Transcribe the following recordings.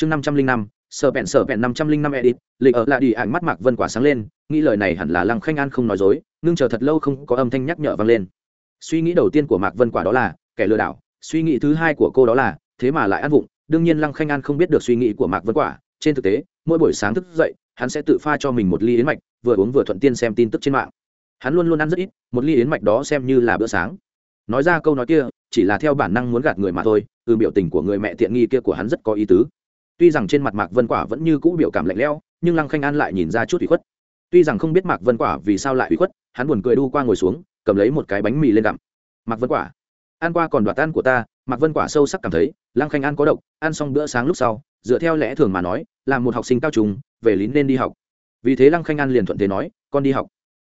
chương năm trăm linh năm sợ bẹn sợ bẹn năm trăm linh năm edit, lịch ở lại đi ảnh mắt mạc vân quả sáng lên, nghĩ lời này hẳn là lăng khanh an không nói dối ngưng chờ thật lâu không có âm thanh nhắc nhở vang lên. Suy nghĩ đầu tiên của mạc vân quả đó là, kẻ lừa đảo, suy nghĩ thứ hai của cô đó là, thế mà lại ăn vụng, đương nhiên lăng khanh an không biết được suy nghĩ của mạc vân quả, trên thực tế, mỗi buổi sáng thức dậy, hắn sẽ tự pha cho mình một ly yến mạch, vừa uống vừa thuận tiện xem tin tức trên mạng. Hắn luôn luôn ăn rất ít, một ly yến mạch đó xem như là bữa sáng. Nói ra câu nói kia, chỉ là theo bản năng muốn gạt người mà thôi, từ biểu tình của người mẹ tiện nghi kia của hắn rất có ý tứ tuy rằng trên mặt mạc vân quả vẫn như cũ biểu cảm lạnh lẽo, nhưng lăng khanh an lại nhìn ra chút ủy khuất. Tuy rằng không biết mạc vân quả vì sao lại ủy khuất, hắn buồn cười đu qua ngồi xuống, cầm lấy một cái bánh mì lên gặm. Mạc vân quả, ăn qua còn đoạt tan của ta, mạc vân quả sâu sắc cảm thấy, lăng khanh an có độc, ăn xong bữa sáng lúc sau, dựa theo lẽ thường mà nói, là một học sinh cao trùng về lín nên đi học. Vì thế lăng khanh an liền thuận thế nói, con đi học.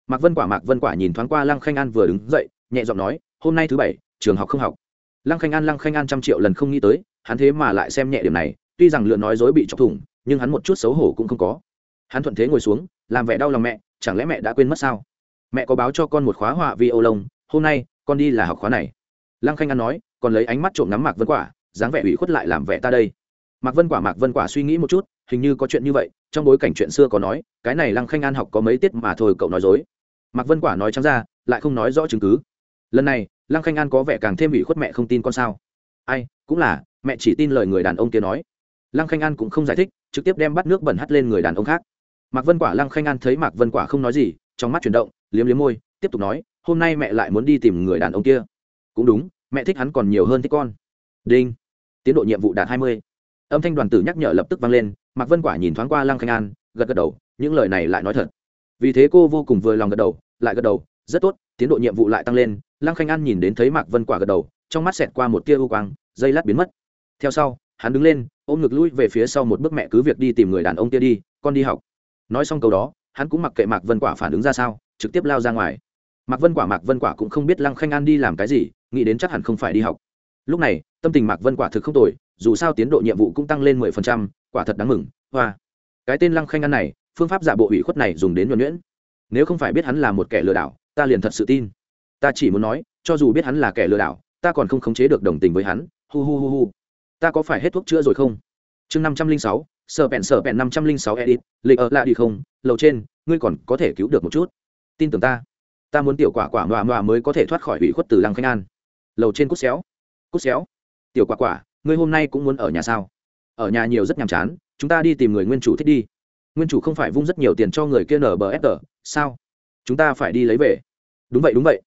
Mạc vân quả, mạc vân quả nhìn thoáng qua lăng khanh an vừa đứng dậy, nhẹ giọng nói, hôm nay thứ bảy, trường học không học. Lăng khanh an, lăng khanh an trăm triệu lần không nghĩ tới, hắn thế mà lại xem nhẹ điểm này tuy rằng lựa nói dối bị chọc thủng, nhưng hắn một chút xấu hổ cũng không có. Hắn thuận thế ngồi xuống, làm vẻ đau lòng mẹ, chẳng lẽ mẹ đã quên mất sao? Mẹ có báo cho con một khóa họa vi Âu lông, hôm nay, con đi là học khóa này. Lăng khanh an nói, còn lấy ánh mắt trộm ngắm mạc vân quả, dáng vẻ ủy khuất lại làm vẻ ta đây. Mạc vân quả, mạc vân quả suy nghĩ một chút, hình như có chuyện như vậy, trong bối cảnh chuyện xưa có nói, cái này lăng khanh an học có mấy tiết mà thôi cậu nói dối. Mạc vân quả nói trắng ra, lại không nói rõ chứng cứ. Lần này, lăng khanh an có vẻ càng thêm ủy khuất mẹ không tin con sao. Ai, cũng là, mẹ chỉ tin lời người đàn ông kia nói lăng khanh an cũng không giải thích, trực tiếp đem bắt nước bẩn hắt lên người đàn ông khác. Mạc vân quả lăng khanh an thấy mạc vân quả không nói gì, trong mắt chuyển động, liếm liếm môi, tiếp tục nói, hôm nay mẹ lại muốn đi tìm người đàn ông kia. Cũng đúng, mẹ thích hắn còn nhiều hơn thích con. Đinh. Tiến độ nhiệm vụ đạt hai mươi. Âm thanh đoàn tử nhắc nhở lập tức vang lên, mạc vân quả nhìn thoáng qua lăng khanh an, gật gật đầu, những lời này lại nói thật. Vì thế cô vô cùng vừa lòng gật đầu, lại gật đầu, rất tốt, tiến độ nhiệm vụ lại tăng lên. Lăng khanh an nhìn đến thấy mạc vân quả gật đầu, trong mắt xẹt qua một tia u quang, dây lát biến mất. Theo sau, hắn đứng lên ôm ngực lui về phía sau một bước mẹ cứ việc đi tìm người đàn ông kia đi, con đi học. Nói xong câu đó, hắn cũng mặc kệ mạc vân quả phản ứng ra sao, trực tiếp lao ra ngoài. Mạc vân quả, mạc vân quả cũng không biết lăng khanh an đi làm cái gì, nghĩ đến chắc hẳn không phải đi học. Lúc này, tâm tình mạc vân quả thực không tồi, dù sao tiến độ nhiệm vụ cũng tăng lên mười phần trăm, quả thật đáng mừng, hoa. Cái tên lăng khanh an này, phương pháp giả bộ ủy khuất này dùng đến nhuẩn nhuyễn. Nếu không phải biết hắn là một kẻ lừa đảo, ta liền thật sự tin. Ta chỉ muốn nói, cho dù biết hắn là kẻ lừa đảo, ta còn không khống chế được đồng tình với hắn. Hu hu hu hu ta có phải hết thuốc chữa rồi không? Chương năm trăm linh sáu sở bẹn sở bẹn năm trăm linh sáu edit, lịch ở lại đi không? Lầu trên, ngươi còn có thể cứu được một chút. Tin tưởng ta. Ta muốn tiểu quả quả mòa mòa mới có thể thoát khỏi hủy khuất từ lăng khánh an. Lầu trên cút xéo. Cút xéo. Tiểu quả quả, ngươi hôm nay cũng muốn ở nhà sao? Ở nhà nhiều rất nhàm chán, chúng ta đi tìm người nguyên chủ thích đi. Nguyên chủ không phải vung rất nhiều tiền cho người kia nở bờ ép tờ sao? Chúng ta phải đi lấy về. Đúng vậy đúng vậy.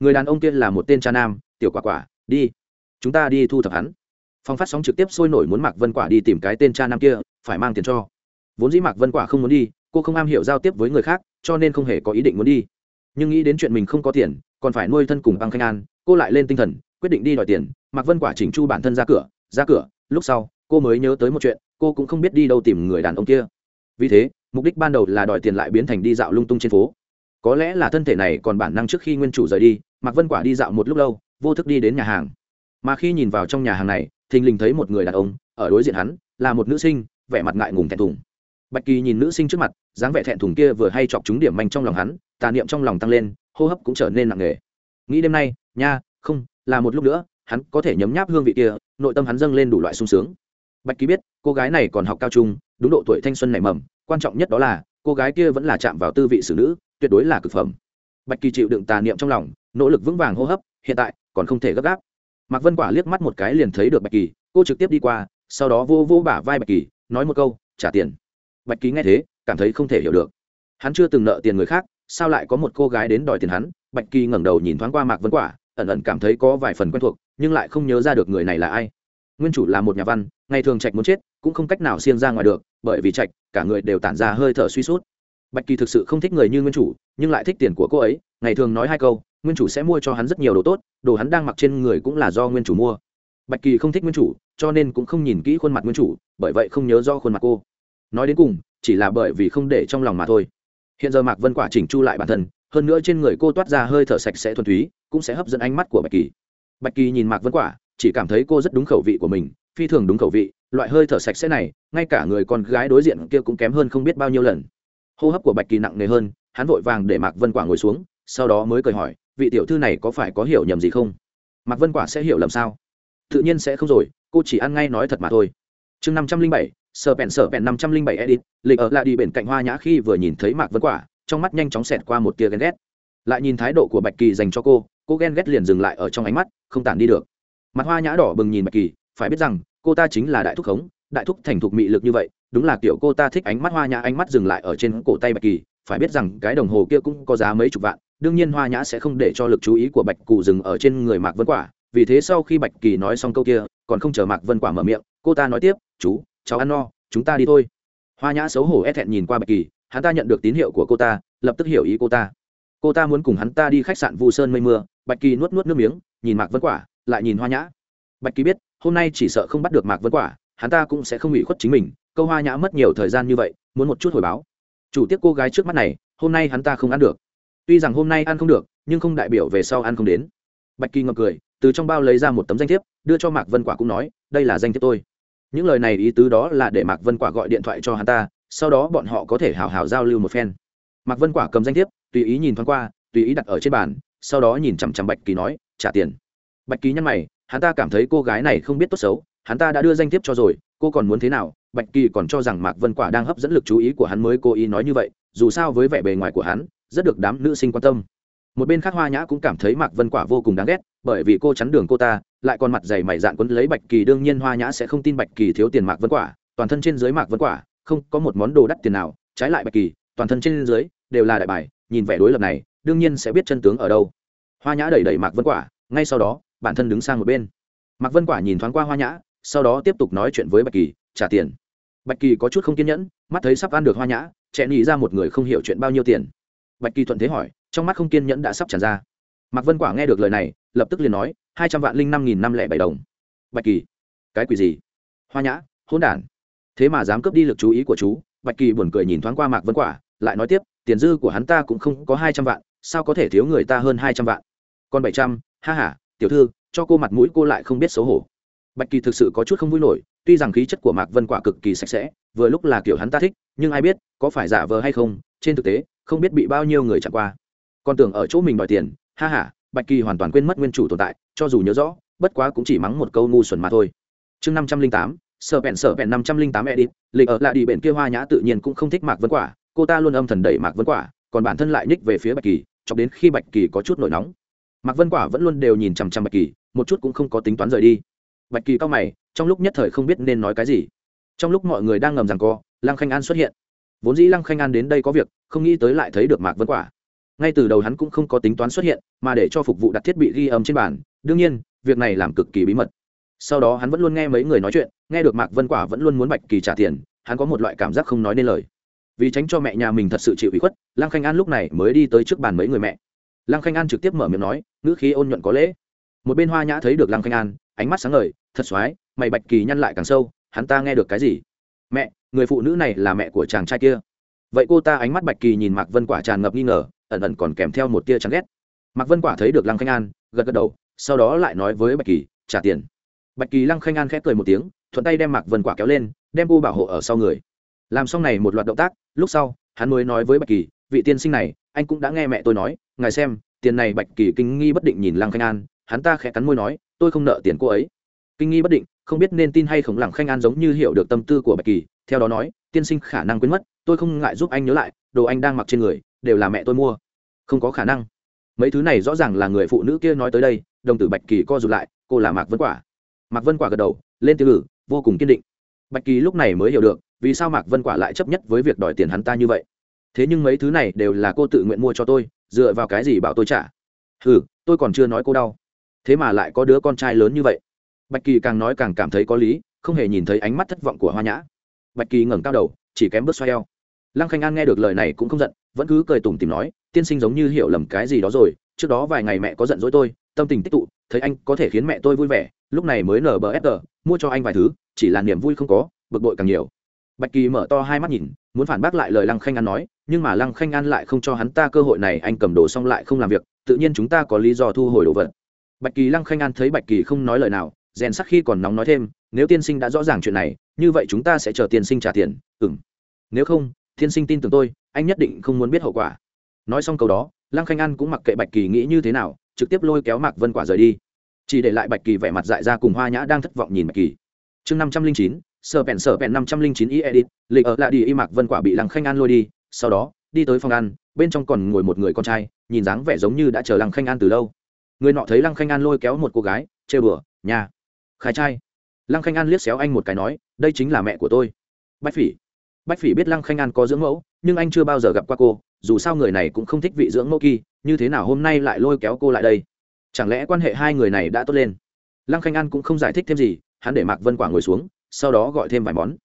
Người đàn ông kia là một tên cha nam, tiểu quả quả, đi. Chúng ta đi thu thập hắn phòng phát sóng trực tiếp sôi nổi muốn mạc vân quả đi tìm cái tên cha nam kia, phải mang tiền cho. Vốn dĩ mạc vân quả không muốn đi, cô không am hiểu giao tiếp với người khác, cho nên không hề có ý định muốn đi. Nhưng nghĩ đến chuyện mình không có tiền, còn phải nuôi thân cùng băng khanh an, cô lại lên tinh thần, quyết định đi đòi tiền. Mạc vân quả chỉnh chu bản thân ra cửa ra cửa, lúc sau, cô mới nhớ tới một chuyện, cô cũng không biết đi đâu tìm người đàn ông kia. Vì thế, mục đích ban đầu là đòi tiền lại biến thành đi dạo lung tung trên phố. Có lẽ là thân thể này còn bản năng trước khi nguyên chủ rời đi, mạc vân quả đi dạo một lúc lâu, vô thức đi đến nhà hàng. Mà khi nhìn vào trong nhà hàng này thình lình thấy một người đàn ông ở đối diện hắn, là một nữ sinh, vẻ mặt ngại ngùng thẹn thùng. Bạch kỳ nhìn nữ sinh trước mặt, dáng vẻ thẹn thùng kia vừa hay chọc trúng điểm manh trong lòng hắn, tà niệm trong lòng tăng lên, hô hấp cũng trở nên nặng nề. Nghĩ đêm nay, nha, không, là một lúc nữa, hắn có thể nhấm nháp hương vị kia, nội tâm hắn dâng lên đủ loại sung sướng. Bạch kỳ biết, cô gái này còn học cao trung, đúng độ tuổi thanh xuân nảy mầm, quan trọng nhất đó là, cô gái kia vẫn là chạm vào tư vị xử nữ, tuyệt đối là cực phẩm. Bạch kỳ chịu đựng tà niệm trong lòng, nỗ lực vững vàng hô hấp, hiện tại còn không thể gấp gáp mạc vân quả liếc mắt một cái liền thấy được bạch kỳ, cô trực tiếp đi qua, sau đó vô vô bả vai bạch kỳ, nói một câu, trả tiền. Bạch kỳ nghe thế, cảm thấy không thể hiểu được. Hắn chưa từng nợ tiền người khác, sao lại có một cô gái đến đòi tiền hắn? Bạch kỳ ngẩng đầu nhìn thoáng qua mạc vân quả, ẩn ẩn cảm thấy có vài phần quen thuộc, nhưng lại không nhớ ra được người này là ai. Nguyên chủ là một nhà văn, ngày thường trạch muốn chết, cũng không cách nào siêng ra ngoài được, bởi vì trạch, cả người đều tản ra hơi thở suy sút. Bạch kỳ thực sự không thích người như nguyên chủ, nhưng lại thích tiền của cô ấy, ngày thường nói hai câu nguyên chủ sẽ mua cho hắn rất nhiều đồ tốt, đồ hắn đang mặc trên người cũng là do nguyên chủ mua. Bạch kỳ không thích nguyên chủ, cho nên cũng không nhìn kỹ khuôn mặt nguyên chủ, bởi vậy không nhớ do khuôn mặt cô. Nói đến cùng, chỉ là bởi vì không để trong lòng mà thôi. Hiện giờ mạc vân quả chỉnh chu lại bản thân, hơn nữa trên người cô toát ra hơi thở sạch sẽ thuần túy, cũng sẽ hấp dẫn ánh mắt của bạch kỳ. Bạch kỳ nhìn mạc vân quả, chỉ cảm thấy cô rất đúng khẩu vị của mình, phi thường đúng khẩu vị, loại hơi thở sạch sẽ này, ngay cả người con gái đối diện kia cũng kém hơn không biết bao nhiêu lần. Hô hấp của bạch kỳ nặng nề hơn, hắn vội vàng để mạc vân quả ngồi xuống, sau đó mới cười hỏi vị tiểu thư này có phải có hiểu nhầm gì không? Mạc vân quả sẽ hiểu lầm sao? Tự nhiên sẽ không rồi, cô chỉ ăn ngay nói thật mà thôi. Chương năm trăm linh bảy, sở bèn sở bèn năm trăm linh bảy edit, lịch ở lại đi bên cạnh hoa nhã khi vừa nhìn thấy mạc vân quả, trong mắt nhanh chóng xẹt qua một tia ghen ghét. Lại nhìn thái độ của bạch kỳ dành cho cô cô ghen ghét liền dừng lại ở trong ánh mắt, không tản đi được. Mặt hoa nhã đỏ bừng nhìn bạch kỳ, phải biết rằng, cô ta chính là đại thúc khống, đại thúc thành thục mị lực như vậy, đúng là kiểu cô ta thích ánh mắt hoa nhã, ánh mắt dừng lại ở trên cổ tay bạch kỳ, phải biết rằng cái đồng hồ kia cũng có giá mấy chục vạn đương nhiên hoa nhã sẽ không để cho lực chú ý của bạch cụ dừng ở trên người mạc vân quả, vì thế sau khi bạch kỳ nói xong câu kia, còn không chờ mạc vân quả mở miệng, cô ta nói tiếp, chú, cháu ăn no, chúng ta đi thôi. Hoa nhã xấu hổ e thẹn nhìn qua bạch kỳ, hắn ta nhận được tín hiệu của cô ta, lập tức hiểu ý cô ta. Cô ta muốn cùng hắn ta đi khách sạn vu sơn mây mưa, bạch kỳ nuốt nuốt nước miếng, nhìn mạc vân quả, lại nhìn hoa nhã. Bạch kỳ biết, hôm nay chỉ sợ không bắt được mạc vân quả, hắn ta cũng sẽ không ủy khuất chính mình, câu hoa nhã mất nhiều thời gian như vậy, muốn một chút hồi báo. Chủ tiếp cô gái trước mắt này, hôm nay hắn ta không ăn được tuy rằng hôm nay ăn không được, nhưng không đại biểu về sau ăn không đến. Bạch kỳ ngậm cười, từ trong bao lấy ra một tấm danh thiếp, đưa cho mạc vân quả cũng nói, đây là danh thiếp tôi. Những lời này ý tứ đó là để mạc vân quả gọi điện thoại cho hắn ta, sau đó bọn họ có thể hào hào giao lưu một phen. Mạc vân quả cầm danh thiếp, tùy ý nhìn thoáng qua, tùy ý đặt ở trên bàn, sau đó nhìn chằm chằm bạch kỳ nói, trả tiền. Bạch kỳ nhăn mày, hắn ta cảm thấy cô gái này không biết tốt xấu, hắn ta đã đưa danh thiếp cho rồi, cô còn muốn thế nào? Bạch kỳ còn cho rằng mạc vân quả đang hấp dẫn lực chú ý của hắn mới cố ý nói như vậy, dù sao với vẻ bề ngoài của hắn rất được đám nữ sinh quan tâm. Một bên khác hoa nhã cũng cảm thấy mạc vân quả vô cùng đáng ghét, bởi vì cô chắn đường cô ta, lại còn mặt dày mày dạn quấn lấy bạch kỳ, đương nhiên hoa nhã sẽ không tin bạch kỳ thiếu tiền mạc vân quả, toàn thân trên dưới mạc vân quả, không có một món đồ đắt tiền nào, trái lại bạch kỳ, toàn thân trên dưới đều là đại bài, nhìn vẻ đối lập này, đương nhiên sẽ biết chân tướng ở đâu. Hoa nhã đẩy đẩy mạc vân quả, ngay sau đó, bản thân đứng sang một bên. Mạc vân quả nhìn thoáng qua hoa nhã, sau đó tiếp tục nói chuyện với bạch kỳ, trả tiền. Bạch kỳ có chút không kiên nhẫn, mắt thấy sắp ăn được hoa nhã trẻ nghĩ ra một người không hiểu chuyện bao nhiêu tiền bạch kỳ thuận thế hỏi, trong mắt không kiên nhẫn đã sắp tràn ra. Mạc vân quả nghe được lời này, lập tức liền nói, hai trăm vạn linh năm nghìn năm lẻ bảy đồng. Bạch kỳ, cái quỷ gì? Hoa nhã hôn đản. Thế mà dám cướp đi lực chú ý của chú, bạch kỳ buồn cười nhìn thoáng qua mạc vân quả, lại nói tiếp, tiền dư của hắn ta cũng không có hai trăm vạn, sao có thể thiếu người ta hơn hai trăm vạn? Còn bảy trăm, ha h a tiểu thư, cho cô mặt mũi cô lại không biết xấu hổ. Bạch kỳ thực sự có chút không vui nổi, tuy rằng khí chất của mạc vân quả cực kỳ sạch sẽ, vừa lúc là kiểu hắn ta thích, nhưng ai biết, có phải giả vờ hay không, trên thực tế không biết bị bao nhiêu người chặn qua. Còn tưởng ở chỗ mình đòi tiền, ha h a bạch kỳ hoàn toàn quên mất nguyên chủ tồn tại, cho dù nhớ rõ, bất quá cũng chỉ mắng một câu ngu xuẩn mà thôi. Chương năm trăm linh tám sợ bẹn sợ bẹn năm trăm linh tám edit, lịch ở lại đi bẹn kia hoa nhã tự nhiên cũng không thích mạc vân quả, cô ta luôn âm thần đẩy mạc vân quả, còn bản thân lại nhích về phía bạch kỳ cho đến khi bạch kỳ có chút nổi nóng. Mạc vân quả vẫn luôn đều nhìn chằm chằm bạch kỳ, một chút cũng không có tính toán rời đi. Bạch kỳ cao mày, trong lúc nhất thời không biết nên nói cái gì. Trong lúc mọi người đang ngầm rằng co, lăng khanh an xuất hiện. Vốn dĩ lăng khanh an đến đây có việc không nghĩ tới lại thấy được mạc vân quả. Ngay từ đầu hắn cũng không có tính toán xuất hiện, mà để cho phục vụ đặt thiết bị ghi âm trên bàn, đương nhiên, việc này làm cực kỳ bí mật. Sau đó hắn vẫn luôn nghe mấy người nói chuyện, nghe được mạc vân quả vẫn luôn muốn bạch kỳ trả tiền, hắn có một loại cảm giác không nói nên lời. Vì tránh cho mẹ nhà mình thật sự chịu ủy khuất, lăng khanh an lúc này mới đi tới trước bàn mấy người mẹ. Lăng khanh an trực tiếp mở miệng nói, ngữ khí ôn nhuận có lễ. Một bên hoa nhã thấy được lăng khanh an, ánh mắt sáng ngời, thật x mày bạch kỳ nhăn lại càng sâu, hắn ta nghe được cái gì? Mẹ, người phụ nữ này là mẹ của chàng trai kia vậy cô ta ánh mắt bạch kỳ nhìn mạc vân quả tràn ngập nghi ngờ, ẩn ẩn còn kèm theo một tia chán ghét. Mạc vân quả thấy được lăng khanh an, gật gật đầu, sau đó lại nói với bạch kỳ, trả tiền. Bạch kỳ lăng khanh an khẽ cười một tiếng, thuận tay đem mạc vân quả kéo lên, đem cô bảo hộ ở sau người. Làm xong này một loạt động tác, lúc sau, hắn mới nói với bạch kỳ, vị tiên sinh này, anh cũng đã nghe mẹ tôi nói, ngài xem, tiền này bạch kỳ kinh nghi bất định nhìn lăng khanh an, hắn ta khẽ cắn môi nói, tôi không nợ tiền cô ấy. Kinh nghi bất định, không biết nên tin hay không lăng khanh an giống như hiểu được tâm tư của bạch kỳ, theo đó nói tiên sinh khả năng quên mất, tôi không ngại giúp anh nhớ lại, đồ anh đang mặc trên người, đều là mẹ tôi mua. Không có khả năng. Mấy thứ này rõ ràng là người phụ nữ kia nói tới đây, đồng tử bạch kỳ co rụt lại, cô là mạc vân quả. Mạc vân quả gật đầu, lên tiêu ngữ vô cùng kiên định. Bạch kỳ lúc này mới hiểu được, vì sao mạc vân quả lại chấp nhất với việc đòi tiền hắn ta như vậy. Thế nhưng mấy thứ này đều là cô tự nguyện mua cho tôi, dựa vào cái gì bảo tôi trả? Ừ tôi còn chưa nói cô đau. Thế mà lại có đứa con trai lớn như vậy. Bạch kỳ càng nói càng cảm thấy có lý, không hề nhìn thấy ánh mắt thất vọng của hoa nhã bạch kỳ ngẩng cao đầu, chỉ kém bước xoay eo. Lăng khanh an nghe được lời này cũng không giận, vẫn cứ cười tủm tìm nói, tiên sinh giống như hiểu lầm cái gì đó rồi, trước đó vài ngày mẹ có giận dỗi tôi, tâm tình tích tụ, thấy anh có thể khiến mẹ tôi vui vẻ, lúc này mới nở bờ fg mua cho anh vài thứ, chỉ là niềm vui không có, bực bội càng nhiều. Bạch kỳ mở to hai mắt nhìn, muốn phản bác lại lời lăng khanh an nói, nhưng mà lăng khanh an lại không cho hắn ta cơ hội này, anh cầm đồ xong lại không làm việc, tự nhiên chúng ta có lý do thu hồi đồ vật. Bạch kỳ lăng khanh an thấy bạch kỳ không nói lời nào, rèn sắc khi còn nóng nói thêm, nếu tiên sinh đã rõ ràng chuyện này như vậy chúng ta sẽ chờ tiên sinh trả tiền. Ừ m nếu không, tiên sinh tin tưởng tôi, anh nhất định không muốn biết hậu quả. Nói xong câu đó, lăng khanh an cũng mặc kệ bạch kỳ nghĩ như thế nào, trực tiếp lôi kéo mạc vân quả rời đi. Chỉ để lại bạch kỳ vẻ mặt dại ra cùng hoa nhã đang thất vọng nhìn bạch kỳ. Chương năm trăm linh chín sở bèn sở bèn năm trăm linh chín y edit, lịch ở lại đi y mạc vân quả bị lăng khanh an lôi đi, sau đó, đi tới phòng ăn, bên trong còn ngồi một người con trai, nhìn dáng vẻ giống như đã chờ lăng khanh an từ lâu. Người nọ thấy lăng khanh an lôi kéo một cô gái chê bừa nhà khai trai lăng khanh an liếc xéo anh một cái nói, đây chính là mẹ của tôi. Bách phỉ. Bách phỉ biết lăng khanh an có dưỡng mẫu, nhưng anh chưa bao giờ gặp qua cô, dù sao người này cũng không thích vị dưỡng mẫu kỳ như thế nào hôm nay lại lôi kéo cô lại đây? Chẳng lẽ quan hệ hai người này đã tốt lên? Lăng khanh an cũng không giải thích thêm gì, hắn để mạc vân quả ngồi xuống, sau đó gọi thêm vài món.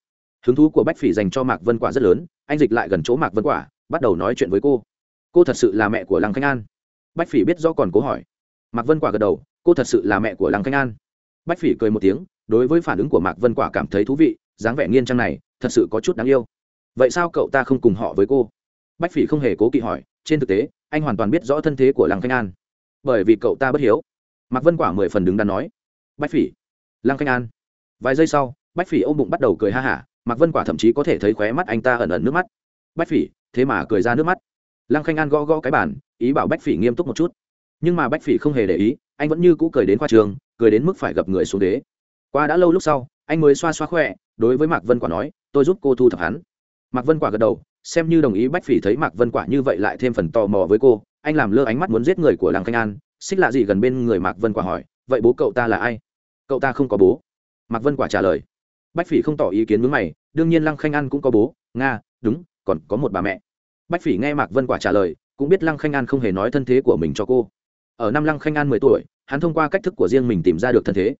Hứng thú của bách phỉ dành cho mạc vân quả rất lớn, anh dịch lại gần chỗ mạc vân quả, bắt đầu nói chuyện với cô. Cô thật sự là mẹ của lăng khanh an? Bách phỉ biết do còn cố hỏi. Mạc vân quả gật đầu, cô thật sự là mẹ của lăng khanh an? Bách phỉ cười một tiếng đối với phản ứng của mạc vân quả cảm thấy thú vị, dáng vẻ nghiên trang này, thật sự có chút đáng yêu. Vậy sao cậu ta không cùng họ với cô? Bách phỉ không hề cố kỵ hỏi, trên thực tế, anh hoàn toàn biết rõ thân thế của lăng khanh an. Bởi vì cậu ta bất hiếu. Mạc vân quả mười phần đứng đắn nói, bách phỉ. Lăng khanh an. Vài giây sau, bách phỉ ôm bụng bắt đầu cười ha hả, mạc vân quả thậm chí có thể thấy khóe mắt anh ta ẩn ẩn nước mắt. Bách phỉ, thế mà cười ra nước mắt. Lăng khanh an gõ gõ cái bàn, ý bảo bách phỉ nghiêm túc một chút. Nhưng mà bách phỉ không hề để ý, anh vẫn như cũ cười đến khoa trường, cười đến mức phải gặp người xuống đế qua đã lâu lúc sau, anh mới xoa xoa khỏe, đối với mạc vân quả nói, tôi giúp cô thu thập hắn. Mạc vân quả gật đầu, xem như đồng ý bách phỉ thấy mạc vân quả như vậy lại thêm phần tò mò với cô, anh làm lơ ánh mắt muốn giết người của làng khanh an. Xích lạ gì gần bên người mạc vân quả hỏi, vậy bố cậu ta là ai? Cậu ta không có bố. Mạc vân quả trả lời. Bách phỉ không tỏ ý kiến với mày, đương nhiên lăng khanh an cũng có bố. Nga, đúng, còn có một bà mẹ. Bách phỉ nghe mạc vân quả trả lời, cũng biết lăng khanh an không hề nói thân thế của mình cho cô. Ở năm lăng khanh an mười tuổi, hắn thông qua cách thức của riêng mình tìm ra được thân thế.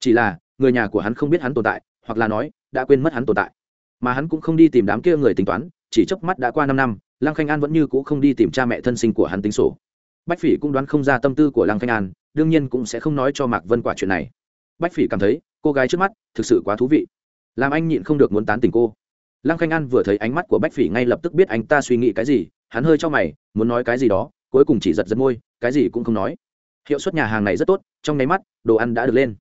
Chỉ là người nhà của hắn không biết hắn tồn tại, hoặc là nói, đã quên mất hắn tồn tại. Mà hắn cũng không đi tìm đám kia người tính toán, chỉ chớp mắt đã qua năm năm, lăng khanh an vẫn như c ũ không đi tìm cha mẹ thân sinh của hắn tính sổ. Bách phỉ cũng đoán không ra tâm tư của lăng khanh an, đương nhiên cũng sẽ không nói cho mạc vân quả chuyện này. Bách phỉ cảm thấy, cô gái trước mắt, thực sự quá thú vị. Làm anh nhịn không được muốn tán tỉnh cô. Lăng khanh an vừa thấy ánh mắt của bách phỉ ngay lập tức biết anh ta suy nghĩ cái gì, hắn hơi cho mày, muốn nói cái gì đó, cuối cùng chỉ giật giật môi, cái gì cũng không nói. Hiệu suất nhà hàng này rất tốt, trong nháy mắt, đồ ăn đã được lên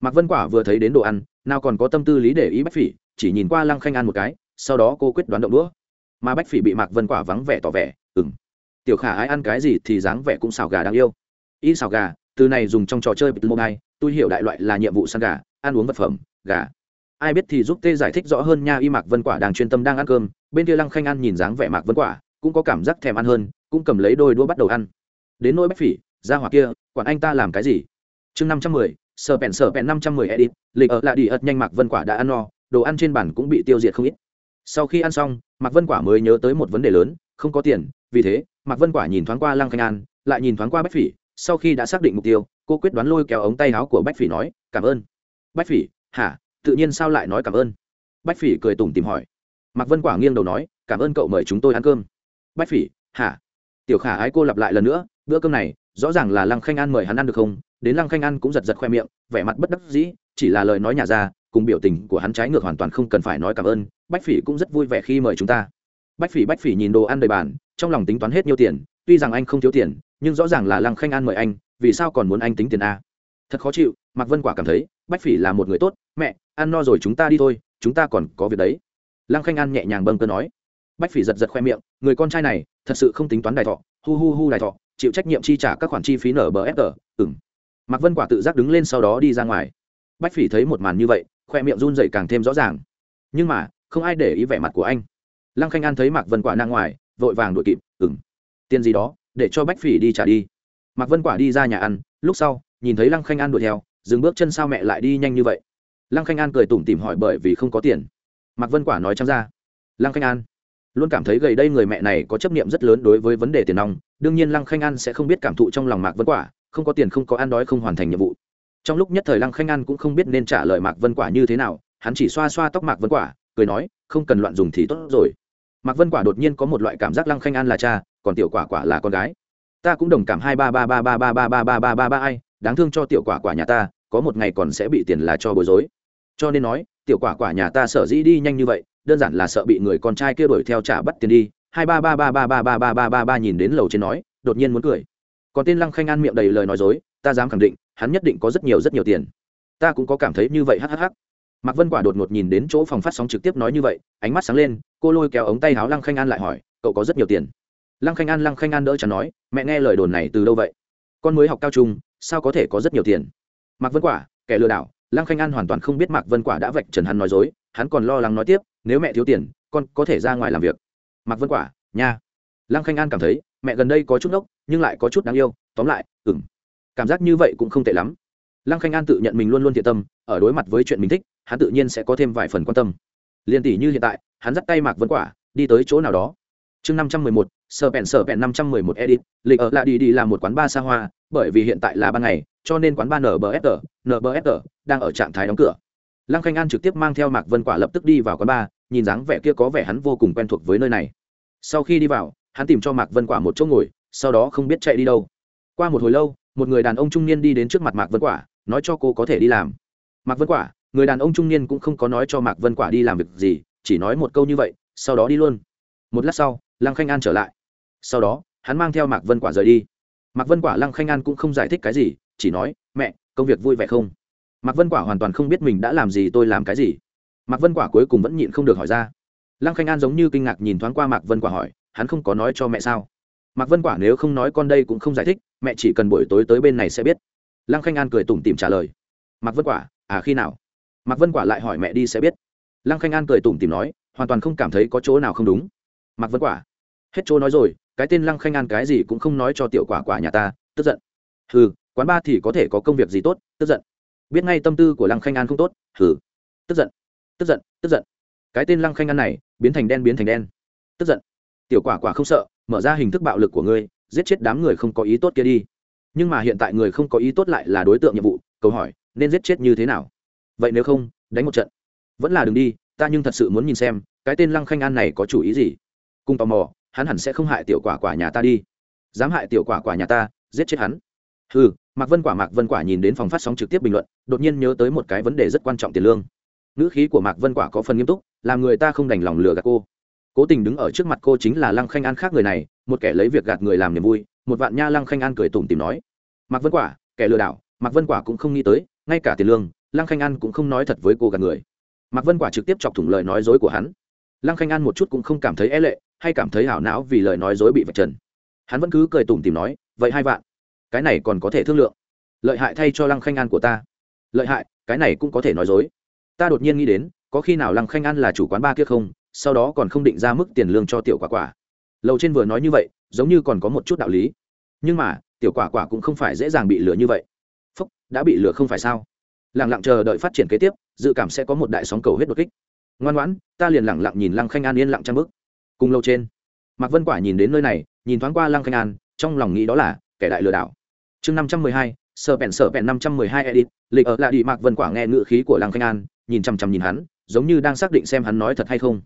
mạc vân quả vừa thấy đến đồ ăn, nào còn có tâm tư lý để ý bách phỉ, chỉ nhìn qua lăng khanh ăn một cái, sau đó cô quyết đoán động đũa. Mà bách phỉ bị mạc vân quả vắng vẻ tỏ vẻ ừng tiểu khả ai ăn cái gì thì dáng vẻ cũng xào gà đáng yêu. Y xào gà, từ này dùng trong trò chơi mobile tôi hiểu đại loại là nhiệm vụ săn gà, ăn uống vật phẩm, gà. Ai biết thì giúp tê giải thích rõ hơn nha, y mạc vân quả đang chuyên tâm đang ăn cơm, bên kia lăng khanh ăn nhìn dáng vẻ mạc vân quả, cũng có cảm giác thèm ăn hơn, cũng cầm lấy đôi đũa bắt đầu ăn. Đến nỗi bách phỉ, ra hỏa kia, quản anh ta làm cái gì? Chương năm trăm mười sờ pèn sờ pèn năm trăm mười edit, lịch ở lại đi ật nhanh mạc vân quả đã ăn no, đồ ăn trên bàn cũng bị tiêu diệt không ít. Sau khi ăn xong, mạc vân quả mới nhớ tới một vấn đề lớn, không có tiền, vì thế, mạc vân quả nhìn thoáng qua lăng khanh an, lại nhìn thoáng qua bách phỉ, sau khi đã xác định mục tiêu, cô quyết đoán lôi kéo ống tay áo của bách phỉ nói, cảm ơn. Bách phỉ, hả? Tự nhiên sao lại nói cảm ơn? Bách phỉ cười tủm tìm hỏi. Mạc vân quả nghiêng đầu nói, cảm ơn cậu mời chúng tôi ăn cơm. Bách phỉ, hả? Tiểu khả ái cô lặp lại lần nữa, bữa cơm này, rõ ràng là lăng khanh an mời hắn ăn được không? Đến lăng khanh ăn cũng giật giật khoe miệng, vẻ mặt bất đắc dĩ, chỉ là lời nói nhà ra cùng biểu tình của hắn trái ngược hoàn toàn không cần phải nói cảm ơn, bách phỉ cũng rất vui vẻ khi mời chúng ta. Bách phỉ bách phỉ nhìn đồ ăn đầy bàn, trong lòng tính toán hết nhiêu tiền, tuy rằng anh không thiếu tiền, nhưng rõ ràng là lăng khanh an mời anh, vì sao còn muốn anh tính tiền a? Thật khó chịu, mạc vân quả cảm thấy, bách phỉ là một người tốt, mẹ, ăn no rồi chúng ta đi thôi, chúng ta còn có việc đấy. Lăng khanh an nhẹ nhàng bâng cơ nói. Bách phỉ giật giật khoe miệng, người con trai này, thật sự không tính toán đài thọ, hu hu hu đài thọ, chịu trách nhiệm chi trả các khoản chi phí nở bờ fg ừng mạc vân quả tự giác đứng lên sau đó đi ra ngoài. Bách phỉ thấy một màn như vậy, khoe miệng run dậy càng thêm rõ ràng. Nhưng mà, không ai để ý vẻ mặt của anh. Lăng khanh an thấy mạc vân quả đang ngoài, vội vàng đuổi kịp ừng tiền gì đó, để cho bách phỉ đi trả đi. Mạc vân quả đi ra nhà ăn, lúc sau, nhìn thấy lăng khanh an đuổi theo, dừng bước chân sao mẹ lại đi nhanh như vậy. Lăng khanh an cười tủm tỉm hỏi bởi vì không có tiền. Mạc vân quả nói chăng ra, lăng khanh an, luôn cảm thấy gầy đây người mẹ này có chấp niệm rất lớn đối với vấn đề tiền nong, đương nhiên lăng khanh an sẽ không biết cảm thụ trong lòng mạc vân quả không có tiền không có ăn đói không hoàn thành nhiệm vụ trong lúc nhất thời lăng khanh an cũng không biết nên trả lời mạc vân quả như thế nào hắn chỉ xoa xoa tóc mạc vân quả cười nói không cần loạn dùng thì tốt rồi mạc vân quả đột nhiên có một loại cảm giác lăng khanh an là cha còn tiểu quả quả là con gái ta cũng đồng cảm hai ba ba ba ba ba ba ba ba ba ba ba ai đáng thương cho tiểu quả quả nhà ta có một ngày còn sẽ bị tiền là cho bối rối cho nên nói tiểu quả quả nhà ta sở dĩ đi nhanh như vậy đơn giản là sợ bị người con trai kia đuổi theo trả bắt tiền đi hai ba ba ba ba ba ba ba ba ba ba nhìn đến lầu trên nói đột nhiên muốn cười còn tên lăng khanh an miệng đầy lời nói dối, ta dám khẳng định, hắn nhất định có rất nhiều rất nhiều tiền. Ta cũng có cảm thấy như vậy hhh mạc vân quả đột ngột nhìn đến chỗ phòng phát sóng trực tiếp nói như vậy, ánh mắt sáng lên, cô lôi kéo ống tay áo lăng khanh an lại hỏi, cậu có rất nhiều tiền? Lăng khanh an, lăng khanh an đỡ chẳng nói, mẹ nghe lời đồn này từ đâu vậy? Con mới học cao trung, sao có thể có rất nhiều tiền? Mạc vân quả, kẻ lừa đảo. Lăng khanh an hoàn toàn không biết mạc vân quả đã vạch trần hắn nói dối, hắn còn lo lắng nói tiếp, nếu mẹ thiếu tiền, con có thể ra ngoài làm việc. Mạc vân quả, nha. Lăng khanh an cảm thấy mẹ gần đây có chút nốc nhưng lại có chút đáng yêu tóm lại ừng cảm giác như vậy cũng không tệ lắm. Lăng khanh an tự nhận mình luôn luôn thiện tâm ở đối mặt với chuyện mình thích hắn tự nhiên sẽ có thêm vài phần quan tâm. Liền tỷ như hiện tại hắn dắt tay mạc vân quả đi tới chỗ nào đó. Chương năm trăm mười một sở bèn sở bèn năm trăm mười một edit lịch ở lại đi đi là một quán ba xa hoa bởi vì hiện tại là ban ngày cho nên quán ba nbfr nbfr đang ở trạng thái đóng cửa. Lăng khanh an trực tiếp mang theo mạc vân quả lập tức đi vào quán ba, nhìn dáng vẻ kia có vẻ hắn vô cùng quen thuộc với nơi này. Sau khi đi vào hắn tìm cho mạc vân quả một chỗ ngồi, sau đó không biết chạy đi đâu. Qua một hồi lâu, một người đàn ông trung niên đi đến trước mặt mạc vân quả, nói cho cô có thể đi làm. Mạc vân quả, người đàn ông trung niên cũng không có nói cho mạc vân quả đi làm việc gì, chỉ nói một câu như vậy, sau đó đi luôn. Một lát sau, lăng khanh an trở lại. Sau đó, hắn mang theo mạc vân quả rời đi. Mạc vân quả, lăng khanh an cũng không giải thích cái gì, chỉ nói, mẹ, công việc vui vẻ không? Mạc vân quả hoàn toàn không biết mình đã làm gì, tôi làm cái gì. Mạc vân quả cuối cùng vẫn nhịn không được hỏi ra. Lăng khanh an giống như kinh ngạc nhìn thoáng qua mạc vân quả hỏi hắn không có nói cho mẹ sao? Mạc vân quả nếu không nói con đây cũng không giải thích, mẹ chỉ cần buổi tối tới bên này sẽ biết. Lăng khanh an cười tủm tìm trả lời. Mạc vân quả à khi nào? Mạc vân quả lại hỏi mẹ đi sẽ biết. Lăng khanh an cười tủm tìm nói, hoàn toàn không cảm thấy có chỗ nào không đúng. Mạc vân quả, hết chỗ nói rồi, cái tên lăng khanh an cái gì cũng không nói cho tiểu quả quả nhà ta, tức giận. Hừ, quán ba thì có thể có công việc gì tốt, tức giận. Biết ngay tâm tư của lăng khanh an không tốt, hừ. Tức giận tức giận tức giận. Cái tên lăng khanh an này, biến thành đen biến thành đen. Tức giận tiểu quả quả không sợ, mở ra hình thức bạo lực của ngươi, giết chết đám người không có ý tốt kia đi. Nhưng mà hiện tại người không có ý tốt lại là đối tượng nhiệm vụ câu hỏi, nên giết chết như thế nào? Vậy nếu không, đánh một trận. Vẫn là đ ừ n g đi, ta nhưng thật sự muốn nhìn xem, cái tên lăng khanh an này có chủ ý gì. Cùng tò mò, hắn hẳn sẽ không hại tiểu quả quả nhà ta đi. Dám hại tiểu quả quả nhà ta, giết chết hắn. Ừ mạc vân quả, mạc vân quả nhìn đến phòng phát sóng trực tiếp bình luận, đột nhiên nhớ tới một cái vấn đề rất quan trọng tiền lương. Ngữ khí của mạc vân quả có phần nghiêm túc, làm người ta không đành lòng lừa gạt cô cố tình đứng ở trước mặt cô chính là lăng khanh an khác người này, một kẻ lấy việc gạt người làm niềm vui, một vạn nha lăng khanh an cười tủm tìm nói. Mạc vân quả, kẻ lừa đảo, mạc vân quả cũng không nghĩ tới, ngay cả tiền lương, lăng khanh an cũng không nói thật với cô gạt người. Mạc vân quả trực tiếp chọc thủng lời nói dối của hắn. Lăng khanh an một chút cũng không cảm thấy e lệ, hay cảm thấy hảo não vì lời nói dối bị vạch trần. Hắn vẫn cứ cười tủm tìm nói, vậy hai vạn, cái này còn có thể thương lượng. Lợi hại thay cho lăng khanh an của ta. Lợi hại, cái này cũng có thể nói dối. Ta đột nhiên nghĩ đến, có khi nào lăng khanh an là chủ quán ba kia không sau đó còn không định ra mức tiền lương cho tiểu quả quả. Lầu trên vừa nói như vậy, giống như còn có một chút đạo lý. Nhưng mà, tiểu quả quả cũng không phải dễ dàng bị lừa như vậy. Phúc, đã bị lừa không phải sao? Lẳng lặng chờ đợi phát triển kế tiếp, dự cảm sẽ có một đại sóng cầu hết đột kích. Ngoan ngoãn, ta liền lẳng lặng nhìn lăng khanh an yên lặng trang bức cùng lâu trên, mạc vân quả nhìn đến nơi này, nhìn thoáng qua lăng khanh an, trong lòng nghĩ đó là kẻ đại lừa đảo. Chương năm trăm mười hai sợ bèn sợ bèn năm trăm mười hai edit, lịch ở lại đi, mạc vân quả nghe ngự khí của lăng khanh an, nhìn chằm chằm nhìn hắn, giống như đang xác định xem hắn nói thật hay không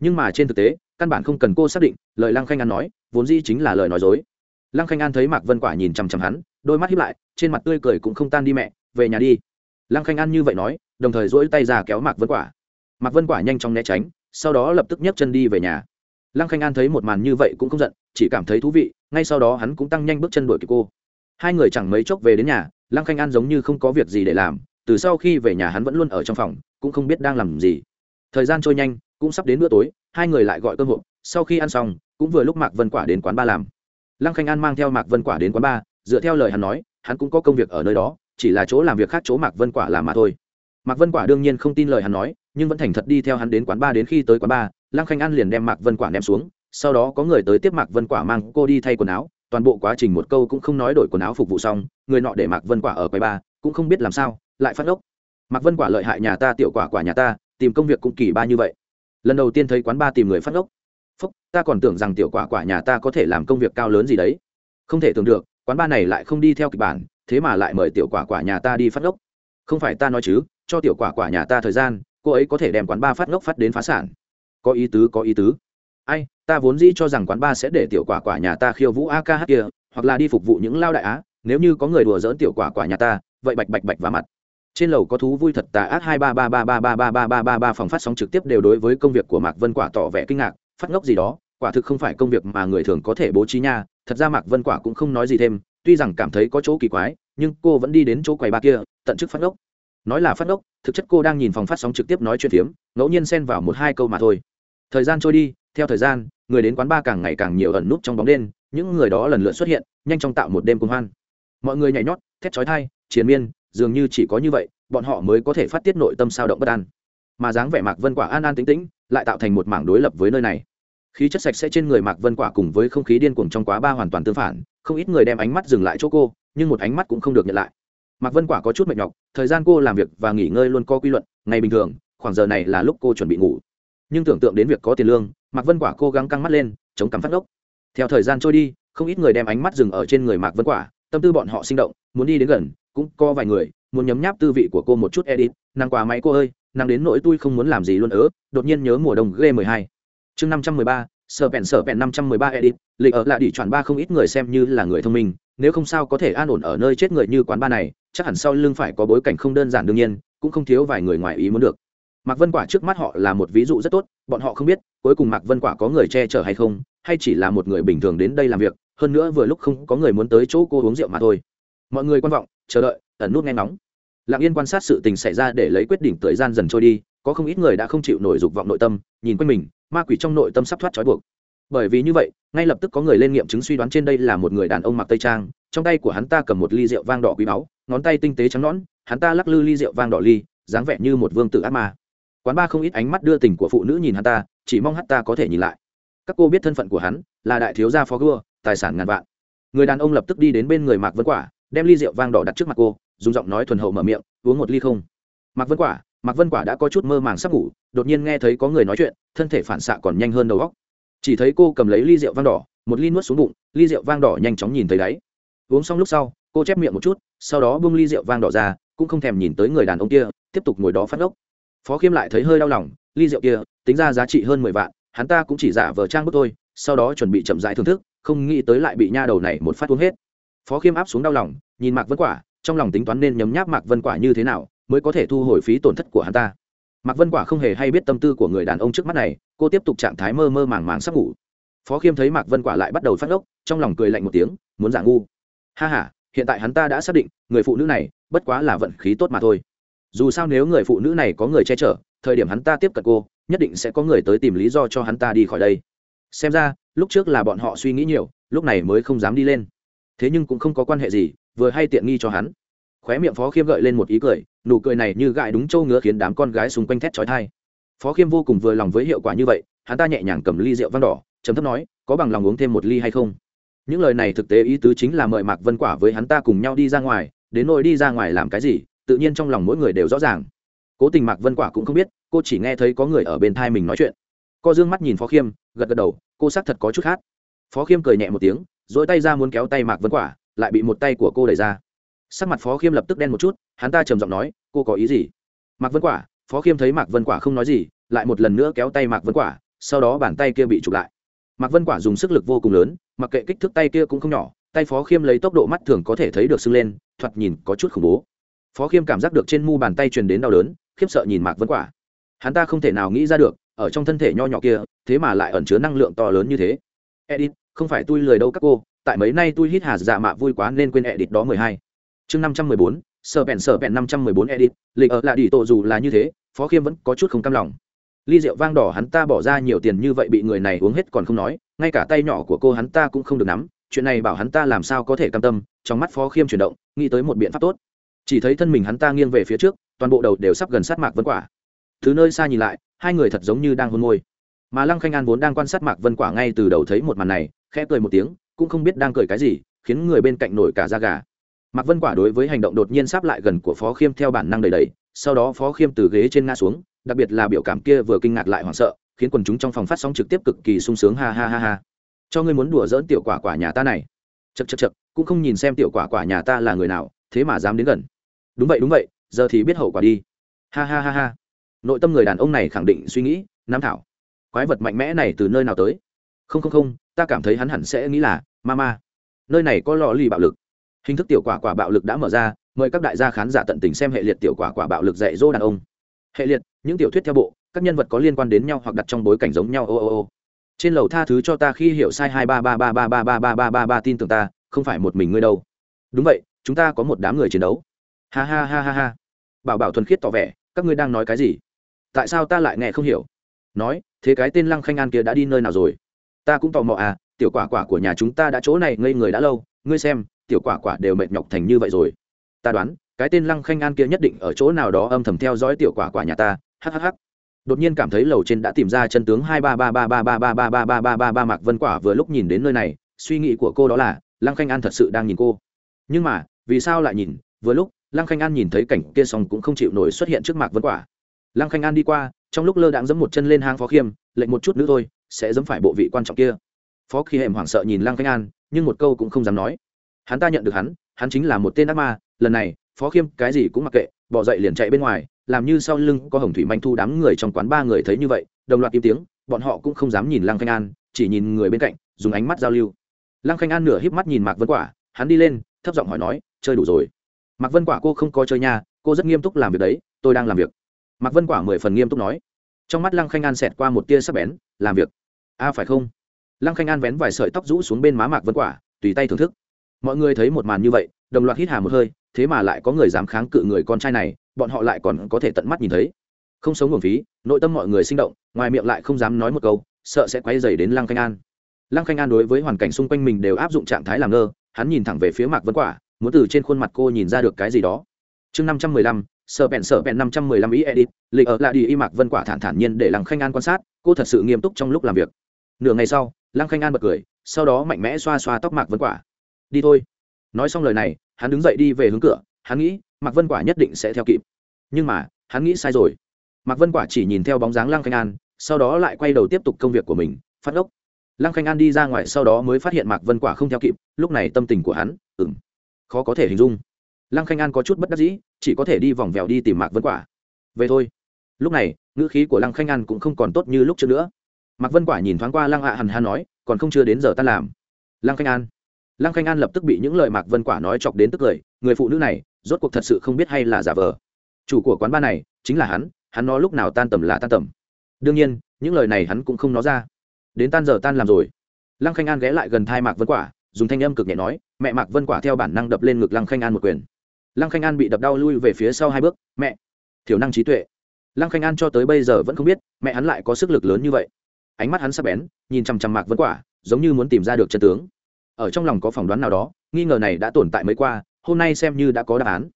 nhưng mà trên thực tế, căn bản không cần cô xác định, lời lăng khanh an nói, vốn dĩ chính là lời nói dối. Lăng khanh an thấy mạc vân quả nhìn chằm chằm hắn, đôi mắt hiếp lại, trên mặt tươi cười cũng không tan đi mẹ, về nhà đi. Lăng khanh an như vậy nói, đồng thời dỗi tay ra kéo mạc vân quả. Mạc vân quả nhanh chóng né tránh, sau đó lập tức nhấc chân đi về nhà. Lăng khanh an thấy một màn như vậy cũng không giận, chỉ cảm thấy thú vị, ngay sau đó hắn cũng tăng nhanh bước chân đuổi kịp cô. Hai người chẳng mấy chốc về đến nhà, lăng khanh an giống như không có việc gì để làm, từ sau khi về nhà hắn vẫn luôn ở trong phòng, cũng không biết đang làm gì. Thời gian trôi nhanh cũng sắp đến bữa tối, hai người lại gọi cơm hộp, sau khi ăn xong, cũng vừa lúc mạc vân quả đến quán ba làm. Lăng khanh an mang theo mạc vân quả đến quán ba, dựa theo lời hắn nói, hắn cũng có công việc ở nơi đó, chỉ là chỗ làm việc khác chỗ mạc vân quả làm mà thôi. Mạc vân quả đương nhiên không tin lời hắn nói, nhưng vẫn thành thật đi theo hắn đến quán ba đến khi tới quán ba, lăng khanh an liền đem mạc vân quả ném xuống, sau đó có người tới tiếp mạc vân quả mang cô đi thay quần áo, toàn bộ quá trình một câu cũng không nói đổi quần áo phục vụ xong, người nọ để mạc vân quả ở quầy ba, cũng không biết làm sao, lại phát ốc. Mạc vân quả lợi hại nhà ta, tiểu quả quả nhà ta, tìm công việc cũng kỳ ba như vậy lần đầu tiên thấy quán ba tìm người phát ngốc. Phúc, ta còn tưởng rằng tiểu quả quả nhà ta có thể làm công việc cao lớn gì đấy. Không thể tưởng được, quán ba này lại không đi theo kịch bản, thế mà lại mời tiểu quả quả nhà ta đi phát ngốc. Không phải ta nói chứ, cho tiểu quả quả nhà ta thời gian, cô ấy có thể đem quán ba phát ngốc phát đến phá sản. Có ý tứ, có ý tứ. Ai, ta vốn dĩ cho rằng quán ba sẽ để tiểu quả quả nhà ta khiêu vũ a ca hát kia, hoặc là đi phục vụ những lao đại á, nếu như có người đùa dỡn tiểu quả quả nhà ta, vậy bạch bạch bạch vào mặt trên lầu có thú vui thật tà ác hai ba ba ba ba ba ba ba ba ba ba phòng phát sóng trực tiếp đều đối với công việc của mạc vân quả tỏ vẻ kinh ngạc phát ngốc gì đó quả thực không phải công việc mà người thường có thể bố trí nha thật ra mạc vân quả cũng không nói gì thêm tuy rằng cảm thấy có chỗ kỳ quái nhưng cô vẫn đi đến chỗ quầy ba kia tận chức phát ngốc nói là phát ngốc thực chất cô đang nhìn phòng phát sóng trực tiếp nói chuyện phiếm ngẫu nhiên xen vào một hai câu mà thôi thời gian trôi đi theo thời gian người đến quán ba càng ngày càng nhiều ẩn nút trong bóng đêm những người đó lần lượt xuất hiện nhanh chóng tạo một đêm cuồng hoan mọi người nhảy nhót thét chói thai chiến miên dường như chỉ có như vậy, bọn họ mới có thể phát tiết nội tâm sao động bất an. Mà dáng vẻ mạc vân quả an an tĩnh tĩnh, lại tạo thành một mảng đối lập với nơi này. Khí chất sạch sẽ trên người mạc vân quả cùng với không khí điên cuồng trong quá ba hoàn toàn tương phản, không ít người đem ánh mắt dừng lại chỗ cô, nhưng một ánh mắt cũng không được nhận lại. Mạc vân quả có chút mệt nhọc, thời gian cô làm việc và nghỉ ngơi luôn có quy luật ngày bình thường, khoảng giờ này là lúc cô chuẩn bị ngủ. Nhưng tưởng tượng đến việc có tiền lương, mạc vân quả cố gắng căng mắt lên, chống cằm phát ốc. Theo thời gian trôi đi, không ít người đem ánh mắt dừng ở trên người mạc vân quả, tâm tư bọn họ sinh động, muốn đi đến gần cũng có vài người, muốn nhấm nháp tư vị của cô một chút edit nàng quà máy cô ơi, nàng đến nỗi tôi không muốn làm gì luôn ớ, đột nhiên nhớ mùa đông g 12 chương 513 sở bèn sở bèn 513 edit lịch ở lại đỉ chọn ba không ít người xem như là người thông minh, nếu không sao có thể an ổn ở nơi chết người như quán ba này, chắc hẳn sau lưng phải có bối cảnh không đơn giản đương nhiên, cũng không thiếu vài người ngoài ý muốn được. Mạc vân quả trước mắt họ là một ví dụ rất tốt, bọn họ không biết, cuối cùng mạc vân quả có người che chở hay không, hay chỉ là một người bình thường đến đây làm việc, hơn nữa vừa lúc không có người muốn tới chỗ cô uống rượu mà thôi. Mọi người quan vọng chờ đợi, ẩn nút nghe ngóng. Lặng yên quan sát sự tình xảy ra để lấy quyết định thời gian dần trôi đi, có không ít người đã không chịu nổi dục vọng nội tâm, nhìn quanh mình, ma quỷ trong nội tâm sắp thoát trói buộc. Bởi vì như vậy, ngay lập tức có người lên nghiệm chứng suy đoán trên đây là một người đàn ông mặc tây trang, trong tay của hắn ta cầm một ly rượu vang đỏ quý báu, ngón tay tinh tế trắng nõn, hắn ta lắc lư ly rượu vang đỏ ly, dáng vẻ như một vương tử ác ma. Quán ba không ít ánh mắt đưa tình của phụ nữ nhìn hắn ta, chỉ mong hắn ta có thể nhìn lại. Các cô biết thân phận của hắn, là đại thiếu gia phó gua, tài sản ngàn vạn. Người đàn ông lập tức đi đến bên người mạc vân quả đem ly rượu vang đỏ đặt trước mặt cô, dùng giọng nói thuần hậu mở miệng, uống một ly không? Mạc vân quả, mạc vân quả đã có chút mơ màng sắp ngủ, đột nhiên nghe thấy có người nói chuyện, thân thể phản xạ còn nhanh hơn đầu góc chỉ thấy cô cầm lấy ly rượu vang đỏ, một ly nuốt xuống bụng, ly rượu vang đỏ nhanh chóng nhìn thấy đáy. Uống xong lúc sau, cô chép miệng một chút, sau đó bưng ly rượu vang đỏ ra, cũng không thèm nhìn tới người đàn ông kia, tiếp tục ngồi đó phát ốc phó khiêm lại thấy hơi đau lòng, ly rượu kia, tính ra giá trị hơn mười vạn, hắn ta cũng chỉ giả vờ trang bức thôi, sau đó chuẩn bị chậm rãi thưởng thức, không nghĩ tới lại bị nha đầu này một phát uống hết phó khiêm áp xuống đau lòng, nhìn mạc vân quả, trong lòng tính toán nên nhấm nháp mạc vân quả như thế nào mới có thể thu hồi phí tổn thất của hắn ta. Mạc vân quả không hề hay biết tâm tư của người đàn ông trước mắt này, cô tiếp tục trạng thái mơ mơ màng màng sắp ngủ. Phó khiêm thấy mạc vân quả lại bắt đầu phát ốc trong lòng cười lạnh một tiếng, muốn giả ngu. Ha h a hiện tại hắn ta đã xác định, người phụ nữ này bất quá là vận khí tốt mà thôi. Dù sao nếu người phụ nữ này có người che chở, thời điểm hắn ta tiếp cận cô, nhất định sẽ có người tới tìm lý do cho hắn ta đi khỏi đây. Xem ra, lúc trước là bọn họ suy nghĩ nhiều, lúc này mới không dám đi lên thế nhưng cũng không có quan hệ gì, vừa hay tiện nghi cho hắn. Khóe miệng phó khiêm gợi lên một ý cười, nụ cười này như gại đúng châu ngứa khiến đám con gái xung quanh thét trói thai phó khiêm vô cùng vừa lòng với hiệu quả như vậy, hắn ta nhẹ nhàng cầm ly rượu vang đỏ chấm thấp nói, có bằng lòng uống thêm một ly hay không? Những lời này thực tế ý tứ chính là mời mạc vân quả với hắn ta cùng nhau đi ra ngoài, đến nỗi đi ra ngoài làm cái gì, tự nhiên trong lòng mỗi người đều rõ ràng. Cố tình mạc vân quả cũng không biết, cô chỉ nghe thấy có người ở bên thai mình nói chuyện. Cô d ư ơ n g mắt nhìn phó khiêm, gật gật đầu, cô xác thật có chút hát phó khiêm cười nhẹ một tiếng dỗi tay ra muốn kéo tay mạc vân quả, lại bị một tay của cô đẩy ra. Sắc mặt phó khiêm lập tức đen một chút, hắn ta trầm giọng nói, cô có ý gì? Mạc vân quả, phó khiêm thấy mạc vân quả không nói gì, lại một lần nữa kéo tay mạc vân quả, sau đó bàn tay kia bị chụp lại. Mạc vân quả dùng sức lực vô cùng lớn, mặc kệ kích thước tay kia cũng không nhỏ, tay phó khiêm lấy tốc độ mắt thường có thể thấy được sưng lên, thoạt nhìn có chút khủng bố. Phó khiêm cảm giác được trên mu bàn tay truyền đến đau đớn, khiếp sợ nhìn mạc vân quả. Hắn ta không thể nào nghĩ ra được, ở trong thân thể nho nhỏ kia, thế mà lại ẩn chứa năng lượng to lớn như thế. Edit không phải tôi lười đâu các cô, tại mấy nay tôi hít hà dạ mạ vui quá nên quên edit đó mười hai. Chương năm trăm mười bốn sợ bèn sợ bèn năm trăm mười bốn edit, lịch ở là đi tổ dù là như thế, phó khiêm vẫn có chút không cam lòng. Ly rượu vang đỏ hắn ta bỏ ra nhiều tiền như vậy bị người này uống hết còn không nói, ngay cả tay nhỏ của cô hắn ta cũng không được nắm, chuyện này bảo hắn ta làm sao có thể cam tâm, trong mắt phó khiêm chuyển động, nghĩ tới một biện pháp tốt. Chỉ thấy thân mình hắn ta nghiêng về phía trước, toàn bộ đầu đều sắp gần sát mạc vân quả. Từ nơi xa nhìn lại, hai người thật giống như đang hôn môi mà lăng khanh an vốn đang quan sát mạc vân quả ngay từ đầu thấy một màn này, khẽ cười một tiếng, cũng không biết đang cười cái gì, khiến người bên cạnh nổi cả da gà. Mạc vân quả đối với hành động đột nhiên sáp lại gần của phó khiêm theo bản năng đầy đầy, sau đó phó khiêm từ ghế trên ngã xuống, đặc biệt là biểu cảm kia vừa kinh ngạc lại hoảng sợ, khiến quần chúng trong phòng phát sóng trực tiếp cực kỳ sung sướng, ha ha ha ha. Cho ngươi muốn đùa dỡn tiểu quả quả nhà ta này. Chật chật chật cũng không nhìn xem tiểu quả quả nhà ta là người nào, thế mà dám đến gần. Đúng vậy đúng vậy, giờ thì biết hậu quả đi. Ha ha ha ha. Nội tâm người đàn ông này khẳng định suy nghĩ, nam thảo quái vật mạnh mẽ này từ nơi nào tới không không không ta cảm thấy hắn hẳn sẽ nghĩ là ma ma nơi này có lò lì bạo lực hình thức tiểu quả quả bạo lực đã mở ra mời các đại gia khán giả tận tình xem hệ liệt tiểu quả quả bạo lực dạy dỗ đàn ông hệ liệt những tiểu thuyết theo bộ các nhân vật có liên quan đến nhau hoặc đặt trong bối cảnh giống nhau ô ô ô trên lầu tha thứ cho ta khi hiểu sai hai ba ba ba ba ba ba ba ba ba ba tin tưởng ta không phải một mình ngươi đâu đúng vậy chúng ta có một đám người chiến đấu ha ha ha ha ha bảo bảo thuần khiết tỏ vẻ các ngươi đang nói cái gì tại sao ta lại nghe không hiểu nói thế cái tên lăng khanh an kia đã đi nơi nào rồi ta cũng tò mò à tiểu quả quả của nhà chúng ta đã chỗ này ngây người đã lâu ngươi xem tiểu quả quả đều mệt nhọc thành như vậy rồi ta đoán cái tên lăng khanh an kia nhất định ở chỗ nào đó âm thầm theo dõi tiểu quả quả nhà ta hhh đột nhiên cảm thấy lầu trên đã tìm ra chân tướng hai ba ba ba ba ba ba ba ba ba ba ba ba mạc vân quả vừa lúc nhìn đến nơi này suy nghĩ của cô đó là lăng khanh an thật sự đang nhìn cô nhưng mà vì sao lại nhìn vừa lúc lăng khanh an nhìn thấy cảnh kia xong cũng không chịu nổi xuất hiện trước mạc vân quả lăng khanh an đi qua, trong lúc lơ đãng giẫm một chân lên hang phó khiêm, lệnh một chút nữa thôi, sẽ giẫm phải bộ vị quan trọng kia. Phó khi hẻm hoảng sợ nhìn lăng khanh an, nhưng một câu cũng không dám nói. Hắn ta nhận được hắn hắn chính là một tên ác ma, lần này, phó khiêm cái gì cũng mặc kệ, bỏ dậy liền chạy bên ngoài, làm như sau lưng có hồng thủy manh thu đám người trong quán ba người thấy như vậy, đồng loạt im tiếng, bọn họ cũng không dám nhìn lăng khanh an, chỉ nhìn người bên cạnh, dùng ánh mắt giao lưu. Lăng khanh an nửa híp mắt nhìn mạc vân quả, hắn đi lên, thấp giọng hỏi nói, chơi đủ rồi. Mạc vân quả, cô không có chơi nha, cô rất nghiêm túc làm việc đấy, tôi đang làm việc mạc vân quả mười phần nghiêm túc nói. Trong mắt lăng khanh an xẹt qua một tia sắc bén làm việc. A à, phải không? Lăng khanh an vén vài sợi tóc rũ xuống bên má mạc vân quả tùy tay thưởng thức. Mọi người thấy một màn như vậy đồng loạt hít hà một hơi thế mà lại có người dám kháng cự người con trai này bọn họ lại còn có thể tận mắt nhìn thấy. Không sống hưởng phí nội tâm mọi người sinh động ngoài miệng lại không dám nói một câu sợ sẽ quay dày đến lăng khanh an. Lăng khanh an đối với hoàn cảnh xung quanh mình đều áp dụng trạng thái làm ngơ hắn nhìn thẳng về phía mạc vân quả muốn từ trên khuôn mặt cô nhìn ra được cái gì đó. Chương năm trăm mười lăm sợ bẹn sợ bẹn năm trăm mười lăm ý edit, lịch ở lại đi y mạc vân quả thản thản nhiên để lăng khanh an quan sát, cô thật sự nghiêm túc trong lúc làm việc. Nửa ngày sau, lăng khanh an bật cười, sau đó mạnh mẽ xoa xoa tóc mạc vân quả. Đi thôi. Nói xong lời này, hắn đứng dậy đi về hướng cửa, hắn nghĩ, mạc vân quả nhất định sẽ theo kịp. Nhưng mà, hắn nghĩ sai rồi. Mạc vân quả chỉ nhìn theo bóng dáng lăng khanh an, sau đó lại quay đầu tiếp tục công việc của mình, phát ốc lăng khanh an đi ra ngoài sau đó mới phát hiện mạc vân quả không theo kịp, lúc này tâm tình của hắn ừng khó có thể hình dung. Lăng khanh an có chút bất đắc dĩ chỉ có thể đi vòng vèo đi tìm mạc vân quả. Về thôi. Lúc này, ngữ khí của lăng khanh an cũng không còn tốt như lúc trước nữa. Mạc vân quả nhìn thoáng qua lăng ạ à hằn hà nói, còn không chưa đến giờ ta làm. Lăng khanh an. Lăng khanh an lập tức bị những lời mạc vân quả nói chọc đến tức cười, người phụ nữ này, rốt cuộc thật sự không biết hay là giả vờ. Chủ của quán bar này, chính là hắn hắn nói lúc nào tan tầm là tan tầm. Đương nhiên, những lời này hắn cũng không nói ra. Đến tan giờ tan làm rồi. Lăng khanh an ghé lại gần thai mạc vân quả, dùng thanh âm cực nhẹ nói, mẹ mạc vân quả theo bản năng đập lên ngực lăng khanh an một quyền lăng khanh an bị đập đau lui về phía sau hai bước, mẹ, thiểu năng trí tuệ. Lăng khanh an cho tới bây giờ vẫn không biết, mẹ hắn lại có sức lực lớn như vậy. Ánh mắt hắn sắp bén, nhìn chằm chằm mạc vân quả, giống như muốn tìm ra được chân tướng. Ở trong lòng có phỏng đoán nào đó, nghi ngờ này đã tồn tại mấy qua, hôm nay xem như đã có đáp án.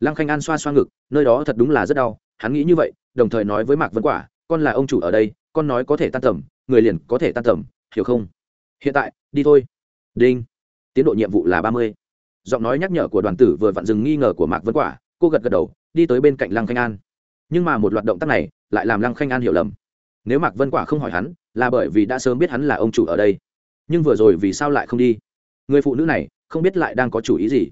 Lăng khanh an xoa xoa ngực, nơi đó thật đúng là rất đau, hắn nghĩ như vậy, đồng thời nói với mạc vân quả, con là ông chủ ở đây, con nói có thể tan tầm, người liền có thể tan tầm, hiểu không? Hiện tại, đi thôi. Đinh. Tiến độ nhiệm vụ là ba mươi giọng nói nhắc nhở của đoàn tử vừa vặn dừng nghi ngờ của mạc vân quả. Cô gật gật đầu, đi tới bên cạnh lăng khanh an. Nhưng mà một loạt động tác này lại làm lăng khanh an hiểu lầm. Nếu mạc vân quả không hỏi hắn, là bởi vì đã sớm biết hắn là ông chủ ở đây. Nhưng vừa rồi vì sao lại không đi? Người phụ nữ này không biết lại đang có chủ ý gì.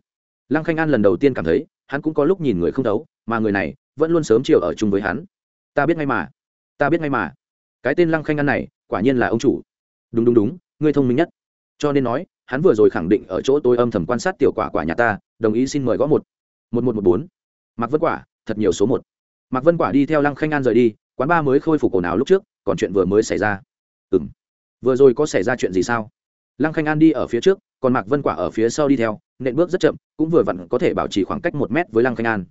Lăng khanh an lần đầu tiên cảm thấy, hắn cũng có lúc nhìn người không thấu, mà người này vẫn luôn sớm chiều ở chung với hắn. Ta biết ngay mà. Ta biết ngay mà. Cái tên lăng khanh an này quả nhiên là ông chủ. Đúng đúng đúng ngươi thông minh nhất. Cho nên nói hắn vừa rồi khẳng định ở chỗ tôi âm thầm quan sát tiểu quả quả nhà ta, đồng ý xin mời gõ một. Một một một bốn. Mạc vân quả, thật nhiều số một. Mạc vân quả đi theo lăng khanh an rời đi, quán ba mới khôi phục cổ nào lúc trước, còn chuyện vừa mới xảy ra. Ừ m vừa rồi có xảy ra chuyện gì sao? Lăng khanh an đi ở phía trước, còn mạc vân quả ở phía sau đi theo, nện bước rất chậm, cũng vừa vặn có thể bảo trì khoảng cách một mét với lăng khanh an.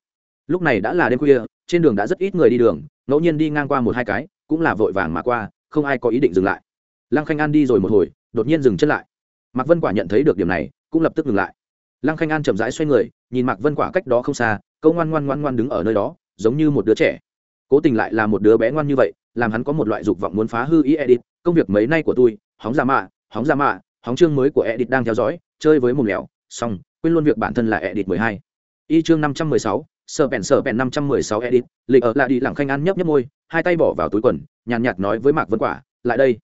Lúc này đã là đêm khuya, trên đường đã rất ít người đi đường, ngẫu nhiên đi ngang qua một hai cái, cũng là vội vàng mà qua, không ai có ý định dừng lại. Lăng khanh an đi rồi một hồi, đột nhiên dừng chân lại mạc vân quả nhận thấy được điểm này, cũng lập tức ngừng lại. Lăng khanh an chậm rãi xoay người, nhìn mạc vân quả cách đó không xa, câu ngoan ngoan ngoan ngoan đứng ở nơi đó, giống như một đứa trẻ. Cố tình lại là một đứa bé ngoan như vậy, làm hắn có một loại dục vọng muốn phá hư ý edit công việc mấy nay của tôi, hóng ra mạ, hóng ra mạ, hóng chương mới của edit đang theo dõi, chơi với mồm lẻo, xong, quên luôn việc bản thân là edit mười hai. Y chương năm trăm mười sáu sợ bèn sợ bèn năm trăm mười sáu edit lịch ở lại đi lặng khanh ăn nhấp nhấp môi, hai tay bỏ vào túi quần, nhàn nhạt nói với mạc vân quả, lại đây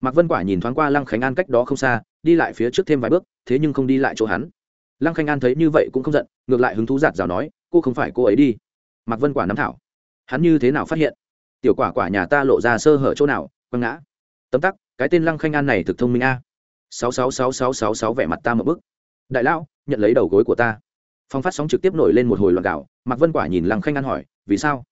mạc vân quả nhìn thoáng qua lăng khánh an cách đó không xa, đi lại phía trước thêm vài bước, thế nhưng không đi lại chỗ hắn. Lăng khánh an thấy như vậy cũng không giận, ngược lại hứng thú giạt rào nói, cô không phải cô ấy đi. Mạc vân quả nắm thảo. Hắn như thế nào phát hiện? Tiểu quả quả nhà ta lộ ra sơ hở chỗ nào, quăng ngã. Tấm tắc, cái tên lăng khanh an này thực thông minh a. Sáu sáu sáu sáu sáu sáu vẻ mặt ta một bức. Đại lão, nhận lấy đầu gối của ta. Phong phát sóng trực tiếp nổi lên một hồi loạn gạo, mạc vân quả nhìn lăng khanh an hỏi, vì sao?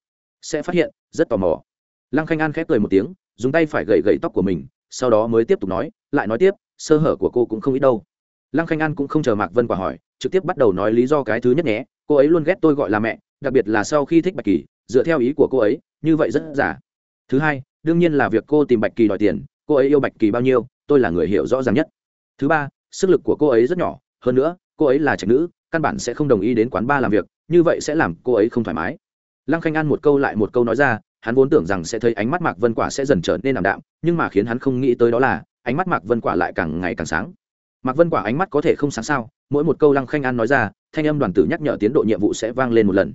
Sẽ phát hiện, rất tò mò. Lăng khanh an khép cười một tiếng, dùng tay phải gậy gậy tóc của mình sau đó mới tiếp tục nói, lại nói tiếp, sơ hở của cô cũng không ít đâu. Lăng khanh an cũng không chờ mạc vân quả hỏi, trực tiếp bắt đầu nói lý do cái thứ nhất nhé, cô ấy luôn ghét tôi gọi là mẹ, đặc biệt là sau khi thích bạch kỳ, dựa theo ý của cô ấy, như vậy rất giả. Thứ hai, đương nhiên là việc cô tìm bạch kỳ đòi tiền, cô ấy yêu bạch kỳ bao nhiêu, tôi là người hiểu rõ ràng nhất. Thứ ba, sức lực của cô ấy rất nhỏ, hơn nữa, cô ấy là trạch nữ, căn bản sẽ không đồng ý đến quán bar làm việc, như vậy sẽ làm cô ấy không thoải mái. Lăng khanh an một câu lại một câu nói ra hắn vốn tưởng rằng sẽ thấy ánh mắt mạc vân quả sẽ dần trở nên ảm đạm, nhưng mà khiến hắn không nghĩ tới đó là, ánh mắt mạc vân quả lại càng ngày càng sáng. Mạc vân quả ánh mắt có thể không sáng sao, mỗi một câu lăng khanh an nói ra, thanh âm đoàn tử nhắc nhở tiến độ nhiệm vụ sẽ vang lên một lần.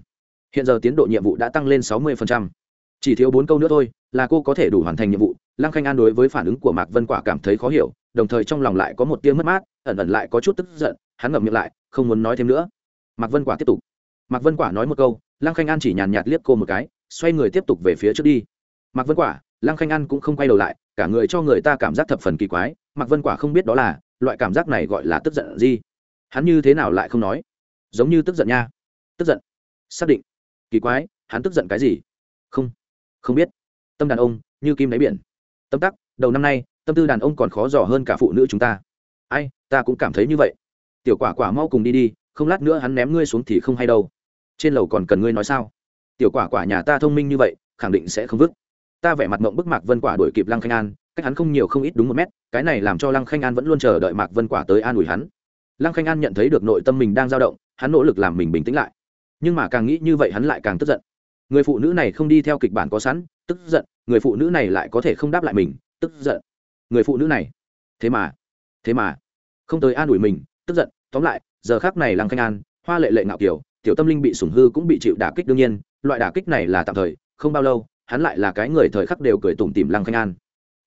Hiện giờ tiến độ nhiệm vụ đã tăng lên sáu mươi chỉ thiếu bốn câu nữa thôi, là cô có thể đủ hoàn thành nhiệm vụ. Lăng khanh an đối với phản ứng của mạc vân quả cảm thấy khó hiểu, đồng thời trong lòng lại có một tiếng mất mát, ẩn ẩn lại có chút tức giận, hắn ngậm miệng lại, không muốn nói thêm nữa. Mạc vân quả tiếp tục. Mạc vân quả nói một câu, lăng khanh an chỉ nhàn nhạt liếc cô một cái xoay người tiếp tục về phía trước đi. Mạc vân quả, lăng khanh an cũng không quay đầu lại, cả người cho người ta cảm giác thập phần kỳ quái, mạc vân quả không biết đó là, loại cảm giác này gọi là tức giận gì? Hắn như thế nào lại không nói? Giống như tức giận nha. Tức giận. Xác định. Kỳ quái, hắn tức giận cái gì? Không. Không biết. Tâm đàn ông, như kim đáy biển. Tâm tắc, đầu năm nay, tâm tư đàn ông còn khó dò hơn cả phụ nữ chúng ta. Ai, ta cũng cảm thấy như vậy. Tiểu quả quả mau cùng đi đi, không lát nữa hắn ném ngươi xuống thì không hay đâu. Trên lầu còn cần ngươi nói sao? Tiểu quả quả nhà ta thông minh như vậy, khẳng định sẽ không vứt. Ta vẻ mặt mộng bức mạc vân quả đuổi kịp lăng khanh an, cách hắn không nhiều không ít đúng một mét, cái này làm cho lăng khanh an vẫn luôn chờ đợi mạc vân quả tới an ủi hắn. Lăng khanh an nhận thấy được nội tâm mình đang dao động, hắn nỗ lực làm mình bình tĩnh lại. Nhưng mà càng nghĩ như vậy hắn lại càng tức giận. Người phụ nữ này không đi theo kịch bản có sẵn, tức giận, người phụ nữ này lại có thể không đáp lại mình, tức giận. Người phụ nữ này. Thế mà thế mà, không tới an ủi mình, tức giận. Tóm lại, giờ khác này lăng khanh an, hoa lệ lệ ngạo kiểu tiểu tâm linh bị sủng hư cũng bị chịu đả kích đương nhiên loại đả kích này là tạm thời, không bao lâu, hắn lại là cái người thời khắc đều cười tủm tìm lăng khanh an.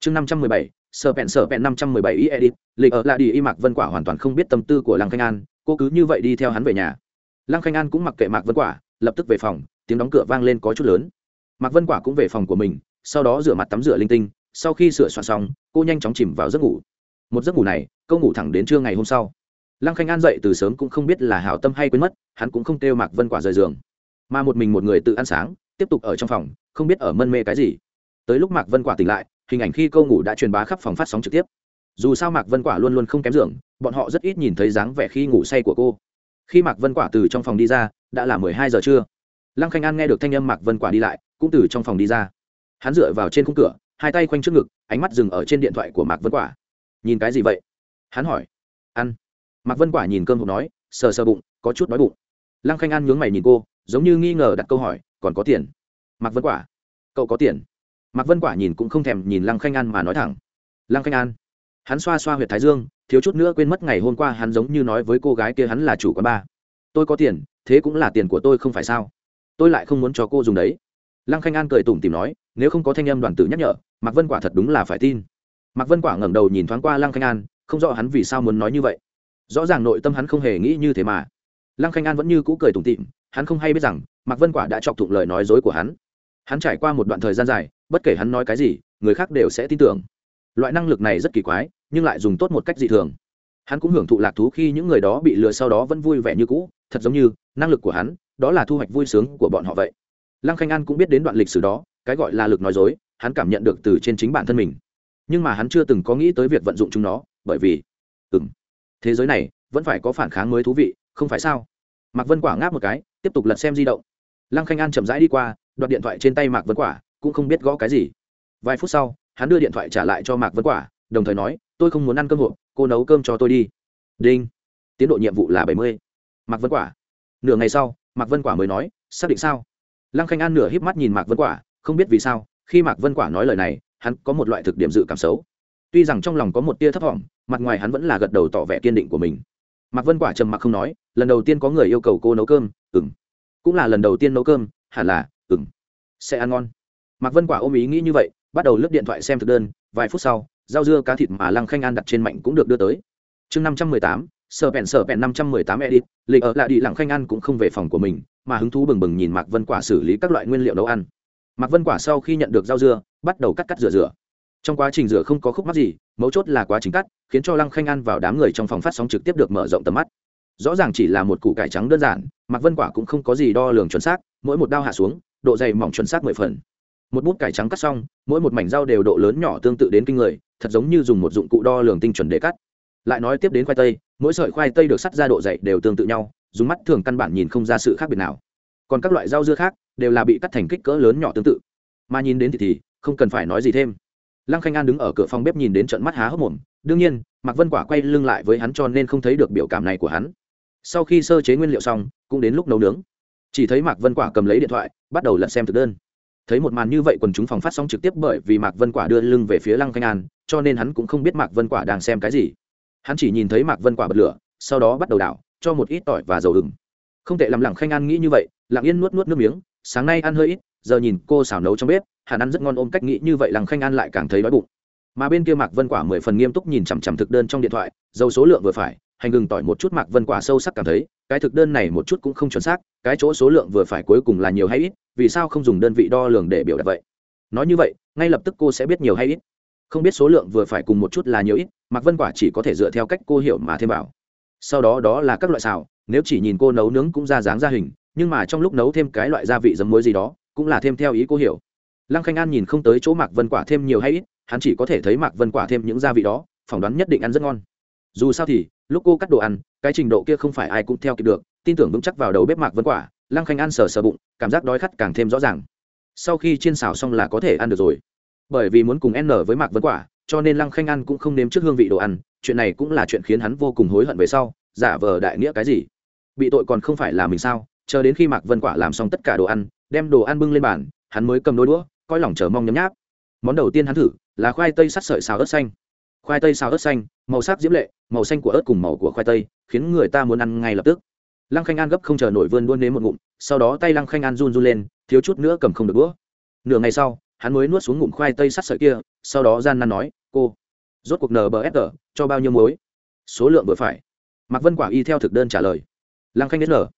Chương năm trăm mười bảy, sở Bẹn sở Bẹn năm trăm mười bảy Y edit lịch ở lại đi y mạc vân quả hoàn toàn không biết tâm tư của lăng khanh an, cô cứ như vậy đi theo hắn về nhà. Lăng khanh an cũng mặc kệ mạc vân quả, lập tức về phòng, tiếng đóng cửa vang lên có chút lớn. Mạc vân quả cũng về phòng của mình, sau đó rửa mặt tắm rửa linh tinh, sau khi sửa soạn xong, cô nhanh chóng chìm vào giấc ngủ. Một giấc ngủ này câu ngủ thẳng đến trưa ngày hôm sau. Lăng khanh an dậy từ sớm cũng không biết là hảo tâm hay quên mất, hắn cũng không kêu mạc vân quả rời giường mà một mình một người tự ăn sáng tiếp tục ở trong phòng không biết ở mân mê cái gì. Tới lúc mạc vân quả tỉnh lại hình ảnh khi câu ngủ đã truyền bá khắp phòng phát sóng trực tiếp. Dù sao mạc vân quả luôn luôn không kém dưỡng, bọn họ rất ít nhìn thấy dáng vẻ khi ngủ say của cô. Khi mạc vân quả từ trong phòng đi ra đã là mười hai giờ trưa. Lăng khanh an nghe được thanh âm mạc vân quả đi lại cũng từ trong phòng đi ra. Hắn dựa vào trên khung cửa hai tay quanh trước ngực ánh mắt dừng ở trên điện thoại của mạc vân quả. Nhìn cái gì vậy? Hắn hỏi. Ăn. Mạc vân quả nhìn cơm hộp nói sờ sờ bụng có chút đói bụng. Lăng khanh an nhướng mày nhìn cô giống như nghi ngờ đặt câu hỏi, còn có tiền? Mạc vân quả. Cậu có tiền? Mạc vân quả nhìn cũng không thèm nhìn lăng khanh an mà nói thẳng. Lăng khanh an? Hắn xoa xoa h u y ệ t thái dương, thiếu chút nữa quên mất ngày hôm qua hắn giống như nói với cô gái kia hắn là chủ quán ba. Tôi có tiền, thế cũng là tiền của tôi không phải sao? Tôi lại không muốn cho cô dùng đấy. Lăng khanh an cười tủm tìm nói, nếu không có thanh âm đoàn tử nhắc nhở, mạc vân quả thật đúng là phải tin. Mạc vân quả ngẩng đầu nhìn thoáng qua lăng khanh an, không rõ hắn vì sao muốn nói như vậy. Rõ ràng nội tâm hắn không hề nghĩ như thế mà. Lăng khanh an vẫn như cũ cười tủm tịm hắn không hay biết rằng, mạc vân quả đã chọc thụng lời nói dối của hắn. Hắn trải qua một đoạn thời gian dài, bất kể hắn nói cái gì, người khác đều sẽ tin tưởng. Loại năng lực này rất kỳ quái, nhưng lại dùng tốt một cách dị thường. Hắn cũng hưởng thụ lạc thú khi những người đó bị lừa sau đó vẫn vui vẻ như cũ, thật giống như, năng lực của hắn, đó là thu hoạch vui sướng của bọn họ vậy. Lăng khanh an cũng biết đến đoạn lịch sử đó, cái gọi là lực nói dối, hắn cảm nhận được từ trên chính bản thân mình. Nhưng mà hắn chưa từng có nghĩ tới việc vận dụng chúng nó, bởi vì ừng thế giới này vẫn phải có phản kháng mới thú vị, không phải sao? Mạc vân quả ngáp một cái tiếp tục lật xem di động. Lăng khanh an chậm rãi đi qua đoạt điện thoại trên tay mạc vân quả cũng không biết gõ cái gì. Vài phút sau hắn đưa điện thoại trả lại cho mạc vân quả đồng thời nói tôi không muốn ăn cơm hộp cô nấu cơm cho tôi đi. Đinh. Tiến độ nhiệm vụ là bảy mươi. Mạc vân quả. Nửa ngày sau mạc vân quả mới nói xác định sao? Lăng khanh an nửa híp mắt nhìn mạc vân quả không biết vì sao khi mạc vân quả nói lời này hắn có một loại thực điểm dự cảm xấu. Tuy rằng trong lòng có một tia thấp vọng, mặt ngoài hắn vẫn là gật đầu tỏ vẻ kiên định của mình mạc vân quả trầm mặc không nói, lần đầu tiên có người yêu cầu cô nấu cơm ừng cũng là lần đầu tiên nấu cơm, hẳn là ừng sẽ ăn ngon. Mạc vân quả ôm ý nghĩ như vậy, bắt đầu lướt điện thoại xem thực đơn, vài phút sau, rau dưa cá thịt mà lăng khanh an đặt trên mạnh cũng được đưa tới. Chương năm trăm mười tám, sở bèn sở bèn năm trăm mười tám edit, lịch ở lại đi lặng khanh ăn cũng không về phòng của mình, mà hứng thú bừng bừng nhìn mạc vân quả xử lý các loại nguyên liệu nấu ăn. Mạc vân quả sau khi nhận được rau dưa, bắt đầu cắt cắt rửa rửa. Trong quá trình rửa không có khúc mắc gì mấu chốt là quá trình cắt khiến cho lăng khanh ăn vào đám người trong phòng phát sóng trực tiếp được mở rộng tầm mắt. Rõ ràng chỉ là một củ cải trắng đơn giản mặc vân quả cũng không có gì đo lường chuẩn xác mỗi một đao hạ xuống độ dày mỏng chuẩn xác mười phần. Một bút cải trắng cắt xong mỗi một mảnh dao đều độ lớn nhỏ tương tự đến kinh người thật giống như dùng một dụng cụ đo lường tinh chuẩn để cắt. Lại nói tiếp đến khoai tây mỗi sợi khoai tây được sắt ra độ dày đều tương tự nhau dùng mắt thường căn bản nhìn không ra sự khác biệt nào. Còn các loại rau dưa khác đều là bị cắt thành kích cỡ lớn nhỏ tương tự. Mà nhìn đến thì, thì không cần phải nói gì thêm lăng khanh an đứng ở cửa phòng bếp nhìn đến trận mắt há hốc mồm, đương nhiên, mạc vân quả quay lưng lại với hắn cho nên không thấy được biểu cảm này của hắn. Sau khi sơ chế nguyên liệu xong, cũng đến lúc nấu nướng. Chỉ thấy mạc vân quả cầm lấy điện thoại, bắt đầu lật xem thực đơn. Thấy một màn như vậy quần chúng phòng phát sóng trực tiếp bởi vì mạc vân quả đưa lưng về phía lăng khanh an, cho nên hắn cũng không biết mạc vân quả đang xem cái gì. Hắn chỉ nhìn thấy mạc vân quả bật lửa, sau đó bắt đầu đảo, cho một ít tỏi và dầu hừng. Không tệ làm lặng khanh an nghĩ như vậy, lặng yên nuốt nuốt nước miếng, sáng nay ăn hơi ít, giờ nhìn cô xào nấu trong bếp hẳn ăn rất ngon ôm cách nghĩ như vậy lăng khanh an lại càng thấy đói bụng. Mà bên kia mạc vân quả mười phần nghiêm túc nhìn chằm chằm thực đơn trong điện thoại dầu số lượng vừa phải, hành gừng tỏi một chút mạc vân quả sâu sắc cảm thấy, cái thực đơn này một chút cũng không chuẩn xác, cái chỗ số lượng vừa phải cuối cùng là nhiều hay ít, vì sao không dùng đơn vị đo lường để biểu đạt vậy? Nói như vậy, ngay lập tức cô sẽ biết nhiều hay ít. Không biết số lượng vừa phải cùng một chút là nhiều ít, mạc vân quả chỉ có thể dựa theo cách cô hiểu mà thêm vào. Sau đó đó là các loại xào, nếu chỉ nhìn cô nấu nướng cũng ra dáng ra hình, nhưng mà trong lúc nấu thêm cái loại gia vị giấm muối gì đó, cũng là thêm theo ý cô hiểu lăng khanh an nhìn không tới chỗ mạc vân quả thêm nhiều hay ít, hắn chỉ có thể thấy mạc vân quả thêm những gia vị đó, phỏng đoán nhất định ăn rất ngon. Dù sao thì, lúc cô cắt đồ ăn, cái trình độ kia không phải ai cũng theo kịp được, tin tưởng vững chắc vào đầu bếp mạc vân quả, lăng khanh ăn sờ sờ bụng, cảm giác đói khát càng thêm rõ ràng. Sau khi chiên xào xong là có thể ăn được rồi. Bởi vì muốn cùng n với mạc vân quả, cho nên lăng khanh ăn cũng không nếm trước hương vị đồ ăn, chuyện này cũng là chuyện khiến hắn vô cùng hối hận về sau, giả vờ đại nghĩa cái gì? Bị tội còn không phải là mình sao? Chờ đến khi mạc vân quả làm xong tất cả đồ ăn, đem đồ ăn bưng lên bàn, hắn mới cầm đôi đũa coi lòng chờ mong nhấm nháp. Món đầu tiên hắn thử là khoai tây sắt sợi xào ớt xanh. Khoai tây xào ớt xanh, màu sắc diễm lệ, màu xanh của ớt cùng màu của khoai tây, khiến người ta muốn ăn ngay lập tức. Lăng khanh an gấp không chờ nổi vươn đuôn nếm một ngụm, sau đó tay lăng khanh an run run lên, thiếu chút nữa cầm không được đũa. Nửa ngày sau, hắn mới nuốt xuống ngụm khoai tây sắt sợi kia, sau đó gian nan nói, cô, rốt cuộc nbsg cho bao nhiêu muối? Số lượng vừa phải. Mạc vân quả y theo thực đơn trả lời. Lăng khanh nhắc nở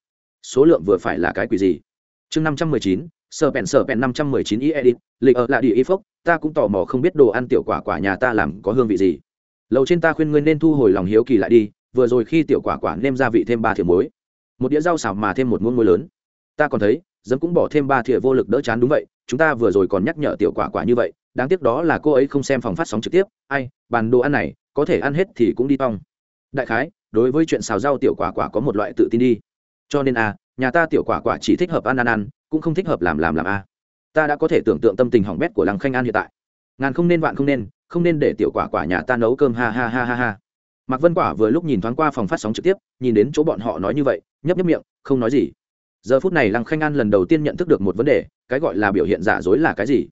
số lượng vừa phải là cái quỷ gì? Chương năm trăm mười chín sở bèn sở bèn năm trăm mười chín y edit, lịch ở lại đi y phốc, ta cũng tò mò không biết đồ ăn tiểu quả quả nhà ta làm có hương vị gì. Lầu trên ta khuyên ngươi nên thu hồi lòng hiếu kỳ lại đi, vừa rồi khi tiểu quả quả nêm gia vị thêm ba thìa muối. Một đĩa rau xào mà thêm một muỗng muối lớn. Ta còn thấy dấm cũng bỏ thêm ba thìa vô lực đỡ chán đúng vậy, chúng ta vừa rồi còn nhắc nhở tiểu quả quả như vậy, đáng tiếc đó là cô ấy không xem phòng phát sóng trực tiếp. Ai, bàn đồ ăn này, có thể ăn hết thì cũng đi tong. Đại khái, đối với chuyện xào rau tiểu quả quả có một loại tự tin đi. Cho nên a nhà ta tiểu quả quả chỉ thích hợp ăn ăn ăn cũng không thích hợp làm làm làm a. Ta đã có thể tưởng tượng tâm tình hỏng bét của lăng khanh an hiện tại. Ngàn không nên vạn không nên không nên để tiểu quả quả nhà ta nấu cơm, ha ha ha ha ha. Mạc vân quả vừa lúc nhìn thoáng qua phòng phát sóng trực tiếp, nhìn đến chỗ bọn họ nói như vậy, nhấp nhấp miệng, không nói gì. Giờ phút này lăng khanh an lần đầu tiên nhận thức được một vấn đề, cái gọi là biểu hiện giả dối là cái gì.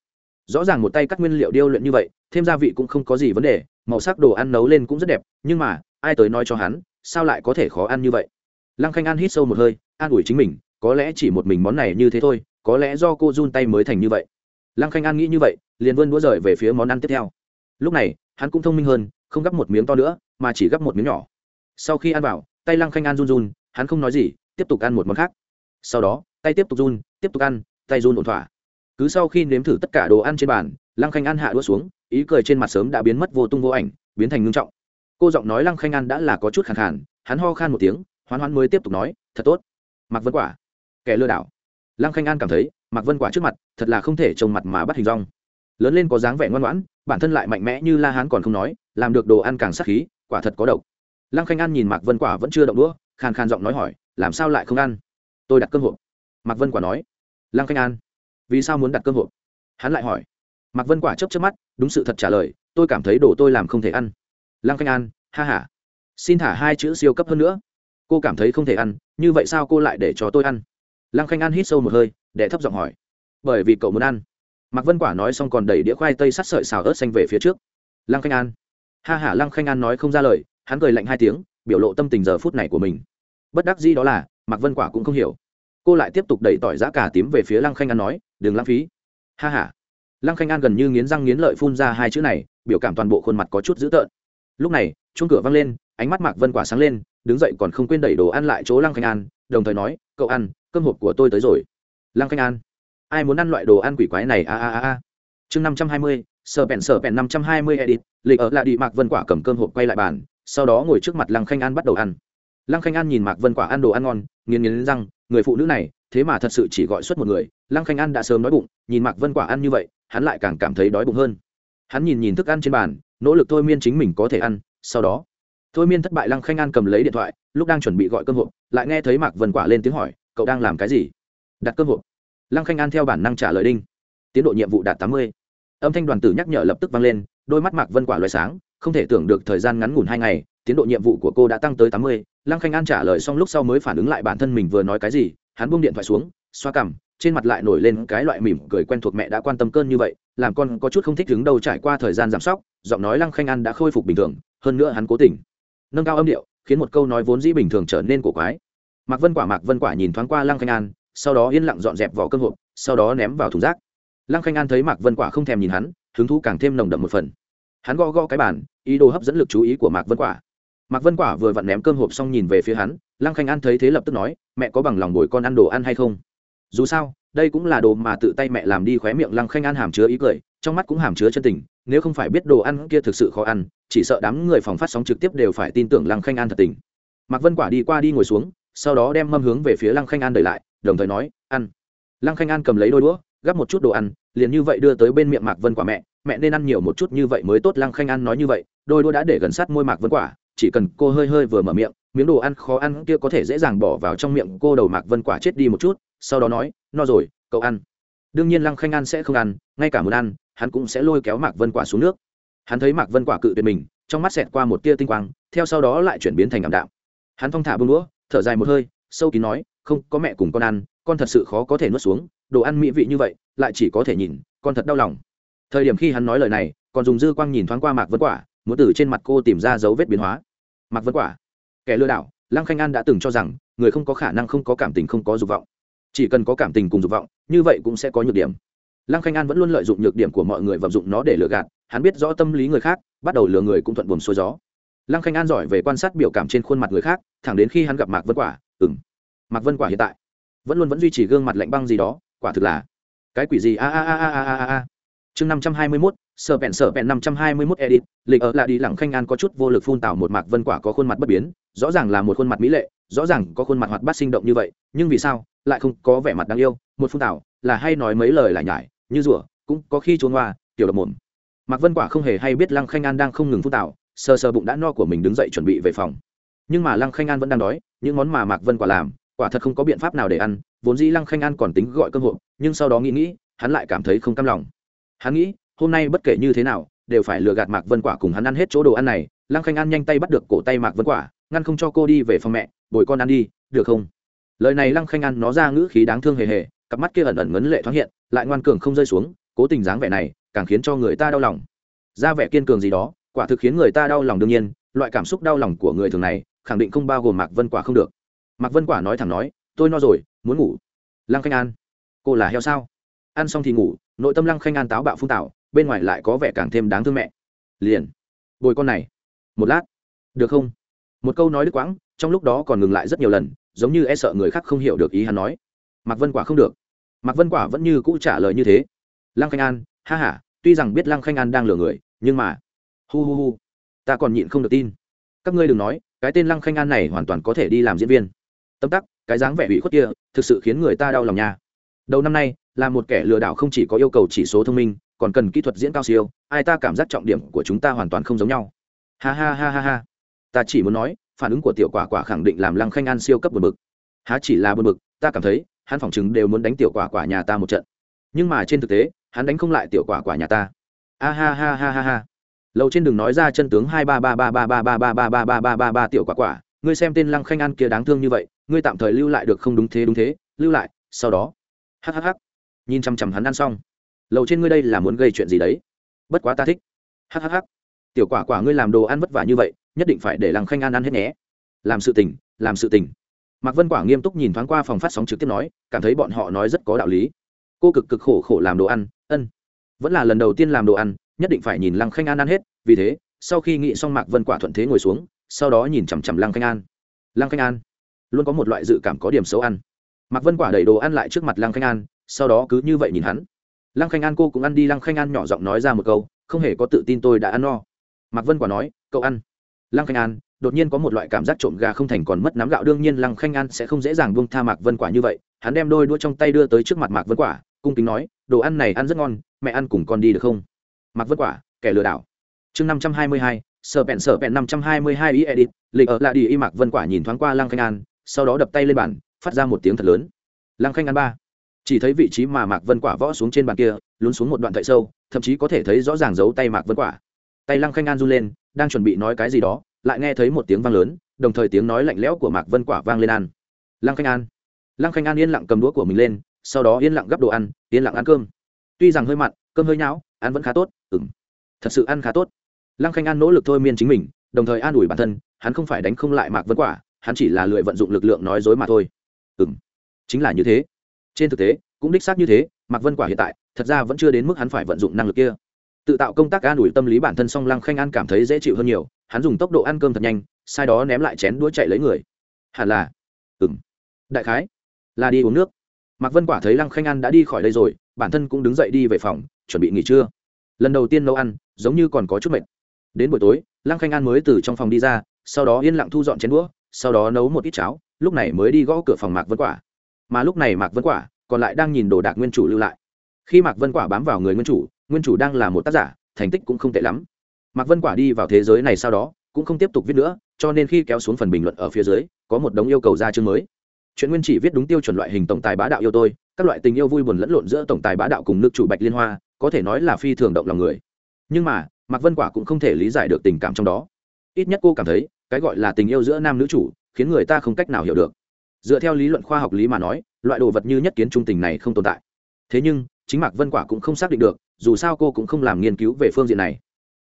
Rõ ràng một tay cắt nguyên liệu điêu luyện như vậy, thêm gia vị cũng không có gì vấn đề, màu sắc đồ ăn nấu lên cũng rất đẹp, nhưng mà, ai tới nói cho hắn, sao lại có thể khó ăn như vậy? Lăng khanh an hít sâu một hơi, an ủi chính mình có lẽ chỉ một mình món này như thế thôi có lẽ do cô run tay mới thành như vậy. Lăng khanh an nghĩ như vậy liền vươn đũa rời về phía món ăn tiếp theo. Lúc này hắn cũng thông minh hơn không gắp một miếng to nữa mà chỉ gắp một miếng nhỏ. Sau khi ăn vào tay lăng khanh an run run hắn không nói gì tiếp tục ăn một món khác. Sau đó tay tiếp tục run tiếp tục ăn tay run ổn thỏa. Cứ sau khi nếm thử tất cả đồ ăn trên bàn lăng khanh an hạ đũa xuống ý cười trên mặt sớm đã biến mất vô tung vô ảnh biến thành ngưng trọng. Cô giọng nói lăng khanh an đã là có chút khẳng khàn, hắn ho khan một tiếng hoán hoán mới tiếp tục nói thật tốt mặc vân quả kẻ lừa đảo. Lăng khanh an cảm thấy mặc vân quả trước mặt, thật là không thể trông mặt mà bắt hình rong lớn lên có dáng vẻ ngoan ngoãn, bản thân lại mạnh mẽ như la hán còn không nói, làm được đồ ăn càng sắc khí, quả thật có độc. Lăng khanh an nhìn mạc vân quả vẫn chưa động đũa, khàn khàn giọng nói hỏi, làm sao lại không ăn? Tôi đặt cơm hộp. Mạc vân quả nói. Lăng khanh an. Vì sao muốn đặt cơm hộp? Hắn lại hỏi. Mạc vân quả chấp chấp mắt, đúng sự thật trả lời, tôi cảm thấy đồ tôi làm không thể ăn. Lăng khanh an. Ha h a xin thả hai chữ siêu cấp hơn nữa. Cô cảm thấy không thể ăn, như vậy sao cô lại để cho tôi ăn? Lăng khanh an hít sâu một hơi để thấp giọng hỏi. Bởi vì cậu muốn ăn. Mạc vân quả nói xong còn đẩy đĩa khoai tây sắt sợi xào ớt xanh về phía trước. Lăng khanh an. Ha hả lăng khanh an nói không ra lời, hắn cười lạnh hai tiếng, biểu lộ tâm tình giờ phút này của mình. Bất đắc dĩ đó là, mạc vân quả cũng không hiểu. Cô lại tiếp tục đẩy tỏi giá cả tím về phía lăng khanh an nói, đừng lãng phí. Ha hả lăng khanh an gần như nghiến răng nghiến lợi phun ra hai chữ này, biểu cảm toàn bộ khuôn mặt có chút dữ tợn. Lúc này, chuông cửa văng lên, ánh mắt mạc vân quả sáng lên đứng dậy còn không quên đẩy đồ ăn lại chỗ lăng khanh an, đồng thời nói, cậu ăn, cơm hộp của tôi tới rồi. Lăng khanh an, ai muốn ăn loại đồ ăn quỷ quái này? A a a a. Chương năm trăm hai mươi, sở bèn sở bèn năm trăm hai mươi edit, lịch ở lại đi mạc vân quả cầm cơm hộp quay lại bàn, sau đó ngồi trước mặt lăng khanh an bắt đầu ăn. Lăng khanh an nhìn mạc vân quả ăn đồ ăn ngon nghiền nghiến răng, người phụ nữ này, thế mà thật sự chỉ gọi suốt một người. Lăng khanh an đã sớm đói bụng, nhìn mạc vân quả ăn như vậy, hắn lại càng cảm thấy đói bụng hơn. Hắn nhìn nhìn thức ăn trên bàn, nỗ lực thôi miên chính mình có thể ăn, sau đó thôi miên thất bại lăng khanh an cầm lấy điện thoại, lúc đang chuẩn bị gọi cơm hộp, lại nghe thấy mạc vân quả lên tiếng hỏi, cậu đang làm cái gì? Đặt cơm hộp. Lăng khanh an theo bản năng trả lời đinh. Tiến độ nhiệm vụ đạt tám mươi. Âm thanh đoàn tử nhắc nhở lập tức vang lên, đôi mắt mạc vân quả loại sáng, không thể tưởng được thời gian ngắn ngủn hai ngày, tiến độ nhiệm vụ của cô đã tăng tới tám mươi. Lăng khanh an trả lời xong lúc sau mới phản ứng lại bản thân mình vừa nói cái gì, hắn buông điện thoại xuống, xoa cằm, trên mặt lại nổi lên cái loại mỉm cười quen thuộc mẹ đã quan tâm cơn như vậy, làm con có chút không thích đứng đâu trải qua thời gian giảm sóc, giọng nói lăng khanh an đã khôi phục bình thường, hơn nữa hắn cố tình nâng cao âm điệu, khiến một câu nói vốn dĩ bình thường trở nên cổ quái. Mạc vân quả, mạc vân quả nhìn thoáng qua lăng khanh an, sau đó yên lặng dọn dẹp vỏ cơm hộp, sau đó ném vào thùng rác. Lăng khanh an thấy mạc vân quả không thèm nhìn hắn, hứng thú càng thêm nồng đậm một phần. Hắn gõ gõ cái bàn, ý đồ hấp dẫn lực chú ý của mạc vân quả. Mạc vân quả vừa vặn ném cơm hộp xong nhìn về phía hắn, lăng khanh an thấy thế lập tức nói, mẹ có bằng lòng bồi con ăn đồ ăn hay không? Dù sao, đây cũng là đồ mà tự tay mẹ làm đi, khóe miệng lăng khanh an hàm chứa ý cười trong mắt cũng hàm chứa chân tình, nếu không phải biết đồ ăn kia thực sự khó ăn, chỉ sợ đám người phòng phát sóng trực tiếp đều phải tin tưởng lăng khanh an thật tình. Mạc vân quả đi qua đi ngồi xuống, sau đó đem mâm hướng về phía lăng khanh an đợi lại, đồng thời nói, ăn. Lăng khanh an cầm lấy đôi đũa, gắp một chút đồ ăn, liền như vậy đưa tới bên miệng mạc vân quả mẹ mẹ nên ăn nhiều một chút như vậy mới tốt. Lăng khanh an nói như vậy, đôi đũa đã để gần sát môi mạc vân quả, chỉ cần cô hơi hơi vừa mở miệng, miếng đồ ăn khó ăn kia có thể dễ dàng bỏ vào trong miệng cô đầu mạc vân quả chết đi một chút, sau đó nói, no rồi, cậu ăn. Đương nhiên lăng khanh an sẽ không ăn, ngay cả muốn ăn hắn cũng sẽ lôi kéo mạc vân quả xuống nước. Hắn thấy mạc vân quả cự tuyệt mình, trong mắt xẹt qua một tia tinh quang, theo sau đó lại chuyển biến thành ảm đạm. Hắn phong thả bông đũa, thở dài một hơi, sâu kín nói, không, có mẹ cùng con ăn, con thật sự khó có thể nuốt xuống, đồ ăn mỹ vị như vậy, lại chỉ có thể nhìn, con thật đau lòng. Thời điểm khi hắn nói lời này, còn dùng dư quang nhìn thoáng qua mạc vân quả, muốn từ trên mặt cô tìm ra dấu vết biến hóa. Mạc vân quả, kẻ lừa đảo, lăng khanh an đã từng cho rằng, người không có khả năng không có cảm tình không có dục vọng. Chỉ cần có cảm tình cùng dục vọng, như vậy cũng sẽ có nhược điểm lăng khanh an vẫn luôn lợi dụng nhược điểm của mọi người vận dụng nó để lừa gạt, hắn biết rõ tâm lý người khác, bắt đầu lừa người cũng thuận buồm xuôi gió. Lăng khanh an giỏi về quan sát biểu cảm trên khuôn mặt người khác, thẳng đến khi hắn gặp mạc vân quả ừng mạc vân quả hiện tại, vẫn luôn vẫn duy trì gương mặt lạnh băng gì đó, quả thực là cái quỷ gì? A a a a a a a chương năm trăm hai mươi mốt sợ vẹn sợ vẹn năm trăm hai mươi mốt edit, lịch ở lại đi lặng khanh an có chút vô lực phun tảo một mạc vân quả có khuôn mặt bất biến, rõ ràng là một khuôn mặt mỹ lệ, rõ ràng có khuôn mặt hoạt bát sinh động như vậy, nhưng vì sao lại không có vẻ mặt đáng yêu? Một phun tảo là hay nói mấy lời lại nhải như rủa cũng có khi trốn hoa tiểu độc mồm. Mạc vân quả không hề hay biết lăng khanh an đang không ngừng phun tạo, sờ sờ bụng đã no của mình đứng dậy chuẩn bị về phòng. Nhưng mà lăng khanh an vẫn đang đói những món mà mạc vân quả làm quả thật không có biện pháp nào để ăn vốn dĩ lăng khanh an còn tính gọi cơm hộp nhưng sau đó nghĩ nghĩ hắn lại cảm thấy không cam lòng. Hắn nghĩ hôm nay bất kể như thế nào đều phải lừa gạt mạc vân quả cùng hắn ăn hết chỗ đồ ăn này. Lăng khanh an nhanh tay bắt được cổ tay mạc vân quả ngăn không cho cô đi về phòng mẹ bồi con ăn đi được không? Lời này lăng khanh an nó ra ngữ khí đáng thương hề hề cặp mắt kia ẩn ẩn ngấn lệ thoáng hiện lại ngoan cường không rơi xuống cố tình dáng vẻ này càng khiến cho người ta đau lòng. Ra vẻ kiên cường gì đó quả thực khiến người ta đau lòng đương nhiên loại cảm xúc đau lòng của người thường này khẳng định không bao gồm mạc vân quả không được. Mạc vân quả nói thẳng nói tôi no rồi muốn ngủ. Lăng khanh an cô là heo sao? Ăn xong thì ngủ nội tâm lăng khanh an táo bạo phun tảo, bên ngoài lại có vẻ càng thêm đáng thương mẹ. Liền bồi con này một lát được không? Một câu nói đứt quãng trong lúc đó còn ngừng lại rất nhiều lần giống như e sợ người khác không hiểu được ý hắn nói. Mạc vân quả không được mạc vân quả vẫn như cũ trả lời như thế. Lăng khanh an, ha h a tuy rằng biết lăng khanh an đang lừa người, nhưng mà, hu hu hu, ta còn nhịn không được tin. Các ngươi đừng nói, cái tên lăng khanh an này hoàn toàn có thể đi làm diễn viên. Tâm tắc, cái dáng vẻ ủy khuất kia, thực sự khiến người ta đau lòng nha. Đầu năm nay, là một kẻ lừa đảo không chỉ có yêu cầu chỉ số thông minh, còn cần kỹ thuật diễn cao siêu, ai ta cảm giác trọng điểm của chúng ta hoàn toàn không giống nhau. Ha ha ha ha ha. Ta chỉ muốn nói, phản ứng của tiểu quả quả khẳng định làm lăng khanh an siêu cấp buồn bực. Há chỉ là buồn bực, ta cảm thấy hắn phỏng chứng đều muốn đánh tiểu quả quả nhà ta một trận nhưng mà trên thực tế hắn đánh không lại tiểu quả quả nhà ta a ha ha ha ha ha lầu trên đường nói ra chân tướng hai ba ba ba ba ba ba ba ba ba ba ba ba ba tiểu quả quả ngươi xem tên lăng khanh an kia đáng thương như vậy ngươi tạm thời lưu lại được không đúng thế đúng thế lưu lại sau đó hhh nhìn chằm chằm hắn ăn xong lầu trên ngươi đây là muốn gây chuyện gì đấy bất quá ta thích hhh tiểu quả quả ngươi làm đồ ăn vất vả như vậy nhất định phải để lăng khanh an ăn hết nhé làm sự tình làm sự tình mạc vân quả nghiêm túc nhìn thoáng qua phòng phát sóng trực tiếp nói, cảm thấy bọn họ nói rất có đạo lý. Cô cực cực khổ khổ làm đồ ăn, ân. Vẫn là lần đầu tiên làm đồ ăn, nhất định phải nhìn lăng khanh an ăn hết, vì thế, sau khi nghĩ xong mạc vân quả thuận thế ngồi xuống, sau đó nhìn chằm chằm lăng khanh an. Lăng khanh an, luôn có một loại dự cảm có điểm xấu ăn. Mạc vân quả đẩy đồ ăn lại trước mặt lăng khanh an, sau đó cứ như vậy nhìn hắn. Lăng khanh an cô cũng ăn đi, lăng khanh an nhỏ giọng nói ra một câu, không hề có tự tin tôi đã ăn no. Mạc vân quả nói, cậu ăn. Lăng khanh an đột nhiên có một loại cảm giác trộm gà không thành còn mất nắm gạo. Đương nhiên, lăng khanh an sẽ không dễ dàng buông tha mạc vân quả như vậy. Hắn đem đôi đũa trong tay đưa tới trước mặt mạc vân quả, cung kính nói, đồ ăn này ăn rất ngon, mẹ ăn cùng con đi được không? Mạc vân quả, kẻ lừa đảo. Chương năm trăm hai mươi hai, sở bẹn sở bẹn năm trăm hai mươi hai ý edit, lịch ở lại đi y mạc vân quả nhìn thoáng qua lăng khanh an, sau đó đập tay lên bàn, phát ra một tiếng thật lớn. Lăng khanh an ba, chỉ thấy vị trí mà mạc vân quả võ xuống trên bàn kia, lún xuống một đoạn thậy sâu, thậm chí có thể thấy rõ ràng giấu tay mạc vân quả. Tay lăng khanh an run lên, đang chuẩn bị nói cái gì đó lại nghe thấy một tiếng vang lớn, đồng thời tiếng nói lạnh lẽo của mạc vân quả vang lên an lăng khanh an. Lăng khanh an yên lặng cầm đũa của mình lên, sau đó yên lặng gắp đồ ăn, yên lặng ăn cơm. Tuy rằng hơi mặn, cơm hơi nhão, ăn vẫn khá tốt ừng thật sự ăn khá tốt. Lăng khanh an nỗ lực thôi miên chính mình, đồng thời an ủi bản thân, hắn không phải đánh không lại mạc vân quả, hắn chỉ là lười vận dụng lực lượng nói dối mà thôi. Ừng chính là như thế. Trên thực tế, cũng đích xác như thế, mạc vân quả hiện tại, thật ra vẫn chưa đến mức hắn phải vận dụng năng lực kia. Tự tạo công tác an ủi tâm lý bản thân song lăng khanh an cảm thấy dễ chịu hơn nhiều hắn dùng tốc độ ăn cơm thật nhanh, sai đó ném lại chén đũa chạy lấy người. Hẳn là ừng đại khái, là đi uống nước. Mạc vân quả thấy lăng khanh ăn đã đi khỏi đây rồi, bản thân cũng đứng dậy đi về phòng, chuẩn bị nghỉ trưa. Lần đầu tiên nấu ăn, giống như còn có chút mệt. Đến buổi tối, lăng khanh an mới từ trong phòng đi ra, sau đó yên lặng thu dọn chén đũa, sau đó nấu một ít cháo, lúc này mới đi gõ cửa phòng mạc vân quả. Mà lúc này mạc vân quả còn lại đang nhìn đồ đạc nguyên chủ lưu lại. Khi mạc vân quả bám vào người nguyên chủ nguyên chủ đang là một tác giả, thành tích cũng không tệ lắm mạc vân quả đi vào thế giới này sau đó, cũng không tiếp tục viết nữa, cho nên khi kéo xuống phần bình luận ở phía dưới, có một đống yêu cầu ra chương mới. Chuyện nguyên chỉ viết đúng tiêu chuẩn loại hình tổng tài bá đạo yêu tôi, các loại tình yêu vui buồn lẫn lộn giữa tổng tài bá đạo cùng nước chủ bạch liên hoa, có thể nói là phi thường động lòng người. Nhưng mà, mạc vân quả cũng không thể lý giải được tình cảm trong đó. Ít nhất cô cảm thấy, cái gọi là tình yêu giữa nam nữ chủ, khiến người ta không cách nào hiểu được. Dựa theo lý luận khoa học lý mà nói, loại đồ vật như nhất kiến trung tình này không tồn tại. Thế nhưng, chính mạc vân quả cũng không xác định được, dù sao cô cũng không làm nghiên cứu về phương diện này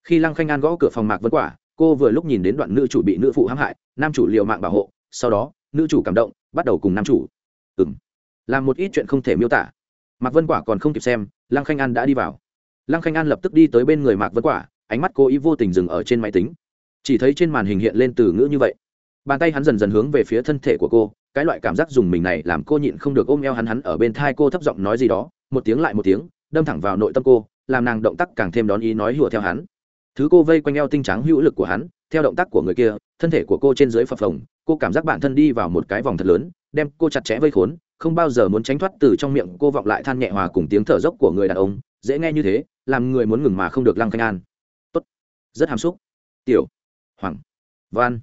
khi lăng khanh an gõ cửa phòng mạc vân quả, cô vừa lúc nhìn đến đoạn nữ chủ bị nữ phụ hãm hại, nam chủ liều mạng bảo hộ, sau đó, nữ chủ cảm động, bắt đầu cùng nam chủ. Ừng làm một ít chuyện không thể miêu tả. Mạc vân quả còn không kịp xem, lăng khanh an đã đi vào. Lăng khanh an lập tức đi tới bên người mạc vân quả, ánh mắt cô ý vô tình dừng ở trên máy tính. Chỉ thấy trên màn hình hiện lên từ ngữ như vậy. Bàn tay hắn dần dần hướng về phía thân thể của cô, cái loại cảm giác dùng mình này làm cô nhịn không được ôm eo hắn hắn ở bên thai cô thấp giọng nói gì đó, một tiếng lại một tiếng, đâm thẳng vào nội tâm cô, làm nàng động tác càng thêm đón ý nói hùa theo hắn thứ cô vây quanh eo tinh trắng hữu lực của hắn, theo động tác của người kia, thân thể của cô trên dưới phập phồng, cô cảm giác bản thân đi vào một cái vòng thật lớn, đem cô chặt chẽ vây khốn, không bao giờ muốn tránh thoát từ trong miệng cô vọng lại than nhẹ hòa cùng tiếng thở dốc của người đàn ông, dễ nghe như thế, làm người muốn ngừng mà không được lăng khanh an. Tốt. Rất hàm xúc. Tiểu. Hoàng. Văn.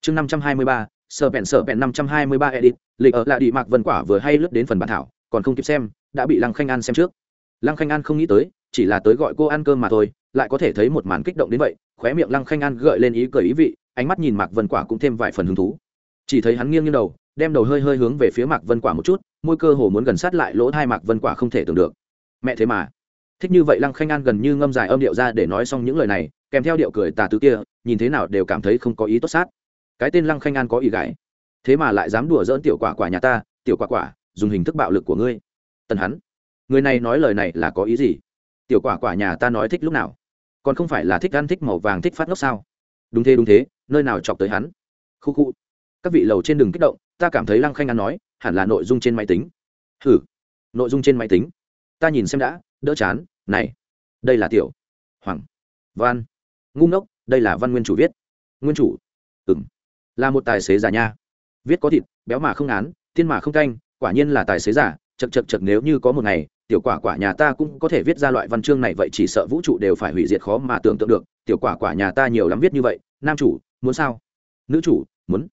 Chương năm trăm hai mươi ba, sở bẹn sở bẹn năm trăm hai mươi ba edit, lịch ở lại đi mạc vân quả vừa hay lướt đến phần bản thảo, còn không kịp xem, đã bị lăng khanh an xem trước. Lăng khanh an không nghĩ tới chỉ là tới gọi cô ăn cơm mà thôi, lại có thể thấy một màn kích động đến vậy, khóe miệng lăng khanh ăn gợi lên ý cười ý vị, ánh mắt nhìn mạc vân quả cũng thêm vài phần hứng thú. Chỉ thấy hắn nghiêng như đầu, đem đầu hơi hơi hướng về phía mạc vân quả một chút, môi cơ hồ muốn gần sát lại lỗ thai mạc vân quả không thể tưởng được. Mẹ thế mà. Thích như vậy lăng khanh an gần như ngâm dài âm điệu ra để nói xong những lời này, kèm theo điệu cười tà tứ kia, nhìn thế nào đều cảm thấy không có ý tốt sát. Cái tên lăng khanh an có ý gãi thế mà lại dám đùa dỡn tiểu quả quả nhà ta, tiểu quả quả, dùng hình thức bạo lực của ngươi. Tần hắn. Người này nói lời này là có ý gì? Tiểu quả quả nhà ta nói thích lúc nào? Còn không phải là thích ăn thích màu vàng thích phát ngốc sao? Đúng thế đúng thế, nơi nào chọc tới hắn? Khu khu. Các vị lầu trên đường kích động, ta cảm thấy lăng khanh ăn nói, hẳn là nội dung trên máy tính. Hử nội dung trên máy tính. Ta nhìn xem đã, đỡ chán, này. Đây là tiểu. Hoàng. Văn. Ngu ngốc, đây là văn nguyên chủ viết. Nguyên chủ. Ừng là một tài xế giả nha. Viết có thịt, béo mà không án tiên mà không canh, quả nhiên là tài xế giả chật chật chật nếu như có một ngày tiểu quả quả nhà ta cũng có thể viết ra loại văn chương này vậy chỉ sợ vũ trụ đều phải hủy diệt khó mà tưởng tượng được tiểu quả quả nhà ta nhiều lắm viết như vậy nam chủ muốn sao nữ chủ muốn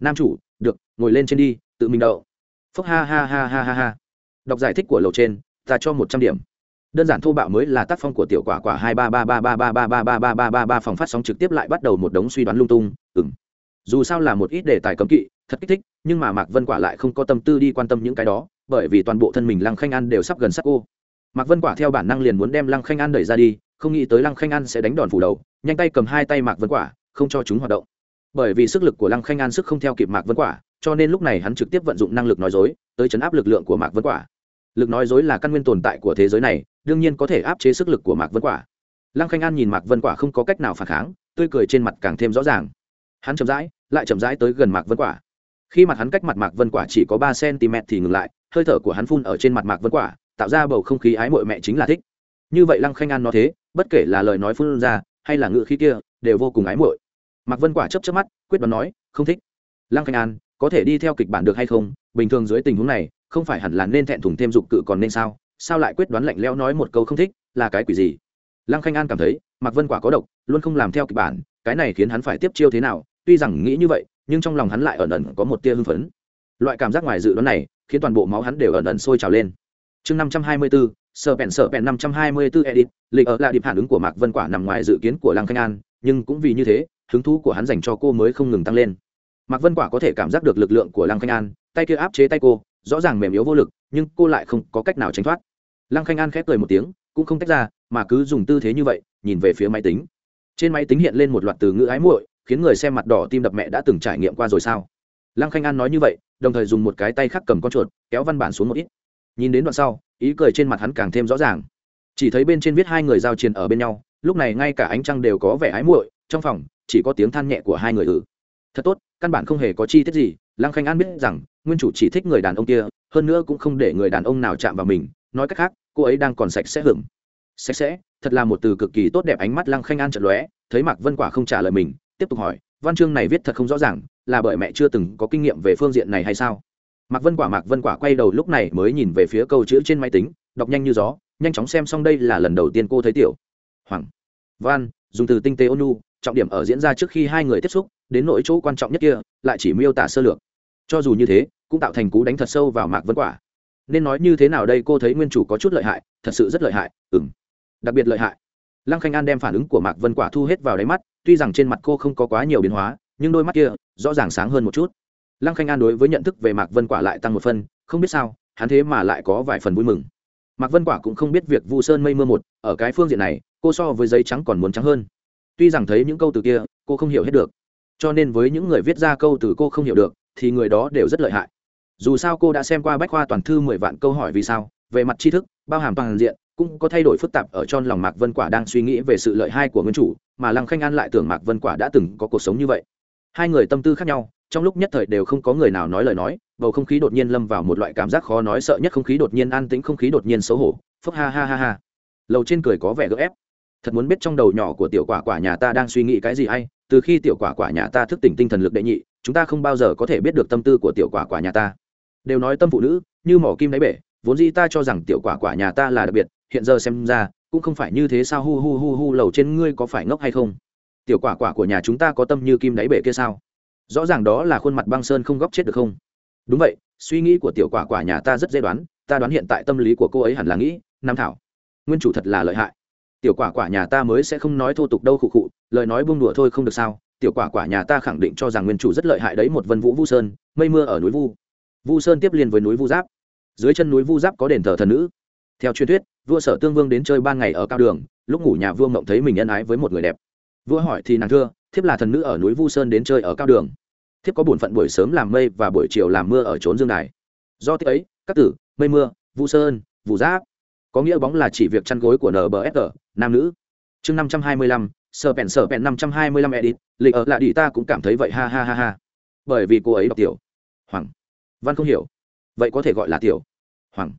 nam chủ được ngồi lên trên đi tự mình đậu phúc ha ha ha ha ha ha đọc giải thích của lầu trên ta cho một trăm điểm đơn giản thô bạo mới là tác phong của tiểu quả quả hai ba ba ba ba ba ba ba ba ba ba ba ba phòng phát sóng trực tiếp lại bắt đầu một đống suy đoán lung tung ừng dù sao là một ít đề tài cấm kỵ thật kích thích nhưng mà mạc vân quả lại không có tâm tư đi quan tâm những cái đó bởi vì toàn bộ thân mình lăng khanh an đều sắp gần sắc cô. Mạc vân quả theo bản năng liền muốn đem lăng khanh an đẩy ra đi, không nghĩ tới lăng khanh an sẽ đánh đòn phủ đầu, nhanh tay cầm hai tay mạc vân quả, không cho chúng hoạt động. Bởi vì sức lực của lăng khanh an sức không theo kịp mạc vân quả, cho nên lúc này hắn trực tiếp vận dụng năng lực nói dối, tới chấn áp lực lượng của mạc vân quả. Lực nói dối là căn nguyên tồn tại của thế giới này, đương nhiên có thể áp chế sức lực của mạc vân quả. Lăng khanh an nhìn mạc vân quả không có cách nào phản kháng, tươi cười trên mặt càng thêm rõ ràng. Hắn chậm rãi, lại chậm rãi tới gần mạc vân quả. Khi mặt hắn cách mặt mạc vân quả chỉ có ba cm thì ngừng lại hơi thở của hắn phun ở trên mặt mạc vân quả, tạo ra bầu không khí ái mội mẹ chính là thích. Như vậy lăng khanh an nói thế, bất kể là lời nói phun ra, hay là ngự khí kia, đều vô cùng ái mội mạc vân quả chấp chấp mắt, quyết đoán nói, không thích. Lăng khanh an, có thể đi theo kịch bản được hay không? Bình thường dưới tình huống này, không phải hẳn là nên thẹn thùng thêm dục cự còn nên sao? Sao lại quyết đoán lạnh lẽo nói một câu không thích? Là cái quỷ gì? Lăng khanh an cảm thấy, mạc vân quả có độc, luôn không làm theo kịch bản, cái này khiến hắn phải tiếp chiêu thế nào? Tuy rằng nghĩ như vậy, nhưng trong lòng hắn lại ẩn ẩn có một tia hưng phấn. Loại cảm giác ngoài dự đoán này khiến toàn bộ máu hắn đều ẩn ẩn sôi trào lên. Chương năm trăm hai mươi bốn sợ bẹn sợ bẹn năm trăm hai mươi bốn edit, lịch ở là điểm phản ứng của mạc vân quả nằm ngoài dự kiến của lăng khanh an, nhưng cũng vì như thế, hứng thú của hắn dành cho cô mới không ngừng tăng lên. Mạc vân quả có thể cảm giác được lực lượng của lăng khanh an, tay kia áp chế tay cô, rõ ràng mềm yếu vô lực, nhưng cô lại không có cách nào tránh thoát. Lăng khanh an khép cười một tiếng, cũng không tách ra, mà cứ dùng tư thế như vậy, nhìn về phía máy tính. Trên máy tính hiện lên một loạt từ ngữ ái muội, khiến người xem mặt đỏ tim đập mẹ đã từng trải nghiệm qua rồi sao? Lăng khanh an nói như vậy đồng thời dùng một cái tay khác cầm con chuột, kéo văn bản xuống một ít. Nhìn đến đoạn sau, ý cười trên mặt hắn càng thêm rõ ràng. Chỉ thấy bên trên viết hai người giao chiến ở bên nhau, lúc này ngay cả ánh trăng đều có vẻ ái muội, trong phòng, chỉ có tiếng than nhẹ của hai người ử thật tốt, căn bản không hề có chi tiết gì, lăng khanh an biết rằng, nguyên chủ chỉ thích người đàn ông kia, hơn nữa cũng không để người đàn ông nào chạm vào mình, nói cách khác, cô ấy đang còn sạch sẽ hưởng sạch sẽ, thật là một từ cực kỳ tốt đẹp, ánh mắt lăng khanh an chợt lóe, thấy mạc vân quả không trả lời mình, tiếp tục hỏi, văn chương này viết thật không rõ ràng là bởi mẹ chưa từng có kinh nghiệm về phương diện này hay sao? Mạc vân quả, mạc vân quả quay đầu lúc này mới nhìn về phía câu chữ trên máy tính, đọc nhanh như gió, nhanh chóng xem xong đây là lần đầu tiên cô thấy tiểu. Hoàng. Văn, dùng từ tinh tế ônu trọng điểm ở diễn ra trước khi hai người tiếp xúc, đến nỗi chỗ quan trọng nhất kia, lại chỉ miêu tả sơ lược. Cho dù như thế, cũng tạo thành cú đánh thật sâu vào mạc vân quả. Nên nói như thế nào đây cô thấy nguyên chủ có chút lợi hại, thật sự rất lợi hại ừng đặc biệt lợi hại. Lăng khanh an đem phản ứng của mạc vân quả thu hết vào đáy mắt, tuy rằng trên mặt cô không có quá nhiều biến hóa nhưng đôi mắt kia rõ ràng sáng hơn một chút. Lăng khanh an đối với nhận thức về mạc vân quả lại tăng một phân không biết sao, hắn thế mà lại có vài phần vui mừng. Mạc vân quả cũng không biết việc vu sơn mây mưa một, ở cái phương diện này, cô so với giấy trắng còn muốn trắng hơn. Tuy rằng thấy những câu từ kia, cô không hiểu hết được. Cho nên với những người viết ra câu từ cô không hiểu được, thì người đó đều rất lợi hại. Dù sao cô đã xem qua bách khoa toàn thư mười vạn câu hỏi vì sao, về mặt tri thức, bao hàm toàn diện, cũng có thay đổi phức tạp ở trong lòng mạc vân quả đang suy nghĩ về sự lợi hai của nguyên chủ, mà lăng khanh an lại tưởng mạc vân quả đã từng có cuộc sống như vậy hai người tâm tư khác nhau, trong lúc nhất thời đều không có người nào nói lời nói, bầu không khí đột nhiên lâm vào một loại cảm giác khó nói sợ nhất không khí đột nhiên an tĩnh, không khí đột nhiên xấu hổ phúc ha ha ha ha. Lầu trên cười có vẻ gỡ ép. Thật muốn biết trong đầu nhỏ của tiểu quả quả nhà ta đang suy nghĩ cái gì hay, từ khi tiểu quả quả nhà ta thức tỉnh tinh thần lực đệ nhị, chúng ta không bao giờ có thể biết được tâm tư của tiểu quả quả nhà ta. Đều nói tâm phụ nữ, như mỏ kim đáy bể, vốn dĩ ta cho rằng tiểu quả quả nhà ta là đặc biệt, hiện giờ xem ra, cũng không phải như thế sao hu hu hu hu, lầu trên ngươi có phải ngốc hay không? Tiểu quả quả của nhà chúng ta có tâm như kim đáy bể kia sao? Rõ ràng đó là khuôn mặt băng sơn không góc chết được không? Đúng vậy, suy nghĩ của tiểu quả quả nhà ta rất dễ đoán, ta đoán hiện tại tâm lý của cô ấy hẳn là nghĩ, nam thảo, nguyên chủ thật là lợi hại. Tiểu quả quả nhà ta mới sẽ không nói thô tục đâu khụ khụ, lời nói buông đùa thôi không được sao? Tiểu quả quả nhà ta khẳng định cho rằng nguyên chủ rất lợi hại đấy một vân vũ vu sơn, mây mưa ở núi vu. Vu sơn tiếp liền với núi vu giáp. Dưới chân núi vu giáp có đền thờ thần nữ. Theo truyền thuyết, vua sở tương vương đến chơi ba ngày ở cao đường, lúc ngủ nhà vua mộng thấy mình ân ái với một người đẹp vua hỏi thì nàng thưa, thiếp là thần nữ ở núi vu sơn đến chơi ở cao đường. Thiếp có bổn phận buổi sớm làm mây và buổi chiều làm mưa ở trốn dương đài. Do thế ấy, các tử, mây mưa, vu sơn Vũ giáp. Có nghĩa bóng là chỉ việc chăn gối của nbsg nam nữ. Chương năm trăm hai mươi lăm sở bèn sở bèn năm trăm hai mươi lăm edit, lịch ở lạ đi ta cũng cảm thấy vậy, ha ha ha ha. Bởi vì cô ấy đọc tiểu. Hoàng. Văn không hiểu. Vậy có thể gọi là tiểu. Hoàng.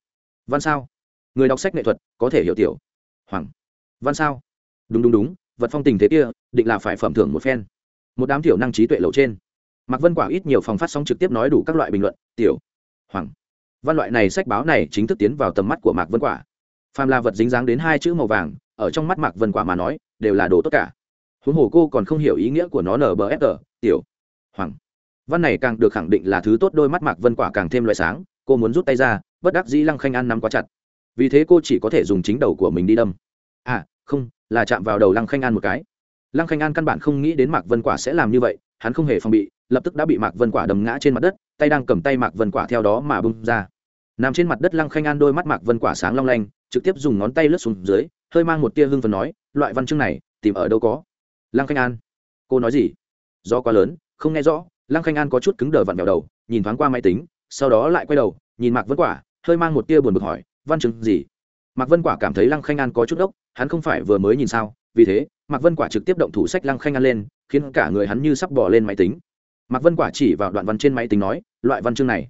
Văn sao? Người đọc sách nghệ thuật có thể hiểu tiểu. Hoàng. Văn sao? Đúng đúng đúng vật phong tình thế kia, định là phải phẩm thưởng một phen. Một đám tiểu năng trí tuệ lầu trên. Mạc vân quả ít nhiều phòng phát sóng trực tiếp nói đủ các loại bình luận, tiểu hoàng. Văn loại này sách báo này chính thức tiến vào tầm mắt của mạc vân quả. Phàm là vật dính dáng đến hai chữ màu vàng, ở trong mắt mạc vân quả mà nói, đều là đồ tốt cả. Huống hồ cô còn không hiểu ý nghĩa của nó nở bờ nbfg tiểu hoàng. Văn này càng được khẳng định là thứ tốt đôi mắt mạc vân quả càng thêm loại sáng, cô muốn rút tay ra, bất đắc dĩ lăng khanh ăn nắm quá chặt. Vì thế cô chỉ có thể dùng chính đầu của mình đi đâm. À không, là chạm vào đầu lăng khanh an một cái. Lăng khanh an căn bản không nghĩ đến mạc vân quả sẽ làm như vậy, hắn không hề phòng bị, lập tức đã bị mạc vân quả đầm ngã trên mặt đất, tay đang cầm tay mạc vân quả theo đó mà bung ra. Nằm trên mặt đất lăng khanh an đôi mắt mạc vân quả sáng long lanh, trực tiếp dùng ngón tay lướt xuống dưới, hơi mang một tia hưng phần nói, loại văn chương này, tìm ở đâu có? Lăng khanh an, cô nói gì? Do quá lớn, không nghe rõ. Lăng khanh an có chút cứng đờ vặn vẹo đầu, nhìn thoáng qua máy tính, sau đó lại quay đầu, nhìn mạc vân quả, hơi mang một tia buồn bực hỏi, văn chương gì? Mạc vân quả cảm thấy lăng khanh an có chút ốc hắn không phải vừa mới nhìn sao? Vì thế, mạc vân quả trực tiếp động thủ sách lăng khanh an lên, khiến cả người hắn như sắp bỏ lên máy tính. Mạc vân quả chỉ vào đoạn văn trên máy tính nói, loại văn chương này.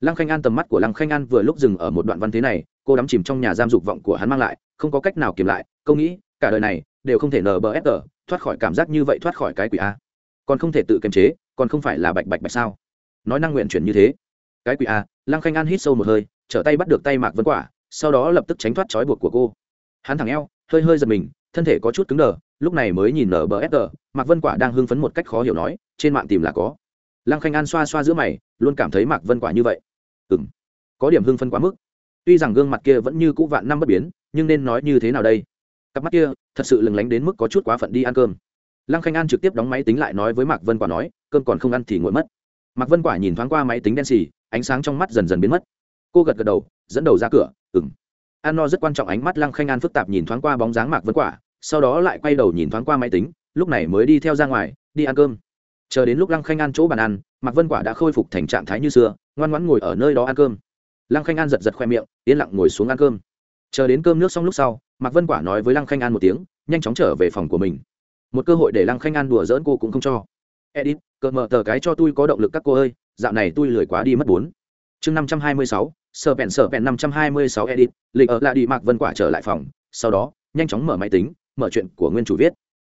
Lăng khanh an tầm mắt của lăng khanh an vừa lúc dừng ở một đoạn văn thế này, cô đắm chìm trong nhà giam dục vọng của hắn mang lại, không có cách nào kiềm lại câu nghĩ, cả đời này, đều không thể nờ bờ ép thoát khỏi cảm giác như vậy thoát khỏi cái quỷ a. Còn không thể tự kiềm chế, còn không phải là bạch bạch bạch sao? Nói năng nguyện chuyển như thế. Cái quỷ a, lăng khanh an hít sâu một hơi, trở tay bắt được tay mạc vân quả sau đó lập tức tránh thoát trói buộc của cô. Hắn thẳng eo, hơi hơi giật mình, thân thể có chút cứng đờ, lúc này mới nhìn nở bờ sg mạc vân quả đang hưng phấn một cách khó hiểu nói, trên mạng tìm là có. Lăng khanh an xoa xoa giữa mày, luôn cảm thấy mạc vân quả như vậy. Ừ m có điểm hưng phấn quá mức. Tuy rằng gương mặt kia vẫn như cũ vạn năm bất biến, nhưng nên nói như thế nào đây? Cặp mắt kia, thật sự lừng lánh đến mức có chút quá phận đi ăn cơm. Lăng khanh an trực tiếp đóng máy tính lại nói với mạc vân quả nói, cơm còn không ăn thì nguội mất. Mạc vân quả nhìn thoáng qua máy tính đen xì, ánh sáng trong mắt dần dần biến mất. Cô gật gật đầu, dẫn đầu ra cửa ừng an no rất quan trọng ánh mắt lăng khanh an phức tạp nhìn thoáng qua bóng dáng mạc vân quả, sau đó lại quay đầu nhìn thoáng qua máy tính, lúc này mới đi theo ra ngoài, đi ăn cơm. Chờ đến lúc lăng khanh an chỗ bàn ăn, mạc vân quả đã khôi phục thành trạng thái như xưa, ngoan ngoãn ngồi ở nơi đó ăn cơm. Lăng khanh an giật giật khoe miệng, yên lặng ngồi xuống ăn cơm. Chờ đến cơm nước xong lúc sau, mạc vân quả nói với lăng khanh an một tiếng, nhanh chóng trở về phòng của mình. Một cơ hội để lăng khanh an đùa dỡn cô cũng không cho. Edit cợt mở tờ cái cho tôi có động lực các cô ơi, dạo này tôi lười quá đi mất bốn. Chương năm trăm hai mươi sáu sở vẹn sở vẹn năm trăm hai mươi sáu edit, lịch ở lại đi mạc vân quả trở lại phòng, sau đó, nhanh chóng mở máy tính, mở chuyện của nguyên chủ viết.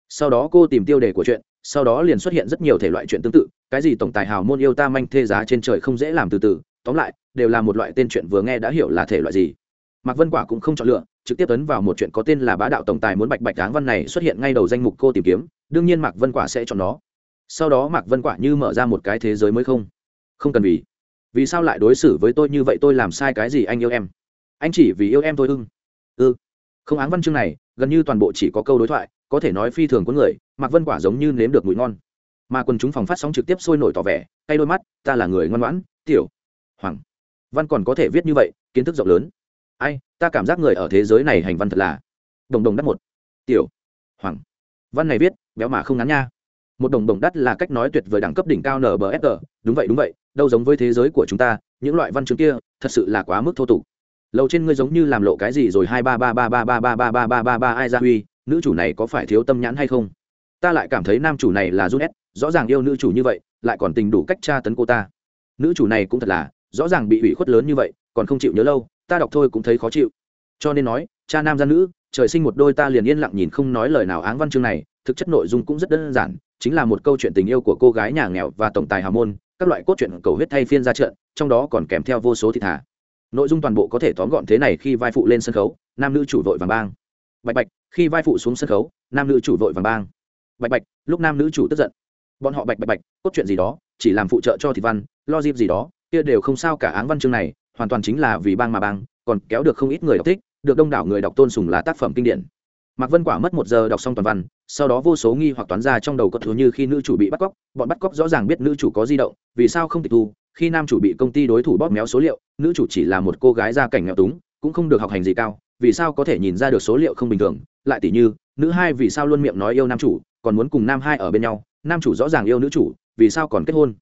Sau đó cô tìm tiêu đề của chuyện, sau đó liền xuất hiện rất nhiều thể loại chuyện tương tự, cái gì tổng tài hào môn yêu ta manh thê giá trên trời không dễ làm từ từ, tóm lại, đều là một loại tên chuyện vừa nghe đã hiểu là thể loại gì. Mạc vân quả cũng không chọn lựa, trực tiếp ấn vào một chuyện có tên là bá đạo tổng tài muốn bạch bạch đáng văn này xuất hiện ngay đầu danh mục cô tìm kiếm, đương nhiên mạc vân quả sẽ chọn nó. Sau đó mạc vân quả như mở ra một cái thế giới mới không? Không cần vì vì sao lại đối xử với tôi như vậy? Tôi làm sai cái gì? Anh yêu em. Anh chỉ vì yêu em thôi. ưng. Ư không áng văn chương này, gần như toàn bộ chỉ có câu đối thoại, có thể nói phi thường có người mặc vân quả giống như nếm được mùi ngon. Mà quần chúng phòng phát sóng trực tiếp sôi nổi tỏ vẻ tay đôi mắt, ta là người ngoan ngoãn, tiểu. Hoàng. Văn còn có thể viết như vậy, kiến thức rộng lớn. Ai, ta cảm giác người ở thế giới này hành văn thật là. Đồng đồng đắt một. Tiểu. Hoàng. Văn này viết, béo mà không ngắn nha một đồng đồng đắt là cách nói tuyệt vời đẳng cấp đỉnh cao nbsg đúng vậy đúng vậy đâu giống với thế giới của chúng ta những loại văn chương kia thật sự là quá mức thô tục lầu trên ngươi giống như làm lộ cái gì rồi hai ba ba ba ba ba ba ba ba ba ba ba ai ra huy nữ chủ này có phải thiếu tâm nhãn hay không ta lại cảm thấy nam chủ này là rút ép rõ ràng yêu nữ chủ như vậy lại còn tình đủ cách tra tấn cô ta nữ chủ này cũng thật là rõ ràng bị ủy khuất lớn như vậy còn không chịu nhớ lâu ta đọc thôi cũng thấy khó chịu cho nên nói cha nam gia nữ trời sinh một đôi ta liền yên lặng nhìn không nói lời nào áng văn chương này thực chất nội dung cũng rất đơn giản, chính là một câu chuyện tình yêu của cô gái nhà nghèo và tổng tài hào môn, các loại cốt truyện cầu huyết thay phiên ra trận, trong đó còn kèm theo vô số thị thả. Nội dung toàn bộ có thể tóm gọn thế này khi vai phụ lên sân khấu, nam nữ chủ vội vàng bang. Bạch bạch, khi vai phụ xuống sân khấu, nam nữ chủ vội vàng bang. Bạch bạch, lúc nam nữ chủ tức giận. Bọn họ bạch bạch bạch, cốt truyện gì đó, chỉ làm phụ trợ cho thị văn, lo dịp gì đó, kia đều không sao cả áng văn chương này, hoàn toàn chính là vì bang mà bang, còn kéo được không ít người đọc thích, được đông đảo người đọc tôn sùng là tác phẩm kinh điển mạc vân quả mất một giờ đọc xong toàn văn, sau đó vô số nghi hoặc toán ra trong đầu có thứ như khi nữ chủ bị bắt cóc, bọn bắt cóc rõ ràng biết nữ chủ có di động, vì sao không tịch thu, khi nam chủ bị công ty đối thủ bóp méo số liệu, nữ chủ chỉ là một cô gái gia cảnh nghèo túng, cũng không được học hành gì cao, vì sao có thể nhìn ra được số liệu không bình thường, lại tỷ như, nữ hai vì sao luôn miệng nói yêu nam chủ, còn muốn cùng nam hai ở bên nhau, nam chủ rõ ràng yêu nữ chủ, vì sao còn kết hôn?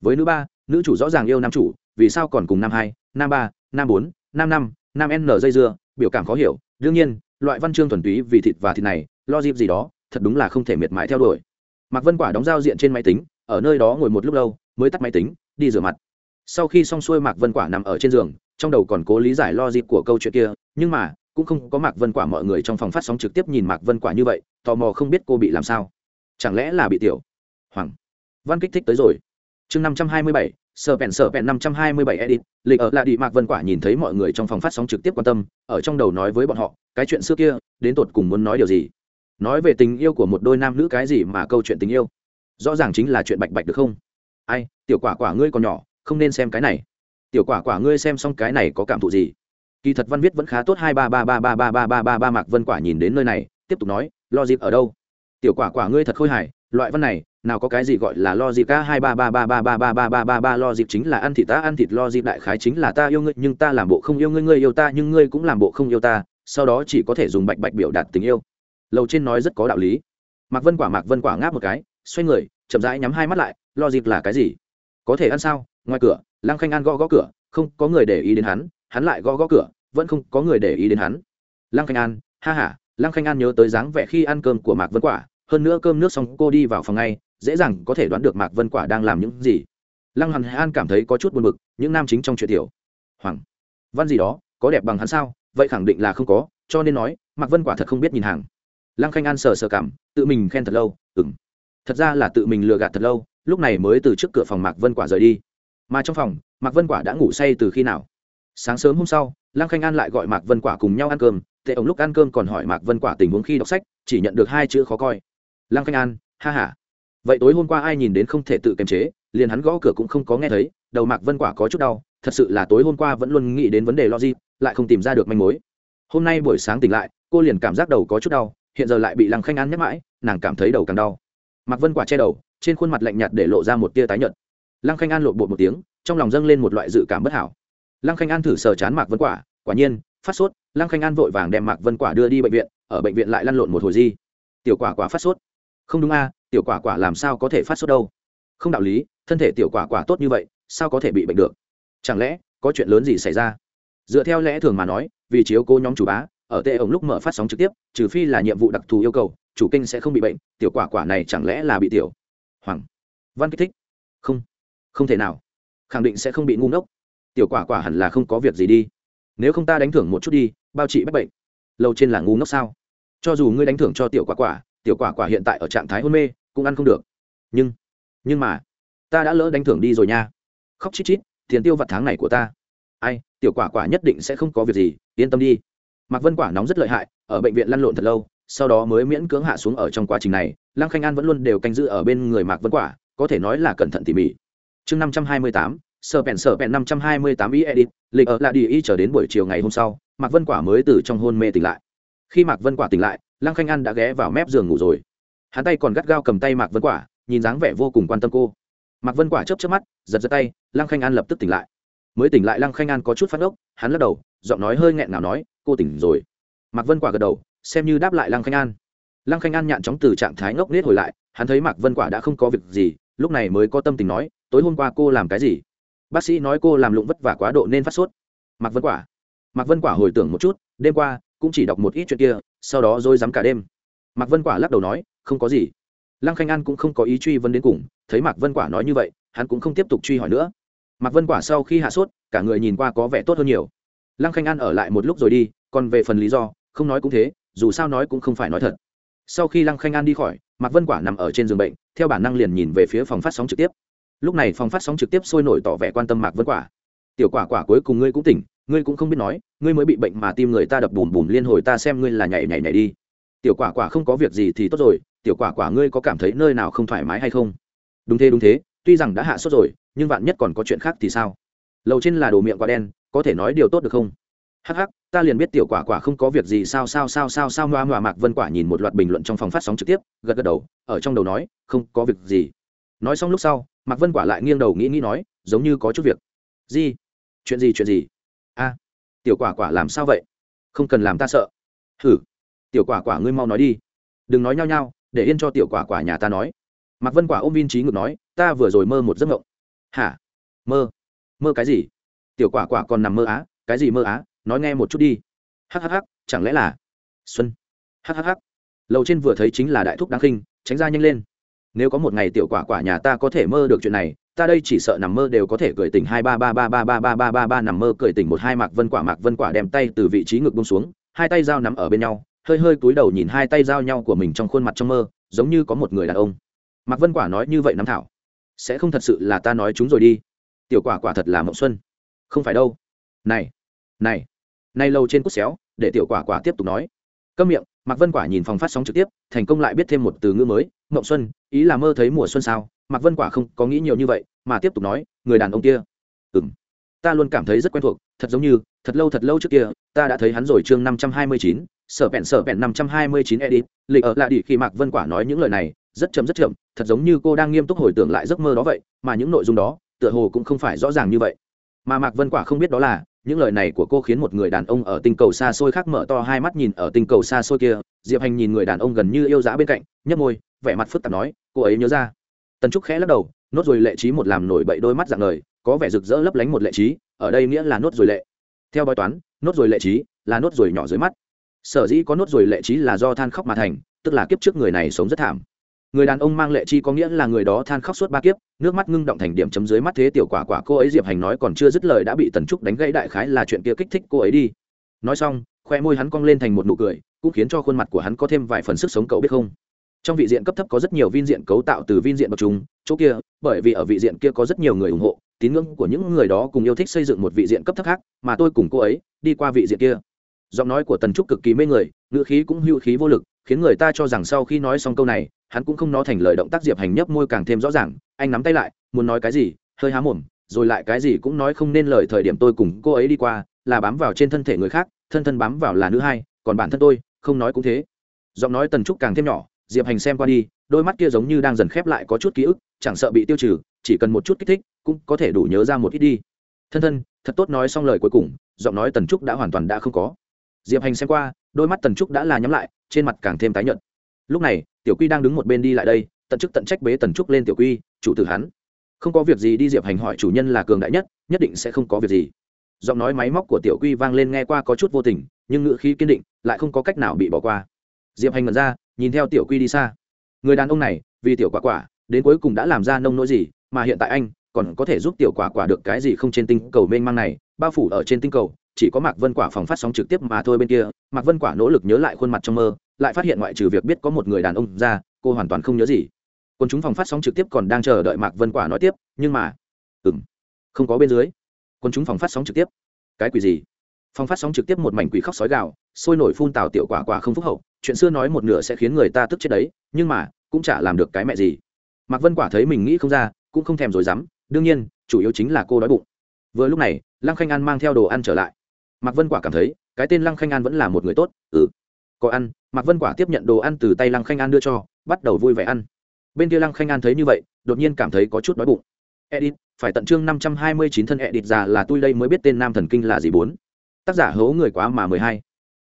Với nữ ba, nữ chủ rõ ràng yêu nam chủ, vì sao còn cùng nam hai, nam ba, nam bốn, nam năm, nam n dây dưa, biểu cảm khó hiểu, đương nhiên loại văn chương thuần túy vì thịt và thịt này, lo dịp gì đó, thật đúng là không thể miệt mài theo đuổi. Mạc vân quả đóng giao diện trên máy tính, ở nơi đó ngồi một lúc lâu, mới tắt máy tính, đi rửa mặt. Sau khi xong xuôi mạc vân quả nằm ở trên giường, trong đầu còn cố lý giải lo dịp của câu chuyện kia, nhưng mà, cũng không có mạc vân quả mọi người trong phòng phát sóng trực tiếp nhìn mạc vân quả như vậy, tò mò không biết cô bị làm sao. Chẳng lẽ là bị tiểu hoàng văn kích thích tới rồi? Chương năm trăm hai mươi bảy sở pèn sở pèn năm trăm hai mươi bảy edit, lịch ở lại đi, mạc vân quả nhìn thấy mọi người trong phòng phát sóng trực tiếp quan tâm, ở trong đầu nói với bọn họ cái chuyện xưa kia đến tột cùng muốn nói điều gì nói về tình yêu của một đôi nam nữ cái gì mà câu chuyện tình yêu rõ ràng chính là chuyện bạch bạch được không ai tiểu quả quả ngươi còn nhỏ không nên xem cái này tiểu quả quả ngươi xem xong cái này có cảm thụ gì kỳ thật văn viết vẫn khá tốt hai ba ba ba ba ba ba ba ba ba mạc vân quả nhìn đến nơi này tiếp tục nói lo dịp ở đâu tiểu quả quả ngươi thật khôi hài loại văn này nào có cái gì gọi là lo dịp ca hai ba ba ba ba ba ba ba ba ba ba lo dịp chính là ăn thịt ta ăn thịt lo dịp đại khái chính là ta yêu ngươi nhưng ta làm bộ không yêu ngươi ngươi yêu ta nhưng ngươi cũng làm bộ không yêu ta sau đó chỉ có thể dùng bạch bạch biểu đạt tình yêu. Lầu trên nói rất có đạo lý. Mạc vân quả mạc vân quả ngáp một cái, xoay người, chậm rãi nhắm hai mắt lại, lo dịp là cái gì? Có thể ăn sao? Ngoài cửa, lăng khanh an gõ gõ cửa, không có người để ý đến hắn hắn lại gõ gõ cửa, vẫn không có người để ý đến hắn. Lăng khanh an, ha h a lăng khanh an nhớ tới dáng vẻ khi ăn cơm của mạc vân quả, hơn nữa cơm nước xong cô đi vào phòng ngay, dễ dàng có thể đoán được mạc vân quả đang làm những gì. Lăng Hàn an cảm thấy có chút buồn b ự c những nam chính trong chuyện tiểu. Hoàng, văn gì đó, có đẹp bằng hắn sao? Vậy khẳng định là không có, cho nên nói, mạc vân quả thật không biết nhìn hàng. Lăng khanh an sờ sờ cảm, tự mình khen thật lâu ừng thật ra là tự mình lừa gạt thật lâu, lúc này mới từ trước cửa phòng mạc vân quả rời đi. Mà trong phòng, mạc vân quả đã ngủ say từ khi nào? Sáng sớm hôm sau, lăng khanh an lại gọi mạc vân quả cùng nhau ăn cơm tệ ông lúc ăn cơm còn hỏi mạc vân quả tình huống khi đọc sách, chỉ nhận được hai chữ khó coi. Lăng khanh an, ha h a vậy tối hôm qua ai nhìn đến không thể tự kiềm chế, liền hắn gõ cửa cũng không có nghe thấy, đầu mạc vân quả có chút đau, thật sự là tối hôm qua vẫn luôn nghĩ đến vấn đề logic lại không tìm ra được manh mối. Hôm nay buổi sáng tỉnh lại, cô liền cảm giác đầu có chút đau, hiện giờ lại bị lăng khanh an nhắc mãi, nàng cảm thấy đầu càng đau. Mạc vân quả che đầu, trên khuôn mặt lạnh nhạt để lộ ra một tia tái nhợt. Lăng khanh an lộn bột một tiếng, trong lòng dâng lên một loại dự cảm bất hảo. Lăng khanh an thử sờ chán mạc vân quả quả nhiên, phát sốt, lăng khanh an vội vàng đem mạc vân quả đưa đi bệnh viện, ở bệnh viện lại lăn lộn một hồi di tiểu quả quả phát sốt. Không đúng a, tiểu quả quả làm sao có thể phát sốt đâu? Không đạo lý, thân thể tiểu quả quả tốt như vậy, sao có thể bị bệnh được? Chẳng lẽ, có chuyện lớn gì xảy ra? Dựa theo lẽ thường mà nói, vì chiếu cố nhóm chủ bá, ở tệ ổng lúc mở phát sóng trực tiếp, trừ phi là nhiệm vụ đặc thù yêu cầu, chủ kinh sẽ không bị bệnh, tiểu quả quả này chẳng lẽ là bị tiểu hoàng văn kích thích? Không. Không thể nào. Khẳng định sẽ không bị ngu ngốc. Tiểu quả quả hẳn là không có việc gì đi. Nếu không ta đánh thưởng một chút đi, bao trị bách bệnh. Lâu trên là ngu ngốc sao? Cho dù ngươi đánh thưởng cho tiểu quả quả, tiểu quả quả hiện tại ở trạng thái hôn mê, cũng ăn không được. Nhưng nhưng mà, ta đã lỡ đánh thưởng đi rồi nha. Khóc chít chít, tiền tiêu vặt tháng này của ta. Ai tiểu quả quả nhất định sẽ không có việc gì, yên tâm đi. Mạc vân quả nóng rất lợi hại, ở bệnh viện lăn lộn thật lâu, sau đó mới miễn cưỡng hạ xuống ở trong quá trình này, lăng khanh an vẫn luôn đều canh giữ ở bên người mạc vân quả, có thể nói là cẩn thận tỉ mỉ. Chương năm trăm hai mươi tám, sở bèn sở bèn năm trăm hai mươi tám ý edit, lịch ở là đi y trở đến buổi chiều ngày hôm sau, mạc vân quả mới từ trong hôn mê tỉnh lại. Khi mạc vân quả tỉnh lại, lăng khanh an đã ghé vào mép giường ngủ rồi. Hắn tay còn gắt gao cầm tay mạc vân quả, nhìn dáng vẻ vô cùng quan tâm cô. Mạc vân quả chớp chớp mắt, giật giật tay, lăng khanh an lập tức tỉnh lại mới tỉnh lại lăng khanh an có chút phát ốc hắn lắc đầu, giọng nói hơi nghẹn ngào nói, cô tỉnh rồi. Mạc vân quả gật đầu, xem như đáp lại lăng khanh an. Lăng khanh an nhạn chóng từ trạng thái ngốc nết hồi lại, hắn thấy mạc vân quả đã không có việc gì, lúc này mới có tâm tình nói, tối hôm qua cô làm cái gì? Bác sĩ nói cô làm lụng vất vả quá độ nên phát sốt. Mạc vân quả. Mạc vân quả hồi tưởng một chút, đêm qua cũng chỉ đọc một ít chuyện kia, sau đó rồi dám cả đêm. Mạc vân quả lắc đầu nói, không có gì. Lăng khanh an cũng không có ý truy vấn đến cùng, thấy mạc vân quả nói như vậy, hắn cũng không tiếp tục truy hỏi nữa mạc vân quả sau khi hạ sốt, cả người nhìn qua có vẻ tốt hơn nhiều. Lăng khanh an ở lại một lúc rồi đi, còn về phần lý do, không nói cũng thế, dù sao nói cũng không phải nói thật. Sau khi lăng khanh an đi khỏi, mạc vân quả nằm ở trên giường bệnh, theo bản năng liền nhìn về phía phòng phát sóng trực tiếp. Lúc này phòng phát sóng trực tiếp sôi nổi tỏ vẻ quan tâm mạc vân quả. Tiểu quả quả cuối cùng ngươi cũng tỉnh, ngươi cũng không biết nói, ngươi mới bị bệnh mà tim người ta đập bùm bùm liên hồi ta xem ngươi là nhảy nhảy nhảy đi. Tiểu quả quả không có việc gì thì tốt rồi, tiểu quả quả ngươi có cảm thấy nơi nào không thoải mái hay không? Đúng thế đúng thế tuy rằng đã hạ sốt rồi, nhưng vạn nhất còn có chuyện khác thì sao? Lầu trên là đồ miệng quả đen, có thể nói điều tốt được không? Hắc hắc, ta liền biết tiểu quả quả không có việc gì, sao sao sao sao sao ngoa ngoa mạc vân quả nhìn một loạt bình luận trong phòng phát sóng trực tiếp, gật gật đầu, ở trong đầu nói, không có việc gì. Nói xong lúc sau, mạc vân quả lại nghiêng đầu nghĩ nghĩ nói, giống như có chút việc. Gì? Chuyện gì chuyện gì? A, tiểu quả quả làm sao vậy? Không cần làm ta sợ. Hử? Tiểu quả quả ngươi mau nói đi. Đừng nói nhao nhao, để yên cho tiểu quả quả nhà ta nói mạc vân quả ôm viên trí ngực nói, ta vừa rồi mơ một giấc mộng. Hả? Mơ? Mơ cái gì? Tiểu quả quả còn nằm mơ á, cái gì mơ á, nói nghe một chút đi. Hhh chẳng lẽ là xuân? Hhh lầu trên vừa thấy chính là đại thúc đáng khinh, tránh ra nhanh lên. Nếu có một ngày tiểu quả quả nhà ta có thể mơ được chuyện này, ta đây chỉ sợ nằm mơ đều có thể cười tỉnh hai ba ba ba ba ba ba ba ba ba nằm mơ cười tỉnh một hai mạc vân quả, mạc vân quả đem tay từ vị trí ngực bông xuống, hai tay dao nắm ở bên nhau, hơi hơi cúi đầu nhìn hai tay giao nhau của mình trong khuôn mặt trong mơ, giống như có một người đàn ông mạc vân quả nói như vậy nắm thảo, sẽ không thật sự là ta nói chúng rồi đi. Tiểu quả quả thật là mộng xuân. Không phải đâu. Này này này lâu trên cút xéo, để tiểu quả quả tiếp tục nói. Câm miệng, mạc vân quả nhìn phòng phát sóng trực tiếp, thành công lại biết thêm một từ ngữ mới, mộng xuân, ý là mơ thấy mùa xuân sao? Mạc vân quả không có nghĩ nhiều như vậy, mà tiếp tục nói, người đàn ông kia. Ừng ta luôn cảm thấy rất quen thuộc, thật giống như, thật lâu thật lâu trước kia, ta đã thấy hắn rồi chương năm trăm hai mươi chín, sở bẹn sở bẹn năm trăm hai mươi chín edit, lịch ở lại đi khi mạc vân quả nói những lời này, rất chậm rất chậm thật giống như cô đang nghiêm túc hồi tưởng lại giấc mơ đó vậy, mà những nội dung đó, tựa hồ cũng không phải rõ ràng như vậy. Mà mạc vân quả không biết đó là, những lời này của cô khiến một người đàn ông ở tinh cầu xa xôi khác mở to hai mắt nhìn ở tinh cầu xa xôi kia. Diệp hành nhìn người đàn ông gần như yêu dã bên cạnh nhấp môi, vẻ mặt phức tạp nói, cô ấy nhớ ra. Tần trúc khẽ lắc đầu, nốt rồi lệ trí một làm nổi bậy đôi mắt dạng lời, có vẻ rực rỡ lấp lánh một lệ trí, ở đây nghĩa là nốt rồi lệ. Theo bói toán, nốt rồi lệ trí là nốt rồi nhỏ dưới mắt. Sở dĩ có nốt rồi lệ trí là do than khóc mà thành, tức là kiếp trước người này sống rất thảm người đàn ông mang lệ chi có nghĩa là người đó than khóc suốt ba kiếp, nước mắt ngưng động thành điểm chấm dưới mắt thế tiểu quả quả cô ấy diệp hành nói còn chưa dứt lời đã bị tần trúc đánh gãy đại khái là chuyện kia kích thích cô ấy đi. Nói xong, khoe môi hắn cong lên thành một nụ cười, cũng khiến cho khuôn mặt của hắn có thêm vài phần sức sống cậu biết không? Trong vị diện cấp thấp có rất nhiều viên diện cấu tạo từ viên diện bậc trung, chỗ kia, bởi vì ở vị diện kia có rất nhiều người ủng hộ, tín ngưỡng của những người đó cùng yêu thích xây dựng một vị diện cấp thấp khác, mà tôi cùng cô ấy đi qua vị diện kia. Giọng nói của tần trúc cực kỳ mê người, ngữ khí cũng hữu khí vô lực, khiến người ta cho rằng sau khi nói xong câu này hắn cũng không nói thành lời động tác diệp hành nhấp môi càng thêm rõ ràng, anh nắm tay lại, muốn nói cái gì, hơi há mồm, rồi lại cái gì cũng nói không nên lời thời điểm tôi cùng cô ấy đi qua, là bám vào trên thân thể người khác, thân thân bám vào là nữ hai, còn bản thân tôi, không nói cũng thế. Giọng nói tần trúc càng thêm nhỏ, diệp hành xem qua đi, đôi mắt kia giống như đang dần khép lại có chút ký ức, chẳng sợ bị tiêu trừ, chỉ cần một chút kích thích, cũng có thể đủ nhớ ra một ít đi. Thân thân, thật tốt nói xong lời cuối cùng, giọng nói tần trúc đã hoàn toàn đã không có. Diệp hành xem qua, đôi mắt tần trúc đã là nhắm lại, trên mặt càng thêm tái nhợt. Lúc này tiểu quy đang đứng một bên đi lại đây, tận chức tận trách bế tần trúc lên tiểu quy, chủ tử hắn. Không có việc gì đi diệp hành hỏi chủ nhân là cường đại nhất nhất định sẽ không có việc gì. Giọng nói máy móc của tiểu quy vang lên nghe qua có chút vô tình, nhưng ngữ khí kiên định, lại không có cách nào bị bỏ qua. Diệp hành mật ra, nhìn theo tiểu quy đi xa. Người đàn ông này, vì tiểu quả quả, đến cuối cùng đã làm ra nông nỗi gì, mà hiện tại anh, còn có thể giúp tiểu quả quả được cái gì không trên tinh cầu mênh mang này, bao phủ ở trên tinh cầu, chỉ có mạc vân quả phòng phát sóng trực tiếp mà thôi bên kia. Mạc vân quả nỗ lực nhớ lại khuôn mặt trong mơ lại phát hiện ngoại trừ việc biết có một người đàn ông ra, cô hoàn toàn không nhớ gì. Còn chúng phòng phát sóng trực tiếp còn đang chờ đợi mạc vân quả nói tiếp, nhưng mà ừng không có bên dưới. Còn chúng phòng phát sóng trực tiếp. Cái quỷ gì? Phòng phát sóng trực tiếp một mảnh quỷ khóc sói gạo sôi nổi phun tào tiểu quả quả không phúc hậu, chuyện xưa nói một nửa sẽ khiến người ta tức chết đấy, nhưng mà, cũng chả làm được cái mẹ gì. Mạc vân quả thấy mình nghĩ không ra, cũng không thèm rồi dám, đương nhiên, chủ yếu chính là cô đói bụng. Vừa lúc này, lăng khanh an mang theo đồ ăn trở lại. Mạc vân quả cảm thấy, cái tên lăng khanh an vẫn là một người tốt ừ có ăn, mạc vân quả tiếp nhận đồ ăn từ tay lăng khanh an đưa cho, bắt đầu vui vẻ ăn. Bên kia lăng khanh an thấy như vậy, đột nhiên cảm thấy có chút đói bụng. Edit phải tận chương năm trăm hai mươi chín thân edit già là tôi đây mới biết tên nam thần kinh là gì bốn. Tác giả hố người quá mà mười hai.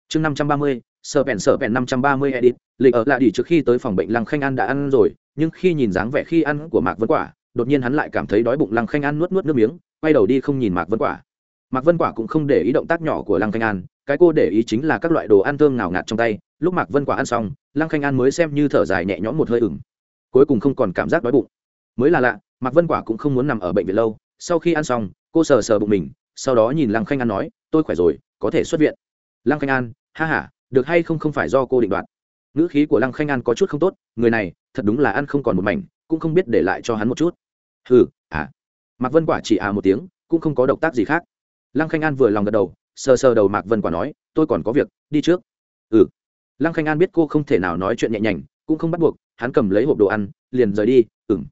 Chương năm trăm ba mươi, sợ bèn sợ bèn năm trăm ba mươi edit lịch ở lại đi trước khi tới phòng bệnh lăng khanh an đã ăn rồi, nhưng khi nhìn dáng vẻ khi ăn của mạc vân quả, đột nhiên hắn lại cảm thấy đói bụng lăng khanh an nuốt nuốt nước miếng, quay đầu đi không nhìn mạc vân quả. Mạc vân quả cũng không để ý động tác nhỏ của lăng khanh an cái cô để ý chính là các loại đồ ăn thơm ngào ngạt trong tay, lúc mạc vân quả ăn xong, lăng khanh an mới xem như thở dài nhẹ nhõm một hơi ửng. Cuối cùng không còn cảm giác đói bụng. Mới là lạ, mạc vân quả cũng không muốn nằm ở bệnh viện lâu, sau khi ăn xong, cô sờ sờ bụng mình, sau đó nhìn lăng khanh an nói, tôi khỏe rồi, có thể xuất viện. Lăng khanh an, ha h a được hay không không phải do cô định đoạt. Ngữ khí của lăng khanh an có chút không tốt, người này, thật đúng là ăn không còn một mảnh, cũng không biết để lại cho hắn một chút. Ừ à. Mạc vân quả chỉ à một tiếng, cũng không có động tác gì khác. Lăng khanh an vừa lòng gật đầu sờ sờ đầu mạc vân quả nói, tôi còn có việc, đi trước. Ừ. Lăng khanh an biết cô không thể nào nói chuyện nhẹ nhàng, cũng không bắt buộc, hắn cầm lấy hộp đồ ăn, liền rời đi ừng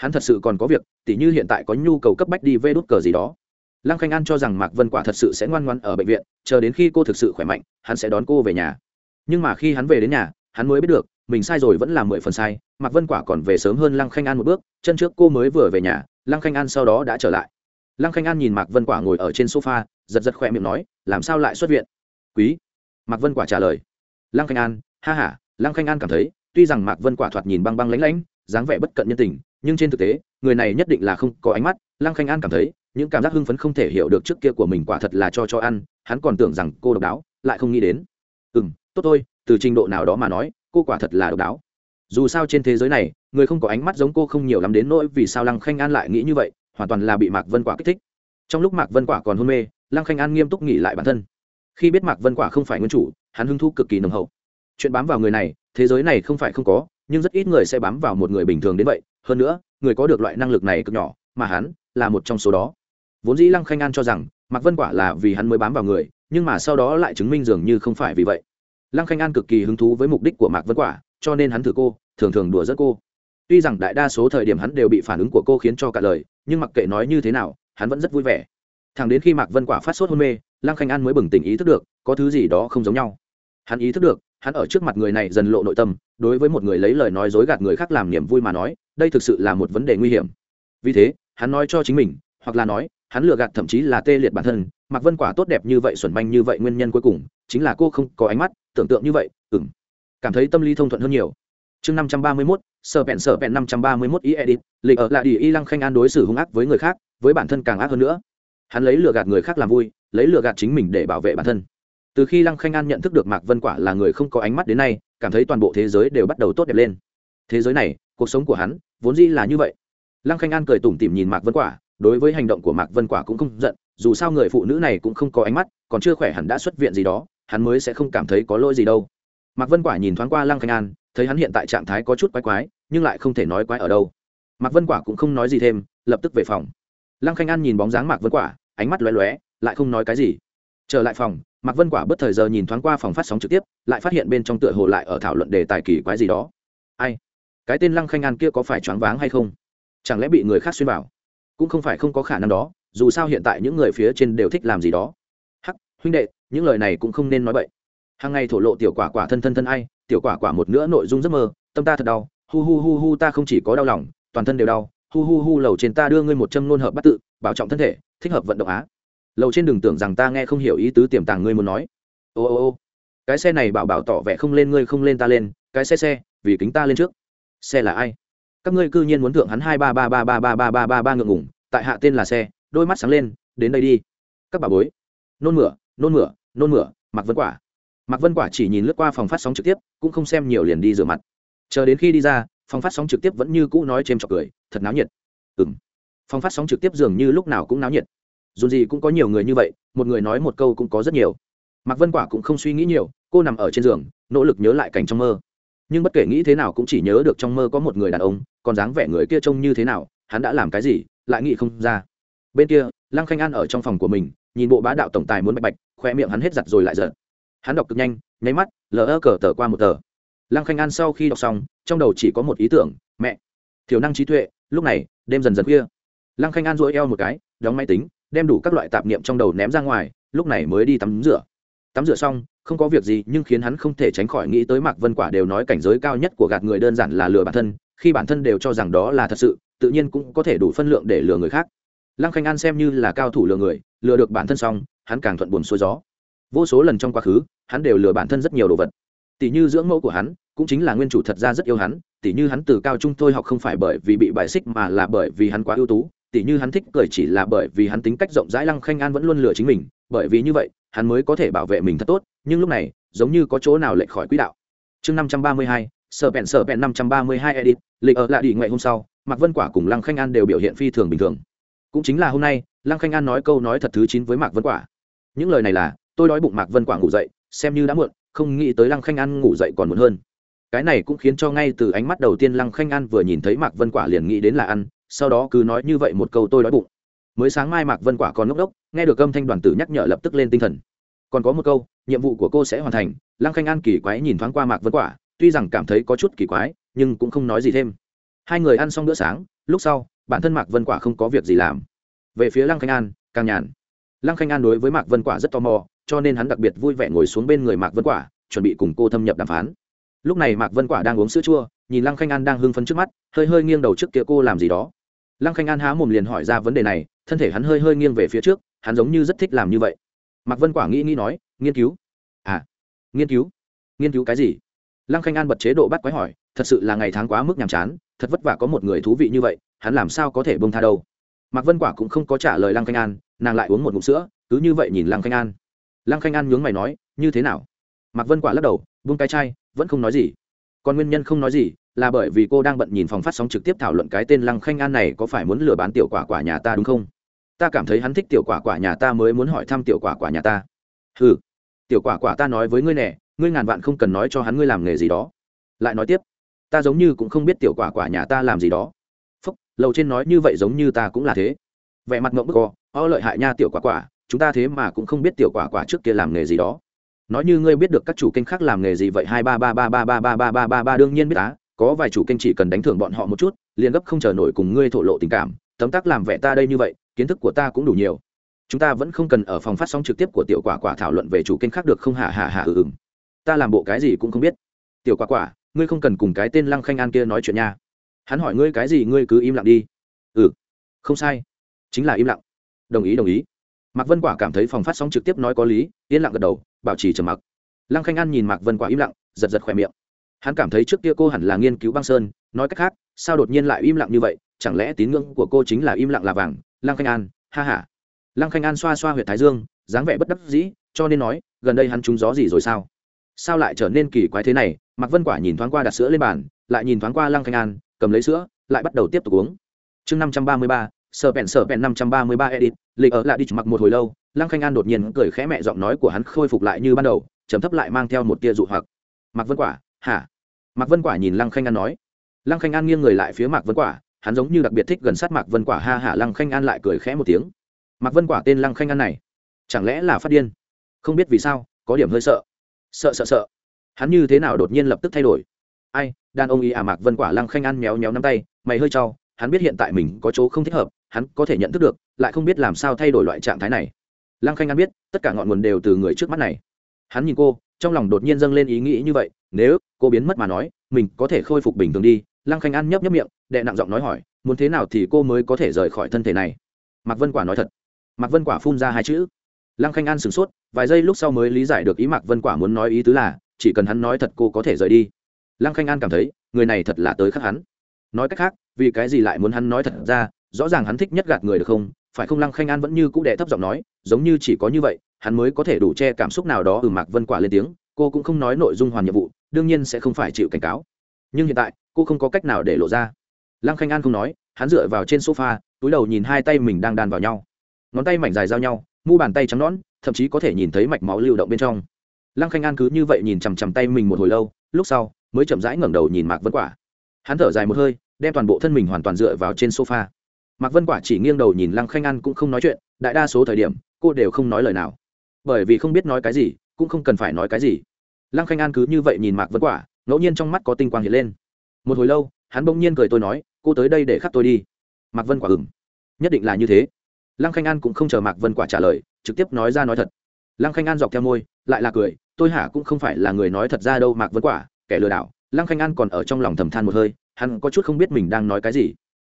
hắn thật sự còn có việc, tỉ như hiện tại có nhu cầu cấp bách đi vê đốt cờ gì đó. Lăng khanh an cho rằng mạc vân quả thật sự sẽ ngoan ngoan ở bệnh viện, chờ đến khi cô thực sự khỏe mạnh, hắn sẽ đón cô về nhà. Nhưng mà khi hắn về đến nhà, hắn mới biết được, mình sai rồi vẫn là mười phần sai, mạc vân quả còn về sớm hơn lăng khanh an một bước, chân trước cô mới vừa về nhà, lăng khanh an sau đó đã trở lại lăng khanh an nhìn mạc vân quả ngồi ở trên sofa, giật giật khỏe miệng nói, làm sao lại xuất viện? Quý. Mạc vân quả trả lời. Lăng khanh an, ha h a lăng khanh an cảm thấy, tuy rằng mạc vân quả thoạt nhìn băng băng lãnh lãnh, dáng vẻ bất cận nhân tình, nhưng trên thực tế, người này nhất định là không có ánh mắt. Lăng khanh an cảm thấy, những cảm giác hưng phấn không thể hiểu được trước kia của mình quả thật là cho cho ăn, hắn còn tưởng rằng cô độc đáo, lại không nghĩ đến. Ừ m tốt thôi, từ trình độ nào đó mà nói, cô quả thật là độc đáo. Dù sao trên thế giới này, người không có ánh mắt giống cô không nhiều lắm đến nỗi vì sao lăng khanh an lại nghĩ như vậy hoàn toàn là bị mạc vân quả kích thích. Trong lúc mạc vân quả còn hôn mê, lăng khanh an nghiêm túc nghĩ lại bản thân. Khi biết mạc vân quả không phải nguyên chủ, hắn hưng thu cực kỳ nồng hậu. Chuyện bám vào người này, thế giới này không phải không có, nhưng rất ít người sẽ bám vào một người bình thường đến vậy. Hơn nữa, người có được loại năng lực này cực nhỏ, mà hắn là một trong số đó. Vốn dĩ lăng khanh an cho rằng, mạc vân quả là vì hắn mới bám vào người, nhưng mà sau đó lại chứng minh dường như không phải vì vậy. Lăng khanh an cực kỳ hứng thú với mục đích của mạc vân quả, cho nên hắn thử cô, thường thường đùa rất cô. Tuy rằng đại đa số thời điểm hắn đều bị phản ứng của cô khiến cho cả lời nhưng mặc kệ nói như thế nào, hắn vẫn rất vui vẻ. Thẳng đến khi mạc vân quả phát sốt hôn mê, lăng khanh an mới bừng tỉnh ý thức được, có thứ gì đó không giống nhau. Hắn ý thức được, hắn ở trước mặt người này dần lộ nội tâm, đối với một người lấy lời nói dối gạt người khác làm niềm vui mà nói, đây thực sự là một vấn đề nguy hiểm. Vì thế, hắn nói cho chính mình, hoặc là nói, hắn lừa gạt thậm chí là tê liệt bản thân, mạc vân quả tốt đẹp như vậy, xuẩn banh như vậy, nguyên nhân cuối cùng chính là cô không có ánh mắt, tưởng tượng như vậy ừng cảm thấy tâm lý thông thuận hơn nhiều. Chương năm trăm ba mươi mốt sợ bẹn sợ bẹn năm trăm ba mươi mốt ý edit, lịch ở lại đi y lăng khanh an đối xử hung ác với người khác, với bản thân càng ác hơn nữa. Hắn lấy lừa gạt người khác làm vui, lấy lừa gạt chính mình để bảo vệ bản thân. Từ khi lăng khanh an nhận thức được mạc vân quả là người không có ánh mắt đến nay, cảm thấy toàn bộ thế giới đều bắt đầu tốt đẹp lên. Thế giới này, cuộc sống của hắn, vốn dĩ là như vậy. Lăng khanh an cười tủm tỉm nhìn mạc vân quả, đối với hành động của mạc vân quả cũng không giận, dù sao người phụ nữ này cũng không có ánh mắt, còn chưa khỏe hẳn đã xuất viện gì đó, hắn mới sẽ không cảm thấy có lỗi gì đâu. Mạc vân quả nhìn thoáng qua lăng khanh an thấy hắn hiện tại trạng thái có chút quái quái, nhưng lại không thể nói quái ở đâu. Mạc vân quả cũng không nói gì thêm, lập tức về phòng. Lăng khanh an nhìn bóng dáng mạc vân quả, ánh mắt lóe lóe, lại không nói cái gì. Trở lại phòng, mạc vân quả bất thời giờ nhìn thoáng qua phòng phát sóng trực tiếp, lại phát hiện bên trong tựa hồ lại ở thảo luận đề tài kỳ quái gì đó. Ai? Cái tên lăng khanh an kia có phải choáng váng hay không? Chẳng lẽ bị người khác xuyên bảo? cũng không phải không có khả năng đó, dù sao hiện tại những người phía trên đều thích làm gì đó. Hắc, huynh đệ, những lời này cũng không nên nói bậy. Hàng ngày thổ lộ tiểu quả quả thân thân thân ai tiểu quả quả một nữa nội dung giấc mơ, tâm ta thật đau, hu hu hu hu ta không chỉ có đau lòng, toàn thân đều đau, hu hu hu lầu trên ta đưa ngươi một châm nôn hợp bắt tự, bảo trọng thân thể, thích hợp vận động á. Lầu trên đường tưởng rằng ta nghe không hiểu ý tứ tiềm tàng ngươi muốn nói. Ô ô ô, cái xe này bảo bảo tỏ vẻ không lên ngươi không lên ta lên, cái xe xe, vì kính ta lên trước. Xe là ai? Các ngươi cư nhiên muốn thượng hắn hai ba ba ba ba ba ba ba ba ba ngượng ngủng tại hạ tên là xe, đôi mắt sáng lên, đến đây đi. Các bà bối, nôn mửa nôn mửa nôn mửa, mặc vân quả. Mạc vân quả chỉ nhìn lướt qua phòng phát sóng trực tiếp, cũng không xem nhiều liền đi rửa mặt. Chờ đến khi đi ra, phòng phát sóng trực tiếp vẫn như cũ nói c h cười, thật náo nhiệt. Ừ m phòng phát sóng trực tiếp dường như lúc nào cũng náo nhiệt. Dù gì cũng có nhiều người như vậy, một người nói một câu cũng có rất nhiều. Mạc vân quả cũng không suy nghĩ nhiều, cô nằm ở trên giường, nỗ lực nhớ lại cảnh trong mơ. Nhưng bất kể nghĩ thế nào cũng chỉ nhớ được trong mơ có một người đàn ông, còn dáng vẻ người kia trông như thế nào, hắn đã làm cái gì, lại nghĩ không ra. Bên kia, lăng khanh an ở trong phòng của mình, nhìn bộ bá đạo tổng tài muốn bạch bạch khoe miệng hắn hết giặt rồi lại giật hắn đọc cực nhanh, nháy mắt, lờ ơ cờ tờ qua một tờ. Lăng khanh an sau khi đọc xong, trong đầu chỉ có một ý tưởng, mẹ. Thiểu năng trí tuệ, lúc này, đêm dần dần khuya. Lăng khanh an dỗi eo một cái, đóng máy tính, đem đủ các loại tạp niệm trong đầu ném ra ngoài, lúc này mới đi tắm rửa. Tắm rửa xong, không có việc gì, nhưng khiến hắn không thể tránh khỏi nghĩ tới mạc vân quả đều nói cảnh giới cao nhất của gạt người đơn giản là lừa bản thân, khi bản thân đều cho rằng đó là thật sự, tự nhiên cũng có thể đủ phân lượng để lừa người khác. Lăng khanh an xem như là cao thủ lừa người, lừa được bản thân xong, hắn càng thuận buồn xuôi gió vô số lần trong quá khứ, hắn đều lừa bản thân rất nhiều đồ vật. Tỷ như dưỡng mẫu của hắn, cũng chính là nguyên chủ thật ra rất yêu hắn, tỷ như hắn từ cao trung thôi học không phải bởi vì bị bài xích mà là bởi vì hắn quá ưu tú, tỷ như hắn thích cười chỉ là bởi vì hắn tính cách rộng rãi lăng khanh an vẫn luôn lừa chính mình, bởi vì như vậy, hắn mới có thể bảo vệ mình thật tốt, nhưng lúc này, giống như có chỗ nào lệch khỏi quỹ đạo. Chương năm trăm ba mươi hai, sở bẹn sở bẹn năm trăm ba mươi hai edit, lịch ở lại đi ngoại hôm sau, mạc vân quả cùng lăng khanh an đều biểu hiện phi thường bình thường. Cũng chính là hôm nay, lăng khanh an nói câu nói thật thứ chín với mạc vân quả. Những lời này là tôi đói bụng mạc vân quả ngủ dậy, xem như đã muộn, không nghĩ tới lăng khanh an ngủ dậy còn muộn hơn. Cái này cũng khiến cho ngay từ ánh mắt đầu tiên lăng khanh an vừa nhìn thấy mạc vân quả liền nghĩ đến là ăn, sau đó cứ nói như vậy một câu tôi đói bụng. Mới sáng mai mạc vân quả còn ngốc đốc nghe được âm thanh đoàn tử nhắc nhở lập tức lên tinh thần. Còn có một câu, nhiệm vụ của cô sẽ hoàn thành, lăng khanh an kỳ quái nhìn thoáng qua mạc vân quả, tuy rằng cảm thấy có chút kỳ quái, nhưng cũng không nói gì thêm. Hai người ăn xong bữa sáng, lúc sau, bản thân mạc vân quả không có việc gì làm. Về phía lăng khanh an, càng nhàn. Lăng khanh an đối với mạc vân quả rất tò mò cho nên hắn đặc biệt vui vẻ ngồi xuống bên người mạc vân quả, chuẩn bị cùng cô thâm nhập đàm phán. Lúc này mạc vân quả đang uống sữa chua, nhìn lăng khanh an đang hưng phấn trước mắt, hơi hơi nghiêng đầu trước kia cô làm gì đó. Lăng khanh an há mồm liền hỏi ra vấn đề này, thân thể hắn hơi hơi nghiêng về phía trước, hắn giống như rất thích làm như vậy. Mạc vân quả nghĩ nghĩ nói, nghiên cứu? À nghiên cứu. Nghiên cứu cái gì? Lăng khanh an bật chế độ bắt quái hỏi, thật sự là ngày tháng quá mức nhàm chán, thật vất vả có một người thú vị như vậy, hắn làm sao có thể bông tha đâu? Mạc vân quả cũng không có trả lời lăng khanh an, nàng lại uống một ngụm sữa, cứ như vậy nhìn lăng khanh an lăng khanh an nhướng mày nói, như thế nào? Mạc vân quả lắc đầu vung cái chai, vẫn không nói gì. Còn nguyên nhân không nói gì, là bởi vì cô đang bận nhìn phòng phát sóng trực tiếp thảo luận cái tên lăng khanh an này có phải muốn lừa bán tiểu quả quả nhà ta đúng không? Ta cảm thấy hắn thích tiểu quả quả nhà ta mới muốn hỏi thăm tiểu quả quả nhà ta. Ừ tiểu quả quả ta nói với ngươi nè, ngươi ngàn vạn không cần nói cho hắn ngươi làm nghề gì đó. Lại nói tiếp, ta giống như cũng không biết tiểu quả quả nhà ta làm gì đó. Phúc, lầu trên nói như vậy giống như ta cũng là thế. Vẻ mặt ngộng bức co o lợi hại nha, tiểu quả quả chúng ta thế mà cũng không biết tiểu quả quả trước kia làm nghề gì đó. Nói như ngươi biết được các chủ kênh khác làm nghề gì vậy, hai ba ba ba ba ba ba ba ba ba ba, đương nhiên biết á, có vài chủ kênh chỉ cần đánh thưởng bọn họ một chút, liền gấp không chờ nổi cùng ngươi thổ lộ tình cảm, tấm tắc làm vẻ ta đây như vậy, kiến thức của ta cũng đủ nhiều. Chúng ta vẫn không cần ở phòng phát sóng trực tiếp của tiểu quả quả thảo luận về chủ kênh khác được không? Hả hả hả ừ ừ. Ta làm bộ cái gì cũng không biết. Tiểu quả quả, ngươi không cần cùng cái tên lăng khanh an kia nói chuyện nha. Hắn hỏi ngươi cái gì, ngươi cứ im lặng đi. Ừ. Không sai. Chính là im lặng. Đồng ý đồng ý mạc vân quả cảm thấy phòng phát sóng trực tiếp nói có lý, yên lặng gật đầu, bảo trì trầm mặc. Lăng khanh an nhìn mạc vân quả im lặng, giật giật khỏe miệng. Hắn cảm thấy trước kia cô hẳn là nghiên cứu băng sơn, nói cách khác, sao đột nhiên lại im lặng như vậy, chẳng lẽ tín ngưỡng của cô chính là im lặng là vàng? Lăng khanh an, ha h a lăng khanh an xoa xoa h u y ệ t thái dương, dáng vẻ bất đắc dĩ, cho nên nói, gần đây hắn trúng gió gì rồi sao? Sao lại trở nên kỳ quái thế này? Mạc vân quả nhìn thoáng qua đặt sữa lên bàn, lại nhìn thoáng qua lăng khanh an, cầm lấy sữa, lại bắt đầu tiếp tục uống. Chương năm trăm ba mươi ba sở bèn sở bèn năm trăm ba mươi ba edit lịch ở lại đi mặc một hồi lâu, lăng khanh an đột nhiên cười khẽ mẹ giọng nói của hắn khôi phục lại như ban đầu chấm thấp lại mang theo một tia dụ hoặc. Mạc vân quả, hả? Mạc vân quả nhìn lăng khanh an nói. Lăng khanh an nghiêng người lại phía mạc vân quả, hắn giống như đặc biệt thích gần sát mạc vân quả, ha hả lăng khanh an lại cười khẽ một tiếng. Mạc vân quả tên lăng khanh an này, chẳng lẽ là phát điên? Không biết vì sao, có điểm hơi sợ. Sợ sợ sợ. Hắn như thế nào đột nhiên lập tức thay đổi? Ai, đàn ông ý à mạc vân quả lăng khanh an méo méo nắm tay, mày hơi trau hắn biết hiện tại mình có chỗ không thích hợp, hắn có thể nhận thức được, lại không biết làm sao thay đổi loại trạng thái này. Lăng khanh an biết, tất cả ngọn nguồn đều từ người trước mắt này. Hắn nhìn cô, trong lòng đột nhiên dâng lên ý nghĩ như vậy, nếu cô biến mất mà nói, mình có thể khôi phục bình thường đi. Lăng khanh an nhấp nhấp miệng, đệ nặng giọng nói hỏi, muốn thế nào thì cô mới có thể rời khỏi thân thể này? Mạc vân quả nói thật. Mạc vân quả phun ra hai chữ. Lăng khanh an sửng sốt, vài giây lúc sau mới lý giải được ý mạc vân quả muốn nói ý tứ là, chỉ cần hắn nói thật cô có thể rời đi. Lăng khanh an cảm thấy, người này thật là tới khắc hắn. Nói cách khác vì cái gì lại muốn hắn nói thật ra, rõ ràng hắn thích nhất gạt người được không? Phải không lăng khanh an vẫn như cũ đệ thấp giọng nói, giống như chỉ có như vậy, hắn mới có thể đủ che cảm xúc nào đó ừ mạc vân quả lên tiếng, cô cũng không nói nội dung hoàn nhiệm vụ, đương nhiên sẽ không phải chịu cảnh cáo. Nhưng hiện tại, cô không có cách nào để lộ ra. Lăng khanh an không nói, hắn dựa vào trên sofa, túi đầu nhìn hai tay mình đang đan vào nhau. Ngón tay mảnh dài giao nhau, mu bàn tay trắng nõn, thậm chí có thể nhìn thấy mạch máu lưu động bên trong. Lăng khanh an cứ như vậy nhìn chằm chằm tay mình một hồi lâu, lúc sau, mới chậm rãi ngẩng đầu nhìn mạc vân quả. Hắn thở dài một hơi đem toàn bộ thân mình hoàn toàn dựa vào trên sofa. Mạc vân quả chỉ nghiêng đầu nhìn lăng khanh an cũng không nói chuyện, đại đa số thời điểm, cô đều không nói lời nào. Bởi vì không biết nói cái gì, cũng không cần phải nói cái gì. Lăng khanh an cứ như vậy nhìn mạc vân quả, ngẫu nhiên trong mắt có tinh quang hiện lên. Một hồi lâu, hắn bỗng nhiên cười tôi nói, cô tới đây để khắc tôi đi. Mạc vân quả ừng nhất định là như thế. Lăng khanh an cũng không chờ mạc vân quả trả lời, trực tiếp nói ra nói thật. Lăng khanh an dọc theo môi, lại là cười, tôi hả cũng không phải là người nói thật ra đâu, mạc vân quả, kẻ lừa đảo. Lăng khanh an còn ở trong lòng thầm than một hơi hắn có chút không biết mình đang nói cái gì.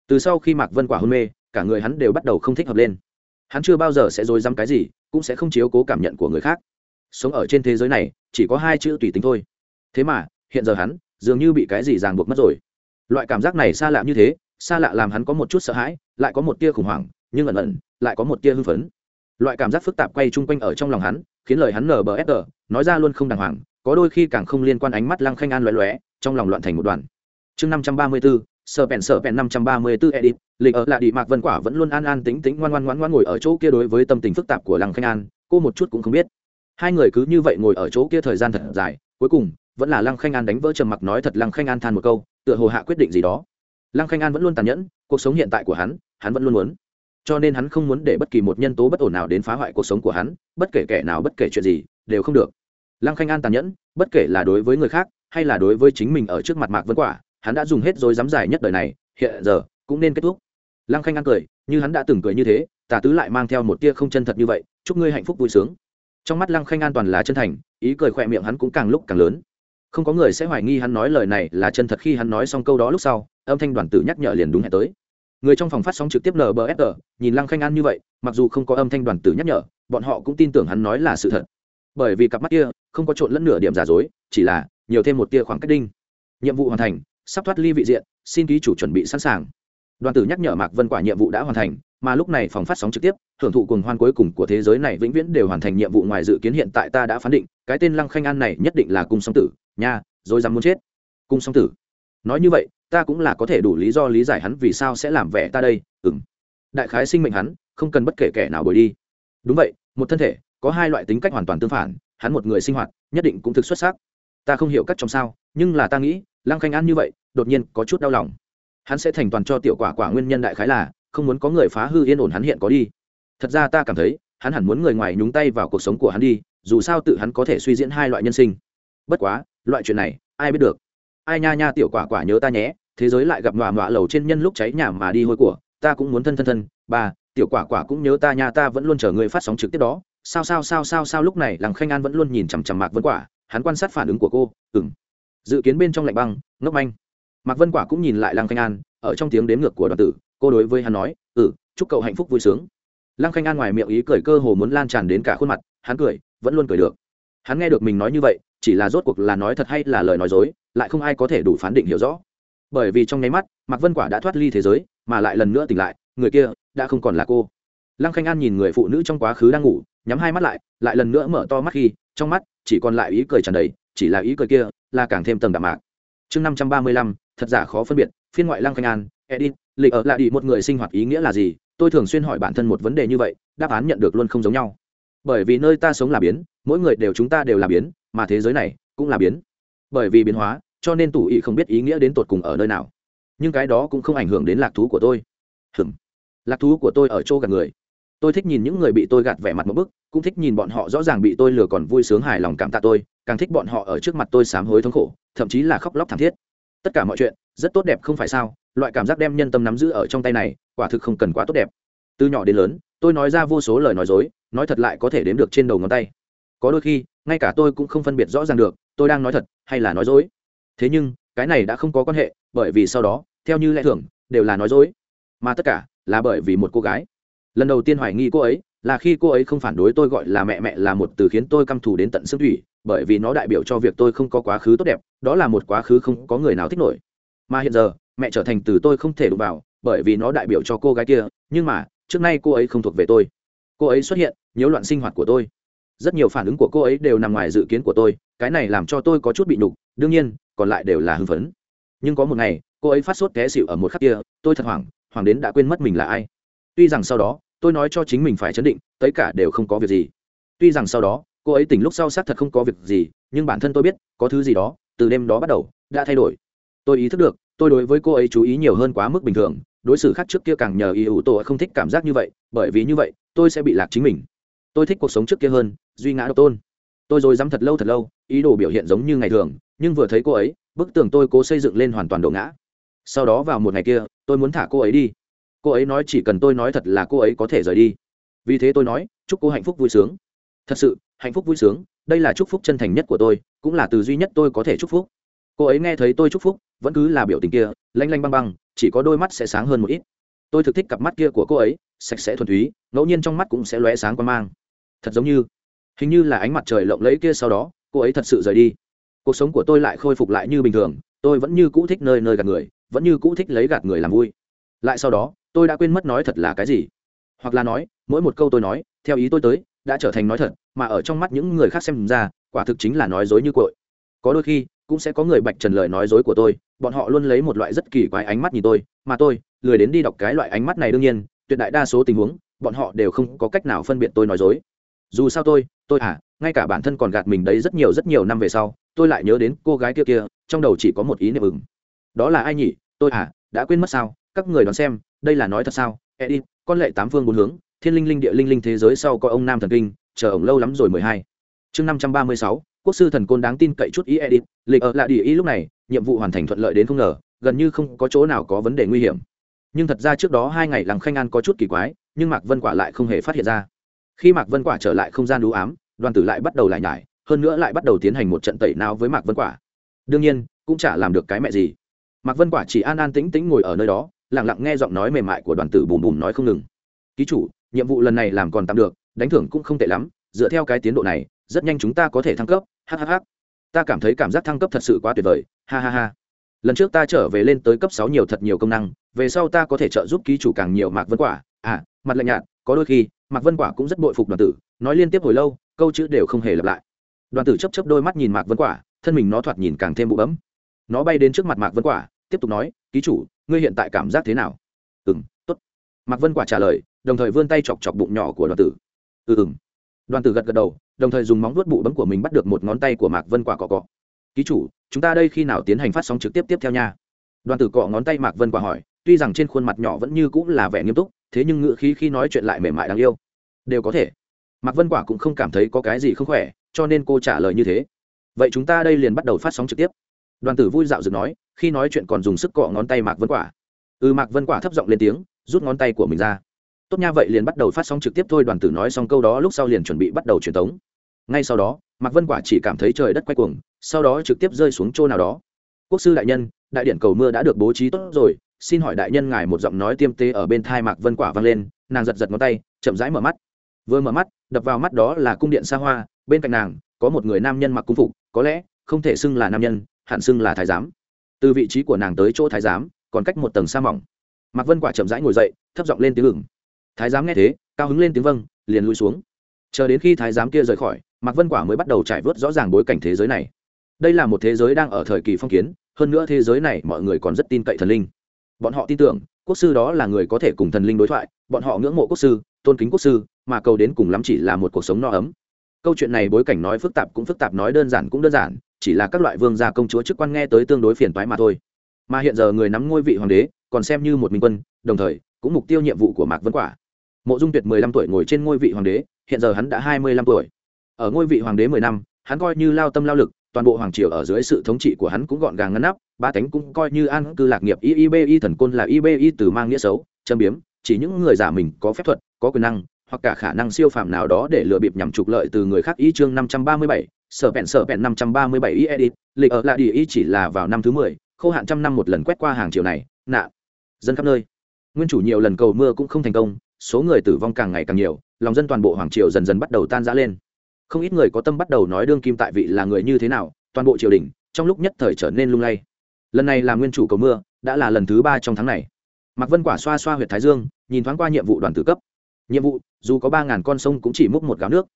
Từ sau khi mạc vân quả hôn mê, cả người hắn đều bắt đầu không thích hợp lên. Hắn chưa bao giờ sẽ dối dăm cái gì, cũng sẽ không chiếu cố cảm nhận của người khác. Sống ở trên thế giới này, chỉ có hai chữ tùy tính thôi. Thế mà, hiện giờ hắn, dường như bị cái gì ràng buộc mất rồi. Loại cảm giác này xa lạ như thế, xa lạ làm hắn có một chút sợ hãi, lại có một tia khủng hoảng, nhưng ẩn ẩn, lại có một tia hưng phấn. Loại cảm giác phức tạp quay chung quanh ở trong lòng hắn, khiến lời hắn nở bờ ép nói ra luôn không đàng hoàng, có đôi khi càng không liên quan ánh mắt lăng khanh an loé loé trong lòng loạn thành một đoàn chương năm trăm ba mươi bốn sợ bèn sợ bèn năm trăm ba mươi 534 edit, lịch ở lại đi mạc vân quả vẫn luôn an an tính tính ngoan ngoan ngoan ngoan ngồi ở chỗ kia đối với tâm tình phức tạp của lăng khanh an, cô một chút cũng không biết. Hai người cứ như vậy ngồi ở chỗ kia thời gian thật dài, cuối cùng, vẫn là lăng khanh an đánh vỡ trầm mặc nói thật lăng khanh an than một câu, tựa hồ hạ quyết định gì đó. Lăng khanh an vẫn luôn tàn nhẫn, cuộc sống hiện tại của hắn hắn vẫn luôn muốn. Cho nên hắn không muốn để bất kỳ một nhân tố bất ổn nào đến phá hoại cuộc sống của hắn, bất kể kẻ nào bất kể chuyện gì, đều không được. Lăng khanh an tàn nhẫn, bất kể là đối với người khác, hay là đối với chính mình ở trước mặt mạc vân quả hắn đã dùng hết rồi dám dài nhất đời này, hiện giờ cũng nên kết thúc. Lăng khanh an cười, như hắn đã từng cười như thế, tà tứ lại mang theo một tia không chân thật như vậy, chúc ngươi hạnh phúc vui sướng. Trong mắt lăng khanh an toàn là chân thành, ý cười khỏe miệng hắn cũng càng lúc càng lớn. Không có người sẽ hoài nghi hắn nói lời này là chân thật khi hắn nói xong câu đó lúc sau, âm thanh đoàn tử nhắc nhở liền đúng hẹn tới. Người trong phòng phát sóng trực tiếp nbsg nhìn lăng khanh an như vậy, mặc dù không có âm thanh đoàn tử nhắc nhở, bọn họ cũng tin tưởng hắn nói là sự thật. Bởi vì cặp mắt kia không có trộn lẫn nửa điểm giả dối, chỉ là nhiều thêm một tia khoảng cách đinh. Nhiệm vụ hoàn thành sắp thoát ly vị diện, xin ký chủ chuẩn bị sẵn sàng. Đoàn tử nhắc nhở mạc vân quả nhiệm vụ đã hoàn thành, mà lúc này phòng phát sóng trực tiếp thưởng thụ cùng hoan cuối cùng của thế giới này vĩnh viễn đều hoàn thành nhiệm vụ ngoài dự kiến hiện tại ta đã phán định, cái tên lăng khanh an này nhất định là cung song tử, nha, rồi dám muốn chết. Cung song tử. Nói như vậy, ta cũng là có thể đủ lý do lý giải hắn vì sao sẽ làm vẻ ta đây ừng đại khái sinh mệnh hắn, không cần bất kể kẻ nào bồi đi. Đúng vậy, một thân thể, có hai loại tính cách hoàn toàn tương phản, hắn một người sinh hoạt, nhất định cũng thực xuất sắc ta không hiểu cách trong sao, nhưng là ta nghĩ, lăng khanh an như vậy, đột nhiên có chút đau lòng. Hắn sẽ thành toàn cho tiểu quả quả nguyên nhân đại khái là, không muốn có người phá hư yên ổn hắn hiện có đi. Thật ra ta cảm thấy, hắn hẳn muốn người ngoài nhúng tay vào cuộc sống của hắn đi, dù sao tự hắn có thể suy diễn hai loại nhân sinh. Bất quá, loại chuyện này, ai biết được. Ai nha nha tiểu quả quả nhớ ta nhé, thế giới lại gặp nọa nọa lầu trên nhân lúc cháy nhà mà đi hôi của, ta cũng muốn thân thân thân. Ba, tiểu quả quả cũng nhớ ta nha, ta vẫn luôn chờ người phát sóng trực tiếp đó. Sao sao sao sao sao lúc này làng khanh an vẫn luôn nhìn chằm chằm mạc vân quả hắn quan sát phản ứng của cô ừng dự kiến bên trong lạnh băng, ngốc manh. Mạc vân quả cũng nhìn lại lăng khanh an, ở trong tiếng đếm ngược của đoàn tử, cô đối với hắn nói ừ chúc cậu hạnh phúc vui sướng. Lăng khanh an ngoài miệng ý cười cơ hồ muốn lan tràn đến cả khuôn mặt, hắn cười, vẫn luôn cười được. Hắn nghe được mình nói như vậy, chỉ là rốt cuộc là nói thật hay là lời nói dối, lại không ai có thể đủ phán định hiểu rõ. Bởi vì trong nháy mắt, mạc vân quả đã thoát ly thế giới, mà lại lần nữa tỉnh lại, người kia đã không còn là cô. Lăng khanh an nhìn người phụ nữ trong quá khứ đang ngủ, nhắm hai mắt lại lại lần nữa mở to mắt khi, trong mắt chỉ còn lại ý cười tràn đầy, chỉ là ý cười kia là càng thêm tầng đạm mạc. Chương năm trăm ba mươi lăm, thật giả khó phân biệt, phiên ngoại lăng khanh an, edit, lịch ở lại đi một người sinh hoạt ý nghĩa là gì? Tôi thường xuyên hỏi bản thân một vấn đề như vậy, đáp án nhận được luôn không giống nhau. Bởi vì nơi ta sống là biến, mỗi người đều chúng ta đều là biến, mà thế giới này cũng là biến. Bởi vì biến hóa, cho nên tủ ý không biết ý nghĩa đến tột cùng ở nơi nào. Nhưng cái đó cũng không ảnh hưởng đến lạc thú của tôi. Hừm lạc thú của tôi ở chỗ gạt người tôi thích nhìn những người bị tôi gạt vẻ mặt một bức, cũng thích nhìn bọn họ rõ ràng bị tôi lừa còn vui sướng hài lòng cảm tạ tôi, càng thích bọn họ ở trước mặt tôi sám hối thống khổ, thậm chí là khóc lóc thảm thiết. Tất cả mọi chuyện, rất tốt đẹp không phải sao? Loại cảm giác đem nhân tâm nắm giữ ở trong tay này, quả thực không cần quá tốt đẹp. Từ nhỏ đến lớn, tôi nói ra vô số lời nói dối, nói thật lại có thể đếm được trên đầu ngón tay. Có đôi khi, ngay cả tôi cũng không phân biệt rõ ràng được, tôi đang nói thật hay là nói dối. Thế nhưng, cái này đã không có quan hệ, bởi vì sau đó, theo như lẽ thường, đều là nói dối. Mà tất cả là bởi vì một cô gái lần đầu tiên hoài nghi cô ấy là khi cô ấy không phản đối tôi gọi là mẹ mẹ là một từ khiến tôi căm thù đến tận xương thủy, bởi vì nó đại biểu cho việc tôi không có quá khứ tốt đẹp, đó là một quá khứ không có người nào thích nổi. Mà hiện giờ, mẹ trở thành từ tôi không thể đụng vào, bởi vì nó đại biểu cho cô gái kia, nhưng mà, trước nay cô ấy không thuộc về tôi. Cô ấy xuất hiện, nhiễu loạn sinh hoạt của tôi. Rất nhiều phản ứng của cô ấy đều nằm ngoài dự kiến của tôi, cái này làm cho tôi có chút bị nhục, đương nhiên, còn lại đều là hưng phấn. Nhưng có một ngày, cô ấy phát sốt té xịu ở một khắc kia, tôi thật hoảng hoảng đến đã quên mất mình là ai tuy rằng sau đó, tôi nói cho chính mình phải chấn định, tất cả đều không có việc gì. Tuy rằng sau đó, cô ấy tỉnh lúc sau xác thật không có việc gì, nhưng bản thân tôi biết, có thứ gì đó, từ đêm đó bắt đầu, đã thay đổi. Tôi ý thức được, tôi đối với cô ấy chú ý nhiều hơn quá mức bình thường, đối xử khác trước kia càng nhờ ý ủ tôi không thích cảm giác như vậy, bởi vì như vậy, tôi sẽ bị lạc chính mình. Tôi thích cuộc sống trước kia hơn, duy ngã độc tôn. Tôi rồi dám thật lâu thật lâu, ý đồ biểu hiện giống như ngày thường, nhưng vừa thấy cô ấy, bức tường tôi cố xây dựng lên hoàn toàn độ ngã. Sau đó vào một ngày kia, tôi muốn thả cô ấy đi cô ấy nói chỉ cần tôi nói thật là cô ấy có thể rời đi. Vì thế tôi nói, chúc cô hạnh phúc vui sướng. Thật sự, hạnh phúc vui sướng, đây là chúc phúc chân thành nhất của tôi, cũng là từ duy nhất tôi có thể chúc phúc. Cô ấy nghe thấy tôi chúc phúc, vẫn cứ là biểu tình kia, lanh lanh băng băng, chỉ có đôi mắt sẽ sáng hơn một ít. Tôi thực thích cặp mắt kia của cô ấy, sạch sẽ thuần túy, ngẫu nhiên trong mắt cũng sẽ lóe sáng quan mang. Thật giống như, hình như là ánh mặt trời lộng lẫy kia sau đó, cô ấy thật sự rời đi. Cuộc sống của tôi lại khôi phục lại như bình thường, tôi vẫn như cũ thích nơi nơi gạt người, vẫn như cũ thích lấy gạt người làm vui. Lại sau đó tôi đã quên mất nói thật là cái gì. Hoặc là nói, mỗi một câu tôi nói, theo ý tôi tới, đã trở thành nói thật, mà ở trong mắt những người khác xem ra, quả thực chính là nói dối như cội. Có đôi khi, cũng sẽ có người bạch trần lời nói dối của tôi, bọn họ luôn lấy một loại rất kỳ quái ánh mắt nhìn tôi, mà tôi, lười đến đi đọc cái loại ánh mắt này đương nhiên, tuyệt đại đa số tình huống, bọn họ đều không có cách nào phân biệt tôi nói dối. Dù sao tôi tôi à ngay cả bản thân còn gạt mình đấy rất nhiều rất nhiều năm về sau, tôi lại nhớ đến cô gái kia kia, trong đầu chỉ có một ý niệm ứng đó là ai nhỉ? Tôi à đã quên mất sao? Các người đón xem đây là nói thật sao? Edit con lệ tám phương bốn hướng, thiên linh linh địa linh linh thế giới sau có ông nam thần kinh, chờ ổng lâu lắm rồi mười hai. Chương năm trăm ba mươi sáu, quốc sư thần côn đáng tin cậy chút ý edit lịch ở lại địa ý lúc này, nhiệm vụ hoàn thành thuận lợi đến không ngờ, gần như không có chỗ nào có vấn đề nguy hiểm. Nhưng thật ra trước đó hai ngày làng khanh an có chút kỳ quái, nhưng mạc vân quả lại không hề phát hiện ra. Khi mạc vân quả trở lại không gian đũ ám, đoàn tử lại bắt đầu lại nhải, hơn nữa lại bắt đầu tiến hành một trận tẩy não với mạc vân quả. Đương nhiên, cũng chả làm được cái mẹ gì. Mạc vân quả chỉ an an tĩnh tĩnh ngồi ở nơi đó lặng lặng nghe giọng nói mềm mại của đoàn tử bùm bùm nói không ngừng. Ký chủ, nhiệm vụ lần này làm còn tạm được, đánh thưởng cũng không tệ lắm, dựa theo cái tiến độ này, rất nhanh chúng ta có thể thăng cấp hhh ta cảm thấy cảm giác thăng cấp thật sự quá tuyệt vời, ha ha ha. Lần trước ta trở về lên tới cấp sáu nhiều thật nhiều công năng, về sau ta có thể trợ giúp ký chủ càng nhiều mạc vân quả. À mặt lạnh nhạt, có đôi khi, mạc vân quả cũng rất bội phục đoàn tử, nói liên tiếp hồi lâu, câu chữ đều không hề lặp lại. Đoàn tử chấp chấp đôi mắt nhìn mạc vân quả, thân mình nó thoạt nhìn càng thêm bụ bấm. Nó bay đến trước mặt mạc vân quả tiếp tục nói, ký chủ, ngươi hiện tại cảm giác thế nào? Ừ m t ố t mạc vân quả trả lời, đồng thời vươn tay chọc chọc bụng nhỏ của đoàn tử. Ừ ừ đoàn tử gật gật đầu, đồng thời dùng móng vuốt bụ bấm của mình bắt được một ngón tay của mạc vân quả cọ cọ. Ký chủ, chúng ta đây khi nào tiến hành phát sóng trực tiếp tiếp theo nha? Đoàn tử cọ ngón tay mạc vân quả hỏi, tuy rằng trên khuôn mặt nhỏ vẫn như cũng là vẻ nghiêm túc, thế nhưng ngữ khí khi nói chuyện lại mềm mại đáng yêu. Đều có thể. Mạc vân quả cũng không cảm thấy có cái gì không khỏe, cho nên cô trả lời như thế. Vậy chúng ta đây liền bắt đầu phát sóng trực tiếp đoàn tử vui dạo dựng nói, khi nói chuyện còn dùng sức cọ ngón tay mạc vân quả. Ừ mạc vân quả thấp giọng lên tiếng, rút ngón tay của mình ra. Tốt nha, vậy liền bắt đầu phát sóng trực tiếp thôi, đoàn tử nói xong câu đó lúc sau liền chuẩn bị bắt đầu truyền tống. Ngay sau đó, mạc vân quả chỉ cảm thấy trời đất quay cuồng, sau đó trực tiếp rơi xuống chỗ nào đó. Quốc sư đại nhân, đại điện cầu mưa đã được bố trí tốt rồi, xin hỏi đại nhân ngài một giọng nói tiêm tê ở bên thai mạc vân quả vang lên, nàng giật giật ngón tay, chậm rãi mở mắt. Vừa mở mắt, đập vào mắt đó là cung điện xa hoa, bên cạnh nàng, có một người nam nhân mặc cung phục, có lẽ không thể xưng là nam nhân hẳn xưng là thái giám. Từ vị trí của nàng tới chỗ thái giám, còn cách một tầng sa mỏng. Mạc vân quả chậm rãi ngồi dậy, thấp giọng lên tiếng ừng thái giám nghe thế, cao hứng lên tiếng vâng liền lui xuống. Chờ đến khi thái giám kia rời khỏi, mạc vân quả mới bắt đầu trải vớt rõ ràng bối cảnh thế giới này. Đây là một thế giới đang ở thời kỳ phong kiến, hơn nữa thế giới này mọi người còn rất tin cậy thần linh. Bọn họ tin tưởng, quốc sư đó là người có thể cùng thần linh đối thoại, bọn họ ngưỡng mộ quốc sư, tôn kính quốc sư, mà cầu đến cùng lắm chỉ là một cuộc sống no ấm. Câu chuyện này bối cảnh nói phức tạp cũng phức tạp, nói đơn giản cũng đơn giản chỉ là các loại vương gia công chúa chức quan nghe tới tương đối phiền toái mà thôi. Mà hiện giờ người nắm ngôi vị hoàng đế, còn xem như một minh quân, đồng thời, cũng mục tiêu nhiệm vụ của mạc vân quả. Mộ dung tuyệt mười lăm tuổi ngồi trên ngôi vị hoàng đế, hiện giờ hắn đã hai mươi lăm tuổi. Ở ngôi vị hoàng đế mười năm, hắn coi như lao tâm lao lực, toàn bộ hoàng triều ở dưới sự thống trị của hắn cũng gọn gàng ngăn nắp, ba tánh cũng coi như an cư lạc nghiệp ibi thần côn là ibi từ mang nghĩa xấu, châm biếm, chỉ những người giả mình có phép thuật, có quyền năng, hoặc cả khả năng siêu phàm nào đó để lừa bịp nhằm trục lợi từ người khác. Ý chương năm trăm ba mươi bảy sở bẹn sở bẹn năm trăm ba mươi bảy ý edit, lịch ở lại đi ý chỉ là vào năm thứ mười, khô hạn trăm năm một lần quét qua hàng triệu này, nạ. Dân khắp nơi. Nguyên chủ nhiều lần cầu mưa cũng không thành công, số người tử vong càng ngày càng nhiều, lòng dân toàn bộ hoàng triều dần dần bắt đầu tan rã lên. Không ít người có tâm bắt đầu nói đương kim tại vị là người như thế nào, toàn bộ triều đình, trong lúc nhất thời trở nên lung lay. Lần này là nguyên chủ cầu mưa, đã là lần thứ ba trong tháng này. Mạc vân quả xoa xoa h u y ệ t thái dương, nhìn thoáng qua nhiệm vụ đoàn tử cấp. Nhiệm vụ, dù có ba ngàn con sông cũng chỉ múc một gáo nước.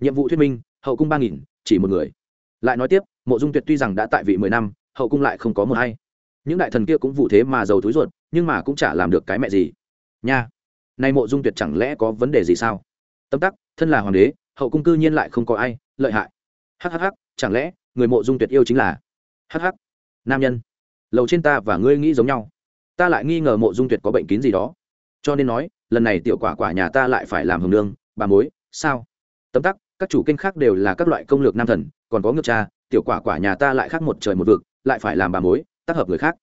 Nhiệm vụ thuyết minh, hậu cung ba nghìn chỉ một người. Lại nói tiếp, mộ dung tuyệt tuy rằng đã tại vị mười năm, hậu cung lại không có một hay những đại thần kia cũng vụ thế mà giàu túi ruột, nhưng mà cũng chả làm được cái mẹ gì. Nha, nay mộ dung tuyệt chẳng lẽ có vấn đề gì sao? Tâm tắc, thân là hoàng đế, hậu cung cư nhiên lại không có ai, lợi hại. Hhh chẳng lẽ người mộ dung tuyệt yêu chính là? Hh nam nhân, lầu trên ta và ngươi nghĩ giống nhau. Ta lại nghi ngờ mộ dung tuyệt có bệnh kín gì đó. Cho nên nói, lần này tiểu quả quả nhà ta lại phải làm hồng nương bà mối, sao? Tấm tắc các chủ kênh khác đều là các loại công lược nam thần, còn có ngược cha, tiểu quả quả nhà ta lại khác một trời một vực, lại phải làm bà mối, tác hợp người khác.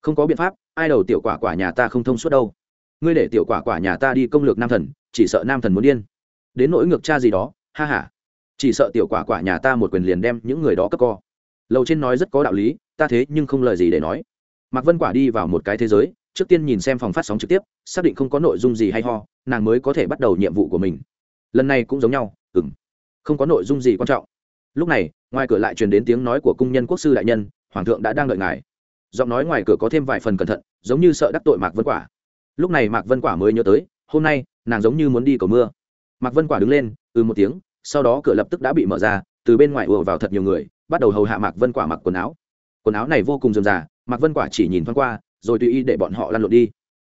Không có biện pháp, ai đầu tiểu quả quả nhà ta không thông suốt đâu. Ngươi để tiểu quả quả nhà ta đi công lược nam thần, chỉ sợ nam thần muốn điên. Đến nỗi ngược cha gì đó, ha ha. Chỉ sợ tiểu quả quả nhà ta một quyền liền đem những người đó cấp co. Lầu trên nói rất có đạo lý, ta thế nhưng không lời gì để nói. Mạc vân quả đi vào một cái thế giới, trước tiên nhìn xem phòng phát sóng trực tiếp, xác định không có nội dung gì hay ho, nàng mới có thể bắt đầu nhiệm vụ của mình. Lần này cũng giống nhau ừng không có nội dung gì quan trọng. Lúc này, ngoài cửa lại truyền đến tiếng nói của cung nhân quốc sư đại nhân, hoàng thượng đã đang đợi ngài. Giọng nói ngoài cửa có thêm vài phần cẩn thận, giống như sợ đắc tội mạc vân quả. Lúc này mạc vân quả mới nhớ tới, hôm nay, nàng giống như muốn đi cầu mưa. Mạc vân quả đứng lên ừ một tiếng, sau đó cửa lập tức đã bị mở ra, từ bên ngoài ùa vào thật nhiều người, bắt đầu hầu hạ mạc vân quả mặc quần áo. Quần áo này vô cùng dườm già mạc vân quả chỉ nhìn thoáng qua, rồi tùy ý để bọn họ lăn lộn đi.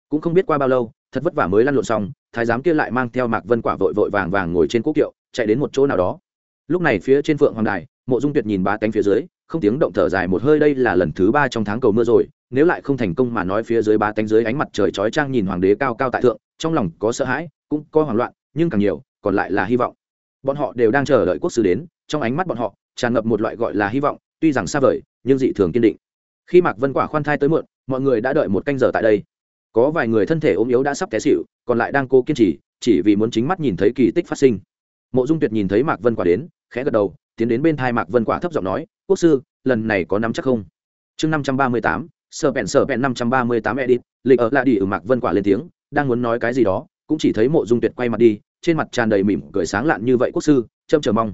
Cũng không biết qua bao lâu, thật vất vả mới lăn lộn xong, thái giám kia lại mang theo mạc vân quả vội vội vàng vàng ngồi trên quốc kiệu chạy đến một chỗ nào đó. Lúc này phía trên phượng hoàng đài, mộ dung tuyệt nhìn ba cánh phía dưới, không tiếng động thở dài một hơi, đây là lần thứ ba trong tháng cầu mưa rồi, nếu lại không thành công mà nói phía dưới ba cánh dưới ánh mặt trời chói trang nhìn hoàng đế cao cao tại thượng, trong lòng có sợ hãi, cũng có hoảng loạn, nhưng càng nhiều, còn lại là hy vọng. Bọn họ đều đang chờ đợi quốc sư đến, trong ánh mắt bọn họ, tràn ngập một loại gọi là hy vọng, tuy rằng xa vời, nhưng dị thường kiên định. Khi mạc vân quả khoan thai tới muộn, mọi người đã đợi một canh giờ tại đây. Có vài người thân thể ốm yếu đã sắp té xịu còn lại đang cố kiên trì, chỉ vì muốn chính mắt nhìn thấy kỳ tích phát sinh mộ dung tuyệt nhìn thấy mạc vân quả đến, khẽ gật đầu, tiến đến bên thai mạc vân quả thấp giọng nói, quốc sư, lần này có nắm chắc không? Chương năm trăm ba mươi tám sợ bẹn sợ bẹn năm trăm ba mươi tám edit, lịch ở lại đi ở mạc vân quả lên tiếng, đang muốn nói cái gì đó, cũng chỉ thấy mộ dung tuyệt quay mặt đi, trên mặt tràn đầy mỉm cười sáng lạn như vậy, quốc sư trâm chờ mong.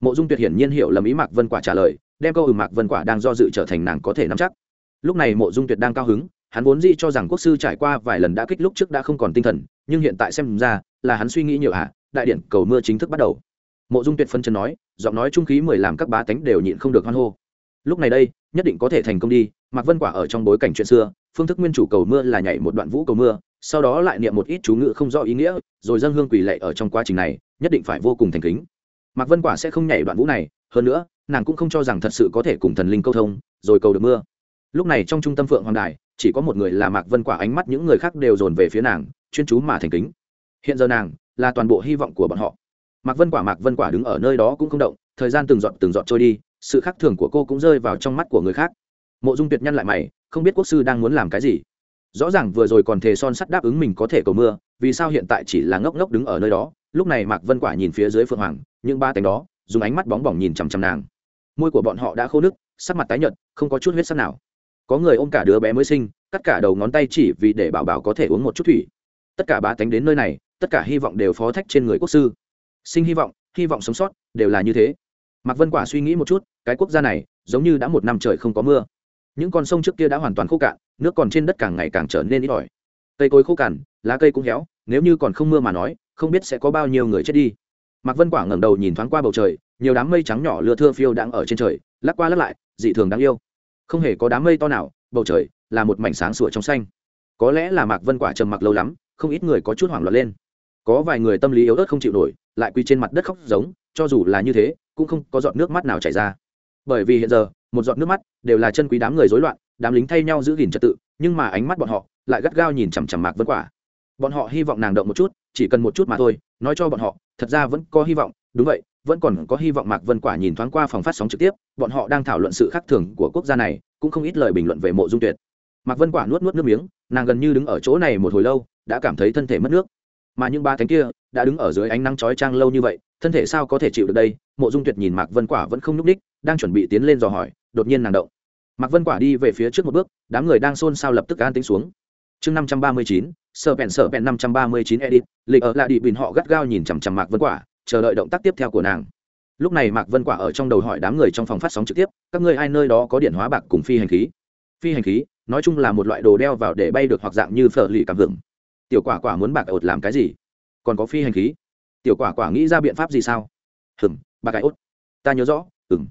Mộ dung tuyệt hiển nhiên hiểu lầm ý mạc vân quả trả lời, đem câu ừ mạc vân quả đang do dự trở thành nàng có thể nắm chắc. Lúc này mộ dung tuyệt đang cao hứng, hắn vốn dĩ cho rằng quốc sư trải qua vài lần đã kích lúc trước đã không còn tinh thần, nhưng hiện tại xem ra là hắn suy nghĩ nhiều ạ đại điện cầu mưa chính thức bắt đầu. Mộ dung tuyệt phân chân nói, giọng nói trung khí mười làm các bá tánh đều nhịn không được hoan hô. Lúc này đây, nhất định có thể thành công đi, mạc vân quả ở trong bối cảnh chuyện xưa, phương thức nguyên chủ cầu mưa là nhảy một đoạn vũ cầu mưa, sau đó lại niệm một ít chú ngữ không rõ ý nghĩa, rồi dâng hương quỳ lệ ở trong quá trình này, nhất định phải vô cùng thành kính. Mạc vân quả sẽ không nhảy đoạn vũ này, hơn nữa, nàng cũng không cho rằng thật sự có thể cùng thần linh câu thông, rồi cầu được mưa. Lúc này trong trung tâm phượng hoàng đài, chỉ có một người là mạc vân quả, ánh mắt những người khác đều dồn về phía nàng, chuyên chú mà thành kính. Hiện giờ nàng là toàn bộ hy vọng của bọn họ. Mạc vân quả, mạc vân quả đứng ở nơi đó cũng không động, thời gian từng giọt từng giọt trôi đi, sự khác thường của cô cũng rơi vào trong mắt của người khác. Mộ dung tuyệt nhăn lại mày, không biết quốc sư đang muốn làm cái gì. Rõ ràng vừa rồi còn thề son sắt đáp ứng mình có thể cầu mưa, vì sao hiện tại chỉ là ngốc ngốc đứng ở nơi đó. Lúc này mạc vân quả nhìn phía dưới phượng hoàng, những ba tánh đó, dùng ánh mắt bóng bỏng nhìn chằm chằm nàng. Môi của bọn họ đã khô nước sắc mặt tái nhợt, không có chút huyết sắc nào. Có người ôm cả đứa bé mới sinh, cắt cả đầu ngón tay chỉ vì để bảo bảo có thể uống một chút thủy. Tất cả ba tánh đến nơi này tất cả hy vọng đều phó thách trên người quốc sư. Sinh hy vọng hy vọng sống sót, đều là như thế. Mạc vân quả suy nghĩ một chút, cái quốc gia này, giống như đã một năm trời không có mưa. Những con sông trước kia đã hoàn toàn khô cạn, nước còn trên đất càng ngày càng trở nên ít ỏi. Cây cối khô cằn, lá cây cũng héo, nếu như còn không mưa mà nói, không biết sẽ có bao nhiêu người chết đi. Mạc vân quả ngẩng đầu nhìn thoáng qua bầu trời, nhiều đám mây trắng nhỏ lưa thưa phiêu đang ở trên trời, lắc qua lắc lại, dị thường đáng yêu. Không hề có đám mây to nào, bầu trời là một mảnh sáng sủa trong xanh. Có lẽ là mạc vân quả trầm mặc lâu lắm, không ít người có chút hoảng loạn lên có vài người tâm lý yếu ớt không chịu nổi, lại quy trên mặt đất khóc giống, cho dù là như thế, cũng không có giọt nước mắt nào chảy ra. Bởi vì hiện giờ, một giọt nước mắt đều là chân quý đám người rối loạn, đám lính thay nhau giữ gìn trật tự, nhưng mà ánh mắt bọn họ lại gắt gao nhìn chằm chằm mạc vân quả. Bọn họ hy vọng nàng động một chút, chỉ cần một chút mà thôi, nói cho bọn họ, thật ra vẫn có hy vọng, đúng vậy, vẫn còn có hy vọng mạc vân quả nhìn thoáng qua phòng phát sóng trực tiếp, bọn họ đang thảo luận sự khác thường của quốc gia này, cũng không ít lời bình luận về mộ dung tuyệt. Mạc vân quả nuốt nuốt nước miếng, nàng gần như đứng ở chỗ này một hồi lâu, đã cảm thấy thân thể mất nước mà những ba thánh kia đã đứng ở dưới ánh nắng chói trang lâu như vậy, thân thể sao có thể chịu được đây? Mộ dung tuyệt nhìn mạc vân quả vẫn không nhúc ních đang chuẩn bị tiến lên dò hỏi, đột nhiên nàng động. Mạc vân quả đi về phía trước một bước, đám người đang xôn xao lập tức an tính xuống. Chương năm trăm ba mươi chín sợ bèn sợ bèn năm trăm ba mươi chín edit, lịch ở lại đi bình họ gắt gao nhìn chằm chằm mạc vân quả, chờ đợi động tác tiếp theo của nàng. Lúc này mạc vân quả ở trong đầu hỏi đám người trong phòng phát sóng trực tiếp, các ngươi ai nơi đó có điện hóa bạc cùng phi hành khí? Phi hành khí, nói chung là một loại đồ đeo vào để bay được hoặc dạng như phở lì cảm hưởng tiểu quả quả muốn bạc ột làm cái gì? Còn có phi hành khí. Tiểu quả quả nghĩ ra biện pháp gì sao? Hừng bạc ột. ta nhớ rõ ừng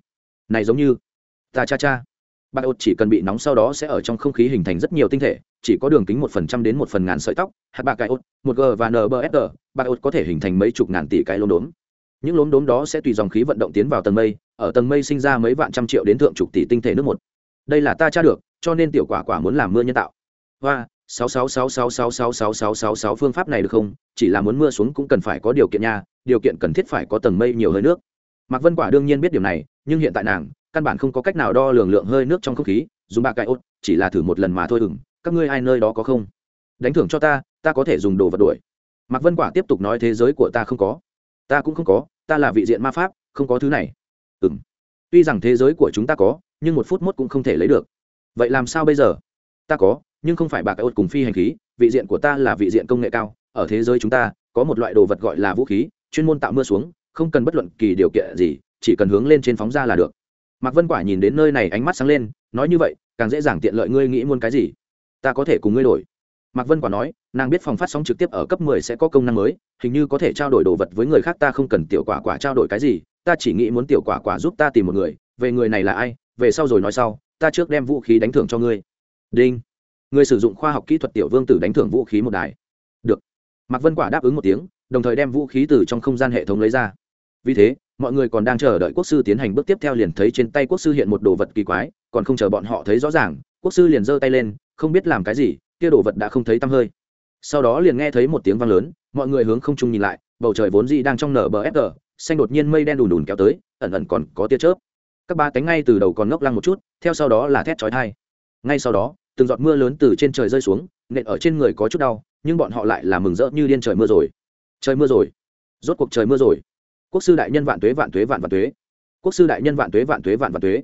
này giống như, ta cha cha. Bạc ột chỉ cần bị nóng sau đó sẽ ở trong không khí hình thành rất nhiều tinh thể, chỉ có đường kính một phần trăm đến một phần ngàn sợi tóc, hạt bạc ột, một g và nbsg bạc ột có thể hình thành mấy chục ngàn tỷ cái lốm đốm. Những lốm đốm đó sẽ tùy dòng khí vận động tiến vào tầng mây, ở tầng mây sinh ra mấy vạn trăm triệu đến thượng chục tỷ tinh thể nước một. Đây là ta tra được, cho nên tiểu quả quả muốn làm mưa nhân tạo. Hoa sáu sáu sáu sáu sáu sáu sáu sáu sáu sáu phương pháp này được không chỉ là muốn mưa xuống cũng cần phải có điều kiện nha điều kiện cần thiết phải có tầng mây nhiều hơi nước mạc vân quả đương nhiên biết điều này nhưng hiện tại nàng căn bản không có cách nào đo lường lượng hơi nước trong không khí dùng bạc cài ốt chỉ là thử một lần mà thôi ừng các ngươi ai nơi đó có không đánh thưởng cho ta ta có thể dùng đồ vật đuổi mạc vân quả tiếp tục nói thế giới của ta không có ta cũng không có ta là vị diện ma pháp không có thứ này ừ m tuy rằng thế giới của chúng ta có nhưng một phút mốt cũng không thể lấy được vậy làm sao bây giờ ta có nhưng không phải bạc ốt cùng phi hành khí, vị diện của ta là vị diện công nghệ cao, ở thế giới chúng ta, có một loại đồ vật gọi là vũ khí, chuyên môn tạo mưa xuống, không cần bất luận kỳ điều kiện gì, chỉ cần hướng lên trên phóng ra là được. Mạc vân quả nhìn đến nơi này ánh mắt sáng lên, nói như vậy, càng dễ dàng tiện lợi ngươi nghĩ muốn cái gì? Ta có thể cùng ngươi đổi. Mạc vân quả nói, nàng biết phòng phát sóng trực tiếp ở cấp 10 sẽ có công năng mới, hình như có thể trao đổi đồ vật với người khác ta không cần tiểu quả quả trao đổi cái gì, ta chỉ nghĩ muốn tiểu quả quả giúp ta tìm một người, về người này là ai, về sau rồi nói sau, ta trước đem vũ khí đánh thưởng cho ngươi. Đinh người sử dụng khoa học kỹ thuật tiểu vương tử đánh thưởng vũ khí một đài. Được. Mạc vân quả đáp ứng một tiếng, đồng thời đem vũ khí từ trong không gian hệ thống lấy ra. Vì thế, mọi người còn đang chờ đợi quốc sư tiến hành bước tiếp theo liền thấy trên tay quốc sư hiện một đồ vật kỳ quái, còn không chờ bọn họ thấy rõ ràng, quốc sư liền giơ tay lên, không biết làm cái gì, kia đồ vật đã không thấy tăm hơi. Sau đó liền nghe thấy một tiếng vang lớn, mọi người hướng không trung nhìn lại, bầu trời vốn dĩ đang trong nở bờ fg xanh đột nhiên mây đen đùn đùn kéo tới, ẩn ẩn còn có tia chớp. Các ba cánh ngay từ đầu còn ngốc lăng một chút, theo sau đó là thét chói thai ngay sau đó từng giọt mưa lớn từ trên trời rơi xuống, nện ở trên người có chút đau, nhưng bọn họ lại là mừng rỡ như điên trời mưa rồi. Trời mưa rồi. Rốt cuộc trời mưa rồi. Quốc sư đại nhân vạn tuế vạn tuế vạn vạn tuế. Quốc sư đại nhân vạn tuế vạn tuế vạn vạn tuế.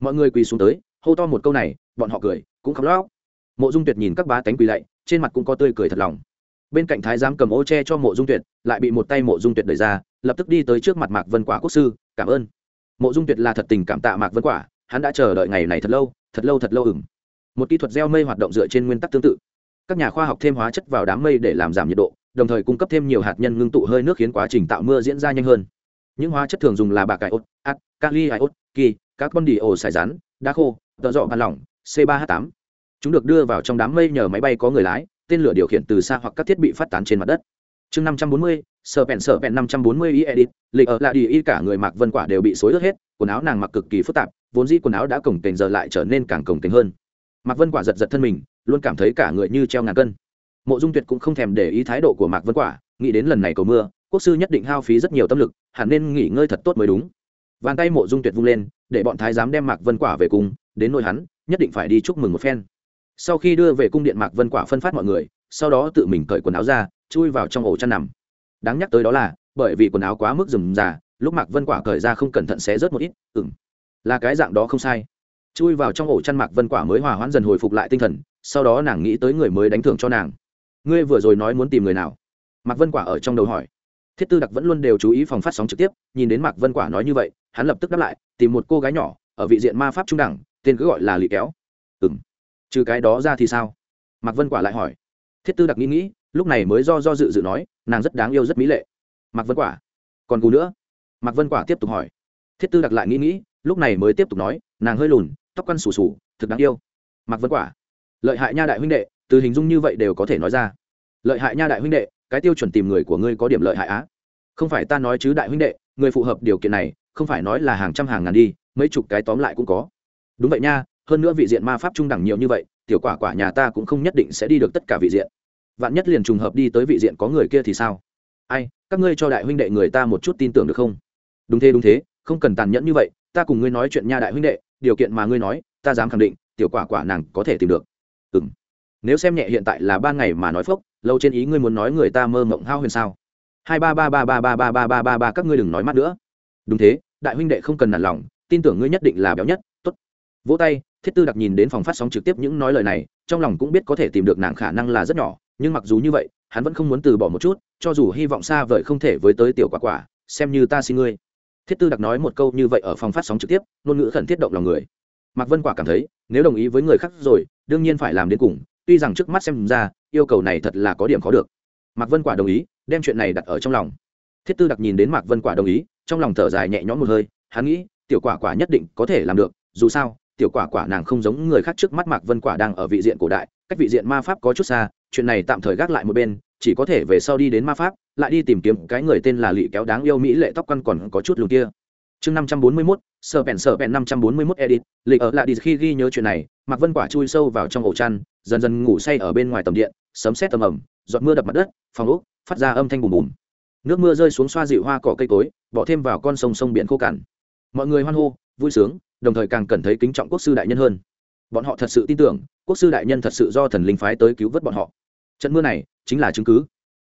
Mọi người quỳ xuống tới, hô to một câu này, bọn họ cười, cũng khóc lóc. Mộ dung tuyệt nhìn các bá tánh quỳ lạy, trên mặt cũng có tươi cười thật lòng. Bên cạnh thái giám cầm ô che cho mộ dung tuyệt, lại bị một tay mộ dung tuyệt đẩy ra, lập tức đi tới trước mặt mạc vân quả quốc sư, cảm ơn. Mộ dung tuyệt là thật tình cảm tạ mạc vân quả, hắn đã chờ đợi ngày này thật lâu thật lâu thật lâu ửng một kỹ thuật gieo mây hoạt động dựa trên nguyên tắc tương tự. Các nhà khoa học thêm hóa chất vào đám mây để làm giảm nhiệt độ đồng thời cung cấp thêm nhiều hạt nhân ngưng tụ hơi nước khiến quá trình tạo mưa diễn ra nhanh hơn. Những hóa chất thường dùng là bạc iốt ác kali iốt kỳ, các con đi ổ xài rắn đá khô tợ dọ bàn lỏng c 3 h 8 chúng được đưa vào trong đám mây nhờ máy bay có người lái tên lửa điều khiển từ xa hoặc các thiết bị phát tán trên mặt đất. Chương 540, sở bẹn sở bẹn 540 y edit lịch ở là đi y cả người mặc vân quả đều bị xối ướt hết quần áo nàng mặc cực kỳ phức tạp vốn dĩ quần áo đã cổng kềnh giờ lại trở nên càng cổng kềnh hơn mạc vân quả giật giật thân mình, luôn cảm thấy cả người như treo ngàn cân. Mộ dung tuyệt cũng không thèm để ý thái độ của mạc vân quả, nghĩ đến lần này cầu mưa, quốc sư nhất định hao phí rất nhiều tâm lực, hẳn nên nghỉ ngơi thật tốt mới đúng. Vàng tay mộ dung tuyệt vung lên, để bọn thái giám đem mạc vân quả về cung đến nôi hắn, nhất định phải đi chúc mừng một phen. Sau khi đưa về cung điện mạc vân quả phân phát mọi người, sau đó tự mình cởi quần áo ra, chui vào trong ổ chăn nằm. Đáng nhắc tới đó là, bởi vì quần áo quá mức rườm rà, lúc mạc vân quả cởi ra không cẩn thận sẽ rớt một ít ừng là cái dạng đó không sai chui vào trong ổ chăn mạc vân quả mới hòa hoãn dần hồi phục lại tinh thần, sau đó nàng nghĩ tới người mới đánh thưởng cho nàng. Ngươi vừa rồi nói muốn tìm người nào? Mạc vân quả ở trong đầu hỏi. Thiết tư đặc vẫn luôn đều chú ý phòng phát sóng trực tiếp, nhìn đến mạc vân quả nói như vậy, hắn lập tức đáp lại, tìm một cô gái nhỏ, ở vị diện ma pháp trung đẳng, tên cứ gọi là lì kéo. Ừ m trừ cái đó ra thì sao? Mạc vân quả lại hỏi. Thiết tư đặc nghĩ nghĩ, lúc này mới do do dự dự nói, nàng rất đáng yêu rất mỹ lệ. Mạc vân quả. Còn cù nữa? Mạc vân quả tiếp tục hỏi. Thiết tư đặc lại nghĩ nghĩ, lúc này mới tiếp tục nói, nàng hơi lùn tóc quăn sù sù, thực đáng yêu. Mạc vân quả, lợi hại nha đại huynh đệ, từ hình dung như vậy đều có thể nói ra. Lợi hại nha đại huynh đệ, cái tiêu chuẩn tìm người của ngươi có điểm lợi hại á. Không phải ta nói chứ đại huynh đệ, người phù hợp điều kiện này, không phải nói là hàng trăm hàng ngàn đi, mấy chục cái tóm lại cũng có. Đúng vậy nha, hơn nữa vị diện ma pháp trung đẳng nhiều như vậy, tiểu quả quả nhà ta cũng không nhất định sẽ đi được tất cả vị diện. Vạn nhất liền trùng hợp đi tới vị diện có người kia thì sao? Ai, các ngươi cho đại huynh đệ người ta một chút tin tưởng được không? Đúng thế đúng thế, không cần tàn nhẫn như vậy, ta cùng ngươi nói chuyện nha đại huynh đệ điều kiện mà ngươi nói, ta dám khẳng định, tiểu quả quả nàng có thể tìm được. Ừ m nếu xem nhẹ hiện tại là ba ngày mà nói phốc, lâu trên ý ngươi muốn nói người ta mơ mộng hao huyền sao? Hai ba ba ba ba ba ba ba ba ba ba, các ngươi đừng nói mắt nữa. Đúng thế, đại huynh đệ không cần nản lòng, tin tưởng ngươi nhất định là béo nhất t ố t vỗ tay, thiết tư đặc nhìn đến phòng phát sóng trực tiếp những nói lời này, trong lòng cũng biết có thể tìm được nàng khả năng là rất nhỏ, nhưng mặc dù như vậy, hắn vẫn không muốn từ bỏ một chút, cho dù hy vọng xa vời không thể với tới tiểu quả quả, xem như ta xin ngươi thiết tư đặc nói một câu như vậy ở phòng phát sóng trực tiếp, ngôn ngữ khẩn thiết động lòng người. Mạc vân quả cảm thấy, nếu đồng ý với người khác rồi, đương nhiên phải làm đến cùng, tuy rằng trước mắt xem ra, yêu cầu này thật là có điểm khó được. Mạc vân quả đồng ý, đem chuyện này đặt ở trong lòng. Thiết tư đặc nhìn đến mạc vân quả đồng ý, trong lòng thở dài nhẹ nhõm một hơi, hắn nghĩ, tiểu quả quả nhất định có thể làm được, dù sao, tiểu quả quả nàng không giống người khác trước mắt mạc vân quả đang ở vị diện cổ đại, cách vị diện ma pháp có chút xa, chuyện này tạm thời gác lại một bên chỉ có thể về sau đi đến ma pháp, lại đi tìm kiếm cái người tên là lị kéo đáng yêu mỹ lệ tóc căn còn có chút lùn kia. Chương năm trăm bốn mươi mốt sờ bèn sờ bèn năm trăm bốn mươi mốt edit lịch ở lại đi khi ghi nhớ chuyện này, mạc vân quả chui sâu vào trong ổ chăn, dần dần ngủ say ở bên ngoài tầm điện, sấm xét tầm ẩm giọt mưa đập mặt đất, phòng úc phát ra âm thanh bùm bùm. Nước mưa rơi xuống xoa dịu hoa cỏ cây cối, bỏ thêm vào con sông sông biển khô cằn. Mọi người hoan hô, vui sướng, đồng thời càng cần thấy kính trọng quốc sư đại nhân hơn. Bọn họ thật sự tin tưởng, quốc sư đại nhân thật sự do thần linh phái tới cứu vớt bọn họ trận mưa này chính là chứng cứ.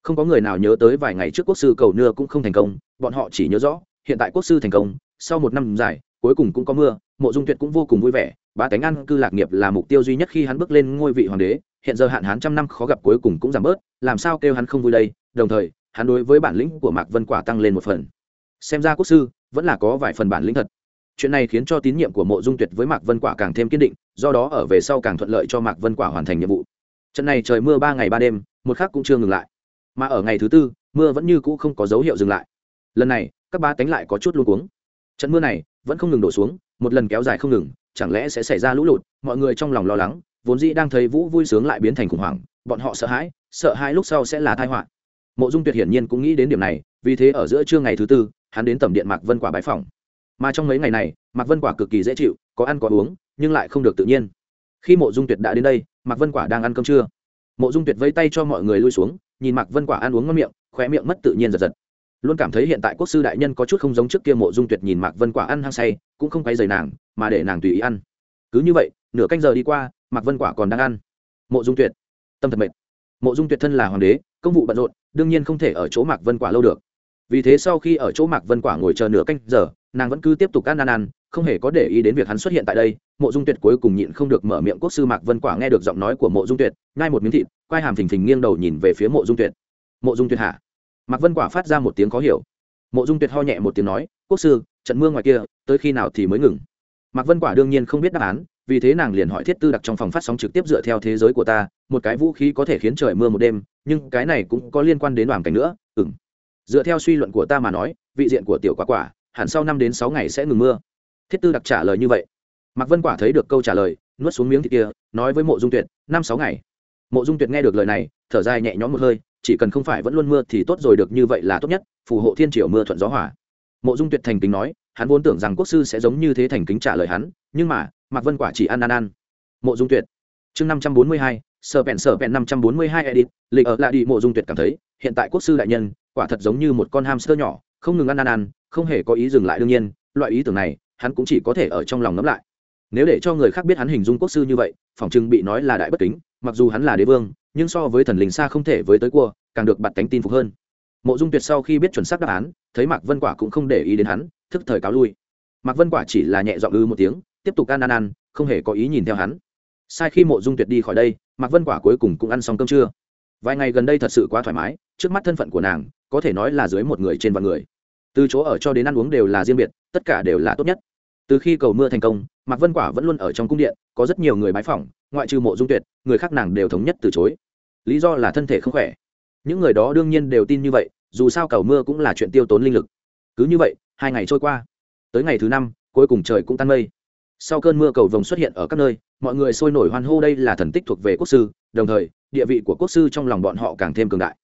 Không có người nào nhớ tới vài ngày trước quốc sư cầu nưa cũng không thành công, bọn họ chỉ nhớ rõ, hiện tại quốc sư thành công, sau một năm dài, cuối cùng cũng có mưa, mộ dung tuyệt cũng vô cùng vui vẻ ba cánh ăn cư lạc nghiệp là mục tiêu duy nhất khi hắn bước lên ngôi vị hoàng đế, hiện giờ hạn hán trăm năm khó gặp cuối cùng cũng giảm bớt, làm sao kêu hắn không vui đây? Đồng thời, hắn đối với bản lĩnh của mạc vân quả tăng lên một phần. Xem ra quốc sư vẫn là có vài phần bản lĩnh thật. Chuyện này khiến cho tín nhiệm của mộ dung tuyệt với mạc vân quả càng thêm kiên định, do đó ở về sau càng thuận lợi cho mạc vân quả hoàn thành nhiệm vụ trận này trời mưa ba ngày ba đêm, một khác cũng chưa ngừng lại. Mà ở ngày thứ tư, mưa vẫn như cũ không có dấu hiệu dừng lại. Lần này, các ba tánh lại có chút luôn cuống. Trận mưa này vẫn không ngừng đổ xuống, một lần kéo dài không ngừng, chẳng lẽ sẽ xảy ra lũ lụt, mọi người trong lòng lo lắng, vốn dĩ đang thấy vũ vui sướng lại biến thành khủng hoảng, bọn họ sợ hãi sợ hãi lúc sau sẽ là tai họa. Mộ dung tuyệt hiển nhiên cũng nghĩ đến điểm này, vì thế ở giữa trưa ngày thứ tư, hắn đến tầm điện mạc vân quả bái phòng. Mà trong mấy ngày này, mạc vân quả cực kỳ dễ chịu, có ăn có uống, nhưng lại không được tự nhiên khi mộ dung tuyệt đã đến đây, mạc vân quả đang ăn cơm trưa. Mộ dung tuyệt vây tay cho mọi người lui xuống, nhìn mạc vân quả ăn uống ngon miệng, khóe miệng mất tự nhiên giật giật. Luôn cảm thấy hiện tại quốc sư đại nhân có chút không giống trước kia mộ dung tuyệt nhìn mạc vân quả ăn hăng say, cũng không quay dày nàng, mà để nàng tùy ý ăn. Cứ như vậy, nửa canh giờ đi qua, mạc vân quả còn đang ăn. Mộ dung tuyệt, tâm thật mệt. Mộ dung tuyệt thân là hoàng đế, công vụ bận rộn, đương nhiên không thể ở chỗ mạc vân quả lâu được. Vì thế sau khi ở chỗ mạc vân quả ngồi chờ nửa canh giờ, nàng vẫn cứ tiếp tục ăn ăn ăn không hề có để ý đến việc hắn xuất hiện tại đây, mộ dung tuyệt cuối cùng nhịn không được mở miệng quốc sư mạc vân quả nghe được giọng nói của mộ dung tuyệt ngay một miếng thịt, quai hàm thình thình nghiêng đầu nhìn về phía mộ dung tuyệt. Mộ dung tuyệt hạ mạc vân quả phát ra một tiếng khó hiểu. Mộ dung tuyệt ho nhẹ một tiếng nói, quốc sư, trận mưa ngoài kia, tới khi nào thì mới ngừng? Mạc vân quả đương nhiên không biết đáp án, vì thế nàng liền hỏi thiết tư đặc trong phòng phát sóng trực tiếp dựa theo thế giới của ta, một cái vũ khí có thể khiến trời mưa một đêm, nhưng cái này cũng có liên quan đến đoàn cảnh nữa ừ dựa theo suy luận của ta mà nói, vị diện của tiểu quả quả, hẳn sau năm đến sáu ngày sẽ ngừng mưa thiết tư đặc trả lời như vậy. Mạc vân quả thấy được câu trả lời, nuốt xuống miếng thịt kia, nói với mộ dung tuyệt, năm sáu ngày. Mộ dung tuyệt nghe được lời này, thở dài nhẹ nhõm một hơi, chỉ cần không phải vẫn luôn mưa thì tốt rồi, được như vậy là tốt nhất, phù hộ thiên triều mưa thuận gió hỏa mộ dung tuyệt thành kính nói, hắn vốn tưởng rằng quốc sư sẽ giống như thế thành kính trả lời hắn, nhưng mà, mạc vân quả chỉ ăn ăn ăn mộ dung tuyệt. Chương năm trăm bốn mươi hai, sở bèn sở bèn năm trăm bốn mươi hai edit lịch ở lại đi, mộ dung tuyệt cảm thấy, hiện tại quốc sư đại nhân, quả thật giống như một con hamster nhỏ, không ngừng ăn ăn ăn không hề có ý dừng lại đương nhiên, loại ý tưởng này hắn cũng chỉ có thể ở trong lòng ngẫm lại. Nếu để cho người khác biết hắn hình dung quốc sư như vậy phỏng chừng bị nói là đại bất kính, mặc dù hắn là đế vương, nhưng so với thần linh xa không thể với tới cua, càng được bặt cánh tin phục hơn. Mộ dung tuyệt sau khi biết chuẩn xác đáp án, thấy mạc vân quả cũng không để ý đến hắn, thức thời cáo lui. Mạc vân quả chỉ là nhẹ dọn ư một tiếng, tiếp tục ăn ăn ăn, không hề có ý nhìn theo hắn. Sai khi mộ dung tuyệt đi khỏi đây, mạc vân quả cuối cùng cũng ăn xong cơm trưa. Vài ngày gần đây thật sự quá thoải mái, trước mắt thân phận của nàng, có thể nói là dưới một người trên vạn người. Từ chỗ ở cho đến ăn uống đều là riêng biệt, tất cả đều là tốt nhất từ khi cầu mưa thành công, mạc vân quả vẫn luôn ở trong cung điện, có rất nhiều người bái phỏng, ngoại trừ mộ dung tuyệt, người khác nàng đều thống nhất từ chối. Lý do là thân thể không khỏe. Những người đó đương nhiên đều tin như vậy, dù sao cầu mưa cũng là chuyện tiêu tốn linh lực. Cứ như vậy, hai ngày trôi qua. Tới ngày thứ năm, cuối cùng trời cũng tan mây. Sau cơn mưa cầu vồng xuất hiện ở các nơi, mọi người sôi nổi hoan hô đây là thần tích thuộc về quốc sư, đồng thời, địa vị của quốc sư trong lòng bọn họ càng thêm cường đại.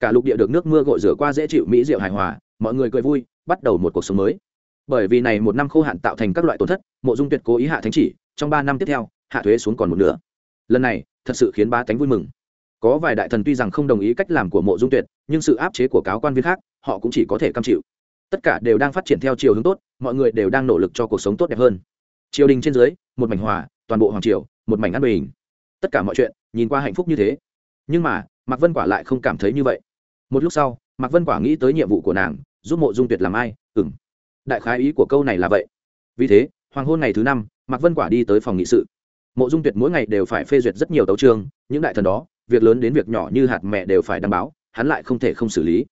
Cả lục địa được nước mưa gội rửa qua dễ chịu mỹ diệu hài hòa, mọi người cười vui, bắt đầu một cuộc sống mới bởi vì này một năm khô hạn tạo thành các loại tổn thất, mộ dung tuyệt cố ý hạ thánh chỉ, trong ba năm tiếp theo, hạ thuế xuống còn một nửa. Lần này, thật sự khiến ba tánh vui mừng. Có vài đại thần tuy rằng không đồng ý cách làm của mộ dung tuyệt, nhưng sự áp chế của cáo quan viên khác, họ cũng chỉ có thể cam chịu. Tất cả đều đang phát triển theo chiều hướng tốt, mọi người đều đang nỗ lực cho cuộc sống tốt đẹp hơn. Triều đình trên dưới, một mảnh hòa, toàn bộ hoàng triều, một mảnh an bình. Tất cả mọi chuyện, nhìn qua hạnh phúc như thế. Nhưng mà, mạc vân quả lại không cảm thấy như vậy. Một lúc sau, mạc vân quả nghĩ tới nhiệm vụ của nàng, giúp mộ dung tuyệt làm ai? Ừng đại khái ý của câu này là vậy. Vì thế, hoàng hôn ngày thứ năm, mạc vân quả đi tới phòng nghị sự. Mộ dung tuyệt mỗi ngày đều phải phê duyệt rất nhiều tấu trường những đại thần đó, việc lớn đến việc nhỏ như hạt mẹ đều phải đảm báo hắn lại không thể không xử lý.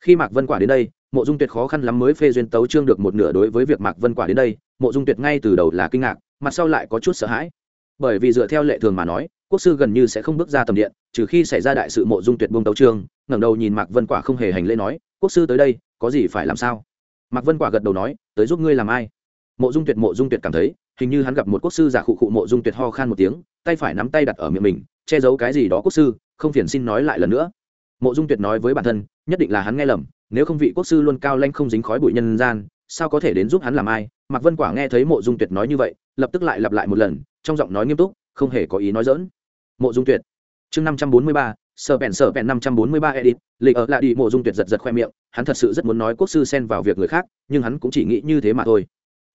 Khi mạc vân quả đến đây, mộ dung tuyệt khó khăn lắm mới phê duyên tấu trương được một nửa đối với việc mạc vân quả đến đây, mộ dung tuyệt ngay từ đầu là kinh ngạc, mặt sau lại có chút sợ hãi. Bởi vì dựa theo lệ thường mà nói, quốc sư gần như sẽ không bước ra tầm điện, trừ khi xảy ra đại sự mộ dung tuyệt buông tấu trương ngẩng đầu nhìn mạc vân quả không hề hành lễ nói, quốc sư tới đây, có gì phải làm sao? Mạc vân quả gật đầu nói, tới giúp ngươi làm ai? Mộ dung tuyệt, mộ dung tuyệt cảm thấy, hình như hắn gặp một quốc sư giả khụ khụ, mộ dung tuyệt ho khan một tiếng, tay phải nắm tay đặt ở miệng mình, che giấu cái gì đó quốc sư, không phiền xin nói lại lần nữa. Mộ dung tuyệt nói với bản thân, nhất định là hắn nghe lầm, nếu không vị quốc sư luôn cao lanh không dính khói bụi nhân gian, sao có thể đến giúp hắn làm ai? Mạc vân quả nghe thấy mộ dung tuyệt nói như vậy, lập tức lại lặp lại một lần, trong giọng nói nghiêm túc, không hề có ý nói dỡn mộ dung tuyệt, chương năm trăm bốn mươi ba sở bèn sở bèn năm trăm bốn mươi ba edit lịch ở lại đi mộ dung tuyệt giật giật khoe miệng, hắn thật sự rất muốn nói quốc sư xen vào việc người khác, nhưng hắn cũng chỉ nghĩ như thế mà thôi.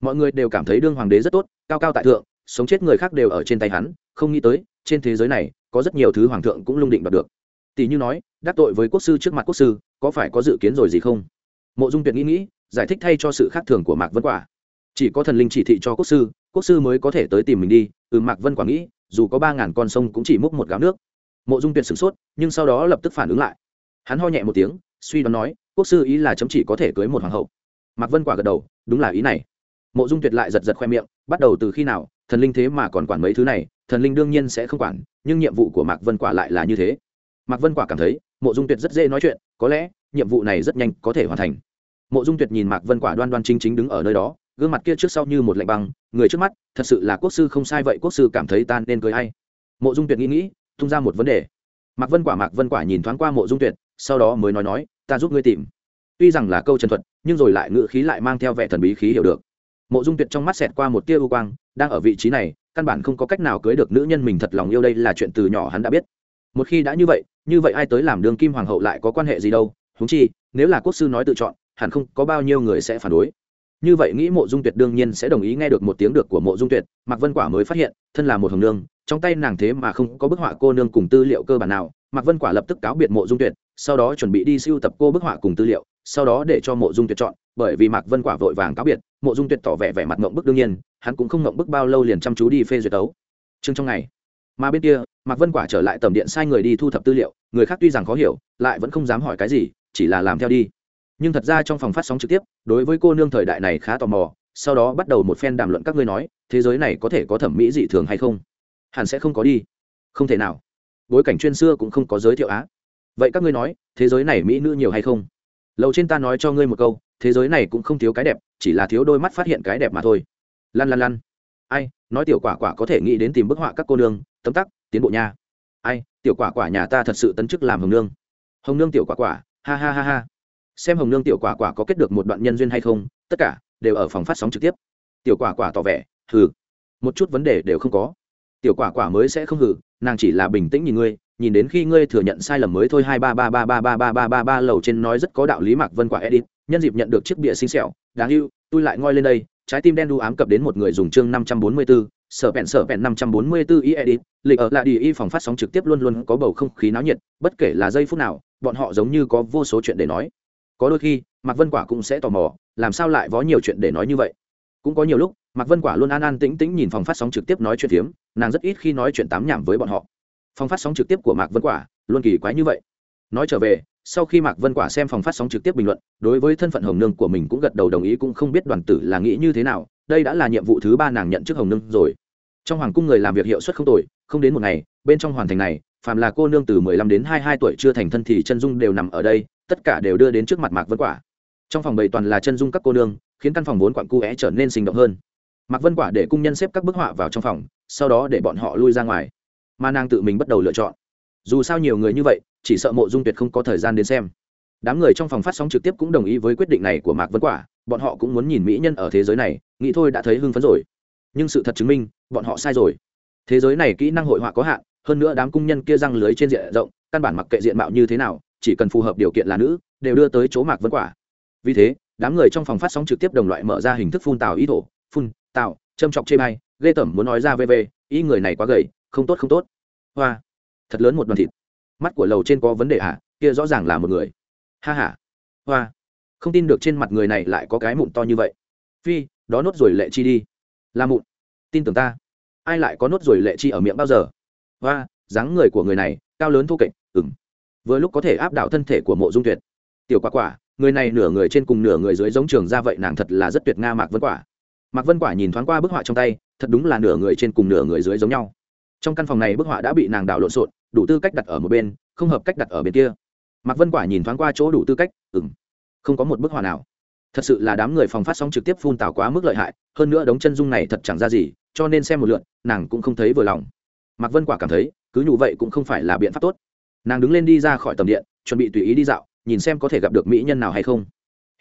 Mọi người đều cảm thấy đương hoàng đế rất tốt, cao cao tại thượng, sống chết người khác đều ở trên tay hắn, không nghĩ tới, trên thế giới này, có rất nhiều thứ hoàng thượng cũng lung định đoạt được. Tỷ như nói, đắc tội với quốc sư trước mặt quốc sư, có phải có dự kiến rồi gì không? Mộ dung tuyệt nghĩ nghĩ, giải thích thay cho sự khác thường của mạc vân quả. Chỉ có thần linh chỉ thị cho quốc sư quốc sư mới có thể tới tìm mình đi ừ mạc vân quả nghĩ, dù có ba ngàn con sông cũng chỉ múc một gáo nước mộ dung tuyệt sửng sốt, nhưng sau đó lập tức phản ứng lại. Hắn ho nhẹ một tiếng, suy đoán nói, quốc sư ý là chấm chỉ có thể cưới một hoàng hậu. Mạc vân quả gật đầu, đúng là ý này. Mộ dung tuyệt lại giật giật khoe miệng, bắt đầu từ khi nào, thần linh thế mà còn quản mấy thứ này, thần linh đương nhiên sẽ không quản, nhưng nhiệm vụ của mạc vân quả lại là như thế. Mạc vân quả cảm thấy, mộ dung tuyệt rất dễ nói chuyện, có lẽ, nhiệm vụ này rất nhanh có thể hoàn thành. Mộ dung tuyệt nhìn mạc vân quả đoan đoan chính chính đứng ở nơi đó, gương mặt kia trước sau như một lạnh băng, người trước mắt, thật sự là quốc sư không sai vậy, quốc sư cảm thấy tan nên cưới hay mộ dung tuyệt nghĩ nghĩ tung ra một vấn đề. Mạc vân quả mạc vân quả nhìn thoáng qua mộ dung tuyệt, sau đó mới nói nói, ta giúp ngươi tìm. Tuy rằng là câu trần thuật, nhưng rồi lại ngữ khí lại mang theo vẻ thần bí khí hiểu được. Mộ dung tuyệt trong mắt xẹt qua một tia ưu quang, đang ở vị trí này, căn bản không có cách nào cưới được nữ nhân mình thật lòng yêu đây là chuyện từ nhỏ hắn đã biết. Một khi đã như vậy như vậy ai tới làm đường kim hoàng hậu lại có quan hệ gì đâu húng chi, nếu là quốc sư nói tự chọn, hẳn không có bao nhiêu người sẽ phản đối. Như vậy nghĩ mộ dung tuyệt đương nhiên sẽ đồng ý nghe được một tiếng được của mộ dung tuyệt, mạc vân quả mới phát hiện, thân là một hồng nương trong tay nàng thế mà không có bức họa cô nương cùng tư liệu cơ bản nào, mạc vân quả lập tức cáo biệt mộ dung tuyệt, sau đó chuẩn bị đi siêu tập cô bức họa cùng tư liệu, sau đó để cho mộ dung tuyệt chọn, bởi vì mạc vân quả vội vàng cáo biệt, mộ dung tuyệt tỏ vẻ vẻ mặt ngộng bức đương nhiên, hắn cũng không ngộng bức bao lâu liền chăm chú đi phê duyệt tấu. Chương trong ngày. Mà bên kia, mạc vân quả trở lại tầm điện sai người đi thu thập tư liệu, người khác tuy rằng khó hiểu, lại vẫn không dám hỏi cái gì, chỉ là làm theo đi. Nhưng thật ra trong phòng phát sóng trực tiếp, đối với cô nương thời đại này khá tò mò, sau đó bắt đầu một phen đàm luận các ngươi nói, thế giới này có thể có thẩm mỹ dị thường hay không? Hẳn sẽ không có đi. Không thể nào. Bối cảnh chuyên xưa cũng không có giới thiệu á. Vậy các ngươi nói, thế giới này mỹ nữ nhiều hay không? Lầu trên ta nói cho ngươi một câu, thế giới này cũng không thiếu cái đẹp, chỉ là thiếu đôi mắt phát hiện cái đẹp mà thôi. Lăn lăn lăn. Ai, nói tiểu quả quả có thể nghĩ đến tìm bức họa các cô nương, tấm tắc, tiến bộ nha. Ai, tiểu quả quả nhà ta thật sự tấn chức làm hồng nương. Hồng nương tiểu quả quả, ha ha ha ha. Xem hồng nương tiểu quả quả có kết được một đoạn nhân duyên hay không, tất cả đều ở phòng phát sóng trực tiếp. Tiểu quả quả tỏ vẻ thử một chút vấn đề đều không có tiểu quả quả mới sẽ không hử, nàng chỉ là bình tĩnh nhìn ngươi nhìn đến khi ngươi thừa nhận sai lầm mới thôi hai ba ba ba ba ba ba ba ba ba lầu trên nói rất có đạo lý mạc vân quả edit nhân dịp nhận được chiếc bịa xinh xẻo đáng yêu tôi lại ngoi lên đây trái tim đen đu ám cập đến một người dùng chương năm trăm bốn mươi 544, sở bẹn sở bẹn năm trăm bốn mươi 544 i edit lịch ở lại đi y phòng phát sóng trực tiếp luôn luôn có bầu không khí náo nhiệt bất kể là giây phút nào bọn họ giống như có vô số chuyện để nói. Có đôi khi mạc vân quả cũng sẽ tò mò làm sao lại có nhiều chuyện để nói như vậy? Cũng có nhiều lúc mạc vân quả luôn an an tĩnh tĩnh nhìn phòng phát sóng trực tiếp nói chuyện phiếm, nàng rất ít khi nói chuyện tám nhảm với bọn họ. Phòng phát sóng trực tiếp của mạc vân quả luôn kỳ quái như vậy. Nói trở về, sau khi mạc vân quả xem phòng phát sóng trực tiếp bình luận, đối với thân phận hồng nương của mình cũng gật đầu đồng ý, cũng không biết đoàn tử là nghĩ như thế nào, đây đã là nhiệm vụ thứ ba nàng nhận chức hồng nương rồi. Trong hoàng cung người làm việc hiệu suất không tồi, không đến một ngày, bên trong hoàn thành này, phàm là cô nương từ mười lăm đến hai hai tuổi chưa thành thân thì chân dung đều nằm ở đây, tất cả đều đưa đến trước mặt mạc vân quả. Trong phòng bầy toàn là chân dung các cô nương, khiến căn phòng vốn quặn cu é trở nên sinh động hơn mạc vân quả để cung nhân xếp các bức họa vào trong phòng, sau đó để bọn họ lui ra ngoài. Mà nàng tự mình bắt đầu lựa chọn. Dù sao nhiều người như vậy, chỉ sợ mộ dung tuyệt không có thời gian đến xem. Đám người trong phòng phát sóng trực tiếp cũng đồng ý với quyết định này của mạc vân quả, bọn họ cũng muốn nhìn mỹ nhân ở thế giới này, nghĩ thôi đã thấy hưng phấn rồi. Nhưng sự thật chứng minh, bọn họ sai rồi. Thế giới này kỹ năng hội họa có hạn, hơn nữa đám cung nhân kia răng lưới trên diện rộng, căn bản mặc kệ diện mạo như thế nào, chỉ cần phù hợp điều kiện là nữ, đều đưa tới chỗ mạc vân quả. Vì thế, đám người trong phòng phát sóng trực tiếp đồng loại mở ra hình thức phun tào ý thổ, phun tạo châm chọc chê bay ghê tởm muốn nói ra về về ý người này quá gầy, không tốt không tốt. Hoa, thật lớn một đoàn thịt. Mắt của lầu trên có vấn đề à kia rõ ràng là một người. Ha h a hoa, không tin được trên mặt người này lại có cái mụn to như vậy. Phi, đó nốt rồi lệ chi đi. Là mụn. Tin tưởng ta. Ai lại có nốt rồi lệ chi ở miệng bao giờ? Hoa, dáng người của người này, cao lớn thô kệch ừng vừa lúc có thể áp đảo thân thể của mộ dung tuyệt. Tiểu quả quả, người này nửa người trên cùng nửa người dưới giống trường ra vậy nàng thật là rất tuyệt nga mạc vân quả mạc vân quả nhìn thoáng qua bức họa trong tay, thật đúng là nửa người trên cùng nửa người dưới giống nhau. Trong căn phòng này bức họa đã bị nàng đảo lộn xộn, đủ tư cách đặt ở một bên, không hợp cách đặt ở bên kia. Mạc vân quả nhìn thoáng qua chỗ đủ tư cách ừng không có một bức họa nào. Thật sự là đám người phòng phát sóng trực tiếp phun tào quá mức lợi hại, hơn nữa đống chân dung này thật chẳng ra gì, cho nên xem một lượt, nàng cũng không thấy vừa lòng. Mạc vân quả cảm thấy, cứ như vậy cũng không phải là biện pháp tốt. Nàng đứng lên đi ra khỏi tầm điện, chuẩn bị tùy ý đi dạo, nhìn xem có thể gặp được mỹ nhân nào hay không.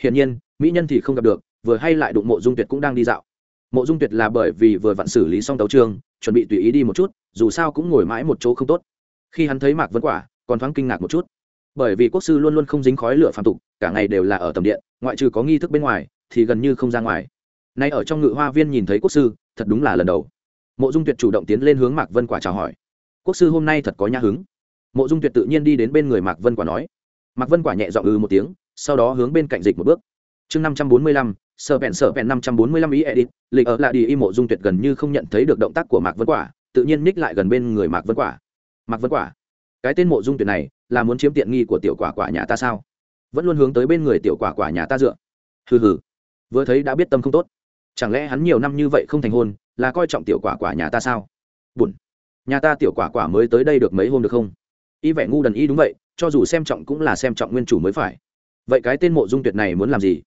Hiển nhiên, mỹ nhân thì không gặp được vừa hay lại đụng mộ dung tuyệt cũng đang đi dạo. Mộ dung tuyệt là bởi vì vừa vặn xử lý xong tấu trường, chuẩn bị tùy ý đi một chút dù sao cũng ngồi mãi một chỗ không tốt. Khi hắn thấy mạc vân quả còn thoáng kinh ngạc một chút. Bởi vì quốc sư luôn luôn không dính khói lửa phàm tục cả ngày đều là ở tầm điện ngoại trừ có nghi thức bên ngoài thì gần như không ra ngoài. Nay ở trong ngự hoa viên nhìn thấy quốc sư thật đúng là lần đầu. Mộ dung tuyệt chủ động tiến lên hướng mạc vân quả chào hỏi. Quốc sư hôm nay thật có nhã hứng. Mộ dung tuyệt tự nhiên đi đến bên người mạc vân quả nói. Mạc vân quả nhẹ dọn ư ừ một tiếng sau đó hướng bên cạnh dịch một bước. Chương năm trăm bốn mươi lăm sợ vẹn sợ vẹn năm trăm bốn mươi lăm ý edit, lịch ở lại đi y mộ dung tuyệt gần như không nhận thấy được động tác của mạc vân quả, tự nhiên ních lại gần bên người mạc vân quả. Mạc vân quả, cái tên mộ dung tuyệt này là muốn chiếm tiện nghi của tiểu quả quả nhà ta sao? Vẫn luôn hướng tới bên người tiểu quả quả nhà ta dựa. Hừ hừ, vừa thấy đã biết tâm không tốt. Chẳng lẽ hắn nhiều năm như vậy không thành hôn, là coi trọng tiểu quả quả nhà ta sao? Bùn nhà ta tiểu quả quả mới tới đây được mấy hôm được không? Y vẻ ngu đần y đúng vậy, cho dù xem trọng cũng là xem trọng nguyên chủ mới phải. Vậy cái tên mộ dung tuyệt này muốn làm gì?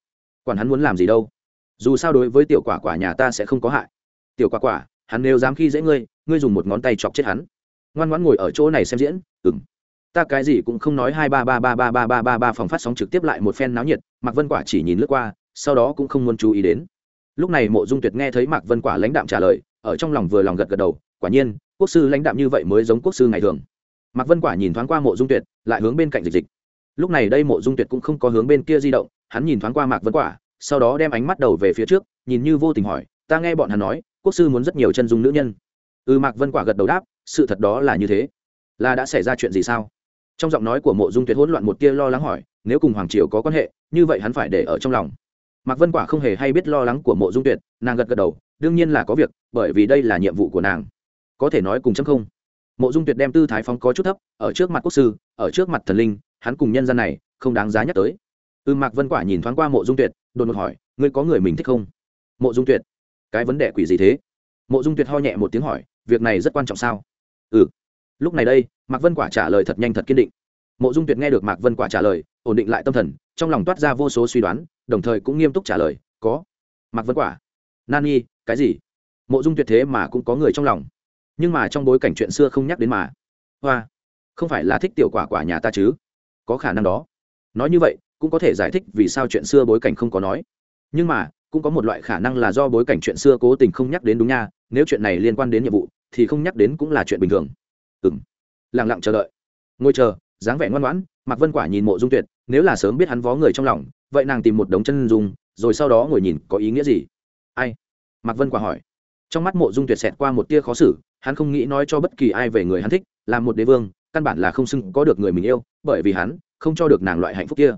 Quản hắn muốn làm gì đâu. Dù sao đối với tiểu quả quả nhà ta sẽ không có hại. Tiểu quả quả, hắn nếu dám khi dễ ngươi ngươi dùng một ngón tay chọc chết hắn. Ngoan ngoãn ngồi ở chỗ này xem diễn ừng ta cái gì cũng không nói hai ba ba ba ba ba ba ba ba phòng phát sóng trực tiếp lại một phen náo nhiệt, mạc vân quả chỉ nhìn lướt qua, sau đó cũng không muốn chú ý đến. Lúc này mộ dung tuyệt nghe thấy mạc vân quả lãnh đạm trả lời, ở trong lòng vừa lòng gật gật đầu, quả nhiên, quốc sư lãnh đạm như vậy mới giống quốc sư ngày thường. Mạc vân quả nhìn thoáng qua mộ dung tuyệt, lại hướng bên cạnh dịch dịch. Lúc này đây mộ dung tuyệt cũng không có hướng bên kia di động hắn nhìn thoáng qua mạc vân quả, sau đó đem ánh mắt đầu về phía trước, nhìn như vô tình hỏi, ta nghe bọn hắn nói, quốc sư muốn rất nhiều chân dung nữ nhân. Ừ mạc vân quả gật đầu đáp, sự thật đó là như thế. Là đã xảy ra chuyện gì sao? Trong giọng nói của mộ dung tuyệt hỗn loạn một tia lo lắng hỏi, nếu cùng hoàng triều có quan hệ, như vậy hắn phải để ở trong lòng. Mạc vân quả không hề hay biết lo lắng của mộ dung tuyệt, nàng gật gật đầu, đương nhiên là có việc, bởi vì đây là nhiệm vụ của nàng. Có thể nói cùng chấm không? Mộ dung tuyệt đem tư thái phóng có chút thấp, ở trước mặt quốc sư, ở trước mặt thần linh, hắn cùng nhân dân này, không đáng giá nhắc tới ừ, mạc vân quả nhìn thoáng qua mộ dung tuyệt đột ngột hỏi ngươi có người mình thích không? Mộ dung tuyệt? Cái vấn đề quỷ gì thế? Mộ dung tuyệt ho nhẹ một tiếng hỏi việc này rất quan trọng sao? Ừ. Lúc này đây mạc vân quả trả lời thật nhanh thật kiên định. Mộ dung tuyệt nghe được mạc vân quả trả lời ổn định lại tâm thần trong lòng toát ra vô số suy đoán đồng thời cũng nghiêm túc trả lời có. Mạc vân quả? Nani? Cái gì? Mộ dung tuyệt thế mà cũng có người trong lòng. Nhưng mà trong bối cảnh chuyện xưa không nhắc đến mà. Hoa không phải là thích tiểu quả quả nhà ta chứ? Có khả năng đó. Nói như vậy cũng có thể giải thích vì sao chuyện xưa bối cảnh không có nói. Nhưng mà, cũng có một loại khả năng là do bối cảnh chuyện xưa cố tình không nhắc đến đúng nha, nếu chuyện này liên quan đến nhiệm vụ, thì không nhắc đến cũng là chuyện bình thường. Ừ m lẳng lặng chờ đợi. Ngồi chờ, dáng vẻ ngoan ngoãn, mạc vân quả nhìn mộ dung tuyệt, nếu là sớm biết hắn vó người trong lòng, vậy nàng tìm một đống chân dung, rồi sau đó ngồi nhìn có ý nghĩa gì? Ai? Mạc vân quả hỏi. Trong mắt mộ dung tuyệt xẹt qua một tia khó xử, hắn không nghĩ nói cho bất kỳ ai về người hắn thích làm một đế vương, căn bản là không xưng có được người mình yêu, bởi vì hắn không cho được nàng loại hạnh phúc kia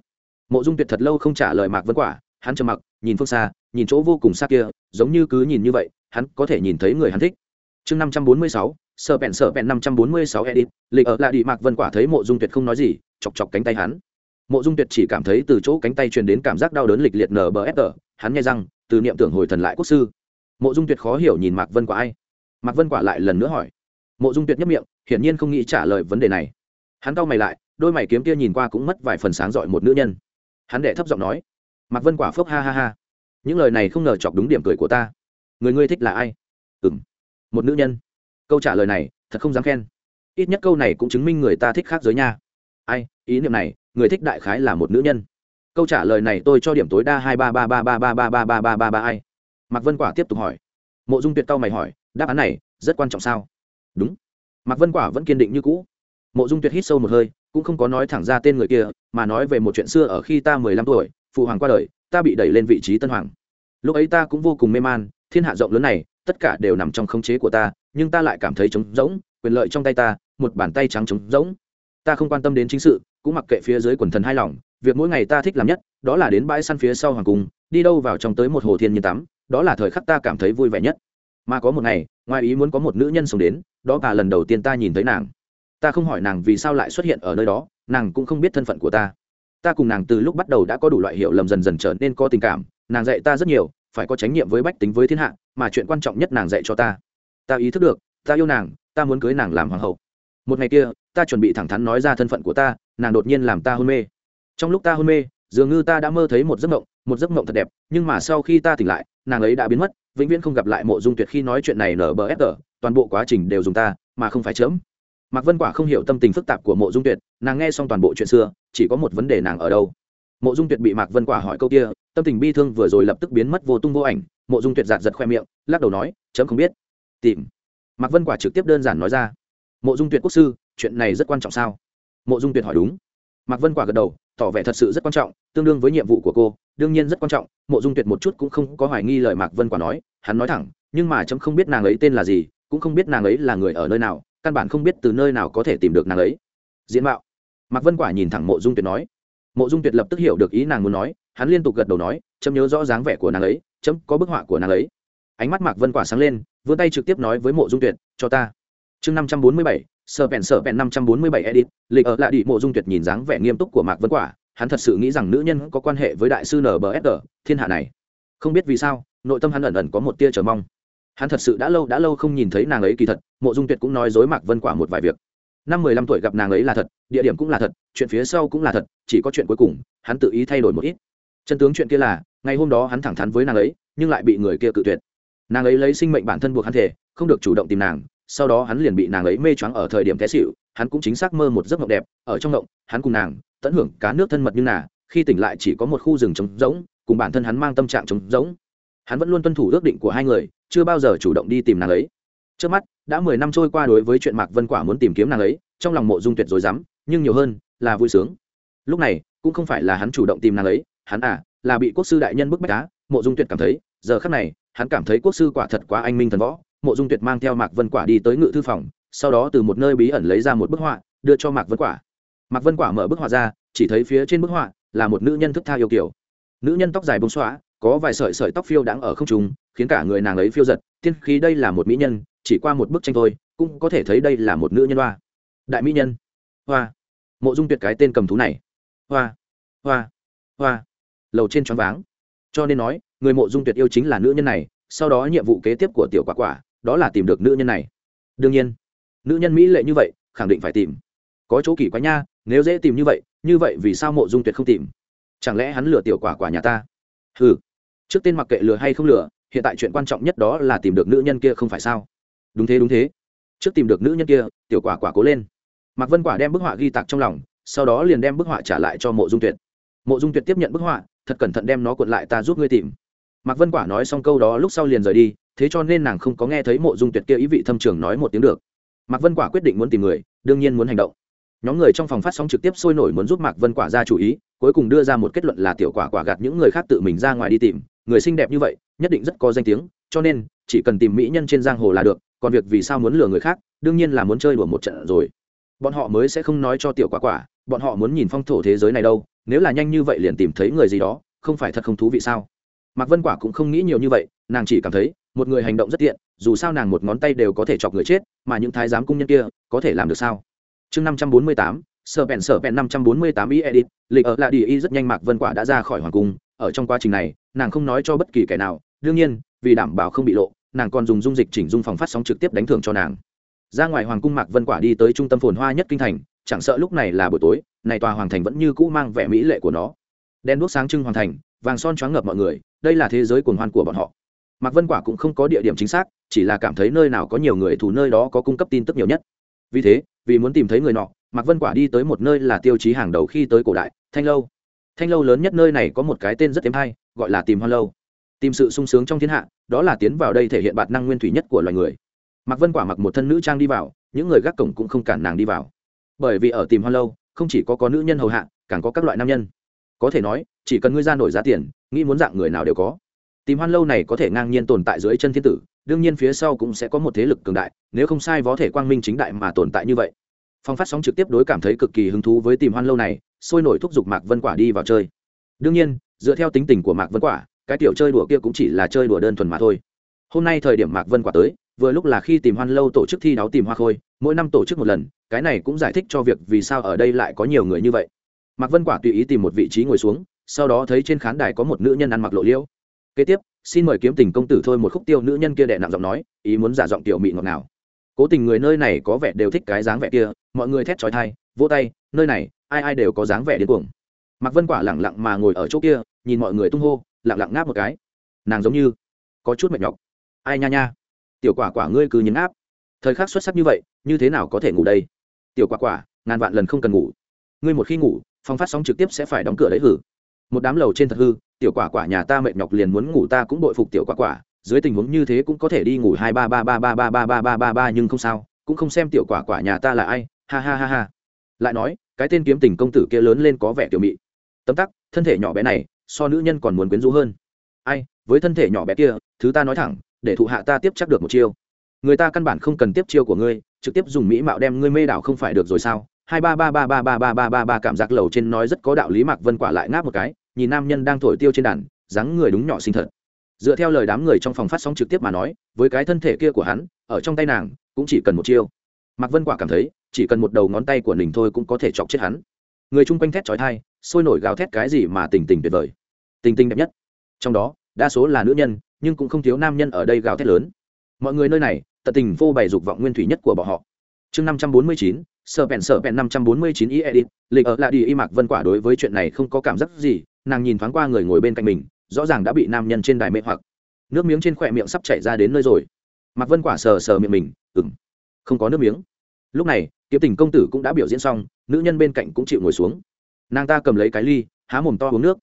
mộ dung tuyệt thật lâu không trả lời mạc vân quả, hắn trầm mặc, nhìn phương xa, nhìn chỗ vô cùng xa kia, giống như cứ nhìn như vậy, hắn có thể nhìn thấy người hắn thích. Chương năm trăm bốn mươi sáu sợ bẹn sợ bẹn năm trăm bốn mươi sáu edit lịch ở lại đi, mạc vân quả thấy mộ dung tuyệt không nói gì, chọc chọc cánh tay hắn. Mộ dung tuyệt chỉ cảm thấy từ chỗ cánh tay truyền đến cảm giác đau đớn lịch liệt nở bờ ép tờ, hắn nghe rằng từ niệm tưởng hồi thần lại quốc sư. Mộ dung tuyệt khó hiểu nhìn mạc vân quả ai. Mạc vân quả lại lần nữa hỏi. Mộ dung tuyệt nhấp miệng, hiển nhiên không nghĩ trả lời vấn đề này. Hắn cau mày lại, đôi mày kiếm kia nhìn qua cũng mất vài phần sáng dọi một nữ nhân hắn đệ thấp giọng nói mạc vân quả phốc ha ha ha những lời này không ngờ chọc đúng điểm cười của ta người ngươi thích là ai ừ m một nữ nhân câu trả lời này thật không dám khen ít nhất câu này cũng chứng minh người ta thích khác giới nha ai ý niệm này người thích đại khái là một nữ nhân câu trả lời này tôi cho điểm tối đa hai ba ba ba ba ba ba ba ba ba ba ba ai mạc vân quả tiếp tục hỏi mộ dung tuyệt tao mày hỏi đáp án này rất quan trọng sao đúng mạc vân quả vẫn kiên định như cũ mộ dung tuyệt hít sâu một hơi cũng không có nói thẳng ra tên người kia, mà nói về một chuyện xưa ở khi ta mười lăm tuổi, phụ hoàng qua đời, ta bị đẩy lên vị trí tân hoàng. Lúc ấy ta cũng vô cùng mê man, thiên hạ rộng lớn này, tất cả đều nằm trong khống chế của ta, nhưng ta lại cảm thấy trống rỗng, quyền lợi trong tay ta, một bàn tay trắng trống rỗng. Ta không quan tâm đến chính sự, cũng mặc kệ phía dưới quần thần hai lòng, việc mỗi ngày ta thích làm nhất, đó là đến bãi săn phía sau hoàng cung, đi đâu vào trong tới một hồ thiên nhiên tắm, đó là thời khắc ta cảm thấy vui vẻ nhất. Mà có một ngày, ngoài ý muốn có một nữ nhân sống đến, đó là lần đầu tiên ta nhìn thấy nàng ta không hỏi nàng vì sao lại xuất hiện ở nơi đó, nàng cũng không biết thân phận của ta. Ta cùng nàng từ lúc bắt đầu đã có đủ loại hiểu lầm dần dần trở nên có tình cảm, nàng dạy ta rất nhiều, phải có trách nhiệm với bách tính với thiên hạ, mà chuyện quan trọng nhất nàng dạy cho ta. Ta ý thức được, ta yêu nàng, ta muốn cưới nàng làm hoàng hậu. Một ngày kia, ta chuẩn bị thẳng thắn nói ra thân phận của ta, nàng đột nhiên làm ta hôn mê. Trong lúc ta hôn mê, dường như ta đã mơ thấy một giấc mộng, một giấc mộng thật đẹp, nhưng mà sau khi ta tỉnh lại, nàng ấy đã biến mất, vĩnh viễn không gặp lại mộ dung tuyệt khi nói chuyện này nở bờ ép toàn bộ quá trình đều dùng ta, mà không phải chớm mạc vân quả không hiểu tâm tình phức tạp của mộ dung tuyệt, nàng nghe xong toàn bộ chuyện xưa, chỉ có một vấn đề nàng ở đâu. Mộ dung tuyệt bị mạc vân quả hỏi câu kia, tâm tình bi thương vừa rồi lập tức biến mất vô tung vô ảnh, mộ dung tuyệt giạt giật khoe miệng, lắc đầu nói, chấm không biết. Tìm. Mạc vân quả trực tiếp đơn giản nói ra, mộ dung tuyệt quốc sư, chuyện này rất quan trọng sao? Mộ dung tuyệt hỏi đúng. Mạc vân quả gật đầu, tỏ vẻ thật sự rất quan trọng, tương đương với nhiệm vụ của cô, đương nhiên rất quan trọng, mộ dung tuyệt một chút cũng không có hoài nghi lời mạc vân quả nói, hắn nói thẳng, nhưng mà chấm không biết nàng ấy tên là gì, cũng không biết nàng ấy là người ở nơi nào căn bản không biết từ nơi nào có thể tìm được nàng ấy. Diễn mạo. Mạc vân quả nhìn thẳng mộ dung tuyệt nói. Mộ dung tuyệt lập tức hiểu được ý nàng muốn nói, hắn liên tục gật đầu nói, chấm nhớ rõ dáng vẻ của nàng ấy, chấm có bức họa của nàng ấy. Ánh mắt mạc vân quả sáng lên, vươn tay trực tiếp nói với mộ dung tuyệt, cho ta. Chương năm trăm bốn mươi bảy sợ bèn sợ bèn năm trăm bốn mươi bảy edit, lịch ở lại đi, mộ dung tuyệt nhìn dáng vẻ nghiêm túc của mạc vân quả, hắn thật sự nghĩ rằng nữ nhân có quan hệ với đại sư nbsg thiên hạ này. Không biết vì sao, nội tâm hắn ẩn ẩn có một tia chờ mong hắn thật sự đã lâu đã lâu không nhìn thấy nàng ấy kỳ thật, mộ dung tuyệt cũng nói dối mạc vân quả một vài việc. Năm mười lăm tuổi gặp nàng ấy là thật, địa điểm cũng là thật, chuyện phía sau cũng là thật, chỉ có chuyện cuối cùng, hắn tự ý thay đổi một ít. Chân tướng chuyện kia là, ngày hôm đó hắn thẳng thắn với nàng ấy, nhưng lại bị người kia cự tuyệt. Nàng ấy lấy sinh mệnh bản thân buộc hắn thể không được chủ động tìm nàng, sau đó hắn liền bị nàng ấy mê choáng ở thời điểm té xịu hắn cũng chính xác mơ một giấc mộng đẹp, ở trong mộng, hắn cùng nàng, tận hưởng cá nước thân mật như nà, khi tỉnh lại chỉ có một khu rừng trống rỗng, cùng bản thân hắn mang tâm trạng trống rỗng. Hắn vẫn luôn tuân thủ ước định của hai người chưa bao giờ chủ động đi tìm nàng ấy. Trước mắt, đã mười năm trôi qua đối với chuyện mạc vân quả muốn tìm kiếm nàng ấy, trong lòng mộ dung tuyệt rồi dám, nhưng nhiều hơn là vui sướng. Lúc này, cũng không phải là hắn chủ động tìm nàng ấy, hắn à là bị quốc sư đại nhân bức bách đá mộ dung tuyệt cảm thấy, giờ khắc này, hắn cảm thấy quốc sư quả thật quá anh minh thần võ. Mộ dung tuyệt mang theo mạc vân quả đi tới ngự thư phòng, sau đó từ một nơi bí ẩn lấy ra một bức họa, đưa cho mạc vân quả. Mạc vân quả mở bức họa ra, chỉ thấy phía trên bức họa là một nữ nhân thức tha yêu kiểu. Nữ nhân tóc dài bông xóa có vài sợi sợi tóc phiêu đang ở không trung khiến cả người nàng ấy phiêu giật, tiên khí đây là một mỹ nhân, chỉ qua một bức tranh thôi, cũng có thể thấy đây là một nữ nhân hoa. Đại mỹ nhân. Hoa. Mộ dung tuyệt cái tên cầm thú này. Hoa. Hoa. Hoa. Lầu trên choáng váng. Cho nên nói, người mộ dung tuyệt yêu chính là nữ nhân này, sau đó nhiệm vụ kế tiếp của tiểu quả quả, đó là tìm được nữ nhân này. Đương nhiên, nữ nhân mỹ lệ như vậy, khẳng định phải tìm. Có chỗ kỳ quái nha, nếu dễ tìm như vậy như vậy vì sao mộ dung tuyệt không tìm? Chẳng lẽ hắn lừa tiểu quả quả nhà ta? Ừ trước tên mặc kệ lừa hay không lừa hiện tại chuyện quan trọng nhất đó là tìm được nữ nhân kia không phải sao? Đúng thế đúng thế. Trước tìm được nữ nhân kia, tiểu quả quả cố lên. Mạc vân quả đem bức họa ghi tạc trong lòng, sau đó liền đem bức họa trả lại cho mộ dung tuyệt. Mộ dung tuyệt tiếp nhận bức họa, thật cẩn thận đem nó cuộn lại ta giúp ngươi tìm. Mạc vân quả nói xong câu đó lúc sau liền rời đi, thế cho nên nàng không có nghe thấy mộ dung tuyệt kia ý vị thâm trường nói một tiếng được. Mạc vân quả quyết định muốn tìm người, đương nhiên muốn hành động. Nhóm người trong phòng phát sóng trực tiếp sôi nổi muốn giúp mạc vân quả ra chủ ý, cuối cùng đưa ra một kết luận là tiểu quả quả gạt những người khác tự mình ra ngoài đi tìm người xinh đẹp như vậy, nhất định rất có danh tiếng, cho nên, chỉ cần tìm mỹ nhân trên giang hồ là được, còn việc vì sao muốn lừa người khác, đương nhiên là muốn chơi đùa một trận rồi. Bọn họ mới sẽ không nói cho tiểu quả quả, bọn họ muốn nhìn phong thổ thế giới này đâu, nếu là nhanh như vậy liền tìm thấy người gì đó, không phải thật không thú vị sao? Mạc vân quả cũng không nghĩ nhiều như vậy, nàng chỉ cảm thấy, một người hành động rất tiện, dù sao nàng một ngón tay đều có thể chọc người chết, mà những thái giám cung nhân kia, có thể làm được sao? Chương năm trăm bốn mươi tám sở bèn sở bèn năm trăm bốn mươi tám y edit, lịch ở lại đi y rất nhanh mạc vân quả đã ra khỏi hoàng cung, ở trong quá trình này nàng không nói cho bất kỳ kẻ nào, đương nhiên, vì đảm bảo không bị lộ, nàng còn dùng dung dịch chỉnh dung phòng phát sóng trực tiếp đánh thưởng cho nàng. Ra ngoài hoàng cung mạc vân quả đi tới trung tâm phồn hoa nhất kinh thành, chẳng sợ lúc này là buổi tối, này tòa hoàng thành vẫn như cũ mang vẻ mỹ lệ của nó. Đen đuốc sáng trưng hoàng thành, vàng son choáng ngập mọi người, đây là thế giới cồn hoan của bọn họ. Mạc vân quả cũng không có địa điểm chính xác, chỉ là cảm thấy nơi nào có nhiều người thủ nơi đó có cung cấp tin tức nhiều nhất. Vì thế, vì muốn tìm thấy người nọ, mạc vân quả đi tới một nơi là tiêu chí hàng đầu khi tới cổ đại, thanh lâu. Thanh lâu lớn nhất nơi này có một cái tên rất thêm hay gọi là tìm hoa lâu. Tìm sự sung sướng trong thiên hạ, đó là tiến vào đây thể hiện bản năng nguyên thủy nhất của loài người. Mạc vân quả mặc một thân nữ trang đi vào, những người gác cổng cũng không cản nàng đi vào. Bởi vì ở tìm hoa lâu, không chỉ có có nữ nhân hầu hạ, càng có các loại nam nhân. Có thể nói, chỉ cần ngươi ra nổi giá tiền, nghĩ muốn dạng người nào đều có. Tìm hoan lâu này có thể ngang nhiên tồn tại dưới chân thiên tử, đương nhiên phía sau cũng sẽ có một thế lực cường đại, nếu không sai có thể quang minh chính đại mà tồn tại như vậy. Phong phát sóng trực tiếp đối cảm thấy cực kỳ hứng thú với tìm hoan lâu này, sôi nổi thúc giục mạc vân quả đi vào chơi. Đương nhiên dựa theo tính tình của mạc vân quả, cái tiểu chơi đùa kia cũng chỉ là chơi đùa đơn thuần mà thôi. Hôm nay thời điểm mạc vân quả tới, vừa lúc là khi tìm hoan lâu tổ chức thi đấu tìm hoa khôi, mỗi năm tổ chức một lần, cái này cũng giải thích cho việc vì sao ở đây lại có nhiều người như vậy. Mạc vân quả tùy ý tìm một vị trí ngồi xuống, sau đó thấy trên khán đài có một nữ nhân ăn mặc lộ liễu. Kế tiếp, xin mời kiếm tình công tử thôi một khúc tiêu nữ nhân kia đệ nặng giọng nói, ý muốn giả giọng tiểu mị ngọt nào cố tình người nơi này có vẻ đều thích cái dáng vẻ kia, mọi người thét trói thai vỗ tay, nơi này, ai ai đều có dáng vẻ điên cuồng mạc vân quả lẳng lặng mà ngồi ở chỗ kia nhìn mọi người tung hô lặng lặng ngáp một cái nàng giống như có chút mệt nhọc ai nha nha tiểu quả quả ngươi cứ nhấn áp thời khắc xuất sắc như vậy như thế nào có thể ngủ đây tiểu quả quả ngàn vạn lần không cần ngủ ngươi một khi ngủ phòng phát sóng trực tiếp sẽ phải đóng cửa đấy hử một đám lầu trên thật hư tiểu quả quả nhà ta mệt nhọc liền muốn ngủ ta cũng bội phục tiểu quả quả dưới tình huống như thế cũng có thể đi ngủ hai ba ba ba ba ba ba ba ba ba ba nhưng không sao cũng không xem tiểu quả quả nhà ta là ai ha ha ha ha lại nói cái tên kiếm tình công tử kia lớn lên có vẻ tiểu mị tấm tắc, thân thể nhỏ bé này, so nữ nhân còn muốn quyến rũ hơn. Ai, với thân thể nhỏ bé kia, thứ ta nói thẳng, để thụ hạ ta tiếp chắc được một chiêu. Người ta căn bản không cần tiếp chiêu của ngươi, trực tiếp dùng mỹ mạo đem ngươi mê đảo không phải được rồi sao? Hai ba ba ba ba ba ba ba ba ba cảm giác lầu trên nói rất có đạo lý mạc vân quả lại ngáp một cái, nhìn nam nhân đang thổi tiêu trên đàn, dáng người đúng nhỏ xinh thật. Dựa theo lời đám người trong phòng phát sóng trực tiếp mà nói, với cái thân thể kia của hắn, ở trong tay nàng, cũng chỉ cần một chiêu. Mạc vân quả cảm thấy, chỉ cần một đầu ngón tay của mình thôi cũng có thể chọc chết hắn. Người chung quanh thét trói thai sôi nổi gào thét cái gì mà tình tình tuyệt vời. Tình tình đẹp nhất. Trong đó, đa số là nữ nhân, nhưng cũng không thiếu nam nhân ở đây gào thét lớn. Mọi người nơi này, tận tình vô bày dục vọng nguyên thủy nhất của bọn họ. Chương năm trăm bốn mươi chín sợ bèn sợ bèn năm trăm bốn mươi chín ý edit, lịch ở lại đi y mạc vân quả đối với chuyện này không có cảm giác gì, nàng nhìn thoáng qua người ngồi bên cạnh mình, rõ ràng đã bị nam nhân trên đài mê hoặc. Nước miếng trên khỏe miệng sắp chảy ra đến nơi rồi. Mạc vân quả sờ sờ miệng mình ừng không có nước miếng. Lúc này kiếm tình công tử cũng đã biểu diễn xong, nữ nhân bên cạnh cũng chịu ngồi xuống nàng ta cầm lấy cái ly, há mồm to uống nước.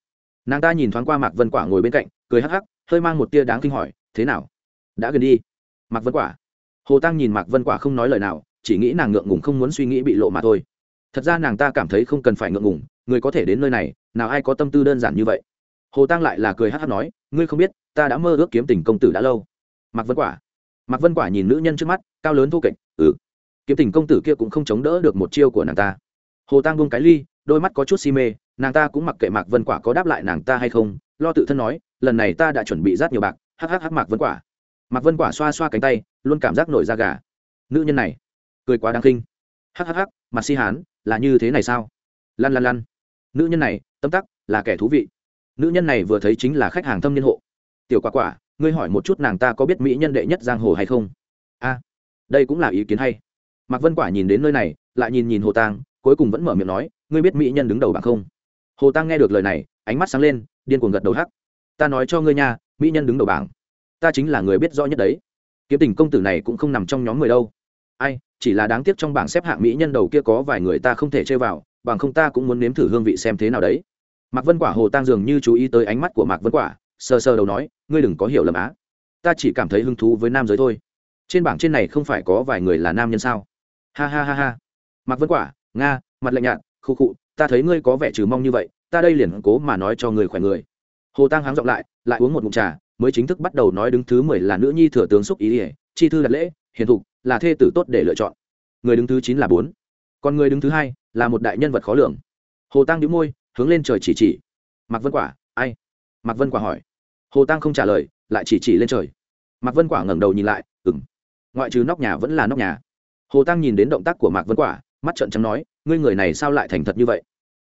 Nàng ta nhìn thoáng qua mạc vân quả ngồi bên cạnh, cười hắc hắc, hơi mang một tia đáng kinh hỏi, thế nào? Đã gần đi? Mạc vân quả. Hồ tăng nhìn mạc vân quả không nói lời nào, chỉ nghĩ nàng ngượng ngùng không muốn suy nghĩ bị lộ mà thôi. Thật ra nàng ta cảm thấy không cần phải ngượng ngùng, người có thể đến nơi này, nào ai có tâm tư đơn giản như vậy. Hồ tăng lại là cười hắc hắc nói, ngươi không biết, ta đã mơ ước kiếm tình công tử đã lâu. Mạc vân quả. Mạc vân quả nhìn nữ nhân trước mắt, cao lớn thô kệch ừ kiếm tình công tử kia cũng không chống đỡ được một chiêu của nàng ta. Hồ tăng buông cái ly đôi mắt có chút si mê, nàng ta cũng mặc kệ mạc vân quả có đáp lại nàng ta hay không, lo tự thân nói, lần này ta đã chuẩn bị rất nhiều bạc, hắc hắc hắc mạc vân quả. Mạc vân quả xoa xoa cánh tay, luôn cảm giác nổi da gà. Nữ nhân này, cười quá đáng kinh. hắc hắc hắc, mặt si hán, là như thế này sao? Lăn lăn lăn. Nữ nhân này tâm tắc, là kẻ thú vị. Nữ nhân này vừa thấy chính là khách hàng thâm niên hộ. Tiểu quả quả, ngươi hỏi một chút nàng ta có biết mỹ nhân đệ nhất giang hồ hay không? A, đây cũng là ý kiến hay. Mạc vân quả nhìn đến nơi này, lại nhìn nhìn hồ tang cuối cùng vẫn mở miệng nói, ngươi biết mỹ nhân đứng đầu bảng không? Hồ Tăng nghe được lời này, ánh mắt sáng lên, điên cuồng gật đầu hắc. Ta nói cho ngươi nha, mỹ nhân đứng đầu bảng, ta chính là người biết rõ nhất đấy. Kiếm tình công tử này cũng không nằm trong nhóm người đâu. Ai, chỉ là đáng tiếc trong bảng xếp hạng mỹ nhân đầu kia có vài người ta không thể chơi vào, bằng không ta cũng muốn nếm thử hương vị xem thế nào đấy. Mạc vân quả hồ tăng dường như chú ý tới ánh mắt của mạc vân quả, sờ sờ đầu nói, ngươi đừng có hiểu lầm á. Ta chỉ cảm thấy hứng thú với nam giới thôi. Trên bảng trên này không phải có vài người là nam nhân sao? Ha ha ha ha. Mạc vân quả nga, mặt lạnh nhạt, khu khụ ta thấy ngươi có vẻ trừ mong như vậy, ta đây liền cố mà nói cho người khỏe người. Hồ tăng háng giọng lại lại uống một mụn trà, mới chính thức bắt đầu nói đứng thứ mười là nữ nhi thừa tướng xúc ý ỉa chi thư đặt lễ, hiền thục, là thê tử tốt để lựa chọn. Người đứng thứ chín là bốn. Còn người đứng thứ hai là một đại nhân vật khó lường. Hồ tăng đĩu môi, hướng lên trời chỉ chỉ. Mạc vân quả, ai? Mạc vân quả hỏi. Hồ tăng không trả lời, lại chỉ chỉ lên trời. Mạc vân quả ngẩng đầu nhìn lại ừng ngoại trừ nóc nhà vẫn là nóc nhà. Hồ tăng nhìn đến động tác của mạc vân quả mắt trợn trắng nói, ngươi người này sao lại thành thật như vậy?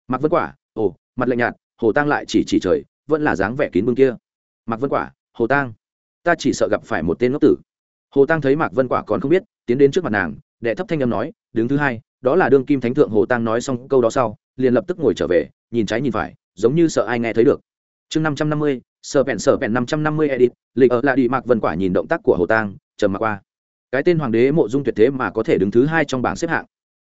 Mạc vân quả, ồ, mặt lạnh nhạt, hồ tăng lại chỉ chỉ trời, vẫn là dáng vẻ kín bưng kia. Mạc vân quả, hồ tăng ta chỉ sợ gặp phải một tên ngốc tử. Hồ tăng thấy mạc vân quả còn không biết, tiến đến trước mặt nàng, đệ thấp thanh âm nói, đứng thứ hai, đó là đương kim thánh thượng hồ tăng nói xong câu đó sau, liền lập tức ngồi trở về, nhìn trái nhìn phải, giống như sợ ai nghe thấy được. Chương năm trăm năm mươi sợ vẹn sợ vẹn năm trăm năm mươi edit, lịch ở lại đi, mạc vân quả nhìn động tác của hồ tăng trầm mặc qua. Cái tên hoàng đế mộ dung tuyệt thế mà có thể đứng thứ hai trong bảng xếp hạng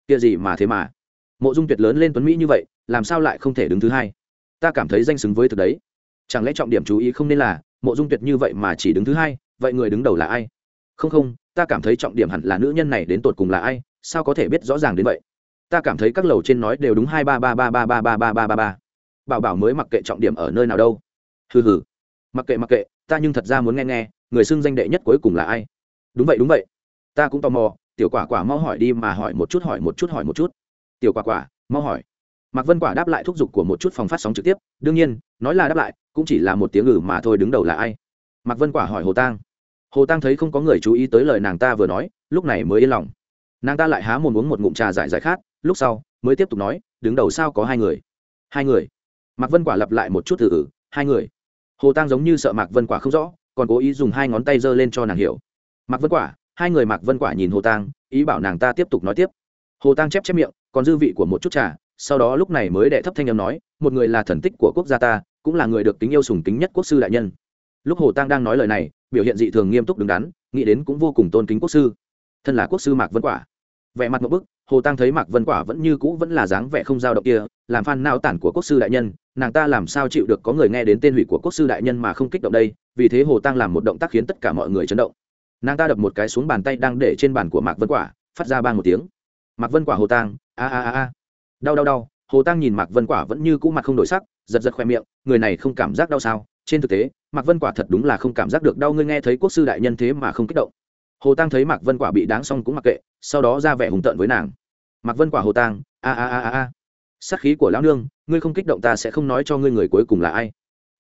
kia gì mà thế mà? Mộ dung tuyệt lớn lên tuấn mỹ như vậy, làm sao lại không thể đứng thứ hai? Ta cảm thấy danh xứng với thực đấy. Chẳng lẽ trọng điểm chú ý không nên là, mộ dung tuyệt như vậy mà chỉ đứng thứ hai, vậy người đứng đầu là ai? Không không, ta cảm thấy trọng điểm hẳn là nữ nhân này đến tột cùng là ai, sao có thể biết rõ ràng đến vậy? Ta cảm thấy các lầu trên nói đều đúng hai ba ba ba ba ba ba ba ba ba ba. Bảo bảo mới mặc kệ trọng điểm ở nơi nào đâu. Hừ hừ. Mặc kệ mặc kệ, ta nhưng thật ra muốn nghe nghe, người xưng danh đệ nhất cuối cùng là ai? Đúng vậy đúng vậy. Ta cũng tò mò tiểu quả quả mau hỏi đi mà hỏi một chút, hỏi một chút, hỏi một chút. Tiểu quả quả, mau hỏi. Mạc vân quả đáp lại thúc giục của một chút phòng phát sóng trực tiếp. Đương nhiên, nói là đáp lại, cũng chỉ là một tiếng ngừ mà thôi, đứng đầu là ai? Mạc vân quả hỏi hồ tang. Hồ tăng thấy không có người chú ý tới lời nàng ta vừa nói, lúc này mới yên lòng. Nàng ta lại há mồm uống một ngụm trà giải giải khát, lúc sau, mới tiếp tục nói, đứng đầu sao có hai người? Hai người. Mạc vân quả lặp lại một chút từ từ, hai người. Hồ tăng giống như sợ mạc vân quả không rõ, còn cố ý dùng hai ngón tay giơ lên cho nàng hiểu. Mạc vân quả hai người mạc vân quả nhìn hồ tăng ý bảo nàng ta tiếp tục nói tiếp. Hồ tăng chép chép miệng, còn dư vị của một chút trà, sau đó lúc này mới đệ thấp thanh âm nói, một người là thần tích của quốc gia ta, cũng là người được kính yêu sùng kính nhất quốc sư đại nhân. Lúc hồ tăng đang nói lời này, biểu hiện dị thường nghiêm túc đứng đắn, nghĩ đến cũng vô cùng tôn kính quốc sư. Thân là quốc sư mạc vân quả. Vẻ mặt một bức, hồ tăng thấy mạc vân quả vẫn như cũ vẫn là dáng vẻ không dao động kia, làm phan nao tản của quốc sư đại nhân, nàng ta làm sao chịu được có người nghe đến tên hủy của quốc sư đại nhân mà không kích động đây, vì thế hồ tăng làm một động tác khiến tất cả mọi người chấn động nàng ta đập một cái xuống bàn tay đang để trên bàn của mạc vân quả phát ra ba một tiếng. Mạc vân quả hồ tang, a a a a. Đau đau đau hồ Tang nhìn mạc vân quả vẫn như cũ mặt không đổi sắc giật giật khoe miệng người này không cảm giác đau sao? Trên thực tế mạc vân quả thật đúng là không cảm giác được đau ngươi nghe thấy quốc sư đại nhân thế mà không kích động. Hồ Tang thấy mạc vân quả bị đáng xong cũng mặc kệ sau đó ra vẻ hùng tợn với nàng. Mạc vân quả hồ tang, a a a a a. Sát khí của lão nương ngươi không kích động ta sẽ không nói cho ngươi người cuối cùng là ai.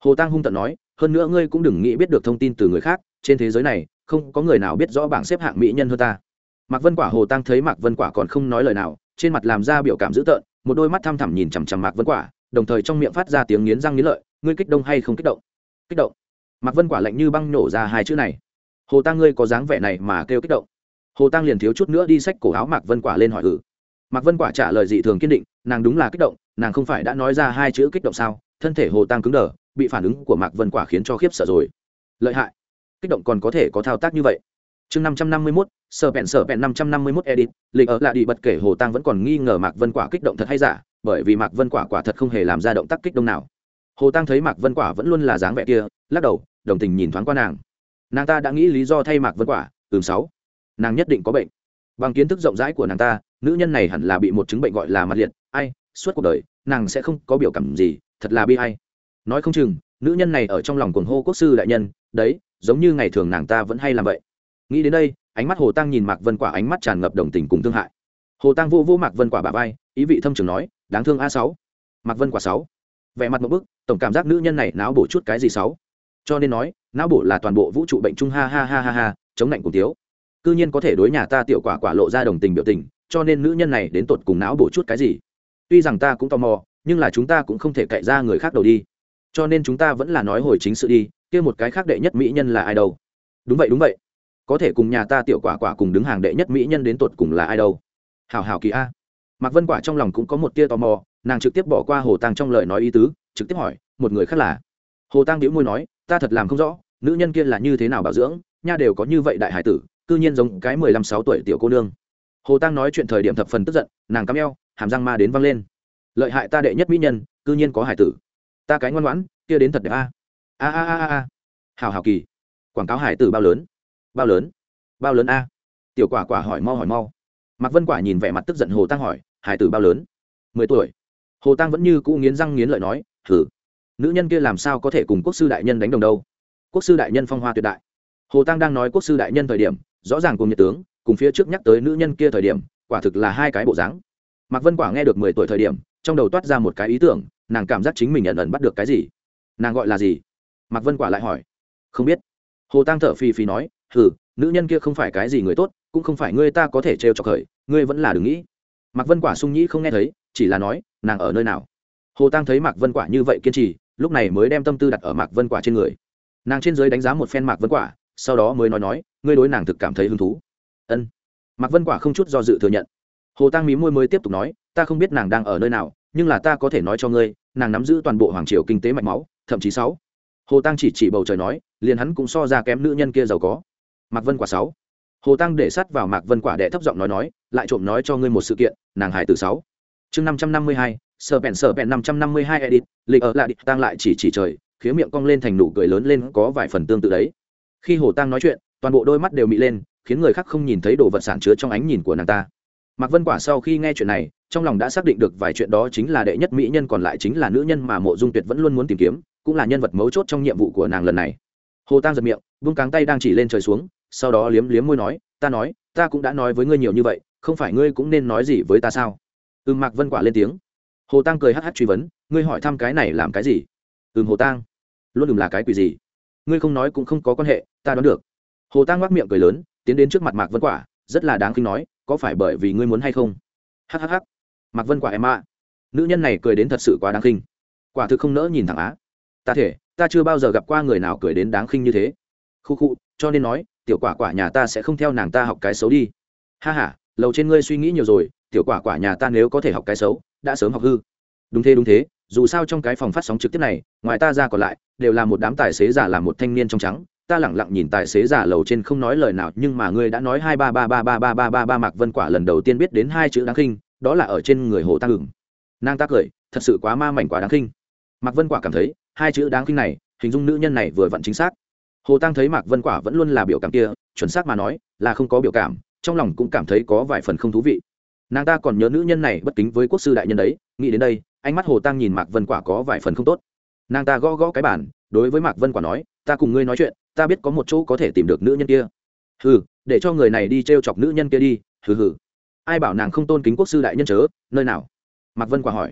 Hồ Tang hung tợn nói hơn nữa ngươi cũng đừng nghĩ biết được thông tin từ người khác trên thế giới này không có người nào biết rõ bảng xếp hạng mỹ nhân hơn ta. Mạc vân quả hồ tăng thấy mạc vân quả còn không nói lời nào, trên mặt làm ra biểu cảm dữ tợn, một đôi mắt thăm thẳm nhìn chằm chằm mạc vân quả, đồng thời trong miệng phát ra tiếng nghiến răng nghiến lợi, ngươi kích động hay không kích động? Kích động? Mạc vân quả lạnh như băng nổ ra hai chữ này. Hồ tăng ngươi có dáng vẻ này mà kêu kích động. Hồ tăng liền thiếu chút nữa đi xách cổ áo mạc vân quả lên hỏi ừ. Mạc vân quả trả lời dị thường kiên định, nàng đúng là kích động, nàng không phải đã nói ra hai chữ kích động sao? Thân thể hồ tăng cứng đờ, bị phản ứng của mạc vân quả khiến cho khiếp sợ rồi. Lợi hại kích động còn có thể có thao tác như vậy. Chương năm trăm năm mươi mốt, sở bẹn sở bẹn năm trăm năm mươi mốt edit, lịch ở lại đi bật kể hồ tăng vẫn còn nghi ngờ mạc vân quả kích động thật hay giả, bởi vì mạc vân quả quả thật không hề làm ra động tác kích động nào. Hồ tăng thấy mạc vân quả vẫn luôn là dáng vẻ kia, lắc đầu, đồng tình nhìn thoáng qua nàng. Nàng ta đã nghĩ lý do thay mạc vân quả, ừm, sáu. Nàng nhất định có bệnh. Bằng kiến thức rộng rãi của nàng ta, nữ nhân này hẳn là bị một chứng bệnh gọi là mặt liệt. Ai, suốt cuộc đời, nàng sẽ không có biểu cảm gì, thật là bi hay nói không chừng, nữ nhân này ở trong lòng cuồng hô quốc sư đại nhân, đấy giống như ngày thường nàng ta vẫn hay làm vậy. Nghĩ đến đây, ánh mắt hồ tăng nhìn mạc vân quả ánh mắt tràn ngập đồng tình cùng thương hại. Hồ tăng vô vô mạc vân quả bà vai, ý vị thâm trường nói, đáng thương a sáu. Mạc vân quả sáu. Vẻ mặt một bức, tổng cảm giác nữ nhân này não bổ chút cái gì sáu. Cho nên nói, não bổ là toàn bộ vũ trụ bệnh chung ha ha ha ha ha, chống lạnh cùng tiếu cư nhiên có thể đối nhà ta tiểu quả quả lộ ra đồng tình biểu tình, cho nên nữ nhân này đến tột cùng não bổ chút cái gì? Tuy rằng ta cũng tò mò, nhưng là chúng ta cũng không thể cậy ra người khác đầu đi. Cho nên chúng ta vẫn là nói hồi chính sự đi kia một cái khác đệ nhất mỹ nhân là ai đâu? Đúng vậy đúng vậy. Có thể cùng nhà ta tiểu quả quả cùng đứng hàng đệ nhất mỹ nhân đến tột cùng là ai đâu? Hào hào kỳ a. Mạc vân quả trong lòng cũng có một tia tò mò, nàng trực tiếp bỏ qua hồ tăng trong lời nói ý tứ, trực tiếp hỏi, một người khác là? Hồ tăng đĩu môi nói, ta thật làm không rõ, nữ nhân kia là như thế nào bảo dưỡng, nha đều có như vậy đại hải tử, cư nhiên giống cái mười lăm sáu tuổi tiểu cô nương. Hồ tăng nói chuyện thời điểm thập phần tức giận, nàng cắm eo, hàm răng ma đến văng lên. Lợi hại ta đệ nhất mỹ nhân, cư nhiên có hải tử. Ta cái ngoan ngoãn, kia đến thật đẹp a a a a a hào hào kỳ. Quảng cáo hải tử bao lớn? Bao lớn? Bao lớn a? Tiểu quả quả hỏi mau hỏi mau. Mạc vân quả nhìn vẻ mặt tức giận hồ tăng hỏi, hải tử bao lớn? Mười tuổi. Hồ tăng vẫn như cũ nghiến răng nghiến lợi nói thử nữ nhân kia làm sao có thể cùng quốc sư đại nhân đánh đồng đâu? Quốc sư đại nhân phong hoa tuyệt đại. Hồ tăng đang nói quốc sư đại nhân thời điểm, rõ ràng cùng nhiệt tướng, cùng phía trước nhắc tới nữ nhân kia thời điểm, quả thực là hai cái bộ dáng. Mạc vân quả nghe được mười tuổi thời điểm, trong đầu toát ra một cái ý tưởng, nàng cảm giác chính mình ẩn ẩn bắt được cái gì? Nàng gọi là gì? Mạc vân quả lại hỏi. Không biết. Hồ tăng thở phì phì nói, hừ, nữ nhân kia không phải cái gì người tốt, cũng không phải ngươi ta có thể trêu chọc khởi, ngươi vẫn là đừng nghĩ. Mạc vân quả sung nhĩ không nghe thấy, chỉ là nói, nàng ở nơi nào? Hồ tăng thấy mạc vân quả như vậy kiên trì, lúc này mới đem tâm tư đặt ở mạc vân quả trên người. Nàng trên giới đánh giá một phen mạc vân quả, sau đó mới nói nói, ngươi đối nàng thực cảm thấy hứng thú. Ân. Mạc vân quả không chút do dự thừa nhận. Hồ tăng mí môi mới tiếp tục nói, ta không biết nàng đang ở nơi nào, nhưng là ta có thể nói cho ngươi, nàng nắm giữ toàn bộ hoàng triều kinh tế mạch máu, thậm chí sáu hồ tăng chỉ chỉ bầu trời nói, liền hắn cũng so ra kém nữ nhân kia giàu có. Mạc vân quả sáu. Hồ tăng để sắt vào mạc vân quả đệ thấp giọng nói nói, lại trộm nói cho ngươi một sự kiện, nàng hải từ sáu. Chương năm trăm năm mươi hai sợ bèn sợ bèn năm trăm năm mươi hai edit, lịch ở lại địch tăng lại chỉ chỉ trời, khía miệng cong lên thành nụ cười lớn lên có vài phần tương tự đấy. Khi hồ tăng nói chuyện, toàn bộ đôi mắt đều mị lên, khiến người khác không nhìn thấy đồ vật sản chứa trong ánh nhìn của nàng ta. Mạc vân quả sau khi nghe chuyện này, trong lòng đã xác định được vài chuyện đó chính là đệ nhất mỹ nhân còn lại chính là nữ nhân mà mộ dung tuyệt vẫn luôn muốn tìm kiếm cũng là nhân vật mấu chốt trong nhiệm vụ của nàng lần này. Hồ tăng giật miệng, vung cáng tay đang chỉ lên trời xuống, sau đó liếm liếm môi nói, ta nói, ta cũng đã nói với ngươi nhiều như vậy, không phải ngươi cũng nên nói gì với ta sao? Ừm, mạc vân quả lên tiếng. Hồ tăng cười hh truy vấn, ngươi hỏi thăm cái này làm cái gì? Ừm, hồ tăng luôn đừng là cái quỷ gì? Ngươi không nói cũng không có quan hệ, ta đoán được. Hồ tăng ngoác miệng cười lớn, tiến đến trước mặt mạc vân quả, rất là đáng khinh nói, có phải bởi vì ngươi muốn hay không? Hhh mạc vân quả em ạ. Nữ nhân này cười đến thật sự quá đáng khinh quả thực không nỡ nhìn thẳng á ta thể, ta chưa bao giờ gặp qua người nào cười đến đáng khinh như thế. Khu khu, cho nên nói, tiểu quả quả nhà ta sẽ không theo nàng ta học cái xấu đi. Ha h a lầu trên ngươi suy nghĩ nhiều rồi, tiểu quả quả nhà ta nếu có thể học cái xấu, đã sớm học hư. Đúng thế đúng thế, dù sao trong cái phòng phát sóng trực tiếp này, ngoài ta ra còn lại, đều là một đám tài xế giả là một thanh niên trong trắng. Ta lẳng lặng nhìn tài xế giả lầu trên không nói lời nào, nhưng mà ngươi đã nói hai ba ba ba ba ba ba ba ba mạc vân quả lần đầu tiên biết đến hai chữ đáng khinh, đó là ở trên người hồ ta ngừng nàng ta cười, thật sự quá ma mảnh, quá đáng khinh mạc vân quả cảm thấy, hai chữ đáng khinh này, hình dung nữ nhân này vừa vặn chính xác. Hồ tăng thấy mạc vân quả vẫn luôn là biểu cảm kia, chuẩn xác mà nói, là không có biểu cảm, trong lòng cũng cảm thấy có vài phần không thú vị. Nàng ta còn nhớ nữ nhân này bất kính với quốc sư đại nhân đấy, nghĩ đến đây, ánh mắt hồ tăng nhìn mạc vân quả có vài phần không tốt. Nàng ta gõ gõ cái bản đối với mạc vân quả nói, ta cùng ngươi nói chuyện, ta biết có một chỗ có thể tìm được nữ nhân kia. Hừ, để cho người này đi t r e o chọc nữ nhân kia đi, hừ hừ. Ai bảo nàng không tôn kính quốc sư đại nhân chớ, nơi nào? Mạc vân quả hỏi.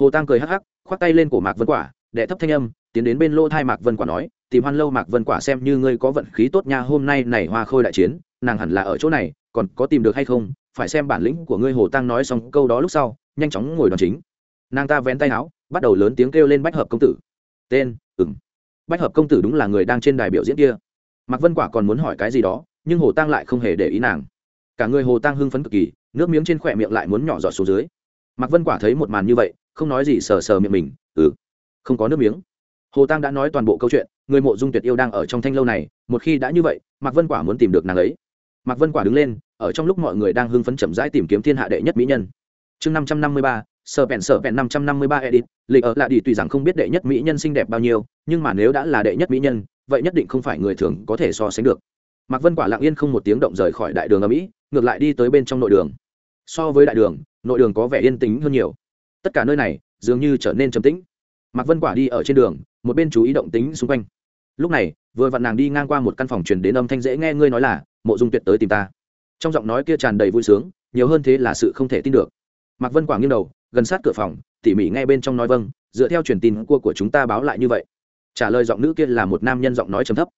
Hồ tăng cười hắc hắc khoác tay lên cổ mạc vân quả, đệ thấp thanh âm, tiến đến bên lô thai mạc vân quả nói, tìm hoan lâu mạc vân quả xem như ngươi có vận khí tốt nha, hôm nay này hoa khôi đại chiến, nàng hẳn là ở chỗ này, còn có tìm được hay không, phải xem bản lĩnh của ngươi hồ tăng nói xong câu đó lúc sau, nhanh chóng ngồi đòn chính. Nàng ta vén tay áo, bắt đầu lớn tiếng kêu lên bách hợp công tử. Tên ừng bách hợp công tử đúng là người đang trên đài biểu diễn kia. Mạc vân quả còn muốn hỏi cái gì đó, nhưng hồ tăng lại không hề để ý nàng. Cả người hồ tăng hưng phấn cực kỳ, nước miếng trên khỏe miệng lại muốn nhỏ giọt xuống dưới. Mạc vân quả thấy một màn như vậy không nói gì sờ sờ miệng mình ừ không có nước miếng. Hồ tăng đã nói toàn bộ câu chuyện, người mộ dung tuyệt yêu đang ở trong thanh lâu này, một khi đã như vậy, mạc vân quả muốn tìm được nàng ấy. Mạc vân quả đứng lên, ở trong lúc mọi người đang hưng phấn chậm rãi tìm kiếm thiên hạ đệ nhất mỹ nhân. Chương năm trăm năm mươi ba, sở bèn sở bèn năm trăm năm mươi ba edit lịch ở lạ đi tùy rằng không biết đệ nhất mỹ nhân xinh đẹp bao nhiêu, nhưng mà nếu đã là đệ nhất mỹ nhân, vậy nhất định không phải người thường có thể so sánh được. Mạc vân quả lặng yên không một tiếng động rời khỏi đại đường ở mỹ, ngược lại đi tới bên trong nội đường. So với đại đường, nội đường có vẻ yên tĩnh hơn nhiều tất cả nơi này dường như trở nên trầm tĩnh. Mạc vân quả đi ở trên đường, một bên chú ý động tính xung quanh. Lúc này, vừa vặn nàng đi ngang qua một căn phòng truyền đến âm thanh dễ nghe ngươi nói là, mộ dung tuyệt tới tìm ta. Trong giọng nói kia tràn đầy vui sướng, nhiều hơn thế là sự không thể tin được. Mạc vân Quả nghiêng đầu, gần sát cửa phòng, tỉ mỉ ngay bên trong nói vâng dựa theo truyền tin cua của chúng ta báo lại như vậy. Trả lời giọng nữ kia là một nam nhân giọng nói trầm thấp.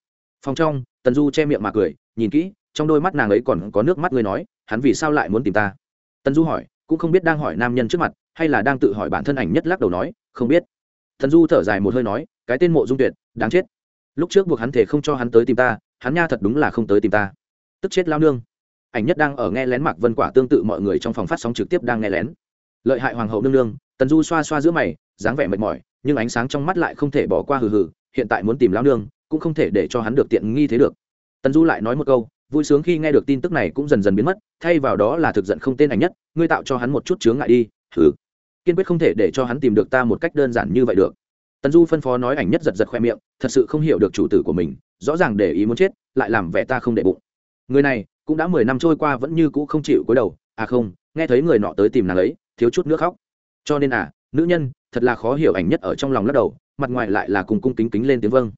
Phòng trong, tần du che miệng mà cười, nhìn kỹ, trong đôi mắt nàng ấy còn có nước mắt người nói, hắn vì sao lại muốn tìm ta? Tần du hỏi, cũng không biết đang hỏi nam nhân trước mặt hay là đang tự hỏi bản thân ảnh nhất lắc đầu nói, không biết. Thần du thở dài một hơi nói, cái tên mộ dung tuyệt, đáng chết. Lúc trước buộc hắn thể không cho hắn tới tìm ta, hắn nha thật đúng là không tới tìm ta. Tức chết lao nương. Ảnh nhất đang ở nghe lén mạc vân quả tương tự mọi người trong phòng phát sóng trực tiếp đang nghe lén. Lợi hại hoàng hậu nương nương, tần du xoa xoa giữa mày, dáng vẻ mệt mỏi, nhưng ánh sáng trong mắt lại không thể bỏ qua hừ hừ, hiện tại muốn tìm lao nương, cũng không thể để cho hắn được tiện nghi thế được. Tần du lại nói một câu, vui sướng khi nghe được tin tức này cũng dần dần biến mất, thay vào đó là thực giận không tên ảnh nhất, ngươi tạo cho hắn một chút chướng ngại đi hừ. Kiên quyết không thể để cho hắn tìm được ta một cách đơn giản như vậy được. Tần du phân phó nói ảnh nhất giật giật khoe miệng, thật sự không hiểu được chủ tử của mình, rõ ràng để ý muốn chết, lại làm vẻ ta không để bụng. Người này, cũng đã mười năm trôi qua vẫn như cũ không chịu cúi đầu. À không, nghe thấy người nọ tới tìm nàng ấy, thiếu chút nước khóc. Cho nên à nữ nhân, thật là khó hiểu ảnh nhất ở trong lòng lắc đầu, mặt ngoài lại là cùng cung kính kính lên tiếng vâng.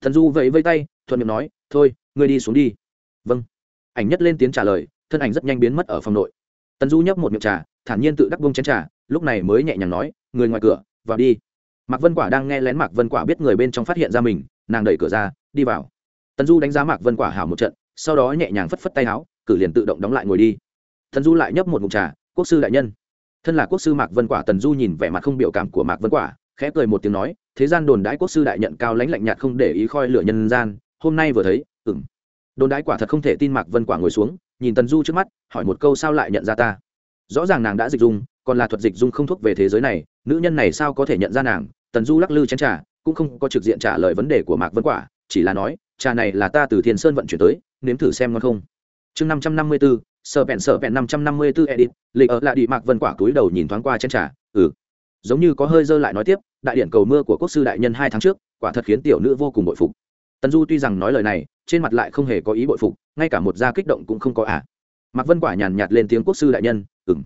Thần du vẫy vây tay, thuận miệng nói, thôi, ngươi đi xuống đi. Vâng. Ảnh nhất lên tiếng trả lời, thân ảnh rất nhanh biến mất ở phòng nội tần du nhấp một miệng trà, thản nhiên tự đắc bông chén trà, lúc này mới nhẹ nhàng nói, người ngoài cửa, vào đi. Mạc vân quả đang nghe lén mạc vân quả biết người bên trong phát hiện ra mình, nàng đẩy cửa ra, đi vào. Tần du đánh giá mạc vân quả hảo một trận, sau đó nhẹ nhàng phất phất tay áo, cử liền tự động đóng lại ngồi đi. Tần du lại nhấp một ngụm trà, quốc sư đại nhân. Thân là quốc sư mạc vân quả, tần du nhìn vẻ mặt không biểu cảm của mạc vân quả, khẽ cười một tiếng nói, thế gian đồn đãi quốc sư đại nhận cao lãnh lạnh nhạt không để ý khoi lửa nhân gian, hôm nay vừa thấy ừng đồn đãi quả thật không thể tin mạc vân quả ngồi xuống nhìn tần du trước mắt, hỏi một câu sao lại nhận ra ta? Rõ ràng nàng đã dịch dung, còn là thuật dịch dung không thuốc về thế giới này, nữ nhân này sao có thể nhận ra nàng? Tần du lắc lư chén trà, cũng không có trực diện trả lời vấn đề của mạc vân quả, chỉ là nói, trà này là ta từ thiên sơn vận chuyển tới, nếm thử xem ngon không? Chương năm trăm năm mươi bốn sợ vẹn sợ vẹn năm trăm năm mươi bốn edit, lịch ở lại đi mạc vân quả túi đầu nhìn thoáng qua trên trà ừ. Giống như có hơi dơ lại nói tiếp, đại điện cầu mưa của quốc sư đại nhân hai tháng trước, quả thật khiến tiểu nữ vô cùng bội phục. Tần du tuy rằng nói lời này, trên mặt lại không hề có ý bội phục ngay cả một gia kích động cũng không có ả à. mạc vân quả nhàn nhạt lên tiếng quốc sư đại nhân ừng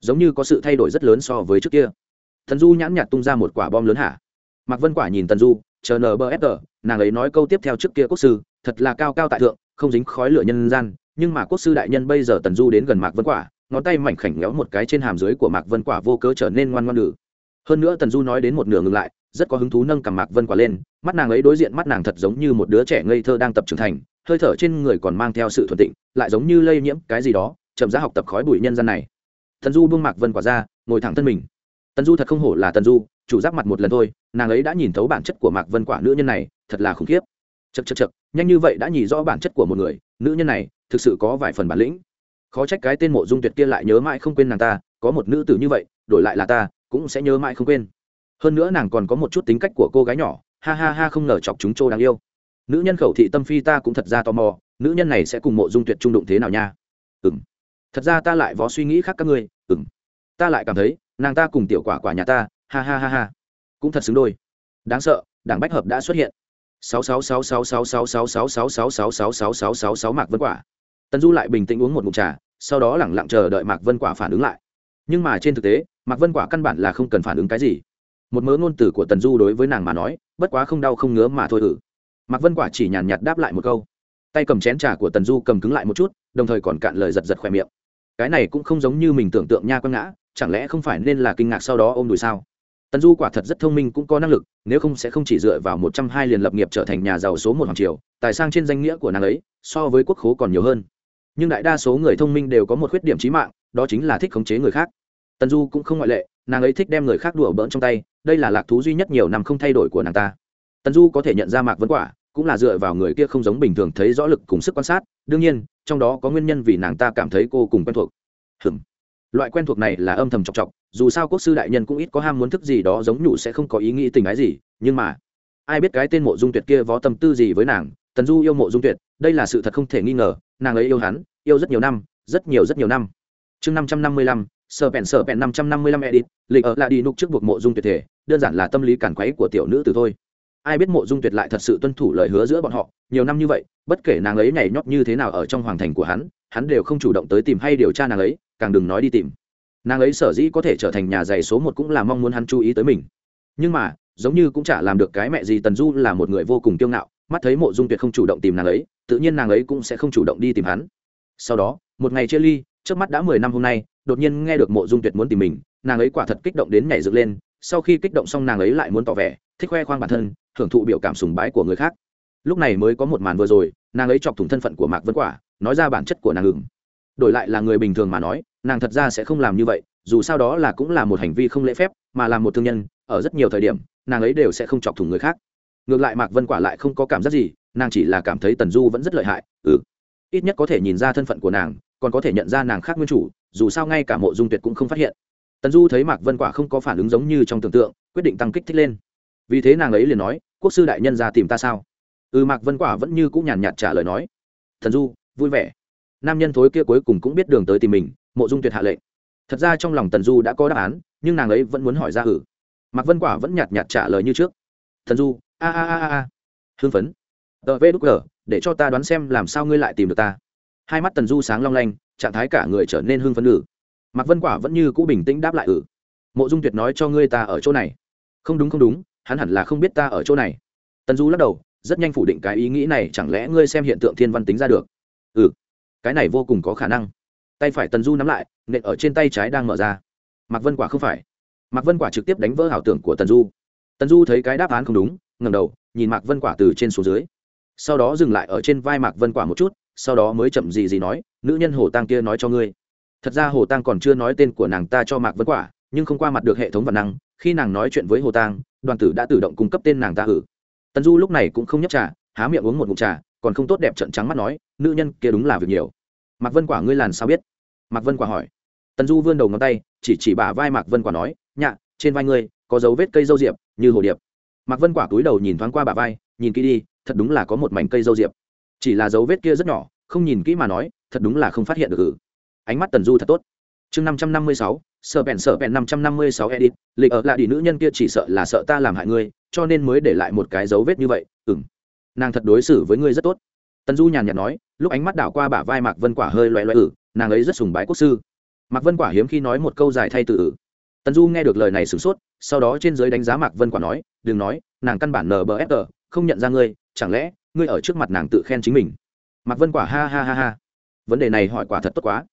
giống như có sự thay đổi rất lớn so với trước kia. Thần du nhãn nhạt tung ra một quả bom lớn hả? Mạc vân quả nhìn tần du, chờ nờ bờ ép tờ, nàng ấy nói câu tiếp theo trước kia quốc sư, thật là cao cao tại thượng, không dính khói lửa nhân gian, nhưng mà quốc sư đại nhân bây giờ tần du đến gần mạc vân quả, ngón tay mảnh khảnh ngéo một cái trên hàm dưới của mạc vân quả vô cớ trở nên ngoan ngoan ngự. Hơn nữa tần du nói đến một nửa ngừng lại, rất có hứng thú nâng cằm mạc vân quả lên, mắt nàng ấy đối diện mắt nàng thật giống như một đứa trẻ ngây thơ đang tập trưởng thành hơi thở trên người còn mang theo sự thuận tịnh, lại giống như lây nhiễm cái gì đó, chậm giá học tập khói bụi nhân gian này. Tần du buông mạc vân quả ra, ngồi thẳng thân mình. Tần du thật không hổ là tần du, chủ giáp mặt một lần thôi, nàng ấy đã nhìn thấu bản chất của mạc vân quả nữ nhân này, thật là khủng khiếp. Chật chật chật nhanh như vậy đã nhìn rõ bản chất của một người, nữ nhân này, thực sự có vài phần bản lĩnh. Khó trách cái tên mộ dung tuyệt kia lại nhớ mãi không quên nàng ta, có một nữ tử như vậy, đổi lại là ta, cũng sẽ nhớ mãi không quên. Hơn nữa nàng còn có một chút tính cách của cô gái nhỏ, ha ha ha không ngờ chọc chúng trô đáng yêu nữ nhân khẩu thị tâm phi ta cũng thật ra tò mò nữ nhân này sẽ cùng mộ dung tuyệt trung đụng thế nào nha ừ m thật ra ta lại vó suy nghĩ khác các ngươi ừ m ta lại cảm thấy nàng ta cùng tiểu quả quả nhà ta ha ha ha ha cũng thật xứng đôi đáng sợ đảng bách hợp đã xuất hiện sáu sáu sáu sáu sáu sáu sáu sáu sáu sáu sáu sáu sáu sáu sáu sáu mạc vân quả tần du lại bình tĩnh uống một mụn trà sau đó lẳng lặng chờ đợi mạc vân quả phản ứng lại nhưng mà trên thực tế mạc vân quả căn bản là không cần phản ứng cái gì một mớ ngôn từ của tần du đối với nàng mà nói bất quá không đau không ngứa mà thôi ử mạc vân quả chỉ nhàn nhạt đáp lại một câu. Tay cầm chén trà của tần du cầm cứng lại một chút, đồng thời còn cạn lời giật giật khỏe miệng. Cái này cũng không giống như mình tưởng tượng nha quang ngã, chẳng lẽ không phải nên là kinh ngạc sau đó ôm đùi sao? Tần du quả thật rất thông minh cũng có năng lực, nếu không sẽ không chỉ dựa vào một trăm hai liền lập nghiệp trở thành nhà giàu số một hoàng triều, tài sang trên danh nghĩa của nàng ấy, so với quốc khố còn nhiều hơn. Nhưng đại đa số người thông minh đều có một khuyết điểm trí mạng, đó chính là thích khống chế người khác. Tần du cũng không ngoại lệ, nàng ấy thích đem người khác đùa bỡn trong tay, đây là lạc thú duy nhất nhiều năm không thay đổi của nàng ta tần du có thể nhận ra mạc vấn quả, cũng là dựa vào người kia không giống bình thường thấy rõ lực cùng sức quan sát. Đương nhiên, trong đó có nguyên nhân vì nàng ta cảm thấy cô cùng quen thuộc. Hừm loại quen thuộc này là âm thầm chọc chọc, dù sao quốc sư đại nhân cũng ít có ham muốn thức gì đó giống nhủ sẽ không có ý nghĩ tình ái gì, nhưng mà, ai biết cái tên mộ dung tuyệt kia vó tâm tư gì với nàng. Tần du yêu mộ dung tuyệt, đây là sự thật không thể nghi ngờ, nàng ấy yêu hắn, yêu rất nhiều năm, rất nhiều rất nhiều năm. Chương năm trăm năm mươi lăm sở bèn sở bèn năm trăm năm mươi lăm edit lịch ở lại đi nục trước buộc mộ dung tuyệt thể, đơn giản là tâm lý cản quấy của tiểu nữ từ thôi ai biết mộ dung tuyệt lại thật sự tuân thủ lời hứa giữa bọn họ, nhiều năm như vậy, bất kể nàng ấy nhảy nhót như thế nào ở trong hoàng thành của hắn hắn đều không chủ động tới tìm hay điều tra nàng ấy, càng đừng nói đi tìm. Nàng ấy sở dĩ có thể trở thành nhà giày số một cũng là mong muốn hắn chú ý tới mình. Nhưng mà, giống như cũng chả làm được cái mẹ gì tần du là một người vô cùng kiêu ngạo, mắt thấy mộ dung tuyệt không chủ động tìm nàng ấy, tự nhiên nàng ấy cũng sẽ không chủ động đi tìm hắn. Sau đó, một ngày chia ly, trước mắt đã mười năm hôm nay, đột nhiên nghe được mộ dung tuyệt muốn tìm mình, nàng ấy quả thật kích động đến nhảy dựng lên sau khi kích động xong nàng ấy lại muốn tỏ vẻ, thích khoe khoang bản thân, thưởng thụ biểu cảm sùng bái của người khác. Lúc này mới có một màn vừa rồi, nàng ấy chọc thủng thân phận của mạc vân quả, nói ra bản chất của nàng ngừng đổi lại là người bình thường mà nói, nàng thật ra sẽ không làm như vậy, dù sao đó là cũng là một hành vi không lễ phép, mà là một thương nhân, ở rất nhiều thời điểm, nàng ấy đều sẽ không chọc thủng người khác. Ngược lại mạc vân quả lại không có cảm giác gì, nàng chỉ là cảm thấy tần du vẫn rất lợi hại ừ. Ít nhất có thể nhìn ra thân phận của nàng, còn có thể nhận ra nàng khác nguyên chủ, dù sao ngay cả mộ dung tuyệt cũng không phát hiện tần du thấy mạc vân quả không có phản ứng giống như trong tưởng tượng, quyết định tăng kích thích lên. Vì thế nàng ấy liền nói, quốc sư đại nhân ra tìm ta sao? Ừ mạc vân quả vẫn như cũng nhàn nhạt trả lời nói thần du, vui vẻ. Nam nhân thối kia cuối cùng cũng biết đường tới tìm mình, mộ dung tuyệt hạ lệnh. Thật ra trong lòng tần du đã có đáp án, nhưng nàng ấy vẫn muốn hỏi ra ừ. Mạc vân quả vẫn nhạt nhạt trả lời như trước thần du, a a a a hưng phấn. Tờ vê đúc g để cho ta đoán xem làm sao ngươi lại tìm được ta. Hai mắt tần du sáng long lanh, trạng thái cả người trở nên hưng phấn ử mạc vân quả vẫn như cũ bình tĩnh đáp lại ừ. mộ dung tuyệt nói cho ngươi ta ở chỗ này. Không đúng không đúng, hắn hẳn là không biết ta ở chỗ này. Tần du lắc đầu, rất nhanh phủ định cái ý nghĩ này, chẳng lẽ ngươi xem hiện tượng thiên văn tính ra được? Ừ cái này vô cùng có khả năng. Tay phải tần du nắm lại, nện ở trên tay trái đang mở ra. Mạc vân quả không phải. Mạc vân quả trực tiếp đánh vỡ ảo tưởng của tần du. Tần du thấy cái đáp án không đúng ngầm đầu, nhìn mạc vân quả từ trên xuống dưới. Sau đó dừng lại ở trên vai mạc vân quả một chút, sau đó mới chậm gì gì nói, nữ nhân hồ tăng kia nói cho ngươi thật ra hồ tăng còn chưa nói tên của nàng ta cho mạc vân quả, nhưng không qua mặt được hệ thống vật năng, khi nàng nói chuyện với hồ tăng đoàn tử đã tự động cung cấp tên nàng ta hử. Tần du lúc này cũng không nhấp trà, há miệng uống một ngụm trà, còn không tốt đẹp trận trắng mắt nói, nữ nhân kia đúng là việc nhiều. Mạc vân quả, ngươi làn sao biết? Mạc vân quả hỏi. Tần du vươn đầu ngón tay, chỉ chỉ bả vai mạc vân quả nói, nhạ, trên vai ngươi có dấu vết cây dâu diệp, như hồ điệp. Mạc vân quả túi đầu nhìn thoáng qua bả vai, nhìn kỹ đi, thật đúng là có một mảnh cây dâu diệp. Chỉ là dấu vết kia rất nhỏ, không nhìn kỹ mà nói, thật đúng là không phát hiện được ừ ánh mắt tần du thật tốt. Chương năm trăm năm mươi sáu, sợ bèn sợ bèn năm trăm năm mươi sáu edit, lịch ở lại đi nữ nhân kia chỉ sợ là sợ ta làm hại ngươi, cho nên mới để lại một cái dấu vết như vậy ừng nàng thật đối xử với ngươi rất tốt. Tần du nhàn nhạt nói, lúc ánh mắt đảo qua bả vai mạc vân quả hơi loẹ loẹ ử, nàng ấy rất sùng bái quốc sư. Mạc vân quả hiếm khi nói một câu dài thay từ ử. Tần du nghe được lời này sửng sốt, sau đó trên giới đánh giá mạc vân quả nói, đừng nói, nàng căn bản nbfg không nhận ra ngươi, chẳng lẽ ngươi ở trước mặt nàng tự khen chính mình? Mạc vân quả ha ha ha ha. Vấn đề này hỏi quả thật tốt quá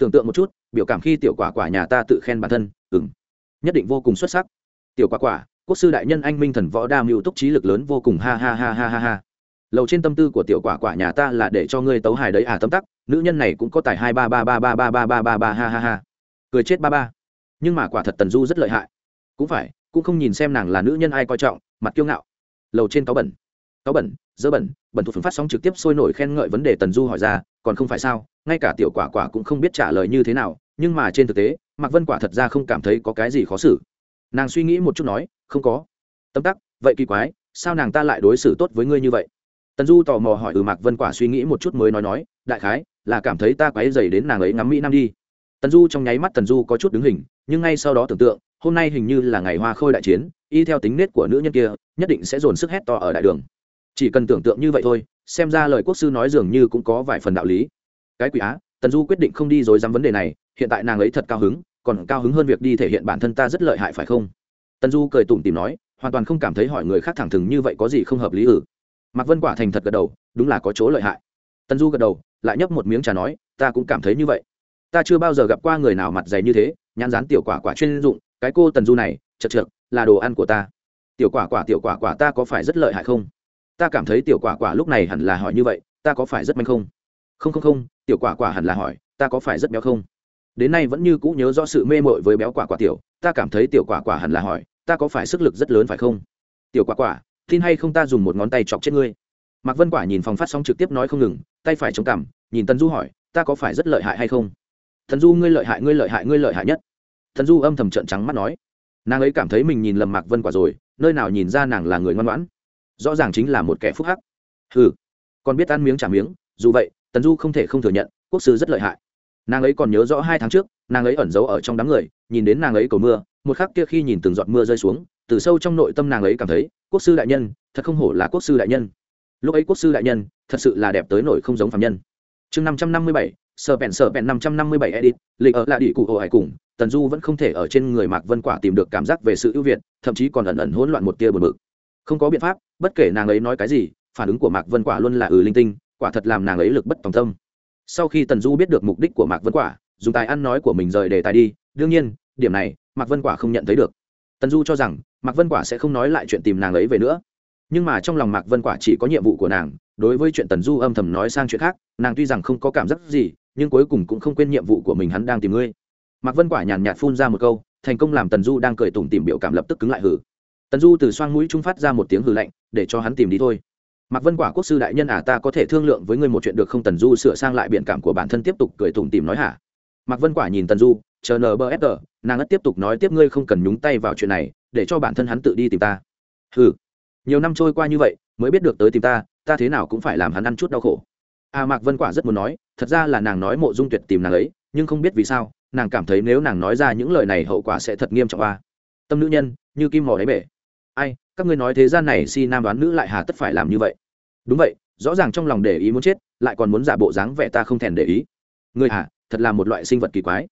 tưởng tượng một chút, biểu cảm khi tiểu quả quả nhà ta tự khen bản thân ừng nhất định vô cùng xuất sắc. Tiểu quả quả, quốc sư đại nhân anh minh thần võ đa mưu túc trí lực lớn vô cùng, ha ha ha ha ha ha. Lầu trên tâm tư của tiểu quả quả nhà ta là để cho ngươi tấu hài đấy à tâm tắc, nữ nhân này cũng có tài hai ba ba ba ba ba ba ba ba ba ha ha ha. Cười chết ba ba. Nhưng mà quả thật tần du rất lợi hại. Cũng phải, cũng không nhìn xem nàng là nữ nhân ai coi trọng, mặt kiêu ngạo. Lầu trên cáo bẩn. Cáo bẩn, dơ bẩn bẩn thuộc phương phát sóng trực tiếp sôi nổi khen ngợi vấn đề tần du hỏi ra còn không phải sao? Ngay cả tiểu quả quả cũng không biết trả lời như thế nào, nhưng mà trên thực tế, mạc vân quả thật ra không cảm thấy có cái gì khó xử. Nàng suy nghĩ một chút nói, không có. Tâm tắc, vậy kỳ quái, sao nàng ta lại đối xử tốt với ngươi như vậy? Tần du tò mò hỏi ừ mạc vân quả suy nghĩ một chút mới nói nói, đại khái là cảm thấy ta quái dày đến nàng ấy ngắm mỹ nam đi. Tần du trong nháy mắt tần du có chút đứng hình, nhưng ngay sau đó tưởng tượng, hôm nay hình như là ngày hoa khôi đại chiến, y theo tính nết của nữ nhân kia, nhất định sẽ dồn sức hét to ở đại đường chỉ cần tưởng tượng như vậy thôi, xem ra lời quốc sư nói dường như cũng có vài phần đạo lý. Cái quỷ á, tần du quyết định không đi dối dám vấn đề này, hiện tại nàng ấy thật cao hứng, còn cao hứng hơn việc đi thể hiện bản thân ta rất lợi hại phải không? Tần du cười tủm tìm nói, hoàn toàn không cảm thấy hỏi người khác thẳng thừng như vậy có gì không hợp lý ử mạc vân quả thành thật gật đầu, đúng là có chỗ lợi hại. Tần du gật đầu, lại nhấp một miếng trà nói, ta cũng cảm thấy như vậy. Ta chưa bao giờ gặp qua người nào mặt dày như thế, nhãn rán tiểu quả quả chuyên dụng, cái cô tần du này, chật trượt, là đồ ăn của ta. Tiểu quả quả, tiểu quả quả ta có phải rất lợi hại không? Ta cảm thấy tiểu quả quả lúc này hẳn là hỏi như vậy, ta có phải rất manh không? Không không không, tiểu quả quả hẳn là hỏi, ta có phải rất béo không? Đến nay vẫn như cũ nhớ rõ sự mê mội với béo quả quả tiểu, ta cảm thấy tiểu quả quả hẳn là hỏi, ta có phải sức lực rất lớn phải không? Tiểu quả quả, tin hay không ta dùng một ngón tay chọc chết ngươi. Mạc vân quả nhìn phòng phát sóng trực tiếp nói không ngừng, tay phải chống cằm, nhìn tần du hỏi, ta có phải rất lợi hại hay không? Thần du, ngươi lợi hại, ngươi lợi hại, ngươi lợi hại nhất. Thần du âm thầm trợn trắng mắt nói. Nàng ấy cảm thấy mình nhìn lầm mạc vân quả rồi, nơi nào nhìn ra nàng là người ngoan ngoãn rõ ràng chính là một kẻ phúc hắc. Hừ, còn biết ăn miếng trả miếng, dù vậy, tần du không thể không thừa nhận, quốc sư rất lợi hại. Nàng ấy còn nhớ rõ hai tháng trước, nàng ấy ẩn giấu ở trong đám người, nhìn đến nàng ấy cầu mưa, một khắc kia khi nhìn từng giọt mưa rơi xuống, từ sâu trong nội tâm nàng ấy cảm thấy, quốc sư đại nhân, thật không hổ là quốc sư đại nhân. Lúc ấy quốc sư đại nhân, thật sự là đẹp tới nổi không giống phạm nhân. Chương năm trăm năm mươi bảy sờ bèn sờ bèn năm trăm năm mươi bảy edit, lịch ở là đi cụ ổ hải cùng, tần du vẫn không thể ở trên người mạc vân quả tìm được cảm giác về sự ưu việt, thậm chí còn ẩn ẩn hỗn loạn một tia bờ mực không có biện pháp, bất kể nàng ấy nói cái gì, phản ứng của mạc vân quả luôn là ừ linh tinh, quả thật làm nàng ấy lực bất tòng tâm. Sau khi tần du biết được mục đích của mạc vân quả, dùng tài ăn nói của mình rời đề tài đi, đương nhiên, điểm này, mạc vân quả không nhận thấy được. Tần du cho rằng, mạc vân quả sẽ không nói lại chuyện tìm nàng ấy về nữa. Nhưng mà trong lòng mạc vân quả chỉ có nhiệm vụ của nàng, đối với chuyện tần du âm thầm nói sang chuyện khác, nàng tuy rằng không có cảm giác gì, nhưng cuối cùng cũng không quên nhiệm vụ của mình hắn đang tìm ngươi. Mạc vân quả nhàn nhạt phun ra một câu, thành công làm tần du đang cười tủm tìm biểu cảm lập tức cứng lại hử tần du từ xoang mũi trung phát ra một tiếng hừ lạnh, để cho hắn tìm đi thôi. Mạc vân quả quốc sư đại nhân à ta có thể thương lượng với ngươi một chuyện được không, tần du sửa sang lại biện cảm của bản thân tiếp tục cười tủm tìm nói hả? Mạc vân quả nhìn tần du, chờ nờ bờ ép nàng ất tiếp tục nói tiếp ngươi không cần nhúng tay vào chuyện này, để cho bản thân hắn tự đi tìm ta. Hừ. Nhiều năm trôi qua như vậy, mới biết được tới tìm ta ta thế nào cũng phải làm hắn ăn chút đau khổ. À mạc vân quả rất muốn nói, thật ra là nàng nói mộ dung tuyệt tìm nàng ấy, nhưng không biết vì sao, nàng cảm thấy nếu nàng nói ra những lời này hậu quả sẽ thật nghiêm trọng à. tâm nữ nhân, như kim mỏ đáy bể ai các ngươi nói thế gian này si nam đoán nữ lại hà tất phải làm như vậy đúng vậy rõ ràng trong lòng để ý muốn chết lại còn muốn giả bộ dáng vẻ ta không thèm để ý người hà thật là một loại sinh vật kỳ quái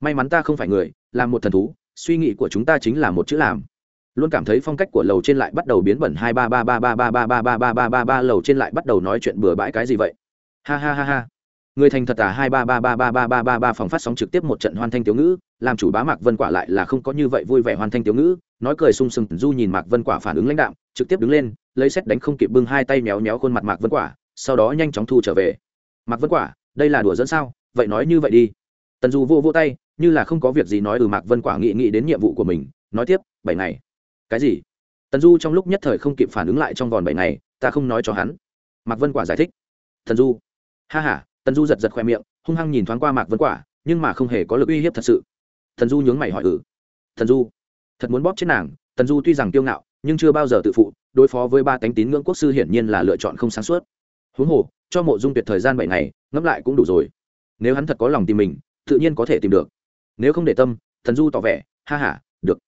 may mắn ta không phải người là một thần thú suy nghĩ của chúng ta chính là một chữ làm luôn cảm thấy phong cách của lầu trên lại bắt đầu biến bẩn hai ba ba ba ba ba ba ba ba ba ba ba ba lầu trên lại bắt đầu nói chuyện bừa bãi cái gì vậy ha ha ha ha người thành thật à hai ba ba ba ba ba ba ba ba phòng phát sóng trực tiếp một trận hoan thanh tiểu ngữ, làm chủ bá mạc vân quả lại là không có như vậy vui vẻ hoan thanh tiểu ngữ, nói cười sung sừng du nhìn mạc vân quả phản ứng lãnh đạm, trực tiếp đứng lên, lấy xét đánh không kịp bưng hai tay méo méo khuôn mặt mạc vân quả, sau đó nhanh chóng thu trở về. Mạc vân quả, đây là đùa dẫn sao? Vậy nói như vậy đi. Tần du vô vô tay, như là không có việc gì nói ừ mạc vân quả nghĩ nghĩ đến nhiệm vụ của mình, nói tiếp, bảy ngày. Cái gì? Tần du trong lúc nhất thời không kịp phản ứng lại trong vòng bảy ngày, ta không nói cho hắn. Mạc vân quả giải thích. Thần du, ha h a tần du giật giật khoe miệng, hung hăng nhìn thoáng qua mạc vân quả, nhưng mà không hề có lực uy hiếp thật sự. Thần du nhướng mày hỏi ừ thần du, thật muốn bóp chết nàng? Tần du tuy rằng kiêu ngạo, nhưng chưa bao giờ tự phụ, đối phó với ba cánh tín ngưỡng quốc sư hiển nhiên là lựa chọn không sáng suốt. Huống hồ, cho mộ dung tuyệt thời gian bảy ngày, ngẫm lại cũng đủ rồi. Nếu hắn thật có lòng tìm mình, tự nhiên có thể tìm được. Nếu không để tâm thần du tỏ vẻ, ha h a được.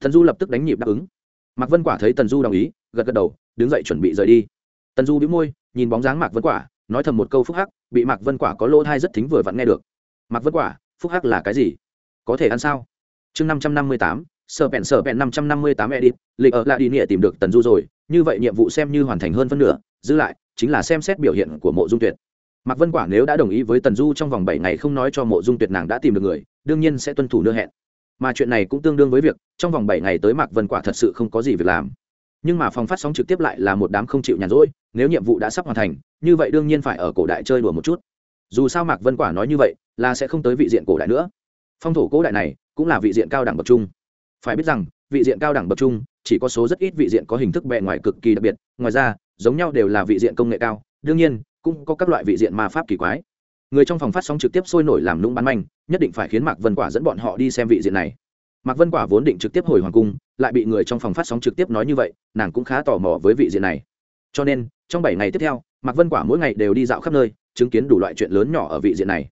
Thần du lập tức đánh nhịp đáp ứng. Mạc vân quả thấy tần du đồng ý, gật gật đầu, đứng dậy chuẩn bị rời đi. Tần du đĩu môi, nhìn bóng dáng mạc vân quả nói thầm một câu phúc hắc, bị mạc vân quả có lỗ thai rất thính vừa vặn nghe được. Mạc vân quả, phúc hắc là cái gì? Có thể ăn sao? Chương năm trăm năm mươi tám sợ bẹn sợ bẹn năm trăm năm mươi tám edit, lịch ở lại đi nghĩa tìm được tần du rồi, như vậy nhiệm vụ xem như hoàn thành hơn phân nửa, giữ lại, chính là xem xét biểu hiện của mộ dung tuyệt. Mạc vân quả nếu đã đồng ý với tần du trong vòng bảy ngày không nói cho mộ dung tuyệt nàng đã tìm được người, đương nhiên sẽ tuân thủ nưa hẹn. Mà chuyện này cũng tương đương với việc, trong vòng bảy ngày tới mạc vân quả thật sự không có gì việc làm. Nhưng mà phòng phát sóng trực tiếp lại là một đám không chịu nhàn rỗi, nếu nhiệm vụ đã sắp hoàn thành như vậy đương nhiên phải ở cổ đại chơi đùa một chút. Dù sao mạc vân quả nói như vậy, là sẽ không tới vị diện cổ đại nữa. Phong thổ cổ đại này, cũng là vị diện cao đẳng bậc trung. Phải biết rằng, vị diện cao đẳng bậc trung, chỉ có số rất ít vị diện có hình thức bề ngoài cực kỳ đặc biệt, ngoài ra, giống nhau đều là vị diện công nghệ cao, đương nhiên, cũng có các loại vị diện ma pháp kỳ quái. Người trong phòng phát sóng trực tiếp sôi nổi làm nũng bán manh, nhất định phải khiến mạc vân quả dẫn bọn họ đi xem vị diện này. Mạc vân quả vốn định trực tiếp hồi hoàng cung, lại bị người trong phòng phát sóng trực tiếp nói như vậy, nàng cũng khá tò mò với vị diện này. Cho nên, trong bảy ngày tiếp theo mạc vân quả mỗi ngày đều đi dạo khắp nơi, chứng kiến đủ loại chuyện lớn nhỏ ở vị diện này.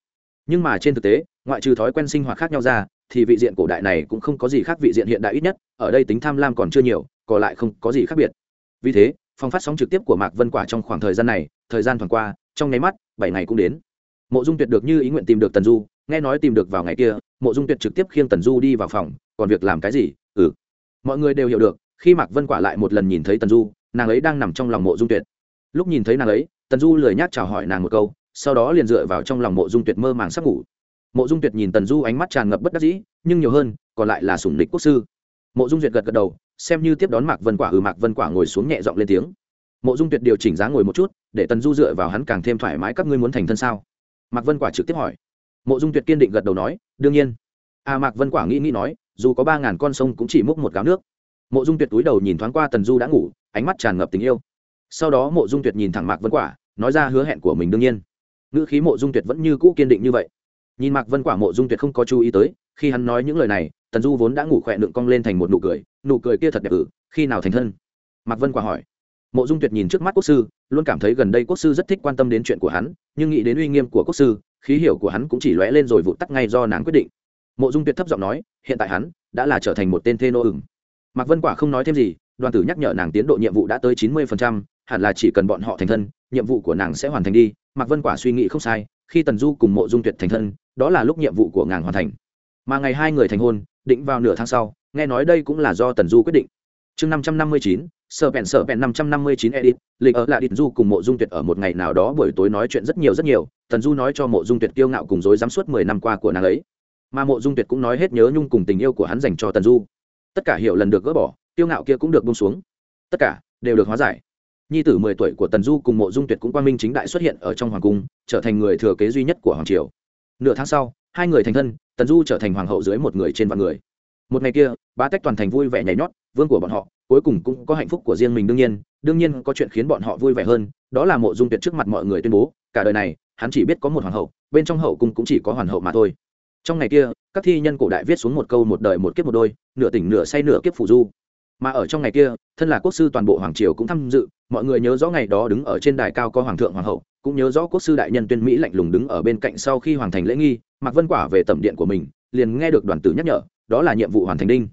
Nhưng mà trên thực tế, ngoại trừ thói quen sinh hoạt khác nhau ra, thì vị diện cổ đại này cũng không có gì khác vị diện hiện đại ít nhất, ở đây tính tham lam còn chưa nhiều, còn lại không có gì khác biệt. Vì thế, phòng phát sóng trực tiếp của mạc vân quả trong khoảng thời gian này, thời gian thoảng qua, trong nháy mắt, bảy ngày cũng đến. Mộ dung tuyệt được như ý nguyện tìm được tần du, nghe nói tìm được vào ngày kia, mộ dung tuyệt trực tiếp khiêng tần du đi vào phòng, còn việc làm cái gì? Ừ. Mọi người đều hiểu được, khi mạc vân quả lại một lần nhìn thấy tần du, nàng ấy đang nằm trong lòng mộ dung tuyệt lúc nhìn thấy nàng ấy, tần du lười nhác chào hỏi nàng một câu, sau đó liền dựa vào trong lòng mộ dung tuyệt mơ màng sắp ngủ. Mộ dung tuyệt nhìn tần du ánh mắt tràn ngập bất đắc dĩ, nhưng nhiều hơn, còn lại là sủng địch quốc sư. Mộ dung duyệt gật gật đầu, xem như tiếp đón mạc vân quả ừ mạc vân quả ngồi xuống nhẹ giọng lên tiếng. Mộ dung tuyệt điều chỉnh giá ngồi một chút, để tần du dựa vào hắn càng thêm thoải mái, các ngươi muốn thành thân sao? Mạc vân quả trực tiếp hỏi. Mộ dung tuyệt kiên định gật đầu nói, đương nhiên. À mạc vân quả nghĩ nghĩ nói, dù có ba ngàn con sông cũng chỉ múc một gáo nước. Mộ dung tuyệt túi đầu nhìn thoáng qua tần du đã ngủ, ánh mắt tràn ngập tình yêu sau đó mộ dung tuyệt nhìn thẳng mạc vân quả, nói ra hứa hẹn của mình đương nhiên. Ngữ khí mộ dung tuyệt vẫn như cũ kiên định như vậy. Nhìn mạc vân quả mộ dung tuyệt không có chú ý tới, khi hắn nói những lời này, tần du vốn đã ngủ khỏe nượng cong lên thành một nụ cười nụ cười kia thật đẹp ử, khi nào thành thân? Mạc vân quả hỏi. Mộ dung tuyệt nhìn trước mắt quốc sư, luôn cảm thấy gần đây quốc sư rất thích quan tâm đến chuyện của hắn, nhưng nghĩ đến uy nghiêm của quốc sư, khí hiểu của hắn cũng chỉ lóe lên rồi vụt tắt ngay do nàng quyết định. Mộ dung tuyệt thấp giọng nói, hiện tại hắn đã là trở thành một tên thê nô ửng. Mạc vân quả không nói thêm gì, đoàn tử nhắc nhở nàng tiến độ nhiệm vụ đã tới chín mươi hẳn là chỉ cần bọn họ thành thân, nhiệm vụ của nàng sẽ hoàn thành đi. Mạc vân quả suy nghĩ không sai, khi tần du cùng mộ dung tuyệt thành thân, đó là lúc nhiệm vụ của nàng hoàn thành. Mà ngày hai người thành hôn, định vào nửa tháng sau, nghe nói đây cũng là do tần du quyết định. Chương năm trăm năm mươi chín sợ bèn sợ bèn năm trăm năm mươi chín edit, lịch ở là định du cùng mộ dung tuyệt ở một ngày nào đó buổi tối nói chuyện rất nhiều rất nhiều, tần du nói cho mộ dung tuyệt kiêu ngạo cùng dối giám suốt mười năm qua của nàng ấy. Mà mộ dung tuyệt cũng nói hết nhớ nhung cùng tình yêu của hắn dành cho tần du. Tất cả hiểu lần được gỡ bỏ, kiêu ngạo kia cũng được bông xuống. Tất cả đều được hóa giải nhi tử mười tuổi của tần du cùng mộ dung tuyệt cũng quan minh chính đại xuất hiện ở trong hoàng cung, trở thành người thừa kế duy nhất của hoàng triều. Nửa tháng sau, hai người thành thân, tần du trở thành hoàng hậu dưới một người trên vạn người. Một ngày kia, bá tách toàn thành vui vẻ nhảy nhót, vương của bọn họ, cuối cùng cũng có hạnh phúc của riêng mình đương nhiên đương nhiên có chuyện khiến bọn họ vui vẻ hơn, đó là mộ dung tuyệt trước mặt mọi người tuyên bố, cả đời này, hắn chỉ biết có một hoàng hậu, bên trong hậu cung cũng chỉ có hoàng hậu mà thôi. Trong ngày kia, các thi nhân cổ đại viết xuống một câu một đời một kiếp một đôi, nửa tỉnh nửa say nửa kiếp phụ du. Mà ở trong ngày kia, thân là quốc sư toàn bộ hoàng triều cũng tham dự mọi người nhớ rõ ngày đó đứng ở trên đài cao có hoàng thượng hoàng hậu, cũng nhớ rõ quốc sư đại nhân tuyên mỹ lạnh lùng đứng ở bên cạnh sau khi hoàn thành lễ nghi, mạc vân quả về tẩm điện của mình, liền nghe được đoàn tử nhắc nhở, đó là nhiệm vụ hoàn thành đinh.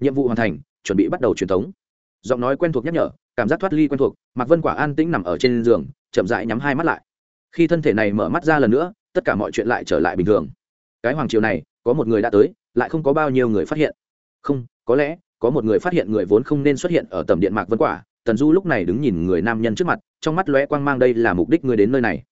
Nhiệm vụ hoàn thành, chuẩn bị bắt đầu truyền thống. Giọng nói quen thuộc nhắc nhở, cảm giác thoát ly quen thuộc, mạc vân quả an tĩnh nằm ở trên giường, chậm rãi nhắm hai mắt lại. Khi thân thể này mở mắt ra lần nữa, tất cả mọi chuyện lại trở lại bình thường. Cái hoàng triều này, có một người đã tới, lại không có bao nhiêu người phát hiện. Không, có lẽ, có một người phát hiện người vốn không nên xuất hiện ở tầm điện mạc vân quả tần du lúc này đứng nhìn người nam nhân trước mặt, trong mắt lóe quang mang đây là mục đích người đến nơi này.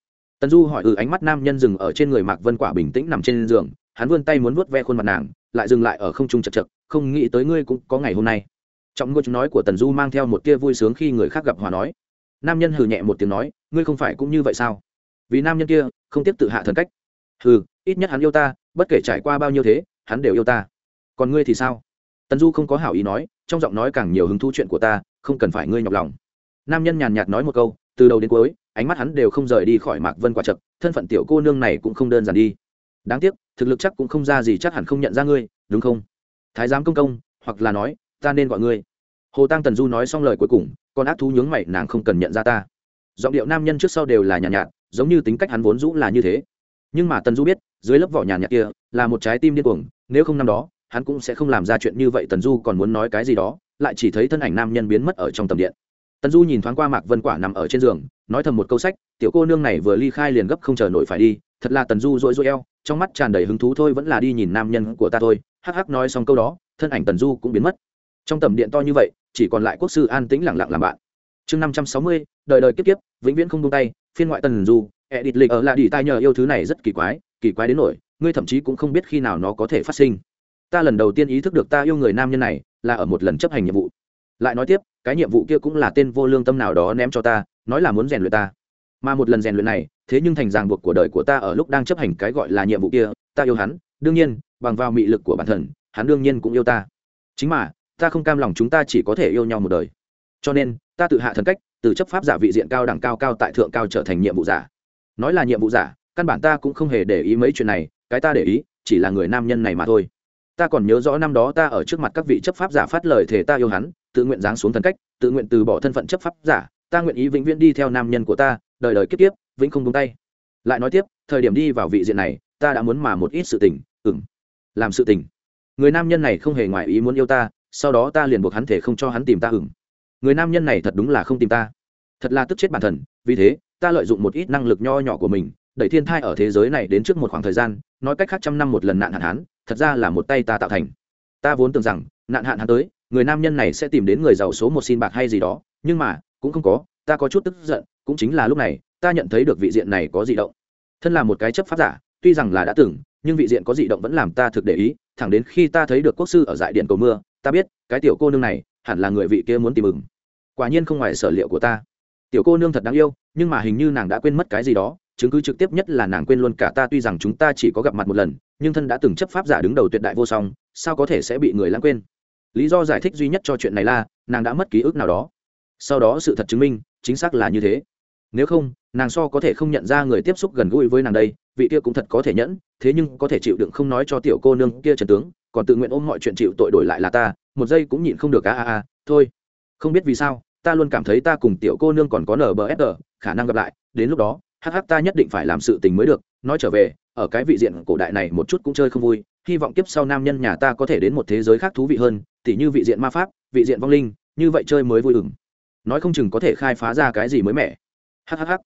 Tần du hỏi ừ ánh mắt nam nhân dừng ở trên người mạc vân quả bình tĩnh nằm trên giường, hắn vươn tay muốn vuốt ve khuôn mặt nàng, lại dừng lại ở không trung chật chật không nghĩ tới ngươi cũng có ngày hôm nay. Trọng ngôn nói của tần du mang theo một tia vui sướng khi người khác gặp hòa nói. Nam nhân hừ nhẹ một tiếng nói, ngươi không phải cũng như vậy sao? Vì nam nhân kia, không tiếp tự hạ thần cách. Hừ, ít nhất hắn yêu ta, bất kể trải qua bao nhiêu thế, hắn đều yêu ta. Còn ngươi thì sao? Tần du không có hảo ý nói trong giọng nói càng nhiều hứng thú chuyện của ta không cần phải ngươi nhọc lòng. Nam nhân nhàn nhạt nói một câu từ đầu đến cuối ánh mắt hắn đều không rời đi khỏi mạc vân quả chập thân phận tiểu cô nương này cũng không đơn giản đi. Đáng tiếc thực lực chắc cũng không ra gì chắc hẳn không nhận ra ngươi đúng không? Thái giám công công hoặc là nói ta nên gọi ngươi. Hồ tăng tần du nói xong lời cuối cùng con ác thú nhướng mày nàng không cần nhận ra ta. Giọng điệu nam nhân trước sau đều là nhàn nhạt, nhạt giống như tính cách hắn vốn dũ là như thế. Nhưng mà tần du biết dưới lớp vỏ nhàn nhạt kia là một trái tim điên cuồng nếu không năm đó hắn cũng sẽ không làm ra chuyện như vậy, tần du còn muốn nói cái gì đó, lại chỉ thấy thân ảnh nam nhân biến mất ở trong tầm điện. Tần du nhìn thoáng qua mạc vân quả nằm ở trên giường, nói thầm một câu sách, tiểu cô nương này vừa ly khai liền gấp không chờ nổi phải đi, thật là tần du rỗi rỗi eo, trong mắt tràn đầy hứng thú thôi vẫn là đi nhìn nam nhân của ta thôi. Hắc hắc nói xong câu đó, thân ảnh tần du cũng biến mất. Trong tầm điện to như vậy, chỉ còn lại quốc sư an tĩnh lặng lặng làm bạn. Chương năm trăm sáu mươi, đời đời kiếp kiếp, vĩnh viễn không tung tay, phiên ngoại tần du ẹ địt lịch ở là đi tai nhờ yêu thứ này rất kỳ quái kỳ quái đến nổi ngươi thậm chí cũng không biết khi nào nó có thể phát sinh ta lần đầu tiên ý thức được ta yêu người nam nhân này là ở một lần chấp hành nhiệm vụ. Lại nói tiếp, cái nhiệm vụ kia cũng là tên vô lương tâm nào đó ném cho ta, nói là muốn rèn luyện ta. Mà một lần rèn luyện này, thế nhưng thành ràng buộc của đời của ta ở lúc đang chấp hành cái gọi là nhiệm vụ kia, ta yêu hắn, đương nhiên, bằng vào mị lực của bản thân, hắn đương nhiên cũng yêu ta. Chính mà, ta không cam lòng chúng ta chỉ có thể yêu nhau một đời. Cho nên, ta tự hạ thần cách, từ chấp pháp giả vị diện cao đẳng cao cao tại thượng cao trở thành nhiệm vụ giả. Nói là nhiệm vụ giả, căn bản ta cũng không hề để ý mấy chuyện này, cái ta để ý, chỉ là người nam nhân này mà thôi ta còn nhớ rõ năm đó ta ở trước mặt các vị chấp pháp giả phát lời thể ta yêu hắn, tự nguyện giáng xuống thần cách, tự nguyện từ bỏ thân phận chấp pháp giả, ta nguyện ý vĩnh viễn đi theo nam nhân của ta, đời đời kiếp kiếp, vĩnh không tung tay. Lại nói tiếp, thời điểm đi vào vị diện này, ta đã muốn mà một ít sự tình ừng làm sự tình. Người nam nhân này không hề ngoài ý muốn yêu ta, sau đó ta liền buộc hắn thể không cho hắn tìm ta ừng người nam nhân này thật đúng là không tìm ta. Thật là tức chết bản thân, vì thế, ta lợi dụng một ít năng lực nho nhỏ của mình, đẩy thiên thai ở thế giới này đến trước một khoảng thời gian nói cách khác trăm năm một lần nạn hạn hán, thật ra là một tay ta tạo thành. Ta vốn tưởng rằng, nạn hạn hán tới, người nam nhân này sẽ tìm đến người giàu số một xin bạc hay gì đó, nhưng mà, cũng không có, ta có chút tức giận, cũng chính là lúc này, ta nhận thấy được vị diện này có dị động. Thân là một cái chấp pháp giả, tuy rằng là đã từng, nhưng vị diện có dị động vẫn làm ta thực để ý, thẳng đến khi ta thấy được quốc sư ở dại điện cầu mưa, ta biết, cái tiểu cô nương này, hẳn là người vị kia muốn tìm mừng. Quả nhiên không ngoài sở liệu của ta. Tiểu cô nương thật đáng yêu, nhưng mà hình như nàng đã quên mất cái gì đó chứng cứ trực tiếp nhất là nàng quên luôn cả ta, tuy rằng chúng ta chỉ có gặp mặt một lần, nhưng thân đã từng chấp pháp giả đứng đầu tuyệt đại vô song, sao có thể sẽ bị người lãng quên? Lý do giải thích duy nhất cho chuyện này là, nàng đã mất ký ức nào đó. Sau đó sự thật chứng minh, chính xác là như thế. Nếu không, nàng so có thể không nhận ra người tiếp xúc gần gũi với nàng đây, vị kia cũng thật có thể nhẫn, thế nhưng có thể chịu đựng không nói cho tiểu cô nương kia trần tướng, còn tự nguyện ôm mọi chuyện chịu tội đổi lại là ta, một giây cũng nhịn không được, a a a, thôi. Không biết vì sao, ta luôn cảm thấy ta cùng tiểu cô nương còn có nbsg khả năng gặp lại, đến lúc đó hắc hắc ta nhất định phải làm sự tình mới được, nói trở về, ở cái vị diện cổ đại này một chút cũng chơi không vui, hy vọng kiếp sau nam nhân nhà ta có thể đến một thế giới khác thú vị hơn, tỉ như vị diện ma pháp, vị diện vong linh, như vậy chơi mới vui ừng. Nói không chừng có thể khai phá ra cái gì mới mẻ. Hhh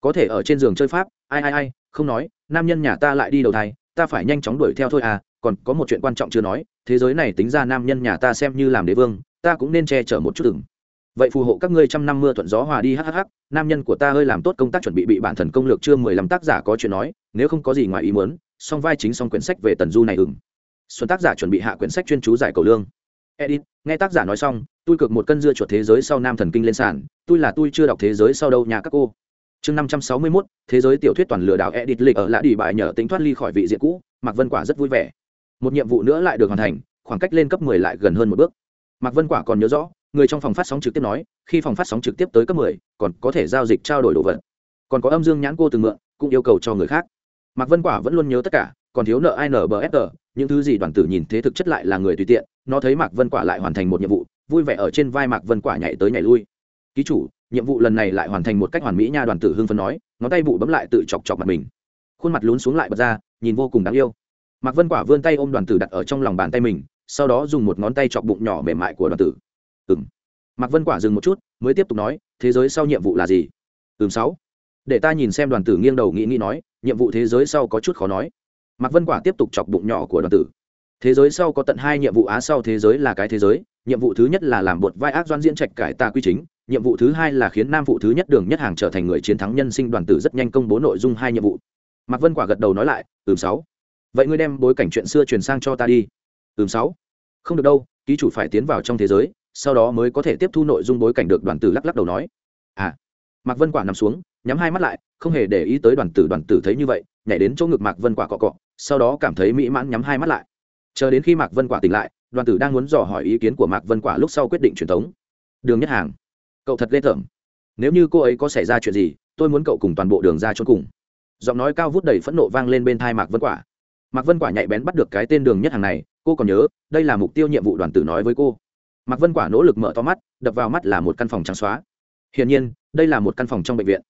có thể ở trên giường chơi pháp, ai ai ai, không nói, nam nhân nhà ta lại đi đầu thai, ta phải nhanh chóng đuổi theo thôi à còn có một chuyện quan trọng chưa nói, thế giới này tính ra nam nhân nhà ta xem như làm đế vương, ta cũng nên che chở một chút ừng vậy phù hộ các ngươi trăm năm mưa thuận gió hòa đi hhh nam nhân của ta hơi làm tốt công tác chuẩn bị bị bản thần công lược chưa mười lăm tác giả có chuyện nói, nếu không có gì ngoài ý muốn, song vai chính song quyển sách về tần du này ừng. Xuân tác giả chuẩn bị hạ quyển sách chuyên chú giải cầu lương. Edit, nghe tác giả nói xong, tôi cực một cân dưa chuột thế giới sau nam thần kinh lên sàn. Tôi là tôi chưa đọc thế giới sau đâu, nhà các cô. Chương năm trăm sáu mươi mốt, thế giới tiểu thuyết toàn lừa đảo edit lịch ở lã đi bại nhờ tính thoát ly khỏi vị diện cũ. Mạc vân quả rất vui vẻ. Một nhiệm vụ nữa lại được hoàn thành, khoảng cách lên cấp mười lại gần hơn một bước. Mạc vân quả còn nhớ rõ người trong phòng phát sóng trực tiếp nói, khi phòng phát sóng trực tiếp tới cấp mười, còn có thể giao dịch trao đổi đồ vật. Còn có âm dương nhãn cô từng mượn, cũng yêu cầu cho người khác. Mạc vân quả vẫn luôn nhớ tất cả, còn thiếu nợ ai nợ bờ inbfr những thứ gì đoàn tử nhìn thế thực chất lại là người tùy tiện, nó thấy mạc vân quả lại hoàn thành một nhiệm vụ, vui vẻ ở trên vai mạc vân quả nhảy tới nhảy lui. Ký chủ, nhiệm vụ lần này lại hoàn thành một cách hoàn mỹ nha đoàn tử hưng phấn nói, ngón tay bụ bấm lại tự chọc chọc mặt mình. Khuôn mặt lún xuống lại bật ra, nhìn vô cùng đáng yêu. Mạc vân quả vươn tay ôm đoàn tử đặt ở trong lòng bàn tay mình, sau đó dùng một ngón tay chọc bụng nhỏ mềm mại của đoàn tử ừng mạc vân quả dừng một chút, mới tiếp tục nói, thế giới sau nhiệm vụ là gì? Ừm, sáu. Để ta nhìn xem đoàn tử nghiêng đầu nghĩ nghĩ nói, nhiệm vụ thế giới sau có chút khó nói. Mạc vân quả tiếp tục chọc bụng nhỏ của đoàn tử. Thế giới sau có tận hai nhiệm vụ á, sau thế giới là cái thế giới, nhiệm vụ thứ nhất là làm bột vai ác doan diễn trạch cải tà quy chính, nhiệm vụ thứ hai là khiến nam phụ thứ nhất đường nhất hàng trở thành người chiến thắng nhân sinh đoàn tử rất nhanh công bố nội dung hai nhiệm vụ. Mạc vân quả gật đầu nói lại, ừm, sáu. Vậy ngươi đem bối cảnh chuyện xưa truyền sang cho ta đi. Ừm, sáu. Không được đâu, ký chủ phải tiến vào trong thế giới sau đó mới có thể tiếp thu nội dung bối cảnh được đoàn tử lắc lắc đầu nói. À mạc vân quả nằm xuống, nhắm hai mắt lại, không hề để ý tới đoàn tử đoàn tử thấy như vậy, nhảy đến chỗ ngực mạc vân quả cọ cọ, sau đó cảm thấy mỹ mãn nhắm hai mắt lại. Chờ đến khi mạc vân quả tỉnh lại, đoàn tử đang muốn dò hỏi ý kiến của mạc vân quả lúc sau quyết định truyền thống. Đường nhất hàng, cậu thật ghê tởm. Nếu như cô ấy có xảy ra chuyện gì, tôi muốn cậu cùng toàn bộ đường ra cho cùng. Giọng nói cao vút đầy phẫn nộ vang lên bên thai mạc vân quả. Mạc vân quả nhạy bén bắt được cái tên đường nhất hàng này, cô còn nhớ, đây là mục tiêu nhiệm vụ đoàn tử nói với cô mạc vân quả nỗ lực mở to mắt, đập vào mắt là một căn phòng trắng xóa. Hiển nhiên, đây là một căn phòng trong bệnh viện.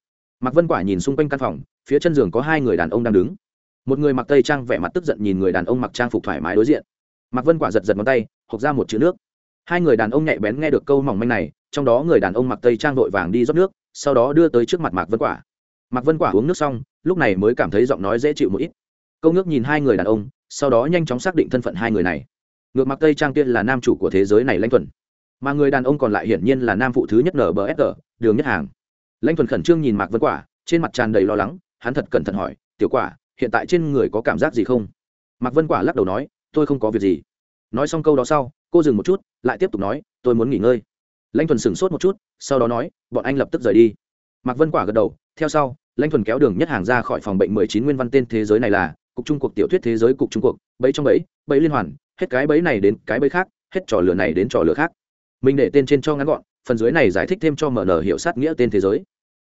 Mạc vân quả nhìn xung quanh căn phòng, phía chân giường có hai người đàn ông đang đứng. Một người mặc tây trang vẻ mặt tức giận nhìn người đàn ông mặc trang phục thoải mái đối diện. Mạc vân quả giật giật ngón tay, hộc ra một chữ nước. Hai người đàn ông nhạy bén nghe được câu mỏng manh này, trong đó người đàn ông mặc tây trang vội vàng đi rót nước, sau đó đưa tới trước mặt mạc vân quả. Mạc vân quả uống nước xong, lúc này mới cảm thấy giọng nói dễ chịu một ít. Câu nước nhìn hai người đàn ông, sau đó nhanh chóng xác định thân phận hai người này ngược mặc tây trang tiên là nam chủ của thế giới này lãnh thuần. Mà người đàn ông còn lại hiển nhiên là nam phụ thứ nhất nở bờ sg đường nhất hàng. Lãnh thuần khẩn trương nhìn mạc vân quả, trên mặt tràn đầy lo lắng, hắn thật cẩn thận hỏi, tiểu quả, hiện tại trên người có cảm giác gì không? Mạc vân quả lắc đầu nói, tôi không có việc gì. Nói xong câu đó sau, cô dừng một chút, lại tiếp tục nói, tôi muốn nghỉ ngơi. Lãnh thuần sửng sốt một chút, sau đó nói, bọn anh lập tức rời đi. Mạc vân quả gật đầu, theo sau, lãnh thuần kéo đường nhất hàng ra khỏi phòng bệnh mười chín nguyên văn tên thế giới này là, cục trung cuộc tiểu thuyết thế giới cục trung cuộc, bẫy trong bẫy bẫy liên hoàn hết cái bẫy này đến cái bẫy khác, hết trò lửa này đến trò lửa khác. Mình để tên trên cho ngắn gọn, phần dưới này giải thích thêm cho mở nở hiệu sát nghĩa tên thế giới.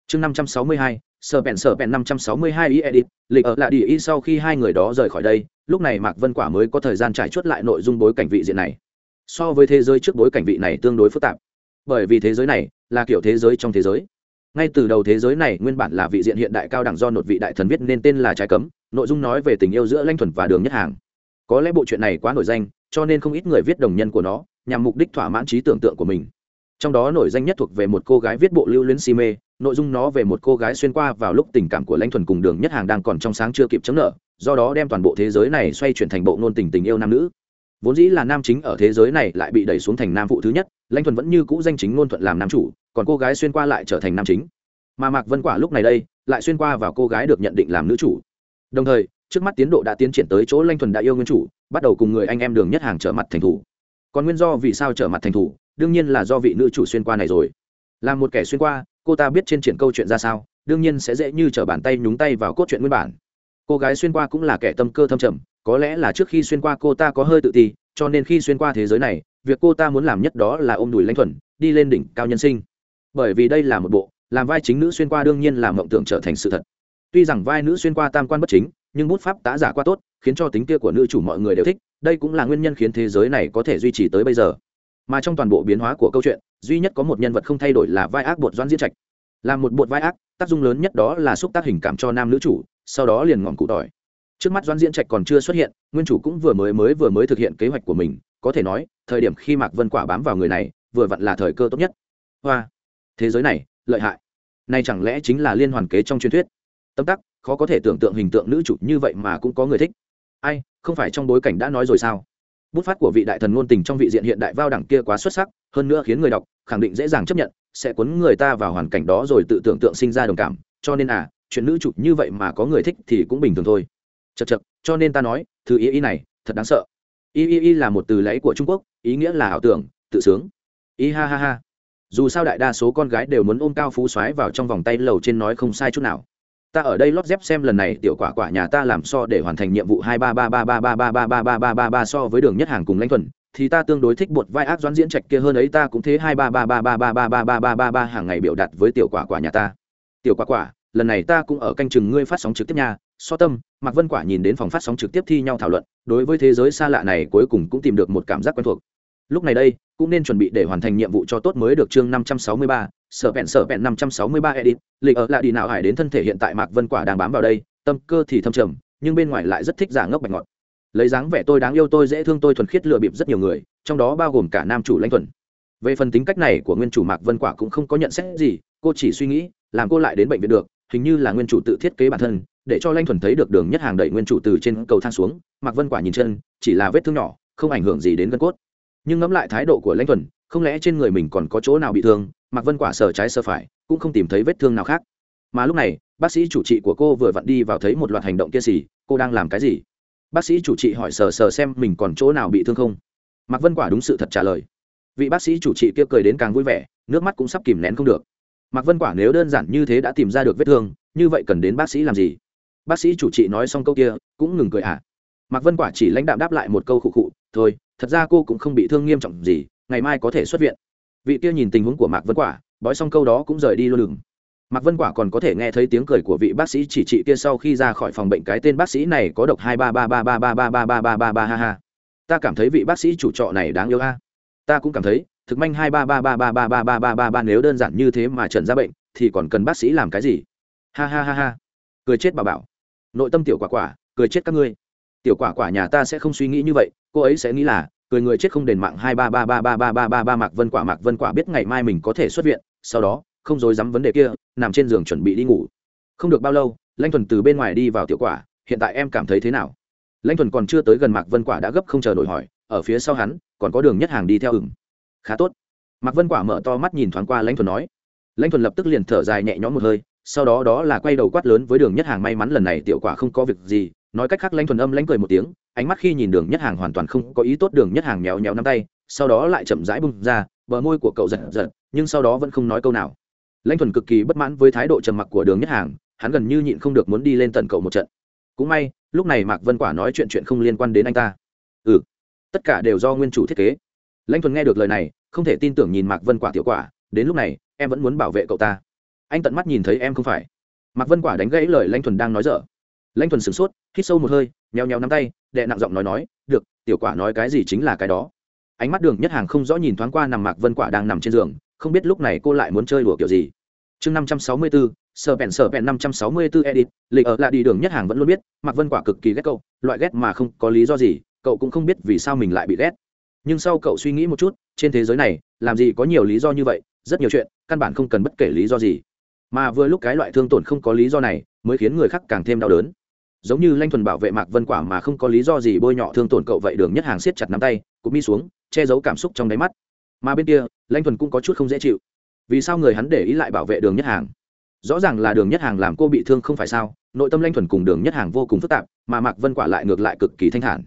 Chương năm trăm sáu mươi hai, sở bèn sở bèn năm trăm sáu mươi hai y edit, lịch ở lại đi y sau khi hai người đó rời khỏi đây, lúc này mạc vân quả mới có thời gian trải chuốt lại nội dung bối cảnh vị diện này. So với thế giới trước bối cảnh vị này tương đối phức tạp. Bởi vì thế giới này là kiểu thế giới trong thế giới. Ngay từ đầu thế giới này nguyên bản là vị diện hiện đại cao đẳng do một vị đại thần viết nên tên là trái cấm, nội dung nói về tình yêu giữa lanh thuần và đường nhất hàng có lẽ bộ chuyện này quá nổi danh, cho nên không ít người viết đồng nhân của nó, nhằm mục đích thỏa mãn trí tưởng tượng của mình. Trong đó nổi danh nhất thuộc về một cô gái viết bộ lưu luyến si mê, nội dung nó về một cô gái xuyên qua vào lúc tình cảm của lãnh thuần cùng đường nhất hàng đang còn trong sáng chưa kịp chấm nợ, do đó đem toàn bộ thế giới này xoay chuyển thành bộ ngôn tình tình yêu nam nữ. Vốn dĩ là nam chính ở thế giới này lại bị đẩy xuống thành nam phụ thứ nhất, lãnh thuần vẫn như cũ danh chính ngôn thuận làm nam chủ, còn cô gái xuyên qua lại trở thành nam chính. Mà mạc vân quả lúc này đây, lại xuyên qua vào cô gái được nhận định làm nữ chủ. Đồng thời trước mắt tiến độ đã tiến triển tới chỗ lanh thuần đã yêu nguyên chủ, bắt đầu cùng người anh em đường nhất hàng trở mặt thành thủ. Còn nguyên do vì sao trở mặt thành thủ? Đương nhiên là do vị nữ chủ xuyên qua này rồi. Là một kẻ xuyên qua, cô ta biết trên triển câu chuyện ra sao, đương nhiên sẽ dễ như t r ở bàn tay nhúng tay vào cốt truyện nguyên bản. Cô gái xuyên qua cũng là kẻ tâm cơ thâm trầm, có lẽ là trước khi xuyên qua cô ta có hơi tự ti, cho nên khi xuyên qua thế giới này, việc cô ta muốn làm nhất đó là ôm đùi lanh thuần, đi lên đỉnh cao nhân sinh. Bởi vì đây là một bộ, làm vai chính nữ xuyên qua đương nhiên là mộng tưởng trở thành sự thật. Tuy rằng vai nữ xuyên qua tam quan bất chính nhưng bút pháp tá giả qua tốt, khiến cho tính kia của nữ chủ mọi người đều thích, đây cũng là nguyên nhân khiến thế giới này có thể duy trì tới bây giờ. Mà trong toàn bộ biến hóa của câu chuyện, duy nhất có một nhân vật không thay đổi là vai ác bột doãn diễn trạch. Là một bột vai ác, tác dụng lớn nhất đó là xúc tác hình cảm cho nam nữ chủ, sau đó liền ngọn cụ tỏi trước mắt doãn diễn trạch còn chưa xuất hiện, nguyên chủ cũng vừa mới mới vừa mới thực hiện kế hoạch của mình, có thể nói, thời điểm khi mạc vân quả bám vào người này, vừa vặn là thời cơ tốt nhất. Hoa! Thế giới này, lợi hại. Này chẳng lẽ chính là liên hoàn kế trong truyền thuyết? Tâm tắc khó có thể tưởng tượng hình tượng nữ chủ như vậy mà cũng có người thích. Ai, không phải trong bối cảnh đã nói rồi sao? Bút phát của vị đại thần ngôn tình trong vị diện hiện đại vao đẳng kia quá xuất sắc, hơn nữa khiến người đọc, khẳng định dễ dàng chấp nhận, sẽ cuốn người ta vào hoàn cảnh đó rồi tự tưởng tượng sinh ra đồng cảm. Cho nên à chuyện nữ chủ như vậy mà có người thích thì cũng bình thường thôi. Chật chật cho nên ta nói, thứ ý ý này, thật đáng sợ. Y y y là một từ lấy của trung quốc, ý nghĩa là ảo tưởng, tự sướng. Y ha ha ha. Dù sao đại đa số con gái đều muốn ôm cao phú soái vào trong vòng tay lầu trên nói không sai chút nào ta ở đây lót dép xem lần này tiểu quả quả nhà ta làm so để hoàn thành nhiệm vụ hai ba ba ba ba ba ba ba ba ba ba ba ba so với đường nhất hàng cùng lãnh thuần thì ta tương đối thích bột vai ác doãn diễn trạch kia hơn ấy ta cũng thế hai ba ba ba ba ba ba ba ba ba ba ba hàng ngày biểu đạt với tiểu quả quả nhà ta tiểu quả quả lần này ta cũng ở canh chừng ngươi phát sóng trực tiếp nha so tâm mạc vân quả nhìn đến phòng phát sóng trực tiếp thi nhau thảo luận đối với thế giới xa lạ này cuối cùng cũng tìm được một cảm giác quen thuộc lúc này đây, cũng nên chuẩn bị để hoàn thành nhiệm vụ cho tốt mới được chương năm trăm sáu mươi ba, sở vẹn sở vẹn năm trăm sáu mươi ba edit. Lịch ở lại đi nào hải đến thân thể hiện tại mạc vân quả đang bám vào đây, tâm cơ thì thâm trầm, nhưng bên ngoài lại rất thích giả ngốc bạch ngọt lấy dáng vẻ tôi đáng yêu tôi dễ thương tôi thuần khiết lừa bịp rất nhiều người, trong đó bao gồm cả nam chủ lãnh thuần. Về phần tính cách này của nguyên chủ mạc vân quả cũng không có nhận xét gì, cô chỉ suy nghĩ, làm cô lại đến bệnh viện được, hình như là nguyên chủ tự thiết kế bản thân, để cho lãnh thuần thấy được đường nhất hàng đẩy nguyên chủ từ trên cầu thang xuống. Mạc vân quả nhìn chân, chỉ là vết thương nhỏ, không ảnh hưởng gì đến gân cốt nhưng ngẫm lại thái độ của lãnh thuần không lẽ trên người mình còn có chỗ nào bị thương, mạc vân quả sờ trái sờ phải, cũng không tìm thấy vết thương nào khác. Mà lúc này, bác sĩ chủ trị của cô vừa vặn đi vào thấy một loạt hành động kia xì cô đang làm cái gì? Bác sĩ chủ trị hỏi sờ sờ xem mình còn chỗ nào bị thương không. Mạc vân quả đúng sự thật trả lời. Vị bác sĩ chủ trị kia cười đến càng vui vẻ, nước mắt cũng sắp kìm nén không được. Mạc vân quả nếu đơn giản như thế đã tìm ra được vết thương, như vậy cần đến bác sĩ làm gì? Bác sĩ chủ trị nói xong câu kia, cũng ngừng cười ạ à. mạc vân quả chỉ lãnh đạm đáp lại một câu khụ khụ, thôi thật ra cô cũng không bị thương nghiêm trọng gì ngày mai có thể xuất viện vị kia nhìn tình huống của mạc vân quả bói xong câu đó cũng rời đi luôn đừng mạc vân quả còn có thể nghe thấy tiếng cười của vị bác sĩ chỉ trị kia sau khi ra khỏi phòng bệnh cái tên bác sĩ này có độc hai ba ba ba ba ba ba ba ba ba ba ba ha ha ta cảm thấy vị bác sĩ chủ trọ này đáng yêu a ta cũng cảm thấy thực manh hai ba ba ba ba ba ba ba ba ba ba nếu đơn giản như thế mà trần ra bệnh thì còn cần bác sĩ làm cái gì ha ha ha ha cười chết bà bảo nội tâm tiểu quả quả cười chết các ngươi tiểu quả quả nhà ta sẽ không suy nghĩ như vậy cô ấy sẽ nghĩ là, cười người chết không đền mạng hai ba ba ba ba ba ba ba ba mạc vân quả, mạc vân quả biết ngày mai mình có thể xuất viện, sau đó, không dối dám vấn đề kia, nằm trên giường chuẩn bị đi ngủ. Không được bao lâu lanh thuần từ bên ngoài đi vào tiểu quả, hiện tại em cảm thấy thế nào? Lanh thuần còn chưa tới gần mạc vân quả đã gấp không chờ nổi hỏi, ở phía sau hắn, còn có đường nhất hàng đi theo ửng. Khá tốt. Mạc vân quả mở to mắt nhìn thoáng qua lãnh thuần nói. Lãnh thuần lập tức liền thở dài nhẹ nhõm một hơi, sau đó đó là quay đầu quát lớn với đường nhất hàng may mắn lần này tiểu quả không có việc gì nói cách khác lãnh thuần âm lãnh cười một tiếng, ánh mắt khi nhìn đường nhất hàng hoàn toàn không có ý tốt đường nhất hàng nhéo nhéo nắm tay, sau đó lại chậm rãi bung ra, bờ môi của cậu giật giật, nhưng sau đó vẫn không nói câu nào. Lãnh thuần cực kỳ bất mãn với thái độ trầm mặc của đường nhất hàng, hắn gần như nhịn không được muốn đi lên tận cậu một trận. Cũng may, lúc này mạc vân quả nói chuyện chuyện không liên quan đến anh ta. Ừ tất cả đều do nguyên chủ thiết kế. Lãnh thuần nghe được lời này, không thể tin tưởng nhìn mạc vân quả tiểu quả, đến lúc này, em vẫn muốn bảo vệ cậu ta. Anh tận mắt nhìn thấy em không phải. Mạc vân quả đánh gãy lời lãnh thuần đang nói dở lãnh thuần sửng sốt, hít sâu một hơi, nheo nheo nắm tay đệ nặng giọng nói nói, được, tiểu quả nói cái gì chính là cái đó. Ánh mắt đường nhất hàng không rõ nhìn thoáng qua nằm mạc vân quả đang nằm trên giường, không biết lúc này cô lại muốn chơi đùa kiểu gì. Chương năm trăm sáu mươi bốn sở bèn sở bèn năm trăm sáu mươi bốn edit, lịch ở là đi đường nhất hàng vẫn luôn biết, mạc vân quả cực kỳ ghét cậu, loại ghét mà không có lý do gì, cậu cũng không biết vì sao mình lại bị ghét. Nhưng sau cậu suy nghĩ một chút, trên thế giới này, làm gì có nhiều lý do như vậy, rất nhiều chuyện, căn bản không cần bất kể lý do gì. Mà vừa lúc cái loại thương tổn không có lý do này, mới khiến người khác càng thêm đau đớn giống như lanh thuần bảo vệ mạc vân quả mà không có lý do gì bôi nhọ thương tổn cậu vậy đường nhất hàng siết chặt nắm tay, cụp mi xuống, che giấu cảm xúc trong đáy mắt. Mà bên kia, lanh thuần cũng có chút không dễ chịu. Vì sao người hắn để ý lại bảo vệ đường nhất hàng? Rõ ràng là đường nhất hàng làm cô bị thương không phải sao, nội tâm lanh thuần cùng đường nhất hàng vô cùng phức tạp, mà mạc vân quả lại ngược lại cực kỳ thanh thản.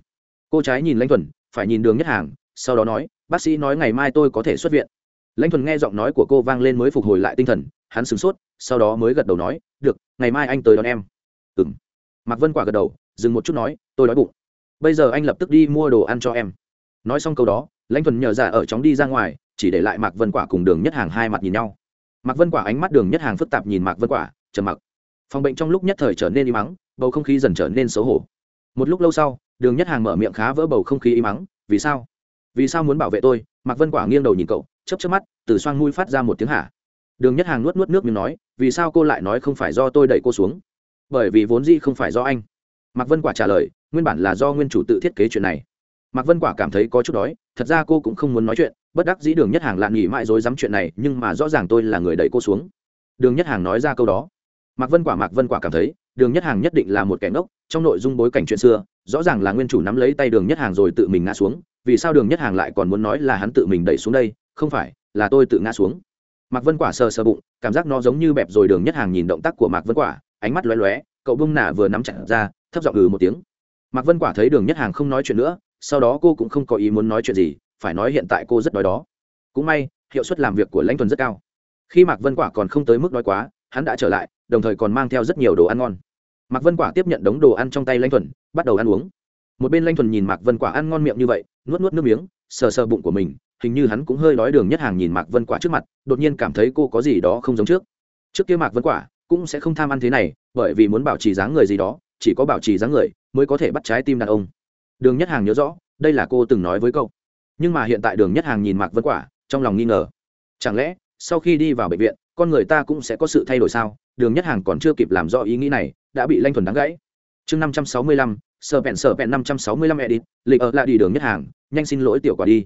Cô trái nhìn lanh thuần, phải nhìn đường nhất hàng, sau đó nói, bác sĩ nói ngày mai tôi có thể xuất viện. Lãnh thuần nghe giọng nói của cô vang lên mới phục hồi lại tinh thần, hắn sửng sốt, sau đó mới gật đầu nói, được, ngày mai anh tới đón em. Ừ mạc vân quả gật đầu, dừng một chút nói, tôi đói bụng. Bây giờ anh lập tức đi mua đồ ăn cho em. Nói xong câu đó, lãnh thuần nhờ giả ở chóng đi ra ngoài, chỉ để lại mạc vân quả cùng đường nhất hàng hai mặt nhìn nhau. Mạc vân quả ánh mắt đường nhất hàng phức tạp nhìn mạc vân quả, trầm mặc. Phòng bệnh trong lúc nhất thời trở nên im mắng, bầu không khí dần trở nên xấu hổ. Một lúc lâu sau, đường nhất hàng mở miệng khá vỡ bầu không khí im mắng, vì sao? Vì sao muốn bảo vệ tôi? Mạc vân quả nghiêng đầu nhìn cậu chấp chấp mắt, từ xoang mũi phát ra một tiếng hả. Đường nhất hàng nuốt nuốt nước miếng nói, vì sao cô lại nói không phải do tôi đẩy cô xuống? Bởi vì vốn dĩ không phải do anh. Mạc vân quả trả lời, nguyên bản là do nguyên chủ tự thiết kế chuyện này. Mạc vân quả cảm thấy có chút đói, thật ra cô cũng không muốn nói chuyện, bất đắc dĩ đường nhất hàng lạn nghỉ mãi dối dám chuyện này, nhưng mà rõ ràng tôi là người đẩy cô xuống. Đường nhất hàng nói ra câu đó. Mạc vân quả, mạc vân quả cảm thấy, đường nhất hàng nhất định là một kẻ ngốc, trong nội dung bối cảnh chuyện xưa, rõ ràng là nguyên chủ nắm lấy tay đường nhất hàng rồi tự mình ngã xuống, vì sao đường nhất hàng lại còn muốn nói là hắn tự mình đẩy xuống đây, không phải, là tôi tự ngã xuống. Mạc vân quả sờ sờ bụng, cảm giác nó giống như bẹp rồi đường nhất hàng nhìn động tác của mạc vân quả ánh mắt lóe lóe, cậu bông nả vừa nắm chặt ra, thấp giọng ừ một tiếng. Mạc vân quả thấy đường nhất hàng không nói chuyện nữa, sau đó cô cũng không có ý muốn nói chuyện gì, phải nói hiện tại cô rất đói đó. Cũng may, hiệu suất làm việc của lãnh tuần rất cao. Khi mạc vân quả còn không tới mức đói quá, hắn đã trở lại, đồng thời còn mang theo rất nhiều đồ ăn ngon. Mạc vân quả tiếp nhận đống đồ ăn trong tay lãnh thuần bắt đầu ăn uống. Một bên lãnh thuần nhìn mạc vân quả ăn ngon miệng như vậy, nuốt nuốt nước miếng, sờ sờ bụng của mình, hình như hắn cũng hơi đói đường nhất hàng nhìn mạc vân quả trước mặt, đột nhiên cảm thấy cô có gì đó không giống trước. Trước kia mạc vân quả cũng sẽ không tham ăn thế này, bởi vì muốn bảo trì dáng người gì đó, chỉ có bảo trì dáng người mới có thể bắt trái tim đàn ông. Đường nhất hàng nhớ rõ, đây là cô từng nói với cậu. Nhưng mà hiện tại đường nhất hàng nhìn mạc vân quả, trong lòng nghi ngờ. Chẳng lẽ, sau khi đi vào bệnh viện, con người ta cũng sẽ có sự thay đổi sao? Đường nhất hàng còn chưa kịp làm rõ ý nghĩ này, đã bị lanh thuần đáng gãy. Chương năm trăm sáu mươi lăm sợ vẹn sợ vẹn năm trăm sáu mươi lăm edit, lịch ở lại đi đường nhất hàng, nhanh xin lỗi tiểu quả đi.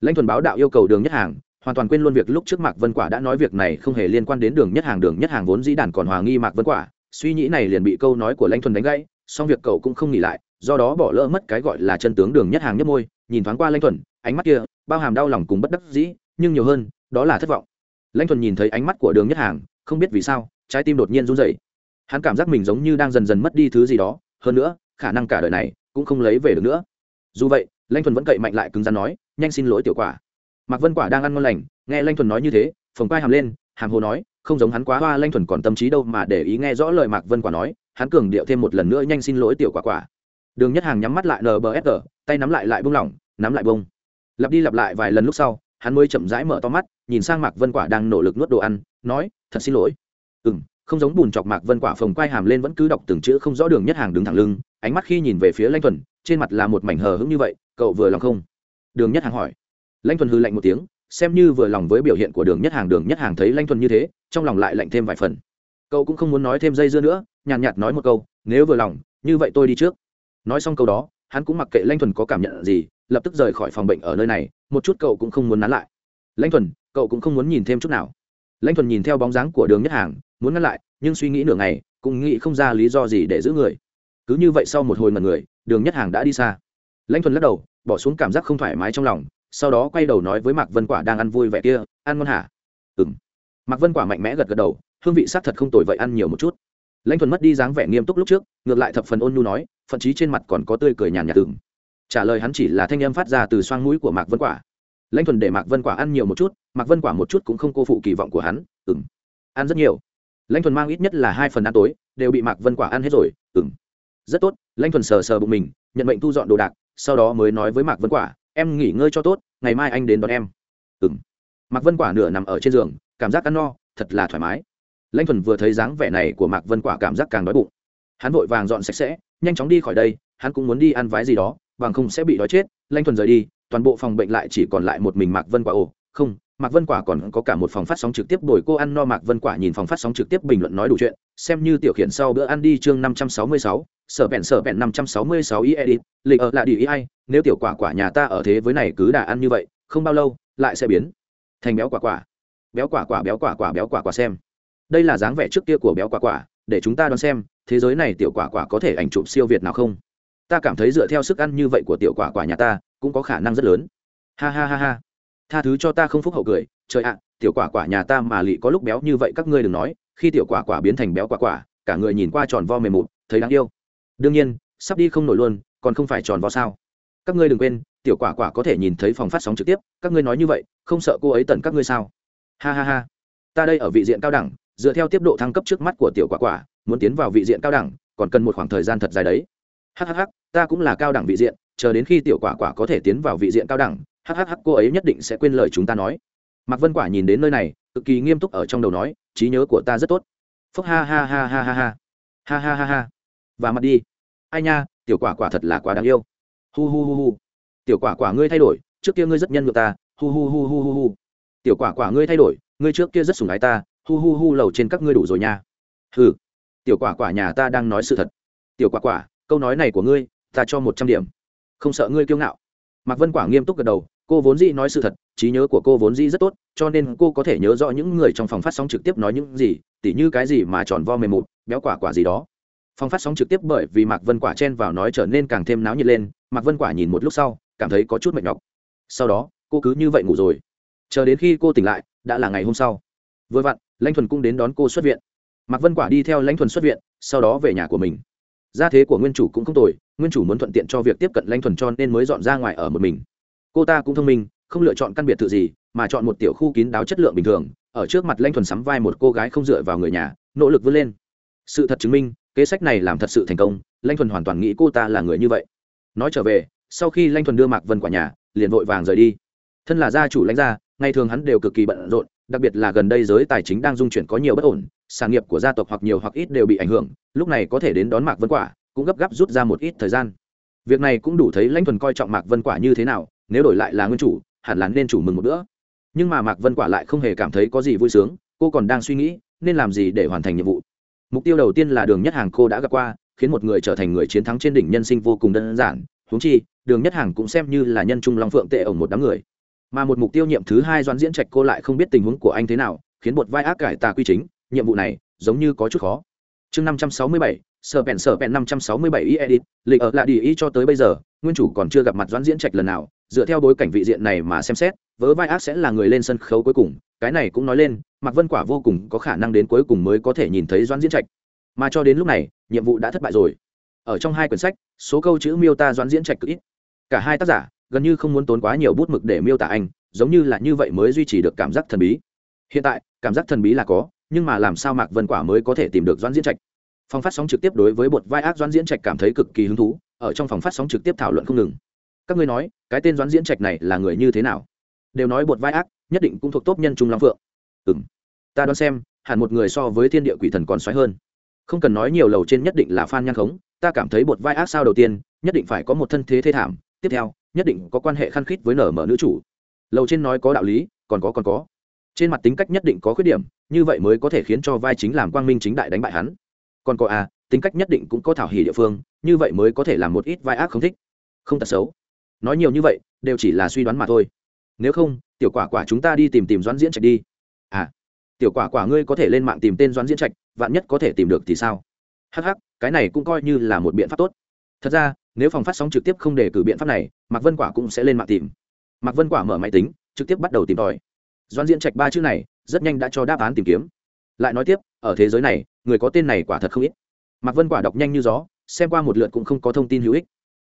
Lãnh thuần báo đạo yêu cầu đường nhất hàng hoàn toàn quên luôn việc lúc trước mạc vân quả đã nói việc này không hề liên quan đến đường nhất hàng, đường nhất hàng vốn dĩ đàn còn hòa nghi mạc vân quả. Suy nghĩ này liền bị câu nói của lãnh thuần đánh gãy, song việc cậu cũng không nghỉ lại, do đó bỏ lỡ mất cái gọi là chân tướng đường nhất hàng nhấp môi, nhìn thoáng qua lãnh thuần, ánh mắt kia, bao hàm đau lòng cùng bất đắc dĩ, nhưng nhiều hơn, đó là thất vọng. Lãnh thuần nhìn thấy ánh mắt của đường nhất hàng, không biết vì sao, trái tim đột nhiên run rẩy. Hắn cảm giác mình giống như đang dần dần mất đi thứ gì đó, hơn nữa, khả năng cả đời này cũng không lấy về được nữa. Dù vậy, lãnh thuần vẫn cậy mạnh lại cứng rắn nói, nhanh xin lỗi tiểu quả mạc vân quả đang ăn ngon lành, nghe lanh thuần nói như thế, phồng quai hàm lên, hàm hồ nói, không giống hắn quá hoa lanh thuần còn tâm trí đâu mà để ý nghe rõ lời mạc vân quả nói, hắn cường điệu thêm một lần nữa nhanh xin lỗi tiểu quả quả. Đường nhất hàng nhắm mắt lại nbsg tay nắm lại lại bông lỏng, nắm lại bông lặp đi lặp lại vài lần lúc sau, hắn mới chậm rãi mở to mắt, nhìn sang mạc vân quả đang nỗ lực nuốt đồ ăn, nói, thật xin lỗi. Ừ m không giống bùn chọc mạc vân quả phồng quai hàm lên vẫn cứ đọc từng chữ không rõ đường nhất hàng đứng thẳng lưng, ánh mắt khi nhìn về phía lanh thuần, trên mặt là một mảnh hờ hững như vậy, cậu vừa lòng không? Đường nhất hàng hỏi lanh thuần hư lạnh một tiếng, xem như vừa lòng với biểu hiện của đường nhất hàng, đường nhất hàng thấy lanh thuần như thế, trong lòng lại lạnh thêm vài phần. Cậu cũng không muốn nói thêm dây dưa nữa, nhàn nhạt nói một câu, nếu vừa lòng, như vậy tôi đi trước. Nói xong câu đó, hắn cũng mặc kệ lanh thuần có cảm nhận gì, lập tức rời khỏi phòng bệnh ở nơi này, một chút cậu cũng không muốn nán lại. Lãnh thuần, cậu cũng không muốn nhìn thêm chút nào. Lãnh thuần nhìn theo bóng dáng của đường nhất hàng, muốn ngăn lại, nhưng suy nghĩ nửa ngày, cũng nghĩ không ra lý do gì để giữ người. Cứ như vậy sau một hồi mật người, đường nhất hàng đã đi xa. Lãnh thuần lắc đầu, bỏ xuống cảm giác không thoải mái trong lòng sau đó quay đầu nói với mạc vân quả đang ăn vui vẻ kia, ăn ngon hả? Ừ m mạc vân quả mạnh mẽ gật gật đầu, hương vị xác thật không tồi vậy ăn nhiều một chút. Lãnh thuần mất đi dáng vẻ nghiêm túc lúc trước, ngược lại thập phần ôn nhu nói phần trí trên mặt còn có tươi cười nhàn nhạt từng trả lời hắn chỉ là thanh âm phát ra từ xoang mũi của mạc vân quả. Lãnh thuần để mạc vân quả ăn nhiều một chút, mạc vân quả một chút cũng không cô phụ kỳ vọng của hắn ừng ăn rất nhiều. Lãnh thuần mang ít nhất là hai phần ăn tối, đều bị mạc vân quả ăn hết rồi ừng rất tốt. Lãnh thuần sờ sờ bụng mình, nhận mệnh thu dọn đồ đạc, sau đó mới nói với mạc vân quả em nghỉ ngơi cho tốt, ngày mai anh đến đón em. Ừng mạc vân quả nửa nằm ở trên giường, cảm giác ăn no, thật là thoải mái. Lãnh thuần vừa thấy dáng vẻ này của mạc vân quả cảm giác càng đói bụng. Hắn vội vàng dọn sạch sẽ, nhanh chóng đi khỏi đây, hắn cũng muốn đi ăn vái gì đó, bằng không sẽ bị đói chết. Lãnh thuần rời đi, toàn bộ phòng bệnh lại chỉ còn lại một mình mạc vân quả ồ. Không, mạc vân quả còn có cả một phòng phát sóng trực tiếp đổi cô ăn no. Mạc vân quả nhìn phòng phát sóng trực tiếp bình luận nói đủ chuyện, xem như tiểu khiển sau bữa ăn đi chương năm trăm sáu mươi sáu sở bẹn sở bẹn năm trăm sáu mươi sáu ý edit, lịch ở là đi ý ai, nếu tiểu quả quả nhà ta ở thế với này cứ đà ăn như vậy, không bao lâu, lại sẽ biến thành béo quả quả. Béo quả quả, béo quả quả, béo quả quả xem. Đây là dáng vẻ trước kia của béo quả quả, để chúng ta đoán xem, thế giới này tiểu quả quả có thể ảnh chụp siêu việt nào không? Ta cảm thấy dựa theo sức ăn như vậy của tiểu quả quả nhà ta, cũng có khả năng rất lớn. Ha ha ha ha. Tha thứ cho ta không phúc hậu cười. Trời ạ, tiểu quả quả nhà ta mà lị có lúc béo như vậy các ngươi đừng nói, khi tiểu quả quả biến thành béo quả quả, cả người nhìn qua tròn vo mềm mụn, thấy đáng yêu đương nhiên, sắp đi không nổi luôn, còn không phải tròn vo sao? Các ngươi đừng quên, tiểu quả quả có thể nhìn thấy phòng phát sóng trực tiếp, các ngươi nói như vậy, không sợ cô ấy tận các ngươi sao? Ha ha ha. Ta đây ở vị diện cao đẳng, dựa theo tiếp độ thăng cấp trước mắt của tiểu quả quả, muốn tiến vào vị diện cao đẳng, còn cần một khoảng thời gian thật dài đấy. Hhh ta cũng là cao đẳng vị diện, chờ đến khi tiểu quả quả có thể tiến vào vị diện cao đẳng hhh cô ấy nhất định sẽ quên lời chúng ta nói. Mạc vân quả nhìn đến nơi này, cực kỳ nghiêm túc ở trong đầu nói, trí nhớ của ta rất tốt. Phúc ha ha ha ha ha ha. Ha ha ha ha. Và mặt đi ai nha, tiểu quả quả thật là quá đáng yêu. Hu hu hu hu. Tiểu quả quả ngươi thay đổi, trước kia ngươi rất nhân ngược ta. Hu hu hu hu hu hu. Tiểu quả quả ngươi thay đổi, ngươi trước kia rất sủng ái ta. Hu hu hu lầu trên các ngươi đủ rồi nha. Hừ. Tiểu quả quả nhà ta đang nói sự thật. Tiểu quả quả, câu nói này của ngươi, ta cho một trăm điểm. Không sợ ngươi kiêu ngạo. Mạc vân quả nghiêm túc gật đầu, cô vốn dĩ nói sự thật, trí nhớ của cô vốn dĩ rất tốt, cho nên cô có thể nhớ rõ những người trong phòng phát sóng trực tiếp nói những gì, tỉ như cái gì mà tròn vo mềm mụt béo quả quả gì đó phòng phát sóng trực tiếp bởi vì mạc vân quả chen vào nói trở nên càng thêm náo nhiệt lên, mạc vân quả nhìn một lúc sau, cảm thấy có chút mệt nhọc. Sau đó, cô cứ như vậy ngủ rồi. Chờ đến khi cô tỉnh lại, đã là ngày hôm sau. Vừa vặn, lãnh thuần cũng đến đón cô xuất viện. Mạc vân quả đi theo lãnh thuần xuất viện, sau đó về nhà của mình. Gia thế của nguyên chủ cũng không tồi, nguyên chủ muốn thuận tiện cho việc tiếp cận lãnh thuần cho nên mới dọn ra ngoài ở một mình. Cô ta cũng thông minh, không lựa chọn căn biệt thự gì, mà chọn một tiểu khu kín đáo chất lượng bình thường. Ở trước mặt lãnh thuần sắm vai một cô gái không dựa vào người nhà, nỗ lực vươn lên. Sự thật chứng minh kế sách này làm thật sự thành công, Lanh thuần hoàn toàn nghĩ cô ta là người như vậy. Nói trở về, sau khi Lanh thuần đưa mạc vân quả nhà, liền vội vàng rời đi. Thân là gia chủ lãnh gia, ngày thường hắn đều cực kỳ bận rộn, đặc biệt là gần đây giới tài chính đang dung chuyển có nhiều bất ổn, sản nghiệp của gia tộc hoặc nhiều hoặc ít đều bị ảnh hưởng, lúc này có thể đến đón mạc vân quả, cũng gấp gáp rút ra một ít thời gian. Việc này cũng đủ thấy lãnh thuần coi trọng mạc vân quả như thế nào, nếu đổi lại là nguyên chủ, hẳn là nên chủ mừng một bữa. Nhưng mà mạc vân quả lại không hề cảm thấy có gì vui sướng, cô còn đang suy nghĩ, nên làm gì để hoàn thành nhiệm vụ mục tiêu đầu tiên là đường nhất hàng cô đã gặp qua, khiến một người trở thành người chiến thắng trên đỉnh nhân sinh vô cùng đơn giản. Húng chi, đường nhất hàng cũng xem như là nhân trung long phượng tệ ổng một đám người. Mà một mục tiêu nhiệm thứ hai doãn diễn trạch cô lại không biết tình huống của anh thế nào, khiến một vai ác cải tà quy chính, nhiệm vụ này giống như có chút khó. Chương năm trăm sáu mươi bảy, sở bèn sở bèn năm trăm sáu mươi bảy y edit lịch ở lại đi y cho tới bây giờ, nguyên chủ còn chưa gặp mặt doãn diễn trạch lần nào dựa theo bối cảnh vị diện này mà xem xét, vớ vai ác sẽ là người lên sân khấu cuối cùng, cái này cũng nói lên, mạc vân quả vô cùng có khả năng đến cuối cùng mới có thể nhìn thấy doãn diễn trạch. Mà cho đến lúc này, nhiệm vụ đã thất bại rồi. Ở trong hai quyển sách, số câu chữ miêu ta doãn diễn trạch cực ít. Cả hai tác giả gần như không muốn tốn quá nhiều bút mực để miêu tả anh, giống như là như vậy mới duy trì được cảm giác thần bí. Hiện tại, cảm giác thần bí là có, nhưng mà làm sao mạc vân quả mới có thể tìm được doãn diễn trạch? Phòng phát sóng trực tiếp đối với bột vai ác doãn diễn trạch cảm thấy cực kỳ hứng thú, ở trong phòng phát sóng trực tiếp thảo luận không ngừng các ngươi nói, cái tên doãn diễn trạch này là người như thế nào? Đều nói bột vai ác, nhất định cũng thuộc tốt nhân trung long phượng. Ừ m ta đoán xem, hẳn một người so với thiên địa quỷ thần còn xoáy hơn. Không cần nói nhiều lầu trên nhất định là phan nhan khống, ta cảm thấy bột vai ác sao đầu tiên, nhất định phải có một thân thế thê thảm, tiếp theo, nhất định có quan hệ khăn khít với nở mở nữ chủ. Lầu trên nói có đạo lý, còn có còn có. Trên mặt tính cách nhất định có khuyết điểm, như vậy mới có thể khiến cho vai chính làm quang minh chính đại đánh bại hắn. Còn có à tính cách nhất định cũng có thảo hỉ địa phương, như vậy mới có thể làm một ít vai ác không thích. Không tật xấu nói nhiều như vậy, đều chỉ là suy đoán mà thôi. Nếu không, tiểu quả quả chúng ta đi tìm tìm doãn diễn trạch đi. À tiểu quả quả ngươi có thể lên mạng tìm tên doãn diễn trạch, vạn nhất có thể tìm được thì sao? Hắc hắc, cái này cũng coi như là một biện pháp tốt. Thật ra, nếu phòng phát sóng trực tiếp không đề cử biện pháp này, mạc vân quả cũng sẽ lên mạng tìm. Mạc vân quả mở máy tính, trực tiếp bắt đầu tìm tòi. Doãn diễn trạch ba chữ này, rất nhanh đã cho đáp án tìm kiếm. Lại nói tiếp, ở thế giới này, người có tên này quả thật không ít. Mạc vân quả đọc nhanh như gió, xem qua một lượt cũng không có thông tin hữu ích.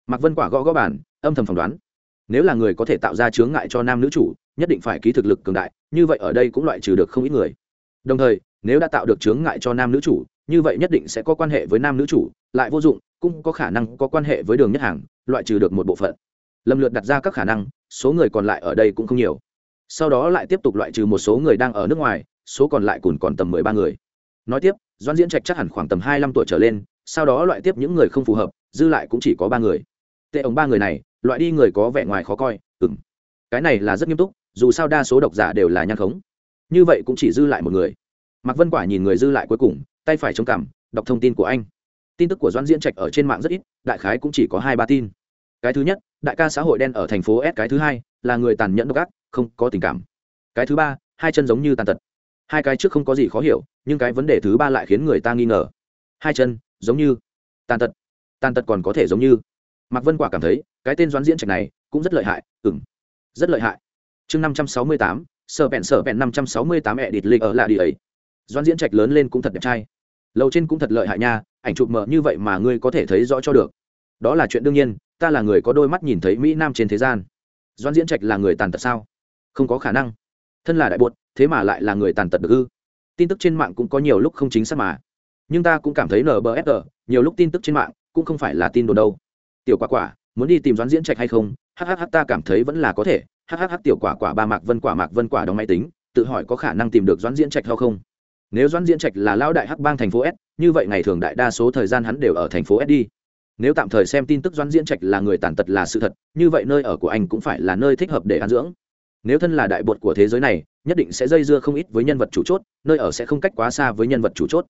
Mạc vân quả gõ gõ bản âm thầm phỏng đoán. Nếu là người có thể tạo ra chướng ngại cho nam nữ chủ, nhất định phải ký thực lực cường đại, như vậy ở đây cũng loại trừ được không ít người. Đồng thời, nếu đã tạo được chướng ngại cho nam nữ chủ, như vậy nhất định sẽ có quan hệ với nam nữ chủ, lại vô dụng, cũng có khả năng có quan hệ với đường nhất hàng, loại trừ được một bộ phận. Lần lượt đặt ra các khả năng, số người còn lại ở đây cũng không nhiều. Sau đó lại tiếp tục loại trừ một số người đang ở nước ngoài, số còn lại còn còn tầm mười ba người. Nói tiếp doan diễn trạch chắc hẳn khoảng tầm hai mươi lăm tuổi trở lên, sau đó loại tiếp những người không phù hợp, dư lại cũng chỉ có ba người. Tệ ống ba người này loại đi người có vẻ ngoài khó coi ừng cái này là rất nghiêm túc, dù sao đa số độc giả đều là nhan khống. Như vậy cũng chỉ dư lại một người. Mạc vân quả nhìn người dư lại cuối cùng, tay phải chống cằm, đọc thông tin của anh. Tin tức của doãn diễn trạch ở trên mạng rất ít, đại khái cũng chỉ có hai ba tin. Cái thứ nhất, đại ca xã hội đen ở thành phố s, cái thứ hai, là người tàn nhẫn độc ác, không có tình cảm. Cái thứ ba, hai chân giống như tàn tật. Hai cái trước không có gì khó hiểu, nhưng cái vấn đề thứ ba lại khiến người ta nghi ngờ. Hai chân, giống như tàn tật. Tàn tật còn có thể giống như mạc vân quả cảm thấy, cái tên doãn diễn trạch này cũng rất lợi hại ừng rất lợi hại. Chương năm trăm sáu mươi tám, sở bẹn sở bẹn năm trăm sáu mươi tám ẹ địt lịch ở là đi ấy. Doãn diễn trạch lớn lên cũng thật đẹp trai. Lầu trên cũng thật lợi hại nha, ảnh chụp mở như vậy mà ngươi có thể thấy rõ cho được. Đó là chuyện đương nhiên, ta là người có đôi mắt nhìn thấy mỹ nam trên thế gian. Doãn diễn trạch là người tàn tật sao? Không có khả năng. Thân là đại bột thế mà lại là người tàn tật được ư? Tin tức trên mạng cũng có nhiều lúc không chính xác mà. Nhưng ta cũng cảm thấy nbsg nhiều lúc tin tức trên mạng cũng không phải là tin đồn đâu tiểu quả quả, muốn đi tìm doãn diễn trạch hay không? Hhh ta cảm thấy vẫn là có thể. Hhh tiểu quả quả, ba mạc vân quả, mạc vân quả đóng máy tính, tự hỏi có khả năng tìm được doãn diễn trạch hay không? Nếu doãn diễn trạch là lão đại hắc bang thành phố s, như vậy ngày thường đại đa số thời gian hắn đều ở thành phố s đi. Nếu tạm thời xem tin tức doãn diễn trạch là người tàn tật là sự thật, như vậy nơi ở của anh cũng phải là nơi thích hợp để ăn dưỡng. Nếu thân là đại bột của thế giới này, nhất định sẽ dây dưa không ít với nhân vật chủ chốt, nơi ở sẽ không cách quá xa với nhân vật chủ chốt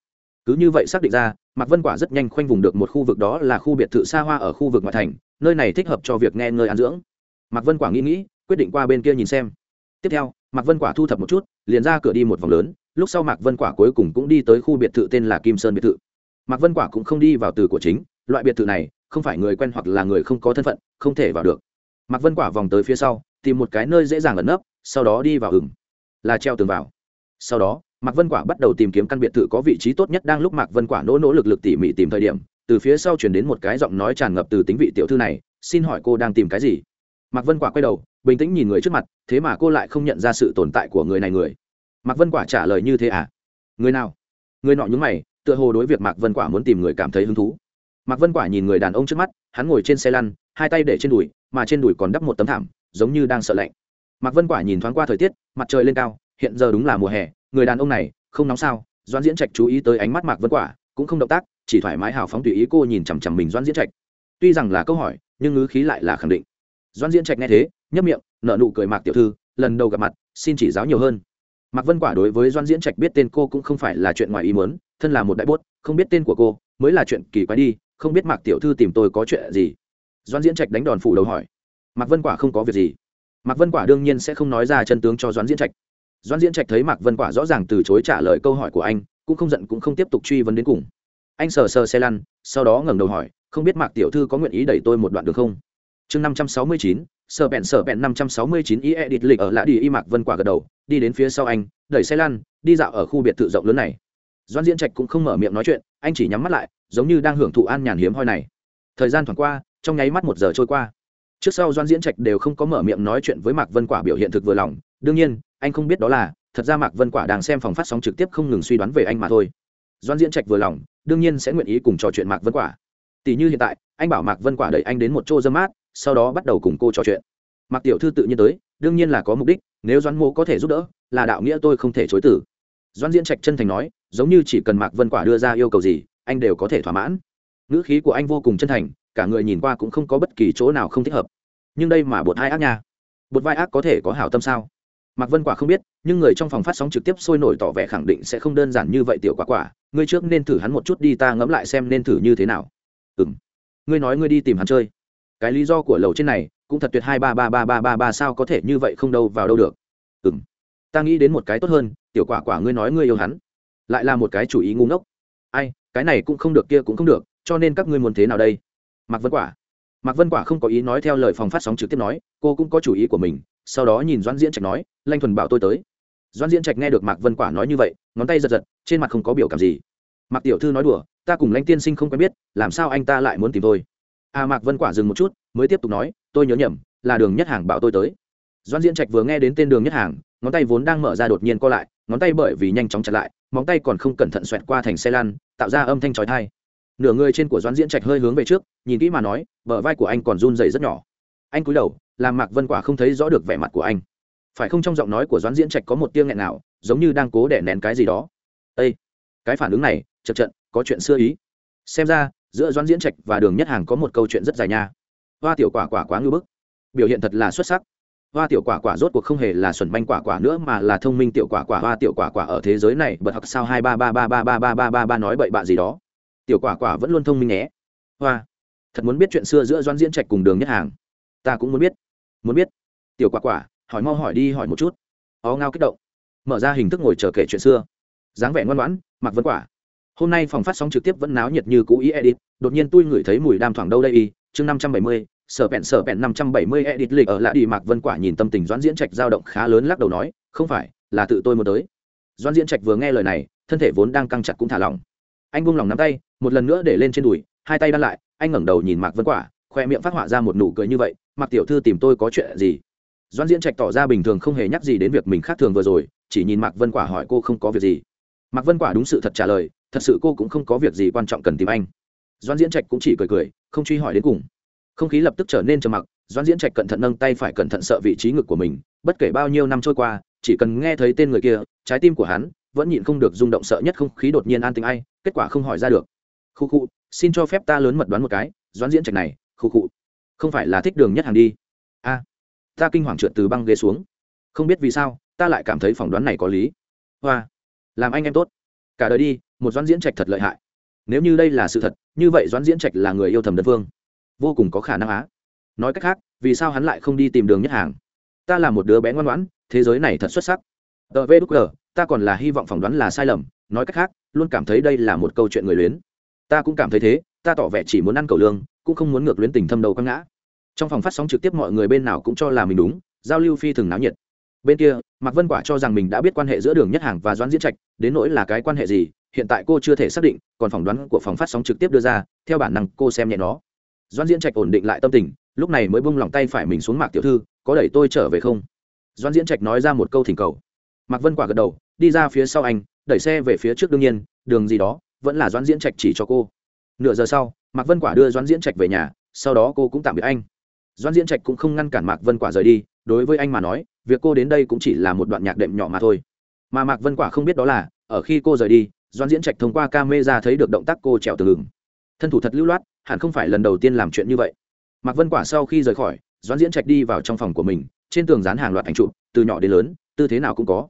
cứ như vậy xác định ra, mạc vân quả rất nhanh khoanh vùng được một khu vực đó là khu biệt thự xa hoa ở khu vực ngoại thành, nơi này thích hợp cho việc nghe ngơi an dưỡng. Mạc vân quả nghĩ nghĩ, quyết định qua bên kia nhìn xem. Tiếp theo, mạc vân quả thu thập một chút, liền ra cửa đi một vòng lớn, lúc sau mạc vân quả cuối cùng cũng đi tới khu biệt thự tên là kim sơn biệt thự. Mạc vân quả cũng không đi vào từ của chính, loại biệt thự này, không phải người quen hoặc là người không có thân phận, không thể vào được. Mạc vân quả vòng tới phía sau, tìm một cái nơi dễ dàng ẩn nấp, sau đó đi vào ửng, là treo tường vào. Sau đó mạc vân quả bắt đầu tìm kiếm căn biệt thự có vị trí tốt nhất đang lúc mạc vân quả nỗ nỗ lực lực tỉ mỉ tìm thời điểm, từ phía sau chuyển đến một cái giọng nói tràn ngập từ tính vị tiểu thư này, xin hỏi cô đang tìm cái gì? Mạc vân quả quay đầu, bình tĩnh nhìn người trước mặt, thế mà cô lại không nhận ra sự tồn tại của người này người. Mạc vân quả trả lời như thế à? Người nào? Người nọ nhúng mày, tựa hồ đối việc mạc vân quả muốn tìm người cảm thấy hứng thú. Mạc vân quả nhìn người đàn ông trước mắt, hắn ngồi trên xe lăn, hai tay để trên đùi, mà trên đùi còn đắp một tấm thảm, giống như đang sợ lạnh. Mạc vân quả nhìn thoáng qua thời tiết, mặt trời lên cao, hiện giờ đúng là mùa hè người đàn ông này không nóng sao? Doan diễn trạch chú ý tới ánh mắt mạc vân quả, cũng không động tác, chỉ thoải mái hào phóng tùy ý cô nhìn chằm chằm mình doan diễn trạch. Tuy rằng là câu hỏi, nhưng ngữ khí lại là khẳng định. Doan diễn trạch nghe thế nhấp miệng nợ nụ cười mạc tiểu thư, lần đầu gặp mặt, xin chỉ giáo nhiều hơn. Mạc vân quả đối với doan diễn trạch biết tên cô cũng không phải là chuyện ngoài ý muốn, thân là một đại bốt, không biết tên của cô, mới là chuyện kỳ quái đi, không biết mạc tiểu thư tìm tôi có chuyện gì. Doan diễn trạch đánh đòn phủ đầu hỏi. Mạc vân quả không có việc gì. Mạc vân quả đương nhiên sẽ không nói ra chân tướng cho doan diễn trạch doan diễn trạch thấy mạc vân quả rõ ràng từ chối trả lời câu hỏi của anh, cũng không giận cũng không tiếp tục truy vấn đến cùng. Anh sờ sờ xe lăn, sau đó ngẩng đầu hỏi, không biết mạc tiểu thư có nguyện ý đẩy tôi một đoạn được không? Chương năm trăm sáu mươi chín sở bẹn sở bẹn năm trăm sáu mươi chín ý edit lịch ở lã đi y mạc vân quả gật đầu, đi đến phía sau anh, đẩy xe lăn, đi dạo ở khu biệt thự rộng lớn này. Doan diễn trạch cũng không mở miệng nói chuyện, anh chỉ nhắm mắt lại, giống như đang hưởng thụ an nhàn hiếm hoi này. Thời gian thoảng qua, trong nháy mắt một giờ trôi qua. Trước sau doan diễn trạch đều không có mở miệng nói chuyện với mạc vân quả biểu hiện thực vừa lòng, đương nhiên anh không biết đó là, thật ra mạc vân quả đang xem phòng phát sóng trực tiếp không ngừng suy đoán về anh mà thôi. Doan diễn trạch vừa lòng, đương nhiên sẽ nguyện ý cùng trò chuyện mạc vân quả. Tỷ như hiện tại, anh bảo mạc vân quả đẩy anh đến một chỗ dâm mát, sau đó bắt đầu cùng cô trò chuyện. Mạc tiểu thư tự nhiên tới, đương nhiên là có mục đích, nếu doan mô có thể giúp đỡ, là đạo nghĩa tôi không thể chối tử doan diễn trạch chân thành nói, giống như chỉ cần mạc vân quả đưa ra yêu cầu gì, anh đều có thể thỏa mãn. Ngữ khí của anh vô cùng chân thành, cả người nhìn qua cũng không có bất kỳ chỗ nào không thích hợp. Nhưng đây mà bột hai ác nha. Bột vai ác có thể có hảo tâm sao? Mạc vân quả không biết, nhưng người trong phòng phát sóng trực tiếp sôi nổi tỏ vẻ khẳng định sẽ không đơn giản như vậy tiểu quả quả, ngươi trước nên thử hắn một chút đi, ta ngẫm lại xem nên thử như thế nào. Ừ m ngươi nói ngươi đi tìm hắn chơi. Cái lý do của lầu trên này, cũng thật tuyệt hai ba ba ba ba ba ba sao có thể như vậy không đâu vào đâu được. Ừ m ta nghĩ đến một cái tốt hơn, tiểu quả quả ngươi nói ngươi yêu hắn, lại là một cái chủ ý ngu ngốc. Ai, cái này cũng không được kia cũng không được, cho nên các ngươi muốn thế nào đây? Mạc vân quả. Mạc vân quả không có ý nói theo lời phòng phát sóng trực tiếp nói, cô cũng có chủ ý của mình sau đó nhìn doãn diễn trạch nói, lanh thuần bảo tôi tới. Doãn diễn trạch nghe được mạc vân quả nói như vậy, ngón tay giật giật, trên mặt không có biểu cảm gì. Mạc tiểu thư nói đùa, ta cùng lãnh tiên sinh không quen biết, làm sao anh ta lại muốn tìm tôi? À mạc vân quả dừng một chút, mới tiếp tục nói, tôi nhớ nhầm, là đường nhất hàng bảo tôi tới. Doãn diễn trạch vừa nghe đến tên đường nhất hàng, ngón tay vốn đang mở ra đột nhiên co lại, ngón tay bởi vì nhanh chóng chặt lại, móng tay còn không cẩn thận xoẹt qua thành xe lan tạo ra âm thanh trói thai nửa người trên của doãn diễn trạch hơi hướng về trước, nhìn kỹ mà nói, bờ vai của anh còn run dày rất nhỏ. Anh cúi đầu làm mạc vân quả không thấy rõ được vẻ mặt của anh. Phải không trong giọng nói của doãn diễn trạch có một tiếng nghẹn nào, giống như đang cố đẻ nén cái gì đó? Ây cái phản ứng này chật trận có chuyện xưa ý. Xem ra, giữa doãn diễn trạch và đường nhất hàng có một câu chuyện rất dài nha. Hoa tiểu quả quả quá ngư bức. Biểu hiện thật là xuất sắc. Hoa tiểu quả quả rốt cuộc không hề là xuẩn manh quả quả nữa mà là thông minh tiểu quả quả. Hoa tiểu quả quả ở thế giới này, bật học sao hai ba ba ba ba ba ba ba ba ba nói bậy bạ gì đó. Tiểu quả quả vẫn luôn thông minh nhé. Hoa, thật muốn biết chuyện xưa giữa doãn diễn trạch cùng đường nhất hàng ta cũng muốn biết. Muốn biết? Tiểu quả quả, hỏi mau hỏi đi hỏi một chút. Ó ngao kích động. Mở ra hình thức ngồi chờ kể chuyện xưa. Dáng vẻ ngoan ngoãn, mặc vân quả. Hôm nay phòng phát sóng trực tiếp vẫn náo nhiệt như cũ ý edit, đột nhiên tôi ngửi thấy mùi đam thoảng đâu đây y, chương năm trăm bảy mươi, sở bẹn sở bẹn năm trăm bảy mươi edit lịch ở lại đi mạc vân quả nhìn tâm tình doãn diễn trạch dao động khá lớn lắc đầu nói, không phải, là tự tôi muốn tới. Doãn diễn trạch vừa nghe lời này, thân thể vốn đang căng chặt cũng thả lỏng. Anh buông lòng nắm tay, một lần nữa để lên trên đùi, hai tay đan lại, anh ngẩng đầu nhìn mạc vân quả khoe miệng phát họa ra một nụ cười như vậy mặc tiểu thư tìm tôi có chuyện gì? Doãn diễn trạch tỏ ra bình thường không hề nhắc gì đến việc mình khác thường vừa rồi, chỉ nhìn mạc vân quả hỏi cô không có việc gì. Mạc vân quả đúng sự thật trả lời, thật sự cô cũng không có việc gì quan trọng cần tìm anh. Doãn diễn trạch cũng chỉ cười cười, không truy hỏi đến cùng. Không khí lập tức trở nên trầm mặc, doãn diễn trạch cẩn thận nâng tay phải cẩn thận sợ vị trí ngực của mình, bất kể bao nhiêu năm trôi qua, chỉ cần nghe thấy tên người kia, trái tim của hắn vẫn nhịn không được rung động sợ nhất không khí đột nhiên an tình ai, kết quả không hỏi ra được. Khu khu, xin cho phép ta lớn mật đoán một cái, doãn diễn trạch này khu khu không phải là thích đường nhất hàng đi. A, ta kinh hoàng trượt từ băng ghế xuống. Không biết vì sao, ta lại cảm thấy phỏng đoán này có lý. Hoa, làm anh em tốt. Cả đời đi, một doãn diễn trạch thật lợi hại. Nếu như đây là sự thật, như vậy doãn diễn trạch là người yêu thầm đơn phương. Vô cùng có khả năng á. Nói cách khác, vì sao hắn lại không đi tìm đường nhất hàng? Ta là một đứa bé ngoan ngoãn, thế giới này thật xuất sắc. Tờ vê đúc ta còn là hy vọng phỏng đoán là sai lầm. Nói cách khác, luôn cảm thấy đây là một câu chuyện người luyến. Ta cũng cảm thấy thế ta tỏ vẻ chỉ muốn ăn cầu lương, cũng không muốn ngược luyến tình thâm đầu căng ngã. Trong phòng phát sóng trực tiếp mọi người bên nào cũng cho là mình đúng, giao lưu phi thường náo nhiệt. Bên kia, mạc vân quả cho rằng mình đã biết quan hệ giữa đường nhất hàng và doãn diễn trạch, đến nỗi là cái quan hệ gì, hiện tại cô chưa thể xác định, còn phỏng đoán của phòng phát sóng trực tiếp đưa ra, theo bản năng cô xem nhẹ nó. Doãn diễn trạch ổn định lại tâm tình, lúc này mới bung lòng tay phải mình xuống mạc tiểu thư, có đẩy tôi trở về không? Doãn diễn trạch nói ra một câu thỉnh cầu. Mạc vân quả gật đầu, đi ra phía sau anh, đẩy xe về phía trước đương nhiên, đường gì đó, vẫn là doãn diễn trạch chỉ cho cô nửa giờ sau, mạc vân quả đưa doãn diễn trạch về nhà, sau đó cô cũng tạm biệt anh. Doãn diễn trạch cũng không ngăn cản mạc vân quả rời đi, đối với anh mà nói, việc cô đến đây cũng chỉ là một đoạn nhạc đệm nhỏ mà thôi. Mà mạc vân quả không biết đó là, ở khi cô rời đi, doãn diễn trạch thông qua ca mê ra thấy được động tác cô trèo từ tường thân thủ thật lưu loát, hẳn không phải lần đầu tiên làm chuyện như vậy. Mạc vân quả sau khi rời khỏi, doãn diễn trạch đi vào trong phòng của mình, trên tường dán hàng loạt ảnh chụp, từ nhỏ đến lớn, tư thế nào cũng có.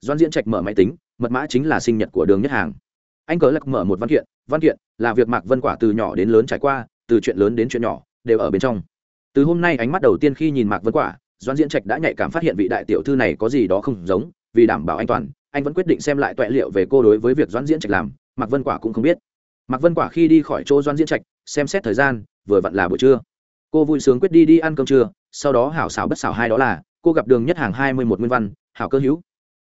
Doãn diễn trạch mở máy tính, mật mã chính là sinh nhật của đường nhất hàng anh cớ lạc mở một văn kiện văn kiện là việc mạc vân quả từ nhỏ đến lớn trải qua, từ chuyện lớn đến chuyện nhỏ, đều ở bên trong. Từ hôm nay ánh mắt đầu tiên khi nhìn mạc vân quả, doãn diễn trạch đã nhạy cảm phát hiện vị đại tiểu thư này có gì đó không giống, vì đảm bảo an toàn, anh vẫn quyết định xem lại toại liệu về cô đối với việc doãn diễn trạch làm, mạc vân quả cũng không biết. Mạc vân quả khi đi khỏi chỗ doãn diễn trạch, xem xét thời gian, vừa vặn là buổi trưa. Cô vui sướng quyết đi đi ăn cơm trưa, sau đó hảo xảo bất xảo hai đó là, cô gặp đường nhất hàng hai mươi một nguyên văn, hảo cơ hữu.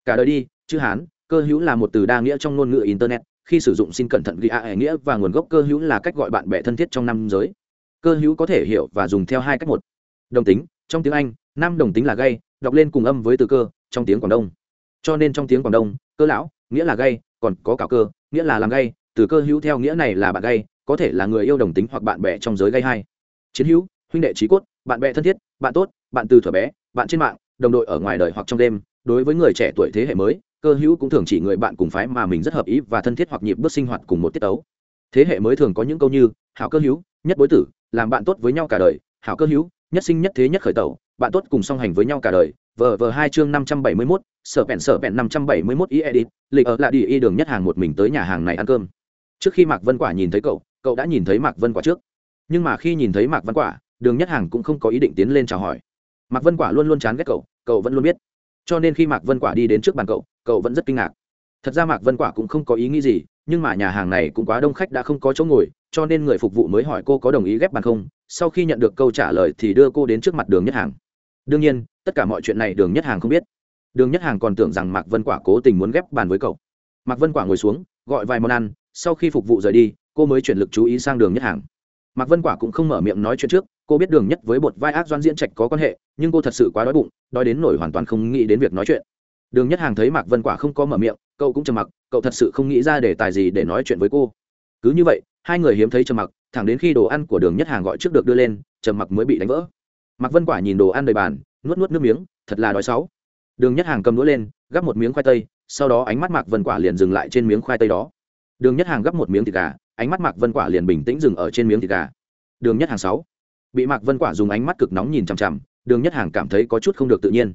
Cả đời đi, chữ hán, cơ hữu là một từ đa nghĩa trong ngôn ngữ internet khi sử dụng xin cẩn thận ghi a nghĩa và nguồn gốc cơ hữu là cách gọi bạn bè thân thiết trong nam giới. Cơ hữu có thể hiểu và dùng theo hai cách một. Đồng tính, trong tiếng anh nam đồng tính là gay, đọc lên cùng âm với từ cơ, trong tiếng quảng đông. Cho nên trong tiếng quảng đông, cơ lão, nghĩa là gay, còn có cả cơ, nghĩa là làm gay, từ cơ hữu theo nghĩa này là bạn gay, có thể là người yêu đồng tính hoặc bạn bè trong giới gay hai. Chiến hữu, huynh đệ trí cốt, bạn bè thân thiết, bạn tốt, bạn từ thuở bé, bạn trên mạng, đồng đội ở ngoài đời hoặc trong đêm, đối với người trẻ tuổi thế hệ mới cơ hữu cũng thường chỉ người bạn cùng phái mà mình rất hợp ý và thân thiết hoặc nhịp bước sinh hoạt cùng một tiết tấu. Thế hệ mới thường có những câu như, hảo cơ hữu, nhất bối tử, làm bạn tốt với nhau cả đời. Hảo cơ hữu, nhất sinh nhất thế nhất khởi tẩu, bạn tốt cùng song hành với nhau cả đời. Vờ vờ hai chương năm trăm bảy mươi mốt, sở bẹn sở bẹn năm trăm bảy mươi mốt ý edit, lịch ở lại đi y đường nhất hàng một mình tới nhà hàng này ăn cơm. Trước khi mạc vân quả nhìn thấy cậu cậu đã nhìn thấy mạc vân quả trước. Nhưng mà khi nhìn thấy mạc vân quả, đường nhất hàng cũng không có ý định tiến lên chào hỏi. Mạc vân quả luôn luôn chán ghét cậu cậu vẫn luôn biết cho nên khi mạc vân quả đi đến trước bàn cậu cậu vẫn rất kinh ngạc. Thật ra mạc vân quả cũng không có ý nghĩ gì, nhưng mà nhà hàng này cũng quá đông khách đã không có chỗ ngồi, cho nên người phục vụ mới hỏi cô có đồng ý ghép bàn không. Sau khi nhận được câu trả lời thì đưa cô đến trước mặt đường nhất hàng. Đương nhiên, tất cả mọi chuyện này đường nhất hàng không biết. Đường nhất hàng còn tưởng rằng mạc vân quả cố tình muốn ghép bàn với cậu. Mạc vân quả ngồi xuống, gọi vài món ăn, sau khi phục vụ rời đi, cô mới chuyển lực chú ý sang đường nhất hàng. Mạc vân quả cũng không mở miệng nói chuyện trước cô biết đường nhất với bột vai ác doan diễn trạch có quan hệ, nhưng cô thật sự quá đói bụng, đói đến nổi hoàn toàn không nghĩ đến việc nói chuyện. Đường nhất hàng thấy mạc vân quả không có mở miệng, cậu cũng trầm mặc, cậu thật sự không nghĩ ra đề tài gì để nói chuyện với cô. Cứ như vậy, hai người hiếm thấy trầm mặc, thẳng đến khi đồ ăn của đường nhất hàng gọi trước được đưa lên, trầm mặc mới bị đánh vỡ. Mạc vân quả nhìn đồ ăn đầy bàn, nuốt nuốt nước miếng, thật là đói sáu. Đường nhất hàng cầm đũa lên, gắp một miếng khoai tây, sau đó ánh mắt mạc vân quả liền dừng lại trên miếng khoai tây đó. Đường nhất hàng gắp một miếng thịt gà, ánh mắt mạc vân quả liền bình tĩnh dừng ở trên miếng thịt gà. Đường nhất hàng sáu bị mạc vân quả dùng ánh mắt cực nóng nhìn chằm chằm, đường nhất hàng cảm thấy có chút không được tự nhiên.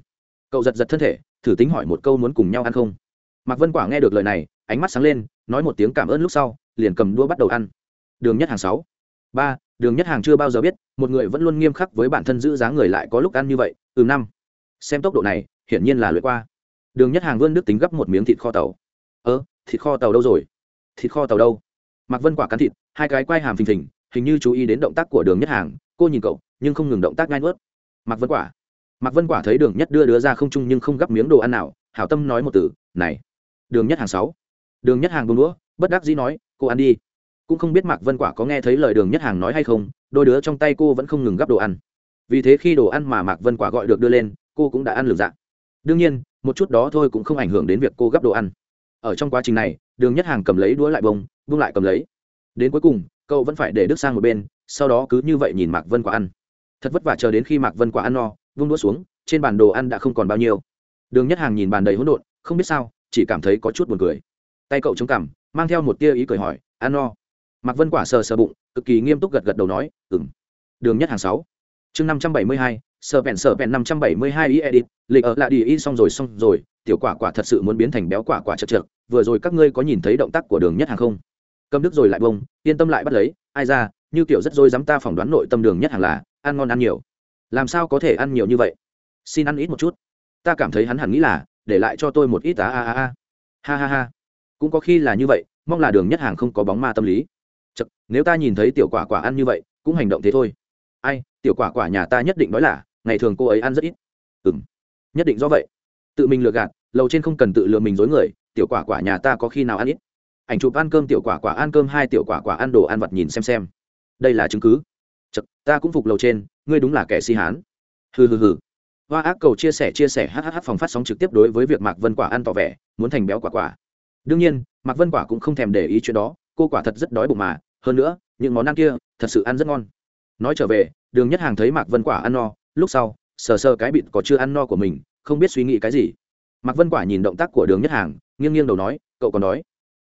Cậu giật giật thân thể, thử tính hỏi một câu muốn cùng nhau ăn không? Mạc vân quả nghe được lời này, ánh mắt sáng lên, nói một tiếng cảm ơn lúc sau, liền cầm đũa bắt đầu ăn. Đường nhất hàng sáu. Ba, đường nhất hàng chưa bao giờ biết, một người vẫn luôn nghiêm khắc với bản thân giữ dáng người lại có lúc ăn như vậy từ năm. Xem tốc độ này, hiển nhiên là lượt qua. Đường nhất hàng vươn nước tính gấp một miếng thịt kho tàu. Ơ, thịt kho tàu đâu rồi? Thịt kho tàu đâu? Mạc vân quả cắn thịt, hai cái quai hàm phình phình, hình như chú ý đến động tác của đường nhất hàng cô nhìn cậu, nhưng không ngừng động tác ngai nuốt. Mạc vân quả. Mạc vân quả thấy đường nhất đưa đứa ra không chung nhưng không gấp miếng đồ ăn nào, hảo tâm nói một từ, này, đường nhất hàng sáu. Đường nhất hàng bông đũa, bất đắc dĩ nói, cô ăn đi. Cũng không biết mạc vân quả có nghe thấy lời đường nhất hàng nói hay không, đôi đứa trong tay cô vẫn không ngừng gắp đồ ăn. Vì thế khi đồ ăn mà mạc vân quả gọi được đưa lên, cô cũng đã ăn lược dạng. Đương nhiên, một chút đó thôi cũng không ảnh hưởng đến việc cô gắp đồ ăn. Ở trong quá trình này, đường nhất hàng cầm lấy đũa lại bông bông lại cầm lấy. Đến cuối cùng, cậu vẫn phải để đức sang một bên sau đó cứ như vậy nhìn mạc vân quả ăn. Thật vất vả chờ đến khi mạc vân quả ăn no, vung đũa xuống, trên bàn đồ ăn đã không còn bao nhiêu. Đường nhất hàng nhìn bàn đầy hỗn độn, không biết sao, chỉ cảm thấy có chút buồn cười. Tay cậu chống cằm, mang theo một tia ý cười hỏi, ăn no? Mạc vân quả sờ sờ bụng, cực kỳ nghiêm túc gật gật đầu nói ừng đường nhất hàng sáu. Chương năm trăm bảy mươi hai, sờ bèn sờ bèn năm trăm bảy mươi hai ý edit, lịch ở lại đi y xong rồi xong rồi, tiểu quả quả thật sự muốn biến thành béo quả quả chật chật vừa rồi các ngươi có nhìn thấy động tác của đường nhất hàng không? Cầm đức rồi lại bông yên tâm lại bắt lấy ai ra như kiểu rất dối dám ta phỏng đoán nội tâm đường nhất hàng là ăn ngon ăn nhiều. Làm sao có thể ăn nhiều như vậy? Xin ăn ít một chút. Ta cảm thấy hắn hẳn nghĩ là để lại cho tôi một ít á a a a ha ha ha. Cũng có khi là như vậy mong là đường nhất hàng không có bóng ma tâm lý. Chật, nếu ta nhìn thấy tiểu quả quả ăn như vậy cũng hành động thế thôi. Ai tiểu quả quả nhà ta nhất định nói là ngày thường cô ấy ăn rất ít. Ừ m nhất định do vậy. Tự mình lừa gạt lầu trên không cần tự lừa mình dối người tiểu quả quả nhà ta có khi nào ăn ít ảnh chụp ăn cơm tiểu quả quả ăn cơm hai tiểu quả quả ăn đồ ăn vặt nhìn xem xem. Đây là chứng cứ. Chật, ta cũng phục lầu trên ngươi đúng là kẻ si hán. Hừ hừ hừ. Hoa ác cầu chia sẻ chia sẻ hhh phòng phát sóng trực tiếp đối với việc mạc vân quả ăn tỏ vẻ muốn thành béo quả quả. Đương nhiên mạc vân quả cũng không thèm để ý chuyện đó cô quả thật rất đói bụng mà hơn nữa những món ăn kia thật sự ăn rất ngon. Nói trở về đường nhất hàng thấy mạc vân quả ăn no lúc sau sờ sờ cái bịt có chưa ăn no của mình không biết suy nghĩ cái gì. Mạc vân quả nhìn động tác của đường nhất hàng nghiêng nghiêng đầu nói cậu còn đói?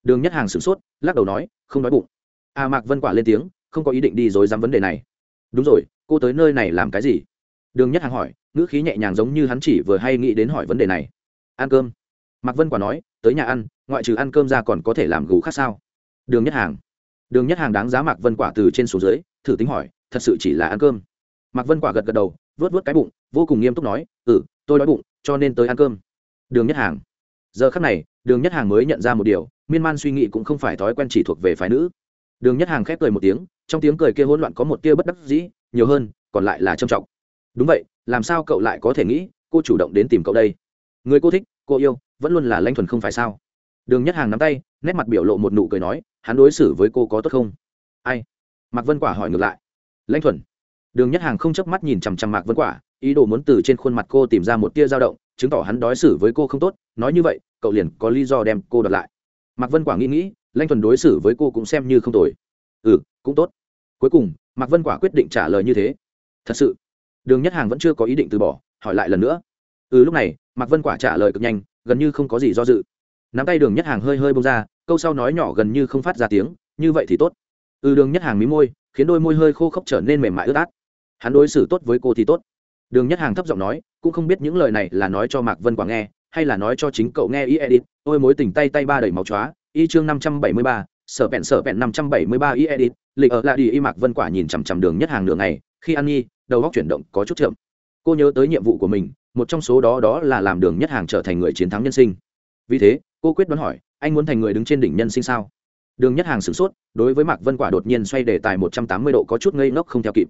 Đường nhất hàng sửng sốt, lắc đầu nói, không đói bụng. À mạc vân quả lên tiếng, không có ý định đi dối dám vấn đề này. Đúng rồi, cô tới nơi này làm cái gì? Đường nhất hàng hỏi, ngữ khí nhẹ nhàng giống như hắn chỉ vừa hay nghĩ đến hỏi vấn đề này. Ăn cơm. Mạc vân quả nói, tới nhà ăn, ngoại trừ ăn cơm ra còn có thể làm gù khác sao? Đường nhất hàng. Đường nhất hàng đáng giá mạc vân quả từ trên xuống dưới, thử tính hỏi, thật sự chỉ là ăn cơm? Mạc vân quả gật gật đầu vớt vớt cái bụng, vô cùng nghiêm túc nói ừ tôi đói bụng, cho nên tới ăn cơm. Đường nhất hàng. Giờ khắc này, đường nhất hàng mới nhận ra một điều miên man suy nghĩ cũng không phải thói quen chỉ thuộc về phái nữ. Đường nhất hàng khép cười một tiếng, trong tiếng cười kia hỗn loạn có một tia bất đắc dĩ, nhiều hơn, còn lại là trầm trọng. Đúng vậy, làm sao cậu lại có thể nghĩ, cô chủ động đến tìm cậu đây? Người cô thích, cô yêu, vẫn luôn là lanh thuần không phải sao? Đường nhất hàng nắm tay, nét mặt biểu lộ một nụ cười nói, hắn đối xử với cô có tốt không? Ai? Mạc vân quả hỏi ngược lại. Lanh thuần. Đường nhất hàng không chớp mắt nhìn chằm chằm mạc vân quả, ý đồ muốn từ trên khuôn mặt cô tìm ra một tia dao động, chứng tỏ hắn đối xử với cô không tốt, nói như vậy, cậu liền có lý do đem cô đợt lại mạc vân quả nghĩ nghĩ, lanh thuần đối xử với cô cũng xem như không tồi. Ừ cũng tốt. Cuối cùng, mạc vân quả quyết định trả lời như thế. Thật sự, đường nhất hàng vẫn chưa có ý định từ bỏ, hỏi lại lần nữa. Ừ lúc này, mạc vân quả trả lời cực nhanh, gần như không có gì do dự. Nắm tay đường nhất hàng hơi hơi bông ra, câu sau nói nhỏ gần như không phát ra tiếng, như vậy thì tốt. Ừ đường nhất hàng mí môi, khiến đôi môi hơi khô khốc trở nên mềm mại ướt át. Hắn đối xử tốt với cô thì tốt. Đường nhất hàng thấp giọng nói, cũng không biết những lời này là nói cho mạc vân quả nghe, hay là nói cho chính cậu nghe ý edit ôi mối tình tay tay ba đầy máu chóa, y chương năm trăm bảy mươi ba, sở vẹn sở vẹn năm trăm bảy mươi ba y edit, lịch ở lại đi, y mạc vân quả nhìn chằm chằm đường nhất hàng nửa ngày, khi ăn nhi đầu góc chuyển động có chút chậm. Cô nhớ tới nhiệm vụ của mình, một trong số đó đó là làm đường nhất hàng trở thành người chiến thắng nhân sinh. Vì thế, cô quyết đoán hỏi, anh muốn thành người đứng trên đỉnh nhân sinh sao? Đường nhất hàng sửng sốt, đối với mạc vân quả đột nhiên xoay đề tài một trăm tám mươi độ có chút ngây ngốc không theo kịp.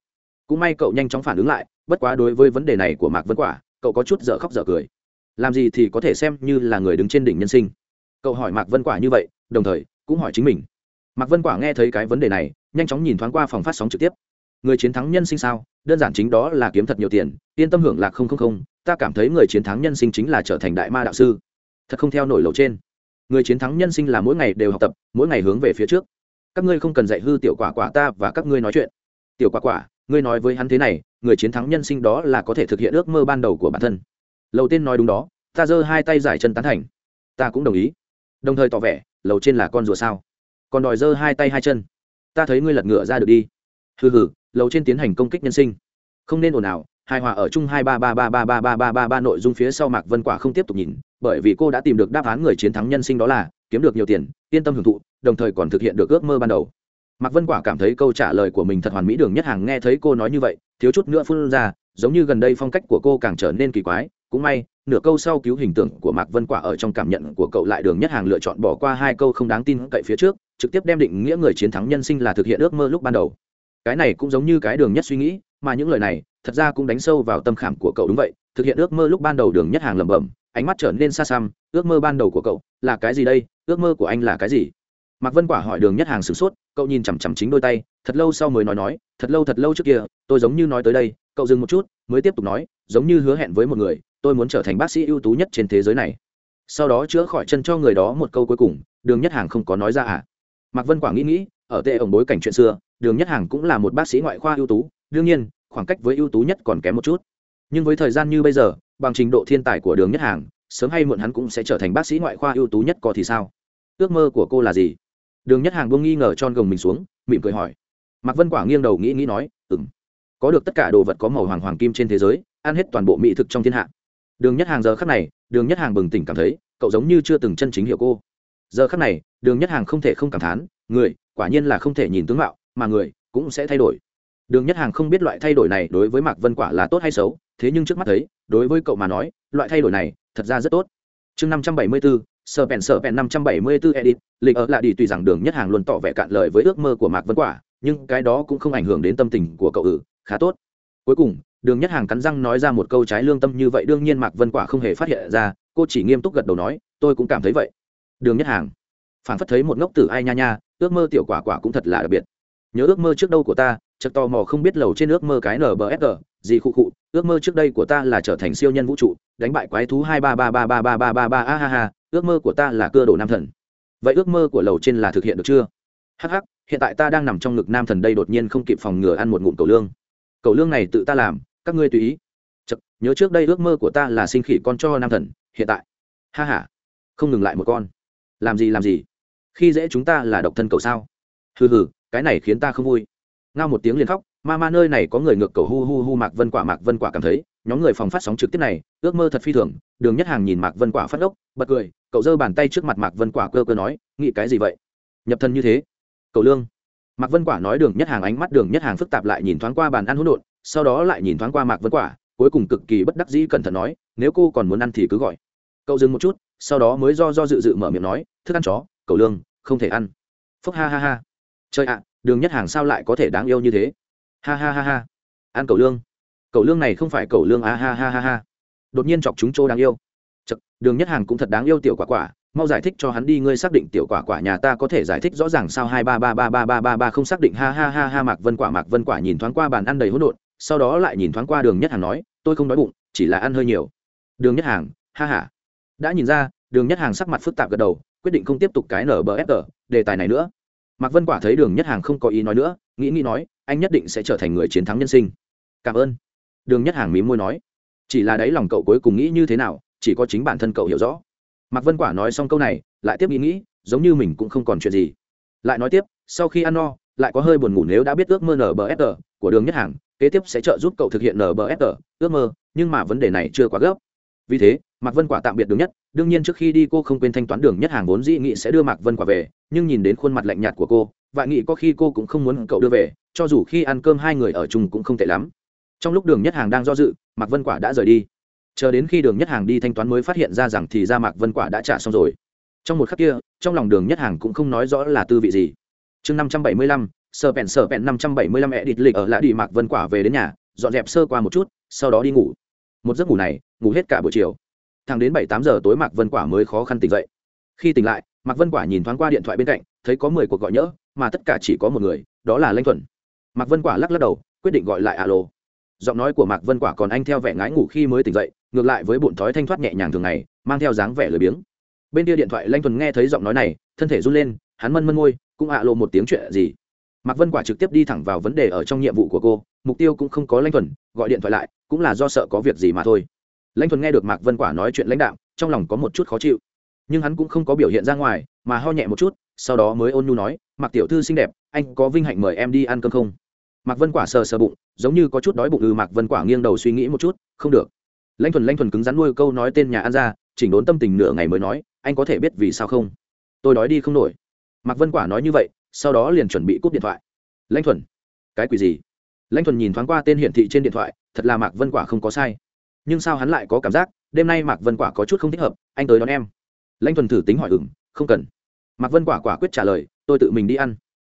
Cũng may cậu nhanh chóng phản ứng lại, bất quá đối với vấn đề này của mạc vân quả, cậu có chút dở khóc dở cười làm gì thì có thể xem như là người đứng trên đỉnh nhân sinh. Cậu hỏi mạc vân quả như vậy, đồng thời cũng hỏi chính mình. Mạc vân quả nghe thấy cái vấn đề này, nhanh chóng nhìn thoáng qua phòng phát sóng trực tiếp. Người chiến thắng nhân sinh sao? Đơn giản chính đó là kiếm thật nhiều tiền, yên tâm hưởng lạc không không không, ta cảm thấy người chiến thắng nhân sinh chính là trở thành đại ma đạo sư. Thật không theo nổi lầu trên. Người chiến thắng nhân sinh là mỗi ngày đều học tập, mỗi ngày hướng về phía trước. Các ngươi không cần dạy hư tiểu quả quả ta và các ngươi nói chuyện. Tiểu quả quả, ngươi nói với hắn thế này, người chiến thắng nhân sinh đó là có thể thực hiện ước mơ ban đầu của bản thân lầu tên nói đúng đó, ta giơ hai tay giải chân tán thành. Ta cũng đồng ý. Đồng thời tỏ vẻ, lầu trên là con rùa sao? Còn đòi giơ hai tay hai chân. Ta thấy ngươi lật ngựa ra được đi. Hừ hừ, lầu trên tiến hành công kích nhân sinh. Không nên ồn ào, hài hòa ở chung hai ba ba ba ba ba ba ba ba ba nội dung phía sau mạc vân quả không tiếp tục nhìn, bởi vì cô đã tìm được đáp án người chiến thắng nhân sinh đó là, kiếm được nhiều tiền, yên tâm hưởng thụ, đồng thời còn thực hiện được ước mơ ban đầu. Mạc vân quả cảm thấy câu trả lời của mình thật hoàn mỹ đường nhất hàng nghe thấy cô nói như vậy, thiếu chút nữa phun ra, giống như gần đây phong cách của cô càng trở nên kỳ quái cũng may, nửa câu sau cứu hình tượng của mạc vân quả ở trong cảm nhận của cậu lại đường nhất hàng lựa chọn bỏ qua hai câu không đáng tin cậy phía trước, trực tiếp đem định nghĩa người chiến thắng nhân sinh là thực hiện ước mơ lúc ban đầu. Cái này cũng giống như cái đường nhất suy nghĩ, mà những lời này, thật ra cũng đánh sâu vào tâm khảm của cậu đúng vậy, thực hiện ước mơ lúc ban đầu đường nhất hàng lẩm bẩm, ánh mắt trở nên xa xăm, ước mơ ban đầu của cậu là cái gì đây, ước mơ của anh là cái gì? Mạc vân quả hỏi đường nhất hàng sửng sốt, cậu nhìn chằm chằm chính đôi tay, thật lâu sau mới nói nói, thật lâu thật lâu trước kia, tôi giống như nói tới đây, cậu dừng một chút, mới tiếp tục nói, giống như hứa hẹn với một người tôi muốn trở thành bác sĩ ưu tú nhất trên thế giới này. Sau đó chữa khỏi chân cho người đó một câu cuối cùng, đường nhất hàng không có nói ra à? Mạc vân quả nghĩ nghĩ, ở tệ ổng bối cảnh chuyện xưa, đường nhất hàng cũng là một bác sĩ ngoại khoa ưu tú, đương nhiên, khoảng cách với ưu tú nhất còn kém một chút. Nhưng với thời gian như bây giờ, bằng trình độ thiên tài của đường nhất hàng, sớm hay muộn hắn cũng sẽ trở thành bác sĩ ngoại khoa ưu tú nhất có thì sao? Ước mơ của cô là gì? Đường nhất hàng buông nghi ngờ tròn gồng mình xuống, mỉm cười hỏi. Mạc vân quả nghiêng đầu nghĩ nghĩ nói ừ m có được tất cả đồ vật có màu hoàng hoàng kim trên thế giới, ăn hết toàn bộ mỹ thực trong thiên hạ đường nhất hàng giờ khắc này, đường nhất hàng bừng tỉnh cảm thấy, cậu giống như chưa từng chân chính hiểu cô. Giờ khắc này, đường nhất hàng không thể không cảm thán, người, quả nhiên là không thể nhìn tướng mạo, mà người cũng sẽ thay đổi. Đường nhất hàng không biết loại thay đổi này đối với mạc vân quả là tốt hay xấu, thế nhưng trước mắt thấy, đối với cậu mà nói, loại thay đổi này thật ra rất tốt. Chương năm trăm bảy mươi bốn sờ bèn sờ bèn năm trăm bảy mươi bốn edit, lịch ở lại đi tùy rằng đường nhất hàng luôn tỏ vẻ cạn lời với ước mơ của mạc vân quả, nhưng cái đó cũng không ảnh hưởng đến tâm tình của cậu ử khá tốt. Cuối cùng đường nhất hàng cắn răng nói ra một câu trái lương tâm như vậy, đương nhiên mạc vân quả không hề phát hiện ra, cô chỉ nghiêm túc gật đầu nói, tôi cũng cảm thấy vậy. Đường nhất hàng phản phất thấy một ngốc tử ai nha nha, ước mơ tiểu quả quả cũng thật là đặc biệt. Nhớ ước mơ trước đâu của ta, chợt tò mò không biết lầu trên ước mơ cái nbsg gì khụ khụ, ước mơ trước đây của ta là trở thành siêu nhân vũ trụ, đánh bại quái thú hai ba ba ba ba ba ba ba ba, a ha ha, ước mơ của ta là cưa đồ nam thần. Vậy ước mơ của lầu trên là thực hiện được chưa? Hh hiện tại ta đang nằm trong ngực nam thần đây đột nhiên không kịp phòng ngừa ăn một ngụm cầu lương. Cầu lương này tự ta làm các ngươi tùy ý. Chật, nhớ trước đây ước mơ của ta là sinh khỉ con cho nam thần hiện tại. Ha h a không ngừng lại một con. Làm gì làm gì? Khi dễ chúng ta là độc thân cầu sao? Hừ hừ cái này khiến ta không vui. Ngao một tiếng liền khóc ma ma nơi này có người ngược cầu hu hu hu mạc vân quả mạc vân quả cảm thấy nhóm người phòng phát sóng trực tiếp này ước mơ thật phi thường đường nhất hàng nhìn mạc vân quả phát ốc bật cười cậu giơ bàn tay trước mặt mạc vân quả cơ cơ nói nghĩ cái gì vậy? Nhập thân như thế? Cậu lương. Mạc vân quả nói đường nhất hàng ánh mắt đường nhất hàng phức tạp lại nhìn thoáng qua bàn ăn hỗn độn sau đó lại nhìn thoáng qua mạc vân quả cuối cùng cực kỳ bất đắc dĩ cẩn thận nói nếu cô còn muốn ăn thì cứ gọi. Cậu dừng một chút sau đó mới do do dự dự mở miệng nói thức ăn chó cậu lương không thể ăn. Phúc ha ha ha. Trời ạ đường nhất hàng sao lại có thể đáng yêu như thế? Ha ha ha ha. Ăn cầu lương. Cầu lương này không phải cầu lương a ha ha ha ha. Đột nhiên chọc chúng chỗ đáng yêu. Chật, đường nhất hàng cũng thật đáng yêu tiểu quả quả mau giải thích cho hắn đi ngươi xác định tiểu quả quả nhà ta có thể giải thích rõ ràng sao? Hai ba ba ba ba ba ba ba không xác định ha ha ha ha. Mạc vân quả mạc vân quả nhìn thoáng qua bàn ăn đầy hỗn độn sau đó lại nhìn thoáng qua đường nhất hàng nói, tôi không đói bụng, chỉ là ăn hơi nhiều. Đường nhất hàng, ha ha. Đã nhìn ra, đường nhất hàng sắc mặt phức tạp gật đầu, quyết định không tiếp tục cái nở bờ ép tờ đề tài này nữa. Mạc vân quả thấy đường nhất hàng không có ý nói nữa, nghĩ nghĩ nói, anh nhất định sẽ trở thành người chiến thắng nhân sinh. Cảm ơn. Đường nhất hàng mí môi nói, chỉ là đấy lòng cậu cuối cùng nghĩ như thế nào, chỉ có chính bản thân cậu hiểu rõ. Mạc vân quả nói xong câu này, lại tiếp nghĩ nghĩ, giống như mình cũng không còn chuyện gì. Lại nói tiếp, sau khi ăn no, lại có hơi buồn ngủ nếu đã biết ước mơ nbsr của đường nhất hàng kế tiếp sẽ trợ giúp cậu thực hiện nbsr ước mơ, nhưng mà vấn đề này chưa quá gấp. Vì thế, mạc vân quả tạm biệt đường nhất. Đương nhiên trước khi đi cô không quên thanh toán đường nhất hàng vốn dĩ nghị sẽ đưa mạc vân quả về, nhưng nhìn đến khuôn mặt lạnh nhạt của cô, vạn nghị có khi cô cũng không muốn cậu đưa về, cho dù khi ăn cơm hai người ở chung cũng không tệ lắm. Trong lúc đường nhất hàng đang do dự, mạc vân quả đã rời đi. Chờ đến khi đường nhất hàng đi thanh toán mới phát hiện ra rằng thì ra mạc vân quả đã trả xong rồi. Trong một khắc kia, trong lòng đường nhất hàng cũng không nói rõ là tư vị gì. Chương năm trăm bảy mươi lăm sờ bèn sờ bèn năm trăm bảy mươi lăm mẹ địt lịch ở lại đi mạc vân quả về đến nhà, dọn dẹp sơ qua một chút, sau đó đi ngủ. Một giấc ngủ này, ngủ hết cả buổi chiều. Thẳng đến bảy tám giờ tối mạc vân quả mới khó khăn tỉnh dậy. Khi tỉnh lại, mạc vân quả nhìn thoáng qua điện thoại bên cạnh, thấy có mười cuộc gọi nhỡ, mà tất cả chỉ có một người, đó là lanh thuần. Mạc vân quả lắc lắc đầu, quyết định gọi lại alo. Giọng nói của mạc vân quả còn anh theo vẻ ngái ngủ khi mới tỉnh dậy, ngược lại với bụng thói thanh thoát nhẹ nhàng thường ngày, mang theo dáng vẻ lười biếng. Bên kia điện thoại lanh thuần nghe thấy giọng nói này, thân thể run lên, hắn mân mân môi, cũng ạ lộ một tiếng chuyện gì mạc vân quả trực tiếp đi thẳng vào vấn đề ở trong nhiệm vụ của cô, mục tiêu cũng không có lanh thuần, gọi điện thoại lại, cũng là do sợ có việc gì mà thôi. Lãnh thuần nghe được mạc vân quả nói chuyện lãnh đạo trong lòng có một chút khó chịu. Nhưng hắn cũng không có biểu hiện ra ngoài, mà ho nhẹ một chút, sau đó mới ôn nhu nói, mạc tiểu thư xinh đẹp, anh có vinh hạnh mời em đi ăn cơm không? Mạc vân quả sờ sờ bụng, giống như có chút đói bụng ư, mạc vân quả nghiêng đầu suy nghĩ một chút, không được. Lãnh thuần lãnh thuần cứng rắn nuôi câu nói tên nhà ăn ra, chỉnh đốn tâm tình nửa ngày mới nói, anh có thể biết vì sao không? Tôi đói đi không nổi. Mạc vân quả nói như vậy sau đó liền chuẩn bị cúp điện thoại. Lãnh thuần, cái quỷ gì? Lãnh thuần nhìn thoáng qua tên hiển thị trên điện thoại, thật là mạc vân quả không có sai. Nhưng sao hắn lại có cảm giác, đêm nay mạc vân quả có chút không thích hợp, anh tới đón em. Lãnh thuần thử tính hỏi ừng không cần. Mạc vân quả quả quyết trả lời, tôi tự mình đi ăn.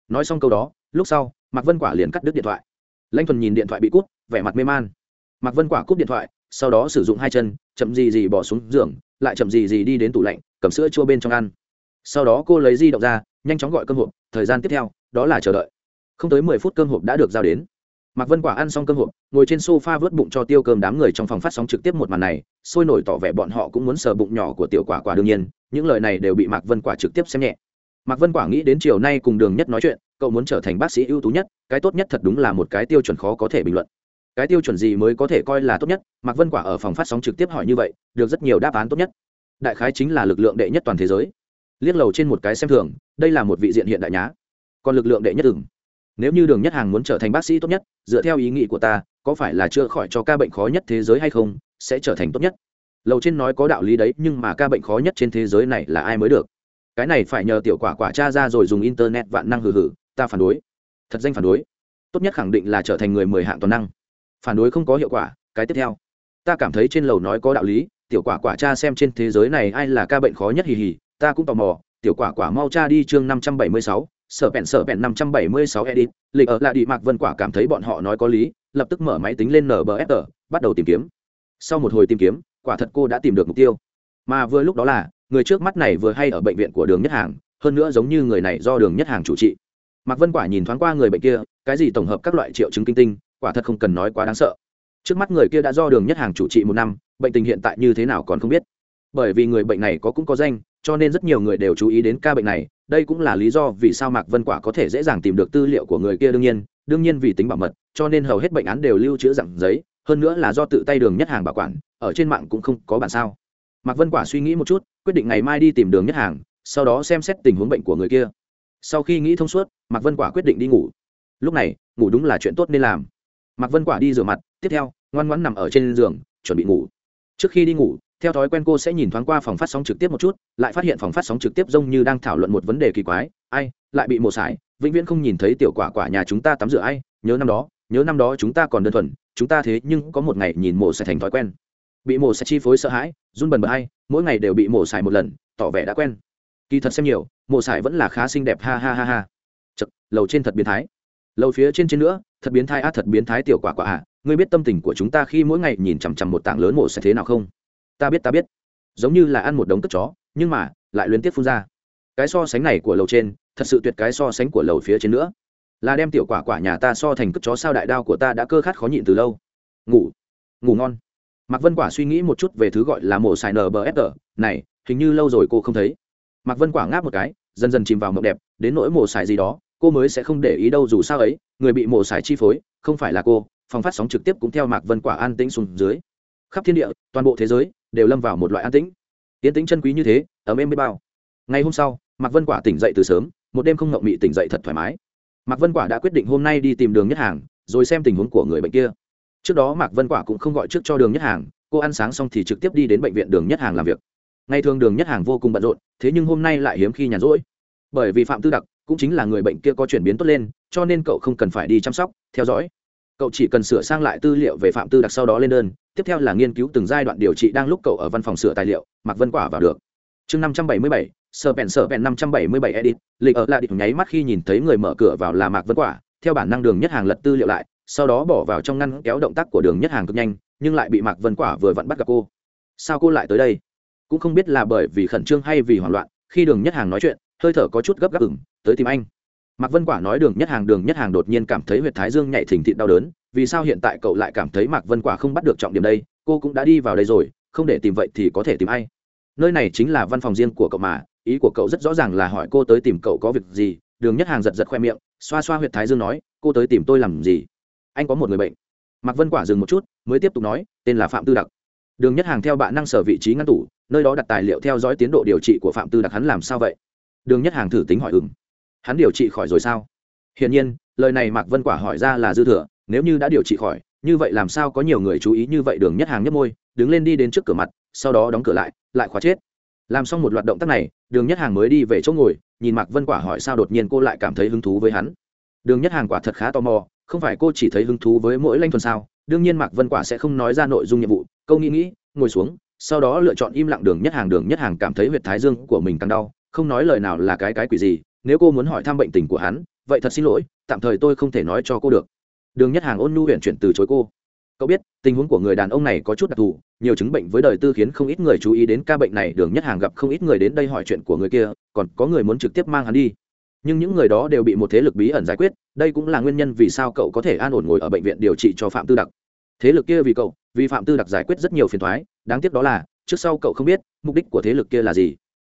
Nói xong câu đó, lúc sau, mạc vân quả liền cắt đứt điện thoại. Lãnh thuần nhìn điện thoại bị cút, vẻ mặt mê man. Mạc vân quả cúp điện thoại, sau đó sử dụng hai chân, chậm gì gì bỏ xuống giường, lại chậm gì gì đi đến tủ lạnh, cầm sữa chua bên trong ăn. Sau đó cô lấy di động ra nhanh chóng gọi cơm hộp, thời gian tiếp theo, đó là chờ đợi. Không tới mười phút cơm hộp đã được giao đến. Mạc vân quả ăn xong cơm hộp, ngồi trên sofa vớt bụng cho tiêu cơm đám người trong phòng phát sóng trực tiếp một màn này, sôi nổi tỏ vẻ bọn họ cũng muốn sờ bụng nhỏ của tiểu quả quả đương nhiên, những lời này đều bị mạc vân quả trực tiếp xem nhẹ. Mạc vân quả nghĩ đến chiều nay cùng đường nhất nói chuyện, cậu muốn trở thành bác sĩ ưu tú nhất, cái tốt nhất thật đúng là một cái tiêu chuẩn khó có thể bình luận. Cái tiêu chuẩn gì mới có thể coi là tốt nhất? Mạc vân quả ở phòng phát sóng trực tiếp hỏi như vậy, được rất nhiều đáp án tốt nhất. Đại khái chính là lực lượng đệ nhất toàn thế giới liếc lầu trên một cái xem thường, đây là một vị diện hiện đại nhá. Còn lực lượng đệ nhất ửng. Nếu như đường nhất hàng muốn trở thành bác sĩ tốt nhất, dựa theo ý nghĩ của ta, có phải là chữa khỏi cho ca bệnh khó nhất thế giới hay không, sẽ trở thành tốt nhất. Lầu trên nói có đạo lý đấy, nhưng mà ca bệnh khó nhất trên thế giới này là ai mới được? Cái này phải nhờ tiểu quả quả cha ra rồi dùng internet vạn năng hừ hừ, ta phản đối. Thật danh phản đối. Tốt nhất khẳng định là trở thành người mười hạng toàn năng. Phản đối không có hiệu quả, cái tiếp theo. Ta cảm thấy trên lầu nói có đạo lý, tiểu quả quả cha xem trên thế giới này ai là ca bệnh khó nhất hì hì ta cũng tò mò, tiểu quả quả mau cha đi chương năm trăm bảy mươi sáu, sở bẹn sở bẹn năm trăm bảy mươi sáu edit, lịch ở lại đi mạc vân quả cảm thấy bọn họ nói có lý, lập tức mở máy tính lên nbfr bắt đầu tìm kiếm. Sau một hồi tìm kiếm, quả thật cô đã tìm được mục tiêu. Mà vừa lúc đó là, người trước mắt này vừa hay ở bệnh viện của đường nhất hàng, hơn nữa giống như người này do đường nhất hàng chủ trị. Mạc vân quả nhìn thoáng qua người bệnh kia, cái gì tổng hợp các loại triệu chứng kinh tinh, quả thật không cần nói quá đáng sợ. Trước mắt người kia đã do đường nhất hàng chủ trị một năm, bệnh tình hiện tại như thế nào còn không biết. Bởi vì người bệnh này có cũng có danh cho nên rất nhiều người đều chú ý đến ca bệnh này. Đây cũng là lý do vì sao mạc vân quả có thể dễ dàng tìm được tư liệu của người kia đương nhiên đương nhiên vì tính bảo mật, cho nên hầu hết bệnh án đều lưu trữ dạng giấy, hơn nữa là do tự tay đường nhất hàng bảo quản, ở trên mạng cũng không có bản sao. Mạc vân quả suy nghĩ một chút, quyết định ngày mai đi tìm đường nhất hàng, sau đó xem xét tình huống bệnh của người kia. Sau khi nghĩ thông suốt, mạc vân quả quyết định đi ngủ. Lúc này, ngủ đúng là chuyện tốt nên làm. Mạc vân quả đi rửa mặt, tiếp theo, ngoan ngoãn nằm ở trên giường, chuẩn bị ngủ. Trước khi đi ngủ theo thói quen cô sẽ nhìn thoáng qua phòng phát sóng trực tiếp một chút, lại phát hiện phòng phát sóng trực tiếp giống như đang thảo luận một vấn đề kỳ quái, ai, lại bị mổ sải, vĩnh viễn không nhìn thấy tiểu quả quả nhà chúng ta tắm rửa ai, nhớ năm đó, nhớ năm đó chúng ta còn đơn thuần, chúng ta thế nhưng có một ngày nhìn mổ sẽ thành thói quen. Bị mổ sẽ chi phối sợ hãi, run bần bật hay mỗi ngày đều bị mổ xài một lần, tỏ vẻ đã quen. Kỳ thật xem nhiều, mổ xài vẫn là khá xinh đẹp, ha ha ha ha. Chật, lầu trên thật biến thái. Lầu phía trên trên nữa, thật biến thái á, thật biến thái tiểu quả quả à ngươi biết tâm tình của chúng ta khi mỗi ngày nhìn chằm chằm một tảng lớn mổ sẽ thế nào không? Ta biết ta biết. Giống như là ăn một đống cất chó, nhưng mà, lại liên tiếp phun ra. Cái so sánh này của lầu trên, thật sự tuyệt cái so sánh của lầu phía trên nữa. Là đem tiểu quả quả nhà ta so thành cất chó sao đại đao của ta đã cơ khát khó nhịn từ lâu. Ngủ. Ngủ ngon. Mạc vân quả suy nghĩ một chút về thứ gọi là mổ xài nở bờ ép này, hình như lâu rồi cô không thấy. Mạc vân quả ngáp một cái, dần dần chìm vào mộng đẹp, đến nỗi mổ xài gì đó, cô mới sẽ không để ý đâu dù sao ấy, người bị mổ xài chi phối, không phải là cô, phòng phát sóng trực tiếp cũng theo mạc vân quả an tĩnh xuống dưới khắp thiên địa, toàn bộ thế giới đều lâm vào một loại an tĩnh. Tiến tĩnh chân quý như thế, ấm êm biết bao. Ngày hôm sau, mạc vân quả tỉnh dậy từ sớm, một đêm không ngậm mị tỉnh dậy thật thoải mái. Mạc vân quả đã quyết định hôm nay đi tìm đường nhất hàng, rồi xem tình huống của người bệnh kia. Trước đó mạc vân quả cũng không gọi trước cho đường nhất hàng, cô ăn sáng xong thì trực tiếp đi đến bệnh viện đường nhất hàng làm việc. Ngày thường đường nhất hàng vô cùng bận rộn, thế nhưng hôm nay lại hiếm khi nhàn rỗi. Bởi vì phạm tư đặc cũng chính là người bệnh kia có chuyển biến tốt lên, cho nên cậu không cần phải đi chăm sóc, theo dõi cậu chỉ cần sửa sang lại tư liệu về phạm tư đặc sau đó lên đơn, tiếp theo là nghiên cứu từng giai đoạn điều trị đang lúc cậu ở văn phòng sửa tài liệu, mặc vân quả vào được. Chương năm trăm bảy mươi bảy sở bèn sở bèn năm trăm bảy mươi bảy edit lịch ở lại địch nháy mắt khi nhìn thấy người mở cửa vào là mạc vân quả, theo bản năng đường nhất hàng lật tư liệu lại, sau đó bỏ vào trong ngăn kéo động tác của đường nhất hàng cực nhanh, nhưng lại bị mạc vân quả vừa vặn bắt gặp cô. Sao cô lại tới đây? Cũng không biết là bởi vì khẩn trương hay vì hoảng loạn, khi đường nhất hàng nói chuyện, hơi thở có chút gấp gáp ửng, tới tìm anh mạc vân quả nói đường nhất hàng, đường nhất hàng đột nhiên cảm thấy huyệt thái dương nhạy thỉnh thịt đau đớn, vì sao hiện tại cậu lại cảm thấy mạc vân quả không bắt được trọng điểm đây? Cô cũng đã đi vào đây rồi, không để tìm vậy thì có thể tìm ai? Nơi này chính là văn phòng riêng của cậu mà, ý của cậu rất rõ ràng là hỏi cô tới tìm cậu có việc gì. Đường nhất hàng giật giật khoe miệng, xoa xoa Huyệt thái dương nói, cô tới tìm tôi làm gì? Anh có một người bệnh. Mạc vân quả dừng một chút, mới tiếp tục nói, tên là phạm tư đặc. Đường nhất hàng theo bạn năng sở vị trí ngăn tủ, nơi đó đặt tài liệu theo dõi tiến độ điều trị của phạm tư đặc hắn làm sao vậy? Đường nhất hàng thử tính hỏi ừng hắn điều trị khỏi rồi sao? Hiển nhiên, lời này mạc vân quả hỏi ra là dư thừa, nếu như đã điều trị khỏi, như vậy làm sao có nhiều người chú ý như vậy đường nhất hàng nhấp môi, đứng lên đi đến trước cửa mặt, sau đó đóng cửa lại lại khóa chết. Làm xong một loạt động tác này, đường nhất hàng mới đi về chỗ ngồi, nhìn mạc vân quả hỏi sao đột nhiên cô lại cảm thấy hứng thú với hắn. Đường nhất hàng quả thật khá tò mò, không phải cô chỉ thấy hứng thú với mỗi lanh thuần sao? Đương nhiên mạc vân quả sẽ không nói ra nội dung nhiệm vụ, câu nghĩ nghĩ, ngồi xuống, sau đó lựa chọn im lặng đường nhất hàng, đường nhất hàng cảm thấy huyệt thái dương của mình càng đau, không nói lời nào là cái cái quỷ gì nếu cô muốn hỏi thăm bệnh tình của hắn, vậy thật xin lỗi, tạm thời tôi không thể nói cho cô được. Đường nhất hàng ôn nhu huyện chuyển từ chối cô. Cậu biết, tình huống của người đàn ông này có chút đặc thù, nhiều chứng bệnh với đời tư khiến không ít người chú ý đến ca bệnh này, đường nhất hàng gặp không ít người đến đây hỏi chuyện của người kia, còn có người muốn trực tiếp mang hắn đi. Nhưng những người đó đều bị một thế lực bí ẩn giải quyết, đây cũng là nguyên nhân vì sao cậu có thể an ổn ngồi ở bệnh viện điều trị cho phạm tư đặc. Thế lực kia vì cậu, vì phạm tư đặc giải quyết rất nhiều phiền thoái đáng tiếc đó là, trước sau cậu không biết mục đích của thế lực kia là gì.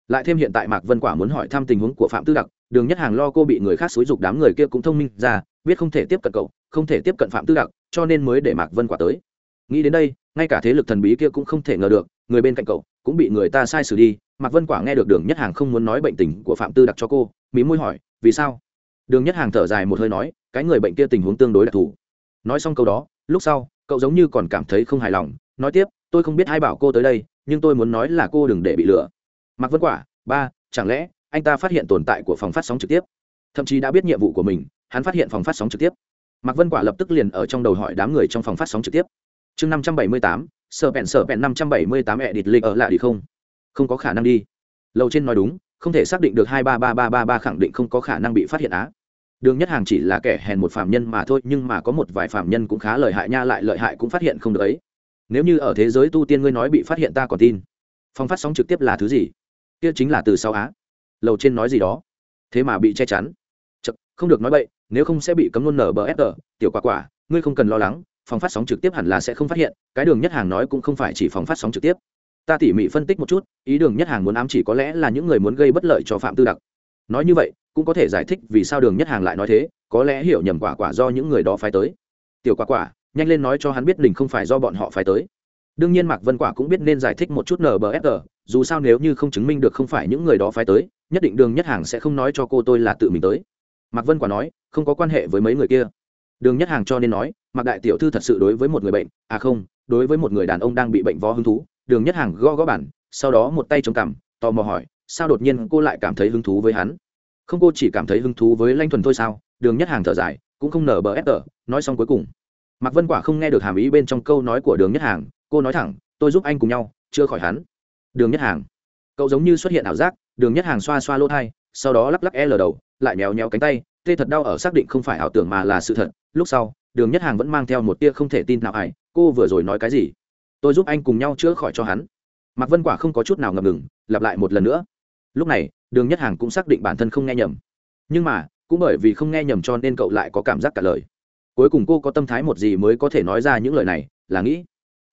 Lại thêm hiện tại mạc vân quả muốn hỏi thăm tình huống của phạm tư đặc đường nhất hàng lo cô bị người khác xúi dục đám người kia cũng thông minh ra, biết không thể tiếp cận cậu, không thể tiếp cận phạm tư đặc, cho nên mới để mạc vân quả tới. Nghĩ đến đây, ngay cả thế lực thần bí kia cũng không thể ngờ được, người bên cạnh cậu cũng bị người ta sai xử đi. Mạc vân quả nghe được đường nhất hàng không muốn nói bệnh tình của phạm tư đặc cho cô, mí môi hỏi, vì sao? Đường nhất hàng thở dài một hơi nói, cái người bệnh kia tình huống tương đối đặc thù. Nói xong câu đó, lúc sau, cậu giống như còn cảm thấy không hài lòng, nói tiếp, tôi không biết ai bảo cô tới đây, nhưng tôi muốn nói là cô đừng để bị lừa. Mạc vân quả, ba, chẳng lẽ anh ta phát hiện tồn tại của phòng phát sóng trực tiếp. Thậm chí đã biết nhiệm vụ của mình, hắn phát hiện phòng phát sóng trực tiếp. Mạc vân quả lập tức liền ở trong đầu hỏi đám người trong phòng phát sóng trực tiếp. Chương năm trăm bảy mươi tám, sợ bẹn sợ bẹn năm trăm bảy mươi tám ẹ địt lịch ở lại đi không? Không có khả năng đi. Lầu trên nói đúng, không thể xác định được hai ba ba ba ba ba khẳng định không có khả năng bị phát hiện á. Đường nhất hàng chỉ là kẻ hèn một phạm nhân mà thôi, nhưng mà có một vài phạm nhân cũng khá lợi hại nha, lại lợi hại cũng phát hiện không được ấy. Nếu như ở thế giới tu tiên ngươi nói bị phát hiện ta còn tin. Phong phát sóng trực tiếp là thứ gì? Kia chính là từ sau á lầu trên nói gì đó. Thế mà bị che chắn. Chật, không được nói bậy nếu không sẽ bị cấm luôn nở bờ ép tờ. Tiểu quả quả ngươi không cần lo lắng phòng phát sóng trực tiếp hẳn là sẽ không phát hiện cái đường nhất hàng nói cũng không phải chỉ phòng phát sóng trực tiếp. Ta tỉ mỉ phân tích một chút ý đường nhất hàng muốn ám chỉ có lẽ là những người muốn gây bất lợi cho phạm tư đặc. Nói như vậy cũng có thể giải thích vì sao đường nhất hàng lại nói thế có lẽ hiểu nhầm quả quả do những người đó phái tới. Tiểu quả quả nhanh lên nói cho hắn biết mình không phải do bọn họ phái tới. Đương nhiên mạc vân quả cũng biết nên giải thích một chút nbfg dù sao nếu như không chứng minh được không phải những người đó phái tới nhất định đường nhất hàng sẽ không nói cho cô tôi là tự mình tới. Mạc vân quả nói, không có quan hệ với mấy người kia. Đường nhất hàng cho nên nói, mạc đại tiểu thư thật sự đối với một người bệnh à không, đối với một người đàn ông đang bị bệnh vó hứng thú, đường nhất hàng go gó bản, sau đó một tay chống cằm, tò mò hỏi, sao đột nhiên cô lại cảm thấy hứng thú với hắn? Không, cô chỉ cảm thấy hứng thú với lanh thuần thôi sao? Đường nhất hàng thở dài, cũng không nở bờ ép tờ nói xong cuối cùng. Mạc vân quả không nghe được hàm ý bên trong câu nói của đường nhất hàng, cô nói thẳng, tôi giúp anh cùng nhau chưa khỏi hắn. Đường nhất hàng, cậu giống như xuất hiện ảo giác đường nhất hàng xoa xoa lỗ thai, sau đó lắc lắc e lờ đầu, lại méo méo cánh tay, tê thật đau ở xác định không phải ảo tưởng mà là sự thật. Lúc sau, đường nhất hàng vẫn mang theo một tia không thể tin nào ải cô vừa rồi nói cái gì? Tôi giúp anh cùng nhau chữa khỏi cho hắn. Mạc vân quả không có chút nào ngập ngừng, lặp lại một lần nữa. Lúc này, đường nhất hàng cũng xác định bản thân không nghe nhầm. Nhưng mà, cũng bởi vì không nghe nhầm cho nên cậu lại có cảm giác cả lời. Cuối cùng cô có tâm thái một gì mới có thể nói ra những lời này, là nghĩ.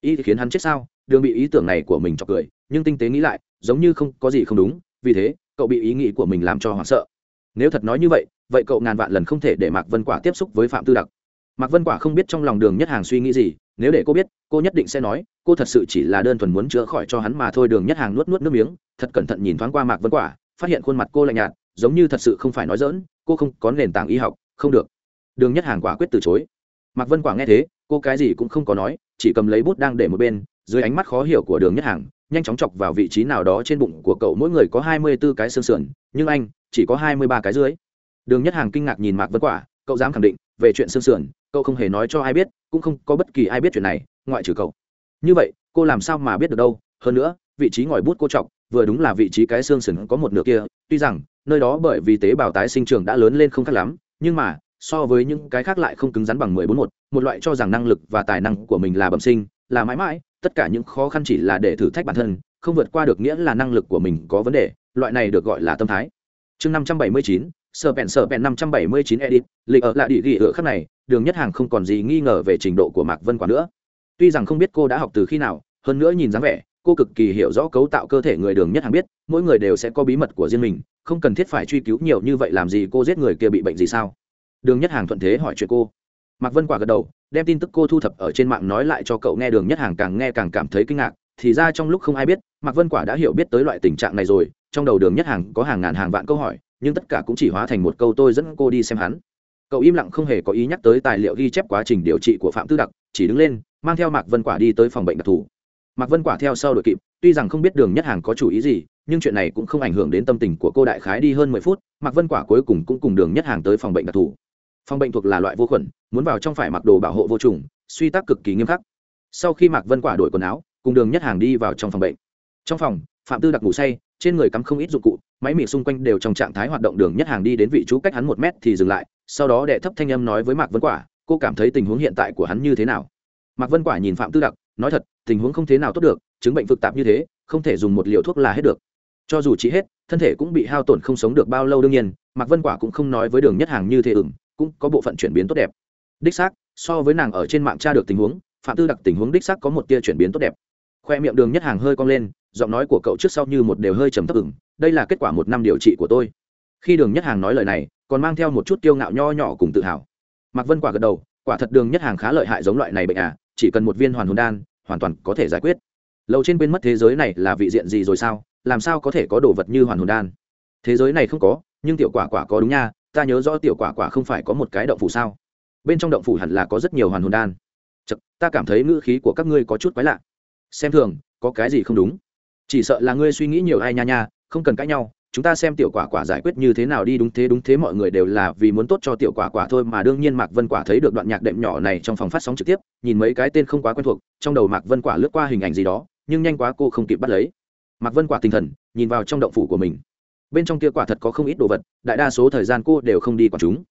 Y khiến hắn chết sao? Đường bị ý tưởng này của mình cho cười, nhưng tinh tế nghĩ lại, giống như không có gì không đúng vì thế, cậu bị ý nghĩ của mình làm cho hoảng sợ. Nếu thật nói như vậy vậy cậu ngàn vạn lần không thể để mạc vân quả tiếp xúc với phạm tư đặc. Mạc vân quả không biết trong lòng đường nhất hàng suy nghĩ gì, nếu để cô biết, cô nhất định sẽ nói, cô thật sự chỉ là đơn thuần muốn chữa khỏi cho hắn mà thôi, đường nhất hàng nuốt nuốt nước miếng, thật cẩn thận nhìn thoáng qua mạc vân quả, phát hiện khuôn mặt cô lạnh nhạt, giống như thật sự không phải nói dỡn cô không có nền tảng y học, không được. Đường nhất hàng quả quyết từ chối. Mạc vân quả nghe thế, cô cái gì cũng không có nói, chỉ cầm lấy bút đang để một bên, dưới ánh mắt khó hiểu của đường nhất hàng nhanh chóng chọc vào vị trí nào đó trên bụng của cậu mỗi người có hai mươi b ố cái xương sườn, nhưng anh chỉ có hai mươi ba cái dưới. Đường nhất hàng kinh ngạc nhìn mạc vân quả, cậu dám khẳng định, về chuyện xương sườn, cậu không hề nói cho ai biết, cũng không có bất kỳ ai biết chuyện này, ngoại trừ cậu. Như vậy, cô làm sao mà biết được đâu? Hơn nữa, vị trí ngòi bút cô chọc, vừa đúng là vị trí cái xương sườn có một nửa kia, tuy rằng, nơi đó bởi vì tế bào tái sinh trưởng đã lớn lên không khác lắm, nhưng mà, so với những cái khác lại không cứng rắn bằng mười bốn một một loại cho rằng năng lực và tài năng của mình là bẩm sinh, là mãi mãi tất cả những khó khăn chỉ là để thử thách bản thân, không vượt qua được nghĩa là năng lực của mình có vấn đề, loại này được gọi là tâm thái. Chương năm trăm bảy mươi chín sở bèn sở bèn năm trăm bảy mươi chín edit, lịch ở lại địa ghi ở khắc này, đường nhất hàng không còn gì nghi ngờ về trình độ của mạc vân quả nữa. Tuy rằng không biết cô đã học từ khi nào, hơn nữa nhìn dáng vẻ, cô cực kỳ hiểu rõ cấu tạo cơ thể người đường nhất hàng biết, mỗi người đều sẽ có bí mật của riêng mình, không cần thiết phải truy cứu nhiều như vậy làm gì cô giết người kia bị bệnh gì sao? Đường nhất hàng thuận thế hỏi chuyện cô mạc vân quả gật đầu, đem tin tức cô thu thập ở trên mạng nói lại cho cậu nghe đường nhất hàng càng nghe càng cảm thấy kinh ngạc, thì ra trong lúc không ai biết, mạc vân quả đã hiểu biết tới loại tình trạng này rồi, trong đầu đường nhất hàng có hàng ngàn hàng vạn câu hỏi, nhưng tất cả cũng chỉ hóa thành một câu tôi dẫn cô đi xem hắn. Cậu im lặng không hề có ý nhắc tới tài liệu ghi chép quá trình điều trị của phạm tư đặc, chỉ đứng lên, mang theo mạc vân quả đi tới phòng bệnh đặc thù. Mạc vân quả theo sau đội kịp, tuy rằng không biết đường nhất hàng có chủ ý gì, nhưng chuyện này cũng không ảnh hưởng đến tâm tình của cô đại khái đi hơn mười phút, mạc vân quả cuối cùng cũng cùng đường nhất hàng tới phòng bệnh đặc thù. Phòng bệnh thuộc là loại vô khuẩn muốn vào trong phải mặc đồ bảo hộ vô trùng, suy tác cực kỳ nghiêm khắc. Sau khi mạc vân quả đổi quần áo, cùng đường nhất hàng đi vào trong phòng bệnh. Trong phòng, phạm tư đặc ngủ say, trên người cắm không ít dụng cụ, máy mị xung quanh đều trong trạng thái hoạt động đường nhất hàng đi đến vị chú cách hắn một mét thì dừng lại, sau đó đệ thấp thanh âm nói với mạc vân quả, cô cảm thấy tình huống hiện tại của hắn như thế nào? Mạc vân quả nhìn phạm tư đặc, nói thật, tình huống không thế nào tốt được, chứng bệnh phức tạp như thế, không thể dùng một liều thuốc là hết được. Cho dù chỉ hết, thân thể cũng bị hao tổn không sống được bao lâu đương nhiên, mạc vân quả cũng không nói với đường nhất hàng như thế ửng cũng có bộ phận chuyển biến tốt đẹp đích xác, so với nàng ở trên mạng tra được tình huống, phạm tư đặc tình huống đích xác có một tia chuyển biến tốt đẹp. Khoe miệng đường nhất hàng hơi cong lên, giọng nói của cậu trước sau như một đều hơi trầm thấp ửng, đây là kết quả một năm điều trị của tôi. Khi đường nhất hàng nói lời này, còn mang theo một chút kiêu ngạo nho nhỏ cùng tự hào. Mạc vân quả gật đầu, quả thật đường nhất hàng khá lợi hại giống loại này bệnh à chỉ cần một viên hoàn hồn đan, hoàn toàn có thể giải quyết. Lầu trên bên mất thế giới này là vị diện gì rồi sao? Làm sao có thể có đồ vật như hoàn hồn đan? Thế giới này không có, nhưng tiểu quả quả có đúng nha, ta nhớ rõ tiểu quả quả không phải có một cái động phủ sao? Bên trong động phủ hẳn là có rất nhiều hoàn hồn đan. Chật, ta cảm thấy ngữ khí của các ngươi có chút quái lạ. Xem thường có cái gì không đúng? Chỉ sợ là ngươi suy nghĩ nhiều ai nha nha không cần cãi nhau chúng ta xem tiểu quả quả giải quyết như thế nào đi đúng thế đúng thế mọi người đều là vì muốn tốt cho tiểu quả quả thôi mà đương nhiên mạc vân quả thấy được đoạn nhạc đệm nhỏ này trong phòng phát sóng trực tiếp nhìn mấy cái tên không quá quen thuộc trong đầu mạc vân quả lướt qua hình ảnh gì đó nhưng nhanh quá cô không kịp bắt lấy. Mạc vân quả tinh thần nhìn vào trong động phủ của mình. Bên trong kia quả thật có không ít đồ vật đại đa số thời gian cô đều không đi quản chúng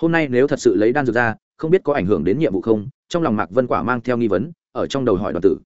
hôm nay nếu thật sự lấy đan dược ra, không biết có ảnh hưởng đến nhiệm vụ không? Trong lòng mạc vân quả mang theo nghi vấn, ở trong đầu hỏi đoàn tử.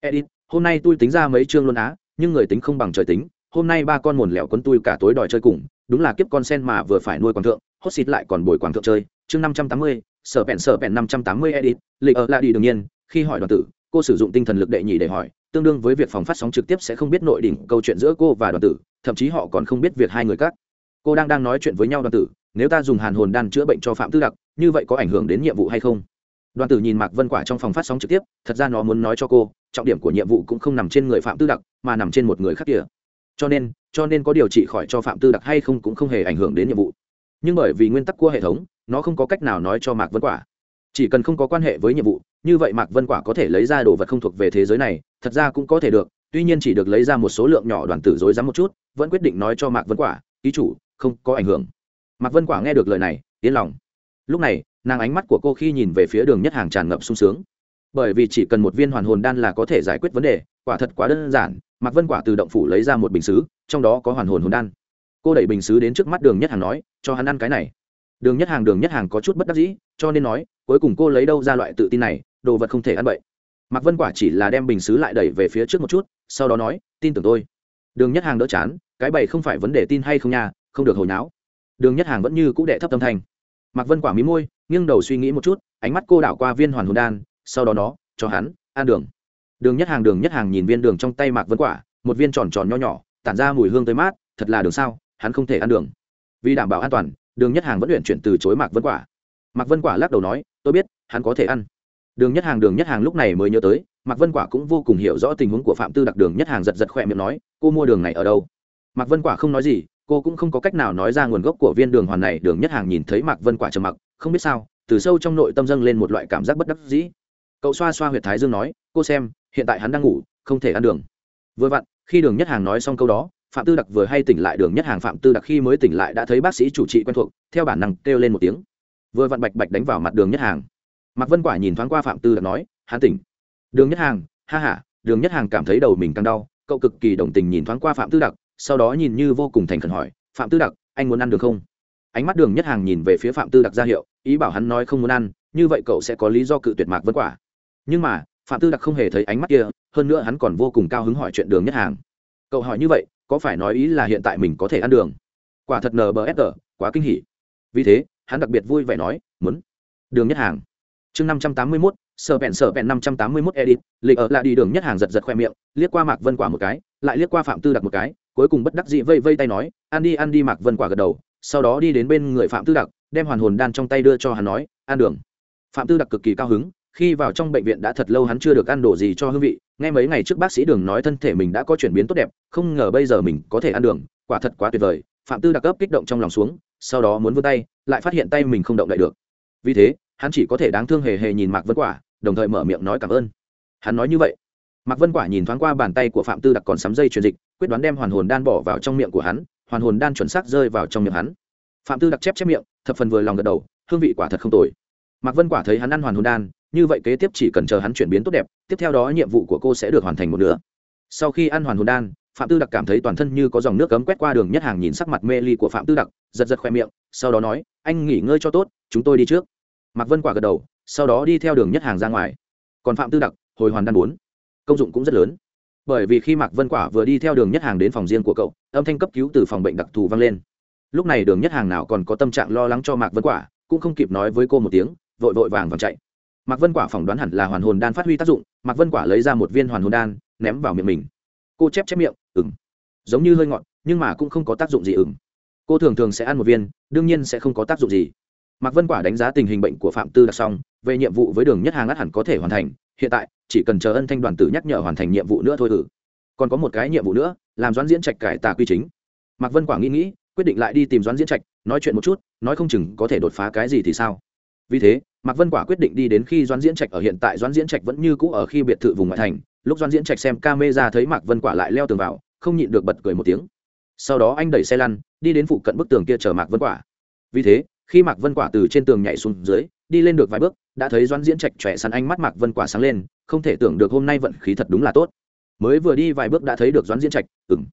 Edit hôm nay tôi tính ra mấy chương luôn á, nhưng người tính không bằng trời tính. Hôm nay ba con mồn lẻo quấn tôi cả tối đòi chơi cùng, đúng là kiếp con sen mà vừa phải nuôi quảng thượng, hốt xịt lại còn bồi quảng thượng chơi. Chương năm trăm tám mươi, sở bẹn sở bẹn năm trăm tám mươi edit lịch ở lại đi đương nhiên. Khi hỏi đoàn tử, cô sử dụng tinh thần lực đệ nhị để hỏi, tương đương với việc phòng phát sóng trực tiếp sẽ không biết nội đỉnh câu chuyện giữa cô và đoàn tử, thậm chí họ còn không biết việc hai người các. Cô đang đang nói chuyện với nhau đoàn tử nếu ta dùng hàn hồn đan chữa bệnh cho phạm tư đặc, như vậy có ảnh hưởng đến nhiệm vụ hay không? Đoàn tử nhìn mạc vân quả trong phòng phát sóng trực tiếp, thật ra nó muốn nói cho cô, trọng điểm của nhiệm vụ cũng không nằm trên người phạm tư đặc, mà nằm trên một người khác kia. Cho nên cho nên có điều trị khỏi cho phạm tư đặc hay không cũng không hề ảnh hưởng đến nhiệm vụ. Nhưng bởi vì nguyên tắc của hệ thống, nó không có cách nào nói cho mạc vân quả. Chỉ cần không có quan hệ với nhiệm vụ, như vậy mạc vân quả có thể lấy ra đồ vật không thuộc về thế giới này, thật ra cũng có thể được, tuy nhiên chỉ được lấy ra một số lượng nhỏ đoàn tử dối dám một chút, vẫn quyết định nói cho mạc vân quả, ký chủ, không có ảnh hưởng mạc vân quả nghe được lời này, yên lòng. Lúc này, nàng ánh mắt của cô khi nhìn về phía đường nhất hàng tràn ngập sung sướng. Bởi vì chỉ cần một viên hoàn hồn đan là có thể giải quyết vấn đề, quả thật quá đơn giản, mạc vân quả từ động phủ lấy ra một bình xứ, trong đó có hoàn hồn hồn đan. Cô đẩy bình xứ đến trước mắt đường nhất hàng nói, cho hắn ăn cái này. Đường nhất hàng, đường nhất hàng có chút bất đắc dĩ, cho nên nói, cuối cùng cô lấy đâu ra loại tự tin này, đồ vật không thể ăn bậy. Mạc vân quả chỉ là đem bình xứ lại đẩy về phía trước một chút, sau đó nói, tin tưởng tôi. Đường nhất hàng đỡ chán, cái bậy không phải vấn đề tin hay không nha, không được hồi náo đường nhất hàng vẫn như cũ đệ thấp tâm thành mạc vân quả mí môi, nghiêng đầu suy nghĩ một chút, ánh mắt cô đảo qua viên hoàn hồn đan, sau đó nó, cho hắn ăn đường. Đường nhất hàng, đường nhất hàng nhìn viên đường trong tay mạc vân quả, một viên tròn tròn nho nhỏ, tản ra mùi hương tới mát, thật là đường sao, hắn không thể ăn đường. Vì đảm bảo an toàn, đường nhất hàng vẫn luyện chuyển từ chối mạc vân quả. Mạc vân quả lắc đầu nói, tôi biết, hắn có thể ăn. Đường nhất hàng, đường nhất hàng lúc này mới nhớ tới, mạc vân quả cũng vô cùng hiểu rõ tình huống của phạm tư đặc. Đường nhất hàng giật giật khỏe miệng nói, cô mua đường này ở đâu? Mạc vân quả không nói gì cô cũng không có cách nào nói ra nguồn gốc của viên đường hoàn này, đường nhất hàng nhìn thấy mạc vân quả trầm mặc, không biết sao, từ sâu trong nội tâm dâng lên một loại cảm giác bất đắc dĩ. Cậu xoa xoa huyệt thái dương nói, cô xem, hiện tại hắn đang ngủ, không thể ăn đường. Vừa vặn, khi đường nhất hàng nói xong câu đó, phạm tư đặc vừa hay tỉnh lại, đường nhất hàng phạm tư đặc khi mới tỉnh lại đã thấy bác sĩ chủ trị quen thuộc, theo bản năng kêu lên một tiếng. Vừa vặn bạch bạch đánh vào mặt đường nhất hàng. Mạc vân quả nhìn thoáng qua phạm tư đặc nói, hắn tỉnh. Đường nhất hàng, ha h a đường nhất hàng cảm thấy đầu mình căng đau, cậu cực kỳ đồng tình nhìn thoáng qua phạm tư đặc sau đó nhìn như vô cùng thành khẩn hỏi, phạm tư đặc, anh muốn ăn được không? Ánh mắt đường nhất hàng nhìn về phía phạm tư đặc ra hiệu, ý bảo hắn nói không muốn ăn, như vậy cậu sẽ có lý do cự tuyệt mạc vân quả. Nhưng mà, phạm tư đặc không hề thấy ánh mắt kia, hơn nữa hắn còn vô cùng cao hứng hỏi chuyện đường nhất hàng. Cậu hỏi như vậy, có phải nói ý là hiện tại mình có thể ăn đường? Quả thật nờ bờ ép quá kinh hỉ. Vì thế, hắn đặc biệt vui vẻ nói, muốn. Đường nhất hàng. Chương năm trăm tám mươi mốt sở bẹn sở bẹn năm trăm tám mươi mốt edit, lịch ở lại đi đường nhất hàng giật giật khoe miệng, liếc qua mạc vân quả một cái, lại liếc qua phạm tư đặc một cái cuối cùng bất đắc dĩ vây vây tay nói ăn đi ăn đi. Mạc vân quả gật đầu, sau đó đi đến bên người phạm tư đặc, đem hoàn hồn đan trong tay đưa cho hắn nói ăn đường. Phạm tư đặc cực kỳ cao hứng, khi vào trong bệnh viện đã thật lâu hắn chưa được ăn đồ gì cho hương vị nghe mấy ngày trước bác sĩ đường nói thân thể mình đã có chuyển biến tốt đẹp, không ngờ bây giờ mình có thể ăn đường, quả thật quá tuyệt vời. Phạm tư đặc cấp kích động trong lòng xuống, sau đó muốn vươn tay, lại phát hiện tay mình không động đậy được. Vì thế, hắn chỉ có thể đáng thương hề hề nhìn mạc vân quả, đồng thời mở miệng nói cảm ơn. Hắn nói như vậy. Mạc vân quả nhìn thoáng qua bàn tay của phạm tư đặc còn sắm dây truyền dịch quyết đoán đem hoàn hồn đan bỏ vào trong miệng của hắn, hoàn hồn đan chuẩn xác rơi vào trong miệng hắn. Phạm tư đặc chép chép miệng, thập phần vừa lòng gật đầu, hương vị quả thật không tồi. Mạc vân quả thấy hắn ăn hoàn hồn đan, như vậy kế tiếp chỉ cần chờ hắn chuyển biến tốt đẹp, tiếp theo đó nhiệm vụ của cô sẽ được hoàn thành một nửa. Sau khi ăn hoàn hồn đan, phạm tư đặc cảm thấy toàn thân như có dòng nước cấm quét qua đường nhất hàng nhìn sắc mặt mê ly của phạm tư đặc, giật giật khoe miệng, sau đó nói, anh nghỉ ngơi cho tốt, chúng tôi đi trước. Mạc vân quả gật đầu, sau đó đi theo đường nhất hàng ra ngoài. Còn phạm tư đặc, hồi hoàn đan bốn. Công dụng cũng rất lớn bởi vì khi mạc vân quả vừa đi theo đường nhất hàng đến phòng riêng của cậu, âm thanh cấp cứu từ phòng bệnh đặc thù vang lên. Lúc này đường nhất hàng nào còn có tâm trạng lo lắng cho mạc vân quả, cũng không kịp nói với cô một tiếng, vội vội vàng vàng chạy. Mạc vân quả phỏng đoán hẳn là hoàn hồn đan phát huy tác dụng, mạc vân quả lấy ra một viên hoàn hồn đan, ném vào miệng mình. Cô chép chép miệng ừng giống như hơi ngọt, nhưng mà cũng không có tác dụng gì ừng cô thường thường sẽ ăn một viên, đương nhiên sẽ không có tác dụng gì. Mạc vân quả đánh giá tình hình bệnh của phạm tư đặc xong, về nhiệm vụ với đường nhất hàng ắt hẳn có thể hoàn thành hiện tại, chỉ cần chờ ân thanh đoàn tử nhắc nhở hoàn thành nhiệm vụ nữa thôi thử còn có một cái nhiệm vụ nữa, làm doãn diễn trạch cải tà quy chính. Mạc vân quả nghĩ nghĩ, quyết định lại đi tìm doãn diễn trạch, nói chuyện một chút, nói không chừng có thể đột phá cái gì thì sao? Vì thế, mạc vân quả quyết định đi đến khi doãn diễn trạch ở hiện tại, doãn diễn trạch vẫn như cũ ở khi biệt thự vùng ngoại thành. Lúc doãn diễn trạch xem ca mê ra thấy mạc vân quả lại leo tường vào, không nhịn được bật cười một tiếng. Sau đó anh đẩy xe lăn, đi đến phụ cận bức tường kia chờ mạc vân quả. Vì thế, khi mạc vân quả từ trên tường nhảy xuống dưới đi lên được vài bước, đã thấy doãn diễn trạch trẻ săn anh mắt mạc vân quả sáng lên, không thể tưởng được hôm nay vận khí thật đúng là tốt. Mới vừa đi vài bước đã thấy được doãn diễn trạch ừng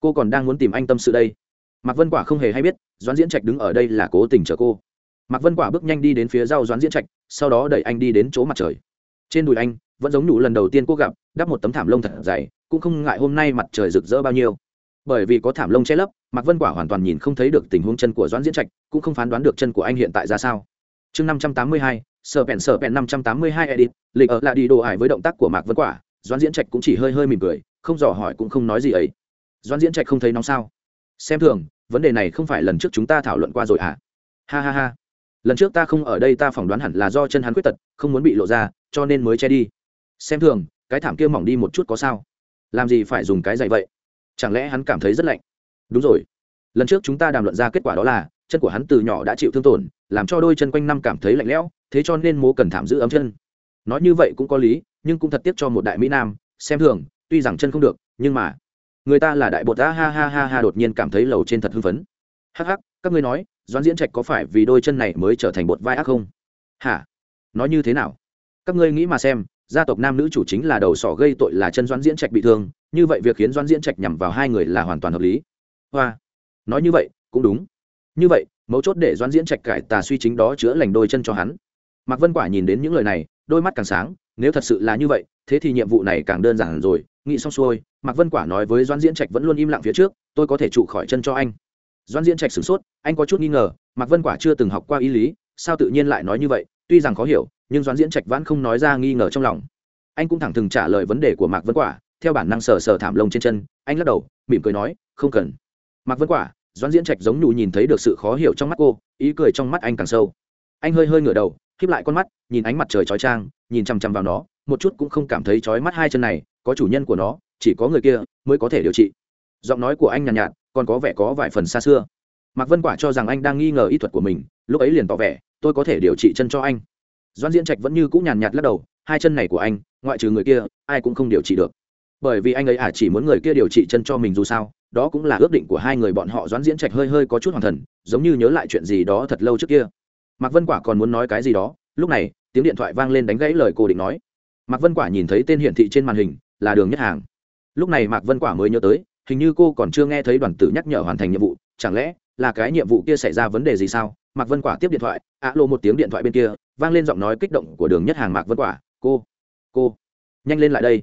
cô còn đang muốn tìm anh tâm sự đây. Mạc vân quả không hề hay biết, doãn diễn trạch đứng ở đây là cố tình chờ cô. Mạc vân quả bước nhanh đi đến phía rau doãn diễn trạch, sau đó đẩy anh đi đến chỗ mặt trời. Trên đùi anh, vẫn giống nụ lần đầu tiên cô gặp, đắp một tấm thảm lông thật dày, cũng không ngại hôm nay mặt trời rực rỡ bao nhiêu. Bởi vì có thảm lông che lấp, mạc vân quả hoàn toàn nhìn không thấy được tình huống chân của doãn diễn trạch, cũng không phán đoán được chân của anh hiện tại ra sao chương năm trăm tám mươi hai, sở bẹn sở bẹn năm trăm tám mươi hai edit, lịch ở lại đi đồ ải với động tác của mạc vân quả. Doãn diễn trạch cũng chỉ hơi hơi mỉm cười, không dò hỏi cũng không nói gì ấy. Doãn diễn trạch không thấy nóng sao? Xem thường, vấn đề này không phải lần trước chúng ta thảo luận qua rồi à ha ha ha. Lần trước ta không ở đây ta phỏng đoán hẳn là do chân hắn khuyết tật, không muốn bị lộ ra, cho nên mới che đi. Xem thường, cái thảm kia mỏng đi một chút có sao? Làm gì phải dùng cái dày vậy? Chẳng lẽ hắn cảm thấy rất lạnh? Đúng rồi. Lần trước chúng ta đàm luận ra kết quả đó là chân của hắn từ nhỏ đã chịu thương tổn, làm cho đôi chân quanh năm cảm thấy lạnh lẽo, thế cho nên mố cần thảm giữ ấm chân. Nói như vậy cũng có lý, nhưng cũng thật tiếc cho một đại mỹ nam, xem thường, tuy rằng chân không được, nhưng mà người ta là đại bột a ha ha ha ha, đột nhiên cảm thấy lầu trên thật hưng phấn. Hắc hắc, các ngươi nói, doãn diễn trạch có phải vì đôi chân này mới trở thành bột vai ác không? Hả? Nói như thế nào? Các ngươi nghĩ mà xem, gia tộc nam nữ chủ chính là đầu sỏ gây tội là chân doãn diễn trạch bị thương, như vậy việc khiến doãn diễn trạch nhằm vào hai người là hoàn toàn hợp lý. Hoa. Nói như vậy, cũng đúng như vậy, mấu chốt để doãn diễn trạch cải tà suy chính đó chữa lành đôi chân cho hắn. Mạc vân quả nhìn đến những lời này, đôi mắt càng sáng, nếu thật sự là như vậy, thế thì nhiệm vụ này càng đơn giản rồi. Nghĩ xong xuôi, mạc vân quả nói với doãn diễn trạch vẫn luôn im lặng phía trước, tôi có thể trụ khỏi chân cho anh. Doãn diễn trạch sửng sốt, anh có chút nghi ngờ, mạc vân quả chưa từng học qua y lý, sao tự nhiên lại nói như vậy? Tuy rằng khó hiểu, nhưng doãn diễn trạch vẫn không nói ra nghi ngờ trong lòng. Anh cũng thẳng thừng trả lời vấn đề của mạc vân quả, theo bản năng sờ sờ thảm lông trên chân, anh lắc đầu, mỉm cười nói, không cần. Mạc vân quả doãn diễn trạch giống nhù nhìn thấy được sự khó hiểu trong mắt cô ý cười trong mắt anh càng sâu. Anh hơi hơi ngửa đầu khiếp lại con mắt nhìn ánh mặt trời chói trang nhìn chằm chằm vào nó một chút cũng không cảm thấy chói mắt hai chân này có chủ nhân của nó chỉ có người kia mới có thể điều trị. Giọng nói của anh nhàn nhạt, nhạt còn có vẻ có vài phần xa xưa. Mạc vân quả cho rằng anh đang nghi ngờ ý thuật của mình lúc ấy liền tỏ vẻ tôi có thể điều trị chân cho anh. Doan diễn trạch vẫn như cũng nhàn nhạt lắc đầu hai chân này của anh ngoại trừ người kia ai cũng không điều trị được. Bởi vì anh ấy à chỉ muốn người kia điều trị chân cho mình dù sao đó cũng là ước định của hai người bọn họ doãn diễn trạch hơi hơi có chút hoàng thần, giống như nhớ lại chuyện gì đó thật lâu trước kia. Mạc vân quả còn muốn nói cái gì đó, lúc này, tiếng điện thoại vang lên đánh gãy lời cô định nói. Mạc vân quả nhìn thấy tên hiển thị trên màn hình, là đường nhất hàng. Lúc này mạc vân quả mới nhớ tới, hình như cô còn chưa nghe thấy đoàn tử nhắc nhở hoàn thành nhiệm vụ, chẳng lẽ là cái nhiệm vụ kia xảy ra vấn đề gì sao? Mạc vân quả tiếp điện thoại, ạ lộ một tiếng điện thoại bên kia, vang lên giọng nói kích động của đường nhất hàng. Mạc vân quả, cô cô, nhanh lên lại đây.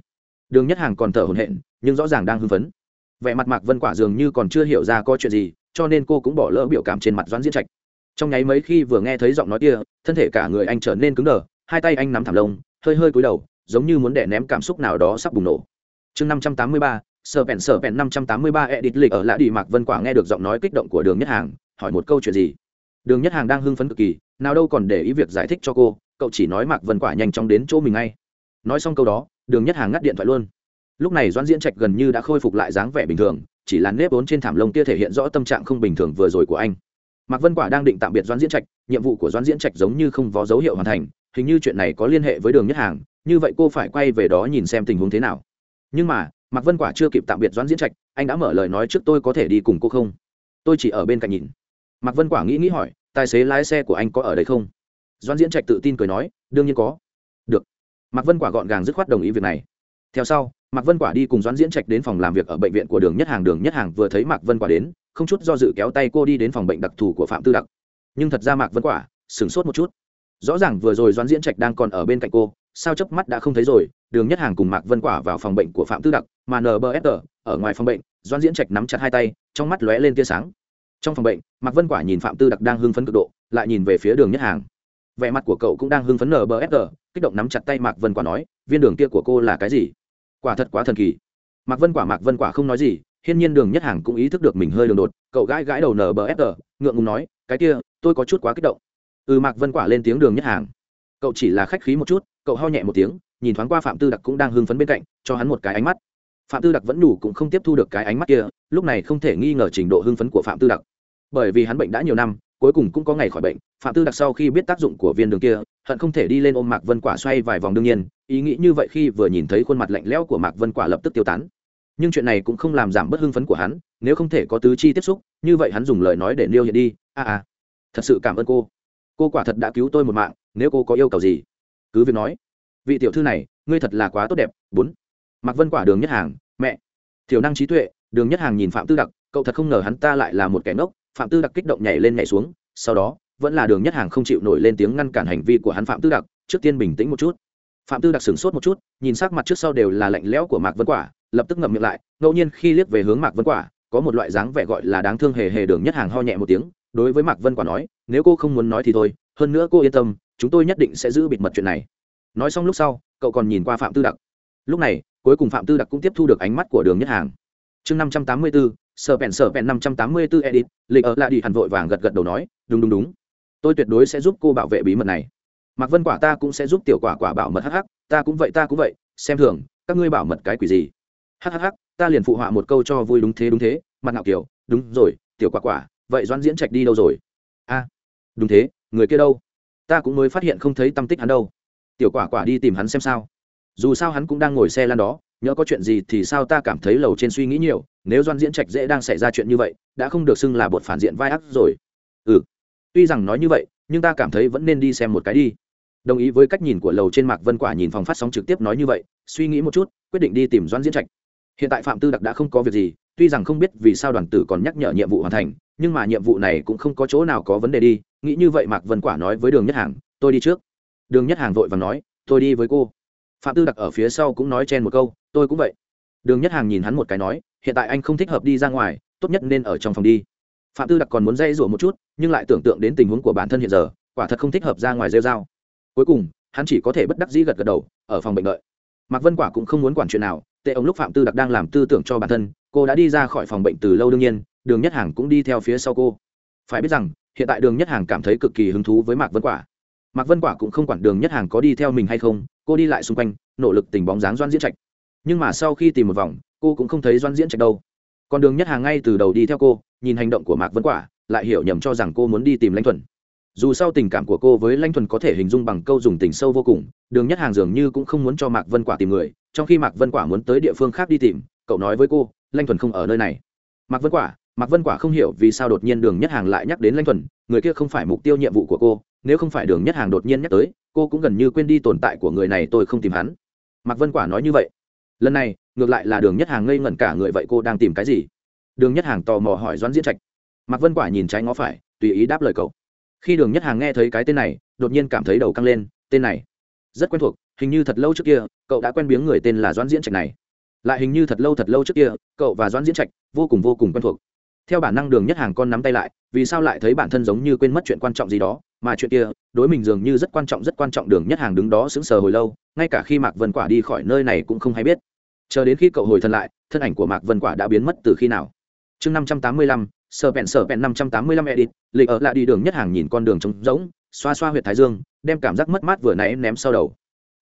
Đường nhất hàng còn thở hổn hển, nhưng rõ ràng đang hưng phấn vẻ mặt mạc vân quả dường như còn chưa hiểu ra có chuyện gì, cho nên cô cũng bỏ lỡ biểu cảm trên mặt doãn diễn trạch. Trong nháy mấy khi vừa nghe thấy giọng nói kia, thân thể cả người anh trở nên cứng đờ, hai tay anh nắm thảm lông, hơi hơi cúi đầu, giống như muốn đè ném cảm xúc nào đó sắp bùng nổ. Chương năm trăm tám mươi ba, sở vẹn sở vẹn năm trăm tám mươi ba edit lịch ở lã đi mạc vân quả nghe được giọng nói kích động của đường nhất hàng, hỏi một câu chuyện gì? Đường nhất hàng đang hưng phấn cực kỳ, nào đâu còn để ý việc giải thích cho cô, cậu chỉ nói mạc vân quả nhanh chóng đến chỗ mình ngay. Nói xong câu đó, đường nhất hàng ngắt điện thoại luôn lúc này doãn diễn trạch gần như đã khôi phục lại dáng vẻ bình thường, chỉ là nếp vốn trên thảm lông kia thể hiện rõ tâm trạng không bình thường vừa rồi của anh. Mạc vân quả đang định tạm biệt doãn diễn trạch, nhiệm vụ của doãn diễn trạch giống như không có dấu hiệu hoàn thành, hình như chuyện này có liên hệ với đường nhất hàng, như vậy cô phải quay về đó nhìn xem tình huống thế nào. Nhưng mà, mạc vân quả chưa kịp tạm biệt doãn diễn trạch, anh đã mở lời nói trước tôi có thể đi cùng cô không? Tôi chỉ ở bên cạnh nhìn. Mạc vân quả nghĩ nghĩ hỏi, tài xế lái xe của anh có ở đây không? Doãn diễn trạch tự tin cười nói, đương nhiên có. Được. Mạc vân quả gọn gàng dứt khoát đồng ý việc này theo sau, mạc vân quả đi cùng doãn diễn trạch đến phòng làm việc ở bệnh viện của đường nhất hàng. Đường nhất hàng vừa thấy mạc vân quả đến, không chút do dự kéo tay cô đi đến phòng bệnh đặc thù của phạm tư đặc. Nhưng thật ra mạc vân quả sửng sốt một chút. Rõ ràng vừa rồi doãn diễn trạch đang còn ở bên cạnh cô, sao chớp mắt đã không thấy rồi? Đường nhất hàng cùng mạc vân quả vào phòng bệnh của phạm tư đặc, mà nbs ở ngoài phòng bệnh, doãn diễn trạch nắm chặt hai tay, trong mắt lóe lên tia sáng. Trong phòng bệnh, mạc vân quả nhìn phạm tư đặc đang hưng phấn cực độ, lại nhìn về phía đường nhất hàng. Vẻ mặt của cậu cũng đang hưng phấn nbs kích động nắm chặt tay mạc vân quả nói, viên đường kia của cô là cái gì? Quả thật quá thần kỳ. Mạc vân quả mạc vân quả không nói gì hiên nhiên đường nhất hàng cũng ý thức được mình hơi đường đột cậu gãi gãi đầu nở bờ sờ, ngượng ngùng nói cái kia tôi có chút quá kích động. Ừ mạc vân quả lên tiếng đường nhất hàng. Cậu chỉ là khách khí một chút cậu ho nhẹ một tiếng nhìn thoáng qua phạm tư đặc cũng đang hưng phấn bên cạnh cho hắn một cái ánh mắt. Phạm tư đặc vẫn đủ cũng không tiếp thu được cái ánh mắt kia lúc này không thể nghi ngờ trình độ hưng phấn của phạm tư đặc. Bởi vì hắn bệnh đã nhiều năm cuối cùng cũng có ngày khỏi bệnh phạm tư đặc sau khi biết tác dụng của viên đường kia hận không thể đi lên ôm mạc vân quả xoay vài vòng đương nhiên ý nghĩ như vậy khi vừa nhìn thấy khuôn mặt lạnh lẽo của mạc vân quả lập tức tiêu tán. Nhưng chuyện này cũng không làm giảm bớt hưng phấn của hắn nếu không thể có tứ chi tiếp xúc như vậy hắn dùng lời nói để nêu hiện đi a à, à thật sự cảm ơn cô. Cô quả thật đã cứu tôi một mạng nếu cô có yêu cầu gì cứ việc nói. Vị tiểu thư này ngươi thật là quá tốt đẹp. Bốn. Mạc vân quả đường nhất hàng mẹ. Thiểu năng trí tuệ đường nhất hàng nhìn phạm tư đặc cậu thật không ngờ hắn ta lại là một kẻ ngốc. Phạm tư đặc kích động nhảy lên nhảy xuống sau đó vẫn là đường nhất hàng không chịu nổi lên tiếng ngăn cản hành vi của hắn phạm tư đặc, trước tiên bình tĩnh một chút. Phạm tư đặc sửng sốt một chút, nhìn sắc mặt trước sau đều là lạnh lẽo của mạc vân quả, lập tức ngậm miệng lại, ngẫu nhiên khi liếc về hướng mạc vân quả, có một loại dáng vẻ gọi là đáng thương hề hề đường nhất hàng ho nhẹ một tiếng, đối với mạc vân quả nói, nếu cô không muốn nói thì thôi, hơn nữa cô yên tâm, chúng tôi nhất định sẽ giữ bịt mật chuyện này. Nói xong lúc sau, cậu còn nhìn qua phạm tư đặc. Lúc này, cuối cùng phạm tư đặc cũng tiếp thu được ánh mắt của đường nhất hàng. Chương năm trăm tám mươi bốn sở bèn sở bèn năm trăm tám mươi bốn edit, lịch ở lại đi hẳn vội vàng gật gật đầu nói, đúng đúng đúng tôi tuyệt đối sẽ giúp cô bảo vệ bí mật này. Mạc vân quả ta cũng sẽ giúp tiểu quả quả bảo mật hh ta cũng vậy, ta cũng vậy. Xem thường, các ngươi bảo mật cái quỷ gì? Hhh ta liền phụ họa một câu cho vui đúng thế đúng thế. Mặt ngạo kiểu, đúng rồi, tiểu quả quả, vậy doãn diễn trạch đi đâu rồi? A, đúng thế, người kia đâu? Ta cũng mới phát hiện không thấy tâm tích hắn đâu. Tiểu quả quả đi tìm hắn xem sao. Dù sao hắn cũng đang ngồi xe lan đó nhớ có chuyện gì thì sao ta cảm thấy lầu trên suy nghĩ nhiều. Nếu doan diễn trạch dễ đang xảy ra chuyện như vậy, đã không được xưng là bột phản diện vai ác rồi. Ừ tuy rằng nói như vậy, nhưng ta cảm thấy vẫn nên đi xem một cái đi. Đồng ý với cách nhìn của lầu trên mạc vân quả nhìn phòng phát sóng trực tiếp nói như vậy, suy nghĩ một chút, quyết định đi tìm doan diễn trạch. Hiện tại phạm tư đặc đã không có việc gì, tuy rằng không biết vì sao đoàn tử còn nhắc nhở nhiệm vụ hoàn thành, nhưng mà nhiệm vụ này cũng không có chỗ nào có vấn đề đi. Nghĩ như vậy mạc vân quả nói với đường nhất hàng, tôi đi trước. Đường nhất hàng vội và nói, tôi đi với cô. Phạm tư đặc ở phía sau cũng nói chen một câu, tôi cũng vậy. Đường nhất hàng nhìn hắn một cái nói, hiện tại anh không thích hợp đi ra ngoài, tốt nhất nên ở trong phòng đi phạm tư đặc còn muốn dây rủa một chút, nhưng lại tưởng tượng đến tình huống của bản thân hiện giờ, quả thật không thích hợp ra ngoài rêu dao cuối cùng, hắn chỉ có thể bất đắc dĩ gật gật đầu, ở phòng bệnh đợi. Mạc vân quả cũng không muốn quản chuyện nào, tệ ông lúc phạm tư đặc đang làm tư tưởng cho bản thân, cô đã đi ra khỏi phòng bệnh từ lâu đương nhiên, đường nhất hàng cũng đi theo phía sau cô. Phải biết rằng, hiện tại đường nhất hàng cảm thấy cực kỳ hứng thú với mạc vân quả. Mạc vân quả cũng không quản đường nhất hàng có đi theo mình hay không, cô đi lại xung quanh, nỗ lực tình bóng dáng doan diễn trạch. Nhưng mà sau khi tìm một vòng, cô cũng không thấy doan diễn trạch đâu. Còn đường nhất hàng ngay từ đầu đi theo cô nhìn hành động của mạc vân quả, lại hiểu nhầm cho rằng cô muốn đi tìm lãnh thuần. Dù sau tình cảm của cô với lãnh thuần có thể hình dung bằng câu dùng tình sâu vô cùng, đường nhất hàng dường như cũng không muốn cho mạc vân quả tìm người, trong khi mạc vân quả muốn tới địa phương khác đi tìm, cậu nói với cô, lãnh thuần không ở nơi này. Mạc vân quả, mạc vân quả không hiểu vì sao đột nhiên đường nhất hàng lại nhắc đến lãnh thuần, người kia không phải mục tiêu nhiệm vụ của cô, nếu không phải đường nhất hàng đột nhiên nhắc tới, cô cũng gần như quên đi tồn tại của người này, tôi không tìm hắn. Mạc vân quả nói như vậy. Lần này, ngược lại là đường nhất hàng ngây ngẩn cả người, vậy cô đang tìm cái gì? Đường nhất hàng tò mò hỏi doãn diễn trạch. Mạc vân quả nhìn trái ngó phải, tùy ý đáp lời cậu. Khi đường nhất hàng nghe thấy cái tên này, đột nhiên cảm thấy đầu căng lên, tên này rất quen thuộc, hình như thật lâu trước kia, cậu đã quen biếng người tên là doãn diễn trạch này. Lại hình như thật lâu thật lâu trước kia, cậu và doãn diễn trạch vô cùng vô cùng quen thuộc. Theo bản năng đường nhất hàng con nắm tay lại, vì sao lại thấy bản thân giống như quên mất chuyện quan trọng gì đó, mà chuyện kia, đối mình dường như rất quan trọng, rất quan trọng đường nhất hàng đứng đó sững sờ hồi lâu, ngay cả khi mạc vân quả đi khỏi nơi này cũng không hay biết. Chờ đến khi cậu hồi thân lại, thân ảnh của mạc vân quả đã biến mất từ khi nào? Chương năm trăm tám mươi lăm sở bẹn sở bẹn năm trăm tám mươi lăm edit, lịch ở lại đi đường nhất hàng nhìn con đường trống rỗng, xoa xoa huyệt thái dương, đem cảm giác mất mát vừa nãy ném sau đầu.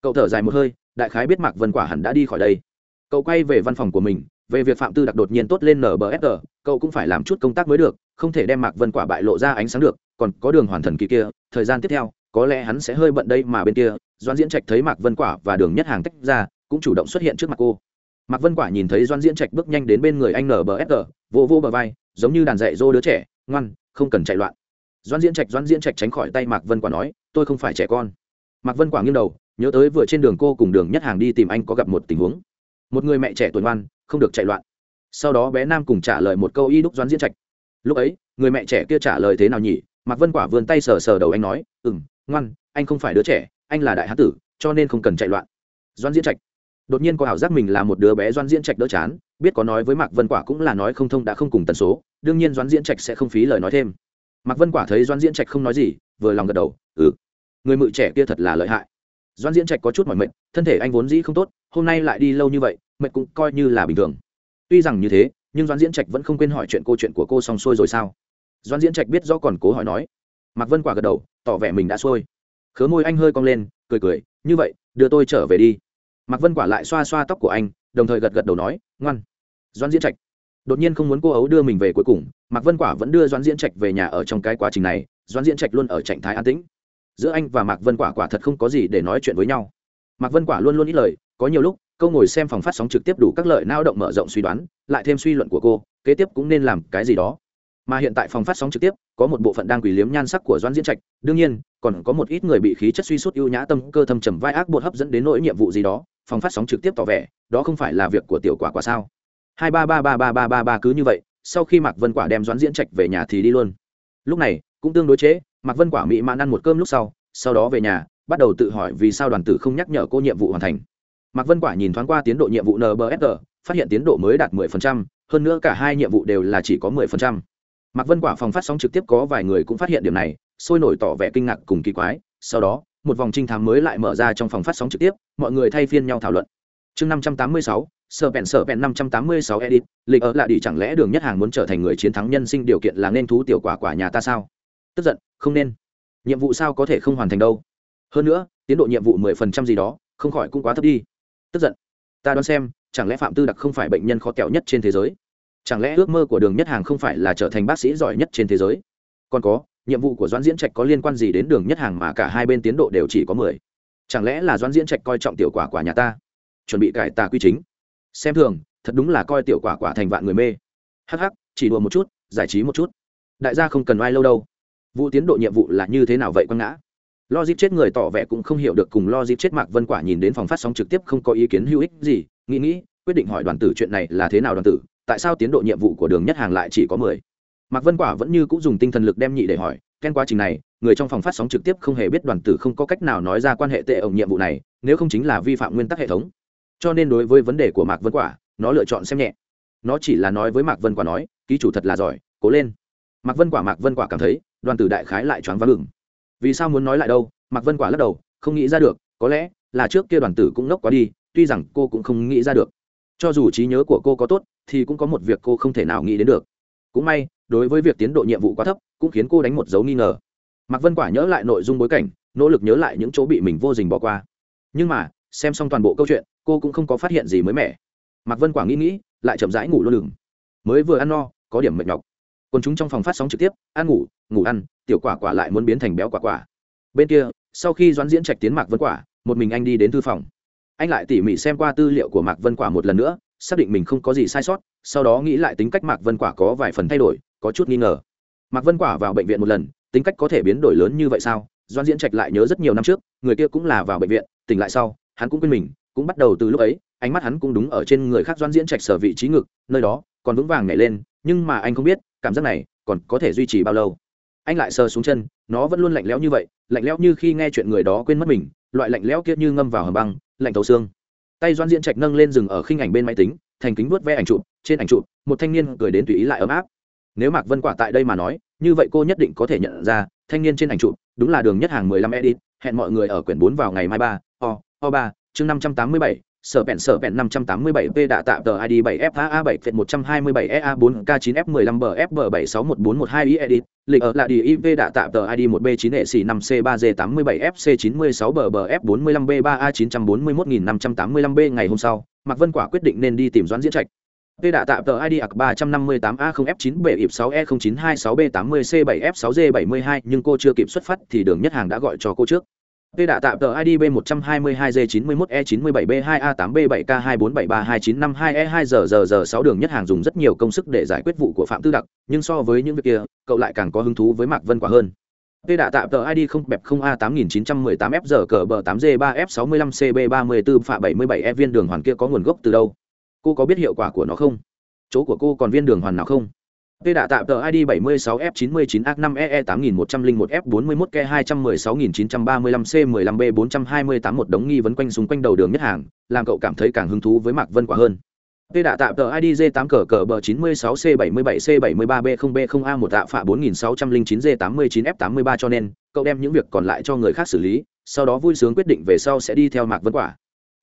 Cậu thở dài một hơi, đại khái biết mạc vân quả hẳn đã đi khỏi đây. Cậu quay về văn phòng của mình, về việc phạm tư đặc đột nhiên tốt lên nbsg cậu cũng phải làm chút công tác mới được, không thể đem mạc vân quả bại lộ ra ánh sáng được, còn có đường hoàn thần kỳ kia, thời gian tiếp theo, có lẽ hắn sẽ hơi bận đây mà bên kia doan diễn trạch thấy mạc vân quả và đường nhất hàng tách ra, cũng chủ động xuất hiện trước mặt cô mạc vân quả nhìn thấy doan diễn trạch bước nhanh đến bên người anh nbsg vô vô bờ vai, giống như đàn dạy dô đứa trẻ, ngoan, không cần chạy loạn. Doan diễn trạch doan diễn trạch tránh khỏi tay mạc vân quả nói, tôi không phải trẻ con. Mạc vân quả nghiêng đầu, nhớ tới vừa trên đường cô cùng đường nhất hàng đi tìm anh có gặp một tình huống. Một người mẹ trẻ tuổi ngoan, không được chạy loạn. Sau đó bé nam cùng trả lời một câu y đúc doan diễn trạch. Lúc ấy, người mẹ trẻ kia trả lời thế nào nhỉ? Mạc vân quả vươn tay sờ sờ đầu anh nói ừ m ngoan, anh không phải đứa trẻ, anh là đại hán tử, cho nên không cần chạy loạn. Doan diễn trạch đột nhiên có ảo giác mình là một đứa bé doan diễn trạch đỡ chán, biết có nói với mạc vân quả cũng là nói không thông đã không cùng tần số, đương nhiên doan diễn trạch sẽ không phí lời nói thêm. Mạc vân quả thấy doan diễn trạch không nói gì, vừa lòng gật đầu ừ người mự trẻ kia thật là lợi hại. Doan diễn trạch có chút mỏi mệt, thân thể anh vốn dĩ không tốt, hôm nay lại đi lâu như vậy, mệt cũng coi như là bình thường. Tuy rằng như thế, nhưng doan diễn trạch vẫn không quên hỏi chuyện cô chuyện của cô xong xuôi rồi sao? Doan diễn trạch biết do còn cố hỏi nói. Mạc vân quả gật đầu, tỏ vẻ mình đã xuôi. Khớ môi anh hơi cong lên, cười cười, như vậy, đưa tôi trở về đi mạc vân quả lại xoa xoa tóc của anh, đồng thời gật gật đầu nói, ngoan. Doan diễn trạch đột nhiên không muốn cô ấu đưa mình về cuối cùng, mạc vân quả vẫn đưa doan diễn trạch về nhà ở trong cái quá trình này doan diễn trạch luôn ở trạng thái an tĩnh. Giữa anh và mạc vân quả quả thật không có gì để nói chuyện với nhau. Mạc vân quả luôn luôn ít lời, có nhiều lúc, câu ngồi xem phòng phát sóng trực tiếp đủ các lợi lao động mở rộng suy đoán, lại thêm suy luận của cô, kế tiếp cũng nên làm cái gì đó. Mà hiện tại phòng phát sóng trực tiếp, có một bộ phận đang quỷ liếm nhan sắc của doãn diễn trạch, đương nhiên, còn có một ít người bị khí chất suy sút ưu nhã tâm, cơ thâm trầm vai ác bột hấp dẫn đến nỗi nhiệm vụ gì đó phòng phát sóng trực tiếp tỏ vẻ đó không phải là việc của tiểu quả quả sao? Hai ba ba ba ba ba ba ba cứ như vậy sau khi mạc vân quả đem doãn diễn trạch về nhà thì đi luôn. Lúc này cũng tương đối chế mạc vân quả mỹ mãn ăn một cơm lúc sau sau đó về nhà bắt đầu tự hỏi vì sao đoàn tử không nhắc nhở cô nhiệm vụ hoàn thành. Mạc vân quả nhìn thoáng qua tiến độ nhiệm vụ nbsg phát hiện tiến độ mới đạt 10%, hơn nữa cả hai nhiệm vụ đều là chỉ có 10%. mạc vân quả phòng phát sóng trực tiếp có vài người cũng phát hiện điểm này sôi nổi tỏ vẻ kinh ngạc cùng kỳ quái sau đó một vòng trinh thám mới lại mở ra trong phòng phát sóng trực tiếp mọi người thay phiên nhau thảo luận. Chương 586, sở bèn sở bèn 586 edit lịch ở lại đi chẳng lẽ đường nhất hàng muốn trở thành người chiến thắng nhân sinh điều kiện là nên thú tiểu quả quả nhà ta sao? Tức giận không nên. Nhiệm vụ sao có thể không hoàn thành đâu? Hơn nữa tiến độ nhiệm vụ mười phần trăm gì đó không khỏi cũng quá thấp đi. Tức giận. Ta đoán xem chẳng lẽ phạm tư đặc không phải bệnh nhân khó kẹo nhất trên thế giới? Chẳng lẽ ước mơ của đường nhất hàng không phải là trở thành bác sĩ giỏi nhất trên thế giới? Còn có nhiệm vụ của doãn diễn trạch có liên quan gì đến đường nhất hàng mà cả hai bên tiến độ đều chỉ có mười? Chẳng lẽ là doãn diễn trạch coi trọng tiểu quả quả nhà ta? Chuẩn bị cải tà quy chính. Xem thường, thật đúng là coi tiểu quả quả thành vạn người mê. Hắc hắc, chỉ đùa một chút, giải trí một chút. Đại gia không cần ai lâu đâu. Vụ tiến độ nhiệm vụ là như thế nào vậy quăng ngã? Lo dịp chết người tỏ vẻ cũng không hiểu được cùng lo dịp chết mạc vân quả nhìn đến phòng phát sóng trực tiếp không có ý kiến hữu ích gì, nghĩ nghĩ, quyết định hỏi đoàn tử chuyện này là thế nào đoàn tử, tại sao tiến độ nhiệm vụ của đường nhất hàng lại chỉ có mười? Mạc vân quả vẫn như cũng dùng tinh thần lực đem nhị để hỏi, ken quá trình này, người trong phòng phát sóng trực tiếp không hề biết đoàn tử không có cách nào nói ra quan hệ tệ ổng nhiệm vụ này, nếu không chính là vi phạm nguyên tắc hệ thống. Cho nên đối với vấn đề của mạc vân quả, nó lựa chọn xem nhẹ. Nó chỉ là nói với mạc vân quả nói, ký chủ thật là giỏi, cố lên. Mạc vân quả, mạc vân quả cảm thấy, đoàn tử đại khái lại choáng váng ngừng vì sao muốn nói lại đâu? Mạc vân quả lắc đầu, không nghĩ ra được, có lẽ là trước kia đoàn tử cũng nốc quá đi, tuy rằng cô cũng không nghĩ ra được. Cho dù trí nhớ của cô có tốt, thì cũng có một việc cô không thể nào nghĩ đến được. Cũng may đối với việc tiến độ nhiệm vụ quá thấp, cũng khiến cô đánh một dấu nghi ngờ. Mạc vân quả nhớ lại nội dung bối cảnh, nỗ lực nhớ lại những chỗ bị mình vô tình bỏ qua. Nhưng mà, xem xong toàn bộ câu chuyện, cô cũng không có phát hiện gì mới mẻ. Mạc vân quả nghĩ nghĩ, lại chậm rãi ngủ luôn lừng mới vừa ăn no, có điểm mệt nhọc. Còn chúng trong phòng phát sóng trực tiếp, ăn ngủ ngủ ăn, tiểu quả quả lại muốn biến thành béo quả quả. Bên kia, sau khi doãn diễn trạch tiến mạc vân quả, một mình anh đi đến thư phòng. Anh lại tỉ mỉ xem qua tư liệu của mạc vân quả một lần nữa, xác định mình không có gì sai sót, sau đó nghĩ lại tính cách mạc vân quả có vài phần thay đổi có chút nghi ngờ. Mạc vân quả vào bệnh viện một lần, tính cách có thể biến đổi lớn như vậy sao? Doan diễn trạch lại nhớ rất nhiều năm trước, người kia cũng là vào bệnh viện, tỉnh lại sau, hắn cũng quên mình, cũng bắt đầu từ lúc ấy, ánh mắt hắn cũng đúng ở trên người khác doan diễn trạch sở vị trí ngực, nơi đó, còn vững vàng nhảy lên, nhưng mà anh không biết, cảm giác này, còn có thể duy trì bao lâu? Anh lại sờ xuống chân, nó vẫn luôn lạnh lẽo như vậy, lạnh lẽo như khi nghe chuyện người đó quên mất mình, loại lạnh lẽo kia như ngâm vào hầm băng, lạnh thấu xương. Tay doan diễn trạch nâng lên rừng ở khinh ảnh bên máy tính, thành kính vuốt ve ảnh chụp, trên ảnh chụp, một thanh niên cười đến tùy ý lại ấm áp nếu mạc vân quả tại đây mà nói, như vậy cô nhất định có thể nhận ra, thanh niên trên ảnh chụp, đúng là đường nhất hàng mười lăm edit hẹn mọi người ở quyển bốn vào ngày mai ba, o o ba, chương năm trăm tám mươi bảy, sở bẹn sở bẹn 587 p đã tạo tờ ID 7 a 7 phệt 127 EA 4 K 9 F 15 bốn 761412 i edit lịch ở là đi IV đã tạo tờ ID 1 B 9 E C 5 C 3 G 87 FC 96 mươi 45 B 3 A 941585 B ngày hôm sau, Mạc Vân Quả quyết định nên đi tìm Doãn Diễn Trạch. Tê đã tạm tờ ID ạc 358A0F9 bệ ịp 6E0926B80C7F6G72 nhưng cô chưa kịp xuất phát thì đường nhất hàng đã gọi cho cô trước. Tê đã tạm tờ ID B122G91E97B2A8B7K247329522E2GGG6 đường nhất hàng dùng rất nhiều công sức để giải quyết vụ của Phạm Tư Đặc, nhưng so với những việc kia, cậu lại càng có hứng thú với Mạc Vân Quả hơn. Tê đã tạm tờ ID 0 bẹp 0A8918F giờ cờ bờ 8G3F65CB34 phạ 77E viên đường hoàn kia có nguồn gốc từ đâu? Cô có biết hiệu quả của nó không? Chỗ của cô còn viên đường hoàn nào không? Tê đã tạo tờ ID 76F99A5EE8101F41K216935C15B428 một đống nghi vấn quanh xung quanh đầu đường nhất hàng, làm cậu cảm thấy càng hứng thú với Mạc Vân Quả hơn. Tê đã tạo tờ ID J8 cờ cờ bờ 96C77C73B0B0A1 tạ phạ 4609G89F83 cho nên, cậu đem những việc còn lại cho người khác xử lý, sau đó vui sướng quyết định về sau sẽ đi theo Mạc Vân Quả.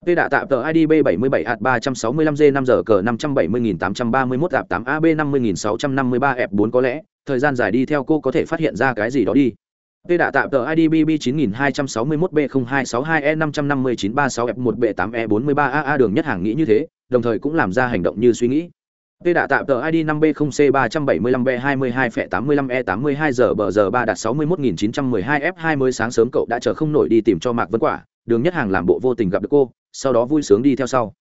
P đã tạo tờ ID B77 at 365G 5 giờ cờ 570831 ạp 8AB 50653 F4 có lẽ, thời gian dài đi theo cô có thể phát hiện ra cái gì đó đi. P đã tạo tờ ID BB 9261B0262E55936F1B8E43AA đường nhất hàng nghĩ như thế, đồng thời cũng làm ra hành động như suy nghĩ. P đã tạo tờ ID 5B0C375B22F85E82G e bờ giờ 3 đạt 61912F20 sáng sớm cậu đã chờ không nổi đi tìm cho Mạc Vân Quả, đường nhất hàng làm bộ vô tình gặp được cô sau đó vui sướng đi theo sau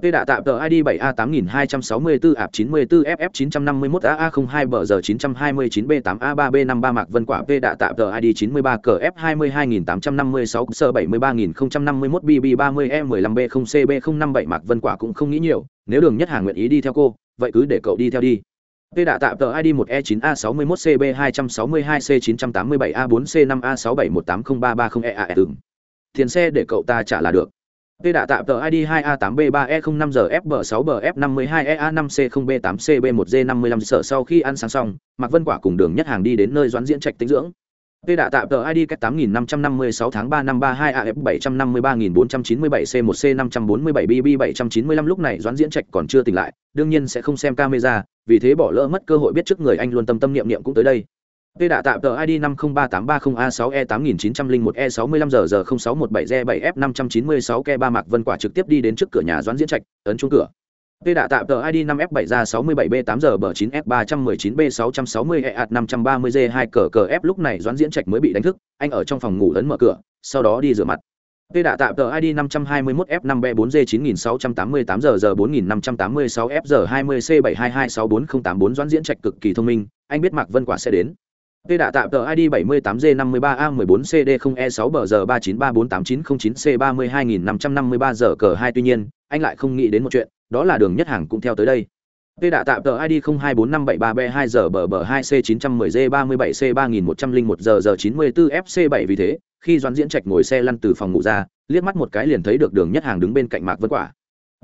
P đã tạm tờ ID 7A8264 ạp 94 FF 951 AA02 bờ giờ 929 B8A3 B53 Mạc Vân Quả P đã tạm tờ ID 93 cờ F 22856 sơ 73051 BB30 E15 B0 CB057 Mạc Vân Quả cũng không nghĩ nhiều, nếu đường nhất hàng nguyện ý đi theo cô, vậy cứ để cậu đi theo đi. Tê đã tạm tờ ID 1E9A61CB262C987A4C5A67180330EA tưởng tiền xe để cậu ta trả là được P đã tạm tờ ID 2A8B3E05GF6BF52EA5C0B8CB1G55 sở sau khi ăn sáng xong, Mạc Vân Quả cùng đường nhất hàng đi đến nơi doãn diễn trạch tính dưỡng. Tê đã tạm tờ ID cách 8556 tháng 3 năm 32 AF 753497 C1C 547 BB 795 lúc này doãn diễn trạch còn chưa tỉnh lại, đương nhiên sẽ không xem camera, vì thế bỏ lỡ mất cơ hội biết trước người anh luôn tâm tâm niệm niệm cũng tới đây. Tê đã tạm tờ ID 503830A6E8901E65 giờ giờ 0617G7F596 ke 3 Mạc Vân Quả trực tiếp đi đến trước cửa nhà Doãn Diễn Trạch, ấn chuông cửa. Tê đã tạm tờ ID 5F7G67B8G9F319B660E530G2 cờ cờ F lúc này Doãn Diễn Trạch mới bị đánh thức, anh ở trong phòng ngủ ấn mở cửa, sau đó đi rửa mặt. Tê đã tạm tờ ID 521F5B4G9688 giờ giờ 4586F giờ 20C72264084 Doãn Diễn Trạch cực kỳ thông minh, anh biết Mạc Vân Quả sẽ đến. Tê đã tạm tờ ID 78G53A14CD0E6 bờ giờ 39348909C32553 giờ cờ 2 tuy nhiên, anh lại không nghĩ đến một chuyện, đó là đường nhất hàng cũng theo tới đây. Tê đã tạm tờ ID 024573B2GBB2C910G37C3101G94FC7 vì thế, khi Doãn Diễn Trạch ngồi xe lăn từ phòng ngủ ra, liếc mắt một cái liền thấy được đường nhất hàng đứng bên cạnh Mạc Vân Quả.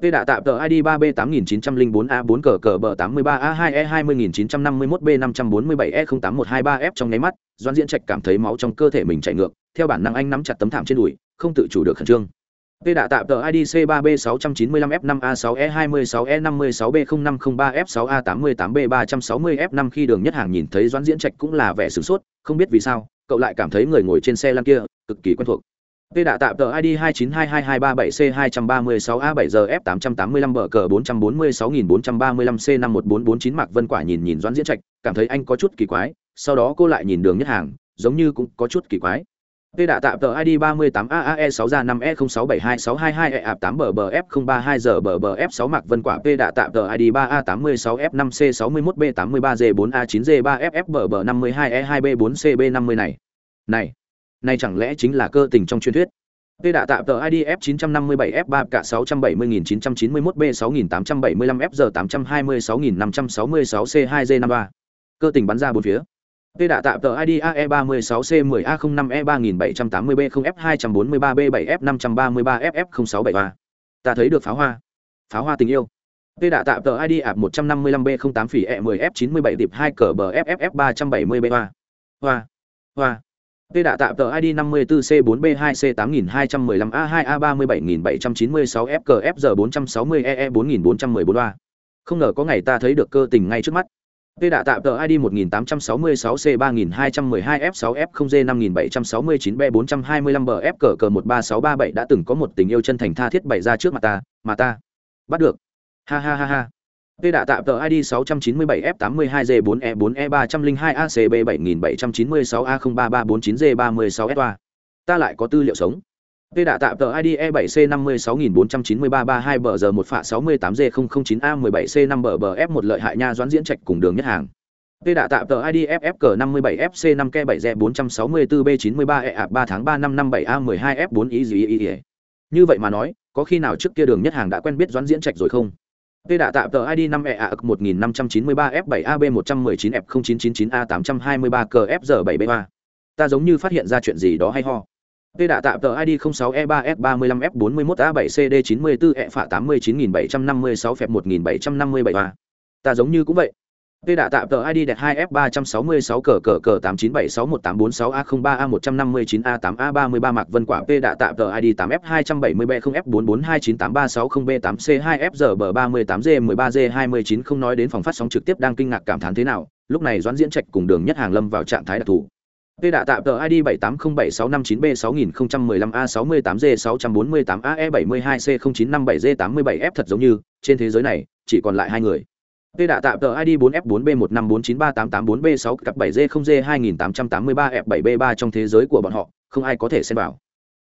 Tê đã tạm tờ ID 3B8904A4 cờ cờ bờ 83A2E20951B547E08123F trong nháy mắt, Doãn Diễn Trạch cảm thấy máu trong cơ thể mình chảy ngược, theo bản năng anh nắm chặt tấm thảm trên đùi, không tự chủ được khẩn trương. Tê đã tạm tờ ID C3B695F5A6E26E56B0503F6A88B360F5 khi đường nhất hàng nhìn thấy Doãn Diễn Trạch cũng là vẻ sửng sốt, không biết vì sao, cậu lại cảm thấy người ngồi trên xe lăn kia cực kỳ quen thuộc. Tê đã tạm tờ ID 2922237C236A7GF885 bờ cờ 446435C51449 Mạc Vân Quả nhìn nhìn Doãn Diễn Trạch, cảm thấy anh có chút kỳ quái, sau đó cô lại nhìn đường nhất hàng, giống như cũng có chút kỳ quái. Tê đã tạm tờ ID 38AAE6A5E0672622E8BBF032GBBF6 Mạc Vân Quả Tê đã tạm tờ ID 3A86F5C61B83G4A9G3FFBB52E2B4CB50 này. Này, này chẳng lẽ chính là cơ tình trong truyền thuyết? Tê đã tạm tờ ID F957F3 cả 670991B6875F giờ 826566C2G53. Cơ tình bắn ra bốn phía. Tê đã tạm tờ ID AE36C10A05E3780B0F243B7F533FF067 Ta thấy được pháo hoa. Pháo hoa tình yêu. Tê đã tạm tờ ID ạp 155B08 phỉ E10F97 tiệp 2 cờ bờ FFF370B3. Hoa. Hoa. Tê đạ tạm tờ ID 54C4B2C8215A2A37796FKFG460EE4414A. Không ngờ có ngày ta thấy được cơ tình ngay trước mắt. Tê đạ tạm tờ ID 1866C3212F6F0G5769B425BFKK13637 đã từng có một tình yêu chân thành tha thiết bày ra trước mặt ta, mà ta bắt được. Ha ha ha ha. Tê đạ tạm tờ ID 697F82G4E4E302ACB7796A03349G36S3. Ta lại có tư liệu sống. Tê đạ tạm tờ ID E7C5649332BG1Phạ68G009A17C5BBF1 lợi hại nha doãn diễn trạch cùng đường nhất hàng. Tê đạ tạm tờ ID FFC57FC5K7G464B93E 3 tháng 3 năm 57A12F4 ý ý Như vậy mà nói, có khi nào trước kia đường nhất hàng đã quen biết doãn diễn trạch rồi không? Tê đã tạm tờ ID 5 EA 1593 F7 AB 119 F 0999 A 823 CFG 7 B3. Ta giống như phát hiện ra chuyện gì đó hay ho. Tê đã tạm tờ ID 06 E3 F 35 F 41 A 7 CD 94 E phạ 89756 F 1757 A. Ta giống như cũng vậy. Tê đạ tạm tờ ID đẹp 2 F 366 cờ cờ cờ 89761846 A 03 A 159 A 8 A 33 Mạc Vân Quả P đạ tạm tờ ID 8 F 270 B 0 F 4429836 B 8 C 2 F giờ bờ 38 G 13 G 29 không nói đến phòng phát sóng trực tiếp đang kinh ngạc cảm thán thế nào, lúc này Doãn Diễn Trạch cùng Đường Nhất Hàng lâm vào trạng thái đặc thù. Tê đạ tạm tờ ID 7807659B6015A68G648AE72C0957G87F thật giống như, trên thế giới này, chỉ còn lại hai người. Tê đã tạm tờ ID 4F4B154938884B6 cặp 7G0G2883F7B3 trong thế giới của bọn họ, không ai có thể xem vào.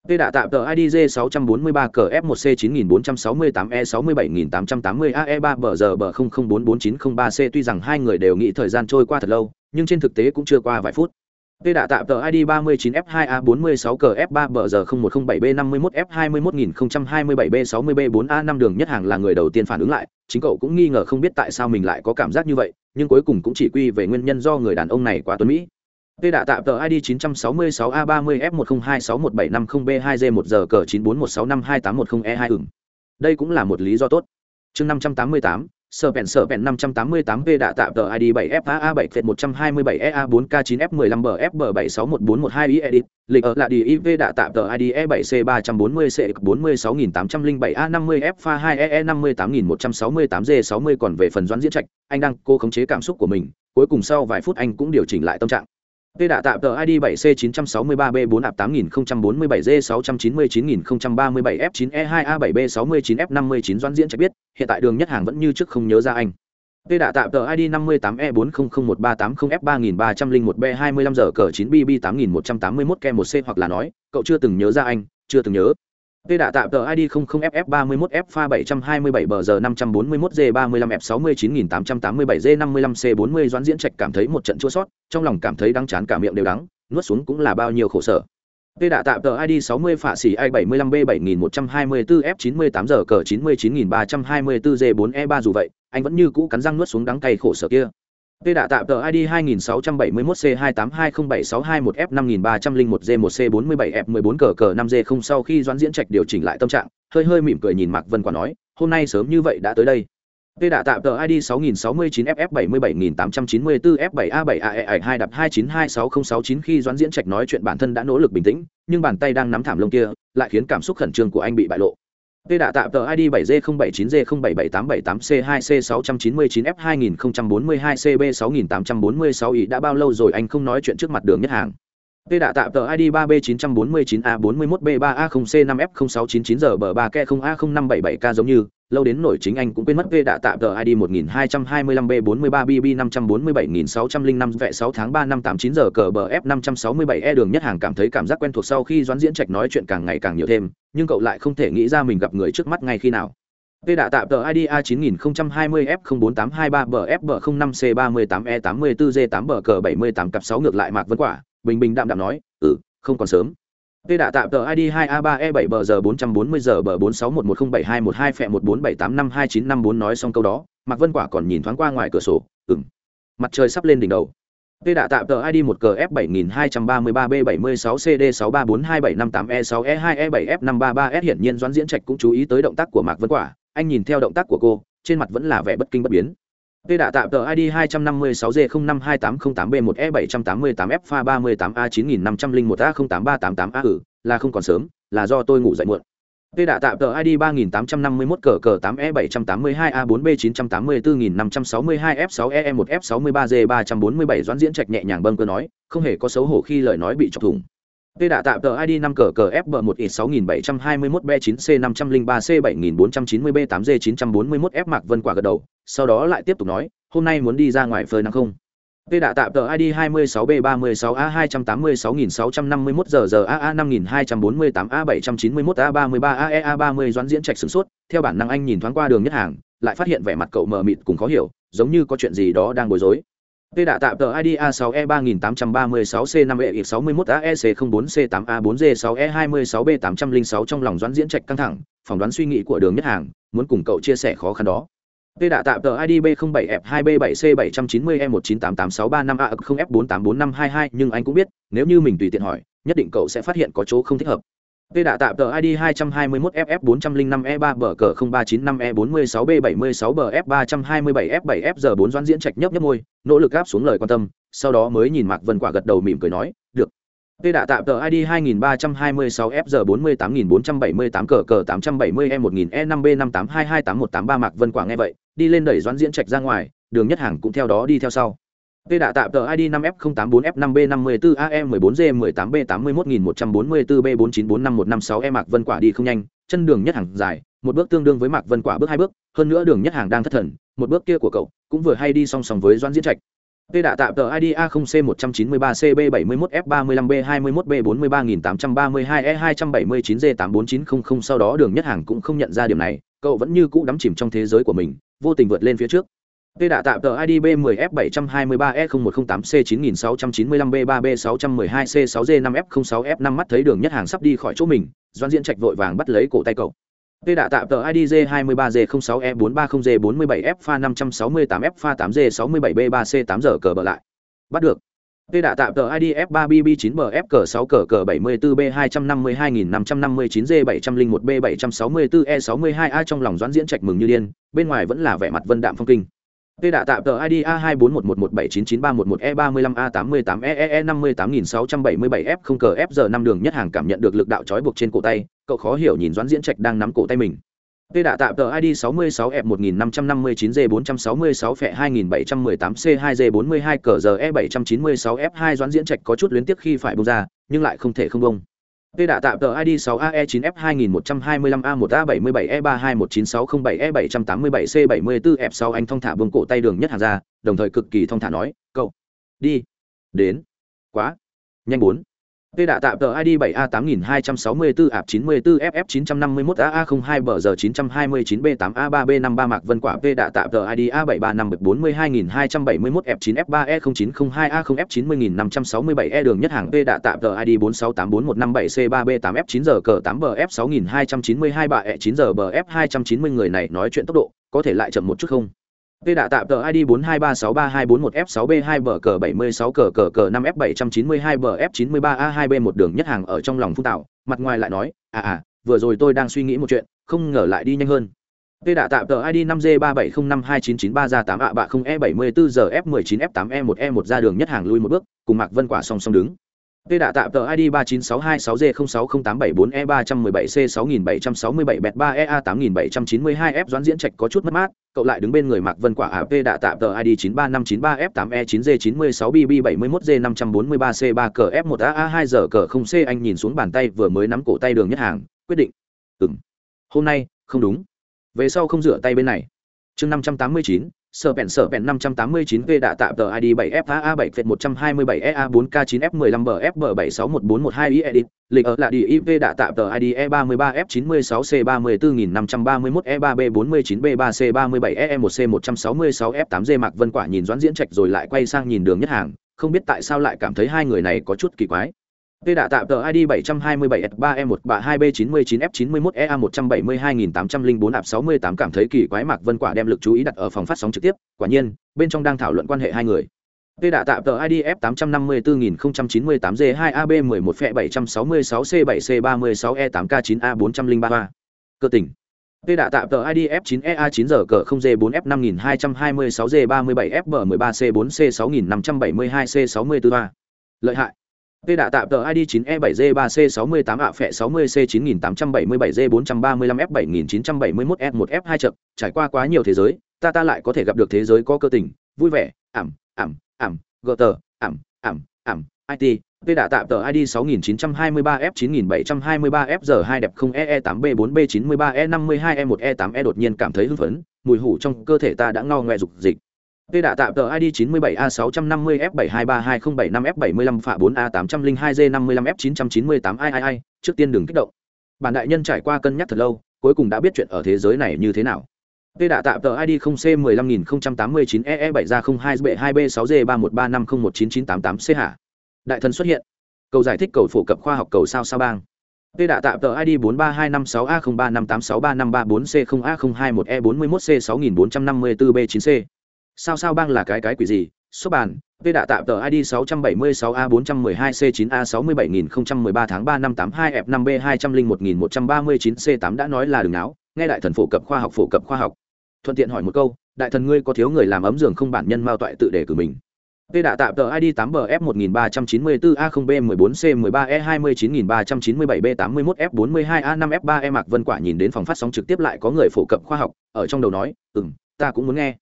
Tê đã tạm tờ ID G643CF1C9468E67880AE3BG0044903C tuy rằng hai người đều nghĩ thời gian trôi qua thật lâu, nhưng trên thực tế cũng chưa qua vài phút. Tê đạ tạm tờ ID 39F2A46CF3 bờ giờ 0107B51F21027B60B4A5 đường nhất hàng là người đầu tiên phản ứng lại, chính cậu cũng nghi ngờ không biết tại sao mình lại có cảm giác như vậy, nhưng cuối cùng cũng chỉ quy về nguyên nhân do người đàn ông này quá tuấn mỹ. Tê đạ tạm tờ ID 966A30F10261750B2G1G941652810E2 ửng. Đây cũng là một lý do tốt. Chương 588, sở bèn sở bèn 588 v đạ tạo tờ ID 7 FAA 7 Phệt 127 EA 4 K 9 F 15 BFB 761412 i edit, lịch ở là đi IV đạ tạm tờ ID E 7 C 340 C 46807 A 50 F pha 2 EE 58168 G 60 còn về phần doãn diễn trạch, anh đang cố khống chế cảm xúc của mình, cuối cùng sau vài phút anh cũng điều chỉnh lại tâm trạng. Tê đạ tạm tờ ID 7C963B4AP8037G699037F9E2A7B69F59 doãn diễn trạch biết, hiện tại đường nhất hàng vẫn như trước không nhớ ra anh. Tê đạ tạm tờ ID 58E4001380F3301B25 giờ cờ 9BB8181K1C hoặc là nói, cậu chưa từng nhớ ra anh, chưa từng nhớ. Tê đã tạm tờ ID 00FF31F pha 727 bờ giờ 541G35F69887G55C40 doãn diễn trạch cảm thấy một trận chua sót, trong lòng cảm thấy đắng chán cả miệng đều đắng, nuốt xuống cũng là bao nhiêu khổ sở. Tê đã tạm tờ ID 60 phạ xỉ I75B7124F98 giờ cờ 99324G4E3 dù vậy, anh vẫn như cũ cắn răng nuốt xuống đắng cay khổ sở kia. Tê đã tạm tờ ID 2671C2820761F5301G1C47F14 cờ cờ 5G0 sau khi doãn diễn trạch điều chỉnh lại tâm trạng, hơi hơi mỉm cười nhìn Mạc Vân Quả nói, hôm nay sớm như vậy đã tới đây. Tê đã tạm tờ ID 6069FF77894F7A7AE2 đập 2926069 khi doãn diễn trạch nói chuyện bản thân đã nỗ lực bình tĩnh, nhưng bàn tay đang nắm thảm lông kia, lại khiến cảm xúc khẩn trương của anh bị bại lộ. Tê đạ tạm tờ ID 7G079787C2C699F2042CB6846 ý đã bao lâu rồi anh không nói chuyện trước mặt đường nhất hàng. Tê đã tạm tờ ID 3B949A41B3A0C5F0699G3K0A0577K giống như, lâu đến nổi chính anh cũng quên mất Tê đã tạm tờ ID 1225B 43BB 547605V6 tháng 3 năm 89 giờ cờ bờ F567E đường nhất hàng cảm thấy cảm giác quen thuộc sau khi doãn diễn trạch nói chuyện càng ngày càng nhiều thêm, nhưng cậu lại không thể nghĩ ra mình gặp người trước mắt ngay khi nào. Tê đã tạm tờ ID A9020F04823BFB05C38E84G8B cờ 78 cặp 6 ngược lại Mạc Vân Quả, bình bình đạm đạm nói, "Ừ, không còn sớm." Tê đã tạm tờ ID 2A3E7 bờ giờ 440 giờ bờ 46110712 phẹ 1478529594 nói xong câu đó, Mạc Vân Quả còn nhìn thoáng qua ngoài cửa sổ, ừm. Mặt trời sắp lên đỉnh đầu. Tê đã tạm tờ ID 1CF7233B76CD6342758E6E2E7F533S hiển nhiên Doãn Diễn Trạch cũng chú ý tới động tác của Mạc Vân Quả, anh nhìn theo động tác của cô, trên mặt vẫn là vẻ bất kinh bất biến. Tê đạ tạm tờ ID 256G052808B1E788F pha 38A9501A08388A ừ, là không còn sớm, là do tôi ngủ dậy muộn. Tê đạ tạm tờ ID 3851 cờ cờ 8E782A4B984562F6EE1F63G347 doãn diễn trạch nhẹ nhàng bâng cơ nói, không hề có xấu hổ khi lời nói bị chọc thủng. Tê đã tạm tờ ID 5 cờ cờ FB1 ít 6721 B9C 503 C 7490 B8 G 941 F Mạc Vân quả gật đầu, sau đó lại tiếp tục nói, hôm nay muốn đi ra ngoài phơi nắng không? Tê đã tạm tờ ID 26B36A286651 giờ giờ AA 5248A791A33AEA30 doãn diễn trạch sửng sốt, theo bản năng anh nhìn thoáng qua đường nhất hàng, lại phát hiện vẻ mặt cậu mờ mịt cũng khó hiểu, giống như có chuyện gì đó đang bối rối. Tê đã tạm tờ ID A6E3836C5E61AEC04C8A4G6E26B806 trong lòng doãn diễn trạch căng thẳng, phỏng đoán suy nghĩ của đường nhất hàng, muốn cùng cậu chia sẻ khó khăn đó. Tê đã tạm tờ ID B07F2B7C790E1988635A0F484522 nhưng anh cũng biết, nếu như mình tùy tiện hỏi, nhất định cậu sẽ phát hiện có chỗ không thích hợp. Tê đã tạm tờ ID 221FF405E3BG03955E46B76BF327F7F4 doãn diễn trạch nhấp nhấp môi, nỗ lực áp xuống lời quan tâm, sau đó mới nhìn Mạc Vân Quả gật đầu mỉm cười nói, "Được." Tê đã tạm tờ ID 2326FG48478 cờ cờ 870E1000E5B582281813 Mạc Vân Quả nghe vậy, đi lên đẩy doãn diễn trạch ra ngoài, đường nhất hàng cũng theo đó đi theo sau. Tê đạ tạm tờ ID 5F084F5B54AE14G18144B4945156E Mạc Vân Quả đi không nhanh, chân đường nhất hàng dài, một bước tương đương với Mạc Vân Quả bước hai bước, hơn nữa đường nhất hàng đang thất thần, một bước kia của cậu cũng vừa hay đi song song với Doãn Diễn Trạch. Tê đạ tạm tờ ID A0C193CB71F35B21B43832E279G84900 e sau đó đường nhất hàng cũng không nhận ra điểm này, cậu vẫn như cũ đắm chìm trong thế giới của mình, vô tình vượt lên phía trước. Tê đã tạm tờ ID B10F723E0108C9695B3B612C6G5F06F5 mắt thấy đường nhất hàng sắp đi khỏi chỗ mình, Doãn Diễn Trạch vội vàng bắt lấy cổ tay cậu. Tê đã tạm tờ ID J23G06E430G47F pha 568F pha 8G67B3C8 giờ cờ bờ lại. Bắt được. Tê đã tạm tờ ID F3BB9BF6C74B252559J701B764E62A e trong lòng Doãn Diễn Trạch mừng như điên, bên ngoài vẫn là vẻ mặt vân đạm phong kinh. Tê đạ tạm tờ ID A24111799311E35A88EE58677F0 cờ FG 5 đường nhất hàng cảm nhận được lực đạo trói buộc trên cổ tay, cậu khó hiểu nhìn Doãn Diễn Trạch đang nắm cổ tay mình. Tê đạ tạm tờ ID 66F1559G466F2718C2G42 cờ giờ E796F2 Doãn Diễn Trạch có chút luyến tiếc khi phải buông ra, nhưng lại không thể không buông. Tê đã tạm tờ ID 6AE9F2125A1A77E3219607E787C74F6 anh thông thả buông cổ tay đường nhất hàng ra, đồng thời cực kỳ thông thả nói, "Cậu, đi, đến, quá, nhanh bốn." Tê đạ tạm tờ ID 7A8264 ạp 94FF951AA02 bờ giờ 929B8A3B53 Mạc Vân Quả Tê đạ tạm tờ ID A7354221F9F3E0902A0F90567E e đường nhất hàng Tê đạ tạm tờ ID 4684157C3B8F9GK8BF9292 bà E9GBF290 người này nói chuyện tốc độ, có thể lại chậm một chút không? Tê đã tạm tờ ID 42363241F6B2BC76CC5F792BF93A2B một đường nhất hàng ở trong lòng phun tạo, mặt ngoài lại nói, à à, vừa rồi tôi đang suy nghĩ một chuyện, không ngờ lại đi nhanh hơn. Tê đã tạm tờ ID 5G37052993 ra 8 ạ bạ 0 E74 giờ F19F8E1E1 ra đường nhất hàng lui một bước, cùng Mạc Vân Quả song song đứng. Tê đã tạm tờ ID 3962600874E317C6767 Doãn Diễn Trạch có chút mất mát, cậu lại đứng bên người Mạc Vân Quả à, AP đã tạm tờ ID 93593F8E9G96BB71G543C3CF1AA2G0C anh nhìn xuống bàn tay vừa mới nắm cổ tay đường nhất hàng, quyết định. Ừm. Hôm nay, không đúng. Về sau không rửa tay bên này. Chương 589, sở bèn sở bèn 589 v đạ tạm tờ id 7 trăm 7 mươi 127 ea 4 k 9 f 15 bfb 761412 i edit lịch ở là đi iv đạ tạm tờ id e 33 f 96 c 34531 e 3 b 49 b 3 c 37 e 1 c 166 f 8 g mạc vân quả nhìn doãn diễn trạch rồi lại quay sang nhìn đường nhất hàng, không biết tại sao lại cảm thấy hai người này có chút kỳ quái. V đã tạm tờ ID 727F3E1 bạ 2B99F91EA172804 ạp 68 cảm thấy kỳ quái Mạc Vân Quả đem lực chú ý đặt ở phòng phát sóng trực tiếp, quả nhiên, bên trong đang thảo luận quan hệ hai người. V đã tạm tờ ID F854098G2AB11F766C7C36E8K9A403. Cơ tỉnh. P đã tạm tờ ID F9EA9 g 0 g 4 f 5226 g 37 fb 13 c 4 c 6572 c 64 Lợi hại. Tê đã tạm tờ ID 9E7G3C68 ạ phẹ 60C9877G435F7971F1F2 chậm, trải qua quá nhiều thế giới, ta ta lại có thể gặp được thế giới có cơ tình, vui vẻ, ảm, ảm, ảm, gờ tờ, ảm, ảm, ảm, IT, Tê đã tạm tờ ID 6923F9723F đẹp 0 EE8B4B93E52E1E8E e e e đột nhiên cảm thấy hưng phấn, mùi hủ trong cơ thể ta đã ngao ngoe dục dịch. Tê đã tạm tờ ID 97A650F7232075F75F4A802G55F998II, trước tiên đừng kích động. Bản đại nhân trải qua cân nhắc thật lâu, cuối cùng đã biết chuyện ở thế giới này như thế nào. Tê đã tạm tờ ID 0C15089EE7 ra 02B6G313501998 C hạ. Đại thần xuất hiện. Cầu giải thích cầu phổ cập khoa học cầu sao sao bang. Tê đã tạm tờ ID 432568635334C0A021E41C6454B9C sao sao bang là cái cái quỷ gì? Số bàn v đạ tạm tờ id 676 a 412 c 9 a 67013 tháng 3 năm 82 f 5 b 201139 c 8 đã nói là đường áo nghe đại thần phổ cập khoa học phổ cập khoa học. Thuận tiện hỏi một câu đại thần ngươi có thiếu người làm ấm giường không bản nhân mao toại tự đề cử mình. V đạ tạm tờ ID 8BF 1394A0B14C13E29397B81F42A5F3E Mạc Vân Quả nhìn đến phòng phát sóng trực tiếp lại có người phổ cập khoa học, ở trong đầu nói, "Ừm, ta cũng muốn nghe."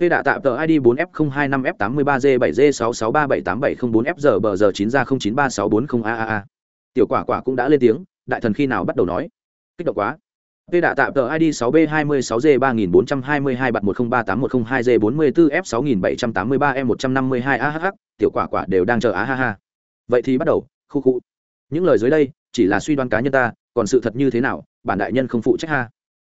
Tê đạ tạm tờ ID 4F025F83G7G66378704F giờ giờ 9 ra 093640AAA. Tiểu quả quả cũng đã lên tiếng, đại thần khi nào bắt đầu nói. Kích động quá. Tê đạ tạm tờ ID 6B26G3422 bạt 10381052G44F6783E152AHH, tiểu quả quả đều đang chờ á ha ha. Vậy thì bắt đầu, khu khu. Những lời dưới đây chỉ là suy đoán cá nhân ta, còn sự thật như thế nào, bản đại nhân không phụ trách ha.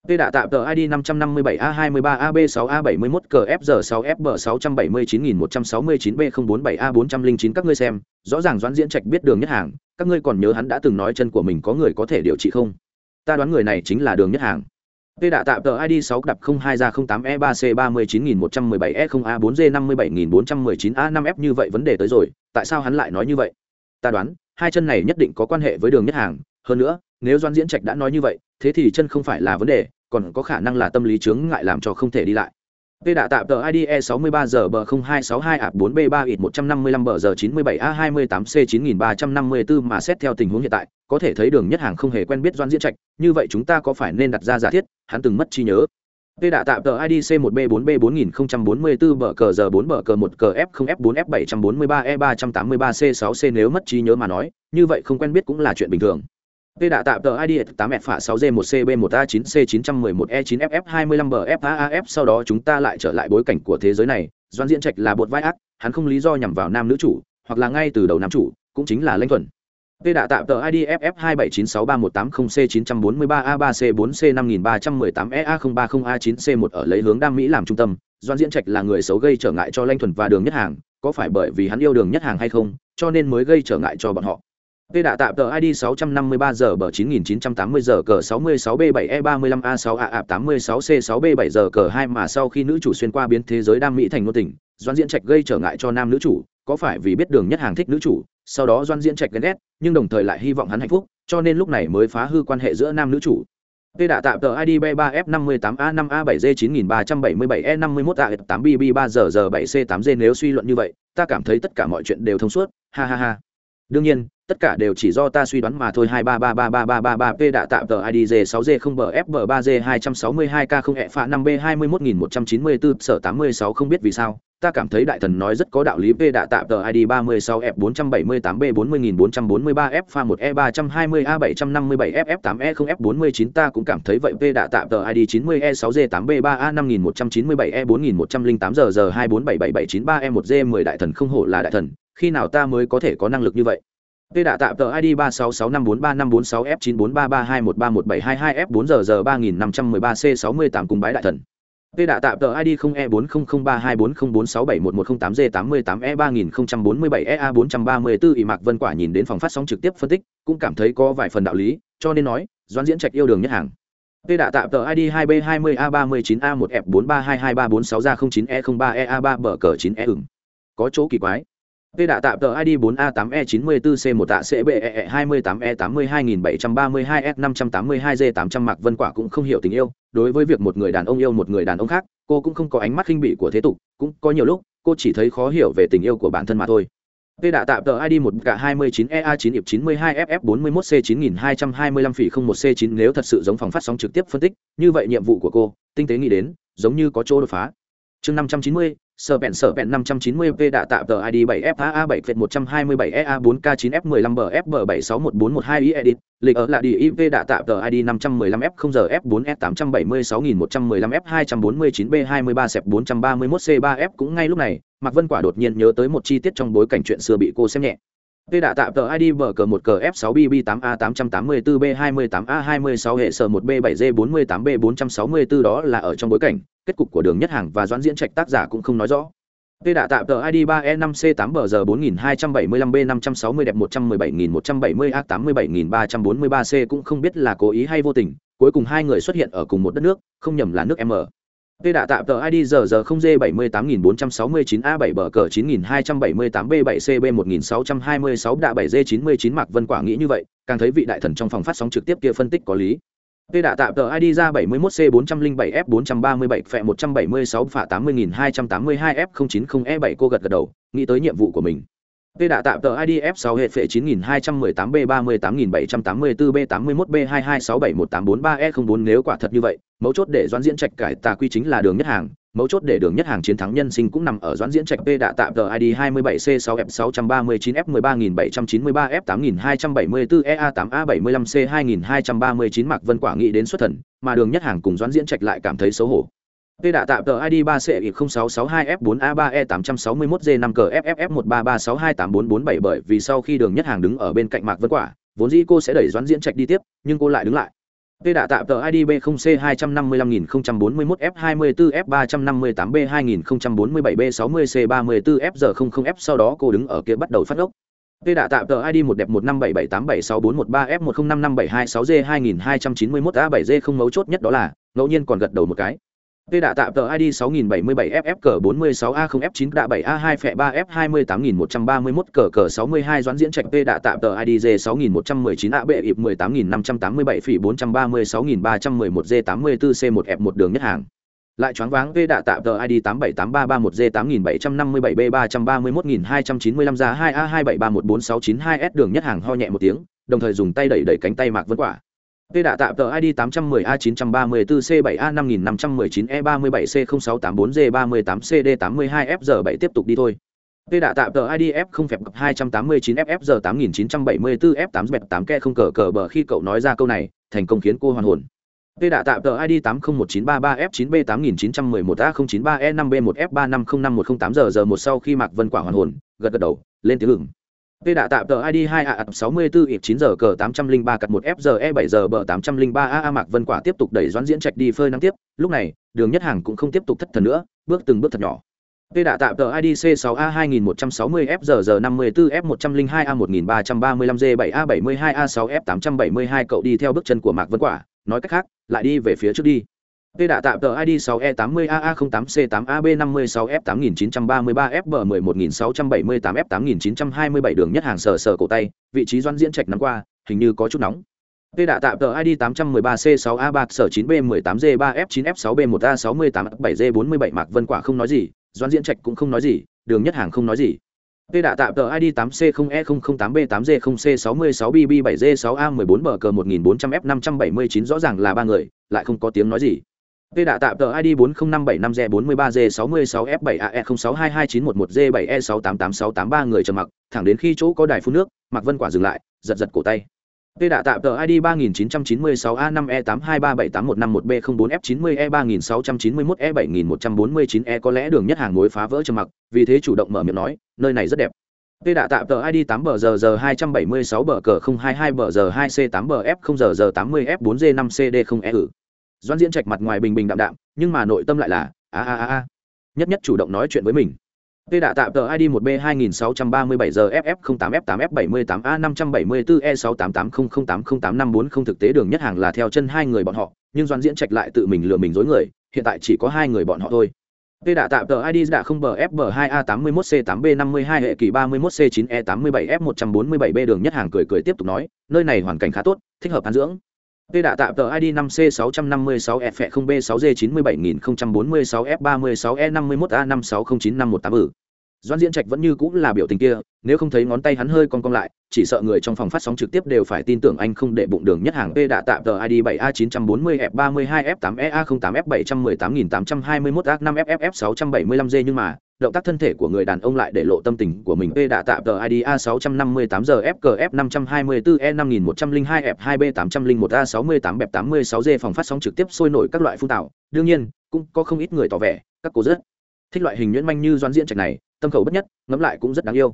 P đạ tạm tờ ID 557A23AB6A71CFG6F679169B047A409 các ngươi xem, rõ ràng Doãn Diễn Trạch biết Đường Nhất Hàng, các ngươi còn nhớ hắn đã từng nói chân của mình có người có thể điều trị không? Ta đoán người này chính là Đường Nhất Hàng. P đạ tạm tờ ID 6 đập 02 ra 08E3C39117E0A4G57419A5F như vậy vấn đề tới rồi, tại sao hắn lại nói như vậy? Ta đoán, hai chân này nhất định có quan hệ với Đường Nhất Hàng, hơn nữa, nếu Doãn Diễn Trạch đã nói như vậy, thế thì chân không phải là vấn đề, còn có khả năng là tâm lý chướng ngại làm cho không thể đi lại. Tê đã tạm tờ ID E63 giờ bờ 0262 ạp 4B3 ít 155 bờ giờ 97A28C9354 mà xét theo tình huống hiện tại, có thể thấy đường nhất hàng không hề quen biết Doan Diễn Trạch, như vậy chúng ta có phải nên đặt ra giả thiết, hắn từng mất trí nhớ. Tê đã tạm tờ ID C1B4B4044 bờ cờ giờ 4 bờ cờ 1 cờ F0F4F743E383C6C nếu mất trí nhớ mà nói, như vậy không quen biết cũng là chuyện bình thường. P đã tạm tờ ID 8 f 6 g 1 cb 1 a 9 c 911 e 9 ff 25 bfaaf sau đó chúng ta lại trở lại bối cảnh của thế giới này, Doan Diễn Trạch là bột vai ác, hắn không lý do nhằm vào nam nữ chủ, hoặc là ngay từ đầu nam chủ, cũng chính là Lãnh Thuần. P đã tạm tờ ID FF 27963180 c 943 a 3 c 4 c 5318 ea 030 a 9 c 1 ở lấy hướng Đam Mỹ làm trung tâm, Doan Diễn Trạch là người xấu gây trở ngại cho Lãnh Thuần và Đường Nhất Hàng, có phải bởi vì hắn yêu Đường Nhất Hàng hay không, cho nên mới gây trở ngại cho bọn họ. Tê đạ tạm tờ ID 653 giờ bờ 9980 giờ cờ 66B7E35A6A86C6B7 giờ cờ 2 mà sau khi nữ chủ xuyên qua biến thế giới đam mỹ thành nô tỉnh, Doan Diễn Trạch gây trở ngại cho nam nữ chủ, có phải vì biết đường nhất hàng thích nữ chủ, sau đó Doan Diễn Trạch ghen ghét, nhưng đồng thời lại hy vọng hắn hạnh phúc, cho nên lúc này mới phá hư quan hệ giữa nam nữ chủ. Tê đạ tạm tờ ID B3F58A5A7G9377E51A8BB3 giờ giờ 7C8G nếu suy luận như vậy, ta cảm thấy tất cả mọi chuyện đều thông suốt, ha ha ha đương nhiên, tất cả đều chỉ do ta suy đoán mà thôi. Hai ba ba ba ba ba ba ba p đã tạm tờ id g sáu g không bờ f ba g hai trăm sáu mươi hai k không e phá năm b hai mươi mốt nghìn một trăm chín mươi bốn sở tám mươi sáu không biết vì sao. Ta cảm thấy đại thần nói rất có đạo lý. P đã tạm tờ id ba mươi sáu f bốn trăm bảy mươi tám b bốn mươi nghìn bốn trăm bốn mươi ba f pha một e ba trăm hai mươi a bảy trăm năm mươi bảy f f tám e không f bốn mươi chín. Ta cũng cảm thấy vậy. P đã tạm tờ id chín mươi e sáu g tám b ba a năm nghìn một trăm chín mươi bảy e bốn nghìn một trăm linh tám giờ giờ hai bốn bảy bảy bảy chín ba e một g mười đại thần không hổ là đại thần khi nào ta mới có thể có năng lực như vậy Tê đạ tạm tờ ID 3665435446F94332131722F4 giờ giờ 3513C68 cùng bái đại thần. Tê đạ tạm tờ ID 0E4003240468G88E3047EA434 ỷ Mạc Vân Quả nhìn đến phòng phát sóng trực tiếp phân tích, cũng cảm thấy có vài phần đạo lý, cho nên nói, Doãn Diễn Trạch yêu đường nhất hàng. Tê đạ tạm tờ ID 2B20A39A1F43222346 ra 09E03EA3 bờ cờ 9E ửng. Có chỗ kỳ quái. Tê đạ tạm tờ ID 4A8E94C1 tạ CBE28E82732S582G800 Mạc Vân Quả cũng không hiểu tình yêu, đối với việc một người đàn ông yêu một người đàn ông khác cô cũng không có ánh mắt khinh bỉ của thế tục cũng có nhiều lúc cô chỉ thấy khó hiểu về tình yêu của bản thân mà thôi Tê đã tạm tờ ID 1K29EA9IP92FF41C9225Phỉ01C9 nếu thật sự giống phòng phát sóng trực tiếp phân tích, như vậy nhiệm vụ của cô, tinh tế nghĩ đến, giống như có chỗ đột phá. Chương 590, sở bẹn sở bẹn 590 p đã tạo tờ ID 7 faa 7 f 127 ea 4 k 9 f 15 bfb 761412 i edit, lịch ở là đi ip đã tạo tờ ID 515F0GF4S876115F249B23-431C3F e cũng ngay lúc này, mạc vân quả đột nhiên nhớ tới một chi tiết trong bối cảnh chuyện xưa bị cô xem nhẹ. Tê đã tạm tờ ID bờ cờ 1 cờ F6BB8A884B28A26 hệ sở 1B7G48B464 đó là ở trong bối cảnh, kết cục của đường nhất hàng và doãn diễn trạch tác giả cũng không nói rõ. Tê đã tạm tờ ID 3E5C8BG4275B560 đẹp 117170A87343C cũng không biết là cố ý hay vô tình, cuối cùng hai người xuất hiện ở cùng một đất nước, không nhầm là nước M. Tê đã tạm tờ ID giờ giờ không d 78469 a 7 bờ cờ 9278 b 7 cb 1626 đạ 7 g 99 Mạc Vân Quả nghĩ như vậy, càng thấy vị đại thần trong phòng phát sóng trực tiếp kia phân tích có lý. Tê đã tạm tờ ID ra 71C407F437 phẹ 176 phả 80282F090E7 cô gật gật đầu, nghĩ tới nhiệm vụ của mình. P đã tạm tờ ID F6 hệ phệ 9218B38784B81B22671843E04 nếu quả thật như vậy, mấu chốt để doãn diễn trạch cải tà quy chính là đường nhất hàng, mấu chốt để đường nhất hàng chiến thắng nhân sinh cũng nằm ở doãn diễn trạch P đã tạm tờ ID 27C6F639F13793F8274EA8A75C2239 Mạc Vân Quả nghĩ đến xuất thần, mà đường nhất hàng cùng doãn diễn trạch lại cảm thấy xấu hổ. Tê đã tạm tờ ID 3 c 0662 f 4 a 3 e 861 g 5 cff 1336284447 bởi vì sau khi đường nhất hàng đứng ở bên cạnh Mạc Vân Quả, vốn dĩ cô sẽ đẩy doãn diễn trạch đi tiếp, nhưng cô lại đứng lại. Tê đã tạm tờ ID B0C255041F24F358B2047B60C34F00F sau đó cô đứng ở kia bắt đầu phát ốc. Tê đã tạm tờ ID 1 đẹp 157787643F1055726G2291A7G không mấu chốt nhất đó là, ngẫu nhiên còn gật đầu một cái. Tê đã tạm tờ ID 6077FF46A0F9 đạ 7A2 phẹ 3F28131 cờ cờ 62 doãn diễn trạch Tê đã tạm tờ ID J6119A bệ ịp 18587 phỉ 436311 J84C1 F1 đường nhất hàng. Lại choáng váng Tê đã tạm tờ ID 878331 J8757 B331295 ra 2A2731462S đường nhất hàng ho nhẹ một tiếng, đồng thời dùng tay đẩy đẩy cánh tay Mạc Vân Quả. Tê đã tạm tờ ID 810A934C7A5519E37C0684G38CD82FG7 tiếp tục đi thôi. Tê đã tạm tờ ID F0 phẹp 289FFG8974F8B8K không cờ cờ bờ khi cậu nói ra câu này, thành công khiến cô hoàn hồn. Tê đã tạm tờ ID 801933F9B8911A03E5B1F35051008 giờ giờ sau khi Mạc Vân Quả hoàn hồn, gật gật đầu, lên tiếng ửng. Tê đã tạm tờ ID 2 a 64 ít 9 giờ cờ 803 cặt 1 FGE 7 giờ bờ 803 AA Mạc Vân Quả tiếp tục đẩy doãn diễn trạch đi phơi nắng tiếp, lúc này, Đường Nhất Hàng cũng không tiếp tục thất thần nữa, bước từng bước thật nhỏ. Tê đã tạm tờ ID C6A 2160 FGG 54 F102 A 1335 G7 A 72 A 6 F 872 cậu đi theo bước chân của Mạc Vân Quả, nói cách khác, lại đi về phía trước đi. P đã tạm tờ ID 6E80AA08C8AB56F8933FB11678F8927 đường nhất hàng sờ sờ cổ tay, vị trí doan diễn trạch nắm qua, hình như có chút nóng. P đã tạm tờ ID 813C6A3 sở 9B18G3F9F6B1A68F7G47 Mạc Vân Quả không nói gì, doan diễn trạch cũng không nói gì, đường nhất hàng không nói gì. Tê đã tạm tờ ID 8C0E008B8G0C66BB7G6A14BG1400F579 rõ ràng là ba người, lại không có tiếng nói gì. Tê đã tạm tờ ID 40575G43G66F7AE06229111G7E688683 người trầm mặc, thẳng đến khi chỗ có đài phun nước, Mạc Vân Quả dừng lại, giật giật cổ tay. Tê đã tạm tờ ID 3996A5E8237151B04F90E3691E7149E e e e có lẽ đường nhất hàng mối phá vỡ trầm mặc, vì thế chủ động mở miệng nói, nơi này rất đẹp. Tê đã tạm tờ ID 8 bờ giờ giờ 276 bờ cờ 022 bờ giờ 2C8 bờ F 0 giờ giờ 80 F4G 5 CD 0 E doan diễn trạch mặt ngoài bình bình đạm đạm nhưng mà nội tâm lại là a a a a. Nhất nhất chủ động nói chuyện với mình. P đã tạm tờ id một b hai nghìn sáu trăm ba mươi bảy giờ ff tám f tám f bảy mươi tám a năm trăm bảy mươi bốn e sáu tám tám không không tám không tám năm bốn không thực tế đường nhất hàng là theo chân hai người bọn họ nhưng doan diễn trạch lại tự mình lừa mình dối người hiện tại chỉ có hai người bọn họ thôi. Tê đã tạm tờ ID đã không bờ FB 2A81C 8B52 hệ kỳ 31C9E87F147B đường nhất hàng cười cười tiếp tục nói, nơi này hoàn cảnh khá tốt, thích hợp ăn dưỡng. Tê đạ tạm tờ ID 5C656F0B6G97046F36E51A5609518 ừ. Doan Diễn Trạch vẫn như cũng là biểu tình kia, nếu không thấy ngón tay hắn hơi cong cong lại, chỉ sợ người trong phòng phát sóng trực tiếp đều phải tin tưởng anh không để bụng đường nhất hàng P đã tạm tờ ID 7A940F32F8EA08F718821A5FFF675G nhưng mà, động tác thân thể của người đàn ông lại để lộ tâm tình của mình. P đã tạm tờ ID A658GFKF524E5102B801A68B86G e phòng phát sóng trực tiếp sôi nổi các loại phun tạo. Đương nhiên, cũng có không ít người tỏ vẻ, các cô rất thích loại hình nhuyễn manh như doan diễn trạch này, tâm khẩu bất nhất, ngẫm lại cũng rất đáng yêu.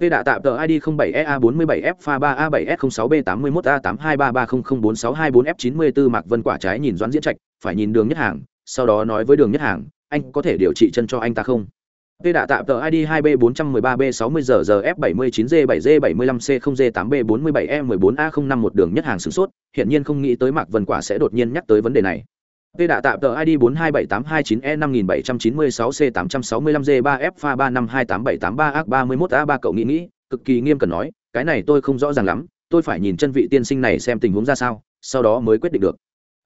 P đã tạm tờ ID 07EA47F pha 3A7S06B81A8233004624F94 Mạc Vân quả trái nhìn Doãn Diễn Trạch, phải nhìn Đường Nhất Hàng, sau đó nói với Đường Nhất Hàng, anh có thể điều trị chân cho anh ta không? P đã tạm tờ ID 2B413B60ZZF79Z7Z75C0Z8B47E14A051 Đường Nhất Hàng sử sốt, hiện nhiên không nghĩ tới Mạc Vân quả sẽ đột nhiên nhắc tới vấn đề này. Tê đạ tạm tờ ID 4278229E5796C865G3F pha 352873A31A3 cậu nghĩ nghĩ, cực kỳ nghiêm cẩn nói, cái này tôi không rõ ràng lắm, tôi phải nhìn chân vị tiên sinh này xem tình huống ra sao, sau đó mới quyết định được.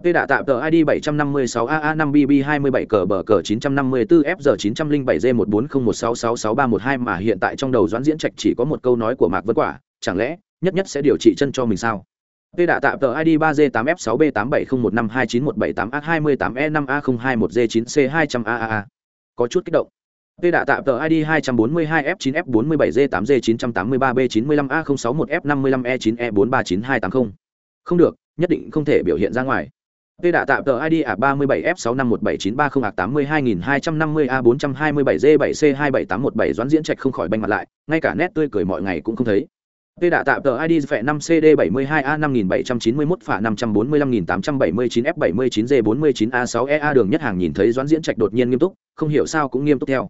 Tê đã tạm tờ ID 756AA5BB27 cờ bờ cờ 954FG907G14016666312 mà hiện tại trong đầu Doãn Diễn Trạch chỉ có một câu nói của Mạc Vân Quả, chẳng lẽ nhất nhất sẽ điều trị chân cho mình sao? Tê đã tạm tờ ID 3G8F6B8701529178A28E5A021G9C200AAA. E có chút kích động. Tê đã tạm tờ ID 242F9F47G8G983B95A061F55E9E439280 e e Không được, nhất định không thể biểu hiện ra ngoài. Tê đã tạm tờ ID à A37F651793082250A427G7C27817 doãn diễn trạch không khỏi banh mặt lại, ngay cả nét tươi cười mọi ngày cũng không thấy. Tê đã tạm tờ ID vẹ 5 CD 72 A 5791 phả 545879 F 79 G 49 A 6 EA đường nhất hàng nhìn thấy Doãn Diễn Trạch đột nhiên nghiêm túc, không hiểu sao cũng nghiêm túc theo.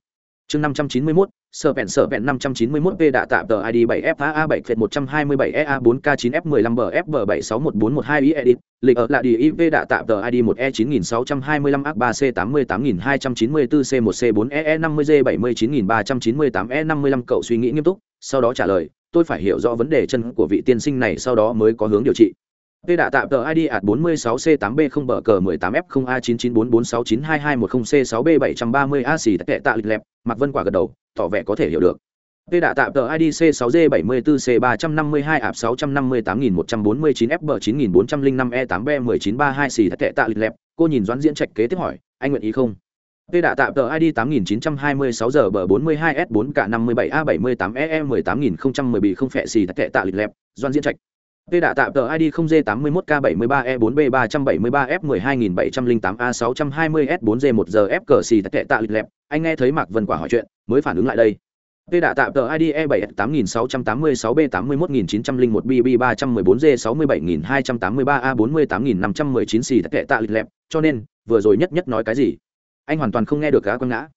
Chương 591, sở vẹn sở vẹn 591 P đã tạm tờ ID 7 F A 7 Phệt 127 EA 4 K 9 F 15 BF 761412 I edit, lịch ở là đi IV đạ tạm tờ ID 1 E 9625 A 3 C 88294 C 1 C 4 EE 50 G 79398 E 55 cậu suy nghĩ nghiêm túc, sau đó trả lời tôi phải hiểu rõ vấn đề chân của vị tiên sinh này sau đó mới có hướng điều trị. P đã tạm tờ ID ạt 46C8B0 bờ cờ 18F0A994469210C6B730A xì tệ tạ lịch lẹp, Mạc Vân quả gật đầu, tỏ vẻ có thể hiểu được. P đã tạm tờ ID C6G74C352 ạp 658149F bờ 9405E8B1932 xì tệ tạ lịch lẹp, cô nhìn Doãn Diễn Trạch kế tiếp hỏi, anh nguyện ý không? Tê đã tạm tờ ID 8926 giờ bờ 42S4 cả 57A78EE 18010 bị không phệ xì tệ tạ lịch lẹp, doan diễn trạch. Tê đã tạm tờ ID 0G81K73E4B373F12708A620S4G1 giờ cờ xì tệ tạ lịch lẹp, anh nghe thấy Mạc Vân Quả hỏi chuyện, mới phản ứng lại đây. Tê đã tạm tờ ID E7S8686B81901BB314G67283A48519 xì tệ tạ lịch lẹp, cho nên, vừa rồi nhất nhất nói cái gì? anh hoàn toàn không nghe được cá quăng ngã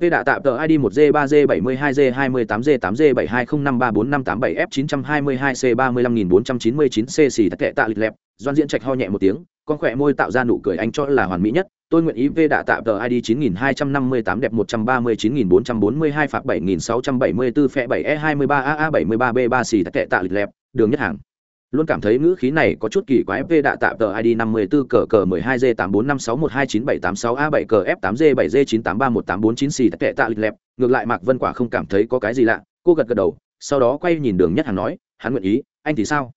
P đã tạm tờ ID 1G3G72G28G720534587F922C35499C xì tệ tạ lịch lẹp, Doan Diễn Trạch ho nhẹ một tiếng, con khỏe môi tạo ra nụ cười anh cho là hoàn mỹ nhất, tôi nguyện ý V đã tạm tờ ID 9258 đẹp 139442 phạt 7674 phẹ 7E23AA73B3 xì tệ tạ lịch lẹp, đường nhất hàng luôn cảm thấy ngữ khí này có chút kỳ quái p đạ tạ tờ id 54 cờ cờ 12 g 8456129786 a 7 cờ f 8 g 7 g 9831849 xì tệ tạ lịch lẹp. Ngược lại mạc vân quả không cảm thấy có cái gì lạ. Cô gật gật đầu, sau đó quay nhìn đường nhất hàng nói, hắn nguyện ý, anh thì sao?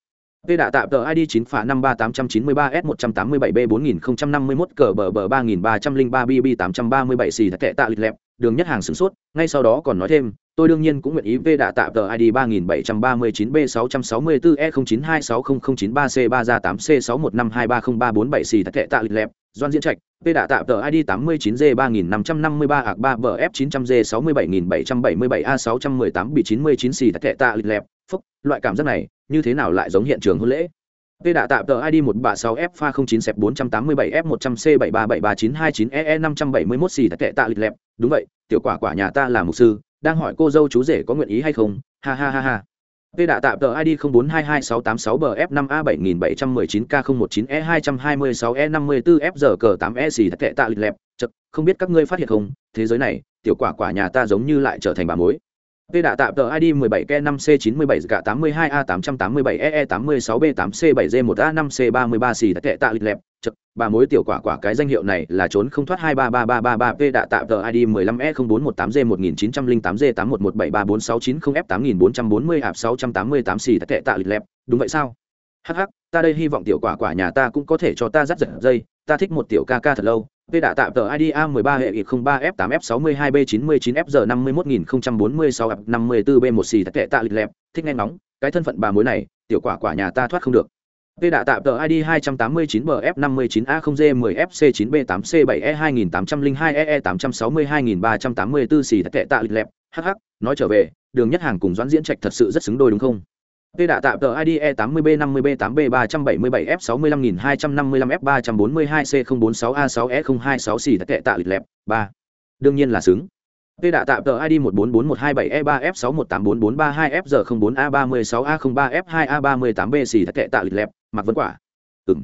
P đạ tạm tờ id 9 phá 53893 s 187 b 4051 cờ bờ bờ 3303 bb 837 xì tệ tạ lịch lẹp đường nhất hàng sửng sốt ngay sau đó còn nói thêm tôi đương nhiên cũng nguyện ý về đạ tạo tờ ID 3739B664E09260093C3 ra 8C615230347 xì tệ tạ lịch lẹp, Doan Diễn Trạch, P đạ tạm tờ ID 89G3553 ạc 3 bf 900G67777A618 bị 99 xì tệ tạ lịch lẹp, phúc, loại cảm giác này, như thế nào lại giống hiện trường hôn lễ? P đã tạm tờ ID 136F09-487F100C7373929EE571 xì tệ tạ lịch lẹp, đúng vậy, tiểu quả quả nhà ta là mục sư, đang hỏi cô dâu chú rể có nguyện ý hay không? Ha ha ha ha. P đã tạm tờ ID 04222686BF5A7719K019E226E54F e e giờ cờ 8E xì tệ tạ lịch lẹp, chật, không biết các ngươi phát hiện không, thế giới này, tiểu quả quả nhà ta giống như lại trở thành bà mối. Tê đã tạm tờ ID 17K5C97 cả 82A887EE86B8C7G1A5C33 xì kệ tạ lịch lẹp, chật, bà mối tiểu quả quả cái danh hiệu này là trốn không thoát 233333 Tê đã tạm tờ ID 15E0418G1908G81173469F8440A688 xì kệ tạ lịch lẹp, đúng vậy sao? Hắc hắc, ta đây hy vọng tiểu quả quả nhà ta cũng có thể cho ta dắt giật dây, ta thích một tiểu ca ca thật lâu, P đã tạm tờ ID A13 hệ 03F8F62B999FG51046F54B1 xì tệ tạ lịch lẹp, thích nghe ngóng, cái thân phận bà mối này, tiểu quả quả nhà ta thoát không được. P đã tạm tờ ID 289BF59A0G10FC9B8C7E2802EE862384 xì tệ tạ lịch lẹp, hắc hắc, nói trở về, đường nhất hàng cùng doãn diễn trạch thật sự rất xứng đôi đúng không? Tê đạ tạm tờ ID E80B50B8B377F65255F342C046A6E026 xì tệ tạ lịch lẹp, 3. Đương nhiên là xứng. Tê đạ tạm tờ ID 1441227E3F61844302F004A36A03F2A38B xì tệ tạ lịch lẹp, mặc vấn quả. Ừm.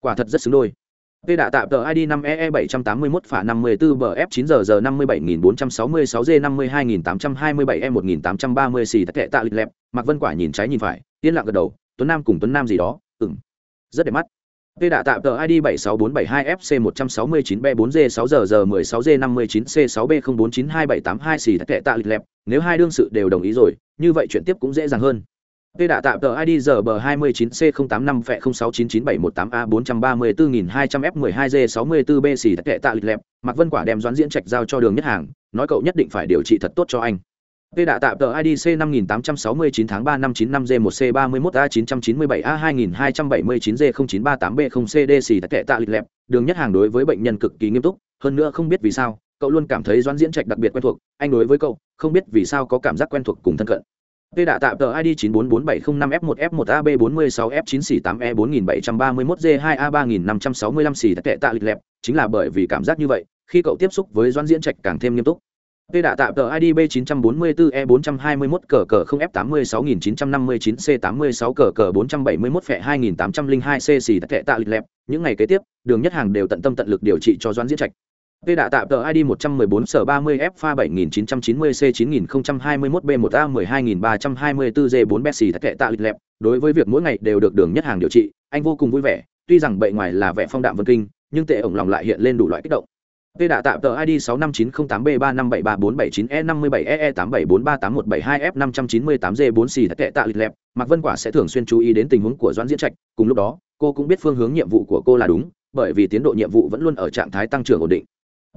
Quả thật rất xứng đôi. Tê đã tạm tờ ID 5EE781 phả 54 BF9 giờ 57466 G 52827 E 1830 xì tệ tạ lịch lẹp, Mạc Vân Quả nhìn trái nhìn phải, yên lặng gật đầu, Tuấn Nam cùng Tuấn Nam gì đó, ừm. Rất đẹp mắt. Tê đã tạm tờ ID 76472 FC 169 B4 G 6 giờ giờ 16 G 59 C 6 B 049272 xì tệ tạ lịch lẹp, nếu hai đương sự đều đồng ý rồi, như vậy chuyện tiếp cũng dễ dàng hơn. Tê đạ tạm tờ ID giờ bờ 29C085 phẹ 06997183434200F12G64B xì tệ tạ lịch lẹp, Mạc Vân Quả đem doanh diễn trạch giao cho đường nhất hàng, nói cậu nhất định phải điều trị thật tốt cho anh. Tê đạ tạm tờ ID C5869 tháng 3 năm 95 G1C31A997A2279G0938B0CD xì tệ tạ lịch lẹp, đường nhất hàng đối với bệnh nhân cực kỳ nghiêm túc, hơn nữa không biết vì sao, cậu luôn cảm thấy doanh diễn trạch đặc biệt quen thuộc, anh đối với cậu, không biết vì sao có cảm giác quen thuộc cùng thân cận. Tê đạ tạm tờ ID 944705F1F1AB46F9C8E4731G2A3565 xì tệ tạ lịch lẹp, chính là bởi vì cảm giác như vậy, khi cậu tiếp xúc với Doãn Diễn Trạch càng thêm nghiêm túc. Tê đạ tạm tờ ID B944E421 cờ cờ 0F86959C86 cờ cờ 471 phẹ 2802C xì tệ tạ lịch lẹp, những ngày kế tiếp, đường nhất hàng đều tận tâm tận lực điều trị cho Doãn Diễn Trạch. Tê đã tạm tờ ID 114S30FA7990C9021B1A12324G4 Bessie thật kệ tạ lịch lẹp, đối với việc mỗi ngày đều được đường nhất hàng điều trị, anh vô cùng vui vẻ, tuy rằng bệ ngoài là vẻ phong đạm vân kinh, nhưng tệ ổng lòng lại hiện lên đủ loại kích động. Tê đã tạm tờ ID 65908B3573479E57EE87438172F598G4C thật kệ tạ lịch lẹp, Mạc Vân Quả sẽ thường xuyên chú ý đến tình huống của Doãn Diễn Trạch, cùng lúc đó, cô cũng biết phương hướng nhiệm vụ của cô là đúng, bởi vì tiến độ nhiệm vụ vẫn luôn ở trạng thái tăng trưởng ổn định.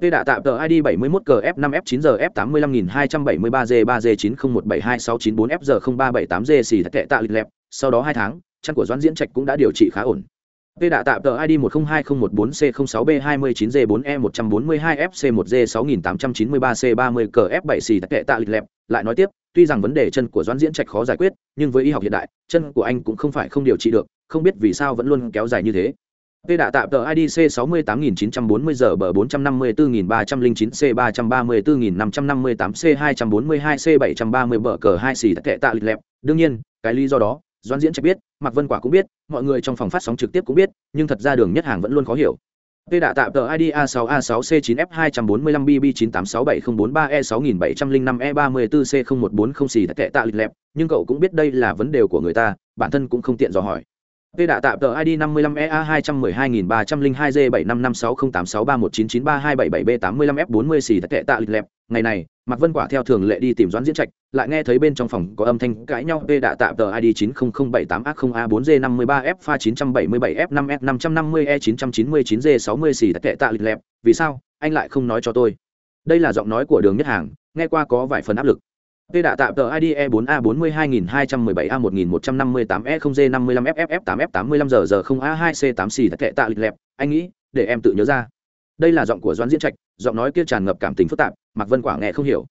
Tê đã tạm tờ ID 71 cf 5 f 9 f 85273 g 3 g 90172694 fg 0378 g xì thật tệ tạ lịch lẹp, sau đó 2 tháng, chân của Doãn Diễn Trạch cũng đã điều trị khá ổn. Tê đã tạm tờ ID 102014C06B29G4E142FC1G6893C30 cf 7 xì thật tệ tạ lịch lẹp, lại nói tiếp, tuy rằng vấn đề chân của Doãn Diễn Trạch khó giải quyết, nhưng với y học hiện đại, chân của anh cũng không phải không điều trị được, không biết vì sao vẫn luôn kéo dài như thế. Tê đã tạm tờ IDC 68940 giờ bờ 454309 C 334558 C 242 C 730 bờ cờ 2 xì tệ tạ lịch lẹp. Đương nhiên, cái lý do đó, Doãn Diễn chắc biết, Mạc Vân Quả cũng biết, mọi người trong phòng phát sóng trực tiếp cũng biết, nhưng thật ra đường nhất hàng vẫn luôn khó hiểu. Tê đã tạm tờ ID A6A6C9F245BB9867043E6705E34C0140 xì tệ tạ lịch lẹp, nhưng cậu cũng biết đây là vấn đề của người ta, bản thân cũng không tiện dò hỏi. Tê đạ tạm tờ ID 55EA212302G75560863319932777B85F40 xì tệ tạ lịch lẹp. Ngày này, Mạc Vân Quả theo thường lệ đi tìm Doãn Diễn Trạch, lại nghe thấy bên trong phòng có âm thanh cãi nhau. Tê đạ tạm tờ ID 90078A0A4G53F977F5F550E999G60 xì tệ tạ lịch lẹp. Vì sao? Anh lại không nói cho tôi. Đây là giọng nói của Đường Nhất Hàng, nghe qua có vài phần áp lực. P đã tạm tờ ID E4A42217A1158E0G55FFF8F85 giờ giờ 0A2C8 xì tệ tạ lịch lẹp, anh nghĩ, để em tự nhớ ra. Đây là giọng của Doãn Diễn Trạch, giọng nói kia tràn ngập cảm tình phức tạp, Mạc Vân Quả nghe không hiểu.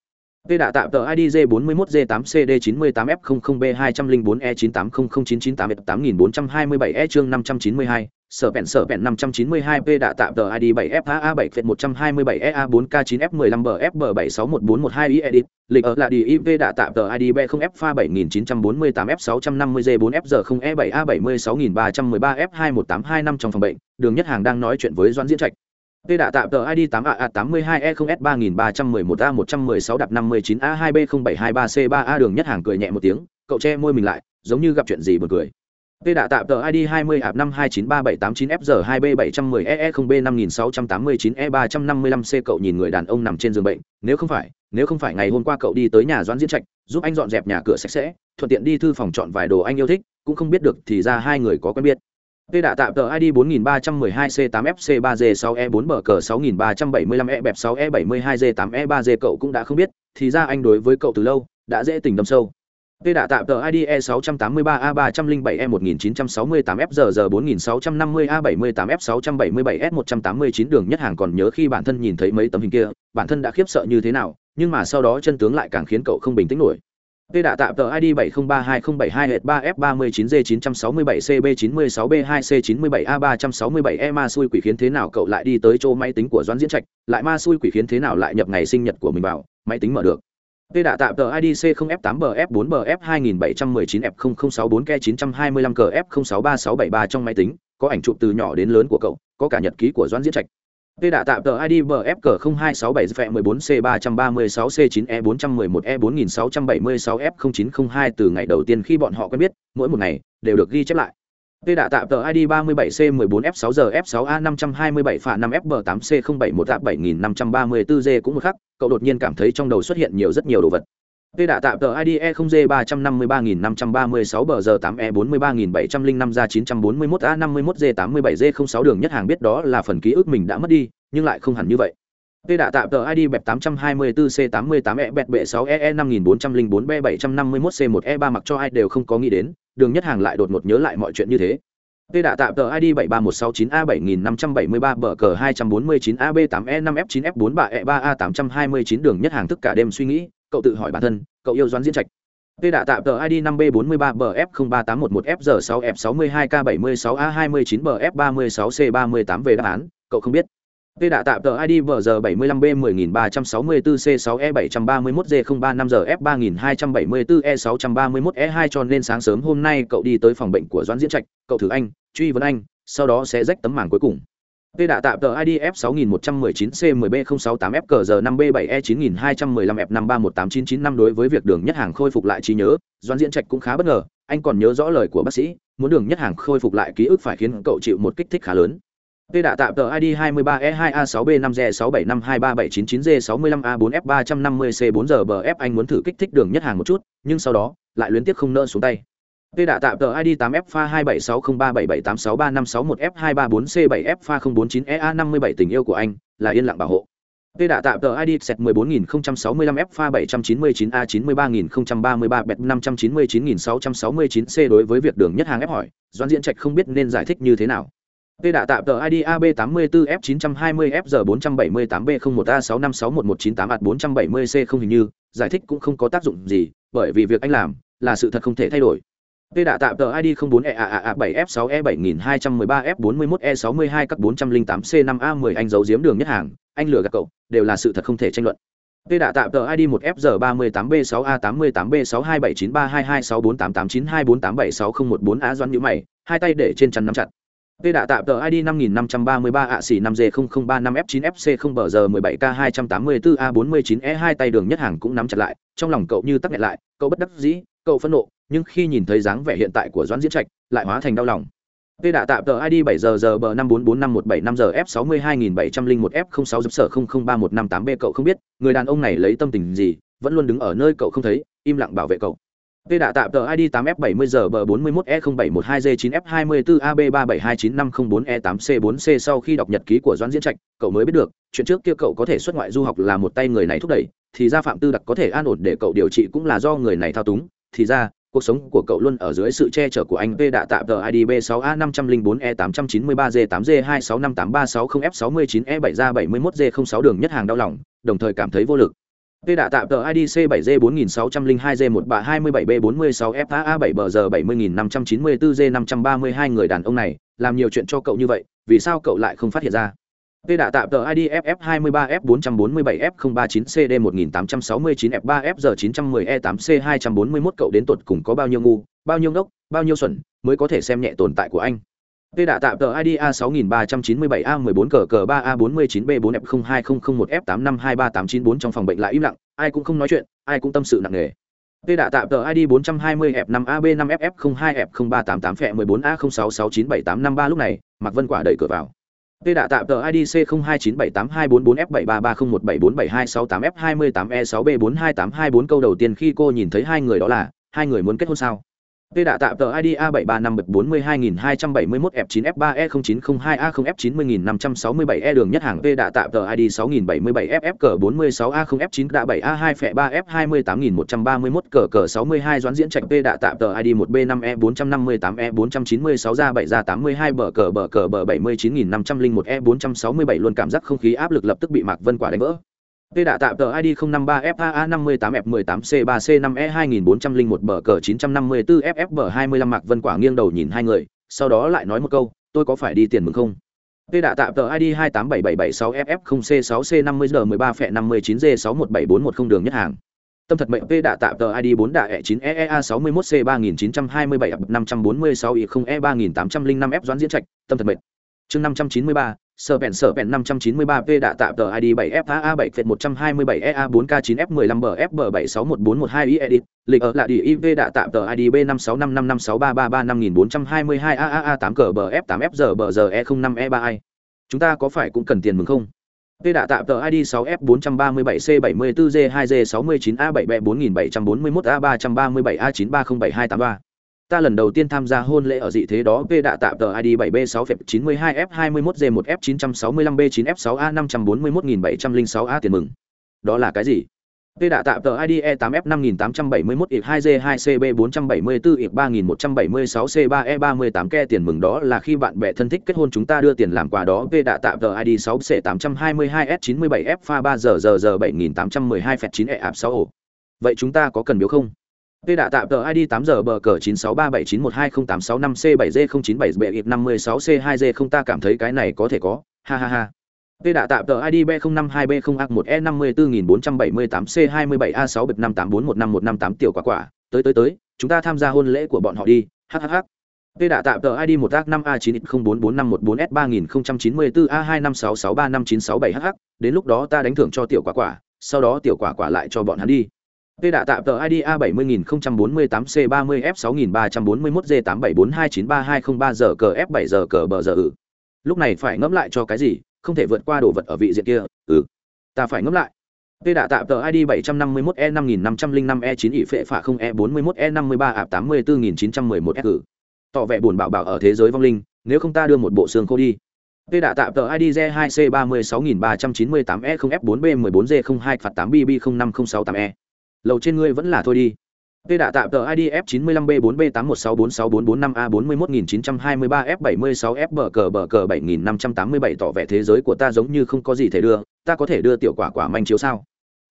P đã tạm tờ ID J41J8CD98F00B204E9800998F8427E e e chương 592, sở bẹn sở bẹn 592 p đã tạm tờ id 7 faa 7 f 127 ea 4 k 9 f 15 bf 761412 i edit lịch ở là đi ip đã tạm tờ id b 0 f pha 7948 f 650 g 4 f giờ 0 e 7 a 76313 f 21825 trong phòng bệnh đường nhất hàng đang nói chuyện với doãn diễn trạch Tê đã tạm tờ ID 8AA82E0S3311A116-59A2B0723C3A e đường nhất hàng cười nhẹ một tiếng, cậu che môi mình lại, giống như gặp chuyện gì buồn cười. Tê đã tạm tờ ID 20 ạp 529379FG 2B710EE0B5689E355C cậu nhìn người đàn ông nằm trên giường bệnh, nếu không phải, nếu không phải ngày hôm qua cậu đi tới nhà Doãn Diễn Trạch, giúp anh dọn dẹp nhà cửa sạch sẽ, thuận tiện đi thư phòng chọn vài đồ anh yêu thích, cũng không biết được thì ra hai người có quen biết. Tê đã tạm tờ ID 4312C8FC3G6E4BG6375E6E72G8E3G e e e cậu cũng đã không biết, thì ra anh đối với cậu từ lâu, đã dễ tình đâm sâu. Tê đã tạm tờ ID E683A307E1968FG4650A78F677S189 đường nhất hàng còn nhớ khi bản thân nhìn thấy mấy tấm hình kia, bản thân đã khiếp sợ như thế nào, nhưng mà sau đó chân tướng lại càng khiến cậu không bình tĩnh nổi. Tê đã tạm tờ ID 7032072-3F39G967CB96B2C97A367E ma xui quỷ khiến thế nào cậu lại đi tới chỗ máy tính của Doãn Diễn Trạch, lại ma xui quỷ khiến thế nào lại nhập ngày sinh nhật của mình vào, máy tính mở được. Tê đã tạm tờ IDC0F8BF4BF2719F0064K925CF063673 trong máy tính, có ảnh chụp từ nhỏ đến lớn của cậu, có cả nhật ký của Doãn Diễn Trạch. Tê đã tạm tờ ID BFC14C336C9E411E4676F0902 từ ngày đầu tiên khi bọn họ quen biết, mỗi một ngày đều được ghi chép lại. Tê đã tạm tờ ID 37C14F6G F6A527 phạ 5F5C071A7534G cũng một khắc, cậu đột nhiên cảm thấy trong đầu xuất hiện nhiều rất nhiều đồ vật. Tê đã tạm tờ ID E0G353536BG8E43705G941A51G87G06 đường nhất hàng biết đó là phần ký ức mình đã mất đi, nhưng lại không hẳn như vậy. Tê đã tạm tờ ID bẹp 824C88E bẹt bệ 6EE5404B751C1E3 mặc cho ai đều không có nghĩ đến, đường nhất hàng lại đột ngột nhớ lại mọi chuyện như thế. Tê đã tạm tờ ID 73169A7573 bờ cờ 249AB8E5F9F43E3A829 đường nhất hàng tất cả đêm suy nghĩ, cậu tự hỏi bản thân, cậu yêu Doãn Diễn Trạch. Tê đã tạm tờ ID 5B43BF03811FG6F62K76A29BF36C38 về đáp án, cậu không biết. Tê đã tạm tờ ID bờ giờ 75B10364C6E731G035giờ F3274E631E2 cho nên sáng sớm hôm nay cậu đi tới phòng bệnh của Doãn Diễn Trạch, cậu thử anh, truy vấn anh, sau đó sẽ rách tấm màn cuối cùng. Tê đã tạm tờ ID F6119C10B068FG5B7E9215F531899 đối với việc đường nhất hàng khôi phục lại trí nhớ, Doãn Diễn Trạch cũng khá bất ngờ, anh còn nhớ rõ lời của bác sĩ, muốn đường nhất hàng khôi phục lại ký ức phải khiến cậu chịu một kích thích khá lớn. Tê đã tạm tờ ID 23E2A6B5G67523799G65A4F350C4GBF anh muốn thử kích thích đường nhất hàng một chút, nhưng sau đó, lại luyến tiếc không nỡ xuống tay. Tê đã tạm tờ ID 8F22760377861F234C7F049EA57 tình yêu của anh, là yên lặng bảo hộ. Tê đã tạm tờ ID set 14065F799A93033 bẹt 599669C đối với việc đường nhất hàng ép hỏi, Doãn Diễn Trạch không biết nên giải thích như thế nào. Tê đã tạm tờ ID AB84F920FG478B01A6561198A470C không hình như, giải thích cũng không có tác dụng gì, bởi vì việc anh làm, là sự thật không thể thay đổi. Tê đã tạm tờ ID 04EAA7F6E7213F41E62 các 408C5A10 anh giấu giếm đường nhất hàng, anh lừa gạt cậu, đều là sự thật không thể tranh luận. Tê đã tạm tờ ID 1FG38B6A88B6227932264889248760114A doãn nhíu mày, hai tay để trên chắn nắm chặt. V đã tạm tờ ID 5533 ạ xỉ 5G0035F9FC0 bờ giờ 17K284A49E2 tay đường nhất hàng cũng nắm chặt lại, trong lòng cậu như tắc nghẹn lại, cậu bất đắc dĩ, cậu phẫn nộ, nhưng khi nhìn thấy dáng vẻ hiện tại của Doãn Diễn Trạch, lại hóa thành đau lòng. V đã tạm tờ ID 7GGB5445175GF62701F06 giúp sở 003158B cậu không biết, người đàn ông này lấy tâm tình gì, vẫn luôn đứng ở nơi cậu không thấy, im lặng bảo vệ cậu. Tê đã tạm tờ ID 8F70G41E0712G9F24AB3729504E8C4C sau khi đọc nhật ký của Doãn Diễn Trạch, cậu mới biết được, chuyện trước kia cậu có thể xuất ngoại du học là một tay người này thúc đẩy, thì ra Phạm Tư Đặc có thể an ổn để cậu điều trị cũng là do người này thao túng, thì ra, cuộc sống của cậu luôn ở dưới sự che chở của anh P đã tạm tờ ID B6A504E893G8G2658360F69E7 ra 71G06 đường nhất hàng đau lòng, đồng thời cảm thấy vô lực. Tê đã tạm tờ ID C7G4602G1327B46FAA7 bờ giờ 70594G532 người đàn ông này, làm nhiều chuyện cho cậu như vậy, vì sao cậu lại không phát hiện ra? Tê đã tạm tờ ID FF23F447F039CD1869F3F giờ 910E8C241 cậu đến tuột cùng có bao nhiêu ngu, bao nhiêu ngốc, bao nhiêu xuẩn, mới có thể xem nhẹ tồn tại của anh. Tê đã tạm tờ ID A6397A14 cờ cờ 3A49B4F02001F852389 trong phòng bệnh lại im lặng, ai cũng không nói chuyện, ai cũng tâm sự nặng nề. Tê đã tạm tờ ID 420F5AB5FF02F0388F14A06697853 lúc này, Mạc Vân Quả đẩy cửa vào. Tê đã tạm tờ ID C02978244F73301747268F28E6B42824 câu đầu tiên khi cô nhìn thấy hai người đó là, hai người muốn kết hôn sao? Tê đã tạm tờ ID A7354271F9F3E0902A0F90567E e đường nhất hàng V đã tạm tờ ID 6077FFC46A0F9 đạ 7A2F3F28131 cờ cờ 62 doãn diễn trạch V đã tạm tờ ID 1B5E458E496 ra 7 ra 82 bờ cờ bờ cờ bờ 79501E467 luôn cảm giác không khí áp lực lập tức bị Mạc Vân Quả đánh vỡ. Tê đạ tạm tờ ID 053FAA58F18C3C5E2401 bờ cờ 954FF25 Mạc Vân Quả nghiêng đầu nhìn hai người, sau đó lại nói một câu, tôi có phải đi tiền mừng không? Tê đạ tạm tờ ID 2877776FF0C6C50R13F59G617410 đường nhất hàng. Tâm thật mệnh P đã tạm tờ ID 4 đạ E9EEA61C3927F546Y0E3805F e e doãn diễn trạch, tâm thật mệnh. Chương 593, sở bèn sở bèn 593 p đã tạm tờ id 7 faa 7 f 127 ea 4 k 9 f 15 bf 761412 i edit lịch ở là đi iv đã tạm tờ id B56553356422AAA8CBF8FGBGE05E3I. E chúng ta có phải cũng cần tiền mừng không P đã tạm tờ ID 6F437C74G2G69A7B4741A337A93072833 ta lần đầu tiên tham gia hôn lễ ở dị thế đó, p đạ tạm tờ id 7 b 6 f 92 f 21 g 1 f 965 b 9 f 6 a 541706 a tiền mừng. Đó là cái gì? P đạ tạm tờ id e 8 f 5871 ịp 2 g 2 cb 474 ịp 3176 c 3 e 38 ke tiền mừng. Đó là khi bạn bè thân thích kết hôn chúng ta đưa tiền làm quà đó, p đạ tạm tờ id 6 c 822 s 97 f pha 3 giờ giờ giờ 7812 f 9 e ạp 6 ổ vậy chúng ta có cần biếu không? Tê đã tạm tờ ID 8 giờ bờ cờ 963791208665C7D097B56C2D0 ta cảm thấy cái này có thể có, ha ha ha. Tê đã tạm tờ ID B052B0A1E54478C27A6B584115158 tiểu quả quả, tới tới tới, chúng ta tham gia hôn lễ của bọn họ đi, ha ha ha. Tê đã tạm tờ ID 1 a 5 a 9 044514 s 3094 a 256635967 hh đến lúc đó ta đánh thưởng cho tiểu quả quả, sau đó tiểu quả quả lại cho bọn hắn đi. P đã tạm tờ ID A70048C30F6341G87429320 giờ cờ F7 giờ cờ bờ giờ ừ. Lúc này phải ngẫm lại cho cái gì, không thể vượt qua đồ vật ở vị diện kia, ừ. Ta phải ngẫm lại. P đã tạm tờ ID 751E5505E9 ỉ phệ phạ 0E41E53 ạp 84911 S ừ. Tỏ vẻ buồn bảo bảo ở thế giới vong linh, nếu không ta đưa một bộ xương khô đi. P đã tạm tờ ID Z2C36398E0F4B14D02 phạt 8BB05068E lầu trên ngươi vẫn là thôi đi Tê đạ tạm tờ IDF F95B4B8164464445A41923F76F bờ cờ bờ cờ 7587 tỏ vẻ thế giới của ta giống như không có gì thể đưa, ta có thể đưa tiểu quả quả manh chiếu sao?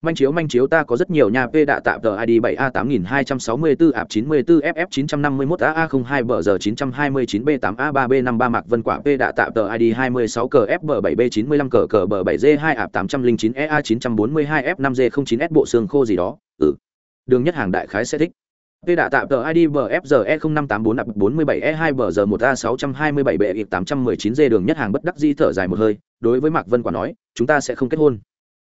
Manh chiếu manh chiếu ta có rất nhiều nhà P đạ tạm tờ ID 7A8264 ạp 94 FF951 AA02 bờ giờ 929 B8A3 B53 Mạc Vân quả P đạ tạm tờ ID 26 cờ FB 7B95 cờ cờ bờ 7G2 ạp 809 EA942 F5G09S bộ xương khô gì đó, ừ. Đường nhất hàng đại khái sẽ thích. Tê đã tạm tờ ID BFGE 0584 nạp 47E2 bờ giờ 1A627 bệ 819G đường nhất hàng bất đắc dĩ thở dài một hơi, đối với Mạc Vân quả nói, chúng ta sẽ không kết hôn.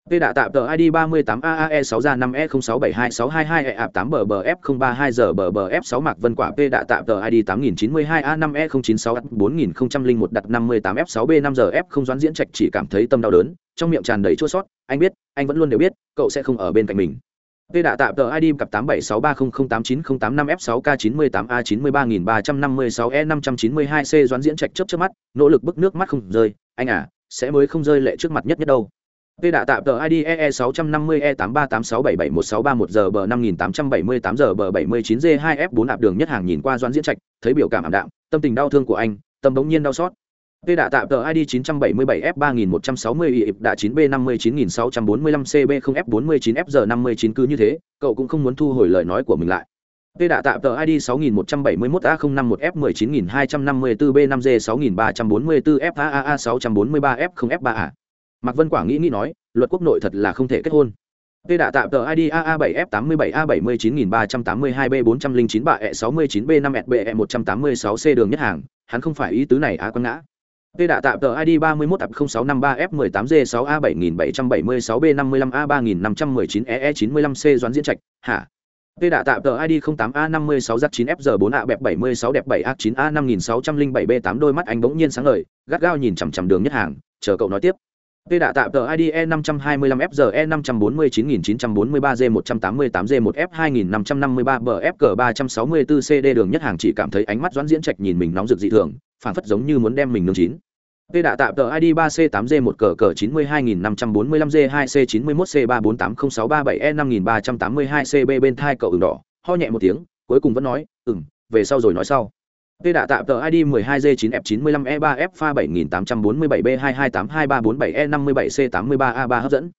Tê đã tạm tờ ID 38AAE6 ra 5E0672622EAP8BBF032ZBBF6 Mạc Vân quả Tê đã tạm tờ ID 8092A5E096F4001 đặt 58F6B5ZF0 doán diễn trạch chỉ cảm thấy tâm đau đớn, trong miệng tràn đầy chua sót, anh biết, anh vẫn luôn đều biết, cậu sẽ không ở bên cạnh mình. Tê đã tạm tờ ID cặp 8763008905F6K918A93356E592C doán diễn trạch chớp chớp mắt, nỗ lực bức nước mắt không rơi, anh à, sẽ mới không rơi lệ trước mặt nhất nhất đâu. Tê đã tạm tờ ID EE650E8386771631 giờ bờ 5878 giờ bờ 79G2F4 ạp đường nhất hàng nhìn qua doãn diễn trạch, thấy biểu cảm ảm đạm, tâm tình đau thương của anh, tâm bỗng nhiên đau xót. Tê đã tạm tờ ID 977F3160 ịp đã 9B59645CB0F49FG59 cứ như thế, cậu cũng không muốn thu hồi lời nói của mình lại. Tê đã tạm tờ ID 6171A051F19254B5G6344FAAA643F0F3A. Mạc Vân Quả nghĩ nghĩ nói, luật quốc nội thật là không thể kết hôn. Tê đạ tạm tờ ID AA7F87A79382B409 bạ E69B5SBE186C đường nhất hàng, hắn không phải ý tứ này á quăng ngã Tê đạ tạm tờ ID 31F0653F18G6A7776B55A3519EE95C doán diễn trạch, hả? Tê đạ tạm tờ ID 08A56Z9FG4A76Đẹp7A9A5607B8 đôi mắt anh bỗng nhiên sáng ngời, gắt gao nhìn chằm chằm đường nhất hàng, chờ cậu nói tiếp. Tê đã tạm tờ ID E525FGE5499993G188G1F2553BFG364CD đường nhất hàng chỉ cảm thấy ánh mắt doãn diễn trạch nhìn mình nóng rực dị thường, phản phất giống như muốn đem mình nướng chín. Tê đã tạm tờ ID 3C8G1 cờ cờ 92545G2C91C3480637E5382CB bên thai cậu ứng đỏ, ho nhẹ một tiếng, cuối cùng vẫn nói, ừm, về sau rồi nói sau. Tê đã tạm tờ ID 12G9F95E3F e pha 7847B2282347E57C83A3 hấp dẫn.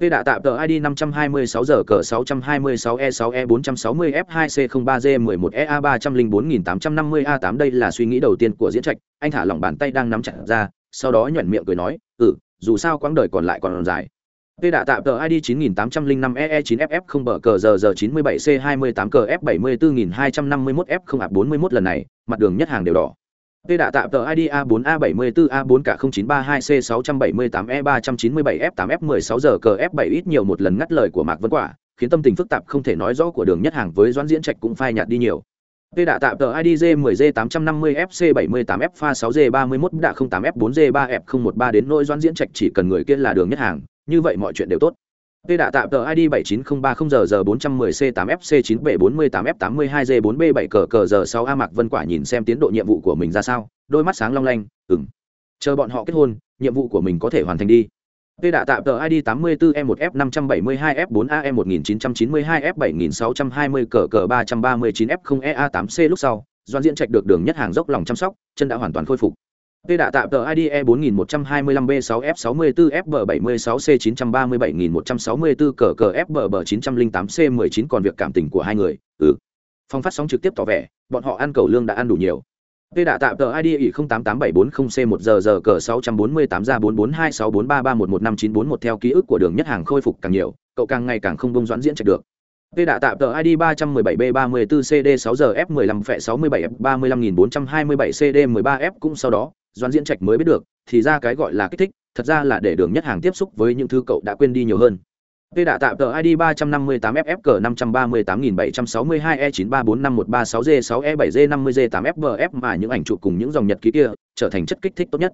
Tê đã tạm tờ ID 526 giờ cờ 626E6E460F2C03G11EA304850A8 đây là suy nghĩ đầu tiên của diễn trạch, anh thả lỏng bàn tay đang nắm chặt ra, sau đó nhuẩn miệng cười nói, "Ừ, dù sao quãng đời còn lại còn dài." Tê đạ tạm tờ ID 9805 EE9FF 0 bờ cờ giờ giờ 97C28 cờ F74251 F 0 ạp 41 lần này, mặt đường nhất hàng đều đỏ. Tê đạ tạm tờ ID A4A74A4K0932C678E397F8F16 giờ cờ F7 ít nhiều một lần ngắt lời của Mạc Vân Quả, khiến tâm tình phức tạp không thể nói rõ của đường nhất hàng với Doãn Diễn Trạch cũng phai nhạt đi nhiều. Tê đạ tạm tờ ID J10J850FC78F pha 6J31 đạ 08F4J3F013 đến nỗi Doãn Diễn Trạch chỉ cần người kia là đường nhất hàng, như vậy mọi chuyện đều tốt. Tê đạ tạm tờ ID 79030 giờ giờ 410 c 8 fc 9 b 48 f 82 g 4 b 7 cờ cờ giờ 6 A Mạc Vân Quả nhìn xem tiến độ nhiệm vụ của mình ra sao, đôi mắt sáng long lanh, ừm. Chờ bọn họ kết hôn, nhiệm vụ của mình có thể hoàn thành đi. Tê đạ tạm tờ ID 84E1F572F4AM1992F7620 cờ cờ 339F0EA8C lúc sau, Doan diện Trạch được đường nhất hàng dốc lòng chăm sóc, chân đã hoàn toàn khôi phục. Tê đạ tạm tờ ID E4125B6F64FB76C937164 cờ cờ FBB908C19 còn việc cảm tình của hai người, ừ. Phong phát sóng trực tiếp tỏ vẻ, bọn họ ăn cầu lương đã ăn đủ nhiều. Tê đạ tạm tờ ID ỉ 088740C1GG cờ 648 ra 442643311591 theo ký ức của đường nhất hàng khôi phục càng nhiều, cậu càng ngày càng không bông doãn diễn trạch được. Tê đạ tạm tờ ID 317B34CD6GF15F67F35427CD13F cũng sau đó, Doan Diễn Trạch mới biết được, thì ra cái gọi là kích thích, thật ra là để đường nhất hàng tiếp xúc với những thứ cậu đã quên đi nhiều hơn. Tê đã tạm tờ ID 358FF 538762E93451336G6E7G50G8FBF mà những ảnh chụp cùng những dòng nhật ký kia trở thành chất kích thích tốt nhất.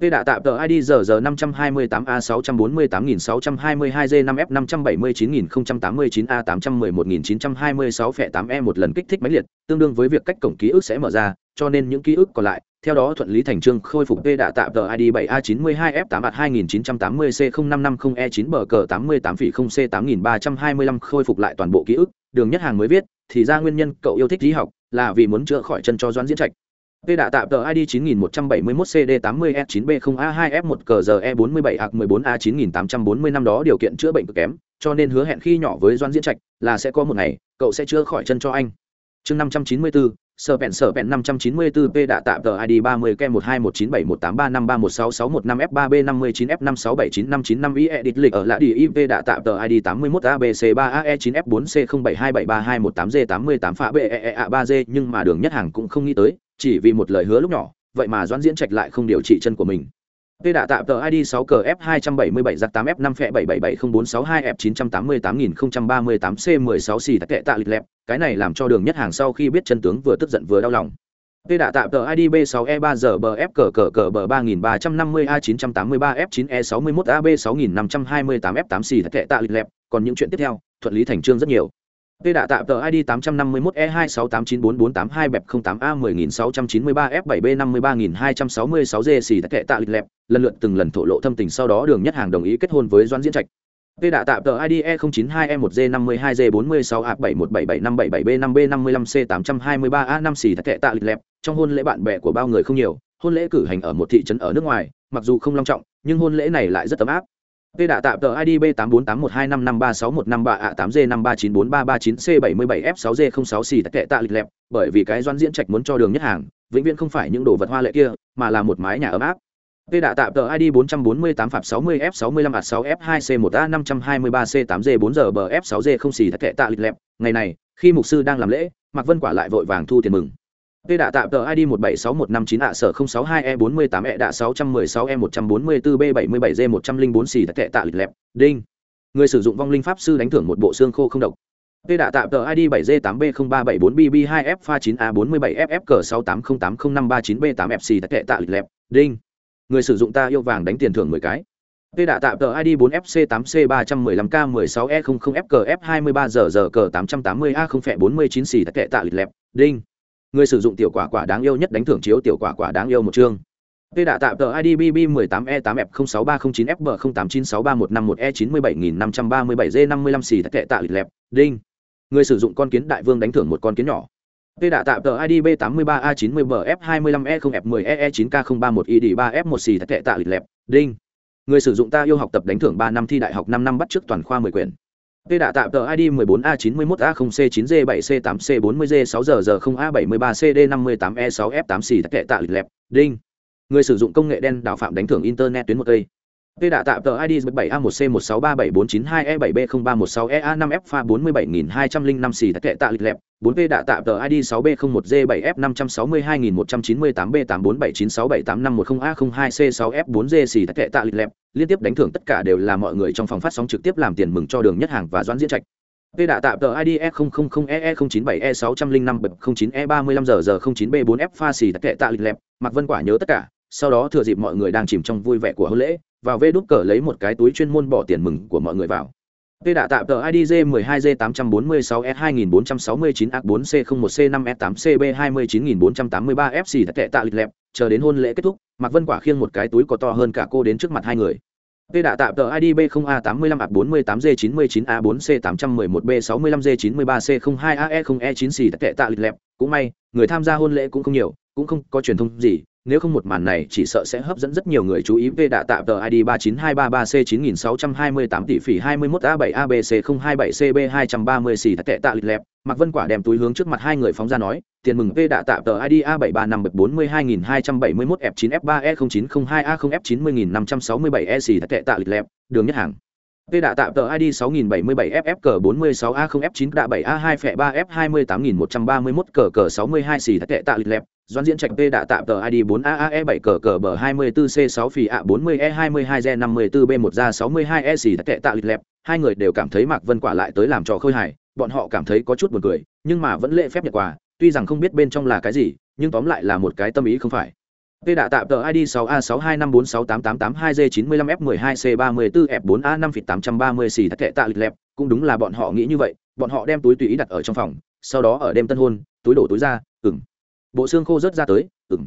Tê đã tạm tờ ID giờ giờ 528A648622G5F579089A811926 phẻ 8E một lần kích thích máy liệt, tương đương với việc cách cổng ký ức sẽ mở ra, cho nên những ký ức còn lại, theo đó thuận lý thành trương khôi phục Tê đạ tạm tờ ID 7A92F82980C0550E9 bờ cờ 88 phỉ 0C8325 khôi phục lại toàn bộ ký ức, đường nhất hàng mới viết, thì ra nguyên nhân cậu yêu thích lý học là vì muốn chữa khỏi chân cho Doãn Diễn Trạch. Tê đạ tạm tờ ID 9171 CD 80 S 9 B 0 A 2 F 1 CGE 47 A 14 A 9840 năm đó điều kiện chữa bệnh cực kém, cho nên hứa hẹn khi nhỏ với Doãn Diễn Trạch là sẽ có một ngày cậu sẽ chữa khỏi chân cho anh. Chương 594, sở vẹn sở vẹn 594 P đã tạm tờ ID 30 k 1219718353166115 F3 B 59 F 5679595 I edit lịch ở lạ đi IV đã tạm tờ ID 81 ABC 3 AE 9 F 4 C 07273218 G 88 phá BEA 3 G, nhưng mà đường nhất hàng cũng không nghĩ tới, chỉ vì một lời hứa lúc nhỏ, vậy mà doãn diễn trạch lại không điều trị chân của mình. P đạ tạm tờ ID 6 cờ F277 giặc 8 F5 phẹ 777042 F 988038 C16 xì tệ tạ lịch lẹp, cái này làm cho đường nhất hàng sau khi biết chân tướng vừa tức giận vừa đau lòng. P đạ tạm tờ ID B6E3 giờ bờ F cờ cờ cờ bờ 3350 A983 F9E61 AB 6528 F8 xì tệ tạ lịch lẹp, còn những chuyện tiếp theo, thuận lý thành chương rất nhiều. P đạ tạm tờ ID 851 E2689448 bẹp 08 A 10693 F7 B 53266 G xì tệ tạ lịch lẹp, lần lượt từng lần thổ lộ thâm tình sau đó đường nhất hàng đồng ý kết hôn với Doãn Diễn Trạch. P đạ tạm tờ ID E092E1G52G46A7177757B5B55C823A5 xì tệ tạ lịch lẹp, trong hôn lễ bạn bè của bao người không nhiều, hôn lễ cử hành ở một thị trấn ở nước ngoài, mặc dù không long trọng, nhưng hôn lễ này lại rất ấm áp. Tê đạ tạm tờ ID B8481553613A8G539339C77F6G06 xì kệ tạ lịch lẹp, bởi vì cái doan diễn trạch muốn cho đường nhất hàng, vĩnh viễn không phải những đồ vật hoa lệ kia, mà là một mái nhà ấm áp. Tê đạ tạm tờ ID 448 phạp 60 F65 ạt 6 F2C1A 523C8G4G bờ F6G không xì kệ tạ lịch lẹp, ngày này, khi mục sư đang làm lễ, Mạc Vân Quả lại vội vàng thu tiền mừng. Tê đạ tạm tờ ID 176159 ạ sở 062E48 E đạ 616 E144 B77 G104 xì tệ tạ lịch lẹp, đinh. Người sử dụng vong linh pháp sư đánh thưởng một bộ xương khô không độc. Tê đạ tạm tờ ID 7G8B0374BB2F pha 9A47FFG68080539B8F xì tệ tạ lịch lẹp, đinh. Người sử dụng ta yêu vàng đánh tiền thưởng 10 cái. Tê đạ tạm tờ ID 4FC8C315K16E00FKF23GG880A0F49 xì tệ tạ lịch lẹp, đinh người sử dụng tiểu quả quả đáng yêu nhất đánh thưởng chiếu tiểu quả quả đáng yêu một chương P đạ tạm tờ ID BB 18E8F06309F0896311E97537G55 xì tệ tạ lịch lẹp, đinh. Người sử dụng con kiến đại vương đánh thưởng một con kiến nhỏ. P đạ tạm tờ ID B83A90BF25E0F10EE9K031ID3F1 xì tệ tạ lịch lẹp, đinh. Người sử dụng ta yêu học tập đánh thưởng ba năm thi đại học năm năm bắt trước toàn khoa 10 quyển. Tê đã tạm tờ ID 14A91A0C9G7C8C40G6G0A73CD58E6F8 xì tệ tạ lịch lẹp, đinh. Người sử dụng công nghệ đen đào phạm đánh thưởng internet tuyến một cây. Tê đạ tạm tờ ID 7A1C1637492E7B0316EA5F pha 47205 xì kệ tạ lịch lẹp, 4P đạ tạm tờ ID 6B01G7F562198B847968B8479678510A02C6F4G xì kệ tạ lịch lẹp, liên tiếp đánh thưởng tất cả đều là mọi người trong phòng phát sóng trực tiếp làm tiền mừng cho đường nhất hàng và doãn diễn trạch. Tê đạ tạm tờ ID E000EE097E605-09E35 giờ giờ 09B4F pha xì kệ tạ lịch lẹp, Mạc Vân Quả nhớ tất cả, sau đó thừa dịp mọi người đang chìm trong vui vẻ của hôn lễ, vào vê đút cờ lấy một cái túi chuyên môn bỏ tiền mừng của mọi người vào. Tê đã tạm tờ ID J12J846S24C5E8CB29483FC thật tệ tạ lịch lẹp, chờ đến hôn lễ kết thúc, Mạc Vân Quả khiêng một cái túi có to hơn cả cô đến trước mặt hai người. Tê đã tạm tờ ID B0A85A48G99A4C811B65G93C02AE0E9 thật tệ tạ lịch lẹp, cũng may, người tham gia hôn lễ cũng không nhiều, cũng không có truyền thông gì, nếu không một màn này chỉ sợ sẽ hấp dẫn rất nhiều người chú ý về đạ tạm tờ ID 39233C9628 tỷ phỉ 21A7ABC027CB230 xì thật tệ tạ lịch lẹp, Mạc Vân Quả đem túi hướng trước mặt hai người phóng ra nói, tiền mừng về đạ tạm tờ ID A7354221F9F3E0902A0F90567E e xì thật tệ tạ lịch lẹp, đường nhất hàng. Tê đạ tạm tờ ID 6077FFC46A0F9 đạ 7A2F3F28131 cờ cờ 62 xì thật tệ tạ lịch lẹp, doãn diễn trạch Tê đã tạm tờ ID 4AAE7 cờ cờ bờ 24C6 phì ạ 40E22G54B1 ra 62E xì tệ tạ lịch lẹp, hai người đều cảm thấy Mạc Vân Quả lại tới làm trò khơi hài, bọn họ cảm thấy có chút buồn cười, nhưng mà vẫn lễ phép nhận quà, tuy rằng không biết bên trong là cái gì, nhưng tóm lại là một cái tâm ý không phải tê đã tạm tờ ID 6A625468882G95F12C34F4A5 xì tệ tạ lịch lẹp, cũng đúng là bọn họ nghĩ như vậy, bọn họ đem túi tùy ý đặt ở trong phòng, sau đó ở đêm tân hôn, túi đổ túi ra, ừm bộ xương khô rớt ra tới ừng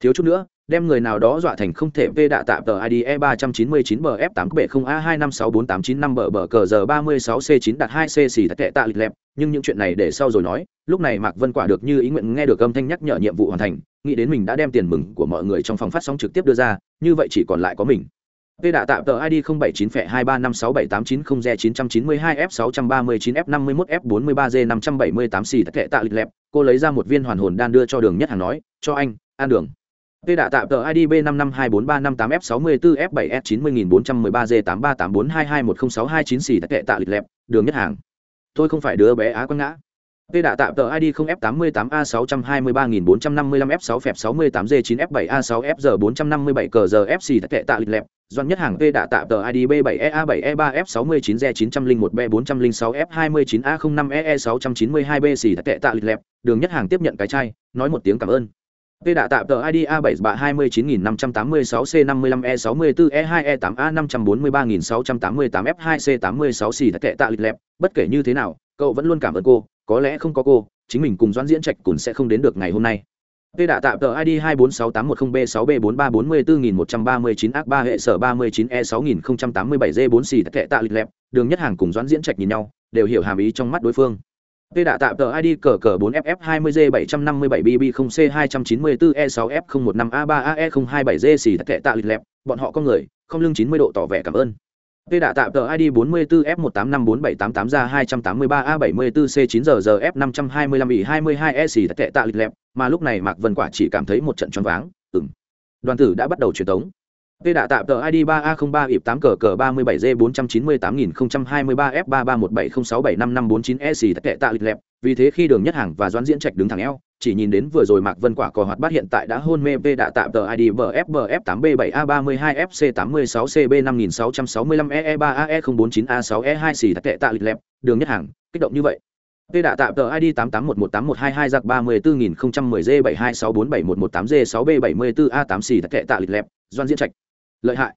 thiếu chút nữa đem người nào đó dọa thành không thể vê đạ tạm tờ ID E ba trăm chín mươi chín bf tám bệ 0 A hai năm sáu bốn tám chín năm bờ bờ cờ giờ ba mươi sáu c 9 đặt 2 C xì thật tệ tạ lịch lẹp. Nhưng những chuyện này để sau rồi nói lúc này Mạc Vân Quả được như ý nguyện nghe được âm thanh nhắc nhở nhiệm vụ hoàn thành nghĩ đến mình đã đem tiền mừng của mọi người trong phòng phát sóng trực tiếp đưa ra như vậy chỉ còn lại có mình. Tê đạ tạm tờ ID 079F235678990G992F639F51F43G578 xì tệ tạ lịch lẹp, cô lấy ra một viên hoàn hồn đan đưa cho Đường Nhất Hàng nói, "Cho anh, ăn đường." Tê đã tạo tờ ID B55243558F64F7S90413G838422106229 xì tệ tạ lịch lẹp, Đường Nhất Hàng. Tôi không phải đứa bé á quăng ngã. Tê đã tạo tờ ID 0F88A623455F6F68G9F7A6FG457 cờ giờ tệ tạ lịch lẹp, Doan nhất hàng P đã tạo tờ ID B7EA7E3F69G901B406F29A05EE692B xì tệ tạ lịch lẹp, đường nhất hàng tiếp nhận cái chai, nói một tiếng cảm ơn. P đã tạm tờ ID A732956C55E64E2E8A543688F2C86C e e e đã kệ tạ lịch lẹp, bất kể như thế nào, cậu vẫn luôn cảm ơn cô, có lẽ không có cô, chính mình cùng Doãn Diễn Trạch cũng sẽ không đến được ngày hôm nay. Tê đã tạm tờ ID 246810B6B434139 hệ sở 39E6087G4 xì tệ tạ lịch lẹp, đường nhất hàng cùng doãn diễn trạch nhìn nhau, đều hiểu hàm ý trong mắt đối phương. Tê đã tạm tờ ID cờ cờ 4FF20G757BB0C294E6F015A3AE027G e xì tệ tạ lịch lẹp, bọn họ có người, không lưng 90 độ tỏ vẻ cảm ơn. Tê đã tạm tờ ID 44F1854788 ra 283A74C9ZZF525Y22E xì tệ tạ lịch lẹp, mà lúc này Mạc Vân Quả chỉ cảm thấy một trận choáng váng, ừm. Đoàn tử đã bắt đầu truyền tống. P đã tạm tờ ID 3A03 ịp 8 cờ cờ 37 G 498023 F 331706755549 E xì tất kệ tạ lịch lẹp, vì thế khi đường nhất hàng và doãn diễn trạch đứng thẳng eo, chỉ nhìn đến vừa rồi Mạc Vân Quả cò hoạt bát hiện tại đã hôn mê P đã tạm tờ ID BFBF8B7A32FC86CB5665EE3AE049A6E2 xì tất kệ tạ lịch lẹp, đường nhất hàng, kích động như vậy. P đạ tạm tờ ID 88118122 giặc 34010G726471118G6B74A8 xì tệ tạ lịch lẹp, doãn diễn trạch lợi hại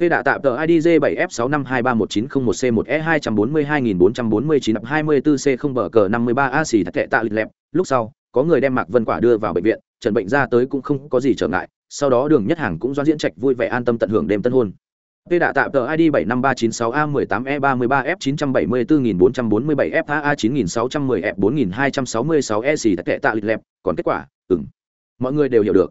Tê đã tạm tờ IDJ 7F6523190C1E24244924C0 bờ cờ 53A xì thật tệ tạ lịch lẹp, lúc sau, có người đem Mạc Vân Quả đưa vào bệnh viện, trần bệnh ra tới cũng không có gì trở ngại, sau đó đường nhất hàng cũng doan diễn trạch vui vẻ an tâm tận hưởng đêm tân hôn. Tê đã tạm tờ ID 75396A18E33F97447FAA9610F4266E e xì thật tệ tạ lịch lẹp, còn kết quả, ừm. Mọi người đều hiểu được.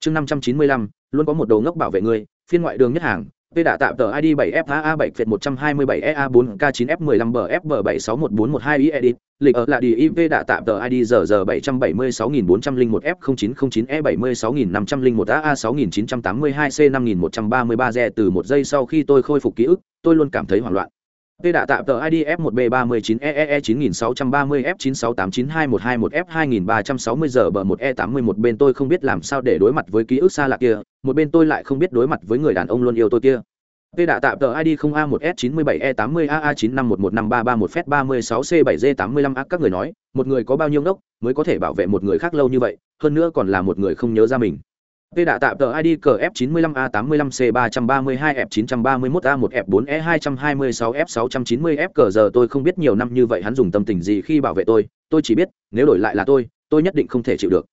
Chương 595, luôn có một đồ ngốc bảo vệ người phiên ngoại đường nhất hàng v đã tạm tờ ID 7FA 7 Phệt 127 EA 4 K9F 15 BFB 761412 i edit, lịch ở là đi v đã tạm tờ ID giờ giờ 776401 F0909 E 76501 AA 6982 C 5133 Z từ một giây sau khi tôi khôi phục ký ức, tôi luôn cảm thấy hoảng loạn. Tê đã tạm tờ ID F1B39EEE 9630 F96892121 F2360 giờ bờ 1E81 bên tôi không biết làm sao để đối mặt với ký ức xa lạ kia, một bên tôi lại không biết đối mặt với người đàn ông luôn yêu tôi kia. Tê đã tạm tờ ID 0A1S97E80AA95115331 F 36C7G85A các người nói, một người có bao nhiêu ngốc mới có thể bảo vệ một người khác lâu như vậy, hơn nữa còn là một người không nhớ ra mình. P đã tạm tờ ID cờ F95A85C332F932F4E226F690F e cờ giờ tôi không biết nhiều năm như vậy hắn dùng tâm tình gì khi bảo vệ tôi, tôi chỉ biết, nếu đổi lại là tôi, tôi nhất định không thể chịu được.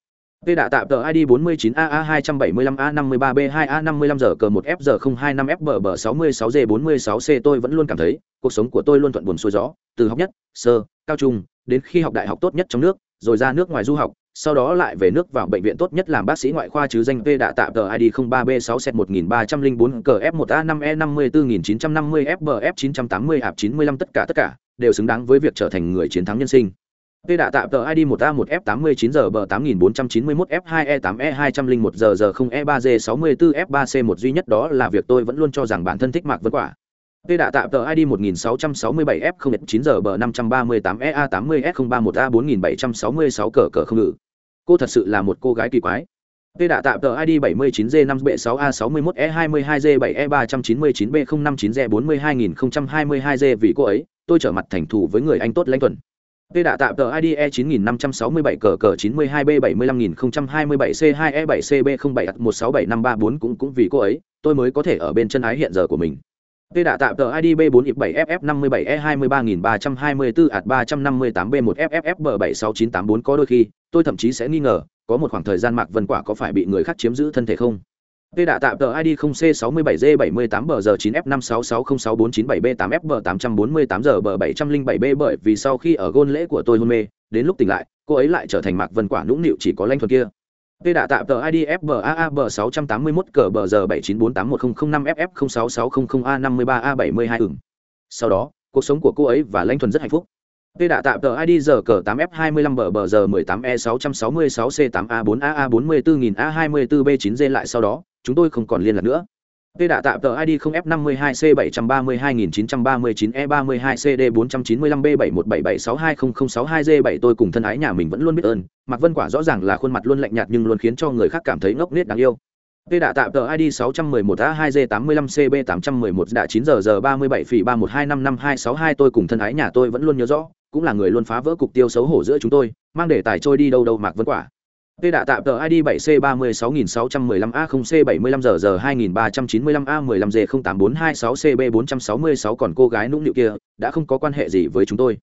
P đã tạm tờ ID 49AA275A53B2A55 giờ cờ 1F025FBB66G46C tôi vẫn luôn cảm thấy, cuộc sống của tôi luôn thuận buồn xuôi gió, từ học nhất, sơ, cao trung, đến khi học đại học tốt nhất trong nước, rồi ra nước ngoài du học, sau đó lại về nước vào bệnh viện tốt nhất làm bác sĩ ngoại khoa chứ danh V đã tạm tờ ID 03B 6 set 1304 cờ F1A5E 54950 FBF 980 ạp 95 tất cả tất cả đều xứng đáng với việc trở thành người chiến thắng nhân sinh. V đã tạm tờ ID 1A1F89 giờ bờ 8491 F2E8E201 giờ giờ 0E3G64 F3C1 duy nhất đó là việc tôi vẫn luôn cho rằng bản thân thích Mạc Vân Quả. Tê đạ tạm tờ ID 1667 f 09 giờ bờ 538 EA 80 s 031 a 4766 cờ cờ không ngự. Cô thật sự là một cô gái kỳ quái. Tê đã tạm tờ ID 79G5B6A61E22G7E399B059G42022G e e vì cô ấy, tôi trở mặt thành thù với người anh tốt lãnh tuần. Tê đã tạm tờ ID E9567 cờ cờ 92B75027C2E7CB07167534 cũng cũng vì cô ấy, tôi mới có thể ở bên chân ái hiện giờ của mình. Tê đã tạm tờ ID B4IP7FF57E23324 ạt 358B1FFFB76984 có đôi khi, tôi thậm chí sẽ nghi ngờ, có một khoảng thời gian Mạc Vân Quả có phải bị người khác chiếm giữ thân thể không? Tê đã tạm tờ ID 0C67G78BG9F56606497B8FB848 giờ bờ 707B bởi vì sau khi ở gôn lễ của tôi hôn mê, đến lúc tỉnh lại, cô ấy lại trở thành Mạc Vân Quả nũng nịu chỉ có lanh thuần kia. P đã tạm tờ ID FBAAB 681 cờ bờ giờ 79481005 FF06600A53A72 ửng. Sau đó, cuộc sống của cô ấy và Lãnh Thuần rất hạnh phúc. P đã tạm tờ ID giờ cờ 8F25 bờ bờ giờ 18E666C8A4AA44000A24B9D lại sau đó, chúng tôi không còn liên lạc nữa. Tê đã tạm tờ ID 0F52C732939E32CD495B7177620062G7 tôi cùng thân ái nhà mình vẫn luôn biết ơn, Mạc Vân Quả rõ ràng là khuôn mặt luôn lạnh nhạt nhưng luôn khiến cho người khác cảm thấy ngốc nghếch đáng yêu. Tê đã tạm tờ ID 611A2G85CB811 đã 9 giờ giờ 37 phỉ 31255262 tôi cùng thân ái nhà tôi vẫn luôn nhớ rõ, cũng là người luôn phá vỡ cục tiêu xấu hổ giữa chúng tôi, mang để tài trôi đi đâu đâu Mạc Vân Quả. P đã tạm tờ ID 7C36615A0C75 giờ giờ 2395A15G08426CB466 còn cô gái nũng nịu kia, đã không có quan hệ gì với chúng tôi.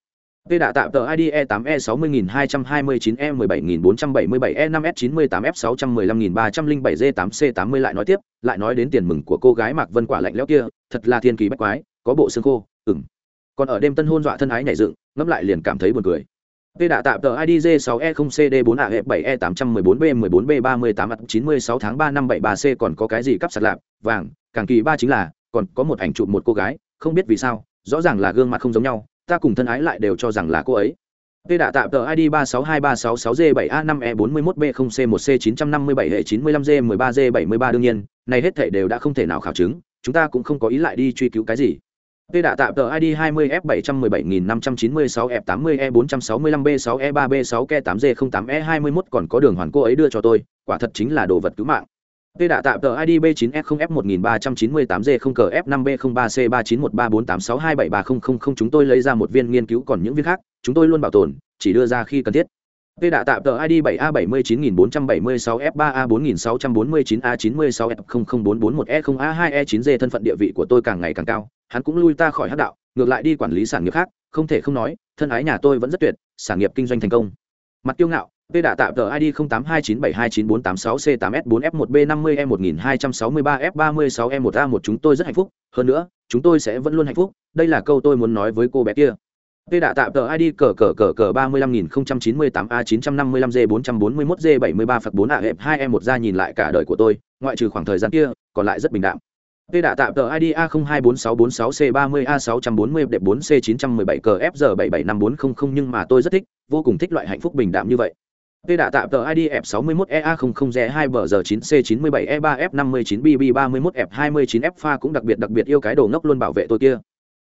P đã tạm tờ ID E8E60229E17477E5S98F615307G8C80 e lại nói tiếp, lại nói đến tiền mừng của cô gái Mạc Vân Quả lạnh lẽo kia, thật là thiên kỳ bách quái, có bộ xương khô, ừm. Còn ở đêm tân hôn dọa thân ái nhảy dựng, ngẫm lại liền cảm thấy buồn cười. P đã tạm tờ ID J6E0CD4AF7E814B14B38 tháng 3 năm 73C còn có cái gì cắp sạt lạp, vàng, càng kỳ ba chính là, còn có một ảnh chụp một cô gái, không biết vì sao, rõ ràng là gương mặt không giống nhau, ta cùng thân ái lại đều cho rằng là cô ấy. P đã tạm tờ ID 362366G7A5E41B0C1C957E95G13G73 đương nhiên, này hết thể đều đã không thể nào khảo chứng chúng ta cũng không có ý lại đi truy cứu cái gì Tê đã tạm tờ ID 20F717596F80E465B6E3B6K8G08E21 còn có đường hoàn cô ấy đưa cho tôi, quả thật chính là đồ vật cứu mạng. Tê đã tạm tờ ID B9F0F1398G0CF5B03C391348627300 chúng tôi lấy ra một viên nghiên cứu còn những viên khác, chúng tôi luôn bảo tồn, chỉ đưa ra khi cần thiết. V đã tạm tờ ID 7A79476F3A4649A96F00441E0A2E9G e e thân phận địa vị của tôi càng ngày càng cao, hắn cũng lui ta khỏi hắc đạo, ngược lại đi quản lý sản nghiệp khác, không thể không nói, thân ái nhà tôi vẫn rất tuyệt, sản nghiệp kinh doanh thành công. Mặt kiêu ngạo, V đã tạm tờ ID 0829729486C8S4F1B50E1263F36E1A1 chúng tôi rất hạnh phúc, hơn nữa, chúng tôi sẽ vẫn luôn hạnh phúc, đây là câu tôi muốn nói với cô bé kia. P đã tạm tờ ID cờ cờ cờ cờ 35098A955G441G73 phật 4 ạ hẹp 2E1 ra nhìn lại cả đời của tôi, ngoại trừ khoảng thời gian kia, còn lại rất bình đạm. P đã tạm tờ ID A024646C30A640 đẹp 4C917 cờ FG77540 nhưng mà tôi rất thích, vô cùng thích loại hạnh phúc bình đạm như vậy. P đã tạm tờ ID F61EA00Z2BG9C97E3F59BB31F29F pha cũng đặc biệt đặc biệt yêu cái đồ ngốc luôn bảo vệ tôi kia.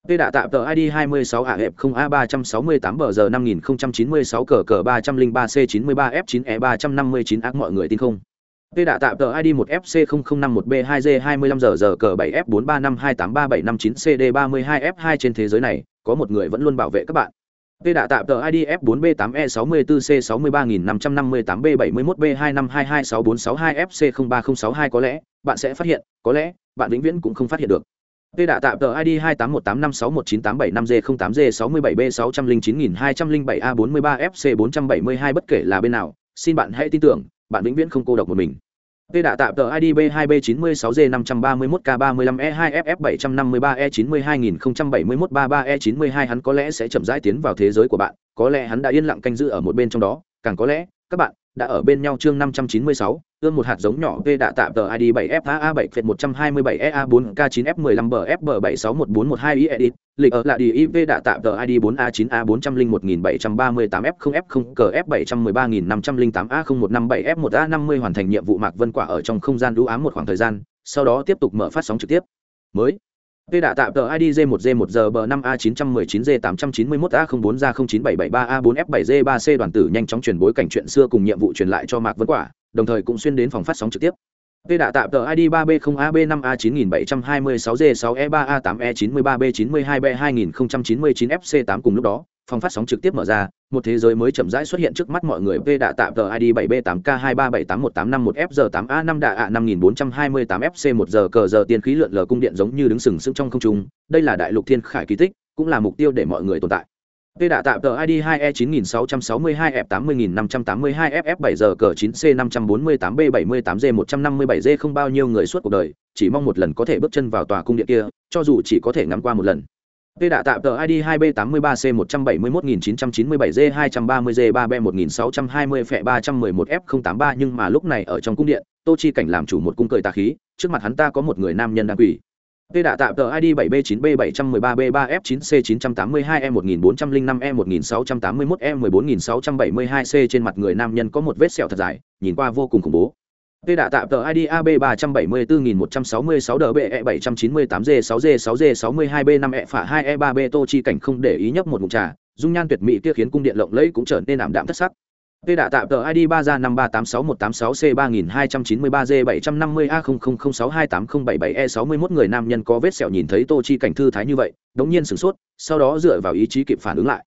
Tê đã tạm tờ ID 26 a hẹp 0 a 368 bờ giờ 5096 cờ cờ 303 c 93 f 9 e 359 ác mọi người tin không? Tê đã tạm tờ ID 1 FC 0051 b 2 g 25 giờ giờ cờ 7 f 435283759 CD 32 f 2 trên thế giới này, có một người vẫn luôn bảo vệ các bạn. Tê đã tạm tờ ID F4B8E64C63558B71B252264622FC03062 có lẽ, bạn sẽ phát hiện, có lẽ, bạn vĩnh viễn cũng không phát hiện được. Tê đạ tạm tờ ID 28185619875G08G67B609207A43FC472 bất kể là bên nào, xin bạn hãy tin tưởng, bạn vĩnh viễn không cô độc một mình. Tê đạ tạm tờ ID B2B96G535E2FF753E9207133E92 e e hắn có lẽ sẽ chậm rãi tiến vào thế giới của bạn, có lẽ hắn đã yên lặng canh giữ ở một bên trong đó, càng có lẽ, các bạn đã ở bên nhau chương 596, ươm một hạt giống nhỏ V đã tạm tờ ID 7FA 7 f 127 EA 4 k 9 f 15 bfb 761412 i edit, lịch ở là đi IV đã tạm tờ ID 4A9A 401738 f 0 f 0 cf 713508 a 0157 f 1 a 50 hoàn thành nhiệm vụ Mạc Vân Quả ở trong không gian đu ám một khoảng thời gian, sau đó tiếp tục mở phát sóng trực tiếp. Mới V đã tạm tờ ID J1J1GB5A919J891A04G09773A4F7G3C đoàn tử nhanh chóng truyền bối cảnh chuyện xưa cùng nhiệm vụ truyền lại cho Mạc Vân Quả, đồng thời cũng xuyên đến phòng phát sóng trực tiếp. P đạ tạm tờ ID 3B0AB5A9726G6E3A8E93B92B2099FC8 cùng lúc đó, phòng phát sóng trực tiếp mở ra, một thế giới mới chậm rãi xuất hiện trước mắt mọi người. P đạ tạm tờ ID 7B8K2378181FG8A5 đạ A5428FC1 giờ cờ giờ tiên khí lượn lờ cung điện giống như đứng sừng sững trong không trung, đây là đại lục thiên khải kỳ tích, cũng là mục tiêu để mọi người tồn tại. Tê đã tạm tờ ID 2E9662F80582FF7 giờ cờ 9C548B78G157G không bao nhiêu người suốt cuộc đời, chỉ mong một lần có thể bước chân vào tòa cung điện kia, cho dù chỉ có thể ngắm qua một lần. Tê đã tạm tờ ID 2B83C171997G230G3B1620F311F083 nhưng mà lúc này ở trong cung điện, Tô Chi cảnh làm chủ một cung cười tà khí, trước mặt hắn ta có một người nam nhân đang quỳ. P đạ tạm tờ ID 7B9B713B3F9C982E1004E1681E14672C e trên mặt người nam nhân có một vết sẹo thật dài, nhìn qua vô cùng khủng bố. P đạ tạm tờ ID AB 374166 DBE 798G6G6G62B5E phả 2E3B Tô Chi cảnh không để ý nhấp một ngụm trà, dung nhan tuyệt mỹ kia khiến cung điện lộng lẫy cũng trở nên ảm đạm thất sắc. Tê đã tạm tờ ID 3 ra 5386186C3293G750A0006280777E61 người nam nhân có vết sẹo nhìn thấy Tô Chi cảnh thư thái như vậy, đống nhiên sửng sốt, sau đó dựa vào ý chí kịp phản ứng lại.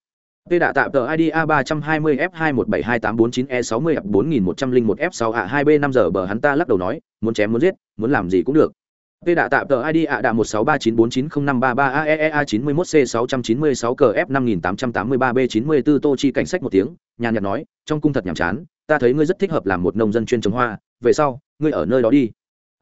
Tê đã tạm tờ ID A320F2172849E60F4101F6A2B5 giờ bờ hắn ta lắc đầu nói, muốn chém muốn giết, muốn làm gì cũng được. Tê đạ tạm tờ ID ạ đạ 16394905333AEA91C696 cờ F5883B94 Tô Chi cảnh sách một tiếng, nhàn nhạt nói, trong cung thật nhàm chán, ta thấy ngươi rất thích hợp làm một nông dân chuyên trồng hoa, về sau, ngươi ở nơi đó đi.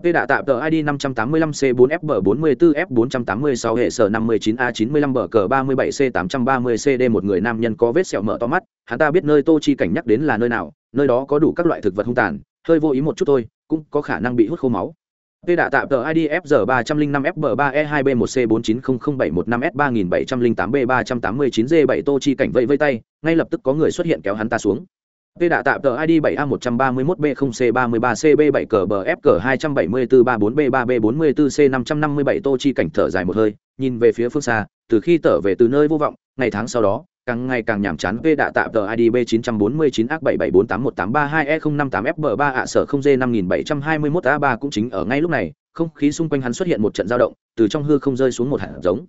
Tê đạ tạm tờ ID 585C4FB44F486 hệ sở 59A95 bờ cờ 37C830CD một người nam nhân có vết sẹo mở to mắt, hắn ta biết nơi Tô Chi cảnh nhắc đến là nơi nào, nơi đó có đủ các loại thực vật hung tàn, hơi vô ý một chút thôi, cũng có khả năng bị hút khô máu. Tê đạ tạm tờ ID FG 305 FB 3E2B1C4900715S3708B389G7 Tô Chi cảnh vẫy vây tay, ngay lập tức có người xuất hiện kéo hắn ta xuống. Tê đạ tạm tờ ID 7A131B0C33CB7CB274B34B3B44C557 Tô Chi cảnh thở dài một hơi, nhìn về phía phương xa, từ khi tở về từ nơi vô vọng, ngày tháng sau đó, càng ngày càng nhàm chán V đạ tạ tờ ID B949A7748182E058FB3 ạ sở 0G5721A3 cũng chính ở ngay lúc này, không khí xung quanh hắn xuất hiện một trận dao động, từ trong hư không rơi xuống một hạt giống.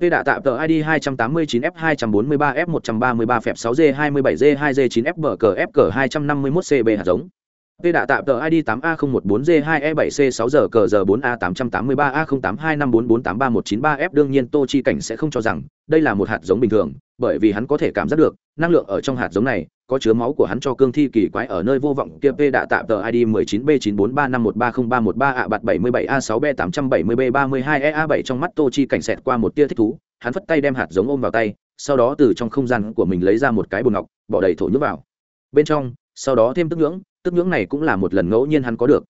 V đạ tạ tờ ID 289F243F133 phẹp 6G27G2G9F251CB hạt giống. Tê đạ tạm tờ ID 8A014G2E7C6G9A883A082254483193F đương nhiên Tô Chi Cảnh sẽ không cho rằng đây là một hạt giống bình thường, bởi vì hắn có thể cảm giác được, năng lượng ở trong hạt giống này có chứa máu của hắn cho cương thi kỳ quái ở nơi vô vọng kia P đạ tạm tờ ID 19B9435130313A77A6B870B32EA7 trong mắt Tô Chi cảnh xẹt qua một tia thích thú, hắn phất tay đem hạt giống ôm vào tay, sau đó từ trong không gian của mình lấy ra một cái bồn ngọc, bỏ đầy thổ nhũ vào. Bên trong, sau đó thêm tức ngưỡng tức ngưỡng này cũng là một lần ngẫu nhiên hắn có được.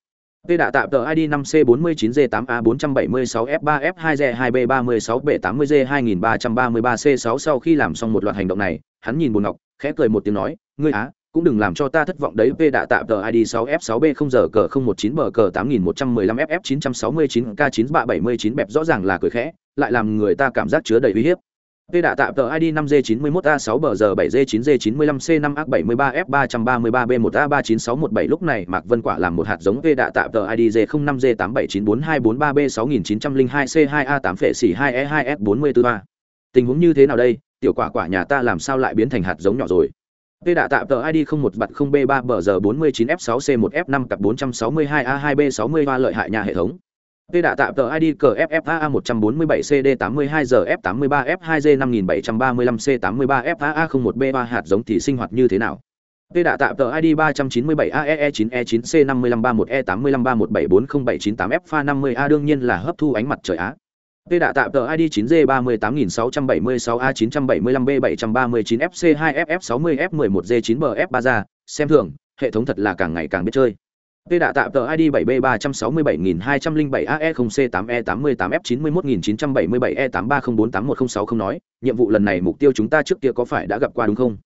Tê đã tạm tờ ID 5C49G8A476F3F2G2B36B80G2333C6 sau khi làm xong một loạt hành động này, hắn nhìn Bồn Ngọc, khẽ cười một tiếng nói, ngươi á, cũng đừng làm cho ta thất vọng đấy. Tê đã tạm tờ ID 6F6B0G019BG8115FF969K9 bẹp rõ ràng là cười khẽ, lại làm người ta cảm giác chứa đầy uy hiếp. Tê đạ tạm tờ ID 5G91A6BG7G9G95C5A73F333B1A39617 lúc này Mạc Vân Quả làm một hạt giống Tê đạ tạm tờ ID G05G879423B6902C2A8F2E2S44A. E Tình huống như thế nào đây, tiểu quả quả nhà ta làm sao lại biến thành hạt giống nhỏ rồi? Tê đạ tạm tờ ID 01 bật 0B3 bờ giờ 49F6C1F5 cặp 462A2B63 lợi hại nhà hệ thống. Tê đạ tạm tờ ID cờ FFA 147 CD 82 giờ F83 F2G 5735 C 83 FAA 01 B3 hạt giống thì sinh hoạt như thế nào? Tê đạ tạm tờ ID 397 AEE 9 E 9 e C 5531 E 8531740798 F pha 50 A đương nhiên là hấp thu ánh mặt trời á. Tê đạ tạm tờ ID 9G 38676 A 975 B 739 FC 2 FF 60 F 11 G 9 BF 3 ra, xem thường, hệ thống thật là càng ngày càng biết chơi. Tê đạ tạm tờ ID 7B367207AE0C8E818F91977E83048106 e nói, nhiệm vụ lần này mục tiêu chúng ta trước kia có phải đã gặp qua đúng không?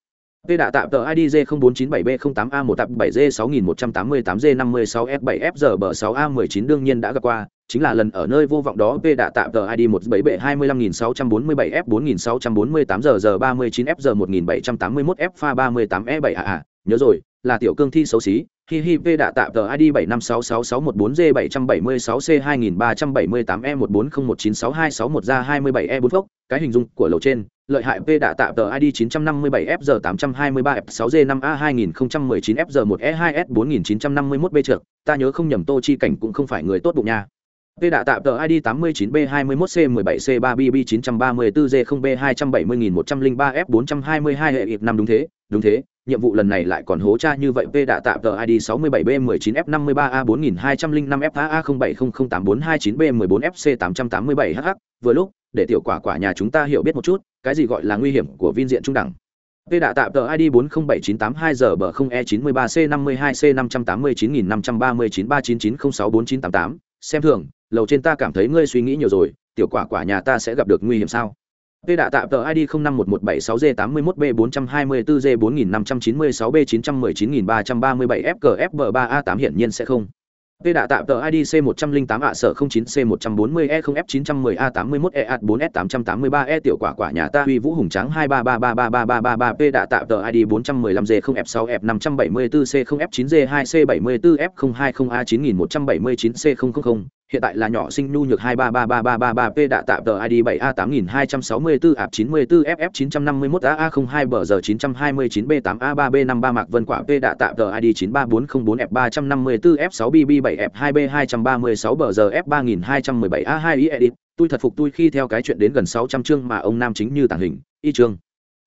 Tê đạ tạm tờ ID J0497B08A187G6188G56F7FG6A19 đương nhiên đã gặp qua, chính là lần ở nơi vô vọng đó Tê đạ tạm tờ ID 17B25647F4647G39FG1781F pha 38E7 à nhớ rồi, là tiểu cương thi xấu xí, hi hi v đạ tạm tờ id 7566614 g 776 c 2378 e 140196261 ra 27 e 4 phốc. Cái hình dung của lầu trên lợi hại v đã tạo tờ id 957 fg 823 f 6 g 5 a 2019 fg 1 e 2 s 4951 b trượt. Ta nhớ không nhầm tô chi cảnh cũng không phải người tốt bụng nha. V đã tạm tờ ID 89B21C17C3BB934G0B270103F422 hệ ịp năm đúng thế, đúng thế, nhiệm vụ lần này lại còn hố tra như vậy V đã tạm tờ ID 67B19F53A4205FAA07008429B14FC887HH, vừa lúc, để tiểu quả quả nhà chúng ta hiểu biết một chút, cái gì gọi là nguy hiểm của viên diện trung đẳng. V đã tạm tờ ID 407982 giờ bờ 0 e 93 c 52 c 589539 399064988 xem thường, lầu trên ta cảm thấy ngươi suy nghĩ nhiều rồi, tiểu quả quả nhà ta sẽ gặp được nguy hiểm sao? Tê đạ tạm tờ ID 051176G81B424G4596B919337FKFB3A8 hiển nhiên sẽ không. Tê đạ tạm tờ ID C108A sở 09C140E0F910A81E4S883E e e tiểu quả quả nhà ta Huy Vũ Hùng Tráng 233333333 Tê đạ tạm tờ ID 415G0F6F574C0F9G2C74F020A9179C000 hiện tại là nhỏ sinh nhu nhược 2333333 P đã tạm tờ ID 7A8264AP94FF951AA02 bờ giờ 929B8A3B53 Mạc Vân Quả P đã tạm tờ ID 93404 F 354 F6 BB 7 F 2B 236 bờ giờ F 3217 A2 E edit. Tôi thật phục tôi khi theo cái chuyện đến gần 600 chương mà ông nam chính như tàng hình. Y chương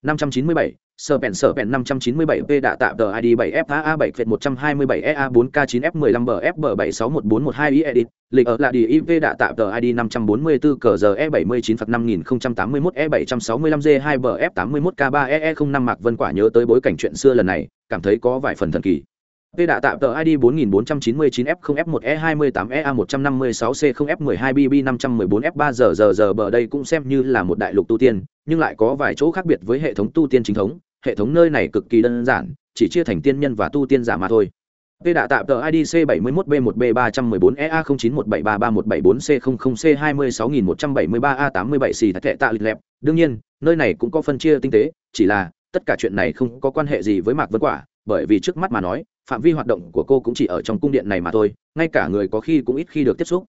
597 sở bèn sở bèn 597 p đạ tạo tờ id 7 faa 7 f 127 ea 4 k 9 f 15 bfb 761412 i edit lịch ở là đi iv đạ tạo tờ id 544 cờ giờ e 79 phạt 5081 e 765 g 2 bf 81 k 3 ee 05 mạc vân quả nhớ tới bối cảnh chuyện xưa lần này cảm thấy có vài phần thần kỳ P đạ tạm tờ ID 4499F0F1E28EA156C0F12BB514F3 giờ bờ đây cũng xem như là một đại lục tu tiên, nhưng lại có vài chỗ khác biệt với hệ thống tu tiên chính thống. Hệ thống nơi này cực kỳ đơn giản, chỉ chia thành tiên nhân và tu tiên giả mà thôi Tê đạ tạm tờ IDC 71B1B313-173-317-4C00C26173A87 xì thật tệ tạ lịch lẹp. Đương nhiên, nơi này cũng có phân chia tinh tế, chỉ là tất cả chuyện này không có quan hệ gì với Mạc Vân Quả, bởi vì trước mắt mà nói, phạm vi hoạt động của cô cũng chỉ ở trong cung điện này mà thôi, ngay cả người có khi cũng ít khi được tiếp xúc.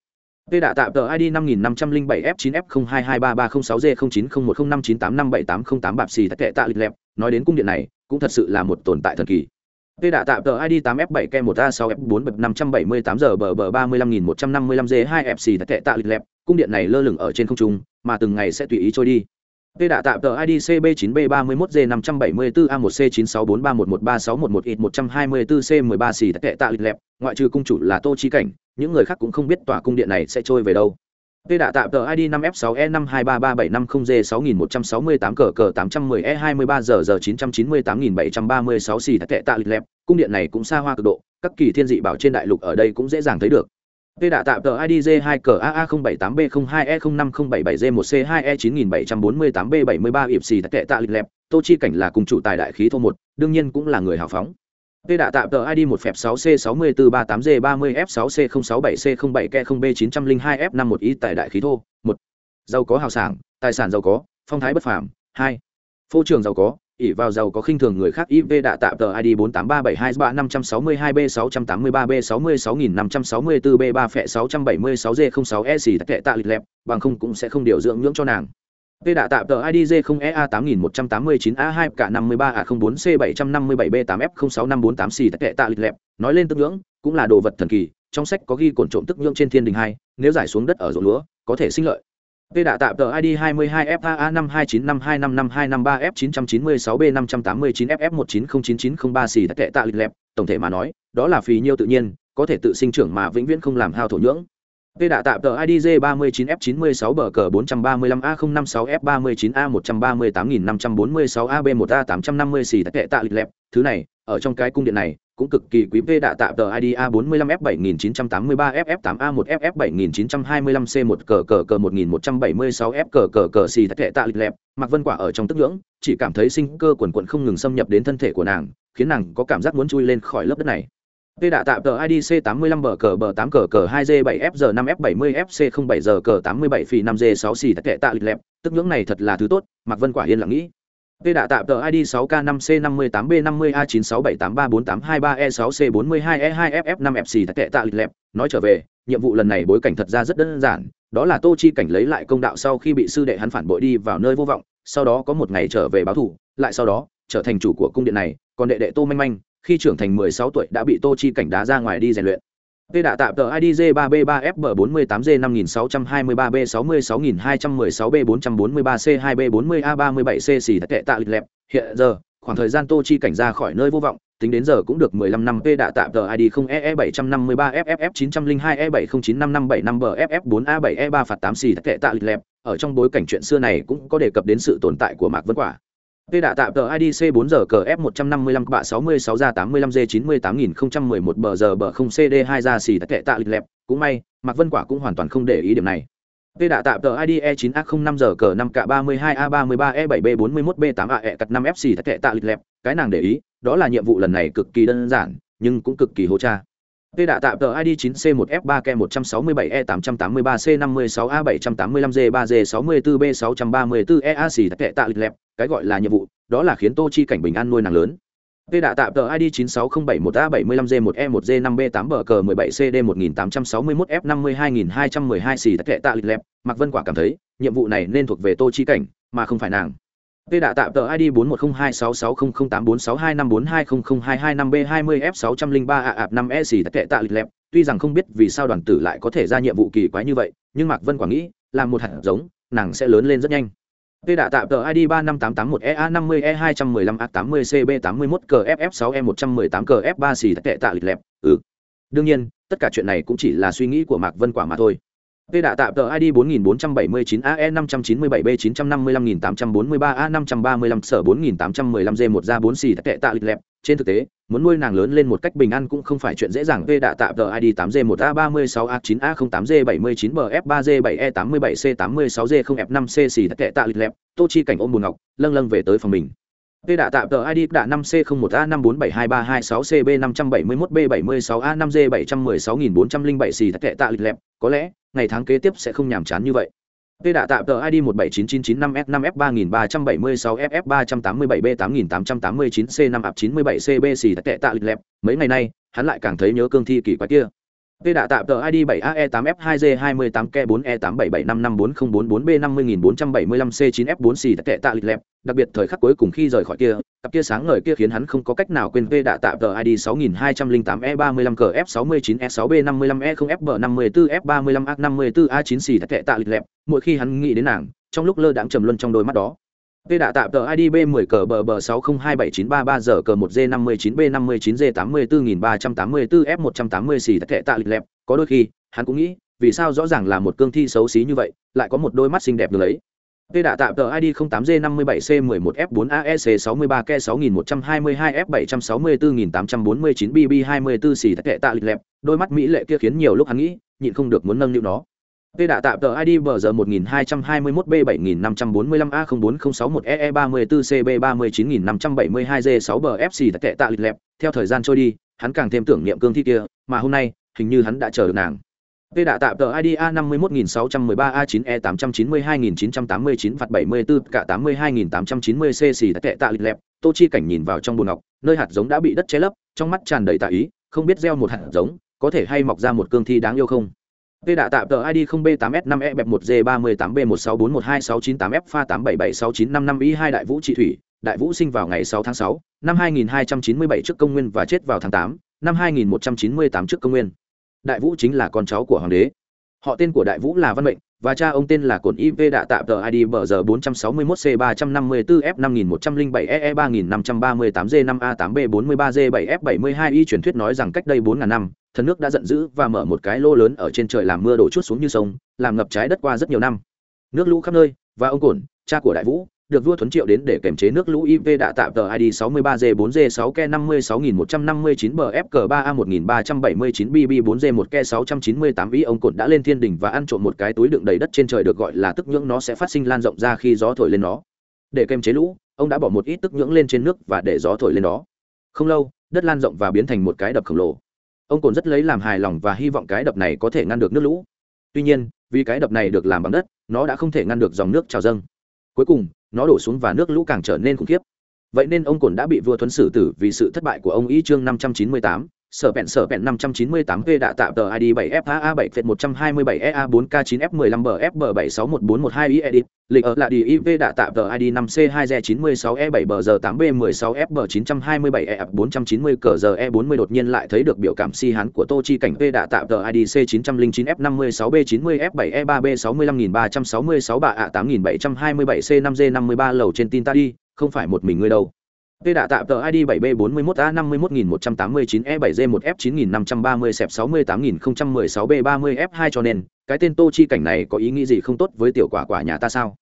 Tê đạ tạm tờ ID 5507F9F0223306G090105985878 bạp xì thật tệ tạ lịch lẹp, nói đến cung điện này, cũng thật sự là một tồn tại thần kỳ. Tê đạ tạm tờ ID 8F7K1A6F4 giờ bờ bờ 35155G2FC tại tệ tạ lịch lẹp, cung điện này lơ lửng ở trên không trung, mà từng ngày sẽ tùy ý trôi đi. Tê đạ tạm tờ ID CB9B31G574A1C96431136111 xì thật tệ tạ lịch lẹp, ngoại trừ cung chủ là Tô Chi Cảnh, những người khác cũng không biết tòa cung điện này sẽ trôi về đâu. Tê đã tạm tờ ID 5F6E523375G6168 cờ cờ 810E23 giờ giờ 998736 xì thật tệ tạ lịch lẹp, cung điện này cũng xa hoa cực độ, các kỳ thiên dị bảo trên đại lục ở đây cũng dễ dàng thấy được. Tê đã tạm tờ ID G2 cờ AA078B02E05077G1C2E9748B73 ịp xì thật tệ tạ lịch lẹp, Tô Chi Cảnh là cùng chủ tài đại khí thô một, đương nhiên cũng là người hào phóng. Tê đã tạm tờ ID 1F6C6438G30F6C07C07K0B902F51Y tại đại khí thô. 1. Giàu có hào sảng, tài sản giàu có, phong thái bất phàm. 2. Phô trường giàu có, ỷ vào giàu có khinh thường người khác IV đã tạm tờ ID 48372362B683B66564B3F676G06E xì tệ tạ lịch lẹp, bằng không cũng sẽ không điều dưỡng nhưỡng cho nàng. V đạ tạm tờ IDJ 0EA8189A2 cả 53A04C757B8F06548C tất kệ tạ lịch lẹp, nói lên tức ngưỡng, cũng là đồ vật thần kỳ, trong sách có ghi cổn trộm tức ngưỡng trên thiên đình 2, nếu giải xuống đất ở ruộng lúa, có thể sinh lợi. V đạ tạm tờ ID 22FAA5295255253F996B589FF1909903 xì tệ tạ lịch lẹp, tổng thể mà nói, đó là phí nhiêu tự nhiên, có thể tự sinh trưởng mà vĩnh viễn không làm hao thổ nhưỡng. Tê đã tạm tờ IDG 39F96 bờ cờ 435A056F39A138546AB1A850 xì tệ tạ lịch lẹp, thứ này, ở trong cái cung điện này, cũng cực kỳ quý Tê đã tạm tờ ID A45F7983FF8A1FF7925C1 cờ cờ cờ 1176F cờ cờ cờ xì tệ tạ lịch lẹp, Mạc Vân Quả ở trong tức ngưỡng, chỉ cảm thấy sinh cơ quần quần không ngừng xâm nhập đến thân thể của nàng, khiến nàng có cảm giác muốn chui lên khỏi lớp đất này. Tê đạ tạm tờ IDC 85 bờ cờ bờ 8 cờ cờ 2G7F 5F70 FC 07 giờ cờ 87 phì 5G 6 xì kệ tạ lịch lẹp, tức ngưỡng này thật là thứ tốt, Mạc Vân Quả yên lặng nghĩ. Tê đạ tạm tờ ID 6K5C58B50A967834823E6C42E2FF5FC kệ tạ lịch lẹp, nói trở về, nhiệm vụ lần này bối cảnh thật ra rất đơn giản, đó là Tô Chi cảnh lấy lại công đạo sau khi bị sư đệ hắn phản bội đi vào nơi vô vọng, sau đó có một ngày trở về báo thù, lại sau đó trở thành chủ của cung điện này, còn đệ đệ Tô Manh Manh khi trưởng thành 16 tuổi đã bị Tô Chi cảnh đá ra ngoài đi rèn luyện. P đã tạm tờ IDJ 3B3FB48G5626B66216B443C2B40A37C xì tệ tạ lịch lẹp. Hiện giờ, khoảng thời gian Tô Chi cảnh ra khỏi nơi vô vọng, tính đến giờ cũng được 15 năm P đã tạm tờ ID 0EE753FFF902E7095575BFF4A7E3 phạt 8 xì tệ tạ lịch lẹp. Ở trong bối cảnh chuyện xưa này cũng có đề cập đến sự tồn tại của Mạc Vân Quả. Tê đã tạm tờ IDC 4 giờ cờ F155 bạ 66 ra 85 G 98011 bờ giờ bờ 0 CD 2 ra xì tệ tạ lịch lẹp, cũng may, Mạc Vân Quả cũng hoàn toàn không để ý điểm này. Tê đã tạm tờ ID E9A05 giờ cờ 5 cả 32 A33 E7B 41 B8 AE cặt 5 FC tệ tạ lịch lẹp, cái nàng để ý, đó là nhiệm vụ lần này cực kỳ đơn giản, nhưng cũng cực kỳ hô cha. Tê đạ tạm tờ ID 9C1F3K167E883C56A785G3G64B634EA e xì tệ tạ lịch lẹp, cái gọi là nhiệm vụ đó là khiến tô chi cảnh bình an nuôi nàng lớn Tê đạ tạm tờ ID 96071A75G1E1G5B8 bờ cờ 17CD1861F52212 xì tệ tạ lịch lẹp, Mạc Vân Quả cảm thấy, nhiệm vụ này nên thuộc về Tô Chi Cảnh, mà không phải nàng. Tê đạ tạm tờ ID 41026600846254202225B20F603AAP5E tất kệ tạ lịch lẹp, tuy rằng không biết vì sao đoàn tử lại có thể ra nhiệm vụ kỳ quái như vậy, nhưng Mạc Vân Quả nghĩ, làm một hạt giống, nàng sẽ lớn lên rất nhanh. Tê đạ tạm tờ ID 35881EA50E215A80CB81CFF6E118CF3 xì kệ tạ lịch lẹp, ừ. Đương nhiên, tất cả chuyện này cũng chỉ là suy nghĩ của Mạc Vân Quả mà thôi. Tê đã tạm tờ ID 4479AE597B955843A535 sở 4815G1 ra 4 xì tệ tạ lịch lẹp, trên thực tế, muốn nuôi nàng lớn lên một cách bình an cũng không phải chuyện dễ dàng. Tê đã tạm tờ ID 8G1A36A9A08G79BF3G7E87C86G0F5C xì tệ tạ lịch lẹp, Tô Chi cảnh ôm buồn ngọc, lâng lâng về tới phòng mình. Tê đã tạm tờ ID đã 5C01A5472326CB571B76A5G716407 xì tệ tạ lịch lẹp, có lẽ, ngày tháng kế tiếp sẽ không nhàm chán như vậy. Tê đã tạm tờ ID 179995F5F3376FF387B8889C5AP97CB xì tệ tạ lịch lẹp, mấy ngày nay, hắn lại càng thấy nhớ cương thi kỳ quái kia. V đã tạm tờ ID 7AE8F2G28K4E87555444B50475C9F4 xì tệ tạ lịch lẹp, đặc biệt thời khắc cuối cùng khi rời khỏi kia, cặp kia sáng ngời kia khiến hắn không có cách nào quên V đã tạm tờ ID 6208E35CF69E6B55E0FB54F35A54A9 xì tệ tạ lịch lẹp, mỗi khi hắn nghĩ đến nàng, trong lúc lơ đãng trầm luân trong đôi mắt đó, Tê đã tạm tờ ID B10 cờ bờ bờ 6027933 giờ cờ 1G59B59G84384F180 xì tệ tạ lịch lẹp, có đôi khi, hắn cũng nghĩ, vì sao rõ ràng là một cương thi xấu xí như vậy, lại có một đôi mắt xinh đẹp được lấy. Tê đã tạm tờ ID 08 G57 C11 F4 AEC 63 K6122 F764849 BB24 xì tệ tạ lịch lẹp, đôi mắt mỹ lệ kia khiến nhiều lúc hắn nghĩ, nhịn không được muốn nâng niu nó. Tê đã tạm tờ ID bờ giờ 1221B7541E04061EE34CB39572G6BFC tệ tạ lịch lẹp, theo thời gian trôi đi, hắn càng thêm tưởng niệm cương thi kia, mà hôm nay, hình như hắn đã chờ được nàng. Tê đã tạm tờ ID A51613A9E892989 phạt 74 cả 82890C xì tệ tạ lịch lẹp, Tô Chi cảnh nhìn vào trong bồn ngọc, nơi hạt giống đã bị đất che lấp, trong mắt tràn đầy tà ý, không biết gieo một hạt giống, có thể hay mọc ra một cương thi đáng yêu không. Tê đã tạm tờ ID 0B8S5E bẹp 1G38B164126998F pha 8776955Y2 Đại Vũ Trị Thủy, Đại Vũ sinh vào ngày 6 tháng 6, năm 2297 trước công nguyên và chết vào tháng 8, năm 2198 trước công nguyên. Đại Vũ chính là con cháu của hoàng đế. Họ tên của Đại Vũ là Văn Mệnh, và cha ông tên là cồn IV đã tạm tờ ID bờ giờ 461C354F5107EE3538G5A8B43G7F72Y truyền thuyết nói rằng cách đây 4000 năm, thần nước đã giận dữ và mở một cái lô lớn ở trên trời làm mưa đổ chút xuống như sông, làm ngập trái đất qua rất nhiều năm. Nước lũ khắp nơi, và ông cồn, cha của Đại Vũ, được vua Thuấn Triệu đến để kiểm chế nước lũ IV đã tạm tờ ID 63G4G6K56159BF-3A1379BB4G1K698 ông cột đã lên thiên đỉnh và ăn trộm một cái túi đựng đầy đất trên trời được gọi là tức nhưỡng nó sẽ phát sinh lan rộng ra khi gió thổi lên nó. Để kiểm chế lũ, ông đã bỏ một ít tức nhưỡng lên trên nước và để gió thổi lên nó. Không lâu, đất lan rộng và biến thành một cái đập khổng lồ. Ông cồn rất lấy làm hài lòng và hy vọng cái đập này có thể ngăn được nước lũ. Tuy nhiên, vì cái đập này được làm bằng đất, nó đã không thể ngăn được dòng nước trào dâng. Cuối cùng, nó đổ xuống và nước lũ càng trở nên khủng khiếp. Vậy nên ông cồn đã bị vua thuấn xử tử vì sự thất bại của ông ý chương năm trăm chín mươi tám sở bẹn sở bẹn năm trăm chín mươi tám v đã tạo tờ id bảy f a a bảy một trăm hai mươi bảy e a bốn k chín f mười lăm b bảy sáu một bốn một hai i edit, lịch ở là đi iv đã tạo tờ id năm c hai g chín mươi sáu e bảy bờ giờ tám b mười sáu f b chín trăm hai mươi bảy e bốn trăm chín mươi cờ giờ e bốn mươi đột nhiên lại thấy được biểu cảm si hán của tô chi cảnh v đã tạo tờ id c chín trăm linh chín f năm mươi sáu b chín mươi f bảy e ba b sáu mươi lăm nghìn ba trăm sáu mươi sáu bạ ạ tám nghìn bảy trăm hai mươi bảy c năm g năm mươi ba lầu trên tin ta đi, không phải một mình ngươi đâu. Tê đã tạm tờ ID 7B411A51129E7G1F9530-68016B30F2 cho nên, cái tên Tô Chi cảnh này có ý nghĩ gì không tốt với tiểu quả quả nhà ta sao?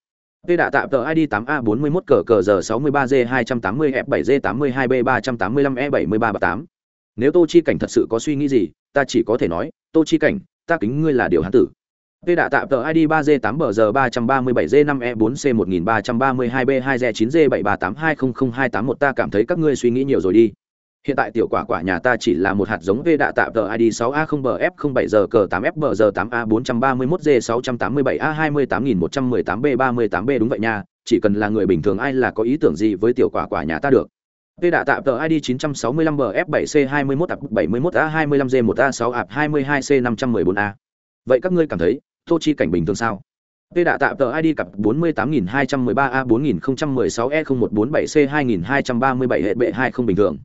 Tê đã tạm tờ ID 8A41 cờ cờ giờ 63G280F7G82B385E7338. Nếu Tô Chi cảnh thật sự có suy nghĩ gì, ta chỉ có thể nói, Tô Chi cảnh, ta kính ngươi là điều hắn tử. Tê đã tạm tờ ID 3G8BG337G5E4C1332B2G9G738200281Ta cảm thấy các ngươi suy nghĩ nhiều rồi đi. Hiện tại tiểu quả quả nhà ta chỉ là một hạt giống V đã tạm tờ ID 6A0BF07G8FBG8A431G687A28118B38B đúng vậy nha, chỉ cần là người bình thường ai là có ý tưởng gì với tiểu quả quả nhà ta được. V đã tạm tờ ID 965 BF7C21-71A25G1A6A22C514A. Vậy các ngươi cảm thấy, tô chi cảnh bình thường sao Tê đã tạm tờ ID cặp 48213A4016E0147C2237 hệ bệ 20 bình thường.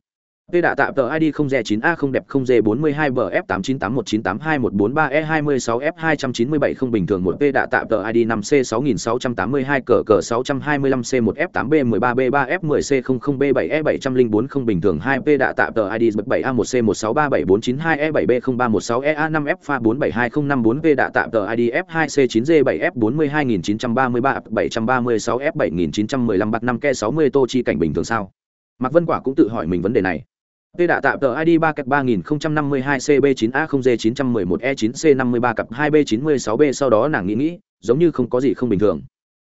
Tê đã tạm tờ ID 0G9A0Đẹp0G42BF8981982143E26F297 không bình thường một Tê đã tạm tờ ID 5C6682 cờ cờ 625C1F8B13B3F10C00B7E704 không bình thường 2P đã tạm tờ ID 7A1C1637492E7B0316E5F4720554P đã tạm tờ ID F2C9G7F42933 bạc 5 k 60 tô chi cảnh bình thường sao? Mạc Vân Quả cũng tự hỏi mình vấn đề này. P đã tạm tờ ID 3 cặp 3052 CB9A0G911E9C53 cặp 2B96B sau đó nàng nghĩ nghĩ, giống như không có gì không bình thường.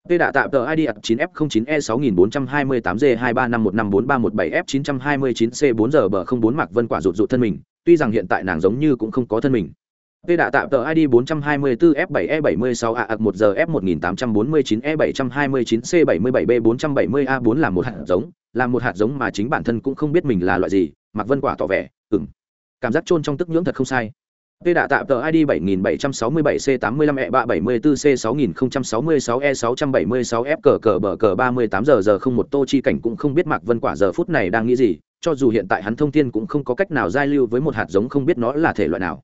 P đã tạm tờ ID 9F09E6428G23515437F929C4G 04 Mạc Vân Quả rụt rụt thân mình, tuy rằng hiện tại nàng giống như cũng không có thân mình. P đã tạm tờ ID 424F7E76A1G F1849E729C77B470A4 là một hạt giống, là một hạt giống mà chính bản thân cũng không biết mình là loại gì, Mạc Vân Quả tỏ vẻ, ừm. Cảm giác chôn trong tức nhưỡng thật không sai. Tê đã tạm tờ ID 7767C85E374C6066E676F cờ cờ bờ cờ 38 giờ giờ không một tô chi cảnh cũng không biết Mạc Vân Quả giờ phút này đang nghĩ gì, cho dù hiện tại hắn thông tin cũng không có cách nào giao lưu với một hạt giống không biết nó là thể loại nào.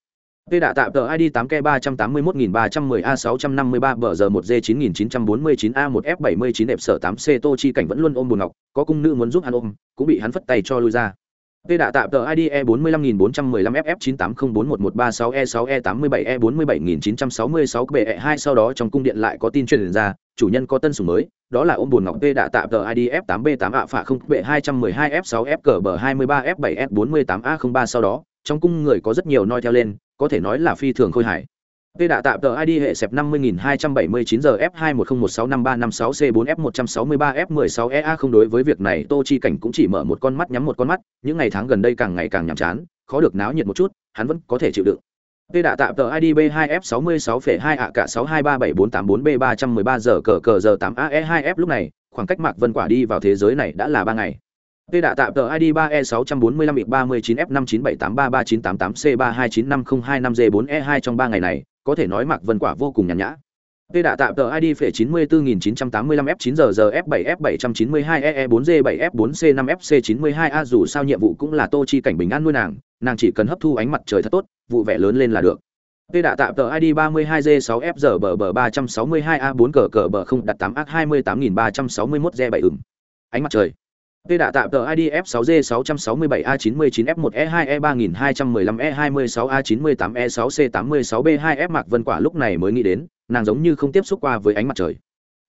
Tê đạ tạm tờ ID 8K381310A653 bờ giờ 1G9949A1F79 đẹp sở 8C tô chi cảnh vẫn luôn ôm buồn ngọc, có cung nữ muốn giúp hắn ôm, cũng bị hắn phất tay cho lui ra. Tê đạ tạm tờ ID E45415FF98041136E6E87E47966BE2 sau đó trong cung điện lại có tin truyền ra, chủ nhân có tân sủng mới, đó là ôm buồn ngọc Tê đạ tạm tờ ID F8B8 ạ phạ 0 B212F6F cờ bờ 23F7S48A03 sau đó, trong cung người có rất nhiều noi theo lên, có thể nói là phi thường khôi hài. Tê đạ tạm tờ ID hệ sẹp 50279 giờ F210165356C4F163F16EA không đối với việc này Tô Chi Cảnh cũng chỉ mở một con mắt nhắm một con mắt, những ngày tháng gần đây càng ngày càng nhàm chán, khó được náo nhiệt một chút, hắn vẫn có thể chịu đựng. Tê đạ tạm tờ ID B2F66,2 ạ cả 6237484B313 giờ cờ cờ giờ 8AE2F lúc này, khoảng cách Mạc Vân Quả đi vào thế giới này đã là 3 ngày. Tê đạ tạm tờ ID 3E645-39F597838C3295025G4E2 trong 3 ngày này, có thể nói Mạc Vân Quả vô cùng nhàn nhã. Tê đạ tạm tờ ID phệ 94985F9ZZF7F792EE4G7F4C5FC92A dù sao nhiệm vụ cũng là Tô Chi cảnh bình an nuôi nàng, nàng chỉ cần hấp thu ánh mặt trời thật tốt, vụ vẻ lớn lên là được. Tê đạ tạm tờ ID 32G6FZBB362A4 cờ cờ bờ không đặt 8A28361G7 ửng. Ánh mặt trời. Tê đã tạm tờ ID F6G667A99F1E2E3215E26A98E6C86B2F e e e Mạc Vân Quả lúc này mới nghĩ đến, nàng giống như không tiếp xúc qua với ánh mặt trời.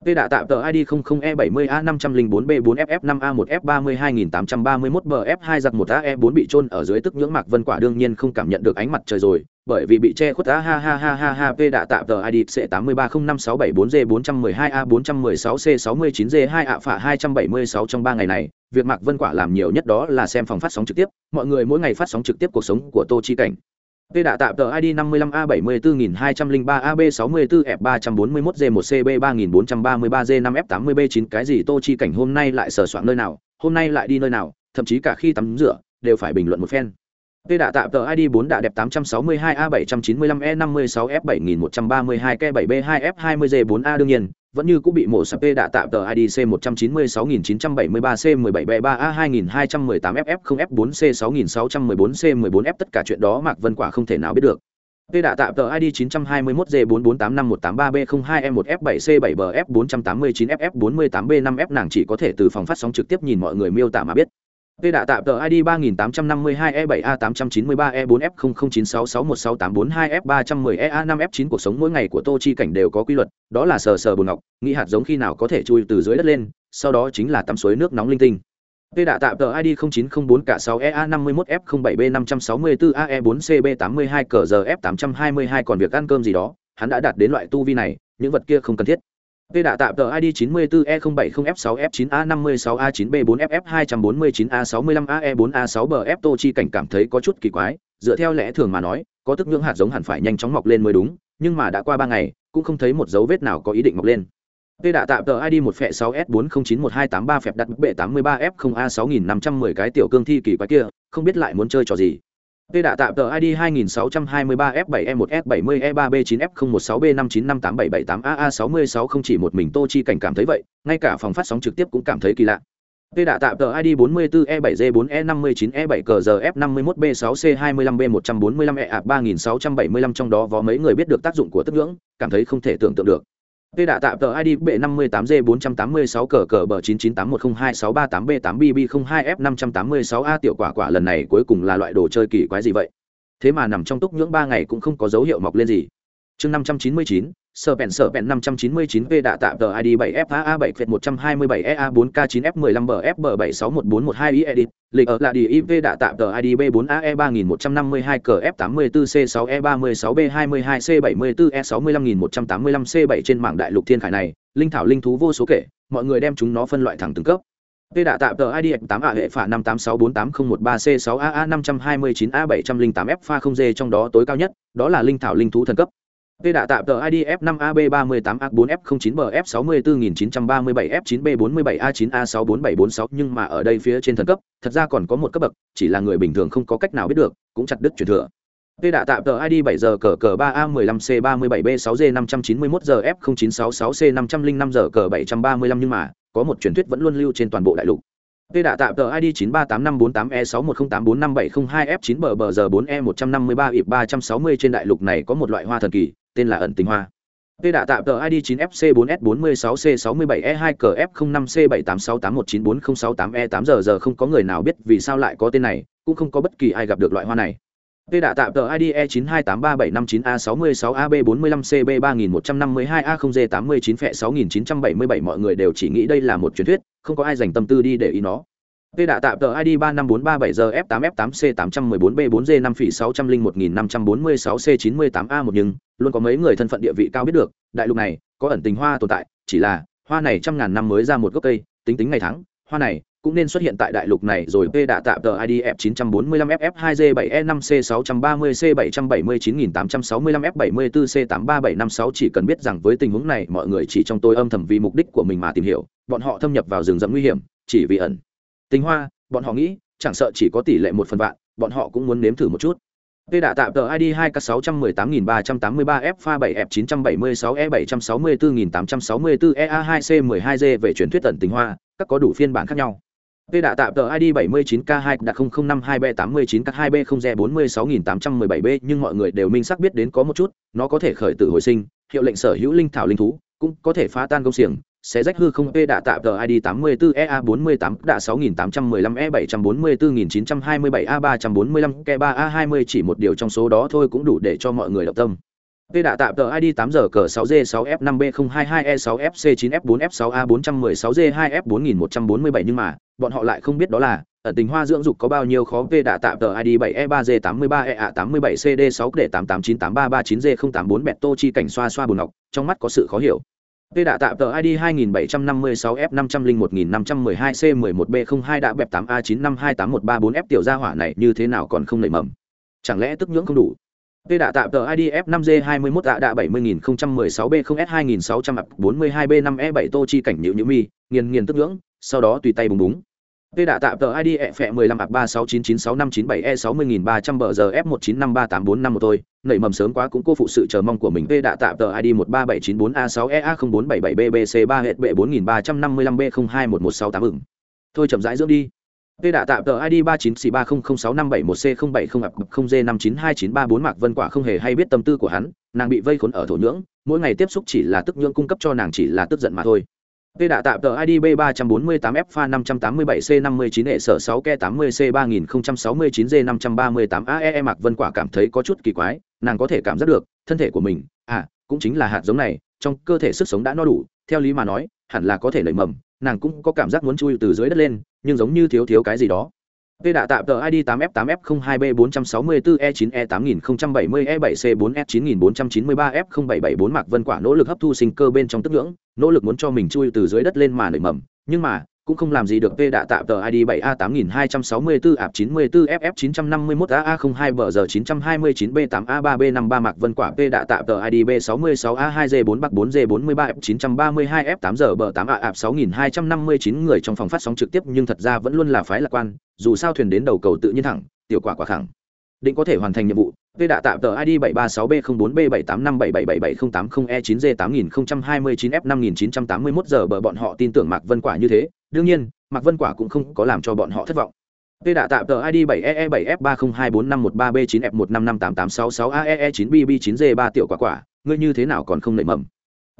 Tê đã tạm tờ ID 00E70A504B4FF5A1F32831BF2 giặc 1AE4 bị trôn ở dưới tức nhưỡng Mạc Vân Quả đương nhiên không cảm nhận được ánh mặt trời rồi, bởi vì bị che khuất á ha ha ha ha ha P đã tạm tờ ID c 8305674 g 412 a 416 c 69 g 2 ạ phả 276 trong 3 ngày này, việc Mạc Vân Quả làm nhiều nhất đó là xem phòng phát sóng trực tiếp, mọi người mỗi ngày phát sóng trực tiếp cuộc sống của Tô Chi Cảnh. Tê đã tạm tờ ID 55A74203AB64F341G1CB3433G5F80B9 cái gì Tô Chi Cảnh hôm nay lại sờ soạn nơi nào, hôm nay lại đi nơi nào, thậm chí cả khi tắm rửa, đều phải bình luận một phen. Tê đạ tạm tờ ID 4 đạ đẹp 862A795E506F7132K7B2F20G4A e đương nhiên, vẫn như cũng bị mổ sập đã tạm tờ IDC 196973C17B3A2218FF0F4C6614C14F tất cả chuyện đó Mạc Vân Quả không thể nào biết được. Tê đã tạm tờ ID 921G4485183B02E1F7C7BF489FF48B5F nàng chỉ có thể từ phòng phát sóng trực tiếp nhìn mọi người miêu tả mà biết. Tê đã tạm tờ ID 3852E7A893E4F0096616842F310EA5F9 cuộc sống mỗi ngày của Tô Chi Cảnh đều có quy luật, đó là sờ sờ bồn ngọc, nghĩ hạt giống khi nào có thể chui từ dưới đất lên, sau đó chính là tắm suối nước nóng linh tinh. Tê đã tạm tờ ID 0904 cả 6 EA51F07B564AE4CB82 cờ giờ F822 còn việc ăn cơm gì đó, hắn đã đạt đến loại tu vi này, những vật kia không cần thiết. Tê đạ tạm tờ ID 94E070F6F9A56A9B4FF249A65AE4A6BF e Tô Chi cảnh cảm thấy có chút kỳ quái, dựa theo lẽ thường mà nói, có tức nhưỡng hạt giống hẳn phải nhanh chóng mọc lên mới đúng, nhưng mà đã qua 3 ngày, cũng không thấy một dấu vết nào có ý định mọc lên. Tê đạ tạm tờ ID 1 phẹ 6S4091283 phẹp đặt bệ 83F0A6510 cái tiểu cương thi kỳ quái kia, không biết lại muốn chơi trò gì. Tê đạ tạm tờ ID 2623F7E1S70E3B9F016B59587778AA66 không chỉ một mình Tô Chi cảnh cảm thấy vậy, ngay cả phòng phát sóng trực tiếp cũng cảm thấy kỳ lạ. Tê đạ tạm tờ ID 44E7G4E59E7CGF51B6C25B145E3675 trong đó có mấy người biết được tác dụng của tức ngưỡng, cảm thấy không thể tưởng tượng được. Tê đã tạm tờ ID B58G486 cờ cờ bờ 998102638B8BB02F586A tiểu quả quả lần này cuối cùng là loại đồ chơi kỳ quái gì vậy? Thế mà nằm trong túc nhưỡng 3 ngày cũng không có dấu hiệu mọc lên gì. Chương 599, sở bèn sở bèn 599p đã tạm tờ ID 7FAA 7 127 EA 4K 9 F 15 BF 761412 i edit, lịch ở là đi IV đã tạm tờ ID B4AE 3152 CF 84C6E36B22C74E65185C7 trên mạng đại lục thiên khải này, linh thảo linh thú vô số kể mọi người đem chúng nó phân loại thẳng từng cấp P đã tạm tờ ID 8 A hệ phả 58648013C6AA 529A708F pha không dê trong đó tối cao nhất, đó là linh thảo linh thú thần cấp. Tê đã tạm tờ ID F5AB38A4F09BF64937F9B47A9A64746 nhưng mà ở đây phía trên thần cấp, thật ra còn có một cấp bậc, chỉ là người bình thường không có cách nào biết được, cũng chặt đứt truyền thừa. Tê đã tạm tờ ID 7 giờ cờ cờ 3A15C37B6G591GF0966C505 giờ cờ 735 nhưng mà, có một truyền thuyết vẫn luôn lưu trên toàn bộ đại lục. Tê đã tạm tờ ID 938548E610845702F9BBG4E153IP360 trên đại lục này có một loại hoa thần kỳ, tên là ẩn tình hoa. Tê đã tạm tờ ID 9FC4S46C67E2CF05C7868194068E8 giờ giờ không có người nào biết vì sao lại có tên này, cũng không có bất kỳ ai gặp được loại hoa này. Tê đã tạm tờ ID E9283759A66AB45CB3152A0G89F6977 mọi người đều chỉ nghĩ đây là một truyền thuyết, không có ai dành tâm tư đi để ý nó. Tê đạ tạm tờ ID 35437ZF8F8C814B4G5 phỉ 601546C98A1 nhưng luôn có mấy người thân phận địa vị cao biết được, đại lục này có ẩn tình hoa tồn tại, chỉ là hoa này trăm ngàn năm mới ra một gốc cây, tính tính ngày tháng, hoa này cũng nên xuất hiện tại đại lục này rồi P đã tạm tờ ID F945FF2G7E5C630C779.865F74C83756 chỉ cần biết rằng với tình huống này mọi người chỉ trong tôi âm thầm vì mục đích của mình mà tìm hiểu, bọn họ thâm nhập vào rừng rậm nguy hiểm, chỉ vì ẩn. Tình hoa, bọn họ nghĩ, chẳng sợ chỉ có tỷ lệ một phần vạn, bọn họ cũng muốn nếm thử một chút. Tê đã tạm tờ ID 2K618383F pha 7F976E714864EA2C12G về truyền thuyết tận tình hoa, các có đủ phiên bản khác nhau. Tê đã tạm tờ ID 79K2 đặt 0052B89 các 2B 0 z 46817B nhưng mọi người đều minh xác biết đến có một chút, nó có thể khởi tử hồi sinh, hiệu lệnh sở hữu linh thảo linh thú, cũng có thể phá tan công xiềng, sẽ rách hư không P đã tạo tờ ID 84EA48 đã 6815E744927A345 K3A20 chỉ một điều trong số đó thôi cũng đủ để cho mọi người động tâm. P đã tạo tờ ID 8 giờ cờ 6G6F5B022E6FC9F4F6A416G2F4147 nhưng mà, bọn họ lại không biết đó là, ở tình hoa dưỡng dục có bao nhiêu khó P đã tạm tờ ID 7E3G83EA87CD6 để 88983339G084 bẹt tô chi cảnh xoa xoa buồn ngọc, trong mắt có sự khó hiểu. P đã tạm tờ ID 2756F501512C11B02 đã bẹp 8A9528134F tiểu gia hỏa này như thế nào còn không nảy mầm. Chẳng lẽ tức nhưỡng không đủ? Tê đạ tạm tờ ID F5G21 đã đã 70016B0S2642B5E7 Tô Chi cảnh nhịu nhịu mi, nghiền nghiền tức nhưỡng, sau đó tùy tay bùng búng. Tê đã tạm tờ ID F 15 ạ 36996597E60300 bờ giờ F1953845 một tôi, nảy mầm sớm quá cũng cô phụ sự chờ mong của mình. Tê đã tạm tờ ID 13794A6EA0477BBC3 hệt bệ 4355B02116 ửng. Thôi chậm rãi dưỡng đi. Tê đã tạm tờ ID 39C306571C070 Mạc Vân Quả không hề hay biết tâm tư của hắn, nàng bị vây khốn ở thổ nhưỡng, mỗi ngày tiếp xúc chỉ là tức nhưỡng cung cấp cho nàng chỉ là tức giận mà thôi. Tê đã tạm tờ ID B348F587C59 hệ sở 6K80C3069G538AEE Mạc Vân Quả cảm thấy có chút kỳ quái, nàng có thể cảm giác được, thân thể của mình, à, cũng chính là hạt giống này, trong cơ thể sức sống đã no đủ, theo lý mà nói, hẳn là có thể nảy mầm, nàng cũng có cảm giác muốn chui từ dưới đất lên nhưng giống như thiếu thiếu cái gì đó. P đạ tạm tờ ID 8F8F02B464E9E8070E7C4F9493F0774 Mạc Vân Quả nỗ lực hấp thu sinh cơ bên trong tức ngưỡng, nỗ lực muốn cho mình chui từ dưới đất lên mà nảy mầm, nhưng mà, cũng không làm gì được P đã tạm tờ ID 7A8264 ạp 94 FF 951 AA02 bờ giờ 929 B8 A3 B53 Mạc Vân Quả P đã tạm tờ ID B66 A2 G4 Bắc 4 G43 F 932 F 8 giờ bờ 8 A ạp 6259 người trong phòng phát sóng trực tiếp nhưng thật ra vẫn luôn là phái lạc quan, dù sao thuyền đến đầu cầu tự nhiên thẳng, tiểu quả quả khẳng. Định có thể hoàn thành nhiệm vụ V đã tạm tờ ID 736B04B785777080E9G8029F5981 giờ bờ bọn họ tin tưởng Mạc Vân Quả như thế, đương nhiên, Mạc Vân Quả cũng không có làm cho bọn họ thất vọng. Tê đã tạm tờ ID 7EE7F3024513B9F1558866AEE9BB9G3 tiểu quả quả, ngươi như thế nào còn không nảy mầm.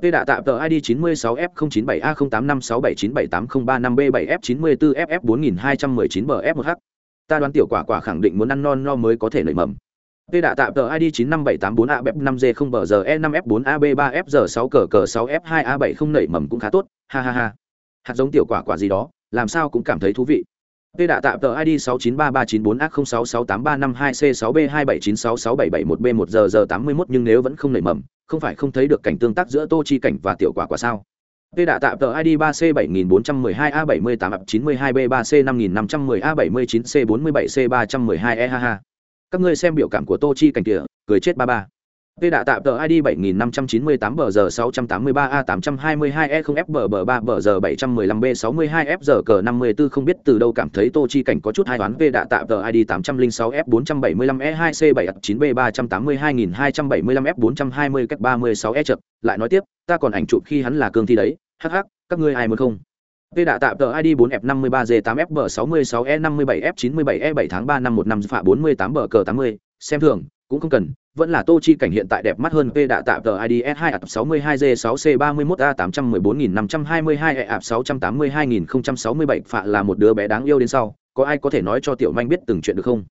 Tê đã tạm tờ ID 96F097A08567978035B7F94FF4219BF1H. Ta đoán tiểu quả quả khẳng định muốn ăn non no mới có thể nảy mầm. Tê đã tạm tờ ID 95784A5G0 bờ giờ E5F4AB3F6 cờ cờ 6F2A7 không nảy mầm cũng khá tốt, ha ha ha. Hạt giống tiểu quả quả gì đó, làm sao cũng cảm thấy thú vị. Tê đạ tạm tờ ID 6933948A06682B279667771B1 giờ giờ 81 nhưng nếu vẫn không nảy mầm, không phải không thấy được cảnh tương tác giữa Tô Chi cảnh và tiểu quả quả sao? tê đã tạm tờ ID 3C7412A78B3C5510A79C47C312E ha ha. Các ngươi xem biểu cảm của Tô Chi cảnh kìa, cười chết ba ba. Tê đã tạm tờ ID 7598 bờ giờ 683 A 822 E 0 F bờ 3 bờ giờ 715 B 62 F giờ cờ 54 không biết từ đâu cảm thấy Tô Chi cảnh có chút hai toán Tê đã tạm tờ ID 806 F 475 E 2 C 7 9 B 382275 F 420 cách 36 E chậm, lại nói tiếp, ta còn ảnh chụp khi hắn là cương thi đấy, hắc hắc, các ngươi ai muốn không? Tê đã tạm tờ ID 4F53G8FB66E57F97E7 e tháng 3 năm 1 năm phạ 48 bờ cờ 80, xem thường, cũng không cần, vẫn là Tô Chi cảnh hiện tại đẹp mắt hơn P đã Tạo tờ ID S2A62G6C31A814522E682.067 phạ là một đứa bé đáng yêu đến sau, có ai có thể nói cho Tiểu Manh biết từng chuyện được không?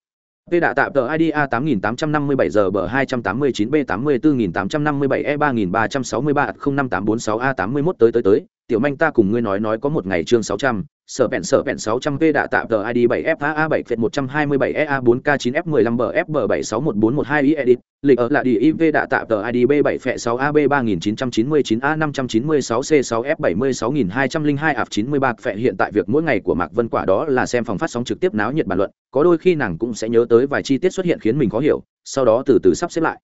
P đã Tạo tờ ID A8857 giờ bờ 289B84857E3363-058446A81 tới tới tới, Tiểu Manh ta cùng ngươi nói nói có một ngày chương 600, sở bẹn sở bẹn 600V đã tạm tờ id 7 faa 7 f 127 ea 4 k 9 f 15 bfb 761412 i edit lịch ở là đi iv đã tạm tờ id B7F6AB3999A596C6F76202F93 phẹ hiện tại việc mỗi ngày của mạc vân quả đó là xem phòng phát sóng trực tiếp náo nhiệt bàn luận có đôi khi nàng cũng sẽ nhớ tới vài chi tiết xuất hiện khiến mình khó hiểu sau đó từ từ sắp xếp lại.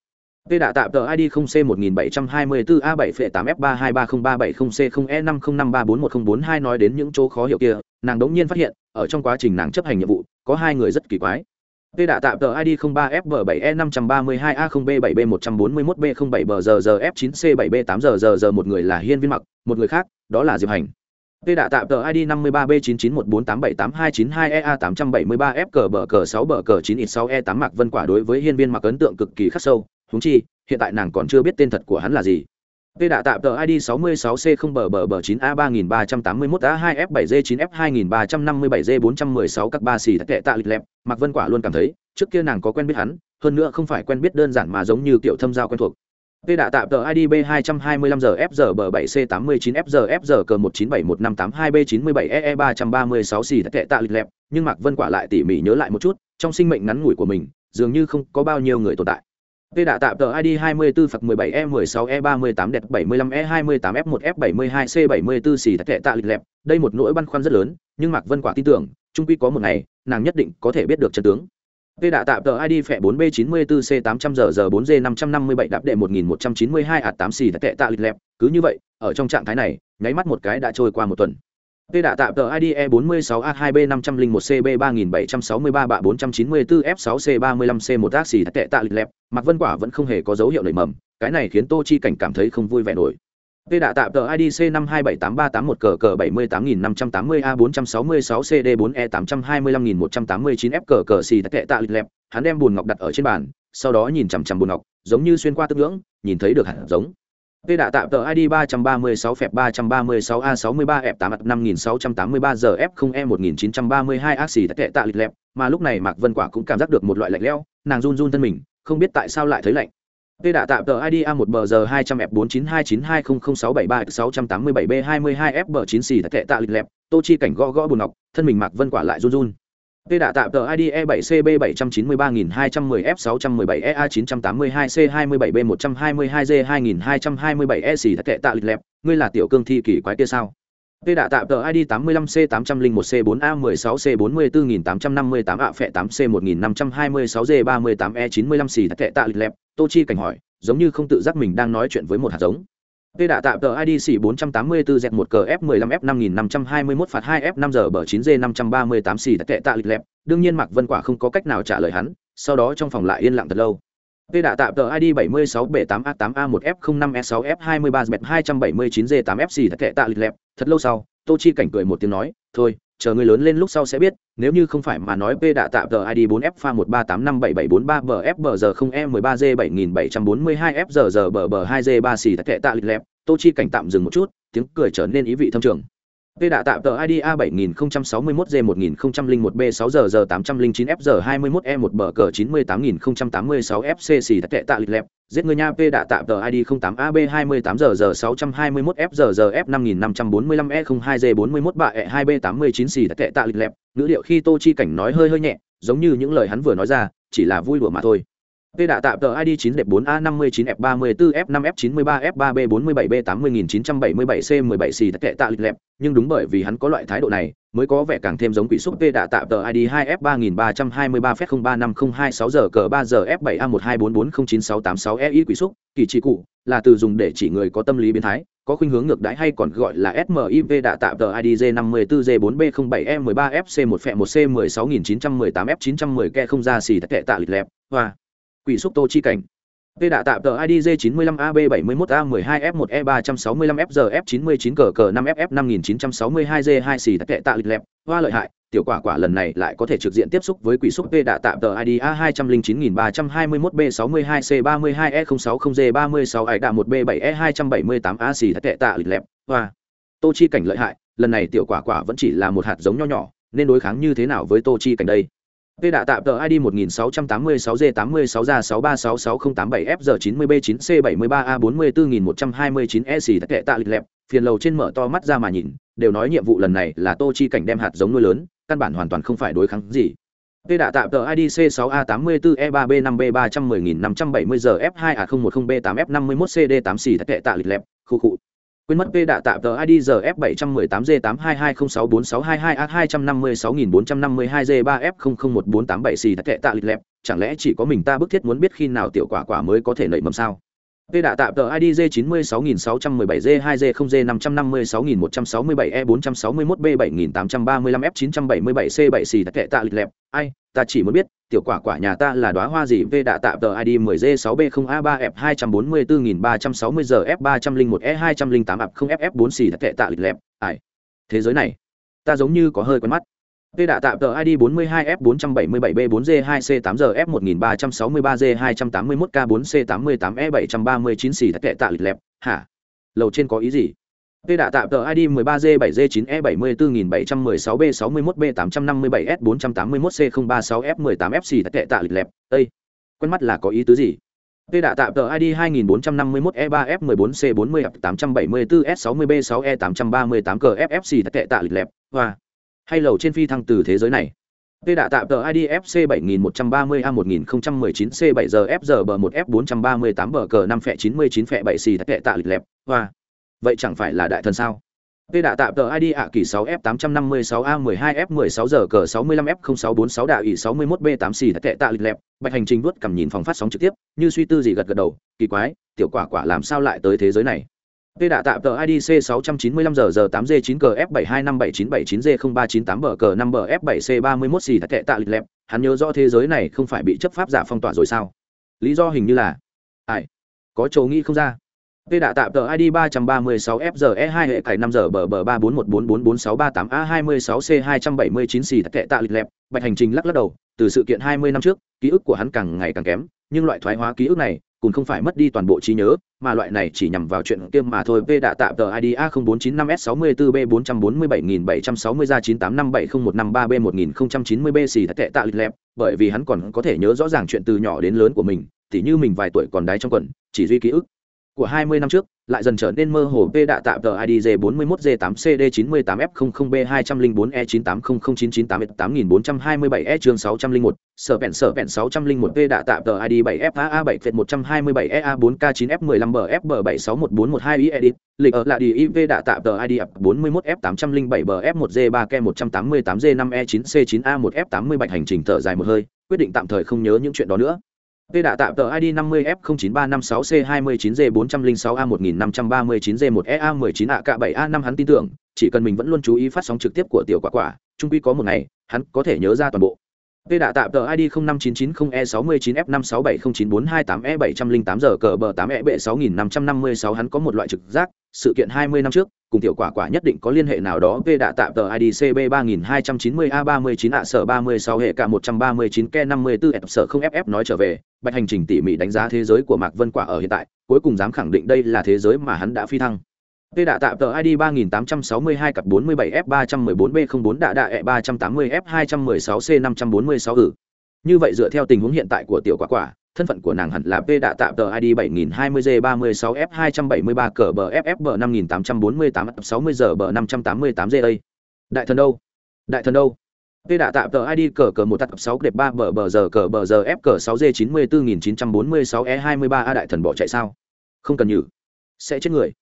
Tê đã tạm tờ ID 0C1724A7F8F3230370C0E5053410442 nói đến những chỗ khó hiểu kia, nàng đống nhiên phát hiện, ở trong quá trình nàng chấp hành nhiệm vụ, có hai người rất kỳ quái. Tê đã tạm tờ ID 03FB7E532A0B7B141B07BGF9C7B8GGG e một người là Hiên Viên Mặc, một người khác, đó là Diệp Hành. Tê đã tạm tờ ID 53B991487822EA873F cờ bờ cờ 6 bờ cờ 9 ít 6 E8 Mạc Vân Quả đối với Hiên Viên Mặc ấn tượng cực kỳ khắc sâu, huống chi, hiện tại nàng còn chưa biết tên thật của hắn là gì. Tê đã tạm tờ ID 66C0 bờ bờ bờ 9A3381A2F7G9F2357G416 các ba xì tệ tạ lịch lẹp, Mạc Vân Quả luôn cảm thấy, trước kia nàng có quen biết hắn, hơn nữa không phải quen biết đơn giản mà giống như kiểu thâm giao quen thuộc. Tê đã tạm tờ ID B225GFG7C89FGFG cờ 1971582B97EE336 xì tệ tạ lịch lẹp, nhưng Mạc Vân Quả lại tỉ mỉ nhớ lại một chút, trong sinh mệnh ngắn ngủi của mình, dường như không có bao nhiêu người tồn tại. Tê đã tạm tờ ID 24 phật 17E16E38 đẹp 75E28F1F72C74 xì thật tệ tạ lịch lẹp, đây một nỗi băn khoăn rất lớn, nhưng Mạc Vân Quả tin tưởng, chung quy có một ngày, nàng nhất định có thể biết được chân tướng. Tê đã tạm tờ ID phẹ 4B94C800ZZ4G557 đạp đệ 1192 ạt 8 xì thật tệ tạ lịch lẹp, cứ như vậy, ở trong trạng thái này, nháy mắt một cái đã trôi qua một tuần. Tê đã tạm tờ ID E46A2B501CB3763 bạ 494F6C35C1 ác xì tệ tạ lịch lẹp, Mạc Vân Quả vẫn không hề có dấu hiệu nảy mầm, cái này khiến Tô Chi cảnh cảm thấy không vui vẻ nổi. Tê đã tạm tờ ID C527381 cờ cờ 78580A466CD4E825189F cờ cờ xì tệ tạ lịch lẹp, hắn đem buồn ngọc đặt ở trên bàn, sau đó nhìn chằm chằm buồn ngọc, giống như xuyên qua tương ngưỡng, nhìn thấy được hạt giống. Tê đã tạm tờ ID 336 phẹp 336 A63 F8 5683 giờ F0E 1932 ác xì tệ tạ lịch lẹp, mà lúc này Mạc Vân Quả cũng cảm giác được một loại lạnh lẽo, nàng run run thân mình, không biết tại sao lại thấy lạnh. Tê đã tạm tờ ID A1 bờ giờ 200 F4929200673687 687 B22 F bờ 9 xì tệ tạ lịch lẹp, Tô Chi cảnh gõ gõ buồn ngọc, thân mình Mạc Vân Quả lại run run. Tê đạ tạm tờ ID E7CB713210F617EA982C27B122G2227E thật tệ tạ lịch lẹp, ngươi là tiểu cương thi kỳ quái kia sao? Tê đạ tạm tờ ID 85C801C4A16C44858 ạ phẹ 8C1526G38E95 xì tệ tạ lịch lẹp, Tô Chi cảnh hỏi, giống như không tự giác mình đang nói chuyện với một hạt giống. Tê đã tạm tờ IDC 484 z 1 cờ F15 F5521 phạt 2F5 giờ bờ 9G538 xì tệ tạ lịch lẹp, đương nhiên Mạc Vân Quả không có cách nào trả lời hắn, sau đó trong phòng lại yên lặng thật lâu. Tê đã tạm tờ ID 76B8A8A1F05E6F23 z 279 g 8 f xì tệ tạ lịch lẹp, thật lâu sau, Tô Chi cảnh cười một tiếng nói, thôi, chờ người lớn lên lúc sau sẽ biết, nếu như không phải mà nói P đã tạo tờ ID 4F pha 1385773 bờ F bờ giờ 0E13G 7742 F giờ giờ bờ bờ 2G 3 xì kệ tạ lịch lẹp, Tô Chi cảnh tạm dừng một chút, tiếng cười trở nên ý vị thâm trường. P đã tạm tờ ID A7061G1001B 6 giờ giờ 809 F giờ 21E1 bờ cờ 98086 FC xì tệ tạ lịch lẹp, giết người nha P đã tạm tờ ID 08AB28 giờ giờ 621 F giờ giờ F5545 E02G 41 bạ E2B 89 xì tệ tạ lịch lẹp, ngữ liệu khi Tô Chi cảnh nói hơi hơi nhẹ, giống như những lời hắn vừa nói ra, chỉ là vui đùa mà thôi. Tê đã tạm tờ ID 9 đẹp 4 a 59 f 34 f 5 f 93 f 3 b 47 b 80977 c 17 c tất kệ tạ lịch lẹp, nhưng đúng bởi vì hắn có loại thái độ này, mới có vẻ càng thêm giống quỷ xúc Tê đã tạm tờ ID 2F3323F035026 giờ cờ 3 giờ F7A124409686EI e quỷ xúc, kỳ trị cụ, là từ dùng để chỉ người có tâm lý biến thái, có khuynh hướng ngược đãi hay còn gọi là SMIV đã tạm tờ ID J54J4B07E13FC1F1C16918F910K không ra xì tất kệ tạ lịch lẹp, hoa quỷ xúc tô chi cảnh P đạ tạm tờ IDJ 95AB71A12F1E365FZF99 cờ cờ 5FF5962G2 xì tệ tạ lịch lẹp, hoa lợi hại, tiểu quả quả lần này lại có thể trực diện tiếp xúc với quỷ xúc P đạ tạm tờ ID A209321B62C32E060G36 ải đạ 1B7E278A xì tệ tạ lịch lẹp, hoa. Tô chi cảnh lợi hại, lần này tiểu quả quả vẫn chỉ là một hạt giống nho nhỏ, nên đối kháng như thế nào với Tô chi cảnh đây? P đã tạm tờ ID 1686G86 ra 6366087F9CB9C73A44129E xì tệ tạ lịch lẹp, phiền lầu trên mở to mắt ra mà nhìn, đều nói nhiệm vụ lần này là Tô Chi cảnh đem hạt giống nuôi lớn, căn bản hoàn toàn không phải đối kháng gì. P đã tạm tờ ID C6A84E3B5B310570 giờ F2A010B8F51CD8 xì tệ tạ lịch lẹp, khu khu. Quên mất P đã tạm tờ ID giờ F718G82206222A256452G3F001487 xì tệ tạ lịch lẹp, chẳng lẽ chỉ có mình ta bức thiết muốn biết khi nào tiểu quả quả mới có thể nảy mầm sao? P đã tạm tờ ID J90617J2J0J55617E461B7835F977C7 xì tệ tạ lịch lẹp, ai, ta chỉ muốn biết, tiểu quả quả nhà ta là đóa hoa gì V đã tạm tờ ID 10J6B0A3F244360ZF301E208F0FF4 xì tệ tạ lịch lẹp, ai. Thế giới này, ta giống như có hơi quen mắt. Tê đã tạm tờ ID 42F477B4G2C8G F1331K4C88E739 xì tệ tạ lịch lẹp, hả? Lầu trên có ý gì? Tê đã tạm tờ ID 13G7G9E74761B857S481C036F18F xì tệ tạ lịch lẹp, Ê! Quen mắt là có ý tứ gì? Tê đã tạm tờ ID 2451E3F14C40F874S60B6E838 cờ thật kệ tệ tạ lịch lẹp, hay lầu trên phi thăng từ thế giới này Tê đã tạm tờ IDFC 7130A1919C7ZFZB1F438 bờ 5 phẹ 99 phẹ 7 xì tệ tạ lịch lẹp, hoa. Vậy chẳng phải là đại thần sao? Tê đã tạm tờ ID ạ kỳ 6 F856A12 F16 giờ cờ 65 F0646 đạo ủy 61B8 xì tệ tạ lịch lẹp, bạch hành trình vuốt cầm nhìn phòng phát sóng trực tiếp, như suy tư gì gật gật đầu, kỳ quái, tiểu quả quả làm sao lại tới thế giới này? Tê đã tạm tờ IDC 695 giờ giờ 8 g 9 cf 7257979 g 0398 bờ cờ 5 bờ F7 C 31 xì tệ tạ lịch lẹp, hắn nhớ rõ thế giới này không phải bị chấp pháp giả phong tỏa rồi sao? Lý do hình như là ai? Có chỗ nghĩ không ra. Tê đã tạm tờ ID 336 FZE2 hệ cải 5 giờ bờ bờ 3414444638A26C279 xì tệ tạ lịch lẹp, bạch hành trình lắc lắc đầu, từ sự kiện 20 năm trước, ký ức của hắn càng ngày càng kém, nhưng loại thoái hóa ký ức này cũng không phải mất đi toàn bộ trí nhớ, mà loại này chỉ nhằm vào chuyện kiêm mà thôi. V đã tạm tờ ID A0495S64B447760 ra 98570153B1090B xì tệ tạ lịch lẹp, bởi vì hắn còn có thể nhớ rõ ràng chuyện từ nhỏ đến lớn của mình, tỉ như mình vài tuổi còn đái trong quần, chỉ duy ký ức của 20 năm trước, lại dần trở nên mơ hồ P đã tạm tờ ID J41J8CD90F00B204E98009988427E e chương 601, sở vẹn sở vẹn 601 P đã tạm tờ ID 7FAA7F127EA4K9F15BFB761412E edit, lịch ở là đi IV đã tạm tờ ID 41F807BF1J3K188J5E9C9A1F80 bạch hành trình thở dài một hơi, quyết định tạm thời không nhớ những chuyện đó nữa. V đã tạm tờ ID 50F09356C29D406A1539D1EA19AK7A5 hắn tin tưởng, chỉ cần mình vẫn luôn chú ý phát sóng trực tiếp của tiểu quả quả, chung quy có một ngày, hắn có thể nhớ ra toàn bộ. V đã tạm tờ ID 05990E69F56709428E708 giờ cờ bờ 8E bệ 6556 hắn có một loại trực giác, sự kiện 20 năm trước, cùng tiểu quả quả nhất định có liên hệ nào đó. về đạ tạm tờ ID CB3290A39 ạ sở 36 hệ cả 139K54 F sở không FF nói trở về, bạch hành trình tỉ mỉ đánh giá thế giới của Mạc Vân Quả ở hiện tại, cuối cùng dám khẳng định đây là thế giới mà hắn đã phi thăng. Tê đạ tạm tờ ID 3862 cặp 47F314B04 đạ đạ E280F216C546 ử. Ừ. Như vậy dựa theo tình huống hiện tại của tiểu quả quả, thân phận của nàng hẳn là P đạ tạm tờ ID 7020G36F273 cờ bờ FFB 5848 60 giờ bờ 588G đây. Đại thần đâu? Đại thần đâu? Tê Đạ tạm tờ ID cờ cờ một tập 6 đẹp 3 bờ bờ giờ cờ bờ giờ F cờ 6 G 94946 E23 A đại thần bỏ chạy sao? Không cần nhử. Sẽ chết người.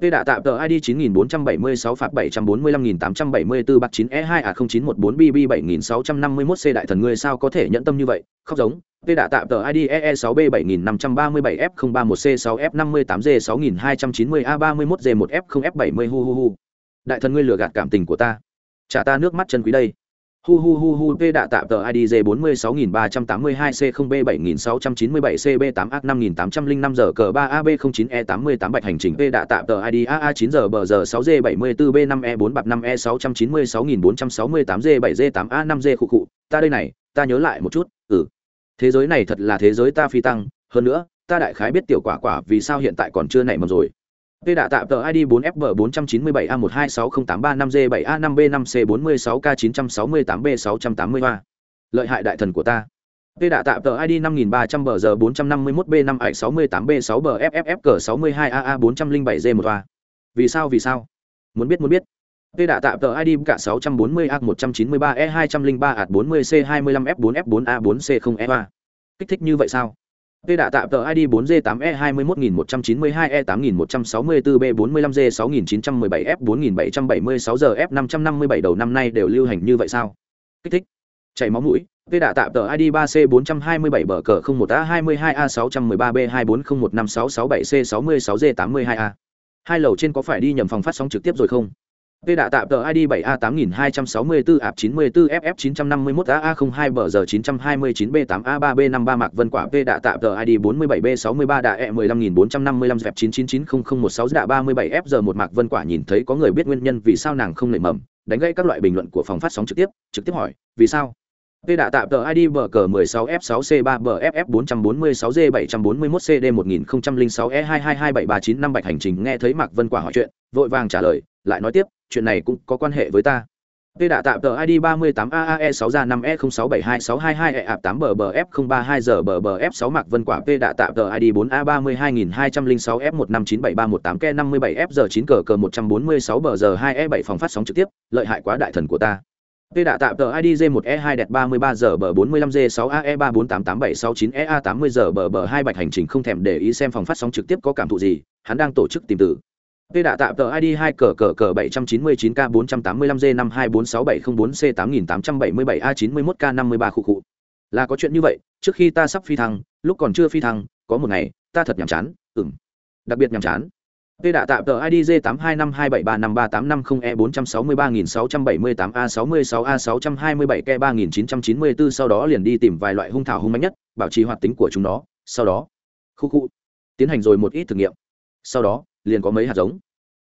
Tê đã tạm tờ ID 9476 phạt 745874 bạc 9 E2 A 0914 BB 7651 C đại thần ngươi sao có thể nhẫn tâm như vậy? Khóc giống. Tê đã tạm tờ ID EE6B 7537 F031 C6 F58 G 6290 A31 G 1 F0 F70 hu hu hu. Đại thần ngươi lừa gạt cảm tình của ta. Trả ta nước mắt chân quý đây hu hu hu hu, p đạ tạm tờ idg bốn mươi sáu nghìn ba trăm tám mươi hai c không b bảy nghìn sáu trăm chín mươi bảy cb tám a năm nghìn tám trăm linh năm giờ cờ ba ab không chín e tám mươi tám bạch hành trình p đạ tạm tờ id aa chín giờ bờ giờ sáu g bảy mươi bốn b năm e bốn bạc năm e sáu trăm chín mươi sáu nghìn bốn trăm sáu mươi tám g bảy g tám a năm g khu cụ ta đây này, ta nhớ lại một chút ừ. Thế giới này thật là thế giới ta phi tăng, hơn nữa, ta đại khái biết tiểu quả quả vì sao hiện tại còn chưa nảy mầm rồi. P đã tạm tờ ID 4F497A1260835G7A5B5C46K968B683. Lợi hại đại thần của ta. P đã tạm tờ ID 5300BG451B5A68B6BFFFG62AA407G1A. Vì sao vì sao? Muốn biết muốn biết. P đã tạm tờ ID cả 640A193E203A40C25F4F4A4C0E3. Kích thích như vậy sao? P đã tạm tờ ID4G8E211952E8164B45G6917F4776GF557 đầu năm nay đều lưu hành như vậy sao? Kích thích. Chảy máu mũi. P đã tạm tờ ID 3C427 bờ cờ 01A22A613B240156667C66G82A. Hai lầu trên có phải đi nhầm phòng phát sóng trực tiếp rồi không? P đã tạm tờ ID 7A8264AP94FF951AA02BG929B8A3B53 Mạc Vân Quả P đã tạm tờ ID 47B63 Đạ E15455F9990016 Đạ 37FG1 Mạc Vân Quả nhìn thấy có người biết nguyên nhân vì sao nàng không nảy mầm, đánh gãy các loại bình luận của phòng phát sóng trực tiếp, trực tiếp hỏi, vì sao? P đã tạm tờ ID bờ cờ 16F6C3BFF446G741CD1006E2227395 e bạch hành trình nghe thấy Mạc Vân Quả hỏi chuyện, vội vàng trả lời, lại nói tiếp, chuyện này cũng có quan hệ với ta. Tê đã tạm tờ ID 38AAE6A5E0672622E8BBF032ZBBF6 Mạc Vân Quả P đã tạm tờ ID 4A32206F1597318K57F9CG146BG2E7 e phòng phát sóng trực tiếp, lợi hại quá đại thần của ta. Tê đã tạm tờ ID J1E2 đẹp 33 giờ bờ 45 J6 AE 348879 EA 80 giờ bờ bờ 2 bạch hành trình không thèm để ý xem phòng phát sóng trực tiếp có cảm thụ gì, hắn đang tổ chức tìm tử. Tê đã tạm tờ ID 2 cờ cờ cờ 799K485G52467004C8877A91K53 khu khu. Là có chuyện như vậy, trước khi ta sắp phi thăng, lúc còn chưa phi thăng, có một ngày, ta thật nhàm chán, ừm. Đặc biệt nhàm chán. Tê đã tạm tờ ID J8252735356E4626A66A627K3994 sau đó liền đi tìm vài loại hung thảo hung mạnh nhất, bảo trì hoạt tính của chúng nó, sau đó, khu khu, tiến hành rồi một ít thử nghiệm. Sau đó, liền có mấy hạt giống.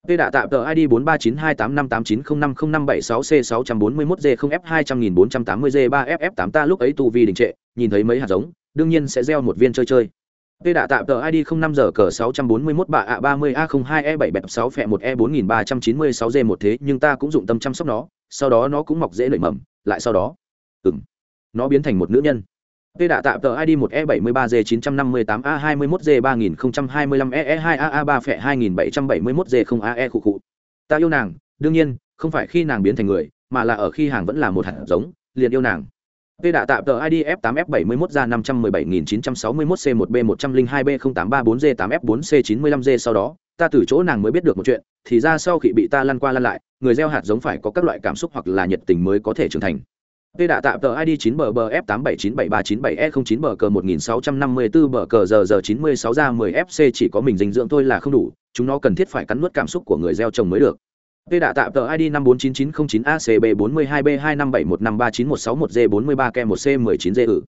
Tê đã tạm tờ ID 43928589050576C641G0F200480G3FF8 ta lúc ấy tu vi đình trệ, nhìn thấy mấy hạt giống, đương nhiên sẽ gieo một viên chơi chơi. Tê đã tạm tờ ID 05 giờ cờ 641 bạ ạ 30A02E7 bẹp 6 phẹ 1E4396G1 thế nhưng ta cũng dụng tâm chăm sóc nó, sau đó nó cũng mọc dễ nảy mầm, lại sau đó, ừm, nó biến thành một nữ nhân. Tê đã tạm tờ ID 1E73G958A21G3025EE2AA3F2771G0AE khu cụ. Ta yêu nàng, đương nhiên, không phải khi nàng biến thành người, mà là ở khi hàng vẫn là một hạt giống, liền yêu nàng. Tê đã tạm tờ ID F8F71G517961C1B102B0834G8F4C95G sau đó, ta từ chỗ nàng mới biết được một chuyện, thì ra sau khi bị ta lăn qua lăn lại, người gieo hạt giống phải có các loại cảm xúc hoặc là nhiệt tình mới có thể trưởng thành. Tê đã tạm tờ ID 9 bờ bờ F879737E09 bờ cờ 1654 bờ cờ giờ giờ 96 ra 10 FC chỉ có mình dinh dưỡng thôi là không đủ, chúng nó cần thiết phải cắn nuốt cảm xúc của người gieo trồng mới được. Tê đã tạm tờ ID 549909ACB42B25715391661D43K1C19D ử.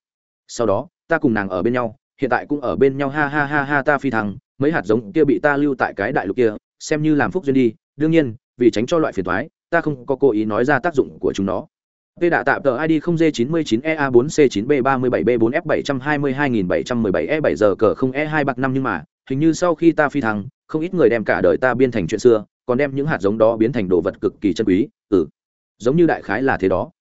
Sau đó, ta cùng nàng ở bên nhau, hiện tại cũng ở bên nhau ha ha ha ha ta phi thăng, mấy hạt giống kia bị ta lưu tại cái đại lục kia, xem như làm phúc duyên đi, đương nhiên, vì tránh cho loại phiền toái, ta không có cố ý nói ra tác dụng của chúng nó. Tê đã tạm tờ ID 0G99EA4C9B37B4F722717E7 giờ cờ 0E2 bạc năm nhưng mà, hình như sau khi ta phi thăng, không ít người đem cả đời ta biên thành chuyện xưa, còn đem những hạt giống đó biến thành đồ vật cực kỳ chân quý, ừ. Giống như đại khái là thế đó.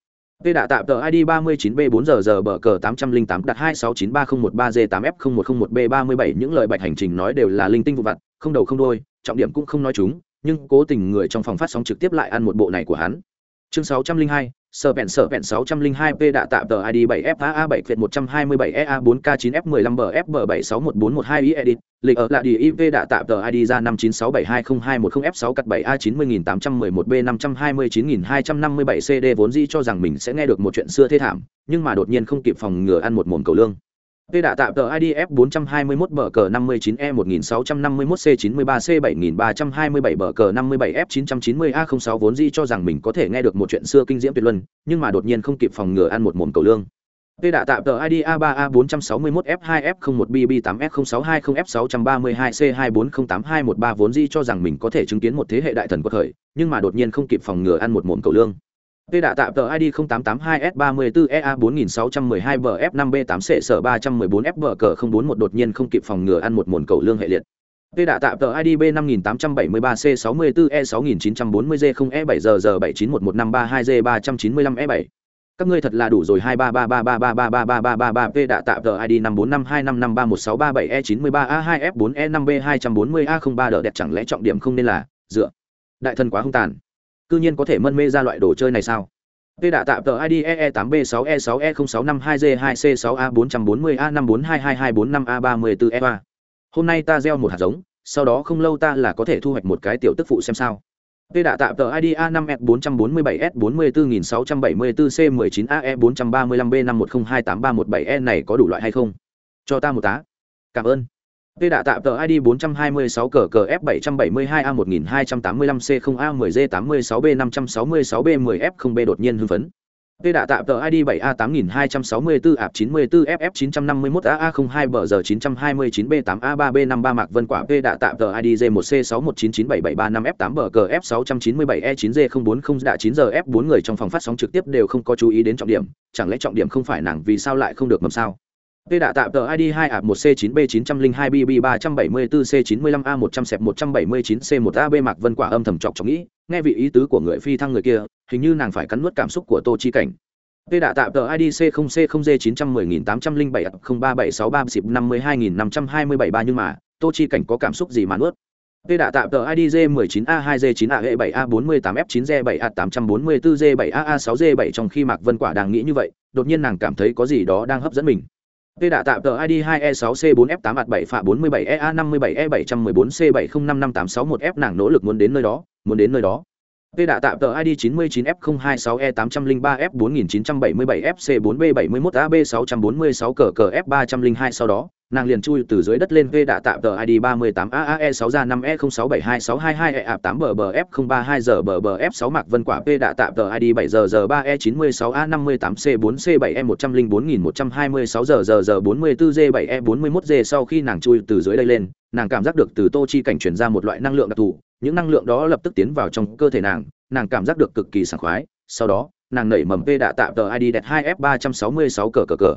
Tê đã tạm tờ ID 39B4 giờ giờ bờ cờ 808 đặt 2693013G8F0101B37 những lời bạch hành trình nói đều là linh tinh vụ vặt, không đầu không đuôi, trọng điểm cũng không nói chúng, nhưng cố tình người trong phòng phát sóng trực tiếp lại ăn một bộ này của hắn. Chương 602, sở vẹn sở vẹn 602P đã tạm tờ ID 7FAA 7 Việt 127EA 4K9F15BFB761412 edit, lịch ở lại đi IP đã tạm tờ ID ra 596720210F6 cắt 7A90811B529257 CD vốn dĩ cho rằng mình sẽ nghe được một chuyện xưa thế thảm, nhưng mà đột nhiên không kịp phòng ngừa ăn một mồm cầu lương. P đã tạm tờ ID F421 bờ cờ 59E 1651C93C 7327 bờ cờ 57F990A06 vốn dĩ cho rằng mình có thể nghe được một chuyện xưa kinh diễm tuyệt luân, nhưng mà đột nhiên không kịp phòng ngừa ăn một mồm cầu lương. P đã tạm tờ ID A3A461F2F01BB8F0620F632C2408213 vốn dĩ cho rằng mình có thể chứng kiến một thế hệ đại thần quật khởi, nhưng mà đột nhiên không kịp phòng ngừa ăn một mồm cầu lương. Tê đã tạm tờ ID 0882S34EA4612BF5B8C sở 314FB041 đột nhiên không kịp phòng ngừa ăn một mồn cầu lương hệ liệt. Tê đã tạm tờ ID B5873C64E6940G0E7GG7911532G395E7. Các ngươi thật là đủ rồi 233333333333 Tê đã tạm tờ ID 54525531637E93A2F4E5B240A03 đỡ đẹp chẳng lẽ trọng điểm không nên là dựa. Đại thần quá hung tàn cư nhiên có thể mân mê ra loại đồ chơi này sao Tê đã tạm tờ ID EE8B6E6E0652G2C6A440A5422245A34E3. Hôm nay ta gieo một hạt giống, sau đó không lâu ta là có thể thu hoạch một cái tiểu tức phụ xem sao. Tê đã tạm tờ ID A5F447S44674C19AE435B51028317E e e này có đủ loại hay không? Cho ta một tá. Cảm ơn. Tê đã tạm tờ ID 426 cờ cờ F772A1285C0A10G86B566B10F0B đột nhiên hưng phấn. Tê đã tạm tờ ID 7A8264AP94FF951AA02BG929B8A3B53 Mạc Vân Quả Tê đã tạm tờ ID G1C6199735F8BGF697E9G040 đã 9GF4 người trong phòng phát sóng trực tiếp đều không có chú ý đến trọng điểm, chẳng lẽ trọng điểm không phải nàng vì sao lại không được mầm sao? Tê đã tạm tờ ID 2 a 1 c 9 b 902 bb 374 c 95 a 100 179 c 1 ab Mạc Vân Quả âm thầm chọc chọc nghĩ, nghe vị ý tứ của người phi thăng người kia, hình như nàng phải cắn nuốt cảm xúc của Tô Chi Cảnh. Tê đã tạm tờ ID C0C0G910807 xịp 52527 nhưng mà, Tô Chi Cảnh có cảm xúc gì mà nuốt? Tê đã tạm tờ ID J19A2G9A7A48F9G7A844G7AA6G7 trong khi Mạc Vân Quả đang nghĩ như vậy, đột nhiên nàng cảm thấy có gì đó đang hấp dẫn mình. Tê đã tạm tờ ID 2E6C4F8 7 47 EA 57 E714C705581F nàng nỗ lực muốn đến nơi đó, muốn đến nơi đó. Tê đã tạm tờ ID 99F026E803F4977FC4B71AB646 cờ cờ F302 sau đó, nàng liền chui từ dưới đất lên V đã tạm tờ ID 38AAE6 ra 5E06726222E8BBF032G F6 Mạc Vân Quả P đã tạm tờ ID 7GG3E96A58C4C7E104.126G44G7E41G e sau khi nàng chui từ dưới đây lên, nàng cảm giác được từ Tô Chi cảnh truyền ra một loại năng lượng đặc thù, những năng lượng đó lập tức tiến vào trong cơ thể nàng, nàng cảm giác được cực kỳ sảng khoái, sau đó, nàng nảy mầm P đã tạm tờ ID đẹp 2F366 cờ cờ cờ.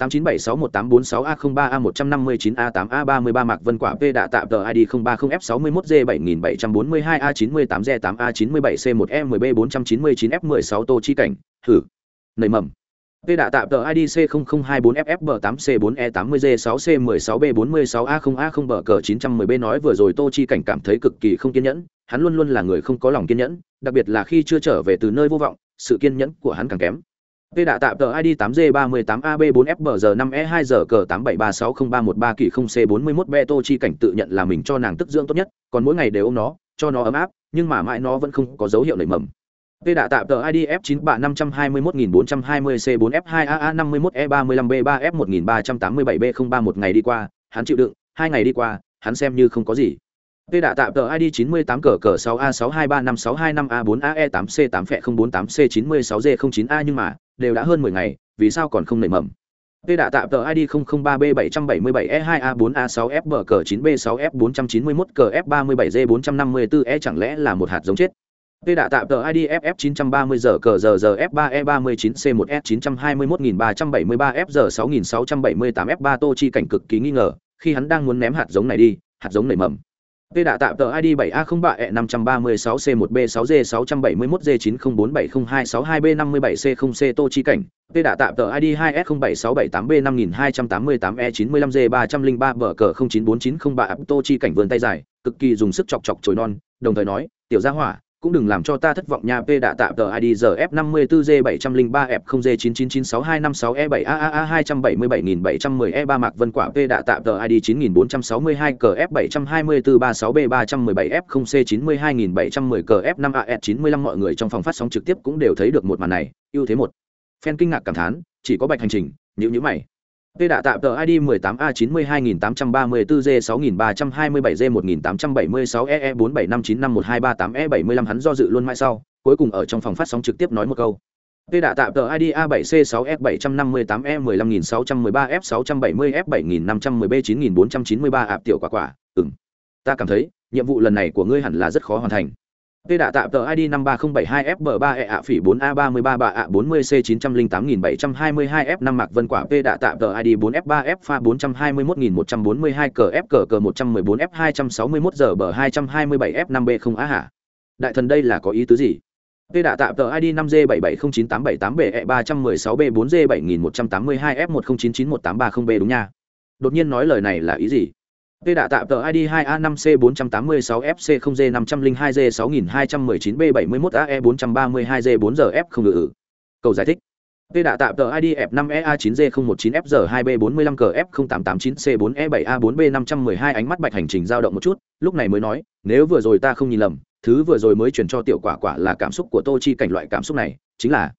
897618446A03A159A8A33 Mạc Vân Quả P đã tạm tờ ID 030F61G7798G8A97C1E10B499F16 Tô Chi Cảnh, thử. Nảy mầm. P đã tạm tờ ID C0024FFB8C4E80G6C16B46A0A0 bờ cờ 910B nói vừa rồi Tô Chi Cảnh cảm thấy cực kỳ không kiên nhẫn, hắn luôn luôn là người không có lòng kiên nhẫn, đặc biệt là khi chưa trở về từ nơi vô vọng, sự kiên nhẫn của hắn càng kém. Tê đã tạm tờ ID 8G38AB4FBG5E2G87360313 kỳ 0C41 Beto chi cảnh tự nhận là mình cho nàng tức dưỡng tốt nhất, còn mỗi ngày đều ôm nó, cho nó ấm áp, nhưng mà mãi nó vẫn không có dấu hiệu nảy mầm. Tê đã tạm tờ ID F9 e một ngày đi qua, hắn chịu đựng, hai ngày đi qua, hắn xem như không có gì. Tê đã tạm tờ ID 98 cờ cờ 6A6235625A4AE8C8F048C96G09A nhưng mà, đều đã hơn 10 ngày, vì sao còn không nảy mầm? Tê đã tạm tờ ID 003B777E2A4A6FB9B6F491CF37G454E chẳng lẽ là một hạt giống chết? Tê đã tạm tờ ID FF930ZCZF3E39C1S921373FG6678F3 Tô Chi cảnh cực kỳ nghi ngờ, khi hắn đang muốn ném hạt giống này đi, hạt giống nảy mầm. Tê đã tạm tờ ID 7A03E536C1B6G671G90470262B57C0C Tô Chi Cảnh, Tê đã tạm tờ ID 2S07678B5288E95G303 bờ cờ 094903 Tô Chi Cảnh vươn tay dài, cực kỳ dùng sức chọc chọc chồi non, đồng thời nói, tiểu gia hỏa, cũng đừng làm cho ta thất vọng nha, p đã tạm tờ id giờ f 54 g 703 f 0 g 9996256 e 7 aaa 277710 e 3 mạc vân quả, p đã tạm tờ id 9462 cf 724 36 b 317 f 0 c 92710 f 5 as 95 mọi người trong phòng phát sóng trực tiếp cũng đều thấy được một màn này. Ưu thế một. Fan kinh ngạc cảm thán, chỉ có bạch hành trình, nhữ nhữ mày. Tê đã tạm tờ ID 18A92834G6327G1876EE4759512338E75 hắn do dự luôn mãi sau, cuối cùng ở trong phòng phát sóng trực tiếp nói một câu. Tê đã tạm tờ ID A7C6F758E15613F670F7510B9493 e ạp tiểu quả quả, ừm. Ta cảm thấy, nhiệm vụ lần này của ngươi hẳn là rất khó hoàn thành. Tê đã tạm tờ ID 53072FB3E ạ phỉ 4A33 bà ạ 40C908722F5 Mạc Vân Quả P đã tạm tờ ID 4F3F pha 421142 cờ F cờ cờ 114F261 giờ bờ 227F5B0 á hả. Đại thần đây là có ý tứ gì? P đã tạm tờ ID 5G7709878BE316B4G7182F10991830B đúng nha. Đột nhiên nói lời này là ý gì? Tê đạ tạm tờ ID 2A5C486FC0G502G6219B71AE432G4GF không ngự. Cầu giải thích. Tê đạ tạm tờ ID F5EA9G019FG2B45CF0889C4E7A4B512 ánh mắt bạch hành trình dao động một chút, lúc này mới nói, nếu vừa rồi ta không nhìn lầm, thứ vừa rồi mới chuyển cho tiểu quả quả là cảm xúc của Tô Chi cảnh loại cảm xúc này, chính là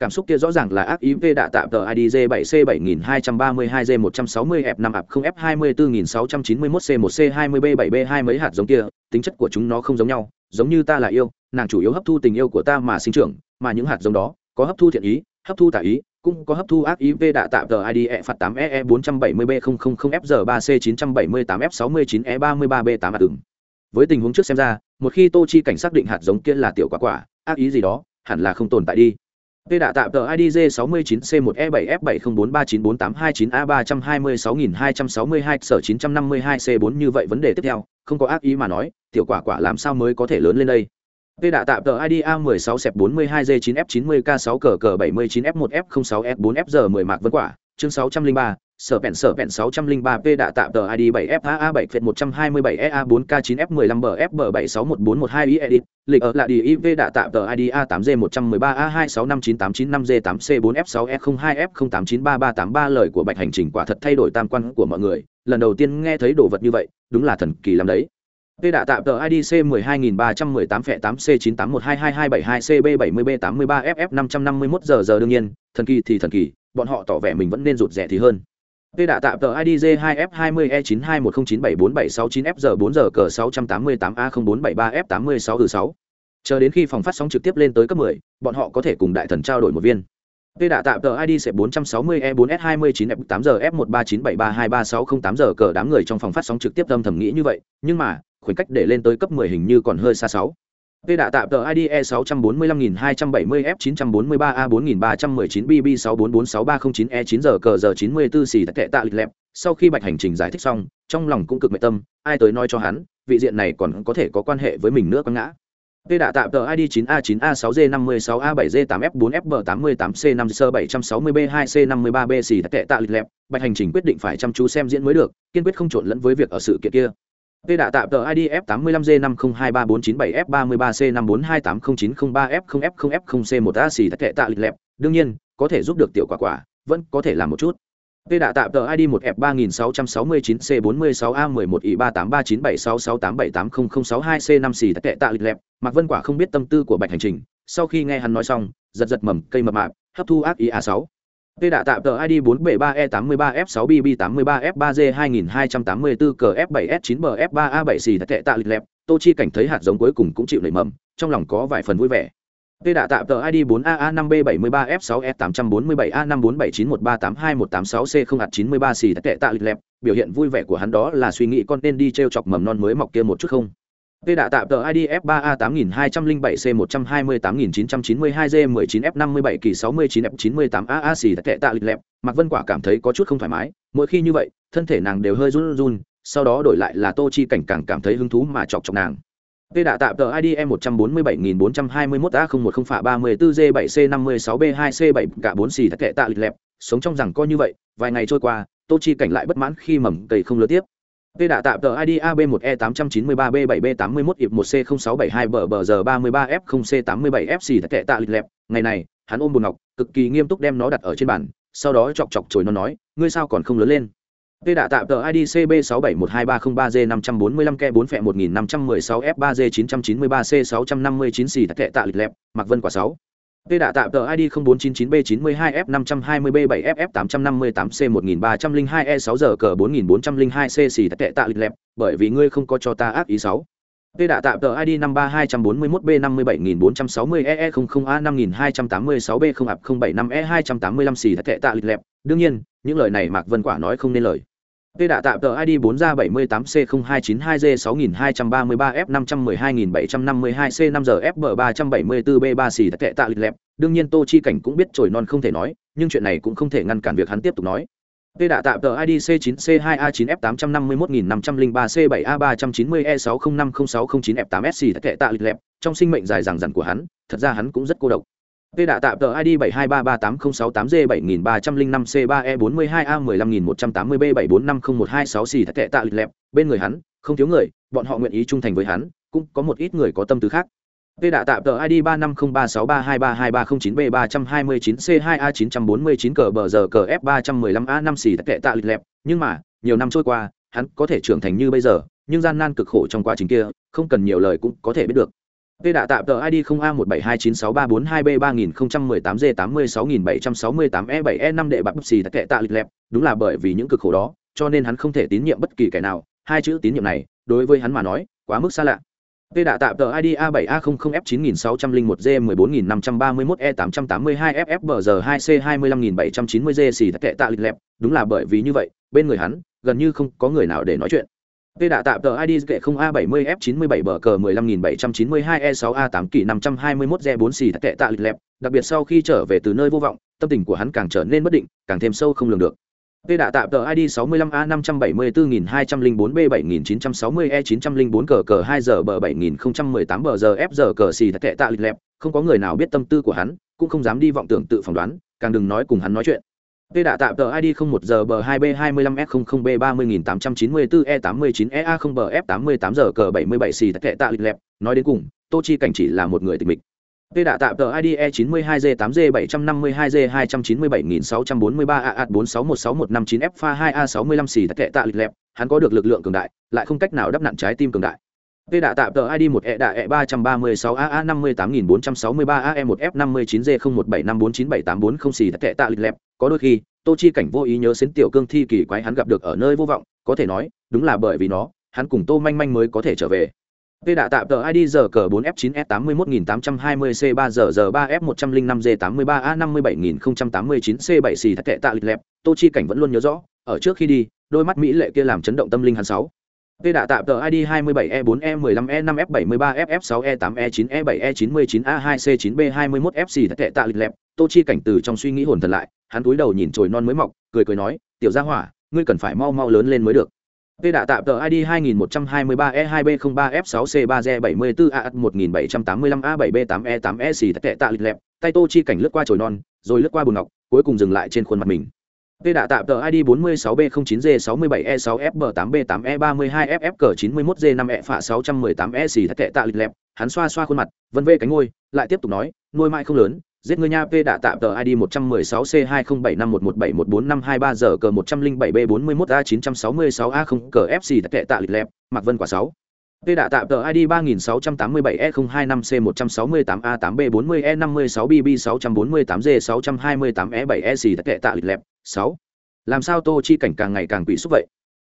cảm xúc kia rõ ràng là ác ý v đạ tạm tờ idg 7 c 7232 g 160 f 5 ạp 0 f 24691 c 1 c 20 b 7 b 2 mấy hạt giống kia, tính chất của chúng nó không giống nhau, giống như ta là yêu, nàng chủ yếu hấp thu tình yêu của ta mà sinh trưởng, mà những hạt giống đó có hấp thu thiện ý, hấp thu tả ý, cũng có hấp thu ác ý v đạ tạm tờ id e phạt 8 ee 470 b 000 f 3 c 978 f 69 e 33 b 8 hạt ứng với tình huống trước xem ra, một khi tô chi cảnh xác định hạt giống kia là tiểu quả quả, ác ý gì đó, hẳn là không tồn tại đi tê đã tạm tờ IDG 69C1E7F70394829A326262 sở 952C4 như vậy vấn đề tiếp theo, không có ác ý mà nói, tiểu quả quả làm sao mới có thể lớn lên đây. tê đã tạm tờ ID A16C42G9F90K6 cờ cờ 79F1F06F4FG 10 mạc vân quả, chương 603, sở vẹn sở vẹn 603 p đã tạm tờ id 7 faa 7 phệt 127 ea 4 k 9 f 15 bfb 761412 i edit lịch ở là đi iv đã tạm tờ id a 8 g 113 a 2659895 g 8 c 4 f 6 e f 02 f 08933383 lời của bạch hành trình quả thật thay đổi tam quan của mọi người lần đầu tiên nghe thấy đồ vật như vậy đúng là thần kỳ lắm đấy P đã tạm tờ IDC 12318 p 8 C 981222272 CB 70B 83 FF 551 giờ giờ đương nhiên, thần kỳ thì thần kỳ, bọn họ tỏ vẻ mình vẫn nên rụt rẻ thì hơn. Tê đã tạm tờ IDG 2F20E92109769F4 giờ 688A0473F86 ừ Chờ đến khi phòng phát sóng trực tiếp lên tới cấp 10, bọn họ có thể cùng đại thần trao đổi một viên. Tê đã tạm tờ ID e C460E4S29F8 giờ F139732360 cờ đám người trong phòng phát sóng trực tiếp âm thầm nghĩ như vậy, nhưng mà, khoảnh cách để lên tới cấp 10 hình như còn hơi xa 6. P đã tạm tờ ID E645270F940A4319BB6446309E9 giờ cờ giờ 94 xì tệ tạ lịch lẹp. Sau khi Bạch Hành Trình giải thích xong, trong lòng cũng cực mệt tâm, ai tới nói cho hắn, vị diện này còn có thể có quan hệ với mình nữa quăng ngã. P đã tạm tờ ID 9A9A6G56A7G8F4FB88C5C760B2C53B xì tệ tạ lịch lẹp. Bạch Hành Trình quyết định phải chăm chú xem diễn mới được, kiên quyết không trộn lẫn với việc ở sự kiện kia. P đã tạm tờ ID F85G50234977F33C542809093F0F0F0C1A xì tệ tạ lịch lẹp, đương nhiên, có thể giúp được tiểu quả quả, vẫn có thể làm một chút. P đã tạm tờ ID 1F3669C46A11I38397668780062C5 xì tệ tạ lịch lẹp, Mạc Vân Quả không biết tâm tư của Bạch Hành Trình, sau khi nghe hắn nói xong, giật giật mầm cây mập mạp, hấp thu ác ý A6. Tê đã tạm tờ ID 4B3E83F6BB83F3G2284CF7S9BF3A7C thật tệ tạ lịch lẹp, Tô Chi cảnh thấy hạt giống cuối cùng cũng chịu nảy mầm, trong lòng có vài phần vui vẻ. Tê đã tạm tờ ID 4AA5B73F6S847A54791382186C0 e hạt 93C thật tệ tạ lịch lẹp, biểu hiện vui vẻ của hắn đó là suy nghĩ con nên đi treo chọc mầm non mới mọc kia một chút không. Tê đã tạm tờ ID F3A8207C128992G19F57 kỳ 69F98AA xì tệ tạ lịch lẹp, Mạc Vân Quả cảm thấy có chút không thoải mái, mỗi khi như vậy, thân thể nàng đều hơi run run, sau đó đổi lại là Tô Chi cảnh càng cảm thấy hứng thú mà chọc chọc nàng. Tê đã tạm tờ ID E147421A010 phạ 34G7C56B2C7 cả 4 xì tệ tạ lịch lẹp, sống trong rằng coi như vậy, vài ngày trôi qua, Tô Chi cảnh lại bất mãn khi mầm cây không lứa tiếp. P đã tạm tờ ID AB1E893B7B81 ịp 1C0672 bờ bờ giờ 33F0C87FC tệ tạ lịch lẹp. Ngày này, hắn ôm buồn ngọc, cực kỳ nghiêm túc đem nó đặt ở trên bàn, sau đó chọc chọc chổi nó nói, ngươi sao còn không lớn lên? P đã tạm tờ ID CB67123303G545 ke 4 phẹ 1516 F3G 993 C659 xì tệ tạ lịch lẹp, Mạc Vân quả 6. P đã tạm tờ ID 0499B92F520B7FF858C1302E6G4402C e xì tệ tạ lịch lẹp, bởi vì ngươi không có cho ta ác ý 6. P đã tạm tờ ID 53241B57460EE00A5286B0AP075E285 xì tệ tạ lịch lẹp, đương nhiên, những lời này Mạc Vân Quả nói không nên lời. P đã tạm tờ ID 4 ra 78C0292G6232F512752C5GFB374B3 xì tệ tạ lịch lẹp, đương nhiên Tô Chi Cảnh cũng biết trồi non không thể nói, nhưng chuyện này cũng không thể ngăn cản việc hắn tiếp tục nói. P đã tạm tờ ID C9C2A9F855.3C7A390E6050609F8S tệ tạ lịch lẹp, trong sinh mệnh dài dằng dằn của hắn, thật ra hắn cũng rất cô độc. P đã tạm tờ ID 723380668G7305C3E42A15180B7450126 xì tệ tạ lịch lẹp, bên người hắn, không thiếu người, bọn họ nguyện ý trung thành với hắn, cũng có một ít người có tâm tư khác. P đã tạm tờ ID 350363232309B329C2A949CBZCF315A5 xì tệ tạ lịch lẹp, nhưng mà, nhiều năm trôi qua, hắn có thể trưởng thành như bây giờ, nhưng gian nan cực khổ trong quá trình kia, không cần nhiều lời cũng có thể biết được. Tê đã tạm tờ ID 0A17263423B3018G86768E7E5 đệ bạc xì tệ tạ lịch lẹp, đúng là bởi vì những cực khổ đó, cho nên hắn không thể tín nhiệm bất kỳ kẻ nào, hai chữ tín nhiệm này, đối với hắn mà nói, quá mức xa lạ. Tê đã tạm tờ ID A7A00F9601G14531E882FFBG2C25790G e xì tệ tạ lịch lẹp, đúng là bởi vì như vậy, bên người hắn, gần như không có người nào để nói chuyện. Tê đã tạm tờ ID kệ 0A70F97 bờ cờ 15792E6A8 kỳ 521Z4 xì tệ tạ lịch lẹp, đặc biệt sau khi trở về từ nơi vô vọng, tâm tình của hắn càng trở nên bất định, càng thêm sâu không lường được. Tê đã tạm tờ ID 65A574204B7960E904 cờ cờ 2 giờ bờ 7018 bờ giờ F giờ cờ xì tệ tạ lịch lẹp, không có người nào biết tâm tư của hắn, cũng không dám đi vọng tưởng tự phỏng đoán, càng đừng nói cùng hắn nói chuyện. Tê đã tạm tờ ID 01 giờ bờ 2B25S00B30894E89EA0 bờ F88 giờ cờ 77 xì tệ tạ lịch lẹp, nói đến cùng, Tô Chi cảnh chỉ là một người tịch mịch. Tê đã tạm tờ ID E92G8G752G297643AA46161559F2A65 xì tệ tạ lịch lẹp, hắn có được lực lượng cường đại, lại không cách nào đắp nặn trái tim cường đại. Tê đã tạm tờ ID 1 E đạ E 336 AA 58463 AE 1 F 59 G 0175497840 xì tệ tạ lịch lẹp, có đôi khi, Tô Chi cảnh vô ý nhớ xến tiểu cương thi kỳ quái hắn gặp được ở nơi vô vọng, có thể nói, đúng là bởi vì nó, hắn cùng Tô Manh Manh mới có thể trở về. Tê đã tạm tờ ID giờ cờ 4F9S81820C3ZZ3F105G83A57089C7 xì tệ tạ lịch lẹp, Tô Chi cảnh vẫn luôn nhớ rõ, ở trước khi đi, đôi mắt mỹ lệ kia làm chấn động tâm linh hắn sáu. Tê đã tạm tờ ID 27E4E15F73F6E8E9E7E99A2C9B21FC e tệ tạ lịch lẹp, Tô Chi cảnh từ trong suy nghĩ hồn thần lại, hắn túi đầu nhìn trồi non mới mọc, cười cười nói, "Tiểu gia hỏa, ngươi cần phải mau mau lớn lên mới được." Tê đã tạm tờ ID 2123E2B03F6C3G74A1785A7B8E8E xì tệ tạ lịch lẹp, tay Tô Chi cảnh lướt qua trồi non, rồi lướt qua bùn ngọc, cuối cùng dừng lại trên khuôn mặt mình. Tê đã tạm tờ ID 46B09G67E6F8B8E32FF91G5E phạ 618E xì thật tệ tạ lịch lẹp, hắn xoa xoa khuôn mặt, vân vê cánh ngôi, lại tiếp tục nói, nuôi mãi không lớn, giết người nha P đã tạm tờ ID 116C207511714523 giờ cờ 107B41A966A0 cờ FC thật tệ tạ lịch lẹp, Mạc Vân quả 6. Tê đã tạm tờ ID 3687E025C168A8B40E56BB648G628E7E e e kệ tạ lịch lẹp, 6. Làm sao Tô Chi cảnh càng ngày càng quỷ xúc vậy?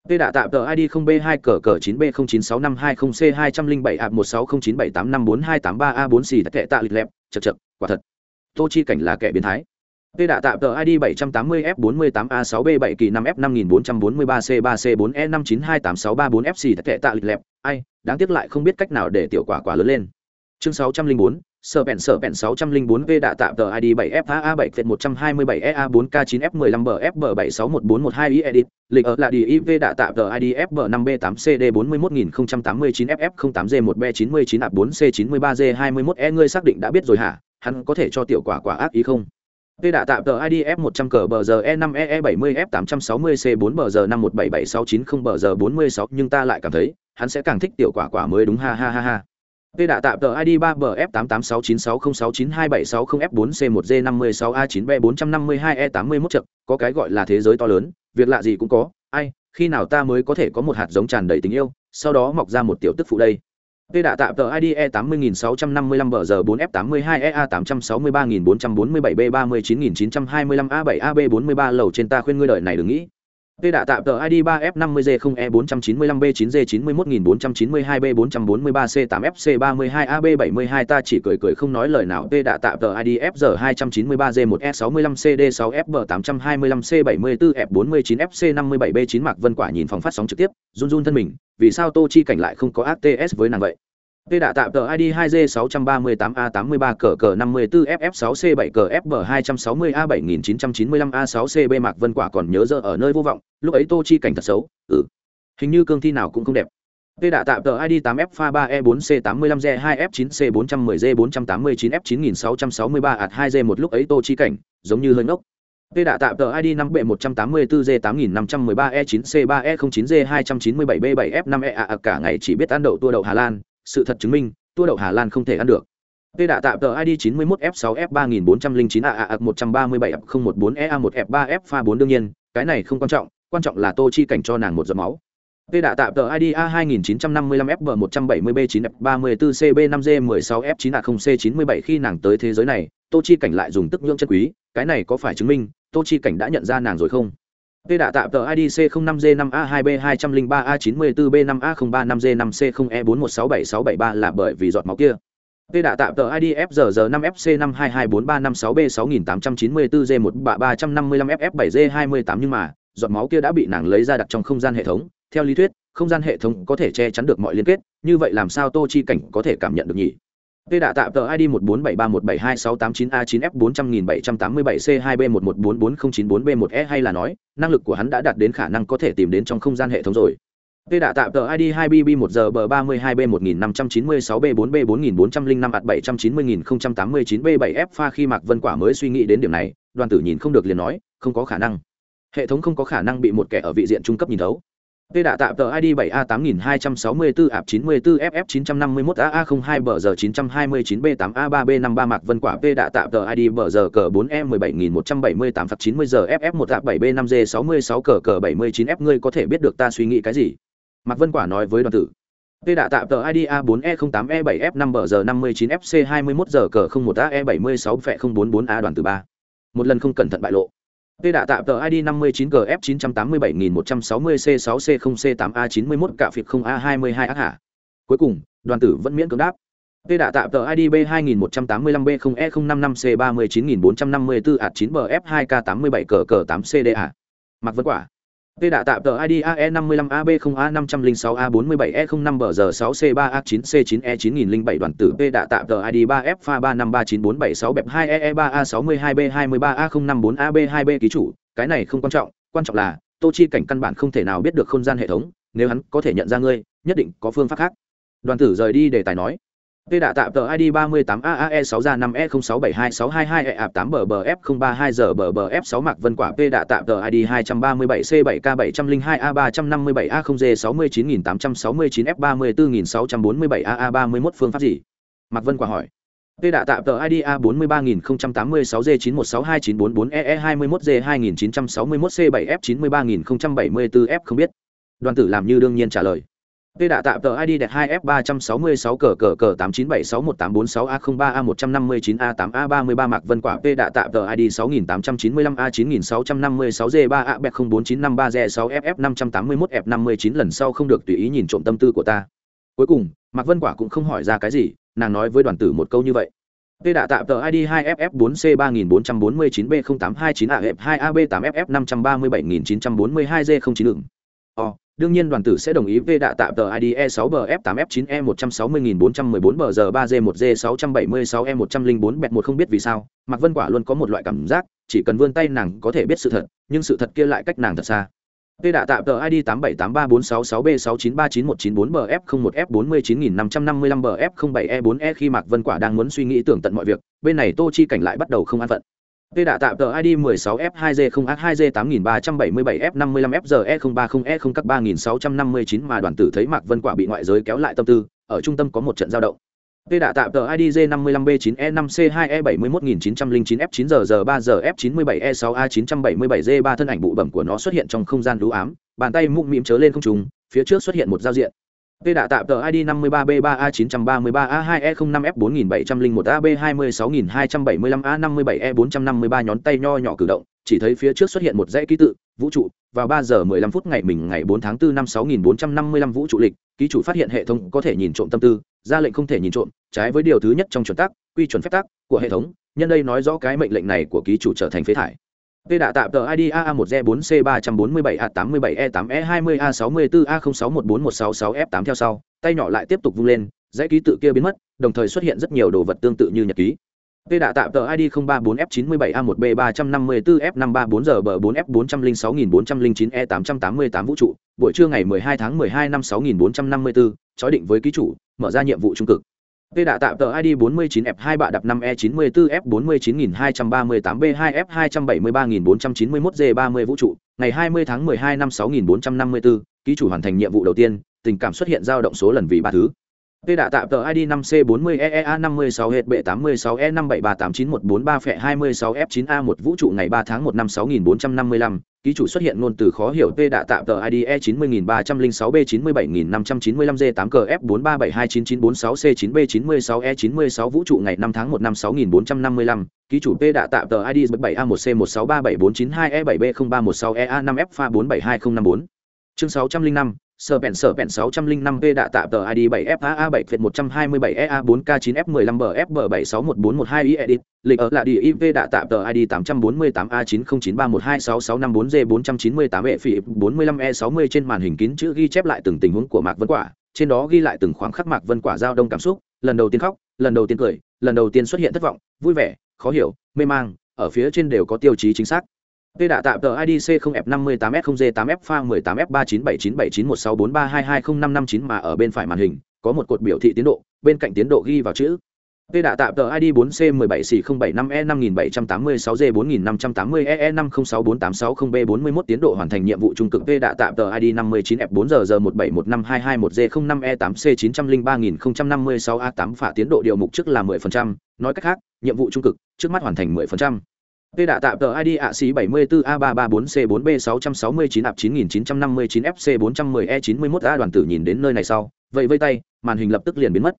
Tê đã tạm tờ ID 0B2 cờ cờ 9B096520C207A16097854283A4 xì kệ tạ lịch lẹp, chật chật, quả thật. Tô Chi cảnh là kẻ biến thái. Tê đã tạm tờ ID 780F48A6B7 kỳ 5F5443C3C4E59286364FC e tất kệ tạ lịch lẹp, ai, đáng tiếc lại không biết cách nào để tiểu quả quả lớn lên. Chương 604, sở bẹn sở bẹn 604 v đã tạm tờ ID 7FA 7 127 EA 4K 9 F 15 BFB 761412 i edit, lịch ở là đi IV đã tạm tờ ID FB 5B8 CD 41089 FF 08 G 1 B 99 A 4 C 93 G 21 E ngươi xác định đã biết rồi hả? Hắn có thể cho tiểu quả quả ác ý không? Tê đã tạm tờ ID F100 cờ bờ giờ E5EE 70 F860 C4 bờ giờ 5177690 bờ giờ 46 nhưng ta lại cảm thấy, hắn sẽ càng thích tiểu quả quả mới đúng ha ha ha ha. Tê đã tạm tờ ID 3BF886969270F4C1D56A9B452E81 chậc, có cái gọi là thế giới to lớn, việc lạ gì cũng có, ai, khi nào ta mới có thể có một hạt giống tràn đầy tình yêu, sau đó mọc ra một tiểu tức phụ đây. Tê đã tạm tờ ID E80655BG4F82EA863447B39925A7AB43 lầu trên ta khuyên ngươi đợi này đừng nghĩ. Tê đã tạm tờ ID 3F50G0E495B9G91442B443C8FC32AB72 ta chỉ cười cười không nói lời nào. Tê đã tạm tờ ID FG293G1E65CD6F825C74F49FC57B9 Mạc Vân Quả nhìn phòng phát sóng trực tiếp, run run thân mình, vì sao Tô Chi cảnh lại không có ATS với nàng vậy? Tê đã tạm tờ ID 2G638A83 cờ cờ 54FF6C7 cờ FB260A7995A6CB Mạc Vân Quả còn nhớ giờ ở nơi vô vọng, lúc ấy Tô Chi cảnh thật xấu, ừ. Hình như cương thi nào cũng không đẹp. Tê đã tạm tờ ID 8F3E4C85G2F9C410G489F9663A2G một lúc ấy Tô Chi cảnh, giống như hơi ngốc. Tê đã tạm tờ ID 5B184G8513E9C3E09G297B7F5E e cả ngày chỉ biết ăn đậu tua đậu Hà Lan, sự thật chứng minh tua đậu hà lan không thể ăn được Tê đã tạo tờ ID 91 f 6 f 3409 aa 137 f 014 ea 1 f 3 f pha 4 đương nhiên, cái này không quan trọng, quan trọng là Tô Chi cảnh cho nàng một giọt máu. Tê đã tạo tờ ID A2955FB170B9F34CB5G16F9A0C97 khi nàng tới thế giới này, Tô Chi cảnh lại dùng tức nhưỡng chân quý, cái này có phải chứng minh Tô Chi cảnh đã nhận ra nàng rồi không? Tê đã tạm tờ IDC C05G5A2B203A94B5A035G5C0E416767 e là bởi vì giọt máu kia. Tê đã tạm tờ ID FGG5FC522436G6894G1B355FF7G28 nhưng mà, giọt máu kia đã bị nàng lấy ra đặt trong không gian hệ thống. Theo lý thuyết, không gian hệ thống có thể che chắn được mọi liên kết, như vậy làm sao Tô Chi cảnh có thể cảm nhận được nhỉ? Tê đã tạm tờ ID 1473172689A9F400787C2B1144094B1E hay là nói, năng lực của hắn đã đạt đến khả năng có thể tìm đến trong không gian hệ thống rồi. Tê đã tạm tờ ID 2BB1GB32B1596B4B4405A790089B7F pha khi Mạc Vân Quả mới suy nghĩ đến điểm này, đoàn tử nhìn không được liền nói, không có khả năng. Hệ thống không có khả năng bị một kẻ ở vị diện trung cấp nhìn thấu. Tê đã tạm tờ ID 7A8264AP94FF951AA02BG929B8A3B53 Mạc Vân Quả Tê đã tạm tờ ID bờ giờ cờ 4E17178-90GFF1A7B5G66-C79F ngươi có thể biết được ta suy nghĩ cái gì? Mạc Vân Quả nói với đoàn tử. Tê đã tạm tờ ID A4E08E7F5 bờ giờ 59 FC 21 giờ cờ 01 AE76 phẹ 044 A đoàn tử 3. Một lần không cẩn thận bại lộ. Tê đã tạm tờ ID 59GF 987160C6C0C8A91 cả phiệt 0A22 ác hạ. Cuối cùng, đoàn tử vẫn miễn cưỡng đáp. Tê đã tạm tờ ID B2185B0E055C39454 ạt 9BF2K87 cờ cờ 8CD Mặc Vân Quả. Tê đã tạm tờ ID AE55AB0A506A47E05 bờ giờ 6C3A9C9E9007 đoàn tử P đã tạm tờ ID 3F pha 3539476 bẹp 2EE3A62B23A054AB2B ký chủ, cái này không quan trọng, quan trọng là Tô Chi cảnh căn bản không thể nào biết được không gian hệ thống, nếu hắn có thể nhận ra ngươi, nhất định có phương pháp khác. Đoàn tử rời đi để tài nói. Tê đã tạm tờ ID 38AAE6 ra 5E06722622E8BBF032 giờ BBF6 Mạc Vân Quả P đã tạm tờ ID 237C7K702A357A0G69869F34647AA31 phương pháp gì? Mạc Vân Quả hỏi. Tê đã tạm tờ ID A43086G9162944EE21G2961C7F93074F không biết. Đoàn tử làm như đương nhiên trả lời. Tê đã tạm tờ ID đẹp 2F366 cờ cờ cờ 89761846A03A159A8A33 Mạc Vân Quả P đã tạm tờ ID 6895A9656G3A049553G6FF581F59 lần sau không được tùy ý nhìn trộm tâm tư của ta. Cuối cùng, Mạc Vân Quả cũng không hỏi ra cái gì, nàng nói với đoàn tử một câu như vậy. Tê đã tạm tờ ID 2FF4C3449B0829AF2AB8FF537942G09 đường. Ồ, đương nhiên đoàn tử sẽ đồng ý về đạ tạm tờ ID E6BF8F9E160414B3G1G676E104B1 không biết vì sao, Mạc Vân Quả luôn có một loại cảm giác, chỉ cần vươn tay nàng có thể biết sự thật, nhưng sự thật kia lại cách nàng thật xa. Tê đạ tạm tờ ID 87834666B693994BF01F49555BF07E4E e khi Mạc Vân Quả đang muốn suy nghĩ tưởng tận mọi việc, bên này Tô Chi cảnh lại bắt đầu không an phận. P đã tạm tờ ID 16F2G0H2G8377F55FGE030E0 các 3659 mà đoàn tử thấy Mạc Vân Quả bị ngoại giới kéo lại tâm tư, ở trung tâm có một trận giao động. P đã tạm tờ ID G55B9E5C2E71909F9GG3GF97E6A977G3 thân ảnh bụ bẩm của nó xuất hiện trong không gian đú ám, bàn tay mũm mĩm chớ lên không trung, phía trước xuất hiện một giao diện. P đã tạm tờ ID 53B3A933A2E05F4775AB26275A57E453 nhón tay nho nhỏ cử động, chỉ thấy phía trước xuất hiện một dãy ký tự, vũ trụ, vào 3 giờ 15 phút ngày mình ngày 4 tháng 4 năm 6455 vũ trụ lịch, ký chủ phát hiện hệ thống có thể nhìn trộm tâm tư, ra lệnh không thể nhìn trộm, trái với điều thứ nhất trong chuẩn tắc, quy chuẩn phép tắc của hệ thống, nhân đây nói rõ cái mệnh lệnh này của ký chủ trở thành phế thải. Tê đã tạm tờ ID AA1G4C347A87E8E20A64A0614166F8 e e e theo sau, tay nhỏ lại tiếp tục vung lên, dãy ký tự kia biến mất, đồng thời xuất hiện rất nhiều đồ vật tương tự như nhật ký. Tê đã tạm tờ ID 034F97A1B354F534G4F406409E888 vũ trụ, buổi trưa ngày 12 tháng 12 năm 6454, chói định với ký chủ, mở ra nhiệm vụ trung cực. Tê đã tạm tờ ID 49F2 bạ đập 5E94F49238B2F273491G30 vũ trụ, ngày 20 tháng 12 năm 6454, ký chủ hoàn thành nhiệm vụ đầu tiên, tình cảm xuất hiện dao động số lần vì ba thứ. Tê đã tạm tờ ID 5C40EEA56 hệt bệ 86E57389143F26F9A1 vũ trụ ngày 3 tháng 1 năm 6455, ký chủ xuất hiện ngôn từ khó hiểu Tê đã tạm tờ ID E90306B97595G8CF43729946C9B96E96 vũ trụ ngày 5 tháng 1 năm 6455, ký chủ Tê đã tạm tờ ID 7A1C1637492E7B0316EA5F47254. Chương 605 sở bẹn sở bẹn 605 p đạ tạm tờ ID 7FAA 7 Phệt 127 EA 4K 9 F 15 BFB 761412 i edit, lịch ở là đi IV đạ tạm tờ ID 848 A 9093126654 G 498 e phỉ 45 E 60 trên màn hình kín chữ ghi chép lại từng tình huống của Mạc Vân Quả, trên đó ghi lại từng khoảng khắc Mạc Vân Quả giao đông cảm xúc, lần đầu tiên khóc, lần đầu tiên cười, lần đầu tiên xuất hiện thất vọng, vui vẻ, khó hiểu, mê mang, ở phía trên đều có tiêu chí chính xác. Tê đạ tạm tờ IDC 0F58S0G8F pha 18F39791643220559 mà ở bên phải màn hình, có một cột biểu thị tiến độ, bên cạnh tiến độ ghi vào chữ. Tê đạ tạm tờ ID 4C17C075E5786G4580EE50648660B41 tiến độ hoàn thành nhiệm vụ trung cực Tê đạ tạm tờ ID 59F4G1715221G05E8C903056A8 phả tiến độ điều mục trước là 10%, nói cách khác, nhiệm vụ trung cực, trước mắt hoàn thành 10%. P đã tạm tờ ID ạ xí 74A334C4B669-9959FC410E91A e đoàn tử nhìn đến nơi này sau, vậy vây tay, màn hình lập tức liền biến mất.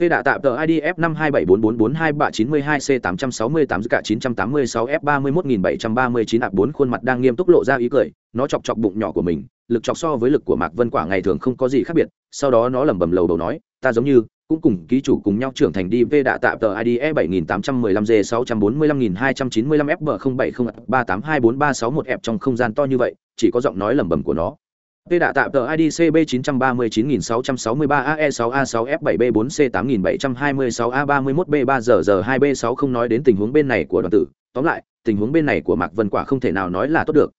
P đã tạm tờ ID F5274442392C868 cả 986F31739 ạp 4 khuôn mặt đang nghiêm túc lộ ra ý cười, nó chọc chọc bụng nhỏ của mình, lực chọc so với lực của Mạc Vân Quả ngày thường không có gì khác biệt, sau đó nó lẩm bẩm lầu đầu nói, ta giống như cũng cùng ký chủ cùng nhau trưởng thành đi V đạ tạm tờ ID E7815G645.295FB07038243611 F trong không gian to như vậy, chỉ có giọng nói lẩm bẩm của nó. V đạ tạm tờ ID CB939663AE6A6F7B4C8726A31B3GG2B6 không nói đến tình huống bên này của đoàn tử, tóm lại, tình huống bên này của Mạc Vân Quả không thể nào nói là tốt được.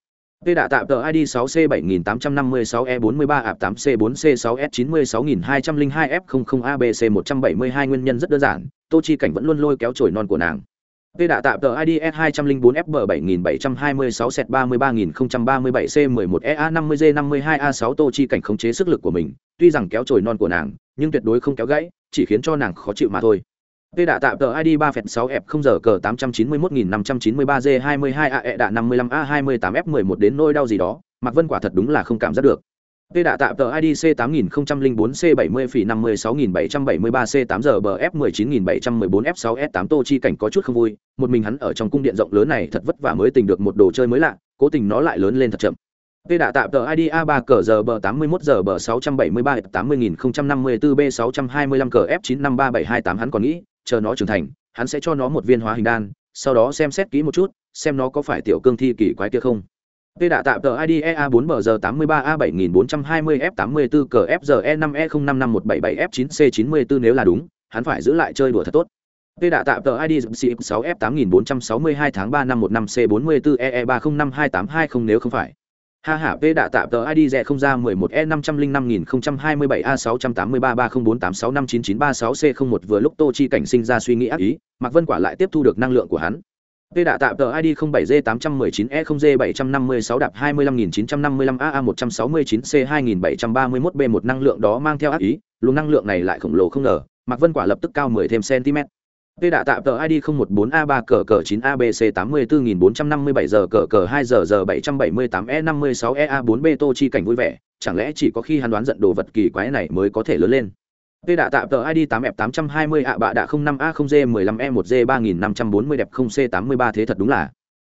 Tê đạ tạm tờ ID 6C7856E43AP8C4C6S96202F00ABC172 nguyên nhân rất đơn giản, Tô Chi Cảnh vẫn luôn lôi kéo chổi non của nàng. Tê đạ tạm tờ ID S204FB7726S33037C11EA50G52A6 Tô Chi Cảnh khống chế sức lực của mình, tuy rằng kéo chổi non của nàng, nhưng tuyệt đối không kéo gãy, chỉ khiến cho nàng khó chịu mà thôi. P đã tạm tờ ID 3 phẹt 6 f 0 giờ cờ 891593 G 22 AE đạ 55 A 28 F 11 đến nỗi đau gì đó, Mạc Vân quả thật đúng là không cảm giác được. P đã tạm tờ ID C 8004 C 70 phỉ 56773 C 8 giờ bờ F 19714 F 6 S 8 Tô chi cảnh có chút không vui, một mình hắn ở trong cung điện rộng lớn này thật vất vả mới tình được một đồ chơi mới lạ, cố tình nó lại lớn lên thật chậm. P đã tạm tờ ID A3 cờ giờ bờ 81 giờ bờ 673 80054 B625 cờ F953728 hắn còn nghĩ, chờ nó trưởng thành hắn sẽ cho nó một viên hóa hình đan sau đó xem xét kỹ một chút xem nó có phải tiểu cương thi kỳ quái kia không Tê đã tạo tờ ID EA4BG83A7420F84CFZE5E055177F9C94 nếu là đúng, hắn phải giữ lại chơi đùa thật tốt. Tê đã tạo tờ ID CX 6 F 8462 tháng 3 năm 15 C 44 EE 30528220 nếu không phải. Ha ha P đã tạm tờ ID rẻ không ra 11 E 505027 A 683 3048659936 C01 vừa lúc Tô Chi cảnh sinh ra suy nghĩ ác ý, Mạc Vân quả lại tiếp thu được năng lượng của hắn. P đạ tạm tờ ID 07G819E0G756 đạp 25955 AA169C2731B1 năng lượng đó mang theo ác ý, luồng năng lượng này lại khổng lồ không ngờ, Mạc Vân Quả lập tức cao 10 thêm cm. P đã tạm tờ ID 014A3 cờ cờ 9ABC 84457 giờ cờ cờ 2 giờ giờ 778 E56 EA4B Tô chi cảnh vui vẻ, chẳng lẽ chỉ có khi hắn đoán giận đồ vật kỳ quái này mới có thể lớn lên. P đã tạm tờ ID 8F820 ạ bạ đạ 05A0G15E1G3540 đẹp 0C83 thế thật đúng là.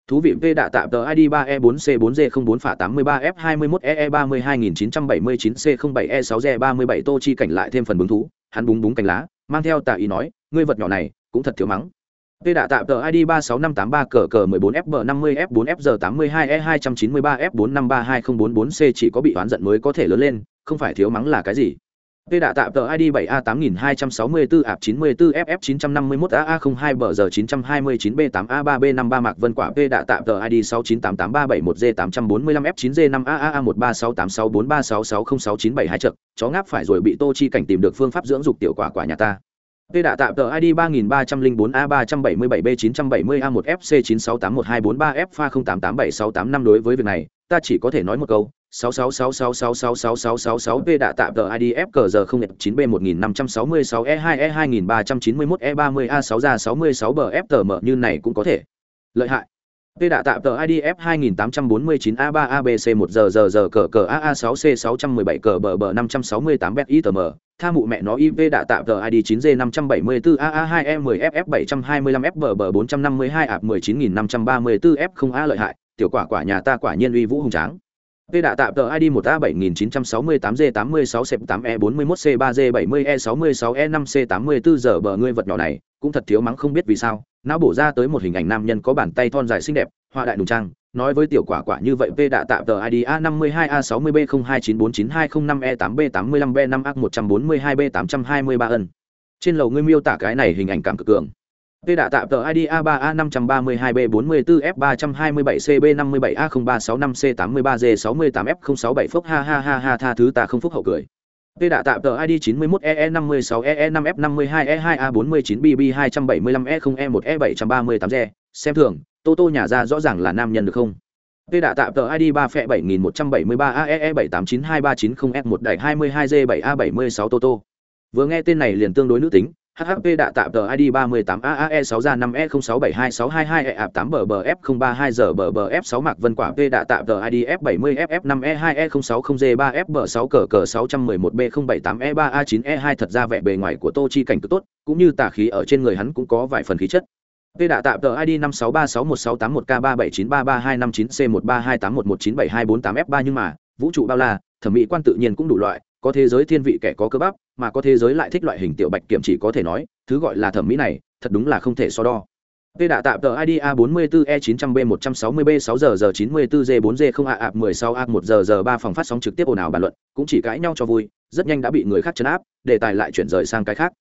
Thú vị V đã tạm tờ ID 3E4C4G04 phả 83F21EE32979C07E6G37 Tô chi cảnh lại thêm phần bứng thú, hắn búng búng cánh lá, mang theo tà ý nói, ngươi vật nhỏ này, cũng thật thiếu mắng. Tê đã tạm tờ ID 36583 cờ cờ 14FB50F4F82E293F453244C chỉ có bị oán giận mới có thể lớn lên, không phải thiếu mắng là cái gì. Tê đã tạm tờ ID 7A8264AP94FF951AA02B929B8A3B53 Mạc Vân Quả P đã tạm tờ ID 6988371G 845 F9G5 AAA 136864366067 trận, chó ngáp phải rồi bị Tô Chi cảnh tìm được phương pháp dưỡng dục tiểu quả quả nhà ta. P đã tạm tờ ID 3304A377B970A1FC968123F pha 088768 đối với việc này, ta chỉ có thể nói một câu, 66666666666 P đã tạm tờ ID F giờ 09 B 1566 E2 E 2391 E 30 e A 6 ra 66 bờ F tờ mở như này cũng có thể. Lợi hại. Tê đã tạm tờ IDF 2849 A 3 ABC 1 giờ giờ giờ cờ cờ AA 6 C 617 cờ bờ bờ 568 bet ITM, tha mụ mẹ nó IV đã tạm tờ ID 9 G 574 AA 2 E 10 FF 725 F bờ bờ 452 ạp 19534 F 0 A lợi hại, tiểu quả quả nhà ta quả nhiên uy vũ hùng tráng. P đạ tạm tờ ID 1A7968G86C8E41C3G70E66E5C84 e giờ bờ ngươi vật nhỏ này, cũng thật thiếu mắng không biết vì sao, não bổ ra tới một hình ảnh nam nhân có bàn tay thon dài xinh đẹp, hoa đại đùng trang, nói với tiểu quả quả như vậy V đạ tạm tờ ID A52A60B029492095E8B85B5A142B823 ân. Trên lầu ngươi miêu tả cái này hình ảnh cảm cực cường. Tê đã tạm tờ ID A3A532B44F327CB57A0365C83G68F067 phốc ha ha ha ha tha thứ ta không phúc hậu cười. Tê đã tạm tờ ID 91EE56EE5F52E2A49BB275E0E1E738G, e e xem thường, Tô Tô nhà ra rõ ràng là nam nhân được không? Tê đã tạm tờ ID 3 phẹ 7173AEE7892390F1 đẩy 22G7A76 Tô Tô. Vừa nghe tên này liền tương đối nữ tính, HHP đạ tạm tờ ID 38 AAE 6 ra 5 e 06726222 e 8 bbf 032 giờ bbf 6 Mạc Vân Quả P đạ tạm tờ ID e e f 70 ff 5 e 2 e 060 g 3 f 6 cờ cờ 611B078E3A9E2 thật ra vẻ bề ngoài của Tô Chi cảnh cực tốt, cũng như tà khí ở trên người hắn cũng có vài phần khí chất. Tê đạ tạm tờ ID 56361681K379329C13281197248F3 nhưng mà, vũ trụ bao la, thẩm mỹ quan tự nhiên cũng đủ loại, có thế giới thiên vị kẻ có cơ bắp mà có thế giới lại thích loại hình tiểu bạch kiểm chỉ có thể nói thứ gọi là thẩm mỹ này thật đúng là không thể so đo P đã tạm tờ ID A44E900B160B 6 giờ giờ 94G4G 0 a 16 a 1 giờ giờ 3 phòng phát sóng trực tiếp ồn ào bàn luận, cũng chỉ cãi nhau cho vui, rất nhanh đã bị người khác chấn áp, đề tài lại chuyển rời sang cái khác.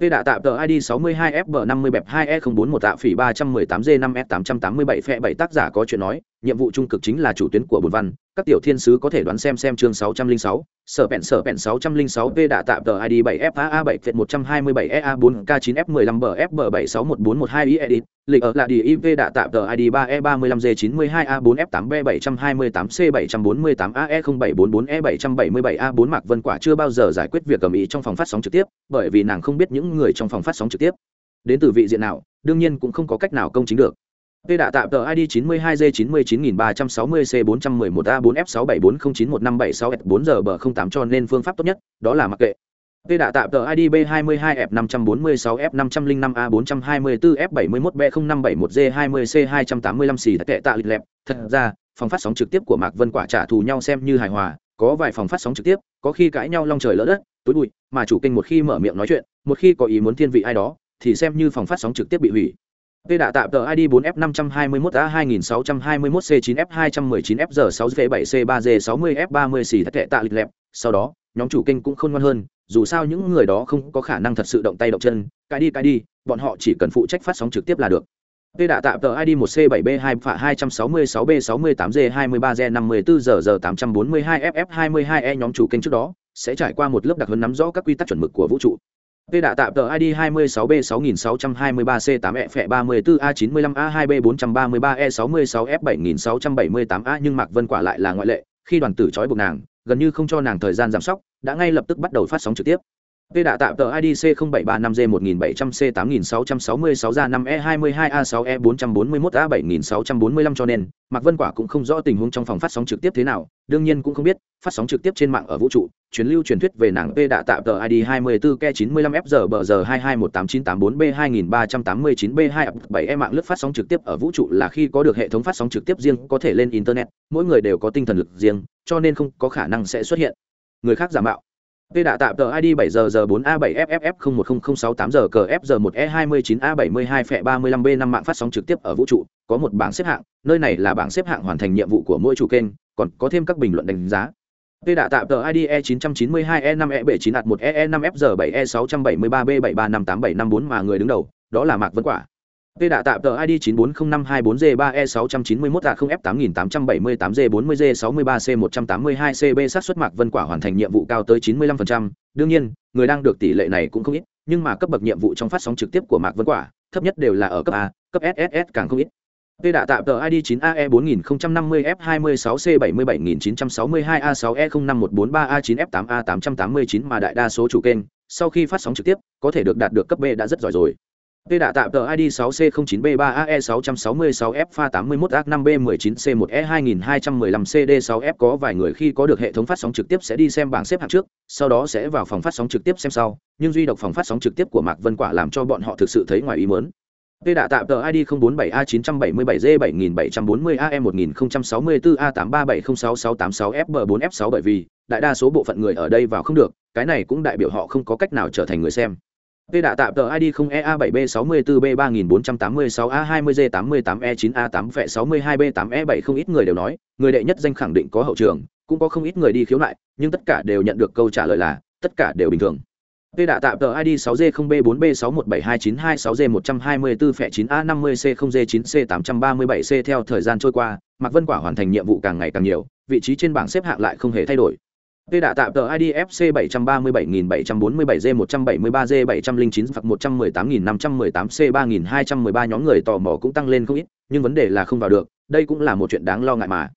P đã tạm tờ ID 62FB50 bẹp 2E041 tạ phỉ 318G5S887 phẹ 7 tác giả có chuyện nói, nhiệm vụ trung cực chính là chủ tuyến của bổn văn, các tiểu thiên sứ có thể đoán xem xem chương 606, sở bẹn sở bẹn 606 V đã tạm tờ ID 7FAA 7 việt 127 EA 4 K9F 15 BFB 761412 i edit, lịch ở là đi v đã tạm tờ ID 3E 35 G 92 A 4 F 8 B 728 C 748 AE 0744 E 777 e A 4 Mạc Vân Quả chưa bao giờ giải quyết việc cầm ý trong phòng phát sóng trực tiếp, bởi vì nàng không biết những người trong phòng phát sóng trực tiếp đến từ vị diện nào, đương nhiên cũng không có cách nào công chính được. Tê đạ tạm tờ ID 92G99360C411A4F674091576S4 giờ bờ 08 cho nên phương pháp tốt nhất, đó là mặc kệ. Tê đạ tạm tờ ID B22F546F505A424F71B0571G20C285 xì tệ tạ lịch lẹp. Thật ra, phòng phát sóng trực tiếp của Mạc Vân Quả trả thù nhau xem như hài hòa, có vài phòng phát sóng trực tiếp, có khi cãi nhau long trời lỡ đất, tối bụi, mà chủ kênh một khi mở miệng nói chuyện, một khi có ý muốn thiên vị ai đó, thì xem như phòng phát sóng trực tiếp bị hủy. Tê đạ tạm tờ ID4F521A2621C9F219F6V7C3G60F30 xì tệ tạ lịch lẹp, sau đó, nhóm chủ kênh cũng khôn ngoan hơn, dù sao những người đó không có khả năng thật sự động tay động chân, cái đi cái đi, bọn họ chỉ cần phụ trách phát sóng trực tiếp là được. Tê đạ tạm tờ ID 1C7B2 phạ 266B68G23G54G842FF22E nhóm chủ kênh trước đó sẽ trải qua một lớp đặc huấn nắm rõ các quy tắc chuẩn mực của vũ trụ. Tê đã tạm tờ ID 26B6623C8E34A95A2B433E66F7678A e nhưng Mạc Vân quả lại là ngoại lệ, khi đoàn tử trói buộc nàng, gần như không cho nàng thời gian giảm sóc, đã ngay lập tức bắt đầu phát sóng trực tiếp. Tê đã tạm tờ IDC C0735G1700C8666 ra 5E22A6E441A7645 cho nên, Mạc Vân Quả cũng không rõ tình huống trong phòng phát sóng trực tiếp thế nào, đương nhiên cũng không biết, phát sóng trực tiếp trên mạng ở vũ trụ, truyền lưu truyền thuyết về nàng Tê đã tạm tờ ID 24K95FGBG221898B2389B2A7E mạng lướt phát sóng trực tiếp ở vũ trụ là khi có được hệ thống phát sóng trực tiếp riêng có thể lên internet, mỗi người đều có tinh thần lực riêng, cho nên không có khả năng sẽ xuất hiện. Người khác giả mạo. Tê đã tạm tờ ID 7 giờ giờ 4 A 7 FFF 010068 giờ cờ FG 1 E 29 A 72 phẹ 35 B 5 mạng phát sóng trực tiếp ở vũ trụ, có một bảng xếp hạng, nơi này là bảng xếp hạng hoàn thành nhiệm vụ của mỗi chủ kênh, còn có thêm các bình luận đánh giá. Tê đã tạm tờ ID E 992 E 5 E 79 1 E E 5 F giờ 7 E 673 B 735874 mà người đứng đầu, đó là Mạc Vân Quả. Tê đạ tạm tờ ID 940524G3E691A0F8878G40G63C182CB sát xuất Mạc Vân Quả hoàn thành nhiệm vụ cao tới 95%, đương nhiên, người đang được tỷ lệ này cũng không ít, nhưng mà cấp bậc nhiệm vụ trong phát sóng trực tiếp của Mạc Vân Quả, thấp nhất đều là ở cấp A, cấp SSS càng không ít. Tê đạ tạm tờ ID 9AE4050F26C77962A6E05143A9F8A889 mà đại đa số chủ kênh, sau khi phát sóng trực tiếp, có thể được đạt được cấp B đã rất giỏi rồi. Tê đạ tạm tờ ID 6C09B3AE666F81A5B19C1E2215CD6F e có vài người khi có được hệ thống phát sóng trực tiếp sẽ đi xem bảng xếp hạng trước, sau đó sẽ vào phòng phát sóng trực tiếp xem sau, nhưng duy độc phòng phát sóng trực tiếp của Mạc Vân Quả làm cho bọn họ thực sự thấy ngoài ý muốn. Tê đạ tạm tờ ID 047A977G7740AM1064A83706686F4F6 bởi vì đại đa số bộ phận người ở đây vào không được, cái này cũng đại biểu họ không có cách nào trở thành người xem. Tê đạ tạm tờ ID 0 EA7B64B3486A20G88E9A8V62B8E7 không ít người đều nói, người đệ nhất danh khẳng định có hậu trường, cũng có không ít người đi khiếu nại, nhưng tất cả đều nhận được câu trả lời là, tất cả đều bình thường. Tê đạ tạm tờ ID 6G0B4B6172926G124F9A50C0G9C837C theo thời gian trôi qua, Mạc Vân Quả hoàn thành nhiệm vụ càng ngày càng nhiều, vị trí trên bảng xếp hạng lại không hề thay đổi. Tê đã tạm tờ ID FC 737747G173G709 hoặc 118518C3213 nhóm người tò mò cũng tăng lên không ít, nhưng vấn đề là không vào được, đây cũng là một chuyện đáng lo ngại mà.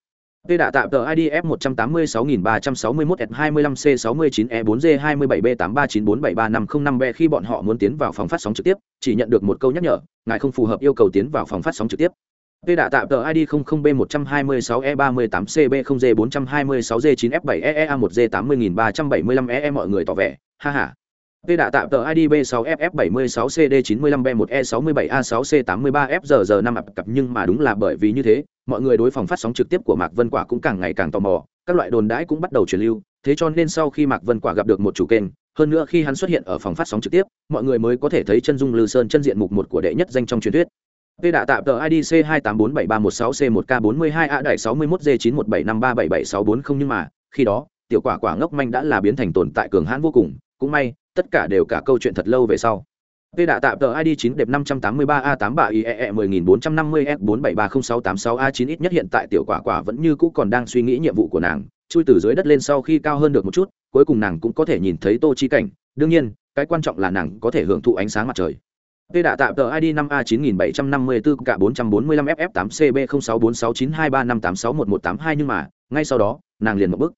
Tê đã tạm tờ IDF 186361S25C69E4G27B8394733505B khi bọn họ muốn tiến vào phòng phát sóng trực tiếp, chỉ nhận được một câu nhắc nhở, ngài không phù hợp yêu cầu tiến vào phòng phát sóng trực tiếp. Tê đã tạm tờ ID 00B126E38CB0G426G9F7EEA1G80375EE mọi người tỏ vẻ, ha ha. Tê đã tạm tờ ID B6FF76CD95B1E67A6C83FGG5 cặp nhưng mà đúng là bởi vì như thế, mọi người đối phòng phát sóng trực tiếp của Mạc Vân Quả cũng càng ngày càng tò mò, các loại đồn đãi cũng bắt đầu truyền lưu, thế cho nên sau khi Mạc Vân Quả gặp được một chủ kênh, hơn nữa khi hắn xuất hiện ở phòng phát sóng trực tiếp, mọi người mới có thể thấy chân dung Lư Sơn chân diện mục một của đệ nhất danh trong truyền thuyết. Tê đạ tạm tờ IDC C2847316C1K42A đại 61G9175377640 nhưng mà, khi đó, tiểu quả quả ngốc manh đã là biến thành tồn tại cường hãn vô cùng, cũng may, tất cả đều cả câu chuyện thật lâu về sau. Tê đạ tạm tờ ID 9 đẹp 583A83IEE10450F47306886A9 ít nhất hiện tại tiểu quả quả vẫn như cũ còn đang suy nghĩ nhiệm vụ của nàng, chui từ dưới đất lên sau khi cao hơn được một chút, cuối cùng nàng cũng có thể nhìn thấy Tô Chi cảnh, đương nhiên, cái quan trọng là nàng có thể hưởng thụ ánh sáng mặt trời. Tê đạ tạm tờ ID 5A9754 cả 445 FF8CB06469235861182 nhưng mà, ngay sau đó, nàng liền một bước.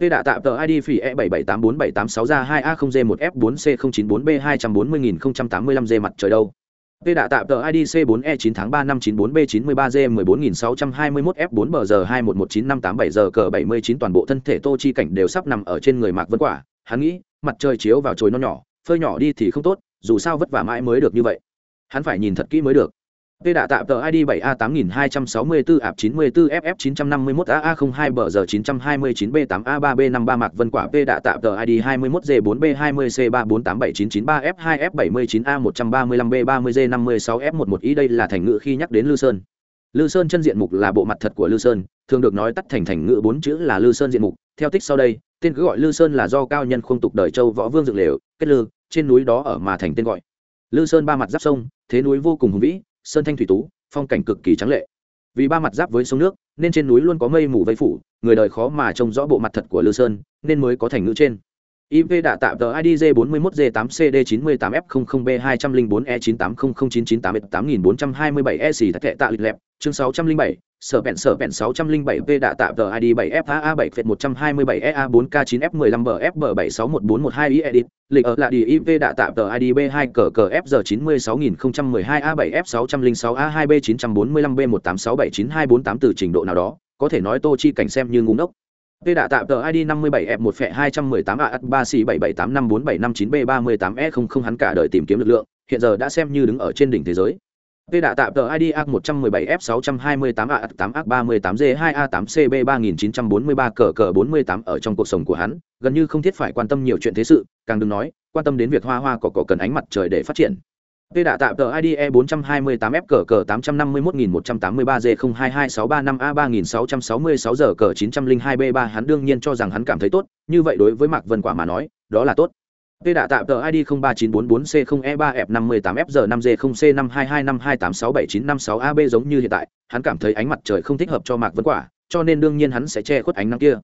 Tê đạ tạm tờ ID phỉ E77844786 ra 2A0G1F4C094B240085G mặt trời đâu. Tê đạ tạm tờ ID C4E9 tháng 3 năm 94B93G14621F4BG2119587G cờ 79 toàn bộ thân thể Tô Chi cảnh đều sắp nằm ở trên người Mạc Vân Quả, hắn nghĩ, mặt trời chiếu vào chồi non nhỏ, phơi nhỏ đi thì không tốt, dù sao vất vả mãi mới được như vậy. Hắn phải nhìn thật kỹ mới được. Tê đạ tạm tờ ID 7A8264 ạp 94 FF 951 AA02 bờ giờ 929 B8 A3 B53 Mạc Vân Quả P đạ tạm tờ ID 21 G4 B20 C34879993 F2 F79 A135 B30 G56 F11 ý đây là thành ngữ khi nhắc đến Lư Sơn. Lư Sơn chân diện mục là bộ mặt thật của Lư Sơn, thường được nói tắt thành thành ngữ bốn chữ là Lư Sơn diện mục, theo tích sau đây, tên cứ gọi Lư Sơn là do cao nhân khung tục đời châu võ vương dựng lều, kết lư, trên núi đó ở mà thành tên gọi. Lư sơn ba mặt giáp sông, thế núi vô cùng hùng vĩ, sơn thanh thủy tú, phong cảnh cực kỳ trắng lệ. Vì ba mặt giáp với sông nước, nên trên núi luôn có mây mù vây phủ, người đời khó mà trông rõ bộ mặt thật của lư sơn, nên mới có thành ngữ trên. IP đã tạm tờ IDJ 41J8CD98F00B204E98009988427E e xì thật tệ tạ lịch lẹp, chương 607, sở bẹn sở bẹn 607P đã tạm tờ ID 7FAA7F127EA4K9F15BFB761412E edit, lịch ở là đi IP đã tạm tờ ID B2 cờ cờ FG96012A7F606A2B945B1867924 từ trình độ nào đó, có thể nói Tô Chi cảnh xem như ngu ngốc. Tê đã tạm tờ ID 57F1 phẹ 218 a 3 c 77854759 b 38 e 00 hắn cả đời tìm kiếm lực lượng, hiện giờ đã xem như đứng ở trên đỉnh thế giới. Tê đã tạm tờ ID A117F628A8A38D2A8CB3943Cờ cờ 48 ở trong cuộc sống của hắn, gần như không thiết phải quan tâm nhiều chuyện thế sự, càng đừng nói, quan tâm đến việc hoa hoa cỏ cỏ cần ánh mặt trời để phát triển. Tê đã tạm tờ ID E428F cờ cờ 851183G022635A3666 giờ cờ 902B3 hắn đương nhiên cho rằng hắn cảm thấy tốt, như vậy đối với Mạc Vân Quả mà nói, đó là tốt. Tê đã tạm tờ ID 03944C0E3F58F giờ 5G0C52252867956AB giống như hiện tại, hắn cảm thấy ánh mặt trời không thích hợp cho Mạc Vân Quả, cho nên đương nhiên hắn sẽ che khuất ánh nắng kia.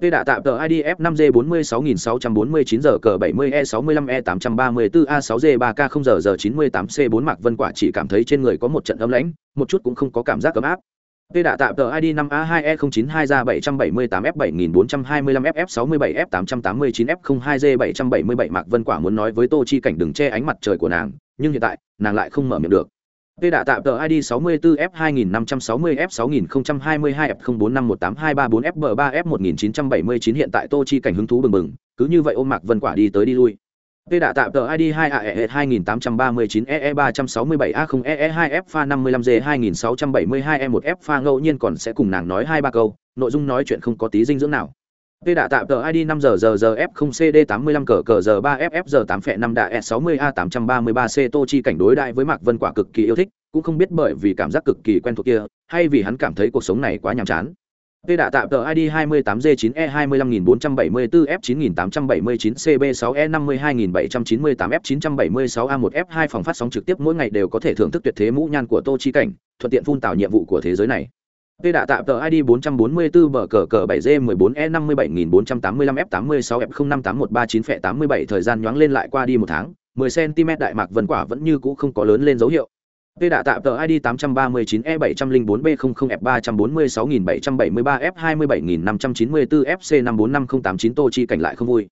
Tê đã tạm tờ IDF 5G46649 giờ cờ 70E65E834A6G3K 0 giờ giờ 98C4 Mạc Vân Quả chỉ cảm thấy trên người có một trận âm lãnh, một chút cũng không có cảm giác ấm áp. Tê đã tạm tờ ID 5A2E092 ra 778F7425FF67F889F02G777 Mạc Vân Quả muốn nói với Tô Chi Cảnh đừng che ánh mặt trời của nàng, nhưng hiện tại, nàng lại không mở miệng được. Tê đã tạm tờ ID 64F2560F6022F04518234FB3F1979 hiện tại Tô Chi cảnh hứng thú bừng bừng, cứ như vậy ôm Mạc Vân Quả đi tới đi lui. Tê đã tạm tờ ID 2AE2839EE367A0EE2F55G2672E1F pha ngẫu nhiên còn sẽ cùng nàng nói hai ba câu, nội dung nói chuyện không có tí dinh dưỡng nào. Tê đã tạm tờ ID 5 giờ giờ giờ F0 CD 85 cờ cờ giờ 3 FF giờ 8 phẹ 5 đạ S60 A833 C Tô Chi cảnh đối đại với Mạc Vân Quả cực kỳ yêu thích, cũng không biết bởi vì cảm giác cực kỳ quen thuộc kia, hay vì hắn cảm thấy cuộc sống này quá nhàm chán. Tê đã tạm tờ ID 28G9E25479CB6E52798F976A1F2 phòng phát sóng trực tiếp mỗi ngày đều có thể thưởng thức tuyệt thế mũ nhan của Tô Chi cảnh, thuận tiện phun tạo nhiệm vụ của thế giới này. Tê đã tạm tờ ID 444 bờ cờ cờ 7G14E57485F86F058139F87 thời gian nhoáng lên lại qua đi một tháng, 10 cm đại mạc vân quả vẫn như cũ không có lớn lên dấu hiệu. Tê đã tạm tờ ID 839E704B00F346773F27594FC545089 Tô Chi cảnh lại không vui.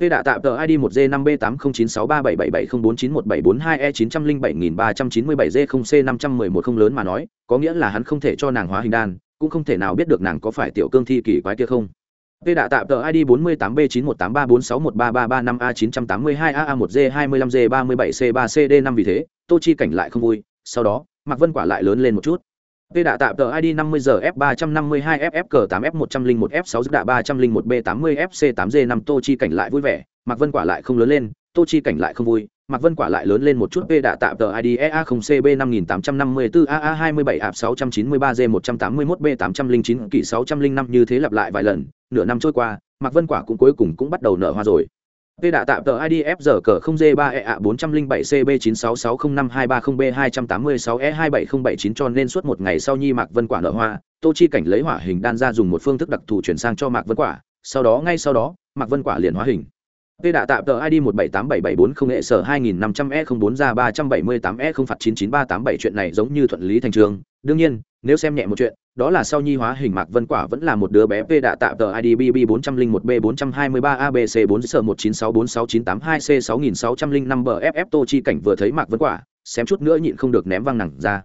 Tê đã tạm tờ ID 1G5B8096377704917422E907397G0C511 lớn mà nói, có nghĩa là hắn không thể cho nàng hóa hình đan, cũng không thể nào biết được nàng có phải tiểu cương thi kỳ quái kia không. Tê đã tạm tờ ID 48B918346133335A982AA1G25G37C3CD5 vì thế, Tô Chi cảnh lại không vui, sau đó, Mạc Vân quả lại lớn lên một chút. Tê đã tạm tờ ID 50 giờ F352 FF 8 F101 F6 đạ 301 B80 FC 8G5 Tô Chi cảnh lại vui vẻ, Mạc Vân quả lại không lớn lên, Tô Chi cảnh lại không vui, Mạc Vân quả lại lớn lên một chút. P đã tạm tờ ID EA0CB 5854 AA27 AP 693G 181 B809 kỳ 605 như thế lặp lại vài lần, nửa năm trôi qua, Mạc Vân quả cũng cuối cùng cũng bắt đầu nở hoa rồi. Tê đã tạm tờ IDF giờ cờ 0G3EA407CB96605230B286E27079 cho nên suốt một ngày sau Nhi Mạc Vân Quả nở hoa, Tô Chi cảnh lấy hỏa hình đan ra dùng một phương thức đặc thù chuyển sang cho Mạc Vân Quả, sau đó ngay sau đó, Mạc Vân Quả liền hóa hình. Tê đã tạm tờ ID 1787740 hệ sở 2500E04 ra 378E0 phạt 99387 chuyện này giống như thuận lý thành trường. Đương nhiên, nếu xem nhẹ một chuyện, đó là sau nhi hóa hình Mạc Vân Quả vẫn là một đứa bé P đã tạo tờ ID BB 401B423 ABC bốn s 1964698 c 6605 BFF Tô Chi cảnh vừa thấy Mạc Vân Quả, xém chút nữa nhịn không được ném văng nặng ra.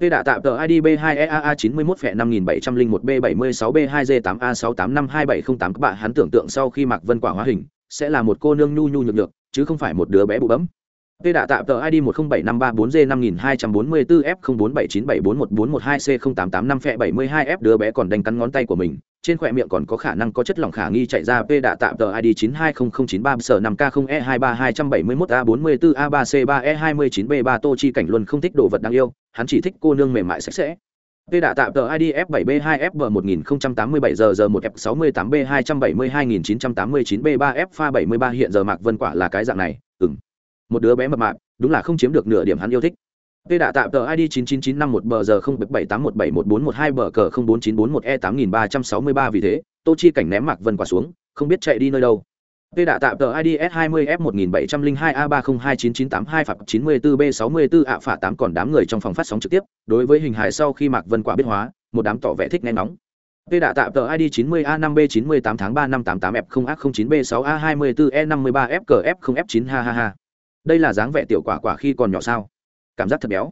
P đã tạo tờ ID B2EAA 91 phẹ 5701 B76 B2G 8A6852708 các bạn hắn tưởng tượng sau khi Mạc Vân Quả hóa hình sẽ là một cô nương nhu nhu nhược nhược, chứ không phải một đứa bé bụ bấm. Tê đã tạm tờ ID 107534G5244F0479741112C0885F72F đứa bé còn đánh cắn ngón tay của mình, trên khỏe miệng còn có khả năng có chất lỏng khả nghi chạy ra P đã tạm tờ ID 920093S5K0E23271A44A3C3E29B3 Tô Chi cảnh luân không thích đồ vật đáng yêu, hắn chỉ thích cô nương mềm mại sạch sẽ. Tê đã tạm tờ ID F7B2F1087GG1F68B272989B3F73 hiện giờ Mạc Vân Quả là cái dạng này, ừm. Một đứa bé mập mạp, đúng là không chiếm được nửa điểm hắn yêu thích. Tê đã tạm tờ ID 99951 bờ giờ 0781714112 bờ cờ 04941E8363 vì thế, Tô Chi cảnh ném Mạc Vân Quả xuống, không biết chạy đi nơi đâu. P đã tạm tờ id s 20 f 1702 a 3029982 phạt 94 b 64 ạ phả 8 còn đám người trong phòng phát sóng trực tiếp, đối với hình hài sau khi Mạc Vân Quả biết hóa, một đám tỏ vẻ thích nghe nóng. Tê đã tạm tờ ID 90A5B98 tháng 3 năm 88F0A09B6A24E53FKF0F9 ha ha ha. Đây là dáng vẻ tiểu quả quả khi còn nhỏ sao? Cảm giác thật béo.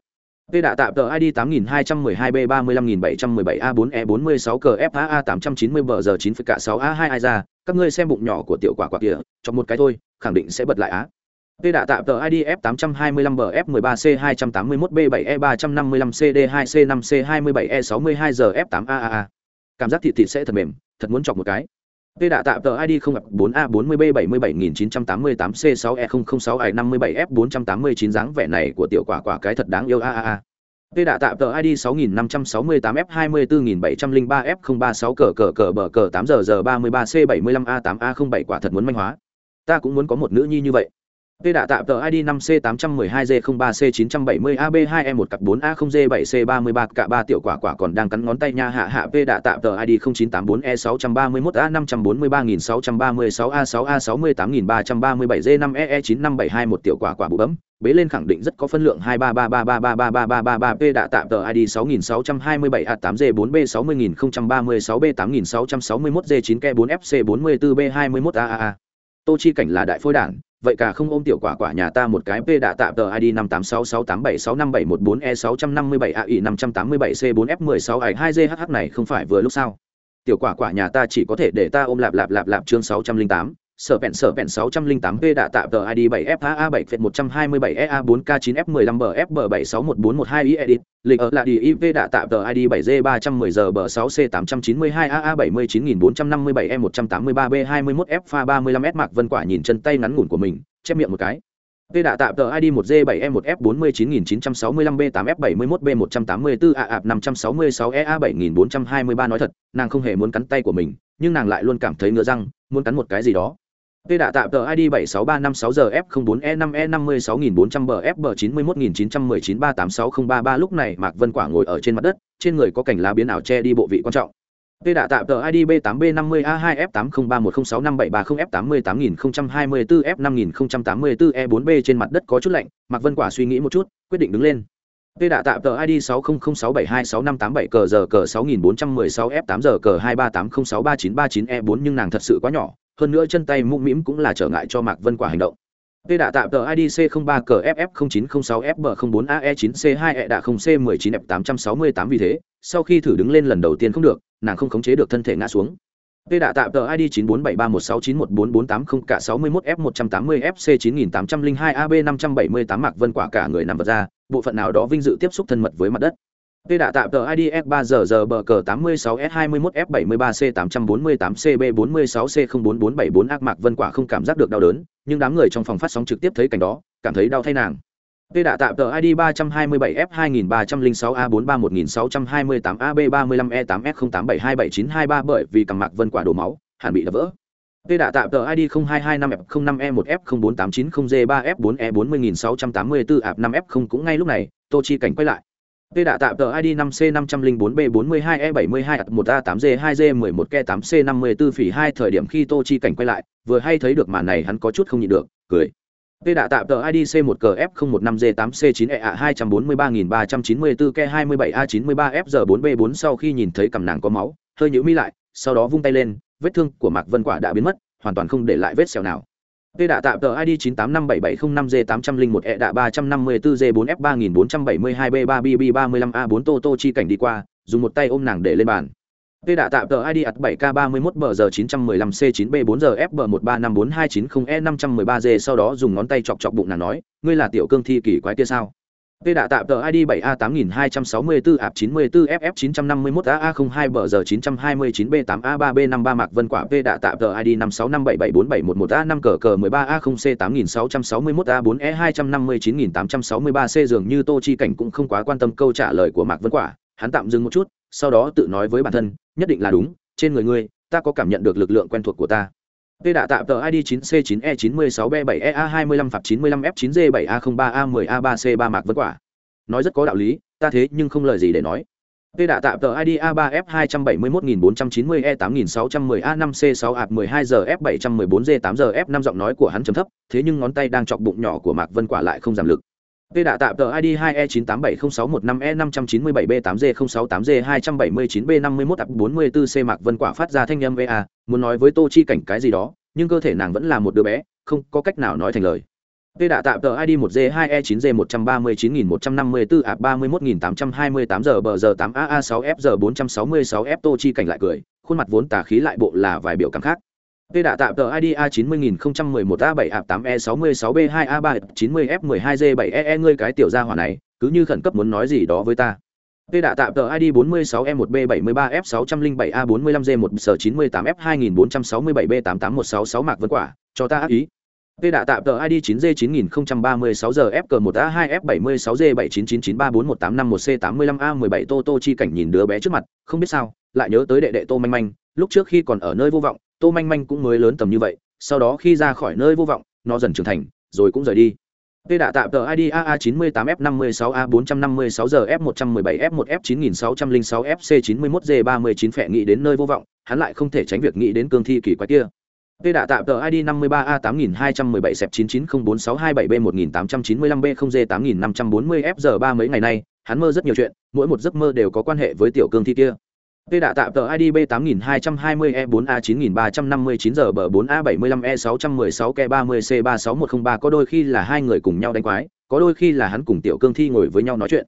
P đạ tạm tờ ID 8212B35717A4E46CFAA 890 bờ giờ 9 cả 6A2 ai ra, các ngươi xem bụng nhỏ của tiểu quả quả kia, trong một cái thôi, khẳng định sẽ bật lại á. P đạ tạm tờ ID F825BF13C281B7E351CD2C5C27E62GF8AAA. E e Cảm giác thịt thịt sẽ thật mềm, thật muốn chọc một cái. Tê đã tạm tờ ID không gặp 4A40B77988C6E006I57F489 dáng vẻ này của tiểu quả quả cái thật đáng yêu a a a. Tê đã tạm tờ ID 6568F24703F036 cờ cờ cờ bờ cờ 8 giờ giờ 33C75A8A07 quả thật muốn manh hóa. Ta cũng muốn có một nữ nhi như vậy. P đã tạm tờ ID 5C812G03C970AB2E1 cặp 4A0G7C33 cả 3 tiểu quả quả còn đang cắn ngón tay nha hạ hạ P đã tạm tờ ID 0984E631A543636A6A68337G5EE95721 tiểu quả quả bụ bấm, bế lên khẳng định rất có phân lượng 233333333 P đã tạm tờ ID 6627A8G4B60036B8661G9K4FC44B21AAA. Tô Chi cảnh là đại phôi đảng vậy cả không ôm tiểu quả quả nhà ta một cái p đã tạm tờ id năm tám sáu sáu tám bảy sáu năm bảy một bốn e sáu trăm năm mươi bảy ai năm trăm tám mươi bảy c bốn f mười sáu ải hai gh này không phải vừa lúc sao? Tiểu quả quả nhà ta chỉ có thể để ta ôm lạp lạp lạp lạp chương sáu trăm linh tám sở vẹn sở vẹn sáu trăm linh tám p đã tạm tờ id bảy f a bảy phệt một trăm hai mươi bảy ea bốn k chín f mười lăm bf b bảy sáu một bốn một hai i edit lịch ở là đi iv đã tạm tờ id bảy g ba trăm mười giờ bờ sáu c tám trăm chín mươi hai aa bảy mươi chín nghìn bốn trăm năm mươi bảy e một trăm tám mươi ba b hai mươi mốt f pha ba mươi lăm s mạc vân quả nhìn chân tay ngắn ngủn của mình chép miệng một cái V đã tạm tờ ID 1G7E1F49965B8F74B184A566EA7423 nói thật, nàng không hề muốn cắn tay của mình, nhưng nàng lại luôn cảm thấy ngứa răng, muốn cắn một cái gì đó. Tê đã tạm tờ ID 76356GF04E5E56400BFB91919 lúc này Mạc Vân Quả ngồi ở trên mặt đất, trên người có cảnh lá biến ảo che đi bộ vị quan trọng. Tê đã tạm tờ ID B8B50A2F8031065730F88024F5084E4B e trên mặt đất có chút lạnh, Mạc Vân Quả suy nghĩ một chút, quyết định đứng lên. Tê đã tạm tờ ID 6006726587 cờ giờ cờ 6416 F8 giờ cờ 2380633939E4 nhưng nàng thật sự quá nhỏ, hơn nữa chân tay mũm mĩm cũng là trở ngại cho Mạc Vân Quả hành động. Tê đã tạm tờ ID C03 cờ FF0906FB04AE9C2E đã 0C19F868 vì thế, sau khi thử đứng lên lần đầu tiên không được, nàng không khống chế được thân thể ngã xuống. Tê đã tạm tờ ID 947316914480 cả 61F180FC9802AB578 Mạc Vân Quả cả người nằm vật ra, bộ phận nào đó vinh dự tiếp xúc thân mật với mặt đất. P đã tạo tờ IDF 3 giờ giờ bờ cờ 86 s 21 f 73 c 848 cb 46 c 04474 ác Mạc Vân Quả không cảm giác được đau đớn, nhưng đám người trong phòng phát sóng trực tiếp thấy cảnh đó, cảm thấy đau thay nàng. Tê đã tạm tờ ID 327F2306A431628AB35E8S08727923 bởi vì cằm Mạc Vân Quả đổ máu, hẳn bị đập vỡ. Tê đã tạm tờ ID 0225F05E1F04890G3F4E40684 ạp 5F0 cũng ngay lúc này, Tô Chi cảnh quay lại. Tê đã tạm tờ ID 5C504B42E72A1A8G2G11K8C54 phỉ 2 thời điểm khi Tô Chi cảnh quay lại, vừa hay thấy được màn này hắn có chút không nhịn được, cười. Tê đã tạm tờ ID C1CF015G8C9EA243394K27A93FG4B4 sau khi nhìn thấy cầm nàng có máu, hơi nhíu mi lại, sau đó vung tay lên, vết thương của Mạc Vân Quả đã biến mất, hoàn toàn không để lại vết sẹo nào. t đạ tạo tờ ID 9857705G801E đạ 354G4F3472B3BB35A4 Tô Tô chi cảnh đi qua, dùng một tay ôm nàng để lên bàn. t đạ tạo tờ ID ạt 7K31 bờ giờ 915C9B4 giờ FB1354290E513G e sau đó dùng ngón tay chọc chọc bụng nàng nói, ngươi là tiểu cương thi kỳ quái kia sao? P đã tạm tờ ID 7A8264 ạp 94 FF951 AA02 bờ giờ 929B8A3B53 Mạc Vân Quả P đã tạm tờ ID 565774711A5 cờ cờ 13A0C8661A4E259863C e dường như Tô Chi Cảnh cũng không quá quan tâm câu trả lời của Mạc Vân Quả, hắn tạm dừng một chút, sau đó tự nói với bản thân, nhất định là đúng, trên người ngươi, ta có cảm nhận được lực lượng quen thuộc của ta. Tê đã tạm tờ ID 9C9E96B7EA25 phạt 95F9G7A03A10A3C3 Mạc Vân Quả. Nói rất có đạo lý, ta thế nhưng không lời gì để nói. Tê đã tạm tờ ID A3F271490E8610A5C6A12GF714G8GF5 giọng nói của hắn trầm thấp, thế nhưng ngón tay đang chọc bụng nhỏ của Mạc Vân Quả lại không giảm lực. Tê đạ tạm tờ ID 2E98706115E597B8G068G279B51A44C Mạc Vân Quả phát ra thanh âm VA, muốn nói với Tô Chi cảnh cái gì đó, nhưng cơ thể nàng vẫn là một đứa bé, không có cách nào nói thành lời. Tê đạ tạm tờ ID 1G2E9G139154A31828G8AA6FG466F Tô Chi cảnh lại cười, khuôn mặt vốn tà khí lại bộ là vài biểu cảm khác. Tê đã tạm tờ ID A90011A7A8E66B2A390F12G7EE ngươi cái tiểu gia hỏa này, cứ như khẩn cấp muốn nói gì đó với ta. Tê đã tạm tờ ID 46E1B73F607A45G1S98F2467B88166 Mạc Vân Quả, cho ta ác ý. Tê đã tạm tờ ID 9G9036 giờ FG1A2F76G7999341851C85A17 Tô Tô chi cảnh nhìn đứa bé trước mặt, không biết sao, lại nhớ tới đệ đệ Tô Manh Manh, lúc trước khi còn ở nơi vô vọng, Tô Manh Manh cũng mới lớn tầm như vậy, sau đó khi ra khỏi nơi vô vọng, nó dần trưởng thành, rồi cũng rời đi. Tê đạ tạm tờ ID AA98F56A456 giờ F117F1F9606 FC91G39 phệ nghĩ đến nơi vô vọng, hắn lại không thể tránh việc nghĩ đến cương thi kỳ quái kia. Tê đạ tạm tờ ID 53A8217 sẹp 99046277B1895B0G8540F giờ 3 mấy ngày nay, hắn mơ rất nhiều chuyện, mỗi một giấc mơ đều có quan hệ với tiểu cương thi kia. Tê đã tạm tờ ID B8220E4A9359 giờ bờ 4A75E616K30C36103 có đôi khi là hai người cùng nhau đánh quái, có đôi khi là hắn cùng tiểu cương thi ngồi với nhau nói chuyện.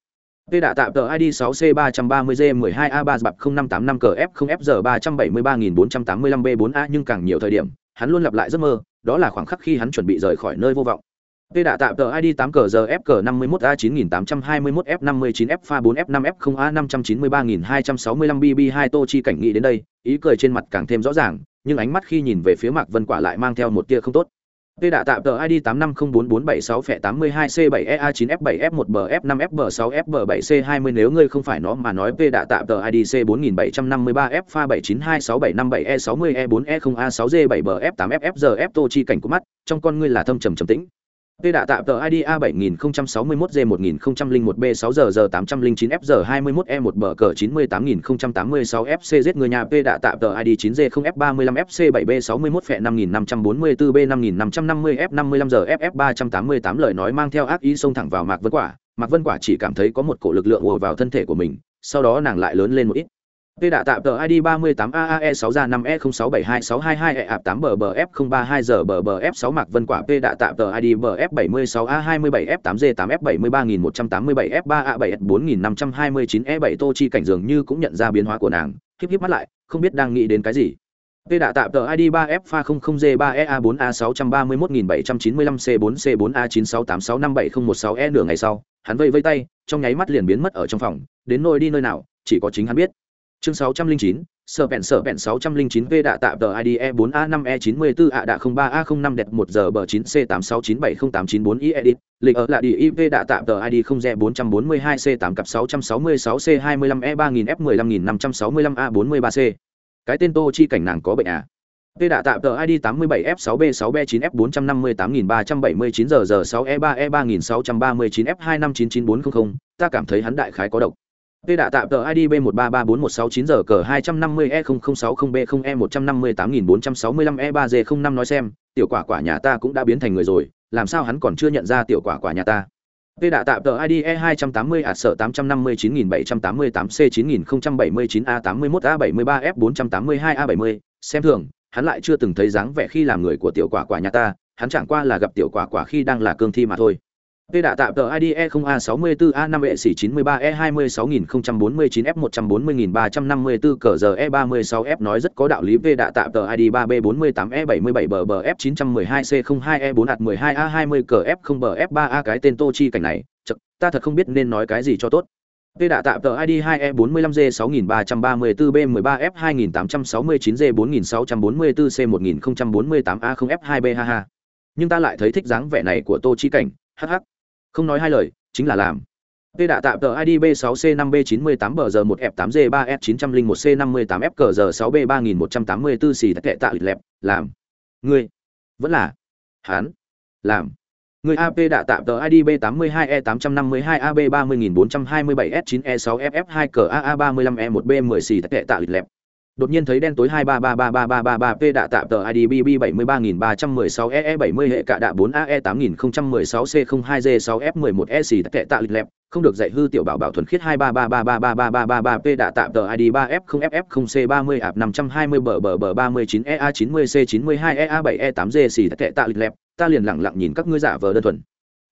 Tê đã tạm tờ ID 6C330G12A3G0585CF0F3733485B4A nhưng càng nhiều thời điểm, hắn luôn lặp lại giấc mơ, đó là khoảng khắc khi hắn chuẩn bị rời khỏi nơi vô vọng. Tê đã tạm tờ ID 8 cờ giờ FG 51 a 9821 f 59 f 4 f 5 f 0 a 593265 bb 2 Tô Chi cảnh nghĩ đến đây, ý cười trên mặt càng thêm rõ ràng, nhưng ánh mắt khi nhìn về phía Mạc Vân Quả lại mang theo một tia không tốt. Tê đã tạm tờ ID 850446F82C7EA9F7F1BF5FB6FB7C20 e, nếu ngươi không phải nó mà nói Tê đã tạm tờ ID C4753F37926757E60E4E0A6D7BF8FFGF e e Tô Chi cảnh của mắt, trong con ngươi là thâm trầm trầm tĩnh. Tê đã tạm tờ ID A7061G1001B6 giờ giờ 809F giờ 21E1 bờ cờ 98086 FCZ người nhà P đã tạm tờ ID 9G0F35FC7B61F5544B5550F55GFF388 lời nói mang theo ác ý xông thẳng vào Mạc Vân Quả, Mạc Vân Quả chỉ cảm thấy có một cổ lực lượng ùa vào thân thể của mình, sau đó nàng lại lớn lên một ít. Tê đạ tạm tờ ID 38AAE6 ra 5E06726222E8BBF032 giờ BBF6 Mạc Vân Quả P đạ tạm tờ ID BF76A27F8G8F73189F3A74529E7 Tô Chi cảnh dường như cũng nhận ra biến hóa của nàng, khiếp khiếp mắt lại, không biết đang nghĩ đến cái gì. Tê đạ tạm tờ ID 3F00G3EA4A6351795C4C4A968657016E e nửa ngày sau, hắn vây vây tay, trong nháy mắt liền biến mất ở trong phòng, đến nơi đi nơi nào, chỉ có chính hắn biết chương 609, sở vẹn sở vẹn 609 v đạ tạm tờ id e 4 a 5 e 94 ạ đạ 03 a 05 đẹp 1 giờ bờ 9 c 86970894 i edit lịch ở là đi iv đạ tạm tờ id 0 z 442 c 8 cặp 666 c 25 e 3000 f 15565 a 43 c. Cái tên tô chi cảnh nàng có bệnh à? V đạ tạm tờ ID 87F6B6B9F458379 giờ giờ 6E3E3639F2599400, ta cảm thấy hắn đại khái có độc. Tê đã tạm tờ ID B133416 giờ cờ 250E0060B0E158465E3G05 nói xem, tiểu quả quả nhà ta cũng đã biến thành người rồi, làm sao hắn còn chưa nhận ra tiểu quả quả nhà ta. Tê đã tạm tờ ID E280 ạt sở 859788C9079A81A73F482A70, xem thường, hắn lại chưa từng thấy dáng vẻ khi làm người của tiểu quả quả nhà ta, hắn chẳng qua là gặp tiểu quả quả khi đang là cương thi mà thôi. Tê đã tạm tờ IDE 0A64A5E93E26049F140354 cờ giờ E36F nói rất có đạo lý Tê đã tạm tờ ID 3B48E77BBF912C02E4A12A20 cờ F0 BF3A cái tên Tô Chi cảnh này, chậc, ta thật không biết nên nói cái gì cho tốt. Tê đã tạm tờ ID 2E45G6334B13F2869G4644C1048A0F2B ha ha Nhưng ta lại thấy thích dáng vẻ này của Tô Chi cảnh, hắc hắc không nói hai lời, chính là làm. P đạ tạm tờ id b 6 c 5 b 9 8 b g 1 f 8 g 3 s 9 0 1 c 5 8 f g 6 b 3184 xì tệ tạ lịch lẹp, làm. Ngươi, vẫn là. Hán, làm. Người AP đã tạm tờ ID B82E852AB30427S9E6FF2CAA35E1B10 xì tệ tạ lịch lẹp. Đột nhiên thấy đen tối 233333333p đã tạm tờ ID BB73316EE70 hệ cả đạ 4AE8016C02G6F11E xì tệ tạ lịch lẹp, không được dạy hư tiểu bảo bảo thuần khiết 233333333P đã tạm tờ ID 3F0FF0C30 ạp 520 bờ bờ bờ 39EA90C92EA7E8G xì tệ tạ lịch lẹp, ta liền lặng lặng nhìn các ngươi giả vờ đơn thuần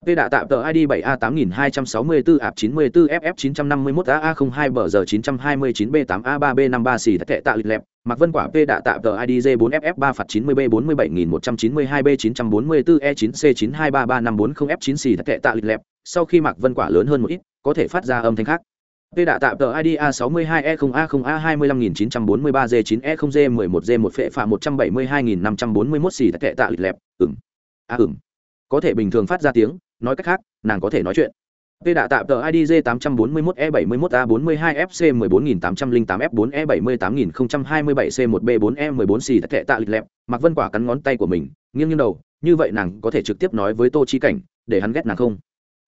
P đã tạm tờ ID 7A8264 ạp 94 FF951 AA02 bờ giờ 929 B8A3 B53 xì tệ tạ lịch lẹp, Mạc Vân Quả P đã tạm tờ ID J4FF3 phạt 90 B47192 B944 E9C923350F9 xì tệ tạ lịch lẹp, sau khi Mạc Vân Quả lớn hơn một ít, có thể phát ra âm thanh khác. P đã tạm tờ ID A62E0A0A25943G9E0G11G1 phệ phạ 172541 xì tệ tạ lịch lẹp, ừm. À ừm. Có thể bình thường phát ra tiếng, nói cách khác nàng có thể nói chuyện Tê đã tạm tờ IDJ 841E71A42FC14827F4E78027C1B4E14 xì thể tạ lịch lẹp, Mạc Vân Quả cắn ngón tay của mình, nghiêng nghiêng đầu, như vậy nàng có thể trực tiếp nói với Tô Chi Cảnh, để hắn ghét nàng không?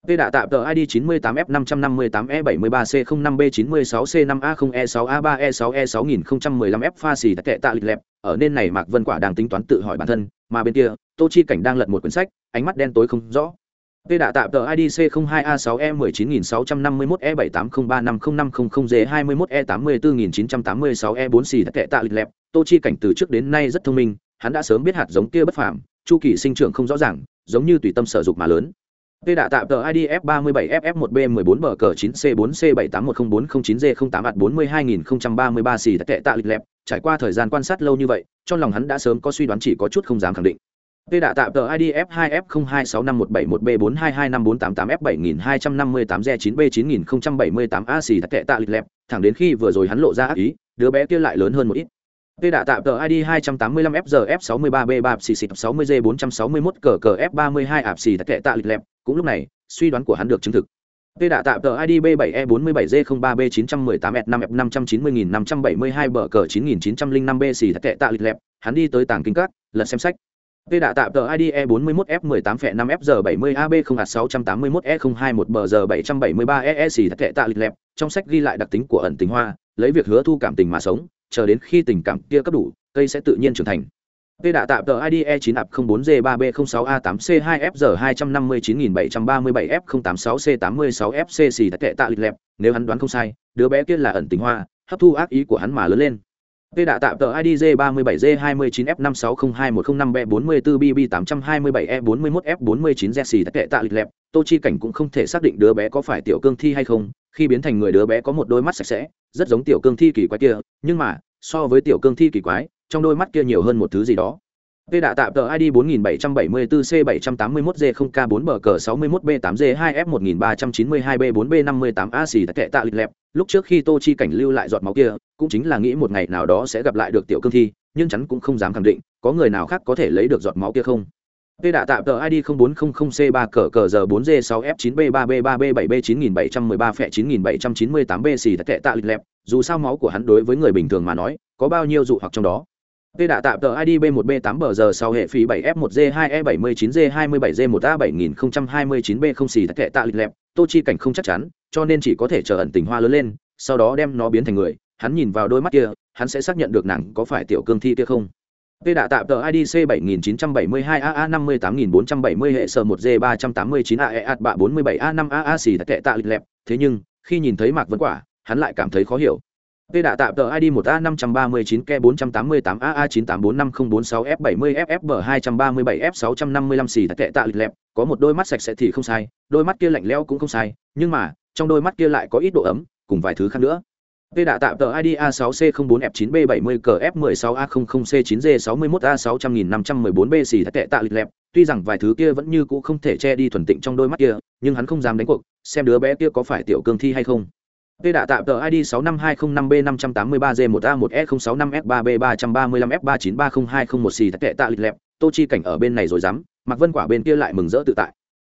Tê đã tạm tờ ID 98F558E73C05B96C5A0E6A3E6E6015F e e e pha xì thể tạ lịch lẹp, ở nên này Mạc Vân Quả đang tính toán tự hỏi bản thân, mà bên kia, Tô Chi Cảnh đang lật một quyển sách, ánh mắt đen tối không rõ. P đã tạm tờ IDC 02A6E19650E7803500G21E84986E4 xì kệ tạ lịch lẹp, Tô Chi cảnh từ trước đến nay rất thông minh, hắn đã sớm biết hạt giống kia bất phàm, chu kỳ sinh trưởng không rõ ràng, giống như tùy tâm sở dục mà lớn. Tê đã tạm tờ ID F37FF1B14BK9C4C7810409D08AT42033C tệ tạ lịch lẹp, trải qua thời gian quan sát lâu như vậy, trong lòng hắn đã sớm có suy đoán chỉ có chút không dám khẳng định. P đã tạm tờ ID F2F02651714225488F7258G9B9078A xì tệ tạ lịch lẹp, thẳng đến khi vừa rồi hắn lộ ra ác ý, đứa bé kia lại lớn hơn một ít. P đã tạm tờ ID 285FGF63B3 cờ cờ F32 ạp xì tệ tạ lịch lẹp, cũng lúc này, suy đoán của hắn được chứng thực. P đã tạm tờ ID B7E47G03B918F590572 bờ cờ 9905B xì tệ tạ lịch lẹp, hắn đi tới tàng kinh các, lật xem sách. P đã tạm tờ ID E41F18F5FG70AB0H681E021BG773EEC thật tệ tạ lịch lẹp, trong sách ghi lại đặc tính của ẩn tình hoa, lấy việc hứa thu cảm tình mà sống, chờ đến khi tình cảm kia cấp đủ, cây sẽ tự nhiên trưởng thành. P đã tạm tờ ID E9AP04G3B06A8C2F259737F086C86FC thật tệ tạ lịch lẹp, nếu hắn đoán không sai, đứa bé kia là ẩn tình hoa, hấp thu ác ý của hắn mà lớn lên. Tê đã tạm tờ ID J37J29F5602105B44BB827E41F49Z tệ tạ lịch lẹp, Tô Chi Cảnh cũng không thể xác định đứa bé có phải tiểu cương thi hay không, khi biến thành người đứa bé có một đôi mắt sạch sẽ, rất giống tiểu cương thi kỳ quái kia, nhưng mà, so với tiểu cương thi kỳ quái, trong đôi mắt kia nhiều hơn một thứ gì đó. V đã tạm tờ ID 4774C784D0K4BG61B8D2F1392B4B58A xì tệ tạ lịch lẹp, lúc trước khi Tô Chi Cảnh lưu lại giọt máu kia, cũng chính là nghĩ một ngày nào đó sẽ gặp lại được tiểu cương thi, nhưng chắn cũng không dám khẳng định, có người nào khác có thể lấy được giọt máu kia không. V đã tạm tờ ID 0400C3 cờ cờ giờ 4D6F9B3B3B7B9713 phẹ 9798B xì tệ tạ lịch lẹp, dù sao máu của hắn đối với người bình thường mà nói, có bao nhiêu dụ hoặc trong đó. Tê đã tạm tờ ID B1B8 bờ giờ sau hệ phí 7F1G2E79G27G1A7029B0 xì tệ tạ lịch lẹp, Tô Chi Cảnh không chắc chắn, cho nên chỉ có thể chờ ẩn tình hoa lớn lên, sau đó đem nó biến thành người, hắn nhìn vào đôi mắt kia, hắn sẽ xác nhận được nàng có phải tiểu cương thi kia không. Tê đã tạm tờ ID C7972AA58470 hệ sở 1G389AE47A5AA xì tệ tạ lịch lẹp, thế nhưng, khi nhìn thấy Mạc Vân Quả, hắn lại cảm thấy khó hiểu. P đã tạm tờ ID 1A539K489AA9845046F70FFB237F655 xì tệ tạ lịch lẹp, có một đôi mắt sạch sẽ thì không sai, đôi mắt kia lạnh lẽo cũng không sai, nhưng mà, trong đôi mắt kia lại có ít độ ấm, cùng vài thứ khác nữa. P đã tạm tờ ID A6C04F9B70CF16A00C9G61A600514B xì tệ tạ lịch lẹp, tuy rằng vài thứ kia vẫn như cũ không thể che đi thuần tịnh trong đôi mắt kia, nhưng hắn không dám đánh cuộc, xem đứa bé kia có phải tiểu cương thi hay không. Tê đã tạm tờ ID 65205B583G1A1S065F3B335F3930201C thật tệ tạ lịch lẹp, Tô Chi cảnh ở bên này rồi dám, Mạc Vân Quả bên kia lại mừng rỡ tự tại.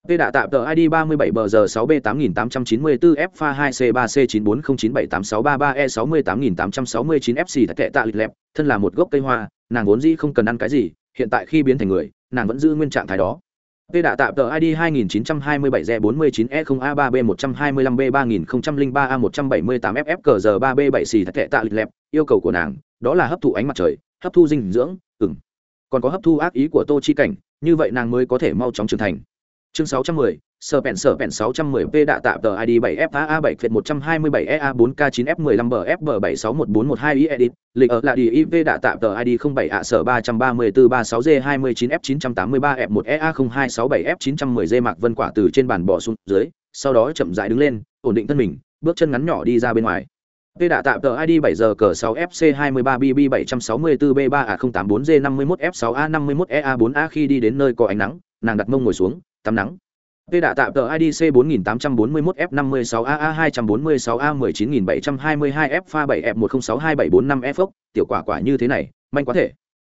Tê đã tạm tờ ID 37BG6B8894F2C3C940978633E68869FC thật tệ tạ lịch lẹp, thân là một gốc cây hoa, nàng vốn dĩ không cần ăn cái gì, hiện tại khi biến thành người, nàng vẫn giữ nguyên trạng thái đó. V đã tạm tờ ID 2927 z 49 e 0 a 3 b 125 b 3003 a 178 ff cờ 3 b 7 xì thật tệ tạ lịch lẹp, yêu cầu của nàng, đó là hấp thụ ánh mặt trời, hấp thu dinh dưỡng, ừm. Còn có hấp thu ác ý của Tô Chi Cảnh, như vậy nàng mới có thể mau chóng trưởng thành. Chương 610, sở bẹn sở bẹn 610p đạ tạm tờ ID 7FA 7 Việt 127 EA 4K9 F15 BF 761412 i edit, lịch ở là đi IV đạ tạm tờ ID 07a sở 33436 G 29 F 983 F 1 EA 0267 F 910 G Mạc Vân Quả từ trên bàn bỏ xuống dưới, sau đó chậm rãi đứng lên, ổn định thân mình, bước chân ngắn nhỏ đi ra bên ngoài. P đã tạm tờ ID 7 giờ cờ 6 FC 23 BB 764 B3 A 084 G 51 F 6 A 51 EA 4 A khi đi đến nơi có ánh nắng, nàng đặt mông ngồi xuống, tắm nắng. Tê đã tạm tờ IDC 4841F56AA246A19722F37F10627445F phốc, tiểu quả quả như thế này, manh quá thể.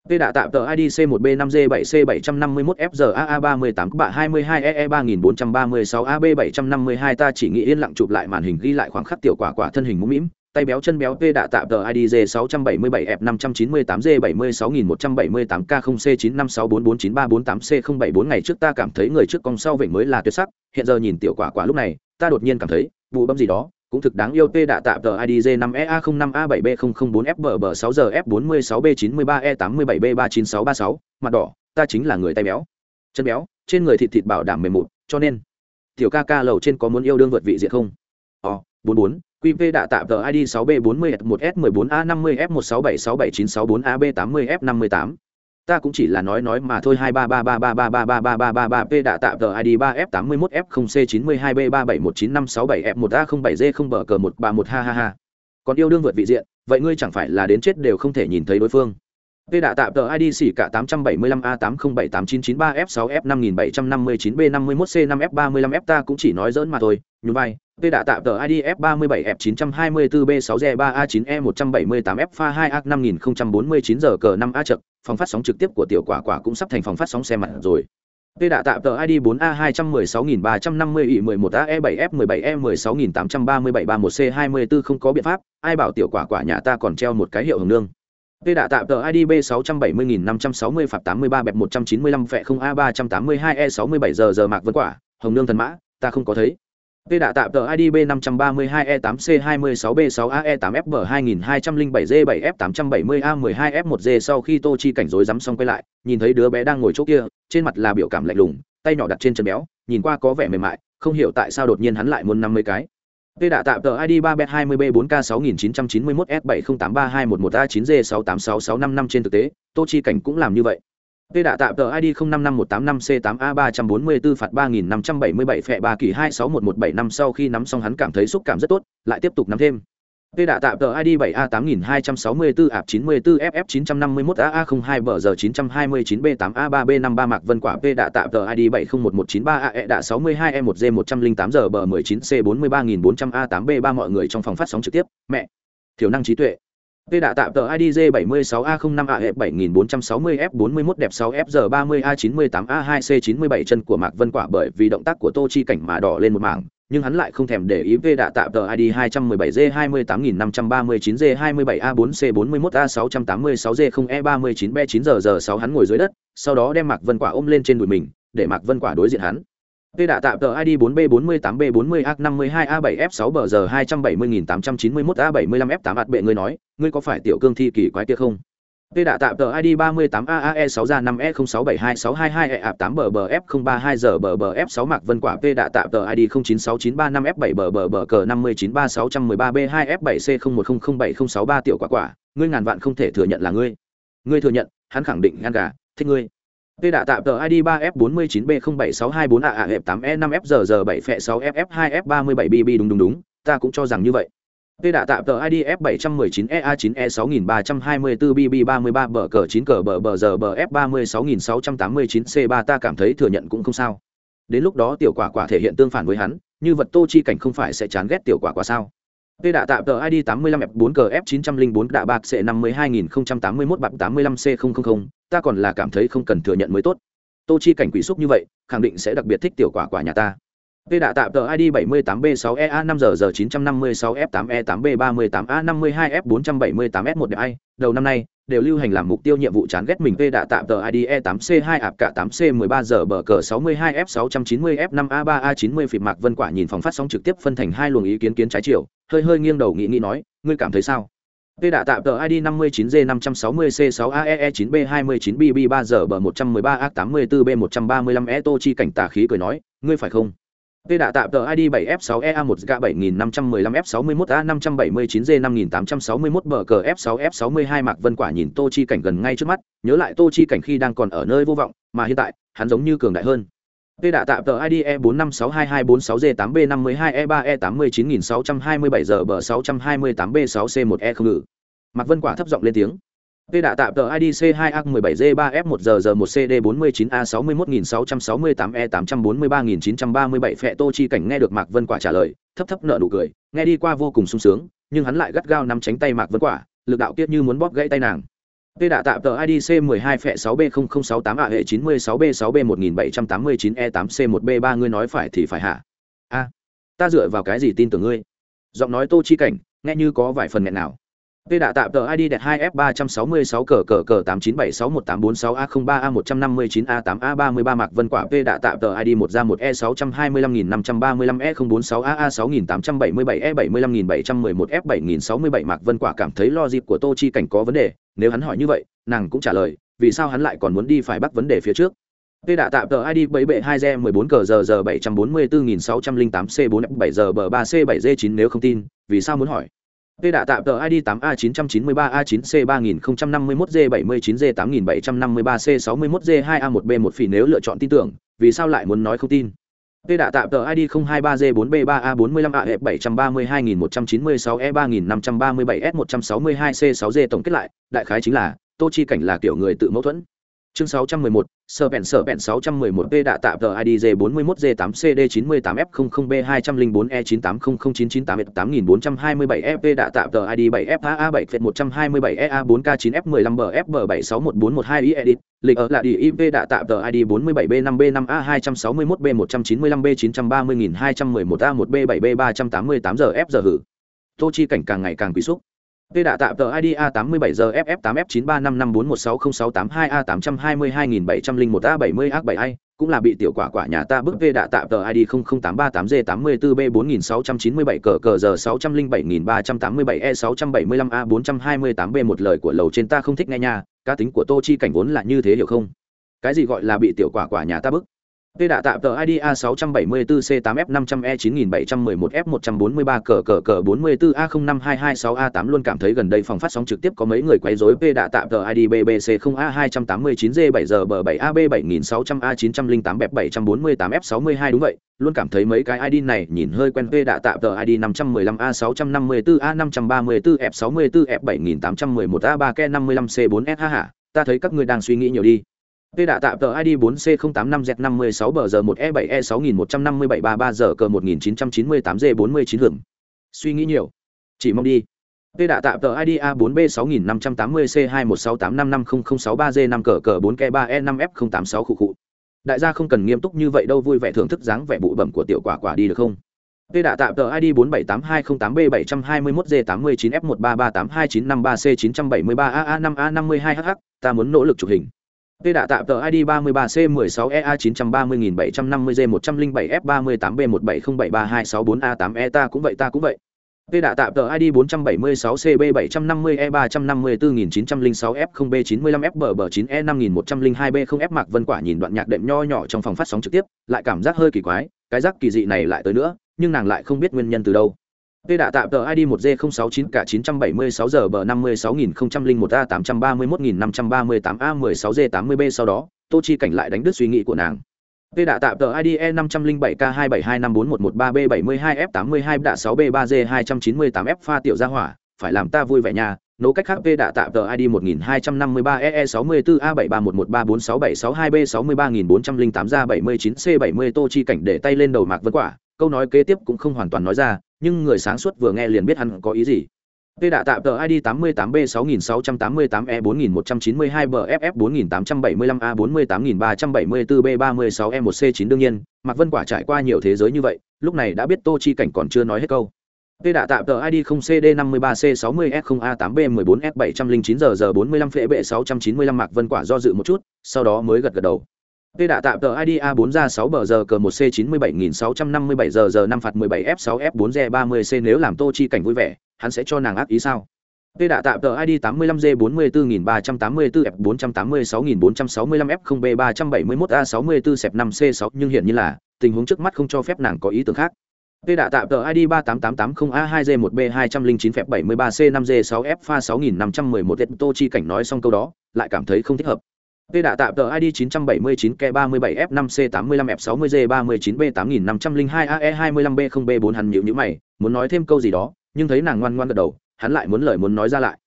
Tê đã tạm tờ IDC 1B5G7C751FZAA38B22EE3436AB752 ta chỉ nghĩ yên lặng chụp lại màn hình ghi lại khoảng khắc tiểu quả quả thân hình mũm mĩm, tay béo chân béo P đã tạm tờ IDG 677 F 598 G 76178 K 0 C 956449348 C 074 ngày trước ta cảm thấy người trước con sau vậy mới là tuyệt sắc, hiện giờ nhìn tiểu quả quả lúc này, ta đột nhiên cảm thấy, vụ bấm gì đó, cũng thực đáng yêu P đã tạm tờ IDG 5 EA 05 A 7 B 004 F B 6 giờ F 46 B 93 E 87 B 39636, mặt đỏ, ta chính là người tay béo. Chân béo, trên người thịt thịt bảo đảm mềm mụn, cho nên tiểu ca ca lầu trên có muốn yêu đương vượt vị diện không? Ờ, Ồ, 44, QV đã tạm tờ ID 6B40-1S14A50F167679664AB80F58. Ta cũng chỉ là nói nói mà thôi 233333333333P đã tạm tờ ID 3F81F0C92B371957F1A07G0 bờ 1 ha ha ha. Còn yêu đương vượt vị diện, vậy ngươi chẳng phải là đến chết đều không thể nhìn thấy đối phương. P đã tạm tờ ID xỉ cả 875A807893F6F5759B51C5F35F ta cũng chỉ nói giỡn mà thôi, nhún vai, P đã tạm tờ ID F37F924B6G3A9E178F2A5049 giờ cờ 5A chậm, phòng phát sóng trực tiếp của tiểu quả quả cũng sắp thành phòng phát sóng xe mặt rồi. P đã tạm tờ ID 4A216350I11AE7F17E1683731C24 không có biện pháp, ai bảo tiểu quả quả nhà ta còn treo một cái hiệu hồng nương. P đã tạm tờ ID B670560 phạt 83 bẹp 195 phẹ 0 A382 E67 giờ giờ mạc vân quả, hồng nương thần mã, ta không có thấy. Tê đã tạm tờ ID B532E8C26B6AE8F2207G7F870A12F1G sau khi Tô Chi cảnh rối rắm xong quay lại, nhìn thấy đứa bé đang ngồi chỗ kia, trên mặt là biểu cảm lạnh lùng, tay nhỏ đặt trên chân béo, nhìn qua có vẻ mềm mại, không hiểu tại sao đột nhiên hắn lại muốn năm mươi cái. Tê đã tạm tờ ID 3B20B4K6991S70832111A9G686655 trên thực tế, Tô Chi cảnh cũng làm như vậy. P đã tạm tờ ID 055185C8A344 phạt 3577 phẹ 3 kỳ 261175 sau khi nắm xong hắn cảm thấy xúc cảm rất tốt, lại tiếp tục nắm thêm. P đã tạm tờ ID 7A8264 ạp 94 FF951 AA02 bờ giờ 929 B8A3B53 Mạc Vân Quả P đã tạm tờ ID 701193AE đã 62 E1G 108 giờ bờ 19 C43400 A8B3 mọi người trong phòng phát sóng trực tiếp. Mẹ, thiểu năng trí tuệ. Tê đã tạm tờ ID J76A05AF7460F41 đẹp 6FG30A98A2C97 chân của Mạc Vân Quả bởi vì động tác của Tô Chi Cảnh mà đỏ lên một mảng, nhưng hắn lại không thèm để ý Tê đã tạm tờ ID 217J28539J27A4C41A686J0E39B9 giờ giờ 6 hắn ngồi dưới đất, sau đó đem Mạc Vân Quả ôm lên trên đùi mình, để Mạc Vân Quả đối diện hắn. Tê đã tạm tờ ID 4B48B40A52A7F6BG270891A75F8 ạt bệ ngươi nói, ngươi có phải tiểu cương thi kỳ quái kia không? Tê đã tạm tờ ID 38AAE6A5E0672622E8BBF032GBBF6 Mạc Vân Quả Tê đã tạm tờ ID 096935F7BBBG5933613B2F7C010070630 tiểu quả quả, ngươi ngàn vạn không thể thừa nhận là ngươi. Ngươi thừa nhận, hắn khẳng định ngăn gà, thích ngươi. P đã tạm tờ ID 3F49B07624AAF8E5FZZ7F6FF2F37BB e đúng đúng đúng, ta cũng cho rằng như vậy. P đã tạm tờ ID F719EA9E6324BB33 bờ cờ 9 cờ bờ bờ giờ bờ F36689C3 ta cảm thấy thừa nhận cũng không sao. Đến lúc đó tiểu quả quả thể hiện tương phản với hắn, như vật tô chi cảnh không phải sẽ chán ghét tiểu quả quả sao? P đã tạm tờ ID 85F4CF904 đạ bạc C52081 bạc 85C000, ta còn là cảm thấy không cần thừa nhận mới tốt. Tô Chi cảnh quỷ xúc như vậy, khẳng định sẽ đặc biệt thích tiểu quả quả nhà ta. Tê đã tạm tờ ID 78B6EA5G956F8E8B38A52F478S1 đẹp đầu năm nay đều lưu hành làm mục tiêu nhiệm vụ chán ghét mình Tê đã tạm tờ ID E8C2 ạp cả 8C13G bờ cờ 62F690F5A3A90 phịp Mạc Vân Quả nhìn phòng phát sóng trực tiếp phân thành hai luồng ý kiến kiến trái chiều, hơi hơi nghiêng đầu nghĩ nghĩ nói, ngươi cảm thấy sao? Tê đã tạm tờ ID 59G560C6AEE9B29BB3G bờ 113A84B135E Tô Chi cảnh tà khí cười nói, ngươi phải không? Tê đã tạm tờ ID 7F6EA1G7515F61A579G5861BKF6F62 Mạc Vân Quả nhìn Tô Chi cảnh gần ngay trước mắt, nhớ lại Tô Chi cảnh khi đang còn ở nơi vô vọng, mà hiện tại, hắn giống như cường đại hơn. Tê đã tạm tờ ID E45622246G8B52E3E89627 giờ bờ 628B6C1E không. Mạc Vân Quả thấp giọng lên tiếng. P đã tạm tờ IDC C2A17G3F1 giờ giờ 1 CD 49A61668E843937 phệ Tô Chi cảnh nghe được Mạc Vân Quả trả lời, thấp thấp nở nụ cười, nghe đi qua vô cùng sung sướng, nhưng hắn lại gắt gao nắm tránh tay Mạc Vân Quả, lực đạo kiết như muốn bóp gãy tay nàng. P đã tạm tờ IDC 12 Phệ 6B0068AE96B6B1789E8C1B3 ngươi nói phải thì phải hả? A, ta dựa vào cái gì tin tưởng ngươi? Giọng nói Tô Chi cảnh, nghe như có vài phần nghẹn nào. Tê đã tạm tờ ID đẹp 2F366 cờ cờ cờ 89761846A03A159A8A33 Mạc Vân Quả Tê đã tạm tờ ID 1 ra 1 E625535E046AA6877E75711F7067 Mạc Vân Quả cảm thấy lo dịp của Tô Chi cảnh có vấn đề, nếu hắn hỏi như vậy, nàng cũng trả lời, vì sao hắn lại còn muốn đi phải bắt vấn đề phía trước. Tê đã tạm tờ ID 772G14 cờ giờ giờ 744608C4 giờ bờ 3C7G9 nếu không tin, vì sao muốn hỏi? P đã tạm tờ ID 8A993A9C3051D79D8753C61D2A1B1 phỉ nếu lựa chọn tin tưởng, vì sao lại muốn nói không tin? P đã tạm tờ ID 023D4B3A45A732196E3537S162C6D tổng kết lại, đại khái chính là, Tô Chi Cảnh là kiểu người tự mâu thuẫn. Chương 611, Sở Bẹn Sở Bẹn 611P đạ tạm tờ ID J41G8CD98F00B204E98009988427EP đã tạm tờ ID 7FA7F127EA4K9F15BFB761412E edit, lịch ở là đi IP đã tạm tờ ID 47B5B5A261B195B930211A1B7B388 giờ F giờ hử. Tô Chi Cảnh càng ngày càng quý xúc. P đã tạm tờ ID A87ZFF8F93555416068A822701A70A7I, cũng là bị tiểu quả quả nhà ta bức V đã tạm tờ ID 00838G84B4697 cờ cờ giờ 607387E675A428B một lời của lầu trên ta không thích nghe nha, cá tính của Tô Chi cảnh vốn là như thế hiểu không? Cái gì gọi là bị tiểu quả quả nhà ta bức? Tê đã tạm tờ ID A674C8F500E9711F143 cờ cờ cờ 44A05226A8 luôn cảm thấy gần đây phòng phát sóng trực tiếp có mấy người quấy rối P đã tạm tờ ID BBC0A289G7 giờ bờ 7AB7600A908B748F62 đúng vậy, luôn cảm thấy mấy cái ID này nhìn hơi quen P đã tạm tờ ID 515A654A534F64F7811A3K55C4S ha ha, ta thấy các ngươi đang suy nghĩ nhiều đi. Tê đã tạm tờ ID 4C085Z56BG1E7E615733 giờ cờ 1998G49 hưởng. Suy nghĩ nhiều. Chỉ mong đi. Tê đã tạm tờ ID A4B6580C216855063G5 cờ cờ 4K3E5F086 khu khu. Đại gia không cần nghiêm túc như vậy đâu vui vẻ thưởng thức dáng vẻ bụ bẩm của tiểu quả quả đi được không? Tê đã tạm tờ ID 478208B721G819F1338293C973AA5A52HH, ta muốn nỗ lực chụp hình. P đã tạm tờ ID 33C16EA930750G107F38B17073264A8E e ta cũng vậy ta cũng vậy. P đã tạm tờ ID 476CB750E354906F0B95FBB9E5102B0F e Mạc Vân Quả nhìn đoạn nhạc đệm nho nhỏ trong phòng phát sóng trực tiếp, lại cảm giác hơi kỳ quái, cái giác kỳ dị này lại tới nữa, nhưng nàng lại không biết nguyên nhân từ đâu. Tê đã tạm tờ ID 1G069 cả 976 giờ bờ 56001A831538A16G80B sau đó, Tô Chi cảnh lại đánh đứt suy nghĩ của nàng. Tê đã tạm tờ ID E507K272541113B72F82 đạ 6B3G298F pha tiểu gia hỏa, phải làm ta vui vẻ nha. Nấu cách khác P đã tạm tờ ID 1253EE64A7311346762B63408 ra 79C70 Tô Chi cảnh để tay lên đầu Mạc Vân Quả, câu nói kế tiếp cũng không hoàn toàn nói ra nhưng người sáng suốt vừa nghe liền biết hắn có ý gì P đạ tạm tờ ID 88B6688E4192BFF 4875A48374B36E1C9 đương nhiên, Mạc Vân Quả trải qua nhiều thế giới như vậy, lúc này đã biết Tô Chi cảnh còn chưa nói hết câu. P đạ tạm tờ ID 0CD53C60S0A8B14F709GG45FB695 e e Mạc Vân Quả do dự một chút, sau đó mới gật gật đầu. Tê đã tạm tờ ID A4 ra 6 bờ giờ cờ 1 C 97657 giờ giờ 5 phạt 17 F6 F4 G 30 C nếu làm Tô Chi cảnh vui vẻ, hắn sẽ cho nàng ác ý sao? Tê đã tạm tờ ID 85G44384 F486465 F0B371A64 sẹp 5C6 nhưng hiện như là tình huống trước mắt không cho phép nàng có ý tưởng khác. Tê đã tạm tờ ID 38880A2G1B209 phẹp 73C5G6F pha 6511 Tô Chi cảnh nói xong câu đó, lại cảm thấy không thích hợp. P đạ tạm tờ ID 979K37F5C85F60G39B8502AE25B0B4 hắn nhíu nhíu mày, muốn nói thêm câu gì đó, nhưng thấy nàng ngoan ngoan gật đầu, hắn lại muốn lời muốn nói ra lại.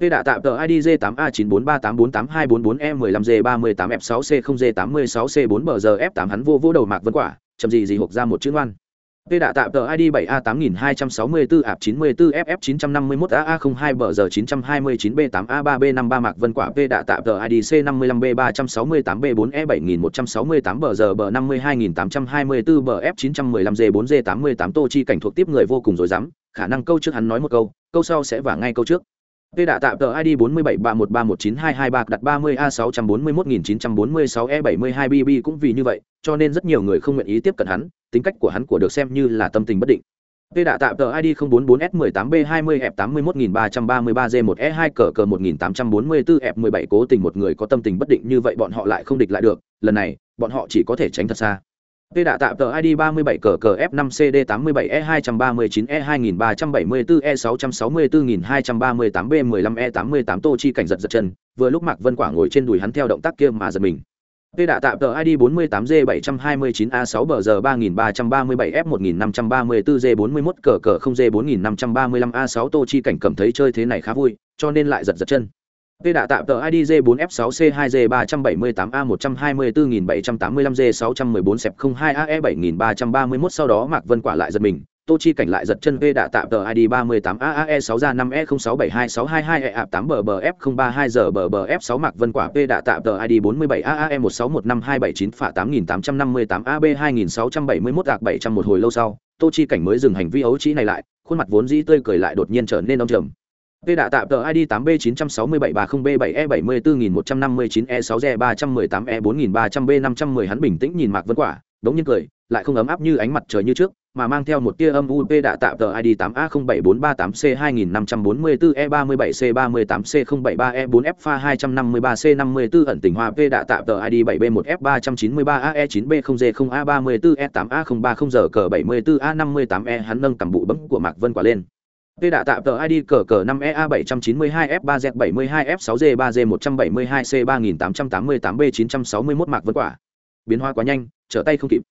P đạ tạm tờ ID J8A943848244E15G38F6C0G86C4BGF8 hắn vô vô đầu mạc vân quả, chậm gì gì hộc ra một chữ ngoan. Tê đã tạm tờ ID 7A8264 ạp 94 FF 951 AA 02 bờ giờ 929 B8 A3 B53 Mạc Vân Quả Tê đã tạm tờ ID C55 B368 B4 E 7168 bờ giờ bờ 52824 bờ F 915 G4 G88 Tô Chi cảnh thuộc tiếp người vô cùng rồi dám, khả năng câu trước hắn nói một câu, câu sau sẽ vả ngay câu trước. Tê đã tạm tờ ID 4731319223 đặt 30A641946E72BB cũng vì như vậy, cho nên rất nhiều người không nguyện ý tiếp cận hắn, tính cách của hắn của được xem như là tâm tình bất định. Tê đã tạm tờ ID 044S18B20F81333G1E2 cờ cờ 1844F17 cố tình một người có tâm tình bất định như vậy bọn họ lại không địch lại được, lần này, bọn họ chỉ có thể tránh thật xa. Tê đạ tạm tờ ID 37 cờ cờ F5CD 87 E239 E2374 E664238 B15 E88 Tô Chi cảnh giật giật chân, vừa lúc Mạc Vân Quả ngồi trên đùi hắn theo động tác kia mà giật mình. Tê đạ tạm tờ ID 48G729A6BG3337F1534G41 cờ cờ 0G4535A6 Tô Chi cảnh cầm thấy chơi thế này khá vui, cho nên lại giật giật chân. Tê đạ tạm tờ ID J4F6C2G378A124785G614-02AE7331 sau đó Mạc Vân Quả lại giật mình, Tô Chi cảnh lại giật chân V đạ tạm tờ ID38AAE6A5E0672622E8BBF032GBBF6 Mạc Vân Quả V đạ tạm tờ ID 47AAE1615279 phả 8858AB2671 gạc 700 một hồi lâu sau, Tô Chi cảnh mới dừng hành vi ấu trĩ này lại, khuôn mặt vốn dĩ tươi cười lại đột nhiên trở nên đông trầm. Tê đạ tạm tờ ID 8B96730B7E741159E6G318E4300B510 hắn bình tĩnh nhìn Mạc Vân Quả, đống nhiên cười, lại không ấm áp như ánh mặt trời như trước, mà mang theo một tia âm u P đạ tạm tờ ID 8A07438C2544E37C38C073E4F pha 253C54 ẩn tình hoa P đạ tạm tờ ID 7B1F393AE9B0G0A34E8A030 giờ cờ 74A58E hắn nâng cầm bụ bấm của Mạc Vân Quả lên. Tê đạ tạm tờ ID cờ cờ 5EA792F3Z72F6G3G172C3888B961 Mạc Vân Quả. Biến hóa quá nhanh, trở tay không kịp.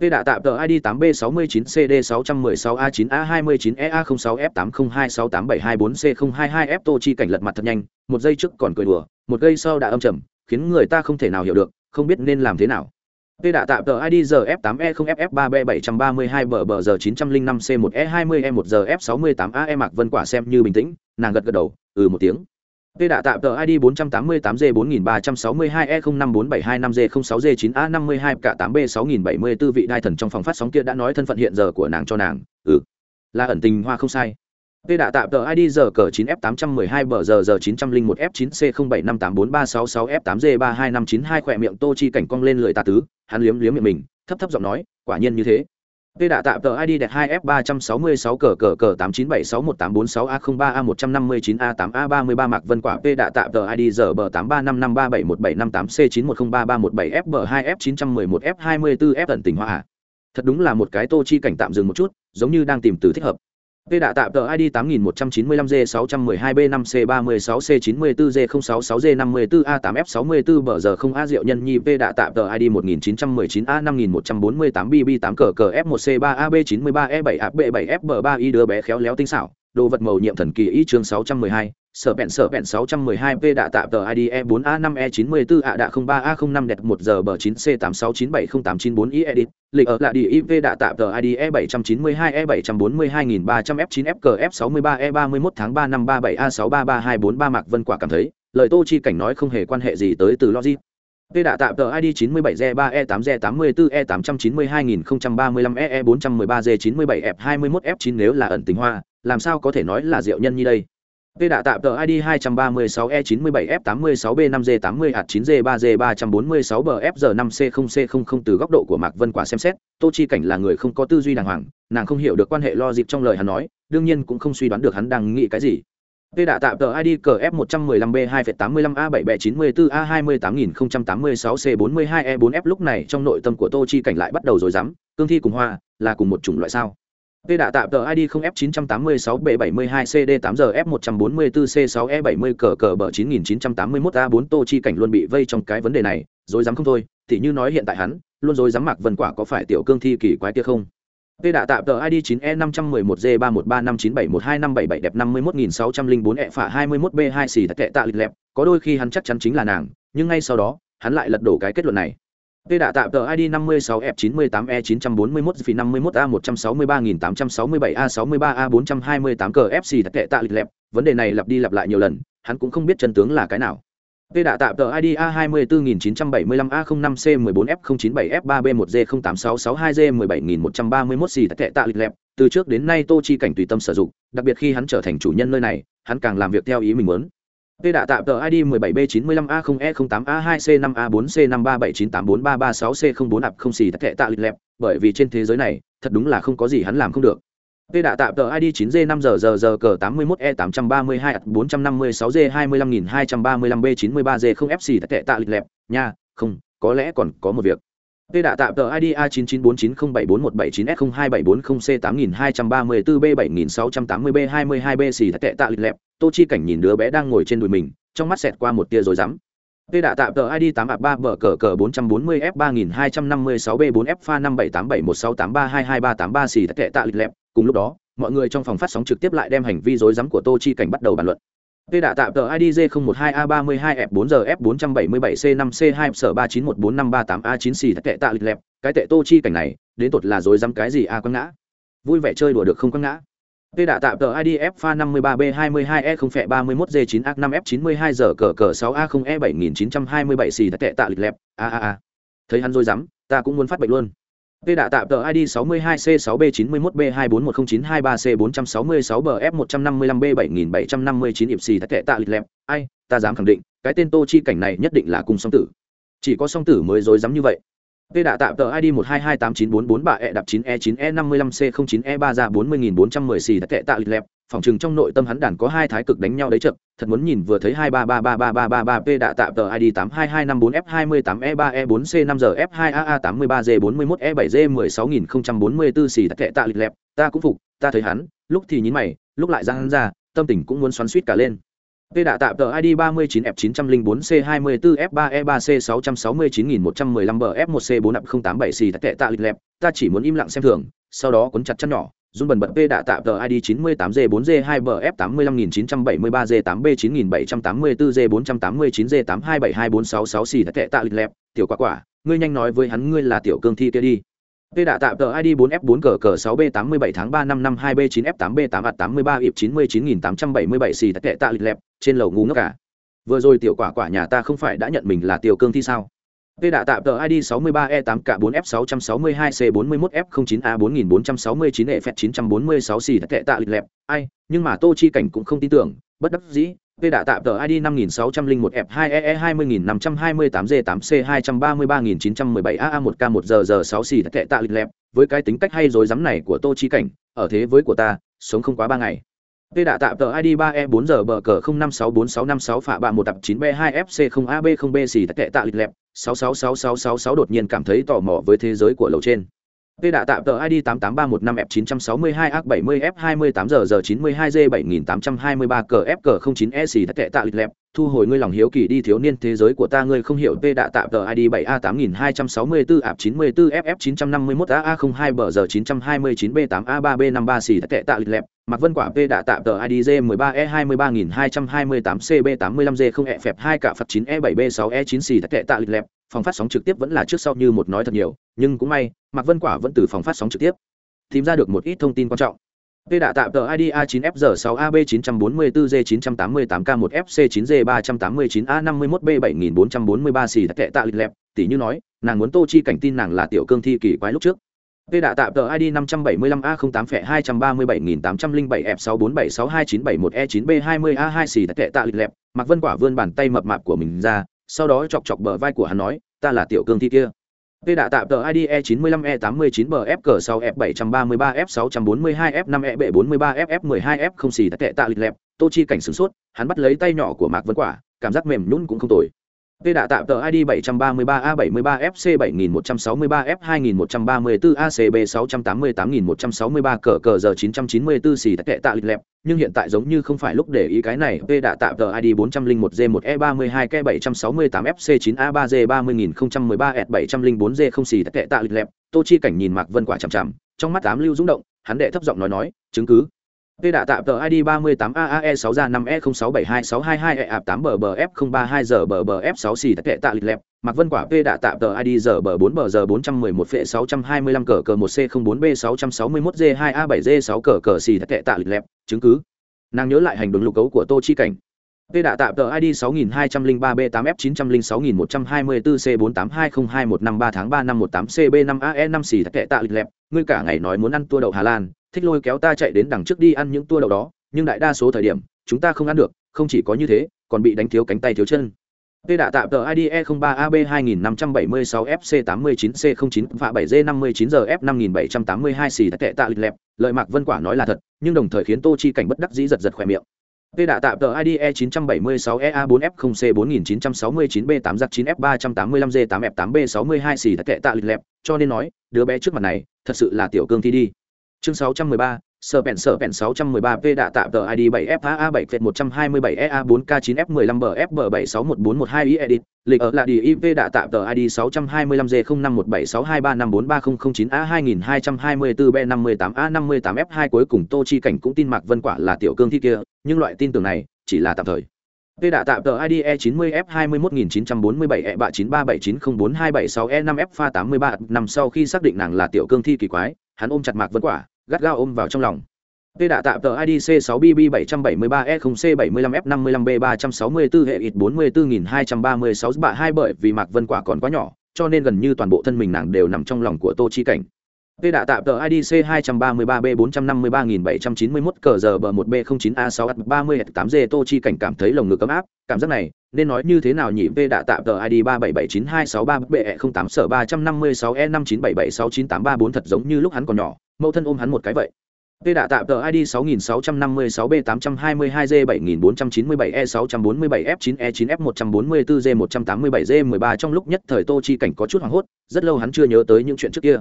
Tê đạ tạm tờ ID 8B69CD616A9A29EA06F8026874C022F Tô Chi cảnh lật mặt thật nhanh, một giây trước còn cười đùa, một giây sau đã âm trầm, khiến người ta không thể nào hiểu được, không biết nên làm thế nào. Tê đã tạm tờ ID giờ F8E0FF3B732 bờ bờ giờ 905C1E20E1 giờ F68AE Mạc Vân Quả xem như bình tĩnh, nàng gật gật đầu, ừ một tiếng. Tê đã tạm tờ ID 488G4362E0547225G06G9A52 cả 8B6074 vị đai thần trong phòng phát sóng kia đã nói thân phận hiện giờ của nàng cho nàng, ừ. Là ẩn tình hoa không sai. Tê đạ tạm tờ ID giờ cờ 9F812 bờ giờ giờ 901 F9C07584366 F8G32592 khỏe miệng Tô Chi cảnh cong lên lưỡi tà tứ, hắn liếm liếm miệng mình, thấp thấp giọng nói, quả nhiên như thế. Tê đạ tạm tờ ID đẹp 2F366 cờ cờ cờ 89761846A03A159A8A33 Mạc Vân Quả Tê đạ tạm tờ ID giờ bờ 8355371758C9103317F2F911F24F tận tình hoa. Thật đúng là một cái Tô Chi cảnh tạm dừng một chút, giống như đang tìm từ thích hợp. Tê đạ tạm tờ ID 8195G612B5C36C94G066G54A8F64 bờ giờ không A Diệu Nhân Nhi P đạ tạm tờ ID 1919A5148BB8 cờ F1C3AB93E7AB7F3I e đứa bé khéo léo tinh xảo, đồ vật màu nhiệm thần kỳ ý chương 612, sở bẹn sở bẹn 612 p đã tạo tờ id e 4 a 5 e 94 a đã 03 a 05 đẹp 1 giờ bờ 9 c 86970894 i edit lịch ở là đi iv đã tạo tờ id e 792 e 742300 f 9 fk f 63 e 31 tháng 3 năm 37 a 633243 mạc vân quả cảm thấy lời tô chi cảnh nói không hề quan hệ gì tới từ logic P đã tạm tờ ID 97Z3E8Z84E892035EE413Z97F21F9 nếu là ẩn tình hoa, làm sao có thể nói là diệu nhân như đây? Tê đã tạm tờ ID 236E97F86B5G80H9G3G346BFG5C0C00 từ góc độ của Mạc Vân Quả xem xét, Tô Chi Cảnh là người không có tư duy đàng hoàng, nàng không hiểu được quan hệ lo dịp trong lời hắn nói, đương nhiên cũng không suy đoán được hắn đang nghĩ cái gì. Tê đã tạm tờ ID cờ F115B2F85A7B94A28086C42E4F e lúc này trong nội tâm của Tô Chi Cảnh lại bắt đầu rồi dám, cương thi cùng hoa, là cùng một chủng loại sao? P đã tạm tờ ID 0F986B72CD8GF144C6E70 cờ cờ bờ 9981A4 Tô Chi Cảnh luôn bị vây trong cái vấn đề này, rồi dám không thôi, thì như nói hiện tại hắn, luôn rồi dám Mạc vân quả có phải tiểu cương thi kỳ quái kia không? P đã tạm tờ ID 9E511G31359712577 đẹp 51604 E phả 21B2 xì thật tệ tạ lịch lẹp, có đôi khi hắn chắc chắn chính là nàng, nhưng ngay sau đó, hắn lại lật đổ cái kết luận này. Tê đã tạm tờ ID 56F98E941 vì 51A163867A63A428 cờ FC thật tệ tạ lịch lẹp, vấn đề này lặp đi lặp lại nhiều lần, hắn cũng không biết chân tướng là cái nào. Tê đã tạm tờ ID A24975A05C14F0977F3B1G08662G17131 xì tệ tạ lịch lẹp, từ trước đến nay Tô Chi cảnh tùy tâm sử dụng, đặc biệt khi hắn trở thành chủ nhân nơi này, hắn càng làm việc theo ý mình muốn. Tê đã tạm tờ ID 17B95A0E08A2C5A4C537984336C04 ạp không xì tệ tạ lịch lẹp, bởi vì trên thế giới này, thật đúng là không có gì hắn làm không được. Tê đã tạm tờ ID 9G5GGG cờ 81E832 456G25235B93G 0 FC tệ tạ lịch lẹp, nha, không, có lẽ còn có một việc. Tê đã tạm tờ ID A99490741799S02740C8234B7680B22B xì tệ tạ lịch lẹp, Tô Chi cảnh nhìn đứa bé đang ngồi trên đùi mình, trong mắt xẹt qua một tia rồi rắm. Tê đã tạm tờ ID 8 3 bờ cờ cờ 440 F 3256 B 4 F pha 57871683222383 xì tệ tạ lịch lẹp, cùng lúc đó mọi người trong phòng phát sóng trực tiếp lại đem hành vi rối rắm của tô chi cảnh bắt đầu bàn luận Tê đã tạm tờ IDJ 012A32F4G F477C5C2 sở 39145538A9 xì tệ tạ lịch lẹp, cái tệ tô chi cảnh này, đến tột là rối rắm cái gì a à quăng ngã. Vui vẻ chơi đùa được không quăng ngã. Tê đã tạm tờ IDF pha 53B22E0F31G9A5F92 giờ cờ cờ 6A0E7927 xì tệ tạ lịch lẹp, a a a. Thấy hắn rồi dám, ta cũng muốn phát bệnh luôn. P đã tạm tờ ID 62C6B91B2410923C466BF155B7759 ịp xì tệ tạ lịch lẹp, ai, ta dám khẳng định, cái tên Tô Chi cảnh này nhất định là cùng song tử. Chỉ có song tử mới dối dám như vậy. Tê đã tạm tờ ID 1228944 bà e đạp 9E9E55C09E3 ra 40410 xì tệ tạ lịch lẹp, phòng trừng trong nội tâm hắn đàn có hai thái cực đánh nhau đấy chậm, thật muốn nhìn vừa thấy 2333333 P đã tạm tờ ID 82254F28E3E4C5G F2AA83G41E7G16044 xì tệ tạ lịch lẹp, ta cũng phục, ta thấy hắn, lúc thì nhín mày, lúc lại ra hắn ra, tâm tình cũng muốn xoắn xuýt cả lên. P đã tạm tờ ID 39F904C24F3E3C669115BF1C4087 xì tệ tạ lịch lẹp, ta chỉ muốn im lặng xem thường, sau đó cuốn chặt chân nhỏ, run bần bật P đã tạm tờ ID 98G4G2BF85973G8B9784G489G82724666 xì tệ tạ lịch lẹp, tiểu quả quả, ngươi nhanh nói với hắn ngươi là tiểu cương thi kia đi. P đã tạm tờ ID 4F4 cờ cờ 6B87 tháng 3 năm 52 B9F8B8 83 ịp 99877 xì tệ tạ lịch lẹp, trên lầu ngu ngốc cả. Vừa rồi tiểu quả quả nhà ta không phải đã nhận mình là tiểu cương thi sao? P đã tạm tờ ID 63E8K4F662C41F09A4469E946 xì tệ tạ lịch lẹp, ai, nhưng mà Tô Chi Cảnh cũng không tin tưởng, bất đắc dĩ, P đã tạm tờ ID 5601F2EE20528Z8C233917AA1K1ZZ6 xì tệ tạ lịch lẹp, với cái tính cách hay rồi dám này của Tô Chi Cảnh, ở thế với của ta, sống không quá 3 ngày. P đã tạm tờ ID 3E4 giờ bờ cờ 05646656 phạ bạ 1 tập 9B2FC0AB0B xì tệ tạ lịch lẹp, 666666 đột nhiên cảm thấy tò mò với thế giới của lầu trên. Tê đã tạm tờ ID 88315F962A70F28 giờ giờ 92G7823 cờ FG09E thật tệ tạ lịch lẹp, thu hồi ngươi lòng hiếu kỳ đi thiếu niên thế giới của ta ngươi không hiểu. Tê đã tạm tờ ID 7A8264 ạp 94FF951AA02 bờ giờ 929B8A3B53 xì tệ tạ lịch lẹp, Mạc Vân Quả P đã tạm tờ ID G13E23228 CB85G0E2 cả phật 9E7B6E9 xì tệ tạ lịch lẹp, phòng phát sóng trực tiếp vẫn là trước sau như một nói thật nhiều, nhưng cũng may, Mạc Vân Quả vẫn từ phòng phát sóng trực tiếp tìm ra được một ít thông tin quan trọng. Tê đã tạm tờ ID A9FG6AB944G988K1FC9G389A51B7443 xì kệ tạ lịch lẹp, tỷ như nói, nàng muốn Tô Chi cảnh tin nàng là tiểu cương thi kỳ quái lúc trước Tê đạ tạm tờ ID 575A08 phẻ 237.807 F647629771E9B20A2 xì kệ tạ lịch lẹp, Mạc Vân Quả vươn bàn tay mập mạp của mình ra, sau đó chọc chọc bờ vai của hắn nói, ta là tiểu cương thi kia. Tê đã tạm tờ ID E95E89BF6 F733 F642 F5E B43 FF12 F không xì tệ tạ lịch lẹp, Tô Chi cảnh sửng sốt, hắn bắt lấy tay nhỏ của Mạc Vân Quả, cảm giác mềm nhũn cũng không tồi. Tê đã tạm tờ ID 733A73FC7163F2134ACB688163 cờ cờ giờ 994 xì kệ tạ lịch lẹp, nhưng hiện tại giống như không phải lúc để ý cái này. Tê đã tạm tờ ID 401G1E32K768F C9A3G30013S704G không xì kệ tạ lịch lẹp, Tô Chi cảnh nhìn Mạc Vân Quả chằm chằm, trong mắt ám lưu rung động, hắn đệ thấp giọng nói nói, chứng cứ. Tê đã tạm tờ ID 38AAE6 ra 5E072622EAP8BBF032ZBBF6 xì tệ tạ lịch lẹp, Mạc Vân Quả P đã tạm tờ ID giờ bờ 4 bờ giờ 411 phệ 625 cờ cờ 1C04B661G2A7G6 cờ cờ xì tệ tạ lịch lẹp, chứng cứ. Nàng nhớ lại hành động lục cấu của Tô Chi Cảnh. P đã tạm tờ ID 6203B8F906124C4820215 tháng 3 năm 18CB5AE5 xì tệ tạ lịch lẹp, ngươi cả ngày nói muốn ăn tua đậu Hà Lan, thích lôi kéo ta chạy đến đằng trước đi ăn những tua đậu đó nhưng đại đa số thời điểm chúng ta không ăn được không chỉ có như thế còn bị đánh thiếu cánh tay thiếu chân. P đã tạm tờ ide 03 ab 2576 FC89C09 và 7G59G F5782 xì tệ tạ lịch lẹp, lợi Mạc Vân Quả nói là thật, nhưng đồng thời khiến Tô Chi cảnh bất đắc dĩ giật giật khỏe miệng. P đã tạm tờ ID E976 EA4F0C4969B8 g 9F385G8F8B62 xì tệ tạ lịch lẹp, cho nên nói, đứa bé trước mặt này, thật sự là tiểu cương thi đi chương 613, sở bèn sở bèn 613p đã tạm tờ ID 7FAA7V127EA4K9F15BFB761412E edit, lịch ở là đi IP đã tạm tờ ID 625G05176235430009 A 2224 B 58 A 58 F2 cuối cùng Tô Chi Cảnh cũng tin Mạc Vân Quả là tiểu cương thi kia, nhưng loại tin tưởng này chỉ là tạm thời. P đã tạm tờ ID E90F21947E39379042776E5F pha 83 năm sau khi xác định nàng là tiểu cương thi kỳ quái, hắn ôm chặt Mạc Vân Quả, gắt gao ôm vào trong lòng. Tê đã tạm tờ IDC 6BB773E0C75F55B364 hệ ít 44236 bạ hai bởi vì Mạc Vân Quả còn quá nhỏ, cho nên gần như toàn bộ thân mình nàng đều nằm trong lòng của Tô Chi Cảnh. Tê đã tạm tờ IDC 233B453791 cờ giờ bờ 1B09A630H8G Tô Chi Cảnh cảm thấy lồng ngực ấm áp, cảm giác này, nên nói như thế nào nhỉ? Tê đã tạm tờ ID 37792663B08 sở 356E597769834 thật giống như lúc hắn còn nhỏ, mẫu thân ôm hắn một cái vậy. Tê đã tạm tờ ID 6656B822G7497E647F9E9F144G187G13 trong lúc nhất thời Tô Chi Cảnh có chút hoảng hốt, rất lâu hắn chưa nhớ tới những chuyện trước kia.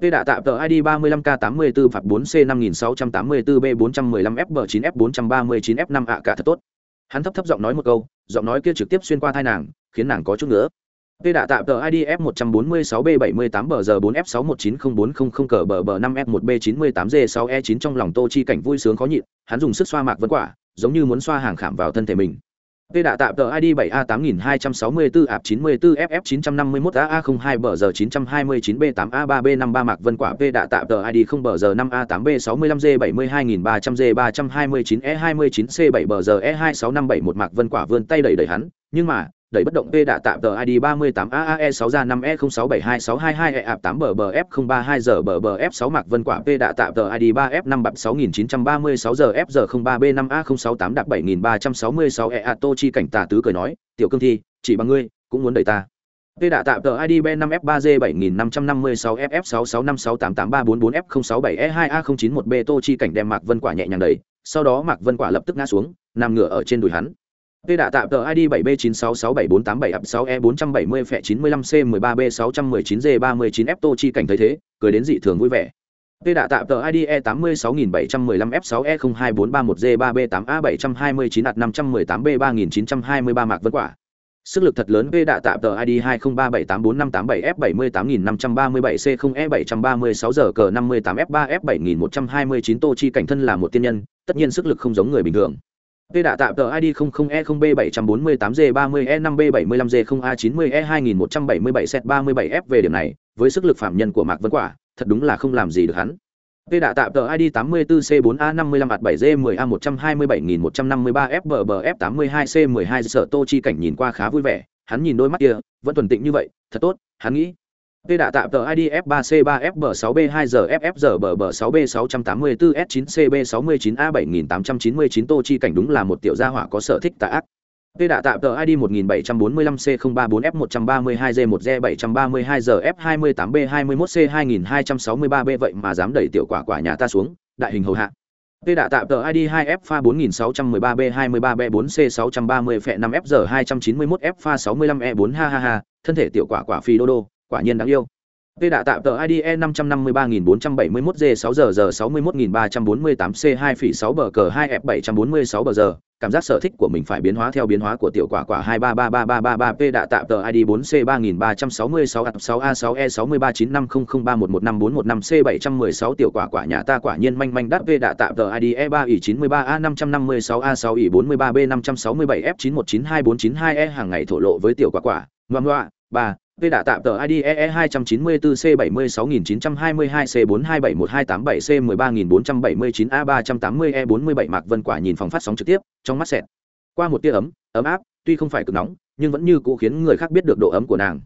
Tê đã tạm tờ ID 35K84 phạt 4C 5684 B415 FB 9 F439 F5 ạ cả thật tốt. Hắn thấp thấp giọng nói một câu, giọng nói kia trực tiếp xuyên qua thai nàng, khiến nàng có chút nữa. Tê đã tạm tờ ID F146B78BR4F6190400CBR5F1B98G6E9 trong lòng Tô Chi cảnh vui sướng khó nhịn, hắn dùng sức xoa mạc vân quả, giống như muốn xoa hàng khảm vào thân thể mình. Tê đã tạm tờ ID 7A8264 ạp 94 FF951 AA02 bờ giờ 929 B8A3 B53 Mạc Vân Quả P đã tạm tờ ID 0 bờ giờ 5A8 B65 G72300 G329 E29 C7 bờ E26571 Mạc Vân Quả vươn tay đẩy đẩy hắn, nhưng mà, đẩy bất động P đã tạm tờ ID 38 AAE 6 ra 5 E06726222 E ạp 8 bờ bờ F032 giờ bờ bờ F6 Mạc Vân Quả P đã tạm tờ ID 3 F5 bạc 6936 giờ F giờ 03 B5 A068 đạp 7366 E Tô chi cảnh tà tứ cười nói, tiểu cương thi, chỉ bằng ngươi, cũng muốn đẩy ta. P đã tạm tờ ID B5F3G 7556 FF6656883444F067E2A091B Tô chi cảnh đem Mạc Vân Quả nhẹ nhàng đẩy, sau đó Mạc Vân Quả lập tức ngã xuống, nằm ngửa ở trên đùi hắn. Tê đã tạm tờ ID 7B96674877 phẹ 95C13B619G39F Tô Chi cảnh thấy thế, cười đến dị thường vui vẻ. Tê đã tạm tờ ID E86715F6E02431G3B8A729 518B3923 Mạc Vân Quả. sức lực thật lớn v đã tạm tờ id 203784587F78537C0E736 giờ cờ 58F3F7129 tô chi cảnh thân là một tiên nhân tất nhiên sức lực không giống người bình thường Tê đã tạm tờ ID 00E0B748G30E5B75G0A90E2177Z37F về điểm này với sức lực phạm nhân của mạc vân quả thật đúng là không làm gì được hắn Tê đã tạm tờ ID 84C4A55-7G12A122-153FBBF82C12 sở Tô Chi cảnh nhìn qua khá vui vẻ, hắn nhìn đôi mắt kia, vẫn thuần tịnh như vậy, thật tốt, hắn nghĩ. Tê đã tạm tờ ID F3C3FB6B2GFFG6B684S9CB69A7899 Tô Chi cảnh đúng là một tiểu gia hỏa có sở thích tà ác. Tê đã tạm tờ ID 1745C034F132G1G732GF28B21C2263B vậy mà dám đẩy tiểu quả quả nhà ta xuống, đại hình hầu hạ. Tê đã tạm tờ ID 2F4613B23B4C630F5FG291F65E4 ha ha ha, thân thể tiểu quả quả phi đô đô, quả nhiên đáng yêu. P đạ tạm tờ ID E 553471 G 6 giờ giờ 61348 C 2 phỉ 6 bờ cờ 2 F 746 bờ giờ, cảm giác sở thích của mình phải biến hóa theo biến hóa của tiểu quả quả 2333333 P đạ tạm tờ ID 4 C 3366 A 6 A sáu E 63950031154115 C 716 tiểu quả quả nhà ta quả nhiên manh manh đắt P đạ tạm tờ ID E 3 ỉ 93 A 556 A 6 ỉ 43 B 567 F 9192492 E hàng ngày thổ lộ với tiểu quả quả. Ngoan ngoạ, 3 V đã tạm tờ ID EE 294C76922C4271287C13479A380E47 Mạc Vân Quả nhìn phòng phát sóng trực tiếp, trong mắt xẹt. Qua một tia ấm, ấm áp, tuy không phải cực nóng, nhưng vẫn như cũ khiến người khác biết được độ ấm của nàng.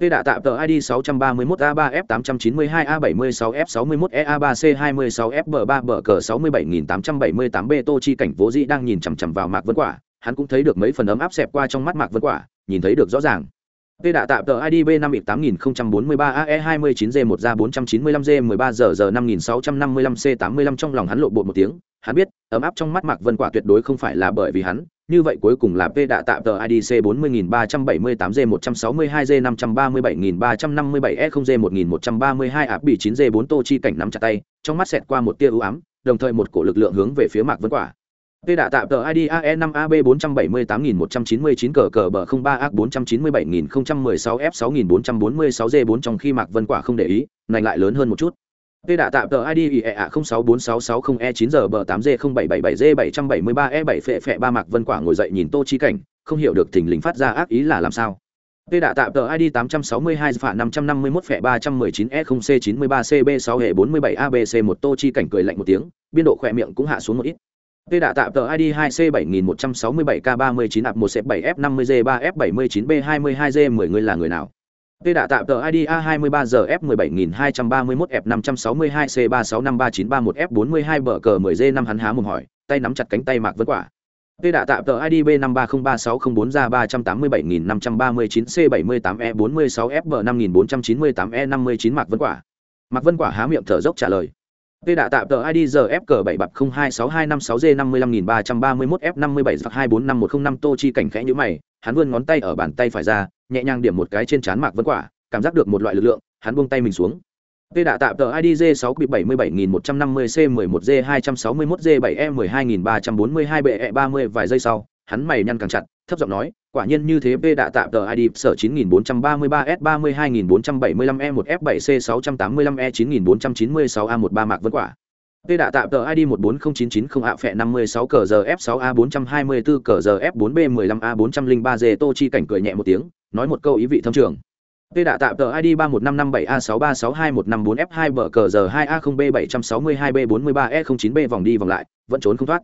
V đã tạm tờ ID 631A3F892A76F61EA3C26FB3B677878B Tô Chi cảnh Vô dĩ đang nhìn chằm chằm vào Mạc Vân Quả, hắn cũng thấy được mấy phần ấm áp xẹp qua trong mắt Mạc Vân Quả, nhìn thấy được rõ ràng. P đã tạm tờ ID B58043AE29G1A495G13G5655C85 trong lòng hắn lộ bộ một tiếng, hắn biết, ấm áp trong mắt Mạc Vân Quả tuyệt đối không phải là bởi vì hắn, như vậy cuối cùng là P đã tạm tờ ID C40378G162G537357E0G1132 áp bị 9G4 Tô Chi cảnh nắm chặt tay, trong mắt xẹt qua một tia u ám, đồng thời một cổ lực lượng hướng về phía Mạc Vân Quả. Tê đã tạm tờ ID AE5AB 478199 cờ cờ bờ 03A 497016 F6446 G4 trong khi Mạc Vân Quả không để ý, nành lại lớn hơn một chút. Tê đã tạm tờ ID IEA064660E9G8G0777G773E7 phệ phệ ba Mạc Vân Quả ngồi dậy nhìn Tô Chi Cảnh, không hiểu được thình lình phát ra ác ý là làm sao. Tê đã tạm tờ ID 862 phạ 551 phẹ 319 E 0 C 93 CB 6 hệ 47 ABC 1 Tô Chi Cảnh cười lạnh một tiếng, biên độ khỏe miệng cũng hạ xuống một ít. P đã tạm tờ ID 2C7167K39AP1C7F50G3F79B22G10 người là người nào? P đã tạm tờ ID A23GF17231F562C3653931F42BG10G5 hắn há mồm hỏi, tay nắm chặt cánh tay Mạc Vân Quả. P đã tạm tờ ID B530364 ra 387.539C78E46F5498E5498E59 Mạc Vân Quả. Mạc Vân Quả há miệng thở dốc trả lời. Tê đạ tạm tờ ID giờ FG 7 bập 026256G 55331 F57 2451005 Tô Chi cảnh khẽ như mày, hắn vươn ngón tay ở bàn tay phải ra, nhẹ nhàng điểm một cái trên trán Mạc Vân Quả, cảm giác được một loại lực lượng, hắn buông tay mình xuống. Tê đạ tạm tờ ID J6 bị 77150C11G 261G 7E12342 BE 30 vài giây sau, hắn mày nhăn càng chặt, thấp giọng nói, quả nhiên như thế P đã tạm tờ ID sở 9433 S 32475 E 1 F 7 C 685 E 9496 A 13 Mạc Vân Quả. P đã tạm tờ ID 140990 A phẹ 56 cờ giờ F 6 A 424 cờ giờ F 4 B 15 A 403 G Tô Chi cảnh cười nhẹ một tiếng, nói một câu ý vị thâm trường. Tê đạ tạm tờ ID 31557A6362154 F2 bờ cờ giờ 2A0B762B43E09B e vòng đi vòng lại, vẫn trốn không thoát.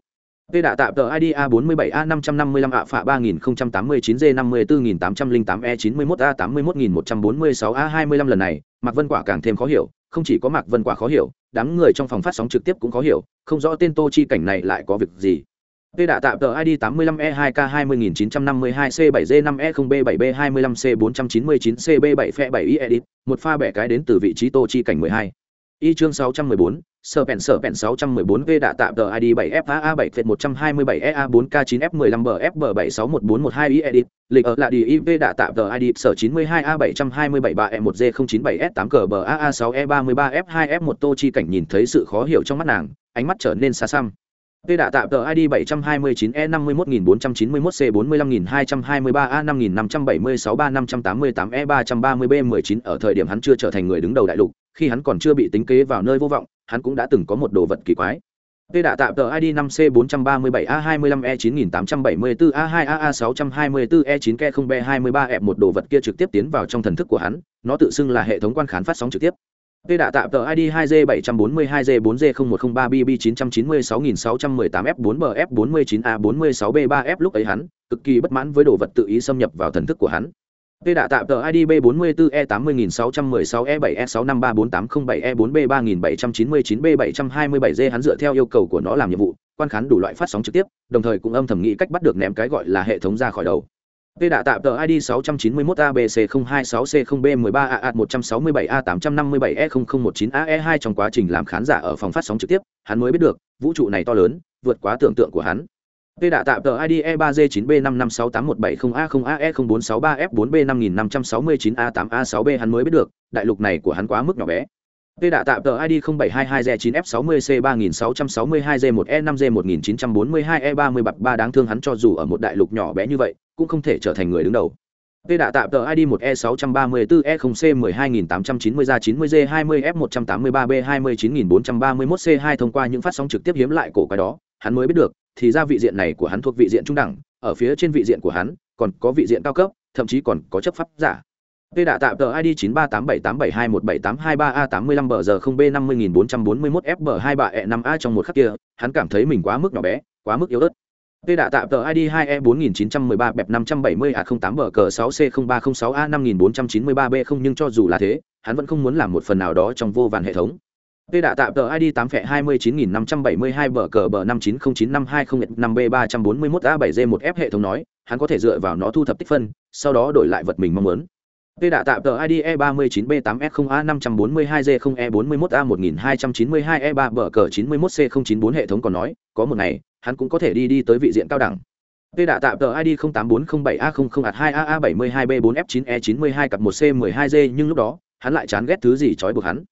Tê đã tạm tờ ID A47A555 ạ phạ 3089G54808E91A81146A25 lần này, Mạc Vân Quả càng thêm khó hiểu, không chỉ có Mạc Vân Quả khó hiểu, đám người trong phòng phát sóng trực tiếp cũng khó hiểu, không rõ tên Tô Chi cảnh này lại có việc gì. Tê đã tạm tờ ID 85E2K20952C7G5E0B7B25C499CB7 7 một pha bẻ cái đến từ vị trí Tô Chi cảnh 12. Y chương 614, sở pèn sở pèn 614 v đã tạm tờ id 7 faa 7 f 127 ea 4 k 9 f 15 bfb 761412 i edit lịch ở là đi iv đã tạm tờ id sở 92 a 727 3 e 1 g 097 s 8 cờ bờ aa 6 e 33 f 2 f 1 tô chi cảnh nhìn thấy sự khó hiểu trong mắt nàng ánh mắt trở nên xa xăm. V đã tạm tờ ID 729E51241C45223A55763588E330B19 ở thời điểm hắn chưa trở thành người đứng đầu đại lục, khi hắn còn chưa bị tính kế vào nơi vô vọng, hắn cũng đã từng có một đồ vật kỳ quái. Tê đã tạm tờ ID 5C437A25E9874A2AA624E9K0B23F e một đồ vật kia trực tiếp tiến vào trong thần thức của hắn, nó tự xưng là hệ thống quan khán phát sóng trực tiếp. Tê đã tạm tờ ID 2G742G4G0103BB996618F4BF49A46B3F lúc ấy hắn, cực kỳ bất mãn với đồ vật tự ý xâm nhập vào thần thức của hắn. Tê đã tạm tờ ID B44E80616E7S6534807E4B3799B727G e e hắn dựa theo yêu cầu của nó làm nhiệm vụ, quan khán đủ loại phát sóng trực tiếp, đồng thời cũng âm thầm nghĩ cách bắt được ném cái gọi là hệ thống ra khỏi đầu. Tê đã tạm tờ ID 691ABC026C0B13AA167A857E0019AE2 trong quá trình làm khán giả ở phòng phát sóng trực tiếp, hắn mới biết được, vũ trụ này to lớn, vượt quá tưởng tượng của hắn. Tê đã tạm tờ ID E3G9B5568170A0AE0463F4B5569A8A6B hắn mới biết được, đại lục này của hắn quá mức nhỏ bé. Tê đã tạm tờ ID 0722G9F60C3662G1E5G1942E30 đáng thương hắn cho dù ở một đại lục nhỏ bé như vậy, cũng không thể trở thành người đứng đầu. Tê đã tạm tờ ID 1E634E0C1290390G20F183B29431C2 thông qua những phát sóng trực tiếp hiếm lại cổ cái đó, hắn mới biết được, thì ra vị diện này của hắn thuộc vị diện trung đẳng, ở phía trên vị diện của hắn, còn có vị diện cao cấp, thậm chí còn có chấp pháp giả. Tê đã tạm tờ ID 938787217823A85 bờ giờ 0B50441FB23E5A e trong một khắc kia, hắn cảm thấy mình quá mức nhỏ bé, quá mức yếu ớt. Tê đã tạm tờ ID 2E4913B570A08 bờ cờ 6C0306A5493B0 nhưng cho dù là thế, hắn vẫn không muốn làm một phần nào đó trong vô vàn hệ thống. Tê đã tạm tờ ID 8 phẹ 29572 bờ cờ bờ 5909520 b 341 A7G 1F hệ thống nói, hắn có thể dựa vào nó thu thập tích phân, sau đó đổi lại vật mình mong muốn. Tê đã tạm tờ ID E39B8F0A542G0E41A1292E3 bờ cờ 91C094 hệ thống còn nói, có một ngày, hắn cũng có thể đi đi tới vị diện cao đẳng. Tê đã tạm tờ ID 08407A00A2AA72B4F9E92 cặp 1C12G nhưng lúc đó, hắn lại chán ghét thứ gì trói buộc hắn.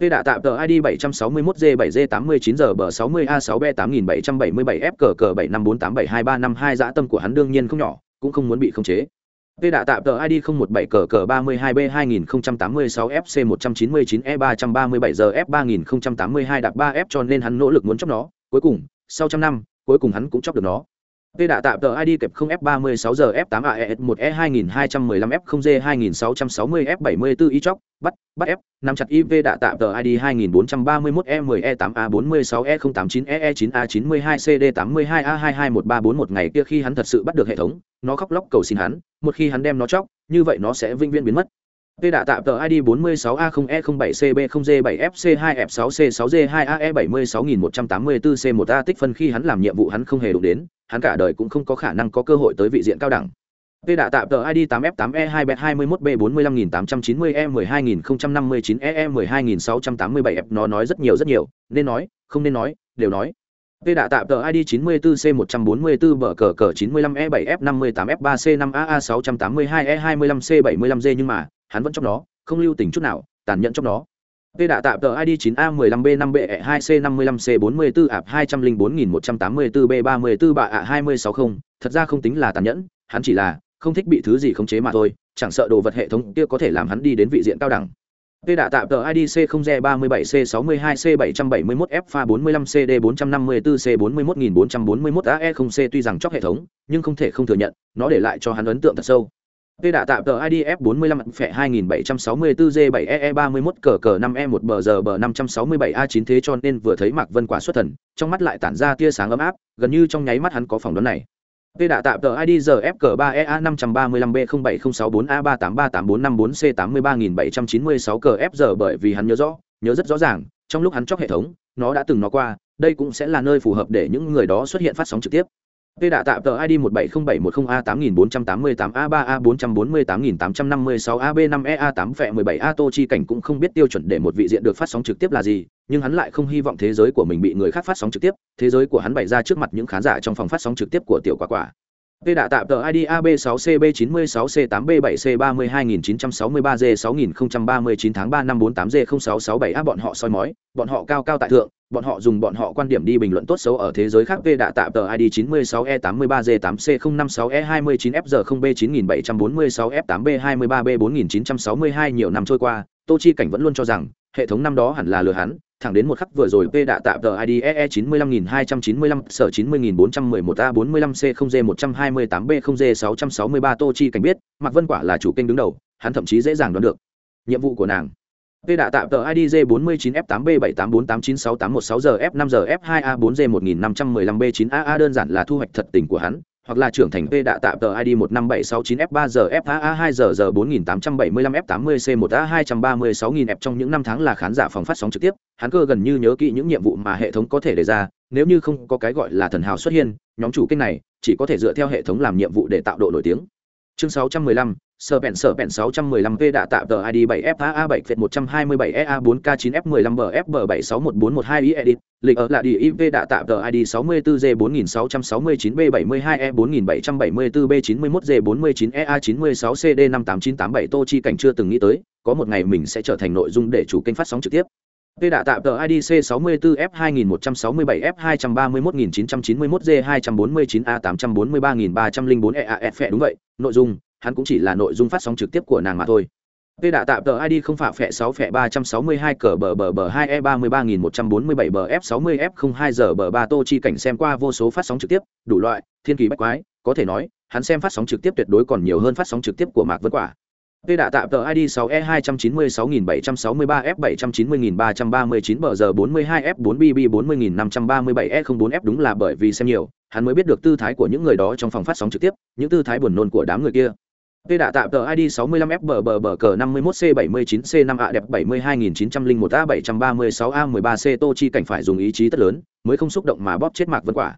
P đã tạm tờ ID 761G7G89G60A6B8777F cờ cờ 7548723552 dã tâm của hắn đương nhiên không nhỏ, cũng không muốn bị khống chế. P đã tạm tờ ID 017 cờ cờ 32B2086FC199E337GF3082 đạp 3F cho nên hắn nỗ lực muốn chóc nó, cuối cùng, sau trăm năm, cuối cùng hắn cũng chóc được nó. Tê đã tạm tờ ID kẹp 0 F36 giờ F8 AES 1 E 2215 e F0 G 2660 F74 y chóc, bắt, bắt F, nắm chặt IV đã tạm tờ ID 2431 E10 E8 A46 E089 EE9 A92 CD 82 A22134 một ngày kia khi hắn thật sự bắt được hệ thống, nó khóc lóc cầu xin hắn, một khi hắn đem nó chóc, như vậy nó sẽ vĩnh viễn biến mất. Tê đã tạm tờ ID 46A0E07CB0G7FC2F6C6G2AE76184C1A tích phân khi hắn làm nhiệm vụ hắn không hề đụng đến, hắn cả đời cũng không có khả năng có cơ hội tới vị diện cao đẳng. Tê đã tạm tờ ID 8F8E2B21B45890E12059EE12687F e e nó nói rất nhiều rất nhiều, nên nói, không nên nói, đều nói. Tê đã tạm tờ ID 94C144 bờ cờ cờ 95E7F58F3C5AA682E25C75G e nhưng mà, hắn vẫn trong đó, không lưu tình chút nào, tàn nhẫn trong đó. Tê đã tạm tờ ID 9A15B5B2C55C44AP204184B34 bạ ạ 260, thật ra không tính là tàn nhẫn, hắn chỉ là không thích bị thứ gì khống chế mà thôi, chẳng sợ đồ vật hệ thống kia có thể làm hắn đi đến vị diện cao đẳng. Tê đã tạm tờ IDC C0G37C62C771F pha 45CD454C41441AE0C tuy rằng chóc hệ thống, nhưng không thể không thừa nhận, nó để lại cho hắn ấn tượng thật sâu. Tê đã tạm tờ IDF45F2764G7EE31 cờ cờ 5E1BGB567A9 thế cho nên vừa thấy Mạc Vân quả xuất thần, trong mắt lại tản ra tia sáng ấm áp, gần như trong nháy mắt hắn có phòng đoán này. P đã tạm tờ ID giờ FK3EA 535B07064A3838454C83796 cờ F giờ bởi vì hắn nhớ rõ, nhớ rất rõ ràng, trong lúc hắn chóc hệ thống, nó đã từng nó qua, đây cũng sẽ là nơi phù hợp để những người đó xuất hiện phát sóng trực tiếp. P đã tạm tờ ID 170A8488A3A4488856AB5EA8 phẹ 17A Tô Chi Cảnh cũng không biết tiêu chuẩn để một vị diện được phát sóng trực tiếp là gì, nhưng hắn lại không hy vọng thế giới của mình bị người khác phát sóng trực tiếp, thế giới của hắn bày ra trước mặt những khán giả trong phòng phát sóng trực tiếp của tiểu quả quả. P đã tạm tờ ID AB6CB96C8B7C32963G6039 tháng 3 năm 48G0667A bọn họ soi mói, bọn họ cao cao tại thượng, bọn họ dùng bọn họ quan điểm đi bình luận tốt xấu ở thế giới khác v đã tạm tờ id 96 e 83 g 8 c 056 e 29 fg 0 b 9746 f 8 b 23 b 4962 nhiều năm trôi qua tô chi cảnh vẫn luôn cho rằng hệ thống năm đó hẳn là lừa hắn thẳng đến một khắc vừa rồi P đã tạm tờ ID EE 95295 sở 90411 A45 C 0 G 128 B 0 G 663 Tô Chi cảnh biết, mặc Vân Quả là chủ kênh đứng đầu, hắn thậm chí dễ dàng đoán được nhiệm vụ của nàng. Tê đạ tạm tờ ID J49F8B784896816 giờ F5 giờ F2A4G1515B9AA đơn giản là thu hoạch thật tình của hắn, hoặc là trưởng thành P đạ tạm tờ ID 15769F3 giờ FAA 2 giờ giờ 4875 F80C 1A 236000 F trong những năm tháng là khán giả phòng phát sóng trực tiếp, hắn cơ gần như nhớ kỹ những nhiệm vụ mà hệ thống có thể đề ra, nếu như không có cái gọi là thần hào xuất hiện, nhóm chủ kênh này chỉ có thể dựa theo hệ thống làm nhiệm vụ để tạo độ nổi tiếng. Chương 615, sở bẹn sở bẹn 615V đã tạo tờ ID 7FAA 7 127 EA 4K 9F15 BFB 761412 i edit, lịch ở là đi IV đã tạo tờ ID 64G 4669 B 72 E 4774 B 91 G 49 EA 96 CD 58987 Tô Chi cảnh chưa từng nghĩ tới, có một ngày mình sẽ trở thành nội dung để chủ kênh phát sóng trực tiếp. v đã tạo tờ IDC 64F2167F231.991G249A843304 EAF đúng vậy, nội dung, hắn cũng chỉ là nội dung phát sóng trực tiếp của nàng mà thôi. P đã tạo tờ ID không phạm phẹ 6 phẹ 362 cờ bờ bờ bờ 2 E 33147 bờ F 60 F 02 giờ bờ 3 tô chi cảnh xem qua vô số phát sóng trực tiếp, đủ loại, thiên kỳ bách quái, có thể nói, hắn xem phát sóng trực tiếp tuyệt đối còn nhiều hơn phát sóng trực tiếp của Mạc Vân Quả. Tê đã tạo tờ ID 6E296737 bờ giờ 42F4BB40537E04F đúng là bởi vì xem nhiều, hắn mới biết được tư thái của những người đó trong phòng phát sóng trực tiếp, những tư thái buồn nôn của đám người kia. Tê đã tạm tờ ID 65F cờ 51C79C5A đẹp 72901A736A13C Tô Chi cảnh phải dùng ý chí tất lớn, mới không xúc động mà bóp chết Mạc Vân Quả.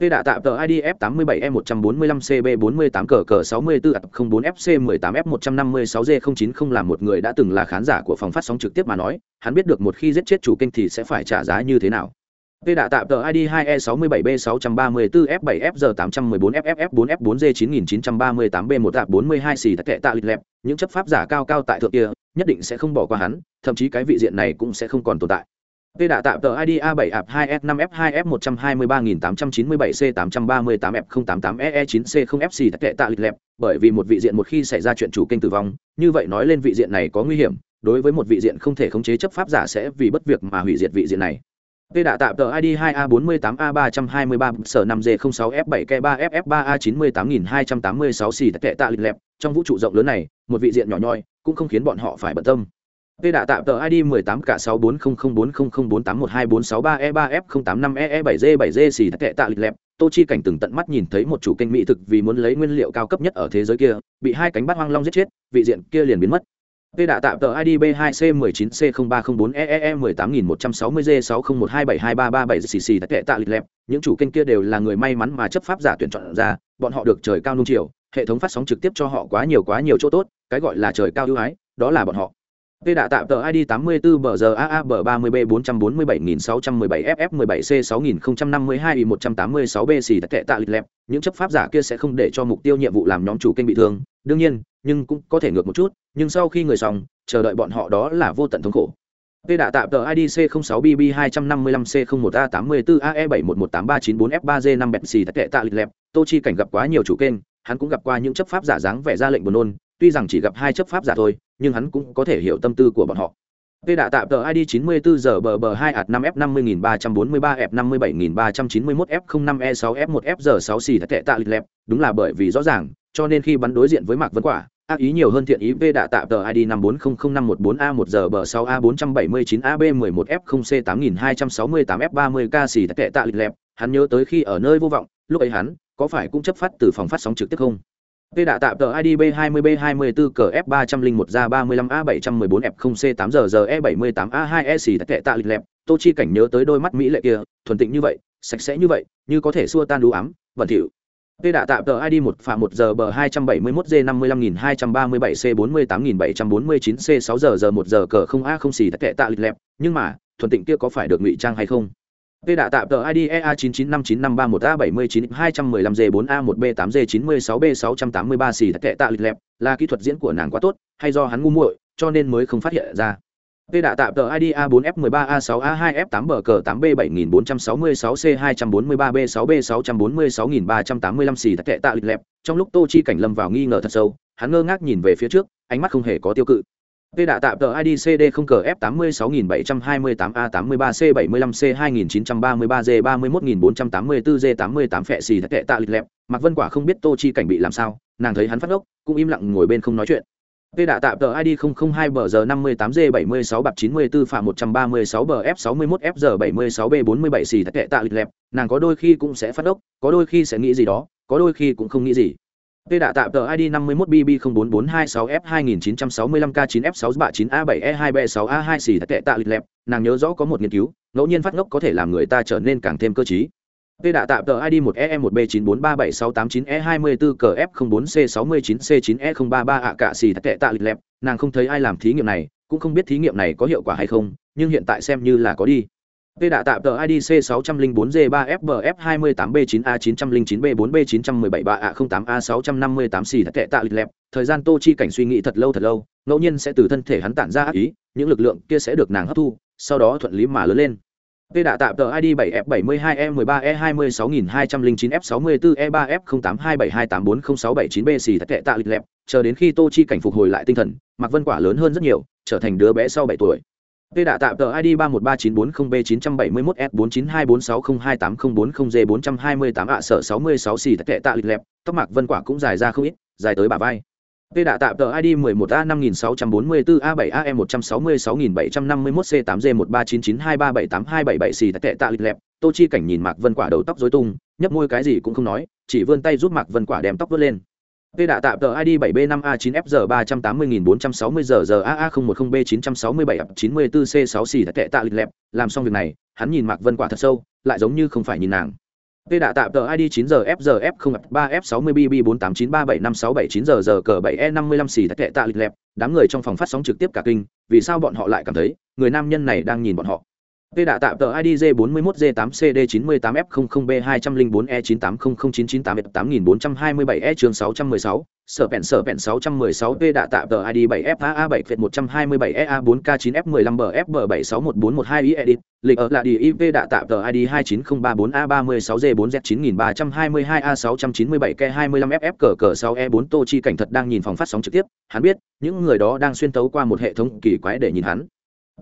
Tê đã tạm tờ ID F87E145CB48 cờ cờ 6404FC18F156G09 làm một người đã từng là khán giả của phòng phát sóng trực tiếp mà nói, hắn biết được một khi giết chết chủ kênh thì sẽ phải trả giá như thế nào. Tê đã tạo tờ ID 2E67B634FF814FFF4F4G9938B1A42 xì tệ tạ lịch lẹp, những chấp pháp giả cao cao tại thượng kia, nhất định sẽ không bỏ qua hắn, thậm chí cái vị diện này cũng sẽ không còn tồn tại. Tê đã tạo tờ ID A7AP2F5F2F127C837C838F088EE9C0FC e e tệ tạ lịch lẹp, bởi vì một vị diện một khi xảy ra chuyện chủ kênh tử vong, như vậy nói lên vị diện này có nguy hiểm, đối với một vị diện không thể khống chế chấp pháp giả sẽ vì bất việc mà hủy diệt vị diện này. Tê đã tạo tờ ID 2A48A323 sở 5G06F7K3FF3A98286 xì tệ tạ lịch lẹp, trong vũ trụ rộng lớn này, một vị diện nhỏ nhoi, cũng không khiến bọn họ phải bận tâm. Tê đã tạo tờ ID 18K64004004812463E3F085EE7G7G xì tệ tạ lịch lẹp, Tô Chi cảnh từng tận mắt nhìn thấy một chủ kênh mỹ thực vì muốn lấy nguyên liệu cao cấp nhất ở thế giới kia, bị hai cánh bát hoang long giết chết, vị diện kia liền biến mất. Tê đã tạo tờ ID B2C19C0304EEE18160G6012723337 tại tệ tạ lịch lẹp, những chủ kênh kia đều là người may mắn mà chấp pháp giả tuyển chọn ra, bọn họ được trời cao nung chiều, hệ thống phát sóng trực tiếp cho họ quá nhiều quá nhiều chỗ tốt, cái gọi là trời cao ưu ái, đó là bọn họ. Tê đã tạo tờ ID 84 bờ giờ AA bờ 30B 447617 FF 17C 6052 I 186 B xì tệ tạ lịch lẹp, những chấp pháp giả kia sẽ không để cho mục tiêu nhiệm vụ làm nhóm chủ kênh bị thương, đương nhiên, nhưng cũng có thể ngược một chút, nhưng sau khi người xong, chờ đợi bọn họ đó là vô tận thống khổ. Tê đã tạo tờ ID C06BB255C01A84AE71183994F3G5 bẹt xì tệ tạ lịch lẹp, Tô Chi cảnh gặp quá nhiều chủ kênh, hắn cũng gặp qua những chấp pháp giả dáng vẻ ra lệnh buồn nôn, tuy rằng chỉ gặp hai chấp pháp giả thôi nhưng hắn cũng có thể hiểu tâm tư của bọn họ. P đã tạo tờ ID 94 giờ bờ bờ 2 ạt 5 F 50343 F 57391 e F 05 E 6 F 1 F giờ 6 xì tệ tạ lịch lẹp, đúng là bởi vì rõ ràng, cho nên khi bắn đối diện với Mạc Vân Quả, ác ý nhiều hơn thiện ý V đã tạo tờ ID 540514A1 giờ bờ 6 A 479 AB 11 F 0 C 8268 F 30 K xì tệ tạ lịch lẹp, hắn nhớ tới khi ở nơi vô vọng, lúc ấy hắn có phải cũng chấp phát từ phòng phát sóng trực tiếp không? Tê đã tạm tờ ID B20B24 cờ F301 ra 35A714F0C8 giờ giờ E78A2E xì tệ tạ lịch lẹp, Tô Chi cảnh nhớ tới đôi mắt mỹ lệ kia, thuần tịnh như vậy, sạch sẽ như vậy, như có thể xua tan đú ám, vận thiệu. Tê đã tạm tờ ID 1 phạm 1 giờ bờ 271G55237C48749C6 giờ giờ 1 giờ cờ 0A0 xì tệ tạ lịch lẹp, nhưng mà, thuần tịnh kia có phải được ngụy trang hay không? Tê đã tạo tờ ID EA9959531A79215G4A1B8G96B683 xì kệ tạ lịch lẹp, là kỹ thuật diễn của nàng quá tốt, hay do hắn ngu muội, cho nên mới không phát hiện ra. Tê đạ tạm tờ ID A4F13A6A2F8BG8B7466C243B6B646385 xì kệ tạ lịch lẹp, trong lúc Tô Chi cảnh lâm vào nghi ngờ thật sâu, hắn ngơ ngác nhìn về phía trước, ánh mắt không hề có tiêu cự. Tê đạ tạm tờ ID CD 0 cf 86728A83C75C29533G31484G88 phệ xì tệ tạ lịch lẹp, Mạc Vân Quả không biết Tô Chi cảnh bị làm sao, nàng thấy hắn phát ốc, cũng im lặng ngồi bên không nói chuyện. Tê đạ tạm tờ ID 002 bờ giờ 58 g 76 bạc 94 phạm 136 bờ F61 FG 76 B47 xì tệ tạ lịch lẹp, nàng có đôi khi cũng sẽ phát ốc, có đôi khi sẽ nghĩ gì đó, có đôi khi cũng không nghĩ gì. Tê đã tạm tờ ID 51BB04426F2965K9F6B9A7E2B6A2 xì tệ tạ lịch lẹp, nàng nhớ rõ có một nghiên cứu, ngẫu nhiên phát ngốc có thể làm người ta trở nên càng thêm cơ trí. Tê đã tạm tờ ID 1EM1B9437689E24CF04C69C9E033 ạ cả xì thật tệ tạ lịch lẹp, nàng không thấy ai làm thí nghiệm này, cũng không biết thí nghiệm này có hiệu quả hay không, nhưng hiện tại xem như là có đi. Tê đạ tạm tờ ID C604G3FBF28B9A909B4B917 xì tệ tạ lịch lẹp, thời gian Tô Chi cảnh suy nghĩ thật lâu thật lâu, ngẫu nhiên sẽ từ thân thể hắn tản ra ác ý, những lực lượng kia sẽ được nàng hấp thu, sau đó thuận lý mà lớn lên. Tê đạ tạm tờ ID 7F72E13E26209F64E3F0827284067B xì tệ tạ lịch lẹp, chờ đến khi Tô Chi cảnh phục hồi lại tinh thần, Mạc Vân Quả lớn hơn rất nhiều, trở thành đứa bé sau 7 tuổi. Tê đã tạm tờ ID 313940B971S49246028040G428 ạ sở 66 xì tệ tạ lịch lẹp, tóc Mạc Vân Quả cũng dài ra không ít, dài tới bả vai. Tê đã tạm tờ ID 11A5644A7AM166751C8G13992378277 xì tệ tạ lịch lẹp, Tô Chi cảnh nhìn Mạc Vân Quả đầu tóc rối tung, nhấp môi cái gì cũng không nói, chỉ vươn tay giúp Mạc Vân Quả đem tóc vớt lên. Tê đã tạm tờ ID 7B5A9FG380460ZAA010B96794C6 xì tệ tạ lịch lẹp, làm xong việc này, hắn nhìn Mạc Vân Quả thật sâu, lại giống như không phải nhìn nàng. Tê đã tạm tờ ID 9GFGF03F60BB489375679GGC7E554 thật tệ tạ lịch lẹp, đám người trong phòng phát sóng trực tiếp cả kinh, vì sao bọn họ lại cảm thấy người nam nhân này đang nhìn bọn họ. Tê đã tạm tờ ID J41J8CD98F00B205E98009988427E trường 616, sở vẹn sở vẹn 616 Tê đã tạm tờ ID 7FAA 7F127EA4K9F15BFB761412 edit, lịch ở là đi IP đã tạm tờ ID 29034A36G4Z9322A697K25FF cờ cờ 6E4 Tô Chi cảnh thật đang nhìn phòng phát sóng trực tiếp, hắn biết, những người đó đang xuyên tấu qua một hệ thống kỳ quái để nhìn hắn.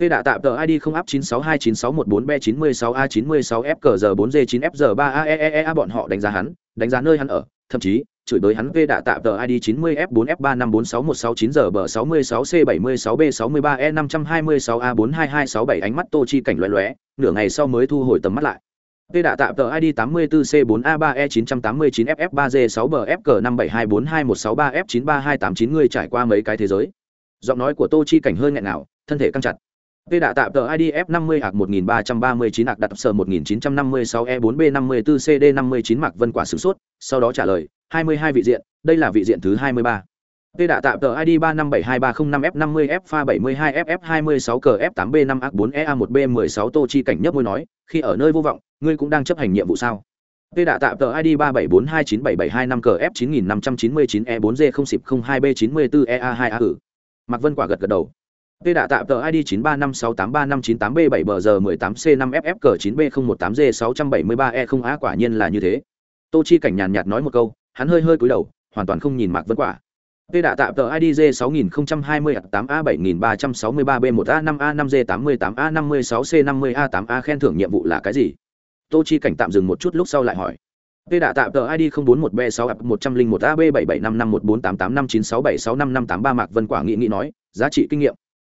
Tê đạ tạm tờ ID không áp 9629614B96A96FCG4G9FG3AEEA bọn họ đánh giá hắn, đánh giá nơi hắn ở, thậm chí chửi bới hắn Tê đạ tạm tờ ID 90F4F3546169R66C76B63E5206A42267 ánh mắt Tô Chi cảnh lóe lóe, nửa ngày sau mới thu hồi tầm mắt lại. Tê đạ tạm tờ ID 84C4A3E989FF3G6BFG57242163163F93289 người trải qua mấy cái thế giới. Giọng nói của Tô Chi cảnh hơi nghẹn nào, thân thể căng chặt. Tê đạ tạm tờ ID F50 hạc 1339 hạc đặt sở 1956 E4B 54 CD 59 Mạc Vân Quả sử sốt, sau đó trả lời, 22 vị diện, đây là vị diện thứ 23. Tê đạ tạm tờ ID 3572305 F50 F 72 FF 26 cờ F8B5 4 EA1B16 Tô Chi cảnh nhấp môi nói, khi ở nơi vô vọng, ngươi cũng đang chấp hành nhiệm vụ sao? Tê đạ tạm tờ ID 37429725 cờ F9599 E4G 0 02B 94 EA2A hử. Mạc Vân Quả gật gật đầu. Tê đạ tạm tờ ID 935685598B7BG18C5FFK9B018G673E0A e quả nhiên là như thế. Tô Chi cảnh nhàn nhạt nói một câu, hắn hơi hơi cúi đầu, hoàn toàn không nhìn Mạc Vân Quả. Tê đạ tạm tờ ID G6020-8A7363B1A5A5G88A56C50A8A khen thưởng nhiệm vụ là cái gì? Tô Chi cảnh tạm dừng một chút lúc sau lại hỏi. Tê đạ tạm tờ ID 041B6F101AB77551488596765583 Mạc Vân Quả nghĩ nghĩ nói, giá trị kinh nghiệm.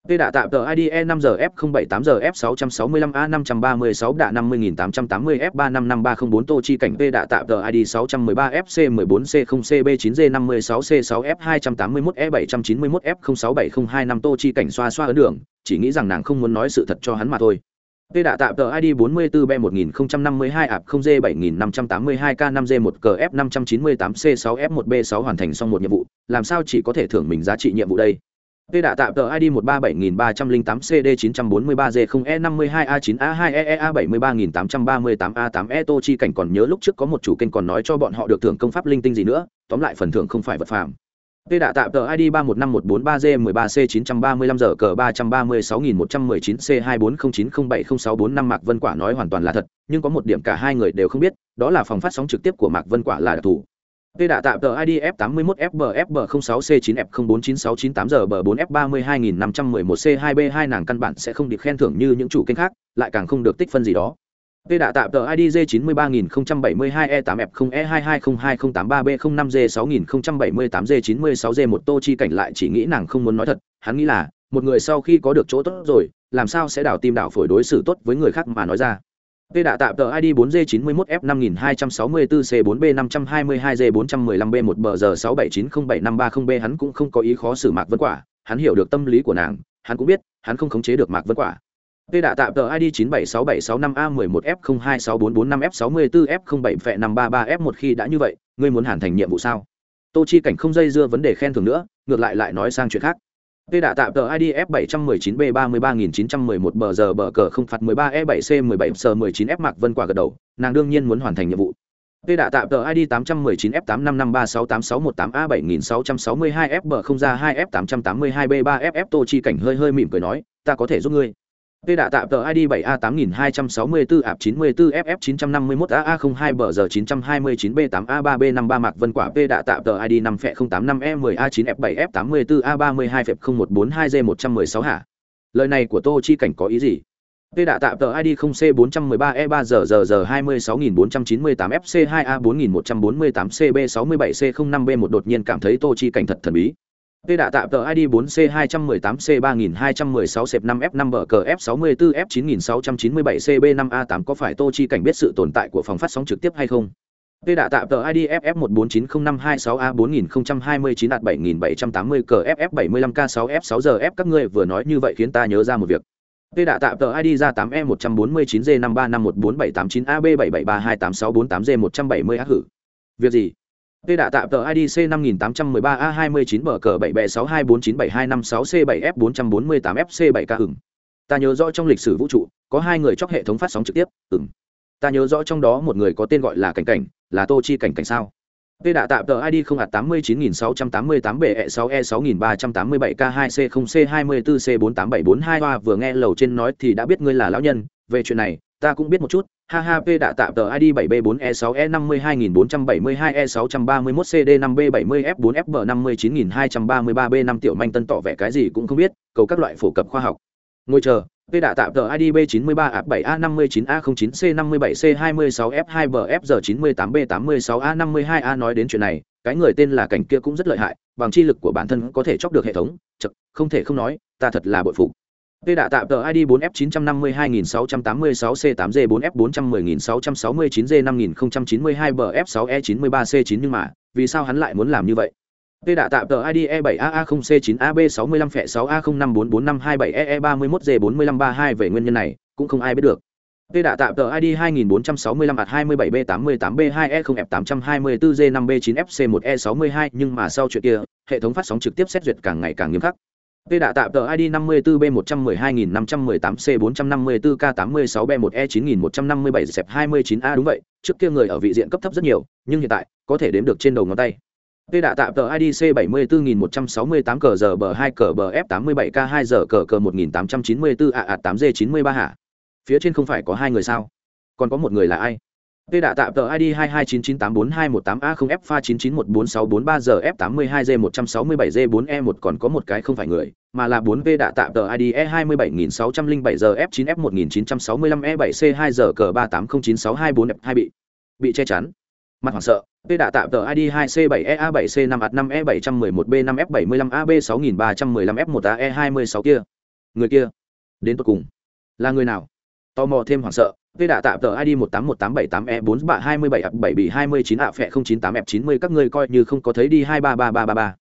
Tê đã tạm tờ ID E5GF078GF665A536 đạ 50880F355304 Tô Chi cảnh Tê đã tạm tờ ID 613 FC14 C0 CB9 G56 C6 F281 E791 F067025 Tô Chi cảnh xoa xoa ấn đường, chỉ nghĩ rằng nàng không muốn nói sự thật cho hắn mà thôi. Tê đã tạm tờ ID 44B1052 ạp 0G7582K5G1GF598C6F1B6 hoàn thành xong một nhiệm vụ, làm sao chỉ có thể thưởng mình giá trị nhiệm vụ đây? Tê đạ tạm tờ ID 137308CD943G0E52A9A2EEA73838A8E e Tô Chi cảnh còn nhớ lúc trước có một chủ kênh còn nói cho bọn họ được thưởng công pháp linh tinh gì nữa, tóm lại phần thưởng không phải vật phàm. Tê đạ tạm tờ ID 315143G13C935G336119C24090704 Mạc Vân Quả nói hoàn toàn là thật, nhưng có một điểm cả hai người đều không biết, đó là phòng phát sóng trực tiếp của Mạc Vân Quả là đặc thù. P đã tạm tờ ID F81FBFB06C9F049698GB4F32511C2B2 nàng căn bản sẽ không được khen thưởng như những chủ kênh khác, lại càng không được tích phân gì đó. P đã tạm tờ ID J93072E8F0E22083B05G6078G96G1 Tô Chi cảnh lại chỉ nghĩ nàng không muốn nói thật, hắn nghĩ là, một người sau khi có được chỗ tốt rồi, làm sao sẽ đảo tim đảo phổi đối xử tốt với người khác mà nói ra. Tê đã tạm tờ ID 4G91F5264C4B522G415B1BG679075030B hắn cũng không có ý khó xử Mạc Vân Quả, hắn hiểu được tâm lý của nàng, hắn cũng biết, hắn không khống chế được Mạc Vân Quả. Tê đạ tạm tờ ID 976765A11F026445F64F07F533F1 khi đã như vậy, ngươi muốn hoàn thành nhiệm vụ sao? Tô Chi cảnh không dây dưa vấn đề khen thưởng nữa, ngược lại lại nói sang chuyện khác. Tê đã tạm tờ ID F719B33911 bờ giờ bờ cờ không phạt 13E7C17S19F Mạc Vân Quả gật đầu, nàng đương nhiên muốn hoàn thành nhiệm vụ. Tê đã tạm tờ ID 819F855368618A7662F bờ không ra 2F882B3FF Tô Chi cảnh hơi hơi mỉm cười nói, ta có thể giúp ngươi. Tê đạ tạm tờ ID 7A8264-94FF951AA02BG929B8A3B53 Mạc Vân Quả P đạ tạm tờ ID 5F085E10A9F7F84A32F0142G116 hả? Lời này của Tô Chi cảnh có ý gì? Tê đạ tạm tờ ID 0C413E3GGG26498FC2A4148CB67C05B1 đột nhiên cảm thấy Tô Chi cảnh thật thần bí. Tê đạ tạm tờ ID 4C218C3216C5F5BKF64F9697CB5A8 có phải Tô Chi cảnh biết sự tồn tại của phòng phát sóng trực tiếp hay không? Tê đạ tạm tờ ID FF1490526A4029-7780CFF75K6F6GF các ngươi vừa nói như vậy khiến ta nhớ ra một việc. Tê đạ tạm tờ ID ra 8E149G5351479AB77328648G170A hử. Việc gì? P đạ tạm tờ IDC 5813A29 bờ cờ 7762497256C7F448FC7K ửng. Ta nhớ rõ trong lịch sử vũ trụ, có hai người chóc hệ thống phát sóng trực tiếp, ửng. Ta nhớ rõ trong đó một người có tên gọi là Cảnh Cảnh, là Tô Chi Cảnh Cảnh sao? Tê đạ tạm tờ ID 089688BE6E6387K2C0C24C48742 hoa vừa nghe lầu trên nói thì đã biết ngươi là lão nhân, về chuyện này, ta cũng biết một chút, ha ha p đã tạo tờ id 7 b 4 e 6 e 52472 e 631 cd 5 b 70 f 4 fb 59233 b 5 tiểu manh tân tỏ vẻ cái gì cũng không biết cầu các loại phổ cập khoa học. Ngồi chờ p đã tạo tờ id b 93 a 7 a 59 a 09 c 57 c 26 f 2 b f giờ 98 b 86 a 52 a nói đến chuyện này cái người tên là cảnh kia cũng rất lợi hại bằng chi lực của bản thân có thể chọc được hệ thống chật không thể không nói ta thật là bội phục. Tê đạ tạm tờ ID 4F952686G4F41069G5092BF6E93C9 nhưng mà, vì sao hắn lại muốn làm như vậy? Tê đạ tạm tờ ID E7AA0C9AB65F6A0544527EE31G4532 về nguyên nhân này, cũng không ai biết được. Tê đạ tạm tờ ID 2465-27B88B2E0F824G5B9FC1E62 nhưng mà sau chuyện kia, hệ thống phát sóng trực tiếp xét duyệt càng ngày càng nghiêm khắc. P đã tạm tờ ID 54B112518C454K86B1E9157-29A đúng vậy, trước kia người ở vị diện cấp thấp rất nhiều, nhưng hiện tại có thể đếm được trên đầu ngón tay. P đã tạm tờ ID C74168 cờ giờ bờ 2 cờ bờ F87K 2 giờ cờ cờ 1894 a 8G93 hả? Phía trên không phải có hai người sao? Còn có một người là ai? Tê đạ tạm tờ ID 2299842118A0F pha 99144643 giờ F82G167G4E1 còn có một cái không phải người, mà là 4V đạ tạm tờ ID E27607ZF9F1965E7C2G3809624F2 bị bị che chắn. Mặt hoảng sợ, P đạ tạm tờ ID 2C7EA7C5A5E711B5F75AB6315F1AE26 kia. Người kia, đến cuối cùng, là người nào? Tò mò thêm hoảng sợ, V đã tạm tờ ID 18188E4 bạ 27 ập 7 bị 29 ạ, phẹ 098 F90 các ngươi coi như không có thấy đi 233333.